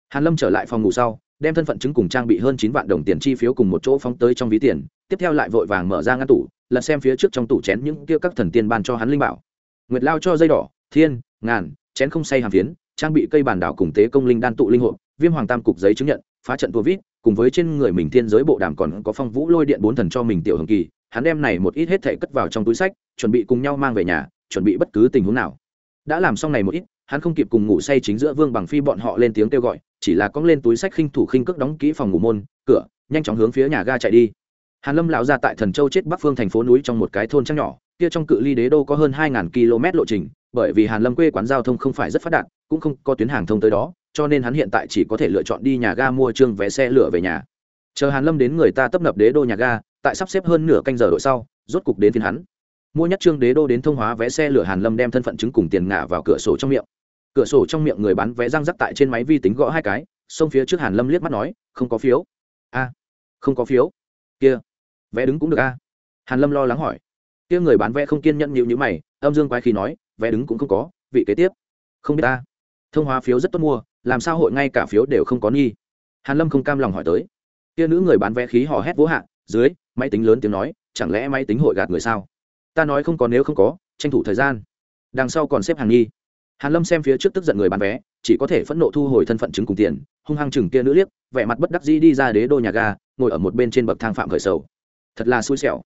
S1: Hàn lâm trở lại phòng ngủ sau đem thân phận chứng cùng trang bị hơn chín vạn đồng tiền chi phiếu cùng một chỗ phóng tới trong ví tiền, tiếp theo lại vội vàng mở ra ngăn tủ, lật xem phía trước trong tủ chén những kia các thần tiên ban cho hắn linh bảo. Nguyệt lao cho dây đỏ, thiên, ngàn, chén không say hàm phiến, trang bị cây bản đảo cùng tế công linh đan tụ linh hộ viêm hoàng tam cục giấy chứng nhận, phá trận tua vít, cùng với trên người mình thiên giới bộ đàm còn có phong vũ lôi điện bốn thần cho mình tiểu hồng kỳ, hắn đem này một ít hết thể cất vào trong túi sách, chuẩn bị cùng nhau mang về nhà, chuẩn bị bất cứ tình huống nào đã làm xong này một ít, hắn không kịp cùng ngủ say chính giữa vương bằng phi bọn họ lên tiếng kêu gọi, chỉ là cong lên túi sách khinh thủ khinh cước đóng kỹ phòng ngủ môn, cửa, nhanh chóng hướng phía nhà ga chạy đi. Hàn lâm lão ra tại thần châu chết bắc phương thành phố núi trong một cái thôn trăng nhỏ, kia trong cự ly đế đô có hơn hai km lộ trình, bởi vì hàn lâm quê quán giao thông không phải rất phát đạt, cũng không có tuyến hàng thông tới đó, cho nên hắn hiện tại chỉ có thể lựa chọn đi nhà ga mua trương vé xe lửa về nhà. Chờ hàn lâm đến người ta tấp nập đế đô nhà ga, tại sắp xếp hơn nửa canh giờ đội sau, rốt cục đến phiên hắn mua nhất trương đế đô đến thông hóa vé xe lửa hàn lâm đem thân phận chứng cùng tiền ngả vào cửa sổ trong miệng. Cửa sổ trong miệng người bán vé răng rắc tại trên máy vi tính gõ hai cái, xông phía trước hàn lâm liếc mắt nói, không có phiếu. A, không có phiếu. Kia, vé đứng cũng được a. Hàn lâm lo lắng hỏi. Kia người bán vé không kiên nhẫn nhịu như mày, âm dương quái khi nói, vé đứng cũng không có, vị kế tiếp. Không biết ta thông hóa phiếu rất tốt mua, làm sao hội ngay cả phiếu đều không có nghi. Hàn lâm không cam lòng hỏi tới. Kia nữ người bán vé khí hò hét vỗ hạ, dưới, máy tính lớn tiếng nói, chẳng lẽ máy tính hội gạt người sao? Ta nói không có nếu không có, tranh thủ thời gian. Đằng sau còn xếp hàng nghi. Hàn lâm xem phía trước tức giận người bán vé, chỉ có thể phẫn nộ thu hồi thân phận chứng cùng tiền, hung hăng chừng kia nữ liếc, vẻ mặt bất đắc dĩ đi ra đế đô nhà ga, ngồi ở một bên trên bậc thang phạm khởi sầu. Thật là xui xẻo.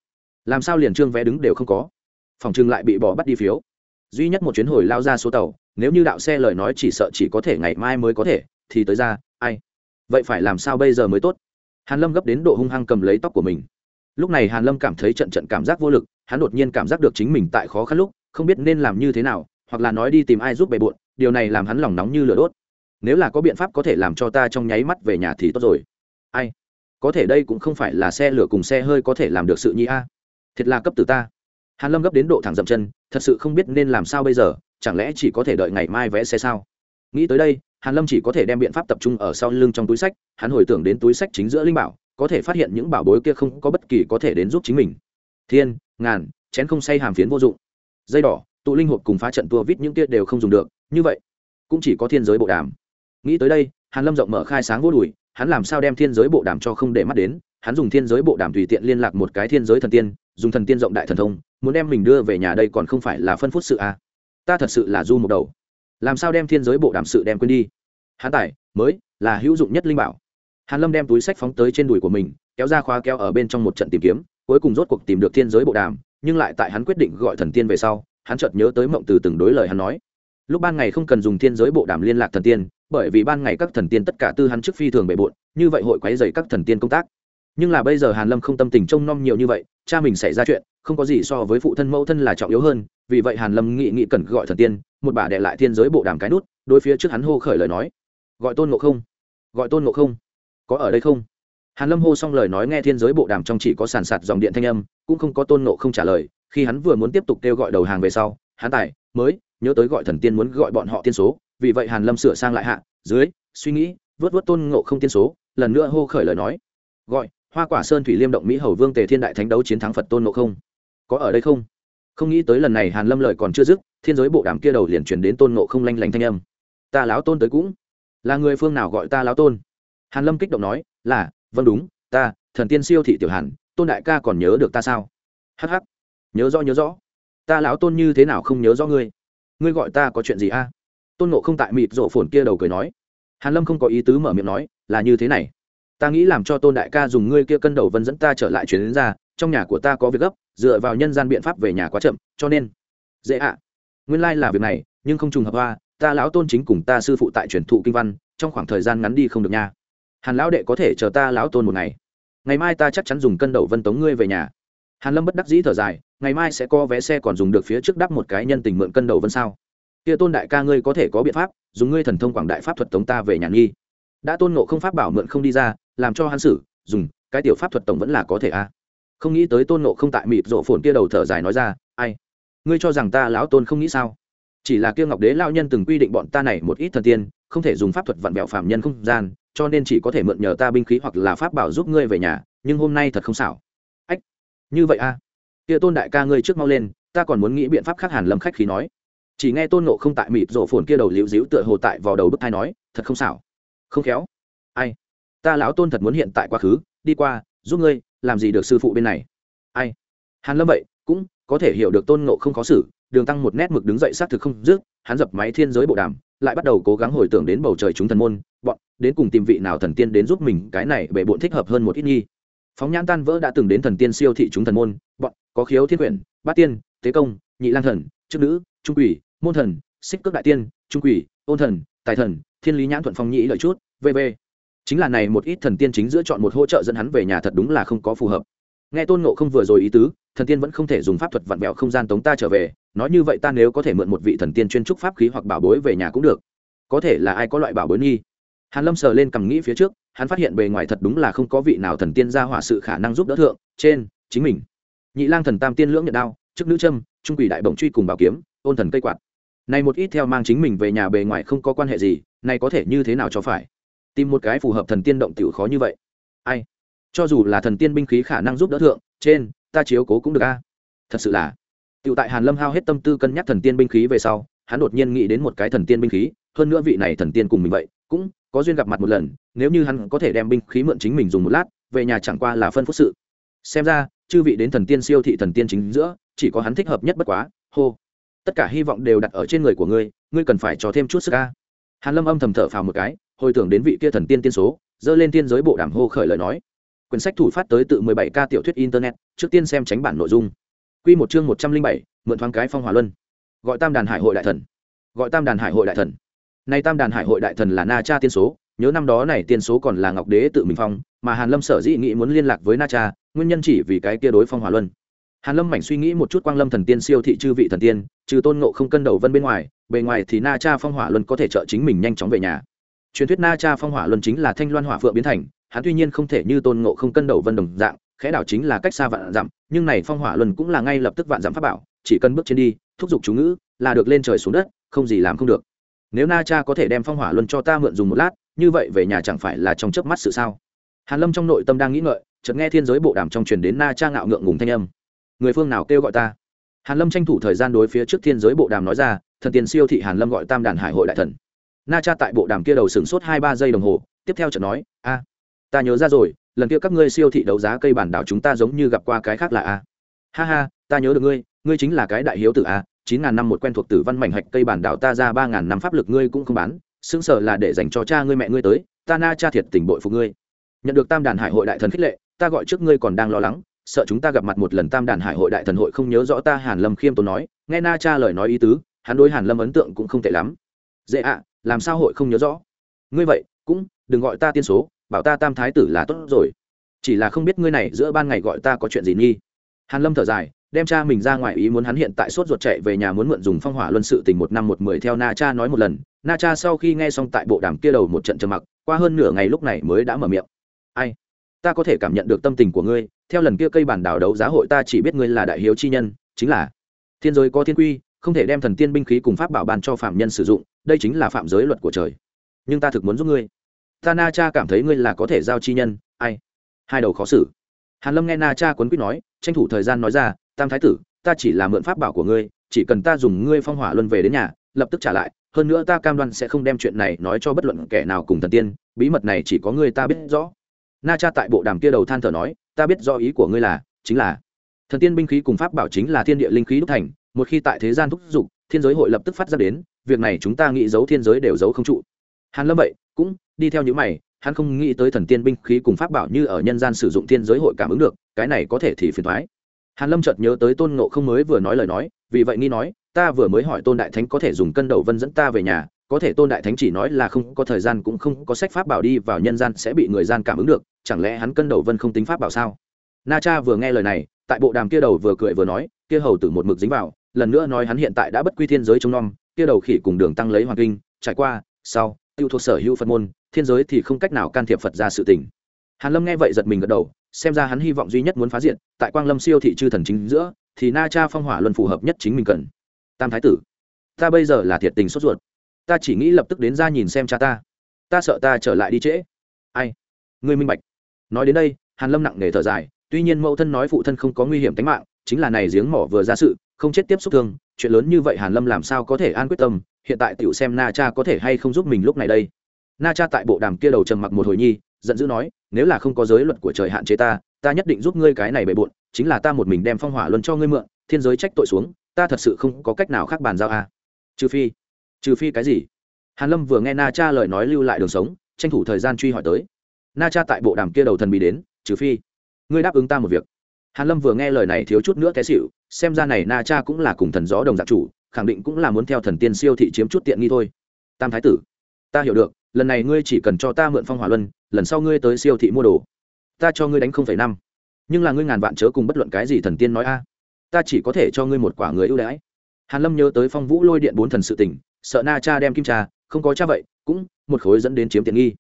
S1: Làm sao liền trương vé đứng đều không có? Phòng trưng lại bị bỏ bắt đi phiếu. Duy nhất một chuyến hồi lao ra số tàu, nếu như đạo xe lời nói chỉ sợ chỉ có thể ngày mai mới có thể, thì tới ra, ai? Vậy phải làm sao bây giờ mới tốt? Hàn lâm gấp đến độ hung hăng cầm lấy tóc của mình lúc này hàn lâm cảm thấy trận trận cảm giác vô lực, hắn đột nhiên cảm giác được chính mình tại khó khăn lúc, không biết nên làm như thế nào, hoặc là nói đi tìm ai giúp bề bộn, điều này làm hắn lòng nóng như lửa đốt. Nếu là có biện pháp có thể làm cho ta trong nháy mắt về nhà thì tốt rồi. Ai? Có thể đây cũng không phải là xe lửa cùng xe hơi có thể làm được sự nhi a. Thiệt là cấp từ ta. Hàn lâm gấp đến độ thẳng dậm chân, thật sự không biết nên làm sao bây giờ, chẳng lẽ chỉ có thể đợi ngày mai vẽ xe sao? Nghĩ tới đây, hàn lâm chỉ có thể đem biện pháp tập trung ở sau lưng trong túi sách, hắn hồi tưởng đến túi sách chính giữa linh bảo có thể phát hiện những bảo bối kia không có bất kỳ có thể đến giúp chính mình. Thiên, ngàn, chén không say hàm phiến vô dụng. Dây đỏ, tụ linh hộp cùng phá trận tua vít những kia đều không dùng được, như vậy, cũng chỉ có thiên giới bộ đàm. Nghĩ tới đây, hàn lâm rộng mở khai sáng vô đùi, hắn làm sao đem thiên giới bộ đàm cho không để mắt đến, hắn dùng thiên giới bộ đàm tùy tiện liên lạc một cái thiên giới thần tiên, dùng thần tiên rộng đại thần thông, muốn đem mình đưa về nhà đây còn không phải là phân phút sự à. ta thật sự là du một đầu. Làm sao đem thiên giới bộ đàm sự đem quên đi? Hắn tải, mới là hữu dụng nhất linh bảo hàn lâm đem túi sách phóng tới trên đùi của mình, kéo ra khóa kéo ở bên trong một trận tìm kiếm, cuối cùng rốt cuộc tìm được thiên giới bộ đàm, nhưng lại tại hắn quyết định gọi thần tiên về sau, hắn chợt nhớ tới mộng từ từng đối lời hắn nói. Lúc ban ngày không cần dùng thiên giới bộ đàm liên lạc thần tiên, bởi vì ban ngày các thần tiên tất cả tư hắn trước phi thường bề bộn, như vậy hội quấy dày các thần tiên công tác. Nhưng là bây giờ hàn lâm không tâm tình trông nom nhiều như vậy, cha mình xảy ra chuyện, không có gì so với phụ thân mẫu thân là trọng yếu hơn, vì vậy hàn lâm nghị nghị cần gọi thần tiên, một bà đệ lại thiên giới bộ đàm cái nút, đối phía trước hắn hô khởi lời nói. Gọi tôn ngộ không, gọi tôn ngộ không có ở đây không? Hàn lâm hô xong lời nói nghe thiên giới bộ đàm trong chỉ có sàn sạt dòng điện thanh âm, cũng không có tôn ngộ không trả lời, khi hắn vừa muốn tiếp tục kêu gọi đầu hàng về sau, hắn tài, mới, nhớ tới gọi thần tiên muốn gọi bọn họ tiên số, vì vậy hàn lâm sửa sang lại hạ, dưới, suy nghĩ, vớt vớt tôn ngộ không tiên số, lần nữa hô khởi lời nói. Gọi, hoa quả sơn thủy liêm động mỹ hầu vương tề thiên đại thánh đấu chiến thắng phật tôn ngộ không. Có ở đây không? Không nghĩ tới lần này hàn lâm lời còn chưa dứt, thiên giới bộ đàm kia đầu liền truyền đến tôn ngộ không lanh lảnh thanh âm. Ta láo tôn tới cũng. Là người phương nào gọi ta láo tôn? Hàn lâm kích động nói, là vâng đúng, ta, thần tiên siêu thị tiểu hàn, tôn đại ca còn nhớ được ta sao? Hh nhớ rõ nhớ rõ. Ta lão tôn như thế nào không nhớ rõ ngươi? Ngươi gọi ta có chuyện gì a? Tôn nộ không tại mịt rộ phồn kia đầu cười nói. Hàn lâm không có ý tứ mở miệng nói, là như thế này. Ta nghĩ làm cho tôn đại ca dùng ngươi kia cân đầu vân dẫn ta trở lại chuyến đến ra, trong nhà của ta có việc gấp, dựa vào nhân gian biện pháp về nhà quá chậm, cho nên. Dễ ạ. Nguyên lai là việc này, nhưng không trùng hợp hoa ta lão tôn chính cùng ta sư phụ tại truyền thụ kinh văn, trong khoảng thời gian ngắn đi không được nha hàn lão đệ có thể chờ ta lão tôn một ngày. Ngày mai ta chắc chắn dùng cân đầu vân tống ngươi về nhà. Hàn lâm bất đắc dĩ thở dài, ngày mai sẽ có vé xe còn dùng được phía trước đắp một cái nhân tình mượn cân đầu vân sao? Kia tôn đại ca ngươi có thể có biện pháp, dùng ngươi thần thông quảng đại pháp thuật tống ta về nhà nghi. Đã tôn nộ không pháp bảo mượn không đi ra, làm cho hắn xử, dùng, cái tiểu pháp thuật tổng vẫn là có thể a. Không nghĩ tới tôn nộ không tại mịt rộ phồn kia đầu thở dài nói ra, ai? Ngươi cho rằng ta lão tôn không nghĩ sao? Chỉ là kia ngọc đế lao nhân từng quy định bọn ta này một ít thần tiên, không thể dùng pháp thuật vặn bẹo phạm nhân không gian cho nên chỉ có thể mượn nhờ ta binh khí hoặc là pháp bảo giúp ngươi về nhà, nhưng hôm nay thật không xảo. Ách, như vậy a kia tôn đại ca ngươi trước mau lên, ta còn muốn nghĩ biện pháp khác hàn lâm khách khí nói. Chỉ nghe tôn nộ không tại mịt rổ phồn kia đầu liễu díu tựa hồ tại vào đầu bức thai nói, thật không xảo. Không khéo. Ai? Ta lão tôn thật muốn hiện tại quá khứ, đi qua, giúp ngươi, làm gì được sư phụ bên này? Ai? Hàn lâm vậy, cũng có thể hiểu được tôn nộ không khó xử, đường tăng một nét mực đứng dậy xác thực không dứt, hắn dập máy thiên giới bộ đàm, lại bắt đầu cố gắng hồi tưởng đến bầu trời chúng thần môn đến cùng tìm vị nào thần tiên đến giúp mình, cái này bệ bộn thích hợp hơn một ít nhi phóng nhãn tan vỡ đã từng đến thần tiên siêu thị chúng thần môn, bọn có khiếu thiên quyển, bát tiên tế công, nhị lang thần, chức nữ, trung quỷ, môn thần, xích cước đại tiên, trung quỷ, ôn thần, tài thần, thiên lý nhãn thuận phong nhĩ lợi chút vv chính là này một ít thần tiên chính giữa chọn một hỗ trợ dẫn hắn về nhà thật đúng là không có phù hợp. Nghe tôn ngộ không vừa rồi ý tứ, thần tiên vẫn không thể dùng pháp thuật vặn vẹo không gian tống ta trở về, nói như vậy ta nếu có thể mượn một vị thần tiên chuyên trúc pháp khí hoặc bảo bối về nhà cũng được. Có thể là ai có loại bảo bối nghi? Hàn lâm sờ lên cầm nghĩ phía trước hắn phát hiện bề ngoài thật đúng là không có vị nào thần tiên ra hỏa sự khả năng giúp đỡ thượng trên chính mình. Nhị lang thần tam tiên lưỡng nhận đao chức nữ châm, trung quỷ đại bổng truy cùng bảo kiếm ôn thần cây quạt. Này một ít theo mang chính mình về nhà bề ngoài không có quan hệ gì này có thể như thế nào cho phải? Tìm một cái phù hợp thần tiên động tiểu khó như vậy. Ai? Cho dù là thần tiên binh khí khả năng giúp đỡ thượng trên ta chiếu cố cũng được a. Thật sự là. Tiểu tại hàn lâm hao hết tâm tư cân nhắc thần tiên binh khí về sau hắn đột nhiên nghĩ đến một cái thần tiên binh khí hơn nữa vị này thần tiên cùng mình vậy cũng có duyên gặp mặt một lần nếu như hắn có thể đem binh khí mượn chính mình dùng một lát về nhà chẳng qua là phân phúc sự. Xem ra chư vị đến thần tiên siêu thị thần tiên chính giữa chỉ có hắn thích hợp nhất bất quá hô. Tất cả hy vọng đều đặt ở trên người của ngươi ngươi cần phải cho thêm chút sức ca hàn lâm âm thầm thở phào một cái hồi tưởng đến vị kia thần tiên tiên số dơ lên tiên giới bộ đàm hô khởi lời nói. Quyển sách thủ phát tới tự 17 ca tiểu thuyết internet trước tiên xem tránh bản nội dung. Quy một chương 107, mượn thoáng cái phong hỏa luân. Gọi tam đàn hải hội đại thần. Gọi tam đàn hải hội đại thần nay tam đàn hải hội đại thần là na cha tiên số, nhớ năm đó này tiên số còn là ngọc đế tự mình phong, mà hàn lâm sở dĩ nghĩ muốn liên lạc với na cha, nguyên nhân chỉ vì cái kia đối phong hỏa luân. Hàn lâm mảnh suy nghĩ một chút quang lâm thần tiên siêu thị chư vị thần tiên, trừ tôn ngộ không cân đầu vân bên ngoài, bề ngoài thì na cha phong hỏa luân có thể trợ chính mình nhanh chóng về nhà. Truyền thuyết na cha phong hỏa luân chính là thanh loan hỏa phượng biến thành, hắn tuy nhiên không thể như tôn ngộ không cân đầu vân đồng dạng, khẽ đảo chính là cách xa vạn dặm, nhưng này phong hỏa luân cũng là ngay lập tức vạn dặm pháp bảo, chỉ cần bước trên đi, thúc giục chú ngữ, là được lên trời xuống đất, không gì làm không được nếu na cha có thể đem phong hỏa luân cho ta mượn dùng một lát, như vậy về nhà chẳng phải là trong chớp mắt sự sao? Hàn lâm trong nội tâm đang nghĩ ngợi, chợt nghe thiên giới bộ đàm trong truyền đến na cha ngạo ngượng ngùng thanh âm. Người phương nào kêu gọi ta? Hàn lâm tranh thủ thời gian đối phía trước thiên giới bộ đàm nói ra, thần tiền siêu thị hàn lâm gọi tam đàn hải hội đại thần. Na cha tại bộ đàm kia đầu sừng sốt hai ba giây đồng hồ, tiếp theo chợt nói, a, ta nhớ ra rồi, lần kia các ngươi siêu thị đấu giá cây bản đảo chúng ta giống như gặp qua cái khác là a. Ha ha, ta nhớ được ngươi ngươi chính là cái đại hiếu tử a chín ngàn năm một quen thuộc tử văn mảnh hạch cây bản đảo ta ra ba ngàn năm pháp lực ngươi cũng không bán, xứng sở là để dành cho cha ngươi mẹ ngươi tới, ta na cha thiệt tình bội phục ngươi. Nhận được tam đàn hải hội đại thần khích lệ, ta gọi trước ngươi còn đang lo lắng, sợ chúng ta gặp mặt một lần tam đàn hải hội đại thần hội không nhớ rõ ta hàn lâm khiêm tốn nói, nghe na cha lời nói ý tứ, hắn đối hàn lâm ấn tượng cũng không tệ lắm. Dễ ạ, làm sao hội không nhớ rõ? Ngươi vậy, cũng đừng gọi ta tiên số, bảo ta tam thái tử là tốt rồi. Chỉ là không biết ngươi này giữa ban ngày gọi ta có chuyện gì nghi. Hàn lâm thở dài đem cha mình ra ngoài ý muốn hắn hiện tại sốt ruột chạy về nhà muốn mượn dùng phong hỏa luân sự tình một năm một mười theo na cha nói một lần. Na cha sau khi nghe xong tại bộ đàm kia đầu một trận trầm mặc, qua hơn nửa ngày lúc này mới đã mở miệng. Ai? Ta có thể cảm nhận được tâm tình của ngươi, theo lần kia cây bản đảo đấu giá hội ta chỉ biết ngươi là đại hiếu chi nhân, chính là thiên giới có thiên quy, không thể đem thần tiên binh khí cùng pháp bảo bàn cho phạm nhân sử dụng, đây chính là phạm giới luật của trời. Nhưng ta thực muốn giúp ngươi. Ta na cha cảm thấy ngươi là có thể giao chi nhân, ai? Hai đầu khó xử. Hàn lâm nghe na cha quấn quýt nói, tranh thủ thời gian nói ra tam thái tử, ta chỉ là mượn pháp bảo của ngươi, chỉ cần ta dùng ngươi phong hỏa luân về đến nhà, lập tức trả lại, hơn nữa ta cam đoan sẽ không đem chuyện này nói cho bất luận kẻ nào cùng thần tiên, bí mật này chỉ có ngươi ta biết rõ. Na cha tại bộ đàm kia đầu than thở nói, ta biết do ý của ngươi là, chính là thần tiên binh khí cùng pháp bảo chính là thiên địa linh khí đúc thành, một khi tại thế gian thúc giục, thiên giới hội lập tức phát ra đến, việc này chúng ta nghĩ giấu thiên giới đều giấu không trụ. Hàn lâm vậy cũng đi theo những mày, hắn không nghĩ tới thần tiên binh khí cùng pháp bảo như ở nhân gian sử dụng thiên giới hội cảm ứng được, cái này có thể thì phiền thoái hàn lâm chợt nhớ tới tôn ngộ không mới vừa nói lời nói, vì vậy nghi nói, ta vừa mới hỏi tôn đại thánh có thể dùng cân đầu vân dẫn ta về nhà, có thể tôn đại thánh chỉ nói là không có thời gian cũng không có sách pháp bảo đi vào nhân gian sẽ bị người gian cảm ứng được, chẳng lẽ hắn cân đầu vân không tính pháp bảo sao? Na cha vừa nghe lời này, tại bộ đàm kia đầu vừa cười vừa nói, kia hầu tử một mực dính vào, lần nữa nói hắn hiện tại đã bất quy thiên giới trông nom, kia đầu khỉ cùng đường tăng lấy hoàng kinh, trải qua, sau, tiêu thuộc sở hữu phật môn, thiên giới thì không cách nào can thiệp phật ra sự tình hàn lâm nghe vậy giật mình gật đầu, xem ra hắn hy vọng duy nhất muốn phá diện, tại quang lâm siêu thị chư thần chính giữa, thì na cha phong hỏa luân phù hợp nhất chính mình cần. Tam thái tử, ta bây giờ là thiệt tình sốt ruột. Ta chỉ nghĩ lập tức đến ra nhìn xem cha ta. Ta sợ ta trở lại đi trễ. Ai? Ngươi minh bạch. Nói đến đây, hàn lâm nặng nề thở dài, tuy nhiên mẫu thân nói phụ thân không có nguy hiểm tính mạng, chính là này giếng mỏ vừa ra sự, không chết tiếp xúc thương, chuyện lớn như vậy hàn lâm làm sao có thể an quyết tâm, hiện tại tiểu xem na cha có thể hay không giúp mình lúc này đây. Na cha tại bộ đàm kia đầu trầm mặc một hồi nhi giận dữ nói, nếu là không có giới luật của trời hạn chế ta ta nhất định giúp ngươi cái này bề bộn, chính là ta một mình đem phong hỏa luân cho ngươi mượn, thiên giới trách tội xuống, ta thật sự không có cách nào khác bàn giao a. À. trừ phi trừ phi cái gì? Hàn lâm vừa nghe na cha lời nói lưu lại đường sống, tranh thủ thời gian truy hỏi tới. Na cha tại bộ đàm kia đầu thần bị đến, trừ phi, ngươi đáp ứng ta một việc. Hàn lâm vừa nghe lời này thiếu chút nữa té xỉu, xem ra này na cha cũng là cùng thần gió đồng dạng chủ, khẳng định cũng là muốn theo thần tiên siêu thị chiếm chút tiện nghi thôi. Tam thái tử, ta hiểu được lần này ngươi chỉ cần cho ta mượn phong hỏa luân, lần sau ngươi tới siêu thị mua đồ. Ta cho ngươi đánh không phẩy năm. Nhưng là ngươi ngàn vạn chớ cùng bất luận cái gì thần tiên nói a. Ta chỉ có thể cho ngươi một quả người ưu đãi. Hàn lâm nhớ tới phong vũ lôi điện bốn thần sự tỉnh sợ na cha đem kim cha không có cha vậy, cũng một khối dẫn đến chiếm tiện nghi.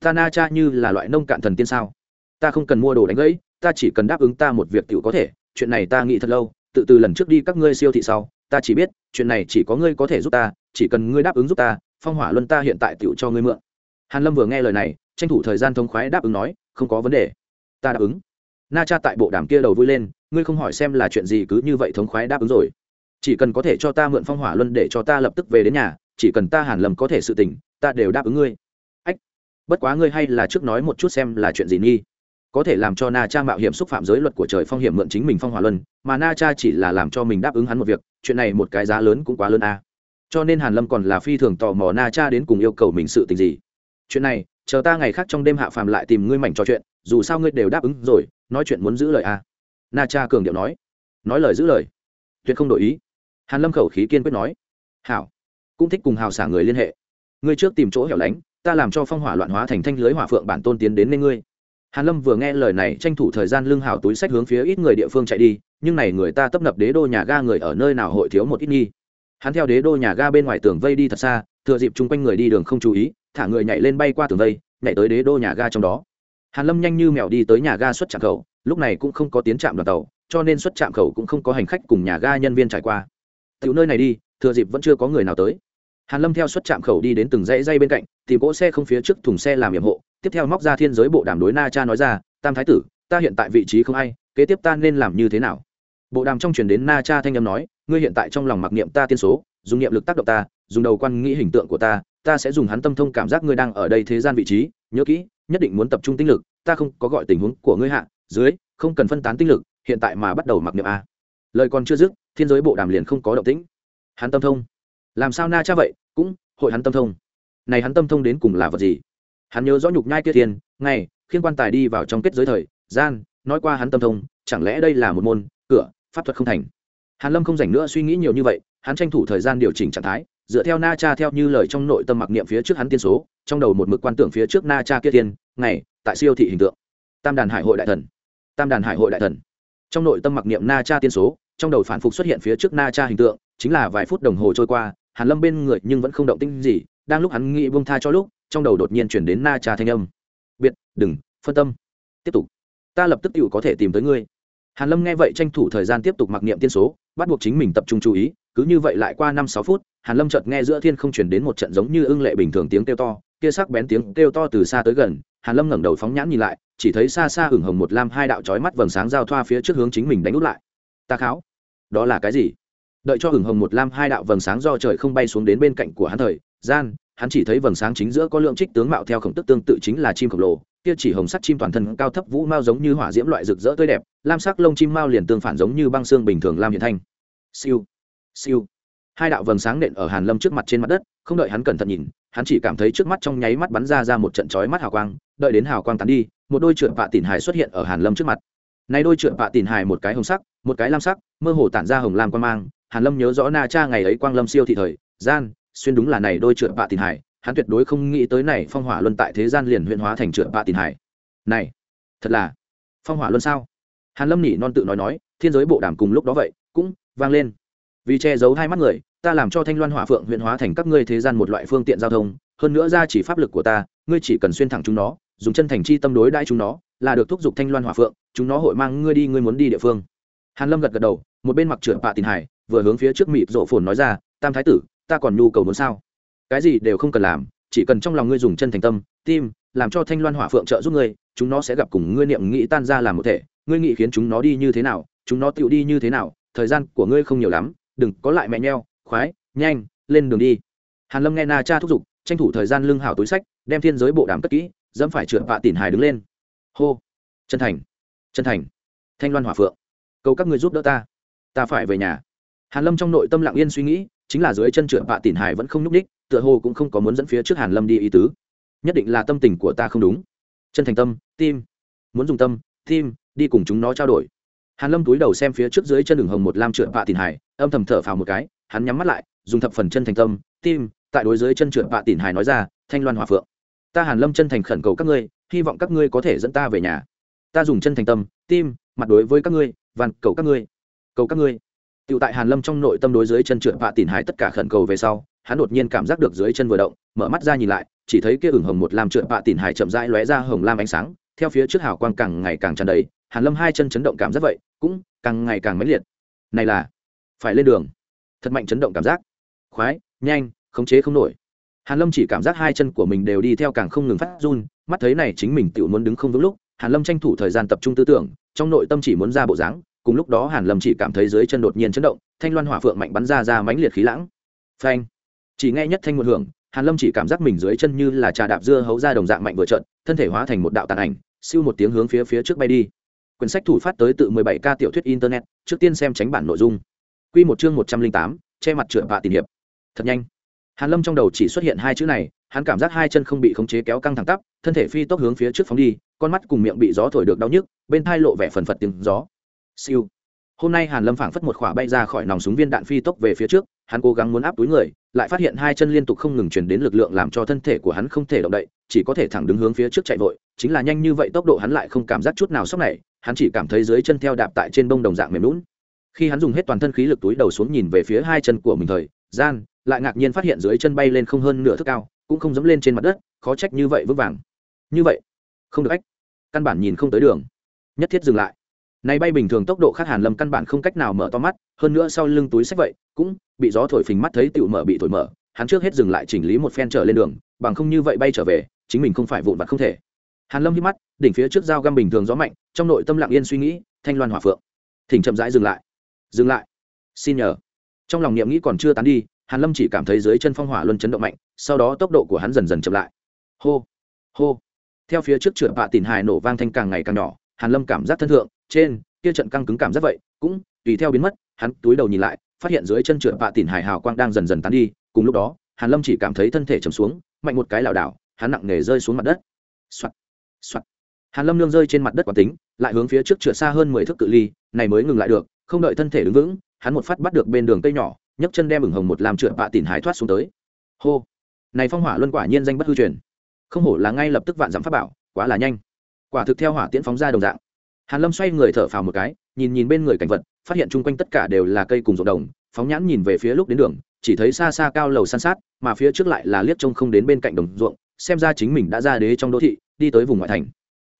S1: Ta na cha như là loại nông cạn thần tiên sao? Ta không cần mua đồ đánh gãy, ta chỉ cần đáp ứng ta một việc tiểu có thể. Chuyện này ta nghĩ thật lâu, tự từ lần trước đi các ngươi siêu thị sau, ta chỉ biết, chuyện này chỉ có ngươi có thể giúp ta, chỉ cần ngươi đáp ứng giúp ta phong hỏa luân ta hiện tại tựu cho ngươi mượn. Hàn lâm vừa nghe lời này, tranh thủ thời gian thông khoái đáp ứng nói, không có vấn đề. Ta đáp ứng. Na cha tại bộ đàm kia đầu vui lên, ngươi không hỏi xem là chuyện gì cứ như vậy thống khoái đáp ứng rồi. Chỉ cần có thể cho ta mượn phong hỏa luân để cho ta lập tức về đến nhà, chỉ cần ta hàn lâm có thể sự tình, ta đều đáp ứng ngươi. Ách, bất quá ngươi hay là trước nói một chút xem là chuyện gì nghi. Có thể làm cho na cha mạo hiểm xúc phạm giới luật của trời phong hiểm mượn chính mình phong hỏa luân, mà na cha chỉ là làm cho mình đáp ứng hắn một việc, chuyện này một cái giá lớn cũng quá lớn a. à cho nên hàn lâm còn là phi thường tò mò na cha đến cùng yêu cầu mình sự tình gì. Chuyện này, chờ ta ngày khác trong đêm hạ phàm lại tìm ngươi mảnh trò chuyện, dù sao ngươi đều đáp ứng rồi, nói chuyện muốn giữ lời a à. na cha cường điệu nói. Nói lời giữ lời. Tuyệt không đổi ý. Hàn lâm khẩu khí kiên quyết nói. Hảo. Cũng thích cùng hào xả người liên hệ. Ngươi trước tìm chỗ hẻo lánh, ta làm cho phong hỏa loạn hóa thành thanh lưới hỏa phượng bản tôn tiến đến nên ngươi. Hàn lâm vừa nghe lời này, tranh thủ thời gian lưng hào túi sách hướng phía ít người địa phương chạy đi, nhưng này người ta tấp nập đế đô nhà ga người ở nơi nào hội thiếu một ít nghi hắn theo đế đô nhà ga bên ngoài tường vây đi thật xa, thừa dịp chung quanh người đi đường không chú ý, thả người nhảy lên bay qua tường vây, nhảy tới đế đô nhà ga trong đó. Hàn lâm nhanh như mèo đi tới nhà ga xuất trạm khẩu, lúc này cũng không có tiến trạm đoàn tàu, cho nên xuất trạm khẩu cũng không có hành khách cùng nhà ga nhân viên trải qua. Tiểu nơi này đi, thừa dịp vẫn chưa có người nào tới. Hàn lâm theo xuất trạm khẩu đi đến từng dãy dây bên cạnh, tìm cỗ xe không phía trước thùng xe làm nhiệm hộ. Tiếp theo móc ra thiên giới bộ đàm đối na cha nói ra, tam thái tử, ta hiện tại vị trí không ai, kế tiếp ta nên làm như thế nào? Bộ đàm trong truyền đến na cha thanh âm nói, ngươi hiện tại trong lòng mặc niệm ta tiên số, dùng niệm lực tác động ta, dùng đầu quan nghĩ hình tượng của ta ta sẽ dùng hắn tâm thông cảm giác ngươi đang ở đây thế gian vị trí, nhớ kỹ, nhất định muốn tập trung tinh lực, ta không có gọi tình huống của ngươi hạ, dưới, không cần phân tán tinh lực, hiện tại mà bắt đầu mặc niệm a. Lời còn chưa dứt, thiên giới bộ đàm liền không có động tĩnh. Hắn tâm thông. Làm sao na cha vậy? Cũng, hội hắn tâm thông. Này hắn tâm thông đến cùng là vật gì? Hắn nhớ rõ nhục nhai kia thiên ngày, khiên quan tài đi vào trong kết giới thời, gian, nói qua hắn tâm thông, chẳng lẽ đây là một môn, cửa pháp thuật không thành. Hàn lâm không dành nữa suy nghĩ nhiều như vậy, hắn tranh thủ thời gian điều chỉnh trạng thái, dựa theo na cha theo như lời trong nội tâm mặc niệm phía trước hắn tiên số, trong đầu một mực quan tưởng phía trước na cha kia tiên, ngày, tại siêu thị hình tượng. Tam đàn hải hội đại thần. Tam đàn hải hội đại thần. Trong nội tâm mặc niệm na cha tiên số, trong đầu phản phục xuất hiện phía trước na cha hình tượng, chính là vài phút đồng hồ trôi qua, hàn lâm bên người nhưng vẫn không động tĩnh gì, đang lúc hắn nghĩ buông tha cho lúc, trong đầu đột nhiên chuyển đến na cha thanh âm. Biệt, đừng, phân tâm. Tiếp tục. Ta lập tức tự có thể tìm tới ngươi hàn lâm nghe vậy tranh thủ thời gian tiếp tục mặc niệm tiên số, bắt buộc chính mình tập trung chú ý, cứ như vậy lại qua năm sáu phút, hàn lâm chợt nghe giữa thiên không chuyển đến một trận giống như ưng lệ bình thường tiếng kêu to, kia sắc bén tiếng kêu to từ xa tới gần, hàn lâm ngẩng đầu phóng nhãn nhìn lại, chỉ thấy xa xa hửng hồng một lam hai đạo chói mắt vầng sáng giao thoa phía trước hướng chính mình đánh út lại. Ta kháo, đó là cái gì? Đợi cho hửng hồng một lam hai đạo vầng sáng do trời không bay xuống đến bên cạnh của hắn thời, gian, hắn chỉ thấy vầng sáng chính giữa có lượng trích tướng mạo theo khổng tức tương tự chính là chim khổng lồ kia chỉ hồng sắc chim toàn thân cao thấp vũ mao giống như hỏa diễm loại rực rỡ tươi đẹp, lam sắc lông chim mao liền tương phản giống như băng xương bình thường lam hiện thanh. Siêu siêu. Hai đạo vầng sáng nện ở hàn lâm trước mặt trên mặt đất, không đợi hắn cẩn thận nhìn, hắn chỉ cảm thấy trước mắt trong nháy mắt bắn ra ra một trận chói mắt hào quang, đợi đến hào quang tán đi, một đôi trượt vạ tỉn hài xuất hiện ở hàn lâm trước mặt. Nay đôi trượt vạ tỉn hài một cái hồng sắc, một cái lam sắc, mơ hồ tản ra hồng lam quang mang. Hàn lâm nhớ rõ na cha ngày ấy quang lâm siêu thị thời, gian, xuyên đúng là này đôi trượt vạ tỉn hài hắn tuyệt đối không nghĩ tới này phong hỏa luân tại thế gian liền huyện hóa thành trượt bạ tỉn hải. này, thật là, phong hỏa luân sao? Hàn lâm nhỉ non tự nói nói, thiên giới bộ đàm cùng lúc đó vậy, cũng vang lên. Vì che giấu hai mắt người, ta làm cho thanh loan hỏa phượng huyện hóa thành các ngươi thế gian một loại phương tiện giao thông, hơn nữa ra chỉ pháp lực của ta, ngươi chỉ cần xuyên thẳng chúng nó, dùng chân thành chi tâm đối đãi chúng nó, là được thúc giục thanh loan hỏa phượng, chúng nó hội mang ngươi đi, ngươi muốn đi địa phương. Hàn lâm gật gật đầu, một bên mặc trưởng bạ tình hải, vừa hướng phía trước mịp rộ phồn nói ra, tam thái tử, ta còn nhu cầu muốn sao? Cái gì đều không cần làm, chỉ cần trong lòng ngươi dùng chân thành tâm, tim, làm cho thanh loan hỏa phượng trợ giúp ngươi, chúng nó sẽ gặp cùng ngươi niệm nghĩ tan ra làm một thể. Ngươi nghĩ khiến chúng nó đi như thế nào, chúng nó tựu đi như thế nào, thời gian của ngươi không nhiều lắm, đừng có lại mẹ nheo, khoái, nhanh, lên đường đi. Hàn lâm nghe na cha thúc giục, tranh thủ thời gian lưng hảo túi sách, đem thiên giới bộ đàm cất kỹ, dẫm phải trượt vạ tỉn hài đứng lên. Hô, chân thành chân thành. Thanh loan hỏa phượng, cầu các người giúp đỡ ta ta phải về nhà. Hàn lâm trong nội tâm lặng yên suy nghĩ, chính là dưới chân trượt vạ tỉn hài vẫn không nhúc ních tựa hồ cũng không có muốn dẫn phía trước hàn lâm đi ý tứ. Nhất định là tâm tình của ta không đúng. Chân thành tâm tim. Muốn dùng tâm tim đi cùng chúng nó trao đổi. Hàn lâm túi đầu xem phía trước dưới chân đường hồng một lam trượt vạ tỉn hải âm thầm thở phào một cái hắn nhắm mắt lại dùng thập phần chân thành tâm tim tại đối dưới chân trượt vạ tỉn hải nói ra thanh loan hòa phượng ta hàn lâm chân thành khẩn cầu các ngươi hy vọng các ngươi có thể dẫn ta về nhà. Ta dùng chân thành tâm tim mặt đối với các ngươi van cầu các ngươi cầu các ngươi. Tiểu tại Hàn Lâm trong nội tâm đối dưới chân trượt vạ tỉnh hải tất cả khẩn cầu về sau, hắn đột nhiên cảm giác được dưới chân vừa động, mở mắt ra nhìn lại, chỉ thấy kia ửng hồng một lam trượt bạ tỉn hải chậm rãi lóe ra hồng lam ánh sáng, theo phía trước hào quang càng ngày càng tràn đầy, Hàn Lâm hai chân chấn động cảm giác vậy, cũng càng ngày càng mãnh liệt. Này là phải lên đường. Thật mạnh chấn động cảm giác. Khoái, nhanh, khống chế không nổi. Hàn Lâm chỉ cảm giác hai chân của mình đều đi theo càng không ngừng phát run, mắt thấy này chính mình tiểu muốn đứng không vững lúc, Hàn Lâm tranh thủ thời gian tập trung tư tưởng, trong nội tâm chỉ muốn ra bộ dáng, cùng lúc đó hàn lâm chỉ cảm thấy dưới chân đột nhiên chấn động thanh loan hỏa phượng mạnh bắn ra ra mãnh liệt khí lãng phanh chỉ nghe nhất thanh một hưởng hàn lâm chỉ cảm giác mình dưới chân như là trà đạp dưa hấu ra đồng dạng mạnh vừa trận thân thể hóa thành một đạo tàn ảnh siêu một tiếng hướng phía phía trước bay đi. Quyển sách thủ phát tới tự 17 k tiểu thuyết internet trước tiên xem tránh bản nội dung. Quy một chương 108, che mặt trượt vạ tìm hiệp. Thật nhanh. Hàn lâm trong đầu chỉ xuất hiện hai chữ này hắn cảm giác hai chân không bị khống chế kéo căng thẳng tắp thân thể phi tốc hướng phía trước phóng đi con mắt cùng miệng bị gió thổi được đau nhức bên thai lộ vẻ phần phật tiếng gió. Siêu. Hôm nay hàn lâm phảng phất một khỏa bay ra khỏi nòng súng viên đạn phi tốc về phía trước hắn cố gắng muốn áp túi người lại phát hiện hai chân liên tục không ngừng truyền đến lực lượng làm cho thân thể của hắn không thể động đậy, chỉ có thể thẳng đứng hướng phía trước chạy vội, chính là nhanh như vậy tốc độ hắn lại không cảm giác chút nào sốc này, hắn chỉ cảm thấy dưới chân theo đạp tại trên bông đồng dạng mềm lún khi hắn dùng hết toàn thân khí lực túi đầu xuống nhìn về phía hai chân của mình thời gian, lại ngạc nhiên phát hiện dưới chân bay lên không hơn nửa thước cao, cũng không dẫm lên trên mặt đất, khó trách như vậy vững vàng. Như vậy, không được ách. Căn bản nhìn không tới đường. Nhất thiết dừng lại này bay bình thường tốc độ khác Hàn Lâm căn bản không cách nào mở to mắt, hơn nữa sau lưng túi sách vậy, cũng bị gió thổi phình mắt thấy tiểu mở bị thổi mở, hắn trước hết dừng lại chỉnh lý một phen trở lên đường, bằng không như vậy bay trở về, chính mình không phải vụn vặt không thể. Hàn Lâm hít mắt, đỉnh phía trước dao găm bình thường gió mạnh, trong nội tâm lặng yên suy nghĩ, thanh loan hỏa phượng. Thỉnh chậm rãi dừng lại. Dừng lại. Xin nhờ. Trong lòng niệm nghĩ còn chưa tán đi, Hàn Lâm chỉ cảm thấy dưới chân phong hỏa luân chấn động mạnh, sau đó tốc độ của hắn dần dần chậm lại. Hô, hô. Theo phía trước trượt bạ tỉn hài nổ vang thanh càng ngày càng nhỏ, Hàn Lâm cảm giác thân thượng, trên kia trận căng cứng cảm giác vậy cũng tùy theo biến mất hắn túi đầu nhìn lại phát hiện dưới chân trượt bạ tỉn hải hào quang đang dần dần tán đi cùng lúc đó hàn lâm chỉ cảm thấy thân thể chầm xuống mạnh một cái lảo đảo hắn nặng nề rơi xuống mặt đất. Soạt, soạt. hàn lâm nương rơi trên mặt đất quán tính lại hướng phía trước trượt xa hơn mười thước cự ly này mới ngừng lại được không đợi thân thể đứng vững hắn một phát bắt được bên đường cây nhỏ nhấc chân đem ửng hồng một làm trượt bạ tỉn hải thoát xuống tới. Hô. Này phong hỏa luân quả nhiên danh bất hư truyền. Không hổ là ngay lập tức vạn dặm pháp bảo quá là nhanh. Quả thực theo hỏa tiễn phóng ra đồng dạng hàn lâm xoay người thở phào một cái, nhìn nhìn bên người cảnh vật, phát hiện chung quanh tất cả đều là cây cùng ruộng đồng, phóng nhãn nhìn về phía lúc đến đường, chỉ thấy xa xa cao lầu san sát, mà phía trước lại là liếc trông không đến bên cạnh đồng ruộng, xem ra chính mình đã ra đế trong đô thị, đi tới vùng ngoại thành.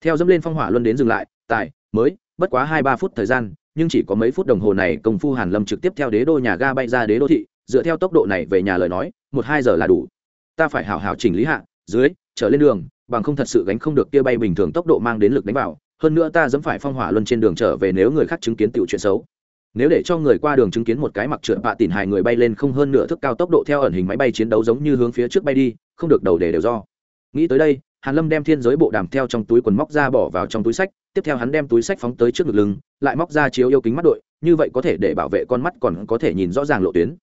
S1: Theo dẫm lên phong hỏa luân đến dừng lại, tài, mới, bất quá hai ba phút thời gian, nhưng chỉ có mấy phút đồng hồ này công phu hàn lâm trực tiếp theo đế đô nhà ga bay ra đế đô thị, dựa theo tốc độ này về nhà lời nói, một hai giờ là đủ. Ta phải hảo hảo chỉnh lý hạ, dưới, trở lên đường, bằng không thật sự gánh không được kia bay bình thường tốc độ mang đến lực đánh vào hơn nữa ta dẫm phải phong hỏa luân trên đường trở về nếu người khác chứng kiến tiểu chuyện xấu. Nếu để cho người qua đường chứng kiến một cái mặc trượt bạ tỉn hài người bay lên không hơn nửa thước cao tốc độ theo ẩn hình máy bay chiến đấu giống như hướng phía trước bay đi, không được đầu đề đều do. Nghĩ tới đây, hàn lâm đem thiên giới bộ đàm theo trong túi quần móc ra bỏ vào trong túi sách, tiếp theo hắn đem túi sách phóng tới trước ngực lưng, lại móc ra chiếu yêu kính mắt đội, như vậy có thể để bảo vệ con mắt còn có thể nhìn rõ ràng lộ tuyến.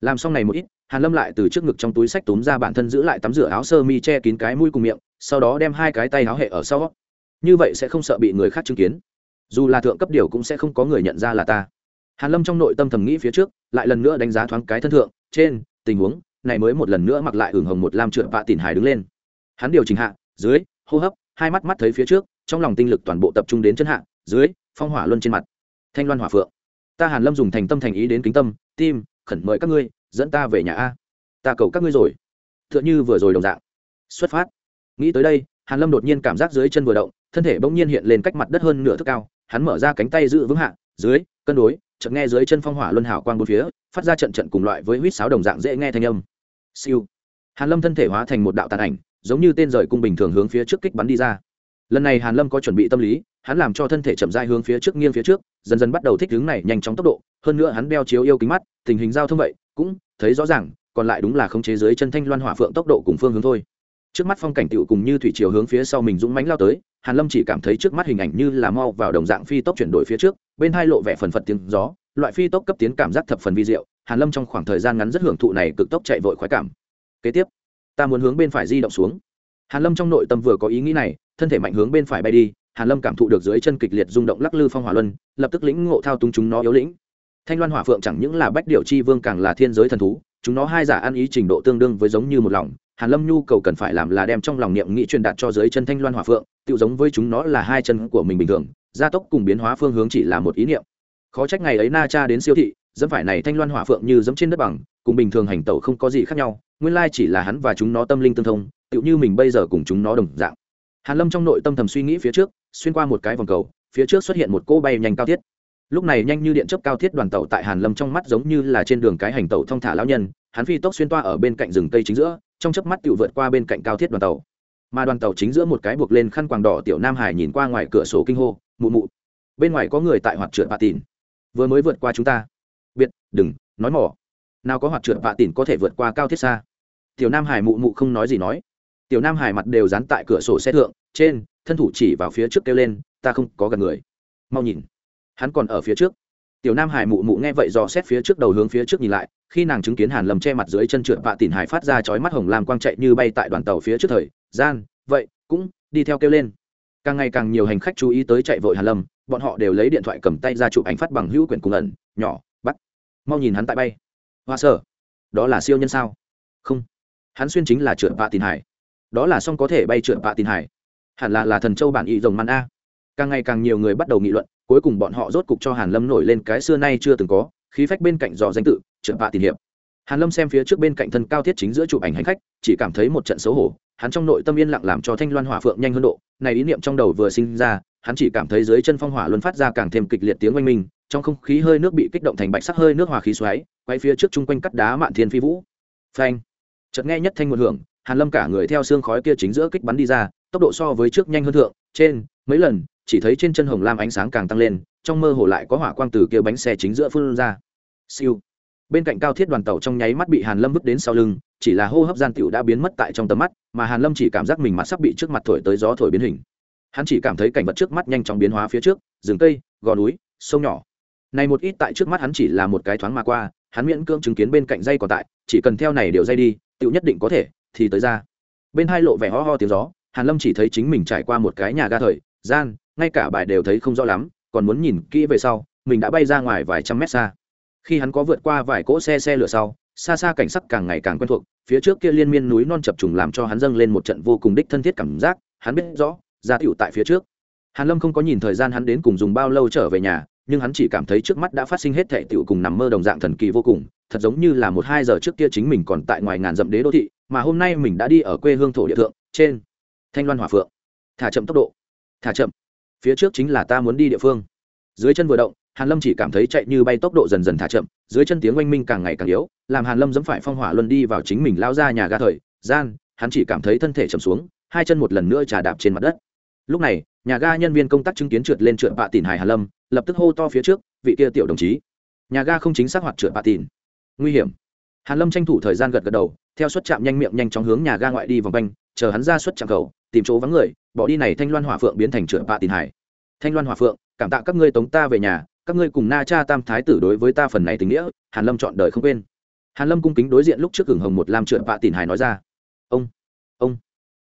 S1: Làm xong này một ít, hàn lâm lại từ trước ngực trong túi sách túm ra bản thân giữ lại tắm rửa áo sơ mi che kín cái mũi cùng miệng, sau đó đem hai cái tay áo hệ ở sau như vậy sẽ không sợ bị người khác chứng kiến. Dù là thượng cấp điều cũng sẽ không có người nhận ra là ta. Hàn lâm trong nội tâm thầm nghĩ phía trước, lại lần nữa đánh giá thoáng cái thân thượng, trên, tình huống, này mới một lần nữa mặc lại hưởng hồng một lam trượt vạ tỉn hài đứng lên. Hắn điều chỉnh hạ, dưới, hô hấp, hai mắt mắt thấy phía trước, trong lòng tinh lực toàn bộ tập trung đến chân hạ, dưới, phong hỏa luân trên mặt. Thanh loan hỏa phượng. Ta hàn lâm dùng thành tâm thành ý đến kính tâm, tim, khẩn mời các ngươi, dẫn ta về nhà a. Ta cầu các ngươi rồi. Tựa như vừa rồi đồng dạng. Xuất phát. Nghĩ tới đây, hàn lâm đột nhiên cảm giác dưới chân vừa động thân thể bỗng nhiên hiện lên cách mặt đất hơn nửa thước cao, hắn mở ra cánh tay giữ vững hạ, dưới, cân đối, chợt nghe dưới chân phong hỏa luân hảo quang bốn phía, phát ra trận trận cùng loại với huýt sáo đồng dạng dễ nghe thanh âm. Siêu. Hàn lâm thân thể hóa thành một đạo tàn ảnh, giống như tên rời cung bình thường hướng phía trước kích bắn đi ra. Lần này hàn lâm có chuẩn bị tâm lý, hắn làm cho thân thể chậm rãi hướng phía trước nghiêng phía trước, dần dần bắt đầu thích hướng này nhanh chóng tốc độ, hơn nữa hắn đeo chiếu yêu kính mắt, tình hình giao thông vậy, cũng thấy rõ ràng, còn lại đúng là khống chế dưới chân thanh loan hỏa phượng tốc độ cùng phương hướng thôi trước mắt phong cảnh tựu cùng như thủy chiều hướng phía sau mình dũng mánh lao tới, hàn lâm chỉ cảm thấy trước mắt hình ảnh như là mau vào đồng dạng phi tốc chuyển đổi phía trước, bên hai lộ vẻ phần phật tiếng gió, loại phi tốc cấp tiến cảm giác thập phần vi diệu, hàn lâm trong khoảng thời gian ngắn rất hưởng thụ này cực tốc chạy vội khoái cảm. Kế tiếp, ta muốn hướng bên phải di động xuống. Hàn lâm trong nội tâm vừa có ý nghĩ này, thân thể mạnh hướng bên phải bay đi, hàn lâm cảm thụ được dưới chân kịch liệt rung động lắc lư phong hỏa luân, lập tức lĩnh ngộ thao tung chúng nó yếu lĩnh. Thanh loan hỏa phượng chẳng những là bách điệu chi vương càng là thiên giới thần thú, chúng nó hai giả ăn ý trình độ tương đương với giống như một lòng hàn lâm nhu cầu cần phải làm là đem trong lòng niệm nghĩ truyền đạt cho dưới chân thanh loan hỏa phượng tự giống với chúng nó là hai chân của mình bình thường, gia tốc cùng biến hóa phương hướng chỉ là một ý niệm. Khó trách ngày ấy na cha đến siêu thị, dẫm phải này thanh loan hỏa phượng như dẫm trên đất bằng, cùng bình thường hành tẩu không có gì khác nhau, nguyên lai chỉ là hắn và chúng nó tâm linh tương thông, tựu như mình bây giờ cùng chúng nó đồng dạng. Hàn lâm trong nội tâm thầm suy nghĩ phía trước, xuyên qua một cái vòng cầu, phía trước xuất hiện một cô bay nhanh cao thiết. Lúc này nhanh như điện chớp cao thiết đoàn tàu tại hàn lâm trong mắt giống như là trên đường cái hành tàu thông thả lão nhân, hắn phi tốc xuyên toa ở bên cạnh rừng cây chính giữa trong chớp mắt tự vượt qua bên cạnh cao thiết đoàn tàu. Mà đoàn tàu chính giữa một cái buộc lên khăn quàng đỏ tiểu nam hải nhìn qua ngoài cửa sổ kinh hô, mụ mụ, bên ngoài có người tại hoạt trượt bạ tìn. Vừa mới vượt qua chúng ta. Biệt, đừng, nói mỏ. Nào có hoạt trượt bạ tìn có thể vượt qua cao thiết xa. Tiểu nam hải mụ mụ không nói gì nói. Tiểu nam hải mặt đều dán tại cửa sổ xe thượng, trên, thân thủ chỉ vào phía trước kêu lên, ta không có gần người. Mau nhìn. Hắn còn ở phía trước. Tiểu nam hải mụ mụ nghe vậy dò xét phía trước đầu hướng phía trước nhìn lại khi nàng chứng kiến hàn Lâm che mặt dưới chân trượt vạ tỉn hải phát ra chói mắt hồng làm quang chạy như bay tại đoàn tàu phía trước thời, gian, vậy, cũng đi theo kêu lên. Càng ngày càng nhiều hành khách chú ý tới chạy vội hàn lâm, bọn họ đều lấy điện thoại cầm tay ra chụp ảnh phát bằng hữu quyển cùng ẩn, nhỏ, bắt. Mau nhìn hắn tại bay. Hoa sở đó là siêu nhân sao? Không. Hắn xuyên chính là trượt vạ tỉn hải. Đó là xong có thể bay trượt vạ tỉn hải. Hẳn là là thần châu bản y rồng man a. Càng ngày càng nhiều người bắt đầu nghị luận, cuối cùng bọn họ rốt cục cho hàn lâm nổi lên cái xưa nay chưa từng có khí phách bên cạnh dò danh tự trượt vạ tìm hiệp. Hàn lâm xem phía trước bên cạnh thân cao thiết chính giữa chụp ảnh hành khách, chỉ cảm thấy một trận xấu hổ, hắn trong nội tâm yên lặng làm cho thanh loan hỏa phượng nhanh hơn độ, này ý niệm trong đầu vừa sinh ra, hắn chỉ cảm thấy dưới chân phong hỏa luân phát ra càng thêm kịch liệt tiếng oanh minh, trong không khí hơi nước bị kích động thành bạch sắc hơi nước hòa khí xoáy, quay phía trước chung quanh cắt đá mạn thiên phi vũ. Phanh! Chợt nghe nhất thanh một hưởng, hàn lâm cả người theo xương khói kia chính giữa kích bắn đi ra, tốc độ so với trước nhanh hơn thượng, trên, mấy lần, chỉ thấy trên chân hồng lam ánh sáng càng tăng lên, trong mơ hồ lại có hỏa quang từ kia bánh xe chính giữa phun ra siêu. Bên cạnh cao thiết đoàn tàu trong nháy mắt bị hàn lâm vứt đến sau lưng, chỉ là hô hấp gian tiểu đã biến mất tại trong tầm mắt, mà hàn lâm chỉ cảm giác mình mặt sắp bị trước mặt thổi tới gió thổi biến hình. Hắn chỉ cảm thấy cảnh vật trước mắt nhanh chóng biến hóa phía trước, rừng cây, gò núi, sông nhỏ. Này một ít tại trước mắt hắn chỉ là một cái thoáng mà qua, hắn miễn cưỡng chứng kiến bên cạnh dây còn tại, chỉ cần theo này điều dây đi, tiểu nhất định có thể, thì tới ra. Bên hai lộ vẻ ho ho tiếng gió, hàn lâm chỉ thấy chính mình trải qua một cái nhà ga thời, gian, ngay cả bài đều thấy không rõ lắm, còn muốn nhìn kỹ về sau, mình đã bay ra ngoài vài trăm mét xa khi hắn có vượt qua vài cỗ xe xe lửa sau, xa xa cảnh sắc càng ngày càng quen thuộc, phía trước kia liên miên núi non chập trùng làm cho hắn dâng lên một trận vô cùng đích thân thiết cảm giác, hắn biết rõ, ra tiểu tại phía trước. Hàn lâm không có nhìn thời gian hắn đến cùng dùng bao lâu trở về nhà, nhưng hắn chỉ cảm thấy trước mắt đã phát sinh hết thệ tiểu cùng nằm mơ đồng dạng thần kỳ vô cùng, thật giống như là một hai giờ trước kia chính mình còn tại ngoài ngàn dặm đế đô thị, mà hôm nay mình đã đi ở quê hương thổ địa thượng, trên thanh loan hòa phượng. Thả chậm tốc độ. Thả chậm. Phía trước chính là ta muốn đi địa phương. Dưới chân vừa động hàn lâm chỉ cảm thấy chạy như bay tốc độ dần dần thả chậm, dưới chân tiếng oanh minh càng ngày càng yếu, làm hàn lâm dẫm phải phong hỏa luân đi vào chính mình lao ra nhà ga thời, gian, hắn chỉ cảm thấy thân thể chậm xuống, hai chân một lần nữa trà đạp trên mặt đất. Lúc này, nhà ga nhân viên công tác chứng kiến trượt lên trượt bạ tỉn hải hàn lâm, lập tức hô to phía trước, vị kia tiểu đồng chí. Nhà ga không chính xác hoạt trượt bạ tỉn. Nguy hiểm. Hàn lâm tranh thủ thời gian gật gật đầu, theo suất chạm nhanh miệng nhanh chóng hướng nhà ga ngoại đi vòng quanh, chờ hắn ra suất chạm cầu, tìm chỗ vắng người, bỏ đi này thanh loan hỏa phượng biến thành trượt bạ tỉn hải. Thanh loan hỏa phượng, cảm tạ các ngươi tống ta về nhà các ngươi cùng na cha tam thái tử đối với ta phần này tình nghĩa, hàn lâm chọn đời không quên. Hàn lâm cung kính đối diện lúc trước hưởng hồng một lam trượt vạ tìn hài nói ra. Ông ông.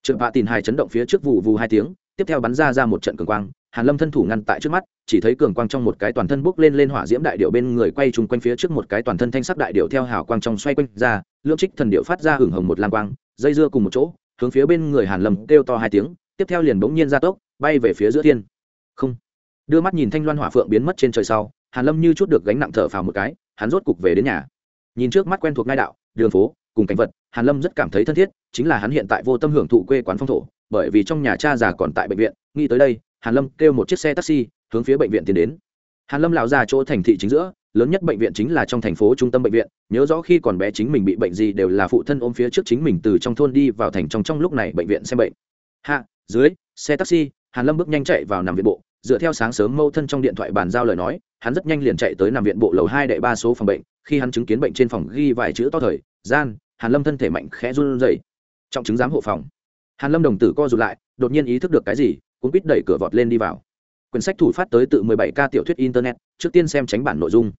S1: Trượt vạ tìn hài chấn động phía trước vụ vù hai tiếng, tiếp theo bắn ra ra một trận cường quang, hàn lâm thân thủ ngăn tại trước mắt, chỉ thấy cường quang trong một cái toàn thân bốc lên lên hỏa diễm đại điệu bên người quay chung quanh phía trước một cái toàn thân thanh sắc đại điệu theo hào quang trong xoay quanh ra, lưỡng trích thần điệu phát ra hưởng hồng một lam quang, dây dưa cùng một chỗ, hướng phía bên người hàn lâm kêu to hai tiếng, tiếp theo liền bỗng nhiên ra tốc, bay về phía giữa thiên. Không đưa mắt nhìn thanh loan hỏa phượng biến mất trên trời sau, hàn lâm như chút được gánh nặng thở phào một cái, hắn rốt cục về đến nhà. Nhìn trước mắt quen thuộc ngai đạo, đường phố, cùng cảnh vật, hàn lâm rất cảm thấy thân thiết, chính là hắn hiện tại vô tâm hưởng thụ quê quán phong thổ, bởi vì trong nhà cha già còn tại bệnh viện, nghĩ tới đây, hàn lâm kêu một chiếc xe taxi, hướng phía bệnh viện tiến đến. Hàn lâm lão ra chỗ thành thị chính giữa, lớn nhất bệnh viện chính là trong thành phố trung tâm bệnh viện, nhớ rõ khi còn bé chính mình bị bệnh gì đều là phụ thân ôm phía trước chính mình từ trong thôn đi vào thành trong trong lúc này bệnh viện xem bệnh. Hạ, dưới, xe taxi, hàn lâm bước nhanh chạy vào nằm viện bộ dựa theo sáng sớm mâu thân trong điện thoại bàn giao lời nói, hắn rất nhanh liền chạy tới nằm viện bộ lầu hai đệ ba số phòng bệnh, khi hắn chứng kiến bệnh trên phòng ghi vài chữ to thời, gian, hàn lâm thân thể mạnh khẽ run rẩy. Trọng chứng giám hộ phòng. Hàn lâm đồng tử co rụt lại, đột nhiên ý thức được cái gì cũng biết đẩy cửa vọt lên đi vào. Quyển sách thủ phát tới tự 17 ca tiểu thuyết internet, trước tiên xem tránh bản nội dung.